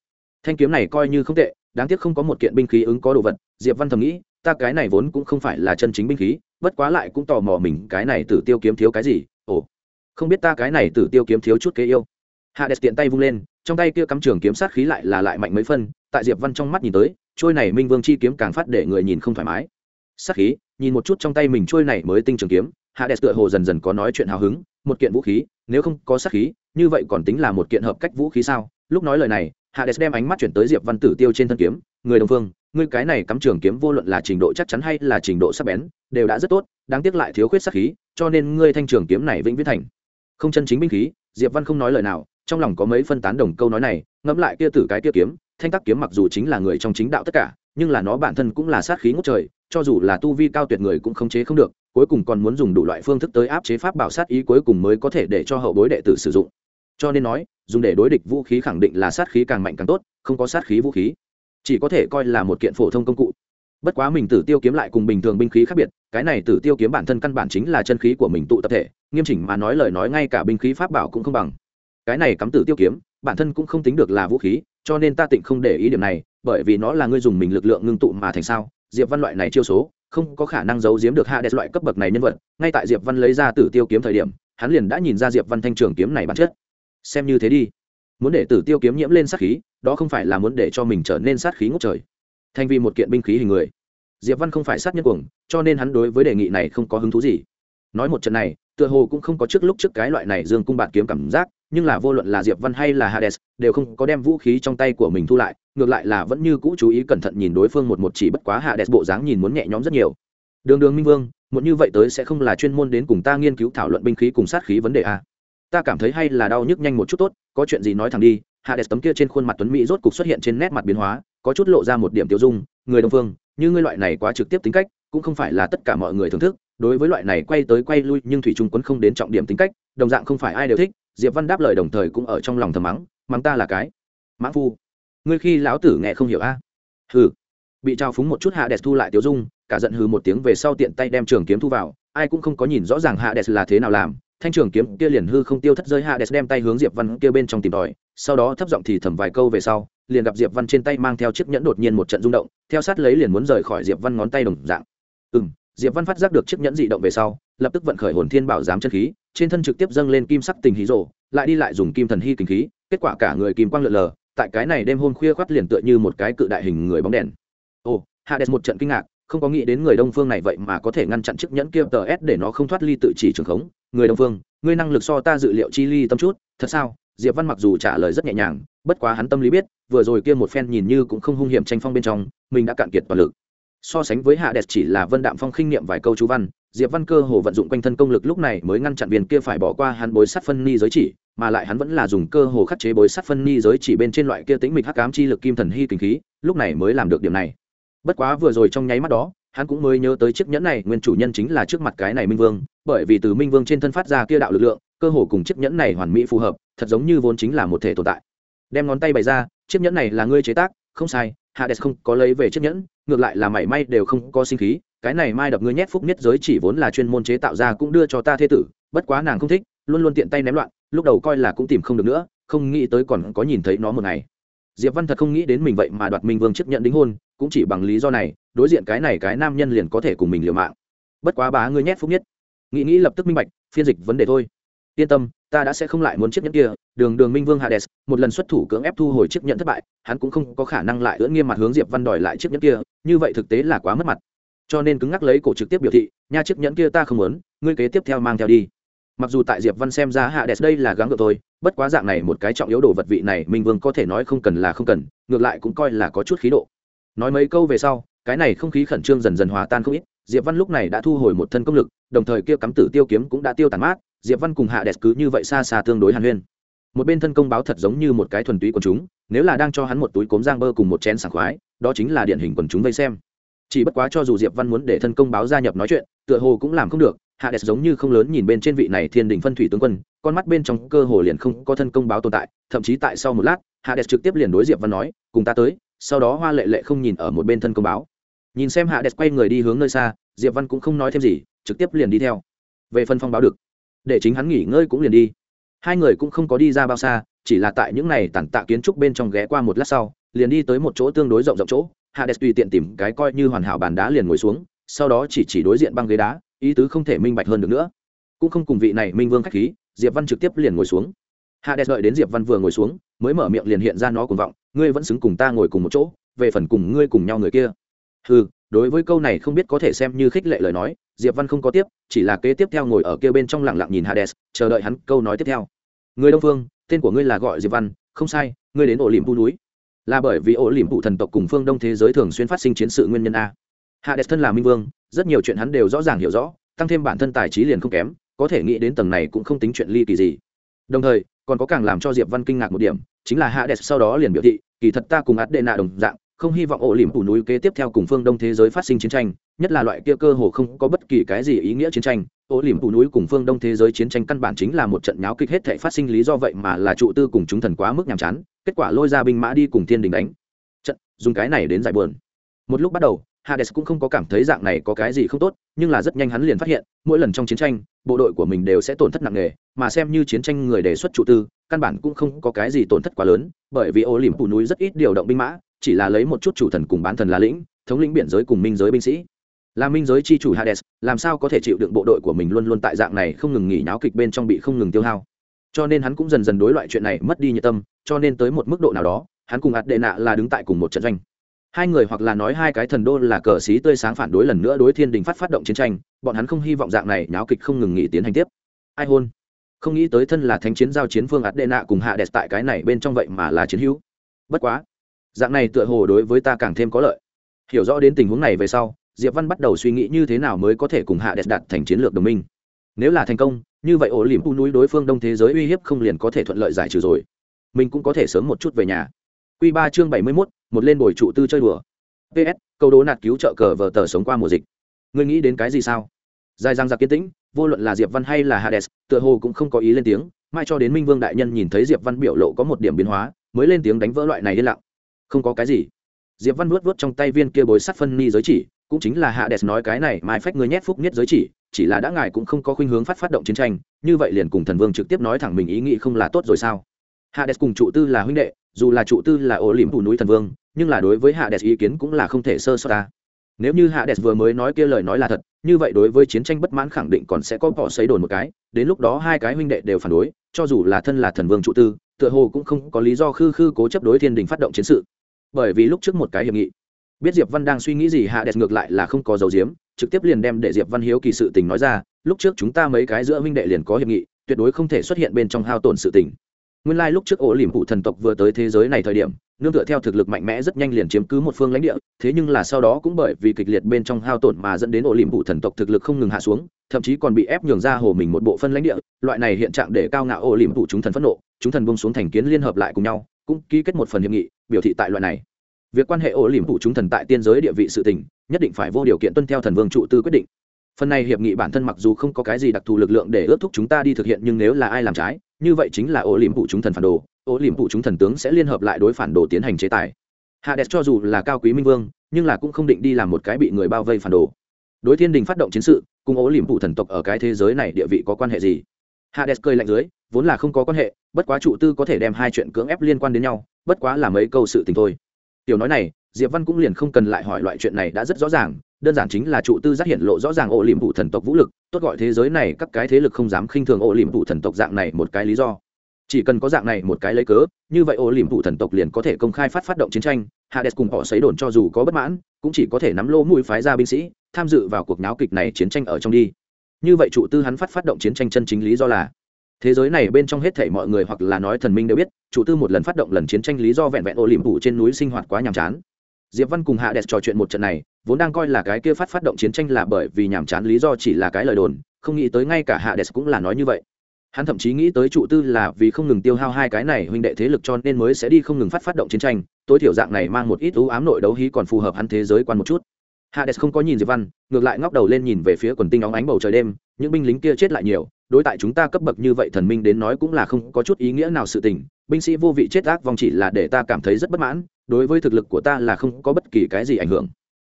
Thanh kiếm này coi như không tệ, đáng tiếc không có một kiện binh khí ứng có đồ vật. Diệp văn thầm nghĩ, ta cái này vốn cũng không phải là chân chính binh khí, bất quá lại cũng tò mò mình cái này tử tiêu kiếm thiếu cái gì. Ồ, không biết ta cái này tử tiêu kiếm thiếu chút kế yêu. Hades tiện tay vung lên, trong tay kia cắm trường kiếm sát khí lại là lại mạnh mấy phân, tại diệp văn trong mắt nhìn tới trôi này minh vương chi kiếm càng phát để người nhìn không thoải mái. Sát khí, nhìn một chút trong tay mình trôi này mới tinh trường kiếm, hạ đẹp tựa hồ dần dần có nói chuyện hào hứng, một kiện vũ khí, nếu không có sát khí, như vậy còn tính là một kiện hợp cách vũ khí sao? Lúc nói lời này, hạ đẹp đem ánh mắt chuyển tới diệp văn tử tiêu trên thân kiếm, người đồng phương ngươi cái này cắm trường kiếm vô luận là trình độ chắc chắn hay là trình độ sắc bén, đều đã rất tốt, đáng tiếc lại thiếu khuyết sát khí, cho nên ngươi thanh trường kiếm này vĩnh viễn thành. Không chân chính binh khí, diệp văn không nói lời nào, trong lòng có mấy phân tán đồng câu nói này, ngẫm lại kia tử cái kia kiếm thanh tắc kiếm mặc dù chính là người trong chính đạo tất cả, nhưng là nó bản thân cũng là sát khí ngốc trời, cho dù là tu vi cao tuyệt người cũng khống chế không được, cuối cùng còn muốn dùng đủ loại phương thức tới áp chế pháp bảo sát ý cuối cùng mới có thể để cho hậu bối đệ tử sử dụng. Cho nên nói, dùng để đối địch vũ khí khẳng định là sát khí càng mạnh càng tốt, không có sát khí vũ khí. Chỉ có thể coi là một kiện phổ thông công cụ. Bất quá mình tử tiêu kiếm lại cùng bình thường binh khí khác biệt, cái này tử tiêu kiếm bản thân căn bản chính là chân khí của mình tụ tập thể, nghiêm chỉnh mà nói lời nói ngay cả binh khí pháp bảo cũng không bằng. Cái này cắm tử tiêu kiếm, bản thân cũng không tính được là vũ khí cho nên ta tịnh không để ý điểm này, bởi vì nó là ngươi dùng mình lực lượng ngưng tụ mà thành sao? Diệp văn loại này chiêu số, không có khả năng giấu giếm được hạ đẹp loại cấp bậc này nhân vật. Ngay tại diệp văn lấy ra tử tiêu kiếm thời điểm, hắn liền đã nhìn ra diệp văn thanh trường kiếm này bản chất. Xem như thế đi. Muốn để tử tiêu kiếm nhiễm lên sát khí, đó không phải là muốn để cho mình trở nên sát khí ngốc trời. Thành vì một kiện binh khí hình người. Diệp văn không phải sát nhân cuồng, cho nên hắn đối với đề nghị này không có hứng thú gì. Nói một trận này tựa hồ cũng không có trước lúc trước cái loại này dương cung bạn kiếm cảm giác, nhưng là vô luận là diệp văn hay là hades, đều không có đem vũ khí trong tay của mình thu lại, ngược lại là vẫn như cũ chú ý cẩn thận nhìn đối phương một một chỉ bất quá hades bộ dáng nhìn muốn nhẹ nhõm rất nhiều. Đường đường minh vương một như vậy tới sẽ không là chuyên môn đến cùng ta nghiên cứu thảo luận binh khí cùng sát khí vấn đề a ta cảm thấy hay là đau nhức nhanh một chút tốt, có chuyện gì nói thẳng đi. Hades tấm kia trên khuôn mặt tuấn mỹ rốt cục xuất hiện trên nét mặt biến hóa, có chút lộ ra một điểm tiêu dung. Người đông phương như ngươi loại này quá trực tiếp tính cách, cũng không phải là tất cả mọi người thưởng thức đối với loại này quay tới quay lui nhưng thủy trung quấn không đến trọng điểm tính cách, đồng dạng không phải ai đều thích, diệp văn đáp lời đồng thời cũng ở trong lòng thầm mắng mắng ta là cái mãng phu. Ngươi khi lão tử nghe không hiểu a. Hừ. Bị trao phúng một chút hạ đẹp thu lại tiêu dung, cả giận hừ một tiếng về sau tiện tay đem trường kiếm thu vào, ai cũng không có nhìn rõ ràng hạ đẹp là thế nào làm. Thanh trường kiếm kia liền hư không tiêu thất rơi, hạ đẹp đem tay hướng diệp văn kia bên trong tìm tòi, sau đó thấp giọng thì thầm vài câu về sau, liền gặp diệp văn trên tay mang theo chiếc nhẫn đột nhiên một trận rung động, theo sát lấy liền muốn rời khỏi diệp văn ngón tay đồng dạng. Ừ diệp văn phát giác được chiếc nhẫn dị động về sau, lập tức vận khởi hồn thiên bảo giám chân khí, trên thân trực tiếp dâng lên kim sắc tình hí rộ lại đi lại dùng kim thần hy kinh khí, kết quả cả người kim quang lượn lờ, tại cái này đêm hôm khuya khoắt liền tựa như một cái cự đại hình người bóng đèn. Ồ, hades một trận kinh ngạc, không có nghĩ đến người đông phương này vậy mà có thể ngăn chặn chiếc nhẫn kia tờ s để nó không thoát ly tự chỉ trường khống. Người đông phương, ngươi năng lực so ta dự liệu chi ly tâm chút, thật sao? Diệp văn mặc dù trả lời rất nhẹ nhàng, bất quá hắn tâm lý biết, vừa rồi kia một phen nhìn như cũng không hung hiểm tranh phong bên trong, mình đã cạn kiệt toàn lực so sánh với hạ đẹp chỉ là vân đạm phong khinh niệm vài câu chú văn, diệp văn cơ hồ vận dụng quanh thân công lực lúc này mới ngăn chặn viên kia phải bỏ qua hắn bối sắt phân ni giới chỉ, mà lại hắn vẫn là dùng cơ hồ khắc chế bối sắt phân ni giới chỉ bên trên loại kia tính mịch hắc ám chi lực kim thần hy kinh khí, lúc này mới làm được điểm này. Bất quá vừa rồi trong nháy mắt đó, hắn cũng mới nhớ tới chiếc nhẫn này, nguyên chủ nhân chính là trước mặt cái này minh vương, bởi vì từ minh vương trên thân phát ra kia đạo lực lượng, cơ hồ cùng chiếc nhẫn này hoàn mỹ phù hợp, thật giống như vốn chính là một thể tồn tại. Đem ngón tay bày ra, chiếc nhẫn này là ngươi chế tác, không sai hades không có lấy về chiếc nhẫn, ngược lại là mảy may đều không có sinh khí, cái này mai đập ngươi nhét phúc nhất giới chỉ vốn là chuyên môn chế tạo ra cũng đưa cho ta thế tử, bất quá nàng không thích, luôn luôn tiện tay ném loạn, lúc đầu coi là cũng tìm không được nữa, không nghĩ tới còn có nhìn thấy nó một ngày. Diệp văn thật không nghĩ đến mình vậy mà đoạt minh vương chấp nhận đính hôn, cũng chỉ bằng lý do này, đối diện cái này cái nam nhân liền có thể cùng mình liều mạng. Bất quá bá ngươi nhét phúc nhất. Nghĩ nghĩ lập tức minh bạch, phiên dịch vấn đề thôi. Yên tâm ta đã sẽ không lại muốn chiếc nhẫn kia, đường đường minh vương hades, một lần xuất thủ cưỡng ép thu hồi chiếc nhẫn thất bại, hắn cũng không có khả năng lại ưỡn nghiêm mặt hướng diệp văn đòi lại chiếc nhẫn kia, như vậy thực tế là quá mất mặt. Cho nên cứng ngắc lấy cổ trực tiếp biểu thị, nha, chiếc nhẫn kia ta không muốn, ngươi kế tiếp theo mang theo đi. Mặc dù tại diệp văn xem ra hades đây là gắng gượng thôi, bất quá dạng này một cái trọng yếu đồ vật vị này minh vương có thể nói không cần là không cần, ngược lại cũng coi là có chút khí độ. Nói mấy câu về sau, cái này không khí khẩn trương dần dần hòa tan không ít, diệp văn lúc này đã thu hồi một thân công lực, đồng thời kia cắm tử tiêu kiếm cũng đã tiêu tàn mát diệp văn cùng hạ đẹp cứ như vậy xa xa tương đối hàn huyên. Một bên thân công báo thật giống như một cái thuần túy quần chúng, nếu là đang cho hắn một túi cốm giang bơ cùng một chén sảng khoái, đó chính là điển hình quần chúng vây xem. Chỉ bất quá cho dù diệp văn muốn để thân công báo gia nhập nói chuyện, tựa hồ cũng làm không được, hạ đẹp giống như không lớn nhìn bên trên vị này thiên đình phân thủy tướng quân, con mắt bên trong cơ hồ liền không có thân công báo tồn tại, thậm chí tại sau một lát, hạ đẹp trực tiếp liền đối diệp văn nói, cùng ta tới. Sau đó hoa lệ lệ không nhìn ở một bên thân công báo. Nhìn xem hạ đẹp quay người đi hướng nơi xa, diệp văn cũng không nói thêm gì, trực tiếp liền đi theo. Về phân phong báo được để chính hắn nghỉ ngơi cũng liền đi. Hai người cũng không có đi ra bao xa, chỉ là tại những này tản tạ kiến trúc bên trong ghé qua một lát sau, liền đi tới một chỗ tương đối rộng rộng chỗ. Hades tùy tiện tìm cái coi như hoàn hảo bàn đá liền ngồi xuống, sau đó chỉ chỉ đối diện băng ghế đá, ý tứ không thể minh bạch hơn được nữa. Cũng không cùng vị này minh vương khách khí, diệp văn trực tiếp liền ngồi xuống. Hades đợi đến diệp văn vừa ngồi xuống, mới mở miệng liền hiện ra nó cùng vọng, ngươi vẫn xứng cùng ta ngồi cùng một chỗ, về phần cùng ngươi cùng nhau người kia. Ừ đối với câu này không biết có thể xem như khích lệ lời nói diệp văn không có tiếp, chỉ là kế tiếp theo ngồi ở kia bên trong lặng lặng nhìn hades, chờ đợi hắn câu nói tiếp theo. Người đông phương, tên của ngươi là gọi diệp văn, không sai, ngươi đến ổ liềm tu núi. Là bởi vì ổ liềm phụ thần tộc cùng phương đông thế giới thường xuyên phát sinh chiến sự nguyên nhân a. Hades thân là minh vương, rất nhiều chuyện hắn đều rõ ràng hiểu rõ, tăng thêm bản thân tài trí liền không kém, có thể nghĩ đến tầng này cũng không tính chuyện ly kỳ gì. Đồng thời, còn có càng làm cho diệp văn kinh ngạc một điểm, chính là hades sau đó liền biểu thị, kỳ thật ta cùng Adena đệ nạ đồng dạng không hy vọng ổ liềm phủ núi kế tiếp theo cùng phương đông thế giới phát sinh chiến tranh, nhất là loại kia cơ hồ không có bất kỳ cái gì ý nghĩa chiến tranh. Ổ liềm phủ núi cùng phương đông thế giới chiến tranh căn bản chính là một trận nháo kịch hết thể phát sinh lý do vậy mà là trụ tư cùng chúng thần quá mức nhàm chán, kết quả lôi ra binh mã đi cùng thiên đình đánh. Trận, dùng cái này đến giải buồn. Một lúc bắt đầu, hades cũng không có cảm thấy dạng này có cái gì không tốt, nhưng là rất nhanh hắn liền phát hiện, mỗi lần trong chiến tranh, bộ đội của mình đều sẽ tổn thất nặng nề, mà xem như chiến tranh người đề xuất trụ tư, căn bản cũng không có cái gì tổn thất quá lớn, bởi vì ô liềm phủ núi rất ít điều động binh mã chỉ là lấy một chút chủ thần cùng bán thần là lĩnh, thống lĩnh biển giới cùng minh giới binh sĩ. Là minh giới chi chủ hades, làm sao có thể chịu đựng bộ đội của mình luôn luôn tại dạng này không ngừng nghỉ náo kịch bên trong bị không ngừng tiêu hao? Cho nên hắn cũng dần dần đối loại chuyện này mất đi nhiệt tâm, cho nên tới một mức độ nào đó, hắn cùng ạt đệ nạ là đứng tại cùng một trận doanh. Hai người hoặc là nói hai cái thần đô là cờ xí tươi sáng phản đối lần nữa đối thiên đình phát phát động chiến tranh, bọn hắn không hy vọng dạng này náo kịch không ngừng nghỉ tiến hành tiếp. Ai hôn? Không nghĩ tới thân là thánh chiến giao chiến phương ạt đệ nạ cùng hạ đẹp tại cái này bên trong vậy mà là chiến hữu. Bất quá dạng này tựa hồ đối với ta càng thêm có lợi. Hiểu rõ đến tình huống này về sau, diệp văn bắt đầu suy nghĩ như thế nào mới có thể cùng hạ đẹp đạt thành chiến lược đồng minh. Nếu là thành công, như vậy ổ liềm pu núi đối phương đông thế giới uy hiếp không liền có thể thuận lợi giải trừ rồi. Mình cũng có thể sớm một chút về nhà. Q ba chương bảy mươi mốt, một lên bồi trụ tư chơi đùa. Ps câu đố nạt cứu trợ cờ vờ tờ sống qua mùa dịch. Ngươi nghĩ đến cái gì sao? Dài răng giặc kiên tĩnh, vô luận là diệp văn hay là hades, tựa hồ cũng không có ý lên tiếng, mai cho đến minh vương đại nhân nhìn thấy diệp văn biểu lộ có một điểm biến hóa, mới lên tiếng đánh vỡ loại này liên lặng không có cái gì. Diệp văn vuốt vuốt trong tay viên kia bồi sắt phân ni giới chỉ, cũng chính là hạ đẹp nói cái này mai phách người nhét phúc nhất giới chỉ chỉ là đã ngài cũng không có khuynh hướng phát phát động chiến tranh, như vậy liền cùng thần vương trực tiếp nói thẳng mình ý nghĩ không là tốt rồi sao? Hạ đẹp cùng trụ tư là huynh đệ, dù là trụ tư là ổ lỉm thủ núi thần vương, nhưng là đối với hạ đẹp ý kiến cũng là không thể sơ sót ta. Nếu như hạ đẹp vừa mới nói kia lời nói là thật, như vậy đối với chiến tranh bất mãn khẳng định còn sẽ có bỏ xấy đồn một cái, đến lúc đó hai cái huynh đệ đều phản đối, cho dù là thân là thần vương trụ tư, tựa hồ cũng không có lý do khư khư cố chấp đối thiên đình phát động chiến sự bởi vì lúc trước một cái hiệp nghị. Biết diệp văn đang suy nghĩ gì hạ đẹp ngược lại là không có dấu diếm trực tiếp liền đem để diệp văn hiếu kỳ sự tình nói ra, lúc trước chúng ta mấy cái giữa Minh đệ liền có hiệp nghị, tuyệt đối không thể xuất hiện bên trong hao tổn sự tình. Nguyên lai lúc trước ổ liềm phụ thần tộc vừa tới thế giới này thời điểm, nương tựa theo thực lực mạnh mẽ rất nhanh liền chiếm cứ một phương lãnh địa, thế nhưng là sau đó cũng bởi vì kịch liệt bên trong hao tổn mà dẫn đến ổ liềm phụ thần tộc thực lực không ngừng hạ xuống, thậm chí còn bị ép nhường ra hồ mình một bộ phân lãnh địa, loại này hiện trạng để cao ngạo ổ liềm phụ chúng thần phẫn nộ, chúng thần bông xuống thành kiến liên hợp lại cùng nhau, cũng ký kết một phần hiệp nghị biểu thị tại loại này. Việc quan hệ ổ liềm phụ chúng thần tại tiên giới địa vị sự tình, nhất định phải vô điều kiện tuân theo thần vương trụ tư quyết định. Phần này hiệp nghị bản thân mặc dù không có cái gì đặc thù lực lượng để ước thúc chúng ta đi thực hiện, nhưng nếu là ai làm trái, như vậy chính là ổ liềm phụ chúng thần phản đồ, ổ liềm phụ chúng thần tướng sẽ liên hợp lại đối phản đồ tiến hành chế tài. Hạ đẹp cho dù là cao quý minh vương, nhưng là cũng không định đi làm một cái bị người bao vây phản đồ. Đối thiên đình phát động chiến sự, cùng ổ liềm phụ thần tộc ở cái thế giới này địa vị có quan hệ gì? Hạ đẹp cười lạnh dưới, vốn là không có quan hệ bất quá trụ tư có thể đem hai chuyện cưỡng ép liên quan đến nhau, bất quá là mấy câu sự tình thôi. Tiểu nói này, diệp văn cũng liền không cần lại hỏi loại chuyện này đã rất rõ ràng, đơn giản chính là trụ tư giác hiện lộ rõ ràng ổ liềm vụ thần tộc vũ lực, tốt gọi thế giới này các cái thế lực không dám khinh thường ổ liềm vụ thần tộc dạng này một cái lý do. Chỉ cần có dạng này một cái lấy cớ, như vậy ổ liềm vụ thần tộc liền có thể công khai phát phát động chiến tranh, hades cùng họ xấy đồn cho dù có bất mãn, cũng chỉ có thể nắm lỗ mũi phái ra binh sĩ, tham dự vào cuộc náo kịch này chiến tranh ở trong đi. Như vậy trụ tư hắn phát phát động chiến tranh chân chính lý do là thế giới này bên trong hết thảy mọi người hoặc là nói thần minh đều biết, chủ tư một lần phát động lần chiến tranh lý do vẹn vẹn ô liềm phủ trên núi sinh hoạt quá nhàm chán. Diệp văn cùng hạ đẹp trò chuyện một trận này, vốn đang coi là cái kia phát phát động chiến tranh là bởi vì nhàm chán lý do chỉ là cái lời đồn, không nghĩ tới ngay cả hạ đẹp cũng là nói như vậy. Hắn thậm chí nghĩ tới trụ tư là vì không ngừng tiêu hao hai cái này huynh đệ thế lực cho nên mới sẽ đi không ngừng phát phát động chiến tranh, tối thiểu dạng này mang một ít ưu ám nội đấu hí còn phù hợp hắn thế giới quan một chút. Hades không có nhìn diệp văn, ngược lại ngóc đầu lên nhìn về phía quần tinh óng ánh bầu trời đêm, những binh lính kia chết lại nhiều đối tại chúng ta cấp bậc như vậy thần minh đến nói cũng là không có chút ý nghĩa nào sự tình, binh sĩ vô vị chết ác vong chỉ là để ta cảm thấy rất bất mãn, đối với thực lực của ta là không có bất kỳ cái gì ảnh hưởng.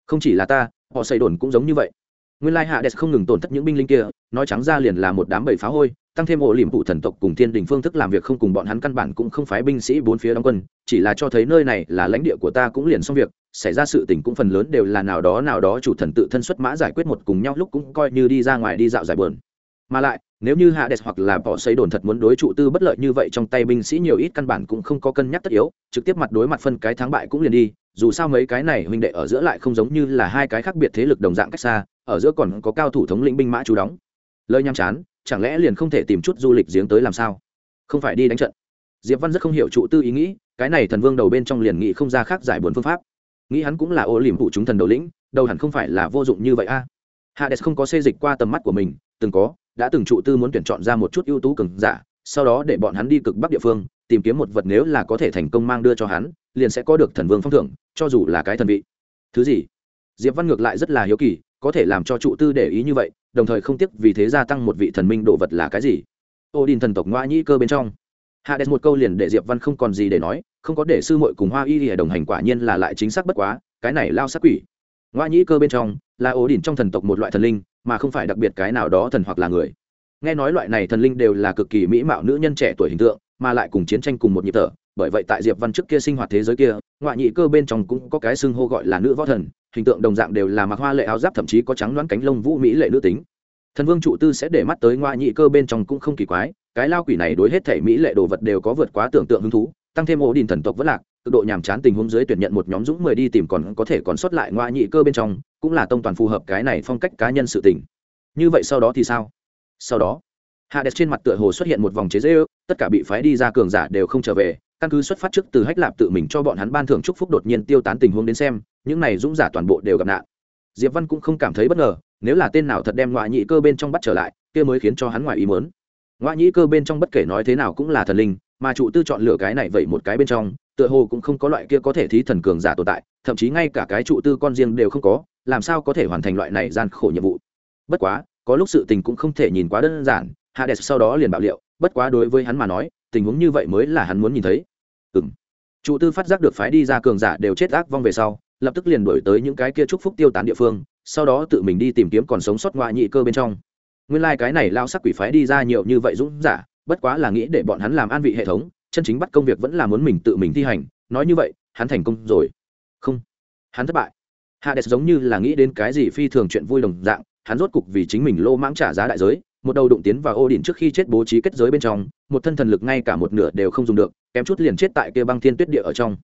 Không chỉ là ta, họ xây đồn cũng giống như vậy. Nguyên lai hạ đès không ngừng tổn thất những binh linh kia, nói trắng ra liền là một đám bầy phá hôi, tăng thêm ổ liềm phụ thần tộc cùng thiên đình phương thức làm việc không cùng bọn hắn căn bản cũng không phái binh sĩ bốn phía đóng quân, chỉ là cho thấy nơi này là lãnh địa của ta cũng liền xong việc, xảy ra sự tình cũng phần lớn đều là nào đó nào đó chủ thần tự thân xuất mã giải quyết một cùng nhau lúc cũng coi như đi ra ngoài đi dạo giải buồn. Mà lại nếu như hạ hoặc là bỏ xây đồn thật muốn đối trụ tư bất lợi như vậy trong tay binh sĩ nhiều ít căn bản cũng không có cân nhắc tất yếu, trực tiếp mặt đối mặt phân cái thắng bại cũng liền đi, dù sao mấy cái này huynh đệ ở giữa lại không giống như là hai cái khác biệt thế lực đồng dạng cách xa, ở giữa còn có cao thủ thống lĩnh binh mã chú đóng. Lời nham chán, chẳng lẽ liền không thể tìm chút du lịch giếng tới làm sao? Không phải đi đánh trận. Diệp văn rất không hiểu trụ tư ý nghĩ, cái này thần vương đầu bên trong liền nghĩ không ra khác giải buồn phương pháp. Nghĩ hắn cũng là ô liềm phụ chúng thần đầu lĩnh, đầu hẳn không phải là vô dụng như vậy a. À. hades không có xê dịch qua tầm mắt của mình, từng có đã từng trụ tư muốn tuyển chọn ra một chút ưu tú cường giả, sau đó để bọn hắn đi cực bắc địa phương, tìm kiếm một vật nếu là có thể thành công mang đưa cho hắn, liền sẽ có được thần vương phong thưởng, cho dù là cái thần vị. Thứ gì? Diệp văn ngược lại rất là hiếu kỳ, có thể làm cho trụ tư để ý như vậy, đồng thời không tiếc vì thế gia tăng một vị thần minh đồ vật là cái gì? Ô đình thần tộc ngoa nhĩ cơ bên trong. Hạ đẹp một câu liền để diệp văn không còn gì để nói, không có để sư muội cùng hoa y ở đồng hành quả nhiên là lại chính xác bất quá, cái này lao sắc quỷ. Ngoa nhĩ cơ bên trong là ổ đỉnh trong thần tộc một loại thần linh mà không phải đặc biệt cái nào đó thần hoặc là người. Nghe nói loại này thần linh đều là cực kỳ mỹ mạo nữ nhân trẻ tuổi hình tượng, mà lại cùng chiến tranh cùng một nhịp thở, bởi vậy tại diệp văn trước kia sinh hoạt thế giới kia, ngoại nhị cơ bên trong cũng có cái xưng hô gọi là nữ võ thần, hình tượng đồng dạng đều là mặc hoa lệ áo giáp thậm chí có trắng đoán cánh lông vũ mỹ lệ nữ tính. Thần vương trụ tư sẽ để mắt tới ngoại nhị cơ bên trong cũng không kỳ quái, cái lao quỷ này đối hết thể mỹ lệ đồ vật đều có vượt quá tưởng tượng hứng thú, tăng thêm ổ đình thần tộc vẫn lạc cực độ nhàm chán tình huống dưới tuyển nhận một nhóm dũng mười đi tìm còn có thể còn sót lại ngoại nhị cơ bên trong, cũng là tông toàn phù hợp cái này phong cách cá nhân sự tình. Như vậy sau đó thì sao? Sau đó hạ đẹp trên mặt tựa hồ xuất hiện một vòng chế dễ ư tất cả bị phái đi ra cường giả đều không trở về, căn cứ xuất phát trước từ hách lạp tự mình cho bọn hắn ban thưởng chúc phúc đột nhiên tiêu tán tình huống đến xem, những này dũng giả toàn bộ đều gặp nạn. Diệp văn cũng không cảm thấy bất ngờ, nếu là tên nào thật đem ngoại nhị cơ bên trong bắt trở lại, kia mới khiến cho hắn ngoài ý muốn. Ngoại nhị cơ bên trong bất kể nói thế nào cũng là thần linh, mà trụ tư chọn lựa cái này vậy một cái bên trong tựa hồ cũng không có loại kia có thể thí thần cường giả tồn tại, thậm chí ngay cả cái trụ tư con riêng đều không có, làm sao có thể hoàn thành loại này gian khổ nhiệm vụ? Bất quá, có lúc sự tình cũng không thể nhìn quá đơn giản, hades sau đó liền bảo liệu, bất quá đối với hắn mà nói, tình huống như vậy mới là hắn muốn nhìn thấy. Ừng trụ tư phát giác được phái đi ra cường giả đều chết ác vong về sau, lập tức liền đổi tới những cái kia chúc phúc tiêu tán địa phương, sau đó tự mình đi tìm kiếm còn sống sót ngoại nhị cơ bên trong. Nguyên lai、like、cái này lao sắc quỷ phái đi ra nhiều như vậy dũng giả, bất quá là nghĩ để bọn hắn làm an vị hệ thống chân chính bắt công việc vẫn là muốn mình tự mình thi hành, nói như vậy, hắn thành công rồi. Không, hắn thất bại. Hades giống như là nghĩ đến cái gì phi thường chuyện vui đồng dạng, hắn rốt cục vì chính mình lô mãng trả giá đại giới, một đầu đụng tiến vào ô đỉnh trước khi chết bố trí kết giới bên trong, một thân thần lực ngay cả một nửa đều không dùng được, kém chút liền chết tại kia băng thiên tuyết địa ở trong.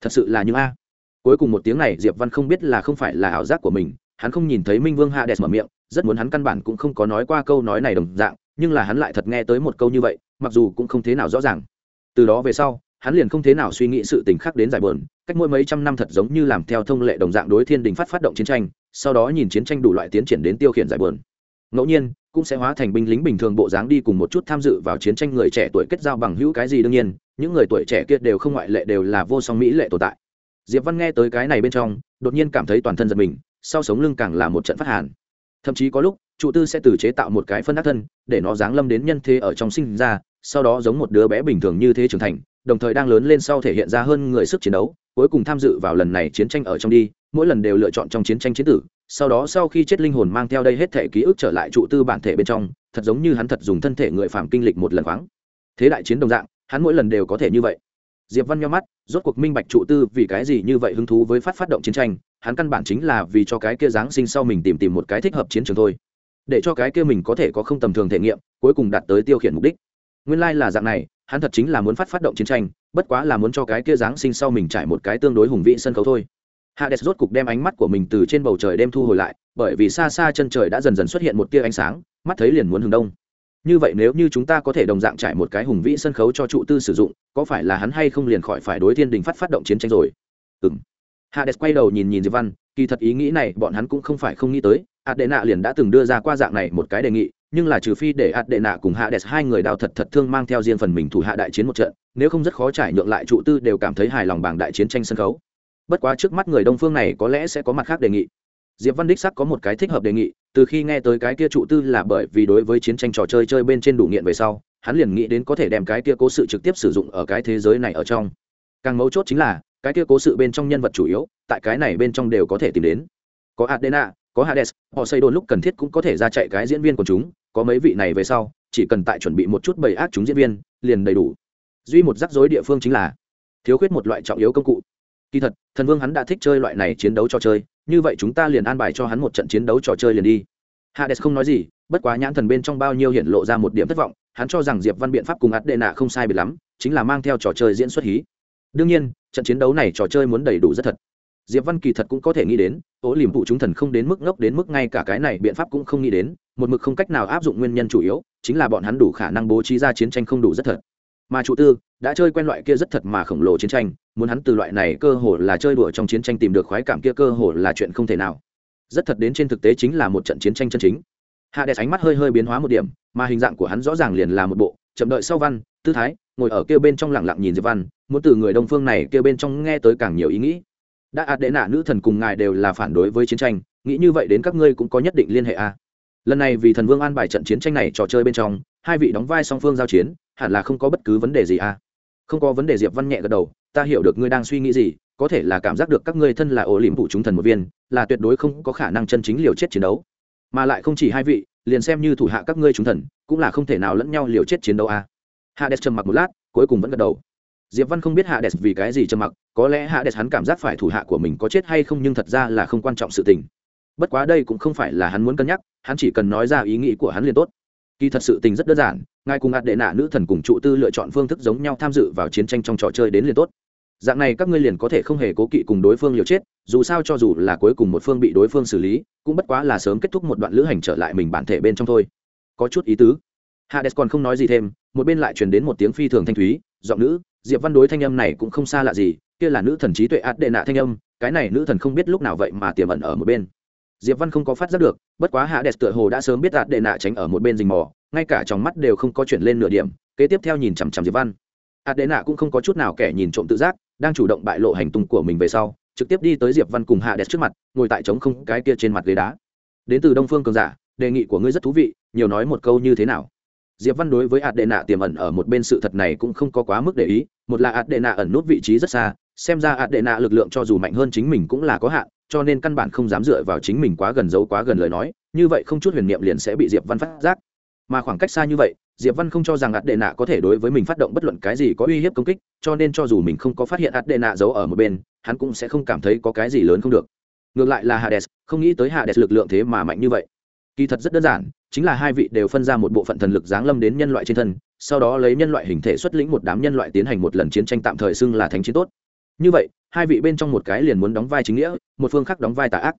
Thật sự là những a. Cuối cùng một tiếng này, diệp văn không biết là không phải là ảo giác của mình, hắn không nhìn thấy minh vương hạ đẹp mở miệng, rất muốn hắn căn bản cũng không có nói qua câu nói này đồng dạng, nhưng là hắn lại thật nghe tới một câu như vậy, mặc dù cũng không thế nào rõ ràng từ đó về sau, hắn liền không thế nào suy nghĩ sự tình khác đến giải bờn cách mỗi mấy trăm năm thật giống như làm theo thông lệ đồng dạng đối thiên đình phát phát động chiến tranh, sau đó nhìn chiến tranh đủ loại tiến triển đến tiêu khiển giải bờn ngẫu nhiên, cũng sẽ hóa thành binh lính bình thường bộ dáng đi cùng một chút tham dự vào chiến tranh người trẻ tuổi kết giao bằng hữu cái gì đương nhiên, những người tuổi trẻ kia đều không ngoại lệ đều là vô song mỹ lệ tồn tại. Diệp văn nghe tới cái này bên trong, đột nhiên cảm thấy toàn thân giật mình, sau sống lưng càng là một trận phát hàn. Thậm chí có lúc, trụ tư sẽ từ chế tạo một cái phân ác thân, để nó giáng lâm đến nhân thế ở trong sinh ra sau đó giống một đứa bé bình thường như thế trưởng thành, đồng thời đang lớn lên sau thể hiện ra hơn người sức chiến đấu, cuối cùng tham dự vào lần này chiến tranh ở trong đi, mỗi lần đều lựa chọn trong chiến tranh chiến tử, sau đó sau khi chết linh hồn mang theo đây hết thể ký ức trở lại trụ tư bản thể bên trong, thật giống như hắn thật dùng thân thể người phạm kinh lịch một lần khoáng. Thế đại chiến đồng dạng, hắn mỗi lần đều có thể như vậy. Diệp văn nhau mắt, rốt cuộc minh bạch trụ tư vì cái gì như vậy hứng thú với phát phát động chiến tranh, hắn căn bản chính là vì cho cái kia giáng sinh sau mình tìm tìm một cái thích hợp chiến trường thôi. Để cho cái kia mình có thể có không tầm thường thể nghiệm, cuối cùng đạt tới tiêu khiển mục đích nguyên lai là dạng này, hắn thật chính là muốn phát phát động chiến tranh, bất quá là muốn cho cái kia giáng sinh sau mình trải một cái tương đối hùng vĩ sân khấu thôi. Hades rốt cục đem ánh mắt của mình từ trên bầu trời đem thu hồi lại, bởi vì xa xa chân trời đã dần dần xuất hiện một tia ánh sáng, mắt thấy liền muốn hướng đông. Như vậy nếu như chúng ta có thể đồng dạng trải một cái hùng vĩ sân khấu cho trụ tư sử dụng, có phải là hắn hay không liền khỏi phải đối thiên đình phát phát động chiến tranh rồi? Ừ m hades quay đầu nhìn nhìn diệp văn, kỳ thật ý nghĩ này bọn hắn cũng không phải không nghĩ tới, adena liền đã từng đưa ra qua dạng này một cái đề nghị nhưng là trừ phi để adena cùng hades hai người đào thật thật thương mang theo riêng phần mình thủ hạ đại chiến một trận, nếu không rất khó trải nhượng lại trụ tư đều cảm thấy hài lòng bảng đại chiến tranh sân khấu. Bất quá trước mắt người đông phương này có lẽ sẽ có mặt khác đề nghị. Diệp văn đích sắc có một cái thích hợp đề nghị, từ khi nghe tới cái kia trụ tư là bởi vì đối với chiến tranh trò chơi chơi bên trên đủ nghiện về sau, hắn liền nghĩ đến có thể đem cái kia cố sự trực tiếp sử dụng ở cái thế giới này ở trong. Càng mấu chốt chính là, cái kia cố sự bên trong nhân vật chủ yếu, tại cái này bên trong đều có thể tìm đến. Có adena, có hades, họ xây đồn lúc cần thiết cũng có thể ra chạy cái diễn viên của chúng có mấy vị này về sau, chỉ cần tại chuẩn bị một chút bầy ác chúng diễn viên, liền đầy đủ. Duy một rắc rối địa phương chính là thiếu khuyết một loại trọng yếu công cụ. Kỳ thật, thần vương hắn đã thích chơi loại này chiến đấu trò chơi, như vậy chúng ta liền an bài cho hắn một trận chiến đấu trò chơi liền đi. Hades không nói gì, bất quá nhãn thần bên trong bao nhiêu hiện lộ ra một điểm thất vọng, hắn cho rằng diệp văn biện pháp cùng ắt đệ nạ không sai biệt lắm, chính là mang theo trò chơi diễn xuất hí. Đương nhiên, trận chiến đấu này trò chơi muốn đầy đủ rất thật. Diệp văn kỳ thật cũng có thể nghĩ đến ố liềm phụ chúng thần không đến mức ngốc đến mức ngay cả cái này biện pháp cũng không nghĩ đến một mực không cách nào áp dụng nguyên nhân chủ yếu, chính là bọn hắn đủ khả năng bố trí ra chiến tranh không đủ rất thật. Mà chủ tư đã chơi quen loại kia rất thật mà khổng lồ chiến tranh, muốn hắn từ loại này cơ hồ là chơi đùa trong chiến tranh tìm được khoái cảm kia cơ hồ là chuyện không thể nào. Rất thật đến trên thực tế chính là một trận chiến tranh chân chính. Hạ đẹp ánh mắt hơi hơi biến hóa một điểm, mà hình dạng của hắn rõ ràng liền là một bộ, chậm đợi sau văn, tư thái, ngồi ở kia bên trong lặng lặng nhìn diệp văn, muốn từ người đông phương này kia bên trong nghe tới càng nhiều ý nghĩ. Đã ạt đệ nạ nữ thần cùng ngài đều là phản đối với chiến tranh, nghĩ như vậy đến các ngươi cũng có nhất định liên hệ a à lần này vì thần vương an bài trận chiến tranh này trò chơi bên trong, hai vị đóng vai song phương giao chiến, hẳn là không có bất cứ vấn đề gì a à. không có vấn đề diệp văn nhẹ gật đầu, ta hiểu được ngươi đang suy nghĩ gì, có thể là cảm giác được các ngươi thân là ổ liễm vụ chúng thần một viên, là tuyệt đối không có khả năng chân chính liều chết chiến đấu mà lại không chỉ hai vị, liền xem như thủ hạ các ngươi chúng thần, cũng là không thể nào lẫn nhau liều chết chiến đấu a à. hades trầm mặc một lát, cuối cùng vẫn gật đầu diệp văn không biết hades vì cái gì trầm mặc, có lẽ hades hắn cảm giác phải thủ hạ của mình có chết hay không nhưng thật ra là không quan trọng sự tình bất quá đây cũng không phải là hắn muốn cân nhắc, hắn chỉ cần nói ra ý nghĩ của hắn liền tốt. Kỳ thật sự tình rất đơn giản, ngài cùng ạt đệ nạ nữ thần cùng trụ tư lựa chọn phương thức giống nhau tham dự vào chiến tranh trong trò chơi đến liền tốt. Dạng này các ngươi liền có thể không hề cố kỵ cùng đối phương liều chết, dù sao cho dù là cuối cùng một phương bị đối phương xử lý, cũng bất quá là sớm kết thúc một đoạn lữ hành trở lại mình bản thể bên trong thôi. Có chút ý tứ. Hades còn không nói gì thêm, một bên lại truyền đến một tiếng phi thường thanh thúy, giọng nữ, diệp văn đối thanh âm này cũng không xa lạ gì, kia là nữ thần trí tuệ ạt đệ nạ thanh âm, cái này nữ thần không biết lúc nào vậy mà tiềm ẩn ở một bên diệp văn không có phát giác được, bất quá hạ đẹp tựa hồ đã sớm biết ạt đệ nạ tránh ở một bên rình mò, ngay cả trong mắt đều không có chuyển lên nửa điểm, kế tiếp theo nhìn chằm chằm diệp văn. Ạt đệ nạ cũng không có chút nào kẻ nhìn trộm tự giác, đang chủ động bại lộ hành tung của mình về sau, trực tiếp đi tới diệp văn cùng hạ đẹp trước mặt, ngồi tại trống không cái kia trên mặt ghế đá. Đến từ đông phương cường giả, đề nghị của ngươi rất thú vị, nhiều nói một câu như thế nào? Diệp văn đối với ạt đệ nạ tiềm ẩn ở một bên sự thật này cũng không có quá mức để ý, một là ạt đệ nạ ẩn nút vị trí rất xa, xem ra ạt đệ nạ lực lượng cho dù mạnh hơn chính mình cũng là có hạn cho nên căn bản không dám dựa vào chính mình quá gần giấu quá gần lời nói, như vậy không chút huyền niệm liền sẽ bị diệp văn phát giác. Mà khoảng cách xa như vậy, diệp văn không cho rằng ạt đệ nạ có thể đối với mình phát động bất luận cái gì có uy hiếp công kích, cho nên cho dù mình không có phát hiện ạt đệ nạ giấu ở một bên, hắn cũng sẽ không cảm thấy có cái gì lớn không được. Ngược lại là hades, không nghĩ tới hades lực lượng thế mà mạnh như vậy. Kỳ thật rất đơn giản, chính là hai vị đều phân ra một bộ phận thần lực giáng lâm đến nhân loại trên thân, sau đó lấy nhân loại hình thể xuất lĩnh một đám nhân loại tiến hành một lần chiến tranh tạm thời xưng là thánh chiến tốt. Như vậy hai vị bên trong một cái liền muốn đóng vai chính nghĩa, một phương khác đóng vai tà ác.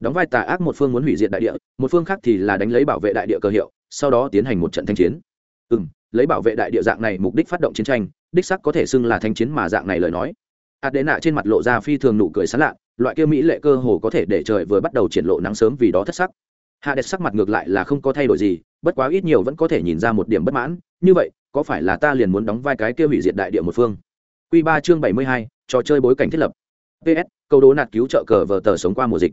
Đóng vai tà ác một phương muốn hủy diệt đại địa, một phương khác thì là đánh lấy bảo vệ đại địa cơ hiệu, sau đó tiến hành một trận thanh chiến. Ừ m lấy bảo vệ đại địa dạng này mục đích phát động chiến tranh, đích sắc có thể xưng là thanh chiến mà dạng này lời nói. Ạt đế nạ trên mặt lộ ra phi thường nụ cười sán lạ, loại kia mỹ lệ cơ hồ có thể để trời vừa bắt đầu triển lộ nắng sớm vì đó thất sắc. Hạ đẹp sắc mặt ngược lại là không có thay đổi gì, bất quá ít nhiều vẫn có thể nhìn ra một điểm bất mãn, như vậy, có phải là ta liền muốn đóng vai cái kia hủy diệt đại địa một phương? Q ba chương bảy mươi hai trò chơi bối cảnh thiết lập. Ps câu đố nạt cứu trợ cờ vờ tờ sống qua mùa dịch.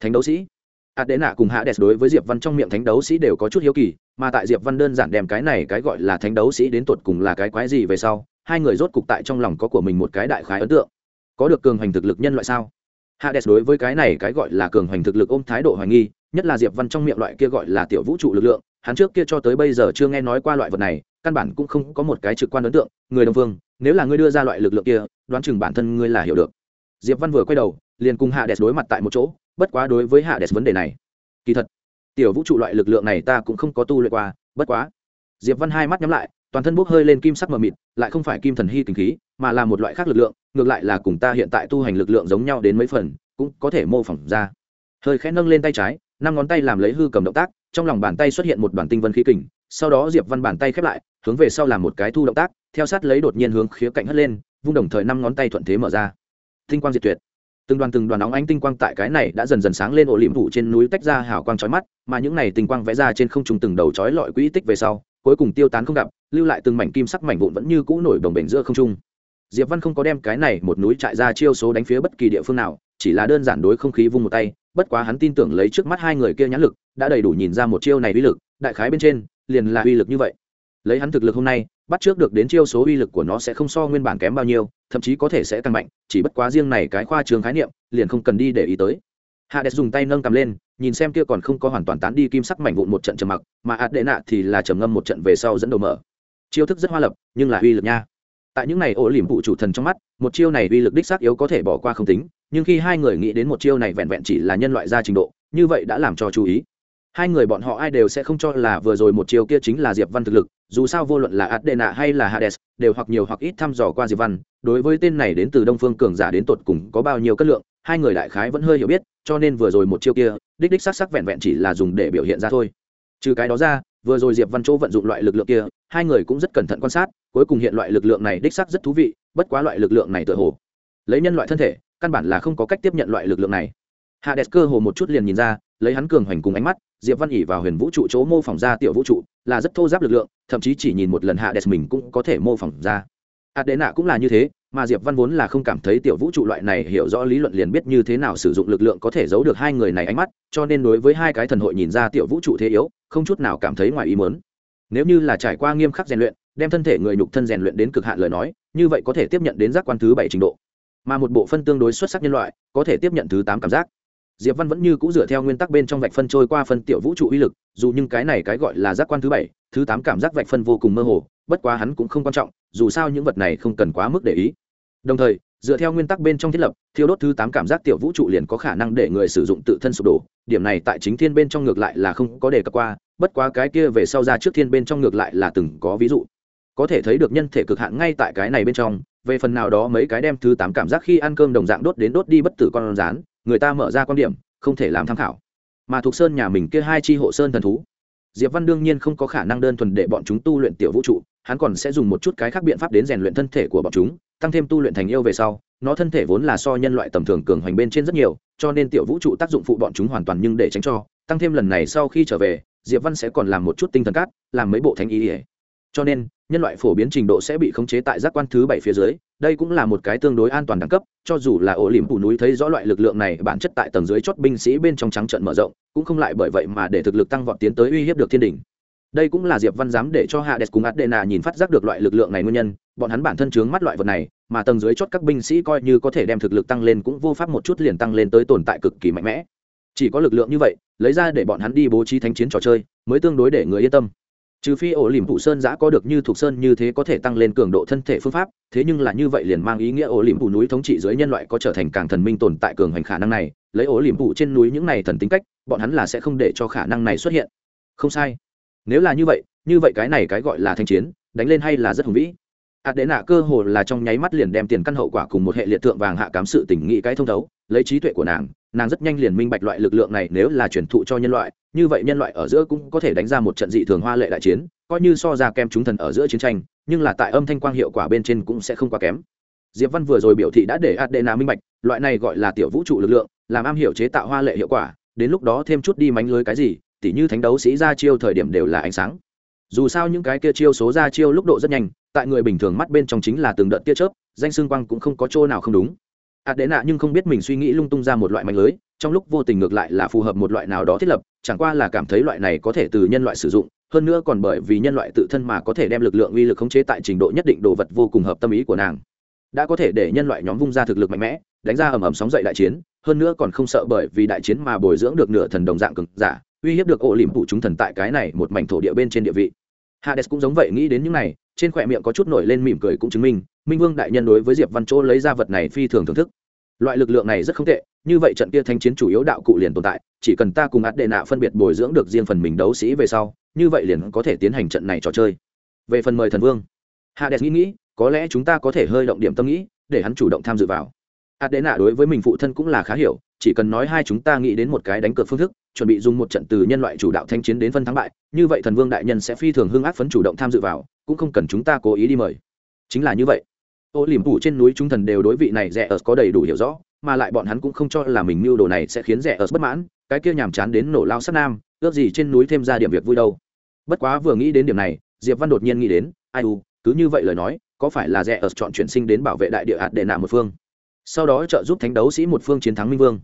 Thánh đấu sĩ. Ạt đế nạ cùng hạ đẹp đối với diệp văn trong miệng thánh đấu sĩ đều có chút hiếu kỳ, mà tại diệp văn đơn giản đem cái này cái gọi là thánh đấu sĩ đến tột cùng là cái quái gì về sau, hai người rốt cục tại trong lòng có của mình một cái đại khái ấn tượng. Có được cường hành thực lực nhân loại sao? Hades đối với cái này cái gọi là cường hành thực lực ôm thái độ hoài nghi, nhất là diệp văn trong miệng loại kia gọi là tiểu vũ trụ lực lượng, hắn trước kia cho tới bây giờ chưa nghe nói qua loại vật này, căn bản cũng không có một cái trực quan ấn tượng. Người đồng phương nếu là ngươi đưa ra loại lực lượng kia đoán chừng bản thân ngươi là hiểu được. Diệp văn vừa quay đầu, liền cùng Hạ hades đối mặt tại một chỗ, bất quá đối với Hạ hades vấn đề này, kỳ thật, tiểu vũ trụ loại lực lượng này ta cũng không có tu luyện qua, bất quá. Diệp văn hai mắt nhắm lại, toàn thân bốc hơi lên kim sắc mờ mịt, lại không phải kim thần hy kinh khí, mà là một loại khác lực lượng, ngược lại là cùng ta hiện tại tu hành lực lượng giống nhau đến mấy phần, cũng có thể mô phỏng ra. Hơi khẽ nâng lên tay trái, năm ngón tay làm lấy hư cầm động tác, trong lòng bàn tay xuất hiện một đoàn tinh vân khí kình, sau đó diệp văn bàn tay khép lại, hướng về sau làm một cái thu động tác, theo sát lấy đột nhiên hướng khía cạnh hất lên vung đồng thời năm ngón tay thuận thế mở ra. Tinh quang diệt tuyệt. Từng đoàn từng đoàn óng ánh tinh quang tại cái này đã dần dần sáng lên ổ liễm vụ trên núi tách ra hào quang chói mắt, mà những này tinh quang vẽ ra trên không trung từng đầu chói lọi quỹ tích về sau, cuối cùng tiêu tán không gặp, lưu lại từng mảnh kim sắc mảnh vụn vẫn như cũ nổi đồng bể giữa không trung. Diệp văn không có đem cái này một núi trại ra chiêu số đánh phía bất kỳ địa phương nào, chỉ là đơn giản đối không khí vung một tay, bất quá hắn tin tưởng lấy trước mắt hai người kia nhãn lực, đã đầy đủ nhìn ra một chiêu này uy lực, đại khái bên trên, liền là uy lực như vậy lấy hắn thực lực hôm nay, bắt trước được đến chiêu số uy lực của nó sẽ không so nguyên bản kém bao nhiêu, thậm chí có thể sẽ tăng mạnh, chỉ bất quá riêng này cái khoa trường khái niệm, liền không cần đi để ý tới. Hạ đẹp dùng tay nâng cầm lên, nhìn xem kia còn không có hoàn toàn tán đi kim sắc mảnh vụn một trận trầm mặc, mà ạt đệ nạ thì là trầm ngâm một trận về sau dẫn đầu mở. Chiêu thức rất hoa lập, nhưng là uy lực nha. Tại những này ổ liềm vụ chủ thần trong mắt, một chiêu này uy lực đích xác yếu có thể bỏ qua không tính, nhưng khi hai người nghĩ đến một chiêu này vẹn vẹn chỉ là nhân loại ra trình độ, như vậy đã làm cho chú ý hai người bọn họ ai đều sẽ không cho là vừa rồi một chiêu kia chính là diệp văn thực lực, dù sao vô luận là adena hay là hades, đều hoặc nhiều hoặc ít thăm dò qua diệp văn, đối với tên này đến từ đông phương cường giả đến tột cùng có bao nhiêu cất lượng, hai người đại khái vẫn hơi hiểu biết, cho nên vừa rồi một chiêu kia, đích đích sắc sắc vẹn vẹn chỉ là dùng để biểu hiện ra thôi. Trừ cái đó ra, vừa rồi diệp văn chỗ vận dụng loại lực lượng kia, hai người cũng rất cẩn thận quan sát, cuối cùng hiện loại lực lượng này đích sắc rất thú vị, bất quá loại lực lượng này tựa hồ, lấy nhân loại thân thể, căn bản là không có cách tiếp nhận loại lực lượng này hạ đẹp cơ hồ một chút liền nhìn ra, lấy hắn cường hoành cùng ánh mắt, diệp văn ỉ vào huyền vũ trụ chỗ mô phỏng ra tiểu vũ trụ, là rất thô giáp lực lượng, thậm chí chỉ nhìn một lần hạ đẹp mình cũng có thể mô phỏng ra. Adena cũng là như thế, mà diệp văn vốn là không cảm thấy tiểu vũ trụ loại này hiểu rõ lý luận liền biết như thế nào sử dụng lực lượng có thể giấu được hai người này ánh mắt, cho nên đối với hai cái thần hội nhìn ra tiểu vũ trụ thế yếu, không chút nào cảm thấy ngoài ý muốn. Nếu như là trải qua nghiêm khắc rèn luyện, đem thân thể người nhục thân rèn luyện đến cực hạn lời nói, như vậy có thể tiếp nhận đến giác quan thứ bảy trình độ. Mà một bộ phân tương đối xuất sắc nhân loại, có thể tiếp nhận thứ tám cảm giác diệp văn vẫn như cũ dựa theo nguyên tắc bên trong vạch phân trôi qua phân tiểu vũ trụ uy lực, dù nhưng cái này cái gọi là giác quan thứ bảy, thứ tám cảm giác vạch phân vô cùng mơ hồ, bất quá hắn cũng không quan trọng, dù sao những vật này không cần quá mức để ý. Đồng thời, dựa theo nguyên tắc bên trong thiết lập, thiêu đốt thứ tám cảm giác tiểu vũ trụ liền có khả năng để người sử dụng tự thân sụp đổ, điểm này tại chính thiên bên trong ngược lại là không có đề cập qua, bất quá cái kia về sau ra trước thiên bên trong ngược lại là từng có ví dụ. Có thể thấy được nhân thể cực hạn ngay tại cái này bên trong, về phần nào đó mấy cái đem thứ tám cảm giác khi ăn cơm đồng dạng đốt đến đốt đi bất tử con rán người ta mở ra quan điểm, không thể làm tham khảo. Mà thuộc sơn nhà mình kia hai chi hộ sơn thần thú, diệp văn đương nhiên không có khả năng đơn thuần để bọn chúng tu luyện tiểu vũ trụ, hắn còn sẽ dùng một chút cái khác biện pháp đến rèn luyện thân thể của bọn chúng, tăng thêm tu luyện thành yêu về sau, nó thân thể vốn là so nhân loại tầm thường cường hoành bên trên rất nhiều, cho nên tiểu vũ trụ tác dụng phụ bọn chúng hoàn toàn nhưng để tránh cho, tăng thêm lần này sau khi trở về, diệp văn sẽ còn làm một chút tinh thần cát, làm mấy bộ thánh ý ỉa cho nên nhân loại phổ biến trình độ sẽ bị khống chế tại giác quan thứ bảy phía dưới, đây cũng là một cái tương đối an toàn đẳng cấp, cho dù là ổ liềm phủ núi thấy rõ loại lực lượng này, bản chất tại tầng dưới chót binh sĩ bên trong trắng trận mở rộng, cũng không lại bởi vậy mà để thực lực tăng vọt tiến tới uy hiếp được thiên đình đây cũng là diệp văn dám để cho hạ đẹp cùng adena nhìn phát giác được loại lực lượng này nguyên nhân, bọn hắn bản thân chướng mắt loại vật này, mà tầng dưới chót các binh sĩ coi như có thể đem thực lực tăng lên cũng vô pháp một chút liền tăng lên tới tồn tại cực kỳ mạnh mẽ. Chỉ có lực lượng như vậy, lấy ra để bọn hắn đi bố trí thánh chiến trò chơi, mới tương đối để người yên tâm trừ phi ổ liềm phụ sơn giã có được như thuộc sơn như thế có thể tăng lên cường độ thân thể phương pháp, thế nhưng là như vậy liền mang ý nghĩa ổ liềm phụ núi thống trị dưới nhân loại có trở thành càng thần minh tồn tại cường hành khả năng này, lấy ổ liềm phụ trên núi những này thần tính cách, bọn hắn là sẽ không để cho khả năng này xuất hiện. Không sai. Nếu là như vậy như vậy cái này cái gọi là thanh chiến, đánh lên hay là rất hùng vĩ. Ạt đệ nạ cơ hồ là trong nháy mắt liền đem tiền căn hậu quả cùng một hệ liệt tượng vàng hạ cám sự tỉnh nghị cái thông thấu, lấy trí tuệ của nàng nàng rất nhanh liền minh bạch loại lực lượng này nếu là truyền thụ cho nhân loại, như vậy nhân loại ở giữa cũng có thể đánh ra một trận dị thường hoa lệ đại chiến, coi như so ra kem chúng thần ở giữa chiến tranh, nhưng là tại âm thanh quang hiệu quả bên trên cũng sẽ không quá kém. Diệp văn vừa rồi biểu thị đã để adena minh bạch, loại này gọi là tiểu vũ trụ lực lượng, làm am hiểu chế tạo hoa lệ hiệu quả, đến lúc đó thêm chút đi mánh lưới cái gì, tỉ như thánh đấu sĩ ra chiêu thời điểm đều là ánh sáng. Dù sao những cái kia chiêu số ra chiêu lúc độ rất nhanh, tại người bình thường mắt bên trong chính là từng đợt tia chớp, danh xương quang cũng không có chỗ nào không đúng ạt đệ nạ nhưng không biết mình suy nghĩ lung tung ra một loại mạnh lưới, trong lúc vô tình ngược lại là phù hợp một loại nào đó thiết lập, chẳng qua là cảm thấy loại này có thể từ nhân loại sử dụng, hơn nữa còn bởi vì nhân loại tự thân mà có thể đem lực lượng uy lực khống chế tại trình độ nhất định đồ vật vô cùng hợp tâm ý của nàng. Đã có thể để nhân loại nhóm vung ra thực lực mạnh mẽ, đánh ra ầm ầm sóng dậy đại chiến, hơn nữa còn không sợ bởi vì đại chiến mà bồi dưỡng được nửa thần đồng dạng cực giả, uy hiếp được ổ liềm phụ chúng thần tại cái này một mảnh thổ địa bên trên địa vị hades cũng giống vậy nghĩ đến những này, trên khỏe miệng có chút nổi lên mỉm cười cũng chứng minh minh vương đại nhân đối với diệp văn chỗ lấy ra vật này phi thường thưởng thức. Loại lực lượng này rất không tệ, như vậy trận kia thanh chiến chủ yếu đạo cụ liền tồn tại, chỉ cần ta cùng át đệ nạ phân biệt bồi dưỡng được riêng phần mình đấu sĩ về sau, như vậy liền có thể tiến hành trận này trò chơi. Về phần mời thần vương, hades nghĩ nghĩ, có lẽ chúng ta có thể hơi động điểm tâm nghĩ, để hắn chủ động tham dự vào. Át đệ nạ đối với mình phụ thân cũng là khá hiểu chỉ cần nói hai chúng ta nghĩ đến một cái đánh cược phương thức, chuẩn bị dùng một trận từ nhân loại chủ đạo thanh chiến đến phân thắng bại, như vậy thần vương đại nhân sẽ phi thường hưng ác phấn chủ động tham dự vào, cũng không cần chúng ta cố ý đi mời. Chính là như vậy. Ô liềm phủ trên núi chúng thần đều đối vị này rẻ ớt có đầy đủ hiểu rõ, mà lại bọn hắn cũng không cho là mình mưu đồ này sẽ khiến rẻ ớt bất mãn, cái kia nhàm chán đến nổ lao sát nam, ước gì trên núi thêm ra điểm việc vui đâu. Bất quá vừa nghĩ đến điểm này, diệp văn đột nhiên nghĩ đến, ai u, cứ như vậy lời nói, có phải là rẻ ớt chọn chuyển sinh đến bảo vệ đại địa hạt để nạ một phương? Sau đó trợ giúp thánh đấu sĩ một phương chiến thắng minh vương.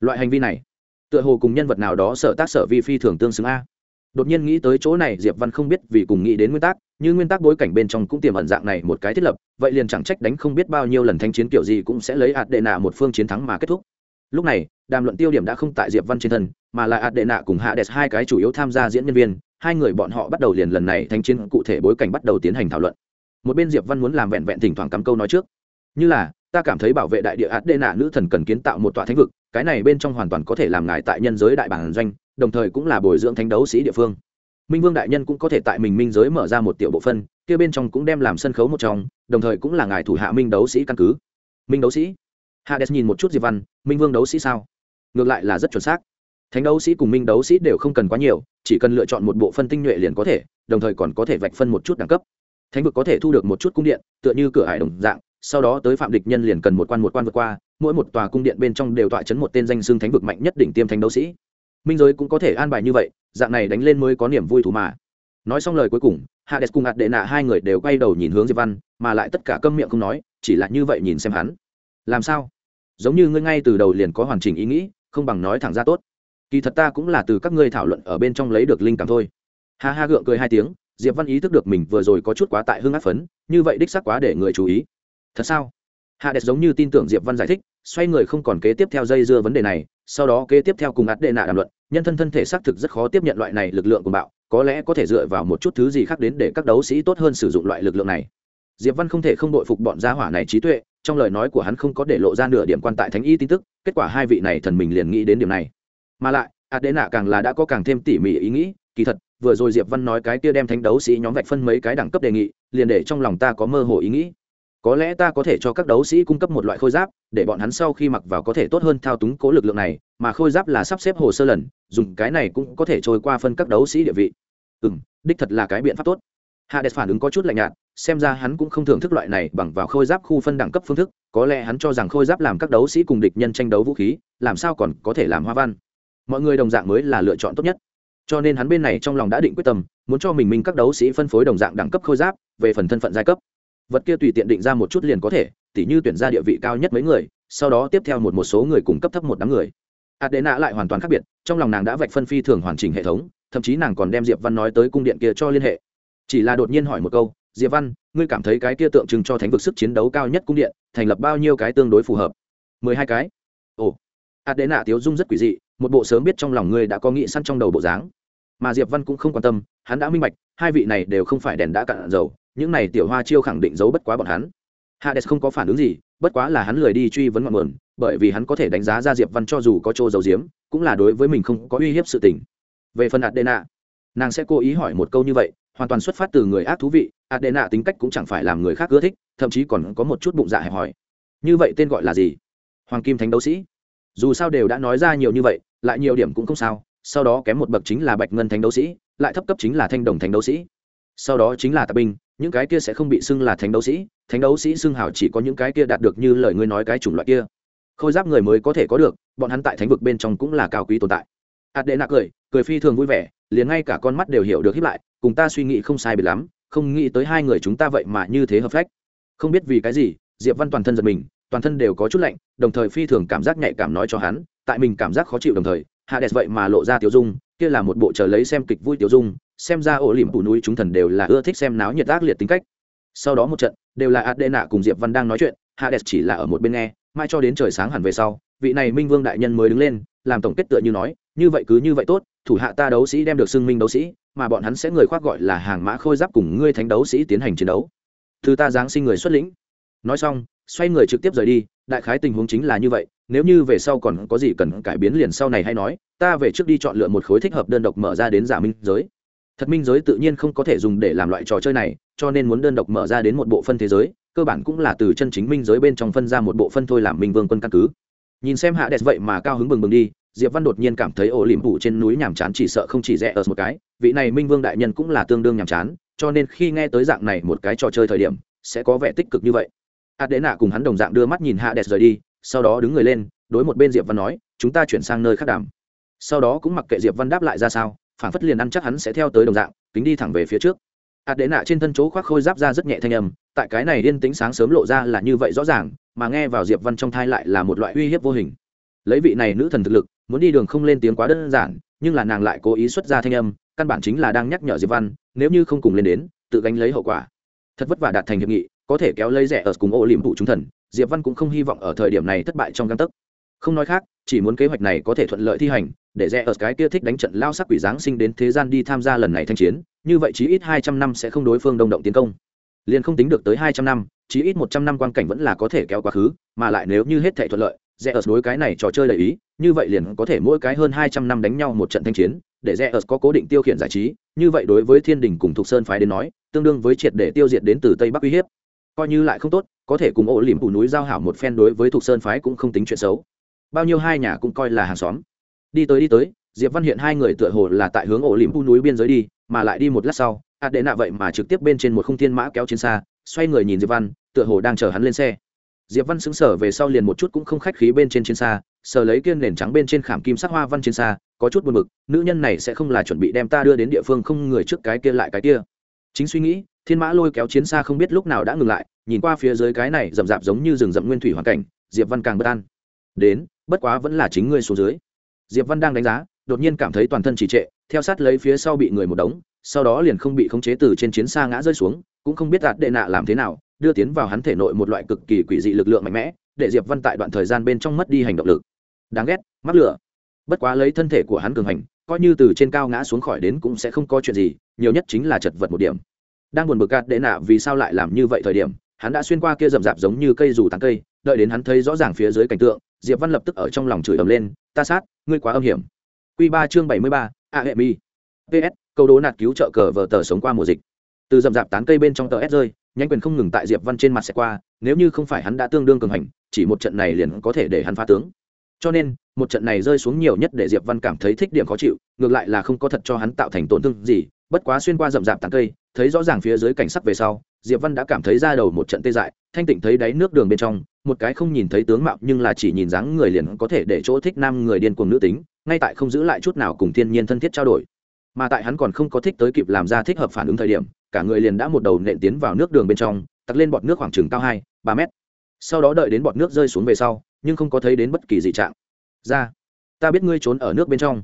Loại hành vi này, tựa hồ cùng nhân vật nào đó sở tác sở vi phi thường tương xứng a. Đột nhiên nghĩ tới chỗ này, diệp văn không biết vì cùng nghĩ đến nguyên tắc, như nguyên tắc bối cảnh bên trong cũng tiềm ẩn dạng này một cái thiết lập, vậy liền chẳng trách đánh không biết bao nhiêu lần thanh chiến kiểu gì cũng sẽ lấy ạt đệ nạ một phương chiến thắng mà kết thúc. Lúc này, đàm luận tiêu điểm đã không tại diệp văn trên thân, mà là ạt đệ nạ cùng hạ đẹp hai cái chủ yếu tham gia diễn nhân viên, hai người bọn họ bắt đầu liền lần này thanh chiến cụ thể bối cảnh bắt đầu tiến hành thảo luận. Một bên diệp văn muốn làm vẹn vẹn thỉnh thoảng cắm câu nói trước. Như là ta cảm thấy bảo vệ đại địa ạt đê nạ nữ thần cần kiến tạo một tòa thánh vực, cái này bên trong hoàn toàn có thể làm ngài tại nhân giới đại bản doanh, đồng thời cũng là bồi dưỡng thánh đấu sĩ địa phương. Minh vương đại nhân cũng có thể tại mình minh giới mở ra một tiểu bộ phân, kia bên trong cũng đem làm sân khấu một trong, đồng thời cũng là ngài thủ hạ minh đấu sĩ căn cứ. Minh đấu sĩ? Hades nhìn một chút diệp văn, minh vương đấu sĩ sao? Ngược lại là rất chuẩn xác. Thánh đấu sĩ cùng minh đấu sĩ đều không cần quá nhiều, chỉ cần lựa chọn một bộ phân tinh nhuệ liền có thể, đồng thời còn có thể vạch phân một chút đẳng cấp. Thánh vực có thể thu được một chút cung điện, tựa như cửa hải đồng dạng sau đó tới phạm địch nhân liền cần một quan một quan vượt qua, mỗi một tòa cung điện bên trong đều tọa chấn một tên danh xưng thánh vực mạnh nhất đỉnh tiêm thánh đấu sĩ. Minh giới cũng có thể an bài như vậy, dạng này đánh lên mới có niềm vui thú mà. Nói xong lời cuối cùng, hades cùng ạt đệ nạ hai người đều quay đầu nhìn hướng diệp văn, mà lại tất cả câm miệng không nói, chỉ là như vậy nhìn xem hắn. Làm sao? Giống như ngươi ngay từ đầu liền có hoàn chỉnh ý nghĩ, không bằng nói thẳng ra tốt. Kỳ thật ta cũng là từ các ngươi thảo luận ở bên trong lấy được linh cảm thôi. Ha ha gượng cười hai tiếng, diệp văn ý thức được mình vừa rồi có chút quá tại hương áp phấn, như vậy đích xác quá để người chú ý thật sao? Hạ đẹp giống như tin tưởng diệp văn giải thích, xoay người không còn kế tiếp theo dây dưa vấn đề này, sau đó kế tiếp theo cùng ạt đệ nạ đàm luận, nhân thân thân thể xác thực rất khó tiếp nhận loại này lực lượng của bạo, có lẽ có thể dựa vào một chút thứ gì khác đến để các đấu sĩ tốt hơn sử dụng loại lực lượng này. Diệp văn không thể không đội phục bọn gia hỏa này trí tuệ, trong lời nói của hắn không có để lộ ra nửa điểm quan tại thánh y tin tức, kết quả hai vị này thần mình liền nghĩ đến điểm này. Mà lại ạt đệ nạ càng là đã có càng thêm tỉ mỉ ý nghĩ, kỳ thật, vừa rồi diệp văn nói cái kia đem thánh đấu sĩ nhóm vạch phân mấy cái đẳng cấp đề nghị, liền để trong lòng ta có mơ hồ ý nghĩ có lẽ ta có thể cho các đấu sĩ cung cấp một loại khôi giáp, để bọn hắn sau khi mặc vào có thể tốt hơn thao túng cố lực lượng này, mà khôi giáp là sắp xếp hồ sơ lần, dùng cái này cũng có thể trôi qua phân các đấu sĩ địa vị. Ừ m đích thật là cái biện pháp tốt. Hades phản ứng có chút lạnh nhạt, xem ra hắn cũng không thưởng thức loại này bằng vào khôi giáp khu phân đẳng cấp phương thức, có lẽ hắn cho rằng khôi giáp làm các đấu sĩ cùng địch nhân tranh đấu vũ khí, làm sao còn có thể làm hoa văn. Mọi người đồng dạng mới là lựa chọn tốt nhất. Cho nên hắn bên này trong lòng đã định quyết tâm, muốn cho mình minh các đấu sĩ phân phối đồng dạng đẳng cấp khôi giáp, về phần thân phận giai cấp vật kia tùy tiện định ra một chút liền có thể, tỉ như tuyển ra địa vị cao nhất mấy người, sau đó tiếp theo một một số người cùng cấp thấp một đám người. Adena lại hoàn toàn khác biệt, trong lòng nàng đã vạch phân phi thường hoàn chỉnh hệ thống, thậm chí nàng còn đem diệp văn nói tới cung điện kia cho liên hệ. Chỉ là đột nhiên hỏi một câu, diệp văn, ngươi cảm thấy cái kia tượng trưng cho thánh vực sức chiến đấu cao nhất cung điện, thành lập bao nhiêu cái tương đối phù hợp? Mười hai cái. Ồ. Adena tiếu dung rất quỷ dị, một bộ sớm biết trong lòng ngươi đã có nghĩ săn trong đầu bộ dáng. Mà diệp văn cũng không quan tâm, hắn đã minh bạch, hai vị này đều không phải đèn đã cạn dầu những này tiểu hoa chiêu khẳng định giấu bất quá bọn hắn. Hades không có phản ứng gì, bất quá là hắn lười đi truy vấn ngọn nguồn, bởi vì hắn có thể đánh giá ra diệp văn cho dù có chỗ giấu giếm, cũng là đối với mình không có uy hiếp sự tình. Về phần adena, nàng sẽ cố ý hỏi một câu như vậy, hoàn toàn xuất phát từ người ác thú vị, adena tính cách cũng chẳng phải làm người khác ưa thích, thậm chí còn có một chút bụng dạ hẹp như vậy tên gọi là gì? Hoàng kim thánh đấu sĩ. Dù sao đều đã nói ra nhiều như vậy, lại nhiều điểm cũng không sao, sau đó kém một bậc chính là bạch ngân thánh đấu sĩ, lại thấp cấp chính là thanh đồng thánh đấu sĩ. Sau đó chính là tạp binh những cái kia sẽ không bị xưng là thánh đấu sĩ, thánh đấu sĩ xưng hào chỉ có những cái kia đạt được như lời ngươi nói cái chủng loại kia. Khôi giáp người mới có thể có được, bọn hắn tại thánh vực bên trong cũng là cao quý tồn tại. Hạt đệ nạ cười cười phi thường vui vẻ, liền ngay cả con mắt đều hiểu được hiếp lại, cùng ta suy nghĩ không sai biệt lắm, không nghĩ tới hai người chúng ta vậy mà như thế hợp phách. Không biết vì cái gì, diệp văn toàn thân giật mình, toàn thân đều có chút lạnh, đồng thời phi thường cảm giác nhạy cảm nói cho hắn, tại mình cảm giác khó chịu đồng thời hạ đẹp vậy mà lộ ra tiểu dung, kia là một bộ chờ lấy xem kịch vui tiểu dung xem ra ổ liềm phủ núi chúng thần đều là ưa thích xem náo nhiệt ác liệt tính cách. Sau đó một trận, đều là adena cùng diệp văn đang nói chuyện, hades chỉ là ở một bên nghe mai cho đến trời sáng hẳn về sau, vị này minh vương đại nhân mới đứng lên, làm tổng kết tựa như nói, như vậy cứ như vậy tốt, thủ hạ ta đấu sĩ đem được xưng minh đấu sĩ, mà bọn hắn sẽ người khoác gọi là hàng mã khôi giáp cùng ngươi thánh đấu sĩ tiến hành chiến đấu. Thứ ta giáng sinh người xuất lĩnh. Nói xong, xoay người trực tiếp rời đi, đại khái tình huống chính là như vậy, nếu như về sau còn có gì cần cải biến liền sau này hay nói, ta về trước đi chọn lựa một khối thích hợp đơn độc mở ra đến giả minh giới thật minh giới tự nhiên không có thể dùng để làm loại trò chơi này, cho nên muốn đơn độc mở ra đến một bộ phân thế giới, cơ bản cũng là từ chân chính minh giới bên trong phân ra một bộ phân thôi làm minh vương quân căn cứ. Nhìn xem hạ đẹp vậy mà cao hứng bừng bừng đi, diệp văn đột nhiên cảm thấy ổ liềm phủ trên núi nhàm chán chỉ sợ không chỉ rẽ ở một cái, vị này minh vương đại nhân cũng là tương đương nhàm chán, cho nên khi nghe tới dạng này một cái trò chơi thời điểm, sẽ có vẻ tích cực như vậy. Hạt đế nạ cùng hắn đồng dạng đưa mắt nhìn hạ đẹp rời đi, sau đó đứng người lên, đối một bên diệp văn nói, chúng ta chuyển sang nơi khác đàm. Sau đó cũng mặc kệ diệp văn đáp lại ra sao phản phất liền ăn chắc hắn sẽ theo tới đồng dạng tính đi thẳng về phía trước. Ạt đệ nạ trên thân chỗ khoác khôi giáp ra rất nhẹ thanh âm, tại cái này yên tính sáng sớm lộ ra là như vậy rõ ràng, mà nghe vào diệp văn trong thai lại là một loại uy hiếp vô hình. Lấy vị này nữ thần thực lực, muốn đi đường không lên tiếng quá đơn giản, nhưng là nàng lại cố ý xuất ra thanh âm, căn bản chính là đang nhắc nhở diệp văn, nếu như không cùng lên đến, tự gánh lấy hậu quả. Thật vất vả đạt thành hiệp nghị, có thể kéo lấy rẻ ở cùng ô liềm vụ chúng thần, diệp văn cũng không hy vọng ở thời điểm này thất bại trong căn tấc không nói khác, chỉ muốn kế hoạch này có thể thuận lợi thi hành, để rẽ ở cái kia thích đánh trận lao sắc quỷ giáng sinh đến thế gian đi tham gia lần này thanh chiến, như vậy chí ít hai trăm năm sẽ không đối phương đông động tiến công. Liền không tính được tới hai trăm năm, chí ít một trăm năm quan cảnh vẫn là có thể kéo quá khứ, mà lại nếu như hết thể thuận lợi, rẽ ở đối cái này trò chơi đầy ý, như vậy liền có thể mỗi cái hơn hai trăm năm đánh nhau một trận thanh chiến, để rẽ ở có cố định tiêu khiển giải trí, như vậy đối với thiên đình cùng thục sơn phái đến nói, tương đương với triệt để tiêu diệt đến từ tây bắc uy hiếp. Coi như lại không tốt, có thể cùng ổ liềm phủ núi giao hảo một phen đối với thục sơn phái cũng không tính chuyện xấu bao nhiêu hai nhà cũng coi là hàng xóm. Đi tới đi tới, diệp văn hiện hai người tựa hồ là tại hướng ổ liềm u núi biên giới đi, mà lại đi một lát sau ạt đệ nạ vậy mà trực tiếp bên trên một không thiên mã kéo trên xa, xoay người nhìn diệp văn, tựa hồ đang chờ hắn lên xe. Diệp văn xứng sở về sau liền một chút cũng không khách khí bên trên trên xa, sờ lấy kiên nền trắng bên trên khảm kim sắc hoa văn trên xa, có chút buồn bực, nữ nhân này sẽ không là chuẩn bị đem ta đưa đến địa phương không người trước cái kia lại cái kia. Chính suy nghĩ, thiên mã lôi kéo chiến xa không biết lúc nào đã ngừng lại, nhìn qua phía dưới cái này rậm rạp giống như rừng rậm nguyên thủy hoàn cảnh, diệp văn càng bất an. Đến bất quá vẫn là chính ngươi xuống dưới. Diệp văn đang đánh giá, đột nhiên cảm thấy toàn thân chỉ trệ, theo sát lấy phía sau bị người một đống, sau đó liền không bị khống chế từ trên chiến xa ngã rơi xuống, cũng không biết đạt đệ nạ làm thế nào, đưa tiến vào hắn thể nội một loại cực kỳ quỷ dị lực lượng mạnh mẽ, để diệp văn tại đoạn thời gian bên trong mất đi hành động lực. Đáng ghét, mắc lửa. Bất quá lấy thân thể của hắn cường hành, coi như từ trên cao ngã xuống khỏi đến cũng sẽ không có chuyện gì, nhiều nhất chính là chật vật một điểm. Đang buồn bực gạt đệ nạ vì sao lại làm như vậy thời điểm, hắn đã xuyên qua kia rậm rạp giống như cây rủ tán cây, đợi đến hắn thấy rõ ràng phía dưới cảnh tượng diệp văn lập tức ở trong lòng chửi ầm lên, ta sát, ngươi quá âm hiểm. Q ba chương bảy mươi ba, a hệ mi. Ps câu đố nạt cứu trợ cờ vờ tờ sống qua mùa dịch. Từ rậm rạp tán cây bên trong tờ s rơi nhanh quyền không ngừng tại diệp văn trên mặt sẽ qua, nếu như không phải hắn đã tương đương cường hành, chỉ một trận này liền có thể để hắn phá tướng. Cho nên, một trận này rơi xuống nhiều nhất để diệp văn cảm thấy thích điểm khó chịu, ngược lại là không có thật cho hắn tạo thành tổn thương gì, bất quá xuyên qua rậm rạp tán cây, thấy rõ ràng phía dưới cảnh sắc về sau, diệp văn đã cảm thấy ra đầu một trận tê dại, thanh tịnh thấy đáy nước đường bên trong một cái không nhìn thấy tướng mạo nhưng là chỉ nhìn dáng người liền có thể để chỗ thích nam người điên cuồng nữ tính, ngay tại không giữ lại chút nào cùng thiên nhiên thân thiết trao đổi. Mà tại hắn còn không có thích tới kịp làm ra thích hợp phản ứng thời điểm, cả người liền đã một đầu nện tiến vào nước đường bên trong, tặc lên bọt nước khoảng chừng cao hai, ba mét. Sau đó đợi đến bọt nước rơi xuống về sau, nhưng không có thấy đến bất kỳ dị trạng. Ra, ta biết ngươi trốn ở nước bên trong.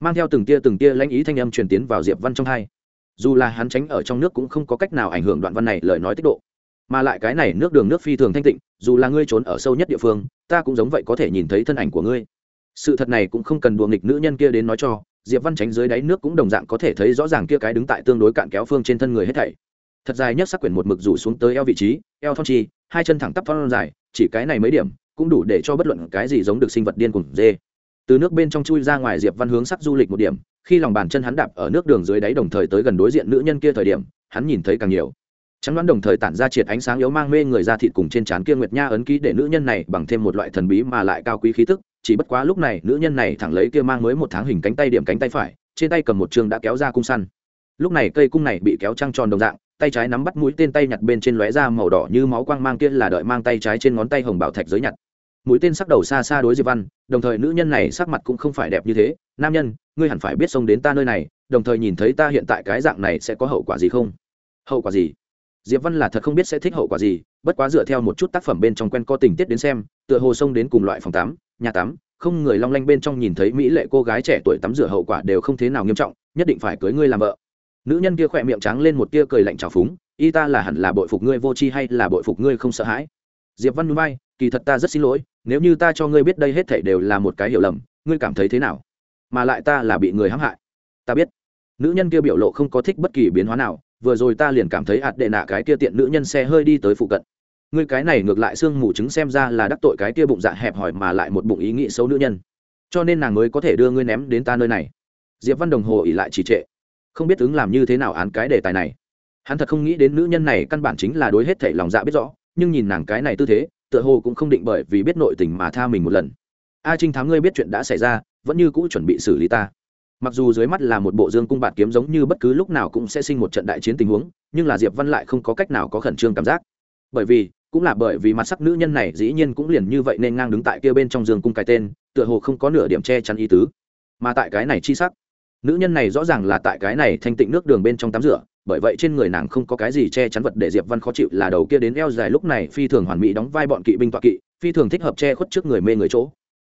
Mang theo từng tia từng tia lãnh ý thanh âm truyền tiến vào diệp văn trong hai. Dù là hắn tránh ở trong nước cũng không có cách nào ảnh hưởng đoạn văn này lời nói tiết độ mà lại cái này nước đường nước phi thường thanh tịnh, dù là ngươi trốn ở sâu nhất địa phương, ta cũng giống vậy có thể nhìn thấy thân ảnh của ngươi. Sự thật này cũng không cần đùa nghịch nữ nhân kia đến nói cho, diệp văn tránh dưới đáy nước cũng đồng dạng có thể thấy rõ ràng kia cái đứng tại tương đối cạn kéo phương trên thân người hết thảy. Thật dài nhất sắc quyển một mực rủ xuống tới eo vị trí, eo thon chi, hai chân thẳng tắp thon dài, chỉ cái này mấy điểm, cũng đủ để cho bất luận cái gì giống được sinh vật điên cùng dê. Từ nước bên trong chui ra ngoài diệp văn hướng sắc du lịch một điểm, khi lòng bàn chân hắn đạp ở nước đường dưới đáy đồng thời tới gần đối diện nữ nhân kia thời điểm, hắn nhìn thấy càng nhiều trắng đoán đồng thời tản ra triệt ánh sáng yếu mang mê người ra thịt cùng trên trán kia nguyệt nha ấn ký để nữ nhân này bằng thêm một loại thần bí mà lại cao quý khí tức, chỉ bất quá lúc này nữ nhân này thẳng lấy kia mang mới một tháng hình cánh tay điểm cánh tay phải, trên tay cầm một trường đã kéo ra cung săn. Lúc này cây cung này bị kéo trăng tròn đồng dạng, tay trái nắm bắt mũi tên tay nhặt bên trên lóe ra màu đỏ như máu quang mang kia là đợi mang tay trái trên ngón tay hồng bảo thạch giới nhặt. Mũi tên sắc đầu xa xa đối diệp văn, đồng thời nữ nhân này sắc mặt cũng không phải đẹp như thế, nam nhân, ngươi hẳn phải biết xông đến ta nơi này, đồng thời nhìn thấy ta hiện tại cái dạng này sẽ có hậu quả gì không? Hậu quả gì? Diệp văn là thật không biết sẽ thích hậu quả gì, bất quá dựa theo một chút tác phẩm bên trong quen có tình tiết đến xem, tựa hồ xông đến cùng loại phòng tắm, nhà tắm, không người long lanh bên trong nhìn thấy mỹ lệ cô gái trẻ tuổi tắm rửa hậu quả đều không thế nào nghiêm trọng, nhất định phải cưới ngươi làm vợ. Nữ nhân kia khỏe miệng trắng lên một tia cười lạnh trào phúng, y ta là hẳn là bội phục ngươi vô tri hay là bội phục ngươi không sợ hãi? Diệp văn núi bay, kỳ thật ta rất xin lỗi, nếu như ta cho ngươi biết đây hết thảy đều là một cái hiểu lầm, ngươi cảm thấy thế nào? Mà lại ta là bị người hãm hại. Ta biết. Nữ nhân kia biểu lộ không có thích bất kỳ biến hóa nào vừa rồi ta liền cảm thấy ạt đệ nạ cái kia tiện nữ nhân xe hơi đi tới phụ cận. Ngươi cái này ngược lại xương mù trứng xem ra là đắc tội cái kia bụng dạ hẹp hòi mà lại một bụng ý nghĩ xấu nữ nhân. Cho nên nàng mới có thể đưa ngươi ném đến ta nơi này. Diệp văn đồng hồ ỉ lại trì trệ. Không biết ứng làm như thế nào án cái đề tài này. Hắn thật không nghĩ đến nữ nhân này căn bản chính là đối hết thảy lòng dạ biết rõ, nhưng nhìn nàng cái này tư thế, tựa hồ cũng không định bởi vì biết nội tình mà tha mình một lần. A trinh thám ngươi biết chuyện đã xảy ra, vẫn như cũ chuẩn bị xử lý ta mặc dù dưới mắt là một bộ dương cung bạt kiếm giống như bất cứ lúc nào cũng sẽ sinh một trận đại chiến tình huống, nhưng là diệp văn lại không có cách nào có khẩn trương cảm giác. Bởi vì, cũng là bởi vì mặt sắc nữ nhân này dĩ nhiên cũng liền như vậy nên ngang đứng tại kia bên trong dương cung cái tên, tựa hồ không có nửa điểm che chắn ý tứ. Mà tại cái này chi sắc, nữ nhân này rõ ràng là tại cái này thanh tịnh nước đường bên trong tắm rửa, bởi vậy trên người nàng không có cái gì che chắn vật để diệp văn khó chịu là đầu kia đến eo dài lúc này phi thường hoàn mỹ đóng vai bọn kỵ binh tọa kỵ, phi thường thích hợp che khuất trước người mê người chỗ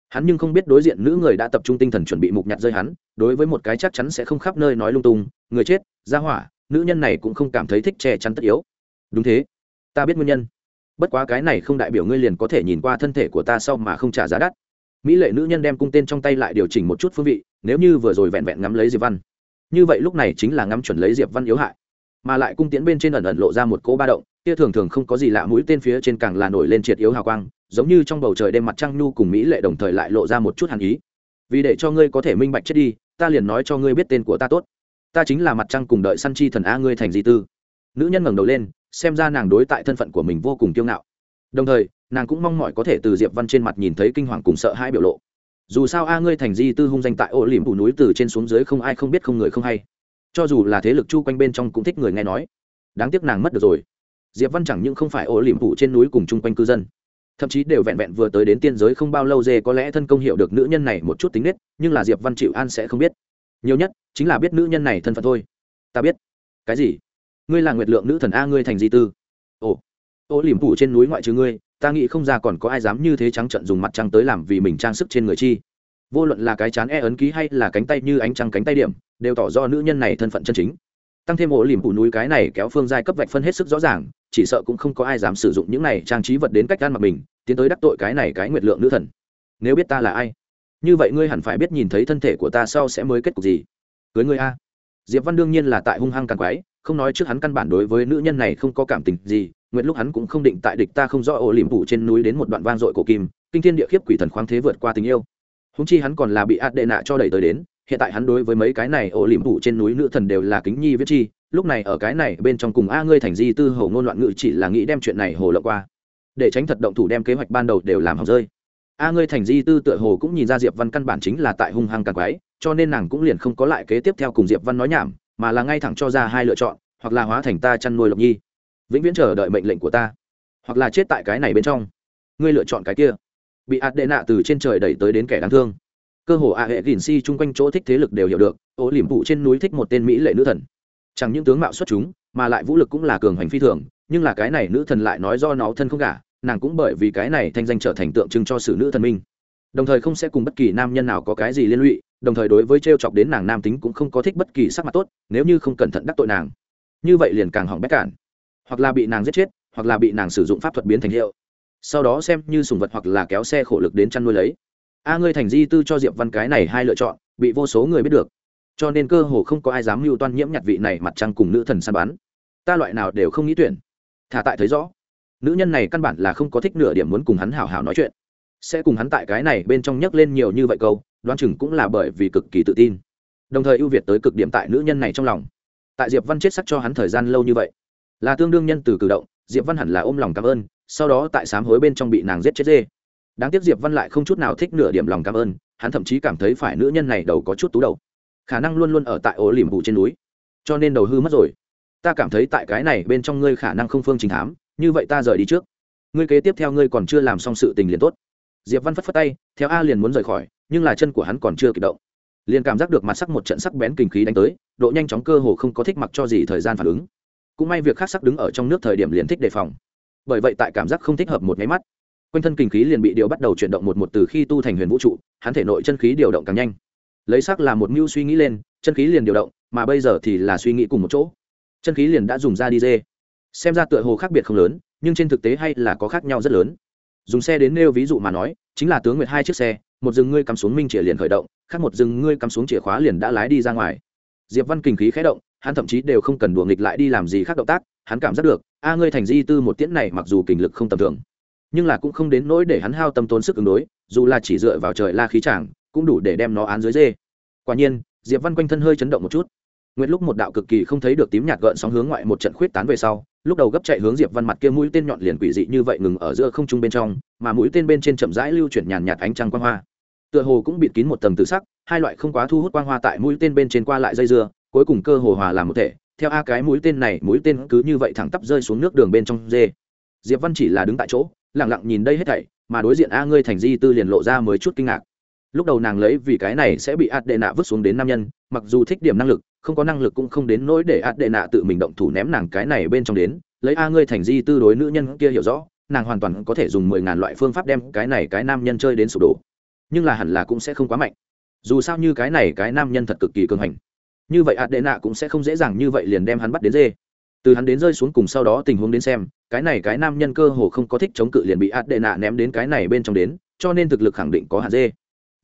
hắn nhưng không biết đối diện nữ người đã tập trung tinh thần chuẩn bị mục nhặt rơi hắn, đối với một cái chắc chắn sẽ không khắp nơi nói lung tung, người chết, ra hỏa, nữ nhân này cũng không cảm thấy thích che chắn tất yếu. Đúng thế. Ta biết nguyên nhân. Bất quá cái này không đại biểu ngươi liền có thể nhìn qua thân thể của ta sau mà không trả giá đắt. Mỹ lệ nữ nhân đem cung tên trong tay lại điều chỉnh một chút phương vị, nếu như vừa rồi vẹn vẹn ngắm lấy diệp văn. Như vậy lúc này chính là ngắm chuẩn lấy diệp văn yếu hại. Mà lại cung tiễn bên trên ẩn ẩn lộ ra một cỗ ba động kia thường thường không có gì lạ mũi tên phía trên càng là nổi lên triệt yếu hào quang, giống như trong bầu trời đêm mặt trăng nhu cùng mỹ lệ đồng thời lại lộ ra một chút hàn ý. Vì để cho ngươi có thể minh bạch chết đi, ta liền nói cho ngươi biết tên của ta tốt. Ta chính là mặt trăng cùng đợi săn chi thần a ngươi thành di tư. Nữ nhân ngẩng đầu lên, xem ra nàng đối tại thân phận của mình vô cùng kiêu ngạo. Đồng thời, nàng cũng mong mỏi có thể từ diệp văn trên mặt nhìn thấy kinh hoàng cùng sợ hãi biểu lộ. Dù sao a ngươi thành di tư hung danh tại ô liềm phủ núi từ trên xuống dưới không ai không biết không người không hay. Cho dù là thế lực chu quanh bên trong cũng thích người nghe nói. Đáng tiếc nàng mất được rồi diệp văn chẳng những không phải ô liềm phủ trên núi cùng chung quanh cư dân, thậm chí đều vẹn vẹn vừa tới đến tiên giới không bao lâu dê có lẽ thân công hiểu được nữ nhân này một chút tính nết, nhưng là diệp văn chịu an sẽ không biết. Nhiều nhất, chính là biết nữ nhân này thân phận thôi. Ta biết. Cái gì? Ngươi là nguyệt lượng nữ thần a, ngươi thành di tư. Ồ. Ô liềm phủ trên núi ngoại trừ ngươi, ta nghĩ không ra còn có ai dám như thế trắng trận dùng mặt trăng tới làm vì mình trang sức trên người chi. Vô luận là cái chán e ấn ký hay là cánh tay như ánh trăng cánh tay điểm, đều tỏ do nữ nhân này thân phận chân chính. Tăng thêm ổ liềm phủ núi cái này kéo phương giai cấp vạch phân hết sức rõ ràng chỉ sợ cũng không có ai dám sử dụng những này trang trí vật đến cách gan mặc mình, tiến tới đắc tội cái này cái nguyệt lượng nữ thần. Nếu biết ta là ai, như vậy ngươi hẳn phải biết nhìn thấy thân thể của ta sau sẽ mới kết cục gì. Cưới ngươi a. Diệp văn đương nhiên là tại hung hăng càng quái, không nói trước hắn căn bản đối với nữ nhân này không có cảm tình gì nguyện lúc hắn cũng không định tại địch ta không rõ ổ liềm phủ trên núi đến một đoạn vang dội cổ kim, kinh thiên địa khiếp quỷ thần khoáng thế vượt qua tình yêu. Húng chi hắn còn là bị ạt đệ nạ cho đẩy tới đến hiện tại hắn đối với mấy cái này ổ liềm thủ trên núi nữ thần đều là kính nhi viết chi, lúc này ở cái này bên trong cùng a ngươi thành di tư hầu ngôn loạn ngự chỉ là nghĩ đem chuyện này hồ lộ qua. Để tránh thật động thủ đem kế hoạch ban đầu đều làm hỏng rơi. A ngươi thành di tư tựa hồ cũng nhìn ra diệp văn căn bản chính là tại hung hăng càng quái, cho nên nàng cũng liền không có lại kế tiếp theo cùng diệp văn nói nhảm, mà là ngay thẳng cho ra hai lựa chọn, hoặc là hóa thành ta chăn nuôi lộc nhi. Vĩnh viễn chờ đợi mệnh lệnh của ta. Hoặc là chết tại cái này bên trong. Ngươi lựa chọn cái kia. Bị ạt đệ nạ từ trên trời đẩy tới đến kẻ đáng thương cơ hồ a hệ gìn si chung quanh chỗ thích thế lực đều hiểu được, ô liềm phụ trên núi thích một tên mỹ lệ nữ thần. Chẳng những tướng mạo xuất chúng, mà lại vũ lực cũng là cường hành phi thường, nhưng là cái này nữ thần lại nói do nó thân không cả nàng cũng bởi vì cái này thanh danh trở thành tượng trưng cho sự nữ thần minh. Đồng thời không sẽ cùng bất kỳ nam nhân nào có cái gì liên lụy, đồng thời đối với t r e o chọc đến nàng nam tính cũng không có thích bất kỳ sắc mặt tốt, nếu như không cẩn thận đắc tội nàng. Như vậy liền càng hỏng bét cản hoặc là bị nàng giết chết, hoặc là bị nàng sử dụng pháp thuật biến thành hiệu. Sau đó xem như sùng vật hoặc là kéo xe khổ lực đến chăn nuôi lấy a ngươi thành di tư cho diệp văn cái này hai lựa chọn, bị vô số người biết được. Cho nên cơ hồ không có ai dám mưu toan nhiễm nhặt vị này mặt trăng cùng nữ thần săn bắn. Ta loại nào đều không nghĩ tuyển. Thả tại thấy rõ. Nữ nhân này căn bản là không có thích nửa điểm muốn cùng hắn hảo hảo nói chuyện. Sẽ cùng hắn tại cái này bên trong nhấc lên nhiều như vậy câu, đoán chừng cũng là bởi vì cực kỳ tự tin. Đồng thời ưu việt tới cực điểm tại nữ nhân này trong lòng. Tại diệp văn chết sắc cho hắn thời gian lâu như vậy, là tương đương nhân từ cử động, diệp văn hẳn là ôm lòng cảm ơn, sau đó tại sám hối bên trong bị nàng giết chết dê đáng tiếc diệp văn lại không chút nào thích nửa điểm lòng cảm ơn, hắn thậm chí cảm thấy phải nữ nhân này đầu có chút tú đầu. Khả năng luôn luôn ở tại ổ liềm vụ trên núi. Cho nên đầu hư mất rồi. Ta cảm thấy tại cái này bên trong ngươi khả năng không phương trình thám, như vậy ta rời đi trước. Ngươi kế tiếp theo ngươi còn chưa làm xong sự tình liền tốt. Diệp văn phất phất tay, theo a liền muốn rời khỏi, nhưng là chân của hắn còn chưa kịp động. Liền cảm giác được mặt sắc một trận sắc bén kinh khí đánh tới, độ nhanh chóng cơ hồ không có thích mặc cho gì thời gian phản ứng. Cũng may việc khác sắc đứng ở trong nước thời điểm liền thích đề phòng. Bởi vậy tại cảm giác không thích hợp một máy mắt quanh thân kinh khí liền bị điều bắt đầu chuyển động một một từ khi tu thành huyền vũ trụ, hắn thể nội chân khí điều động càng nhanh. Lấy sắc là một mưu suy nghĩ lên, chân khí liền điều động, mà bây giờ thì là suy nghĩ cùng một chỗ. Chân khí liền đã dùng ra đi dê. Xem ra tựa hồ khác biệt không lớn, nhưng trên thực tế hay là có khác nhau rất lớn. Dùng xe đến nêu ví dụ mà nói, chính là tướng nguyệt hai chiếc xe, một rừng ngươi cắm xuống minh chìa liền khởi động, khác một rừng ngươi cắm xuống chìa khóa liền đã lái đi ra ngoài. Diệp văn kinh khí khé động, hắn thậm chí đều không cần đùa nghịch lại đi làm gì khác động tác, hắn cảm giác được, a, ngươi thành di tư một tiễn này mặc dù kinh lực không tầm thường nhưng là cũng không đến nỗi để hắn hao tâm tốn sức ứng đối dù là chỉ dựa vào trời la khí chàng cũng đủ để đem nó án dưới dê quả nhiên diệp văn quanh thân hơi chấn động một chút Nguyệt lúc một đạo cực kỳ không thấy được tím nhạt gợn sóng hướng ngoại một trận khuyết tán về sau, lúc đầu gấp chạy hướng Diệp Văn mặt kia mũi tên nhọn liền quỷ dị như vậy ngừng ở giữa không trung bên trong, mà mũi tên bên trên chậm rãi lưu chuyển nhàn nhạt ánh trăng quang hoa. Tựa hồ cũng bịt kín một tầng tử sắc, hai loại không quá thu hút quang hoa tại mũi tên bên trên qua lại dây dưa, cuối cùng cơ hồ hòa làm một thể. Theo a cái mũi tên này, mũi tên cứ như vậy thẳng tắp rơi xuống nước đường bên trong dê. Diệp Văn chỉ là đứng tại chỗ, lặng lặng nhìn đây hết thảy, mà đối diện a ngươi thành di tư liền lộ ra mới chút kinh ngạc. Lúc đầu nàng lấy vì cái này sẽ bị ạt đệ nạ vứt xuống đến nam nhân mặc dù thích điểm năng lực không có năng lực cũng không đến nỗi để ạt đệ nạ tự mình động thủ ném nàng cái này bên trong đến. Lấy a ngươi thành di tư đối nữ nhân kia hiểu rõ nàng hoàn toàn có thể dùng mười ngàn loại phương pháp đem cái này cái nam nhân chơi đến sụp đổ. Nhưng là hẳn là cũng sẽ không quá mạnh. Dù sao như cái này cái nam nhân thật cực kỳ cường hành. Như vậy ạt đệ nạ cũng sẽ không dễ dàng như vậy liền đem hắn bắt đến dê từ hắn đến rơi xuống cùng sau đó tình huống đến xem, cái này cái nam nhân cơ hồ không có thích chống cự liền bị ạt đệ nạ ném đến cái này bên trong đến, cho nên thực lực khẳng định có hạt dê.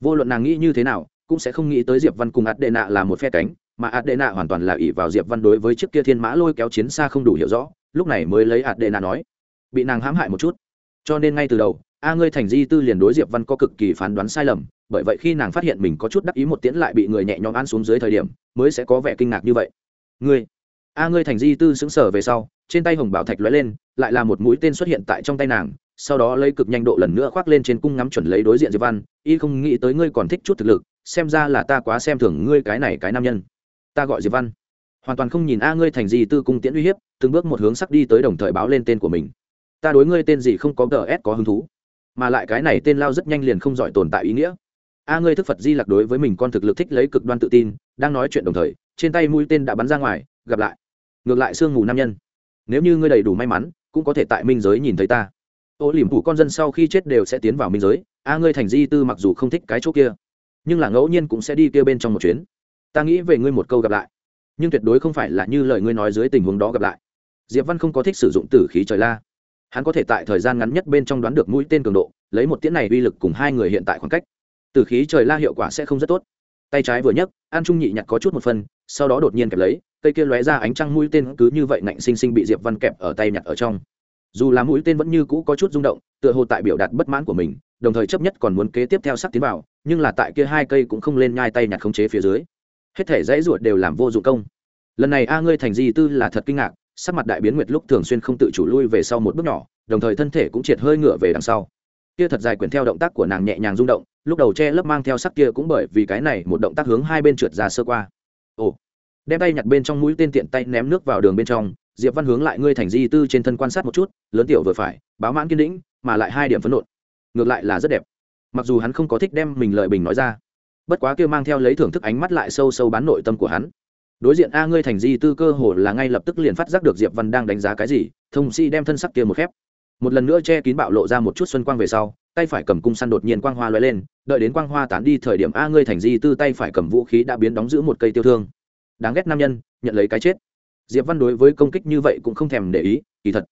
Vô luận nàng nghĩ như thế nào, cũng sẽ không nghĩ tới diệp văn cùng ạt đệ nạ là một phe cánh, mà ạt đệ nạ hoàn toàn là ỷ vào diệp văn đối với chiếc kia thiên mã lôi kéo chiến xa không đủ hiểu rõ, lúc này mới lấy ạt đệ nạ nói, bị nàng hãm hại một chút. Cho nên ngay từ đầu, a ngươi thành di tư liền đối diệp văn có cực kỳ phán đoán sai lầm, bởi vậy khi nàng phát hiện mình có chút đắc ý một tiễn lại bị người nhẹ nhõm ăn xuống dưới thời điểm, mới sẽ có vẻ kinh ngạc như vậy. Ngươi a ngươi thành di tư sững sờ về sau, trên tay hồng bảo thạch lóe lên, lại là một mũi tên xuất hiện tại trong tay nàng, sau đó lấy cực nhanh độ lần nữa khoác lên trên cung ngắm chuẩn lấy đối diện diệp văn, y không nghĩ tới ngươi còn thích chút thực lực, xem ra là ta quá xem thường ngươi cái này cái nam nhân. Ta gọi diệp văn. Hoàn toàn không nhìn a ngươi thành di tư cung tiễn uy hiếp, từng bước một hướng sắc đi tới đồng thời báo lên tên của mình. Ta đối ngươi tên gì không có gs có hứng thú, mà lại cái này tên lao rất nhanh liền không giỏi tồn tại ý nghĩa. A ngươi thức phật di lặc đối với mình con thực lực thích lấy cực đoan tự tin, đang nói chuyện đồng thời, trên tay mũi tên đã bắn ra ngoài, gặp lại ngược lại sương mù nam nhân. Nếu như ngươi đầy đủ may mắn, cũng có thể tại minh giới nhìn thấy ta. Ô liềm phủ con dân sau khi chết đều sẽ tiến vào minh giới. A, ngươi thành di tư mặc dù không thích cái chỗ kia, nhưng là ngẫu nhiên cũng sẽ đi kia bên trong một chuyến. Ta nghĩ về ngươi một câu gặp lại. Nhưng tuyệt đối không phải là như lời ngươi nói dưới tình huống đó gặp lại. Diệp văn không có thích sử dụng tử khí trời la. Hắn có thể tại thời gian ngắn nhất bên trong đoán được mũi tên cường độ, lấy một tiễn này uy lực cùng hai người hiện tại khoảng cách. Tử khí trời la hiệu quả sẽ không rất tốt. Tay trái vừa nhấc, an trung nhị nhặt có chút một phần, sau đó đột nhiên kẹp lấy cây kia lóe ra ánh trăng mũi tên cứ như vậy nạnh sinh sinh bị diệp văn kẹp ở tay nhặt ở trong. Dù là mũi tên vẫn như cũ có chút rung động, tựa hồ tại biểu đạt bất mãn của mình, đồng thời chấp nhất còn muốn kế tiếp theo sắc tiến vào, nhưng là tại kia hai cây cũng không lên nhai tay nhặt khống chế phía dưới. Hết thể dãy ruột đều làm vô dụng công. Lần này a ngươi thành di tư là thật kinh ngạc, sắc mặt đại biến nguyệt lúc thường xuyên không tự chủ lui về sau một bước nhỏ, đồng thời thân thể cũng triệt hơi ngửa về đằng sau. Kia thật dài quyển theo động tác của nàng nhẹ nhàng rung động, lúc đầu che lấp mang theo sắc kia cũng bởi vì cái này một động tác hướng hai bên trượt ra sơ qua. Ồ đem tay nhặt bên trong mũi tên tiện tay ném nước vào đường bên trong, diệp văn hướng lại ngươi thành di tư trên thân quan sát một chút, lớn tiểu vừa phải, báo mãn kiên đĩnh mà lại hai điểm phấn nộn. Ngược lại là rất đẹp. Mặc dù hắn không có thích đem mình lợi bình nói ra, bất quá kia mang theo lấy thưởng thức ánh mắt lại sâu sâu bán nội tâm của hắn. Đối diện a ngươi thành di tư cơ hồ là ngay lập tức liền phát giác được diệp văn đang đánh giá cái gì, thông si đem thân sắc kia một khép. Một lần nữa che kín bạo lộ ra một chút xuân quang về sau, tay phải cầm cung săn đột nhiên quang hoa lóe lên, đợi đến quang hoa tán đi thời điểm a ngươi thành di tư tay phải cầm vũ khí đã biến đóng giữ một cây tiêu thương đáng ghét nam nhân, nhận lấy cái chết. Diệp văn đối với công kích như vậy cũng không thèm để ý, kỳ thật,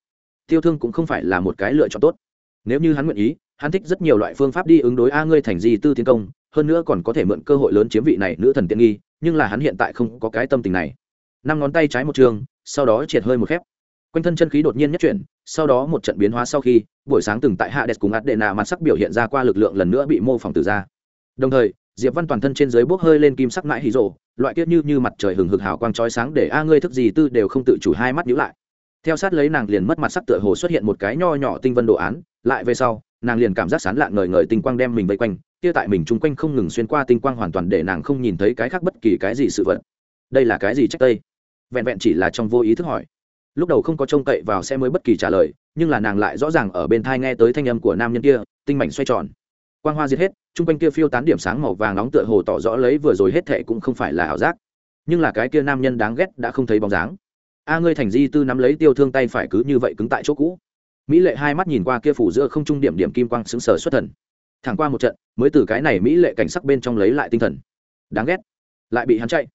tiêu thương cũng không phải là một cái lựa chọn tốt. Nếu như hắn nguyện ý, hắn thích rất nhiều loại phương pháp đi ứng đối a ngươi thành di tư tiến công, hơn nữa còn có thể mượn cơ hội lớn chiếm vị này nữ thần tiện nghi, nhưng là hắn hiện tại không có cái tâm tình này. Năm ngón tay trái một trường, sau đó triệt hơi một khép. Quanh thân chân khí đột nhiên nhất chuyển, sau đó một trận biến hóa sau khi, buổi sáng từng tại hạ đẹp cùng ạt đệ nạ mặt sắc biểu hiện ra qua lực lượng lần nữa bị mô phỏng từ ra. Đồng thời diệp văn toàn thân trên dưới bốc hơi lên kim sắc mãi hí rộ, loại kiết như như mặt trời hừng hực hào quang chói sáng để a ngươi thức gì tư đều không tự chủ hai mắt nhíu lại. Theo sát lấy nàng liền mất mặt sắc tựa hồ xuất hiện một cái nho nhỏ tinh vân đồ án, lại về sau, nàng liền cảm giác sán lạn ngời ngời tinh quang đem mình vây quanh, kia tại mình chung quanh không ngừng xuyên qua tinh quang hoàn toàn để nàng không nhìn thấy cái khác bất kỳ cái gì sự vật. Đây là cái gì trách tây? Vẹn vẹn chỉ là trong vô ý thức hỏi. Lúc đầu không có trông cậy vào sẽ mới bất kỳ trả lời, nhưng là nàng lại rõ ràng ở bên thai nghe tới thanh âm của nam nhân kia, tinh mảnh xoay tròn quang hoa diệt hết, chung quanh kia phiêu tán điểm sáng màu vàng nóng tựa hồ tỏ rõ lấy vừa rồi hết thệ cũng không phải là ảo giác. Nhưng là cái kia nam nhân đáng ghét đã không thấy bóng dáng. A ngươi thành di tư nắm lấy tiêu thương tay phải cứ như vậy cứng tại chỗ cũ. Mỹ lệ hai mắt nhìn qua kia phủ giữa không trung điểm điểm kim quang xứng sở xuất thần. Thẳng qua một trận, mới từ cái này mỹ lệ cảnh sắc bên trong lấy lại tinh thần. Đáng ghét. Lại bị hắn chạy.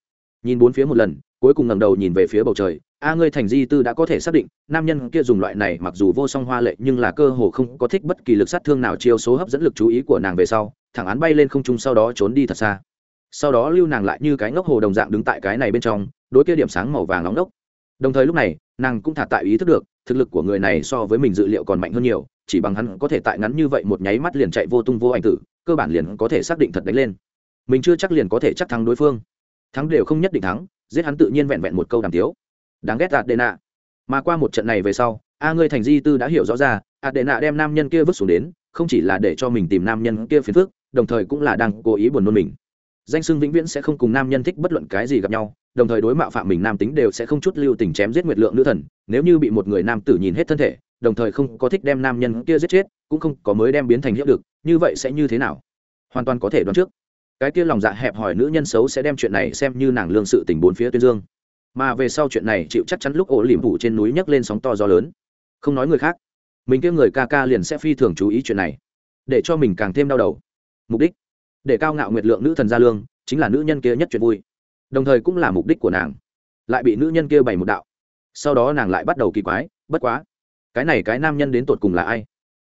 Nhìn bốn phía một lần cuối cùng ngẩng đầu nhìn về phía bầu trời. A, ngươi thành di tư đã có thể xác định, nam nhân kia dùng loại này mặc dù vô song hoa lệ nhưng là cơ hồ không có thích bất kỳ lực sát thương nào chiêu số hấp dẫn lực chú ý của nàng về sau, thẳng án bay lên không trung sau đó trốn đi thật xa. Sau đó lưu nàng lại như cái ngốc hồ đồng dạng đứng tại cái này bên trong, đối kia điểm sáng màu vàng nóng đốc đồng thời lúc này, nàng cũng thả tại ý thức được, thực lực của người này so với mình dự liệu còn mạnh hơn nhiều, chỉ bằng hắn có thể tại ngắn như vậy một nháy mắt liền chạy vô tung vô ảnh tử, cơ bản liền có thể xác định thật đánh lên. Mình chưa chắc liền có thể chắc thắng đối phương. Thắng đều không nhất định thắng giết hắn tự nhiên vẹn vẹn một câu đàm tiếu. Đáng ghét adena. Mà qua một trận này về sau, a ngươi thành di tư đã hiểu rõ ra, adena đem nam nhân kia vứt xuống đến, không chỉ là để cho mình tìm nam nhân kia phiền phức, đồng thời cũng là đang cố ý buồn nôn mình. Danh sưng vĩnh viễn sẽ không cùng nam nhân thích bất luận cái gì gặp nhau, đồng thời đối mạo phạm mình nam tính đều sẽ không chút lưu tình chém giết nguyệt lượng nữ thần, nếu như bị một người nam tử nhìn hết thân thể, đồng thời không có thích đem nam nhân kia giết chết, cũng không có mới đem biến thành hiệu được như vậy sẽ như thế nào? Hoàn toàn có thể đoán trước cái kia lòng dạ hẹp hỏi nữ nhân xấu sẽ đem chuyện này xem như nàng lương sự tình bốn phía tuyên dương. Mà về sau chuyện này chịu chắc chắn lúc ổ lỉm phủ trên núi nhấc lên sóng to gió lớn. Không nói người khác, mình kia người ca ca liền sẽ phi thường chú ý chuyện này, để cho mình càng thêm đau đầu. Mục đích, để cao ngạo nguyệt lượng nữ thần gia lương, chính là nữ nhân kia nhất chuyện vui. Đồng thời cũng là mục đích của nàng, lại bị nữ nhân kia bày một đạo. Sau đó nàng lại bắt đầu kỳ quái, bất quá, cái này cái nam nhân đến tột cùng là ai?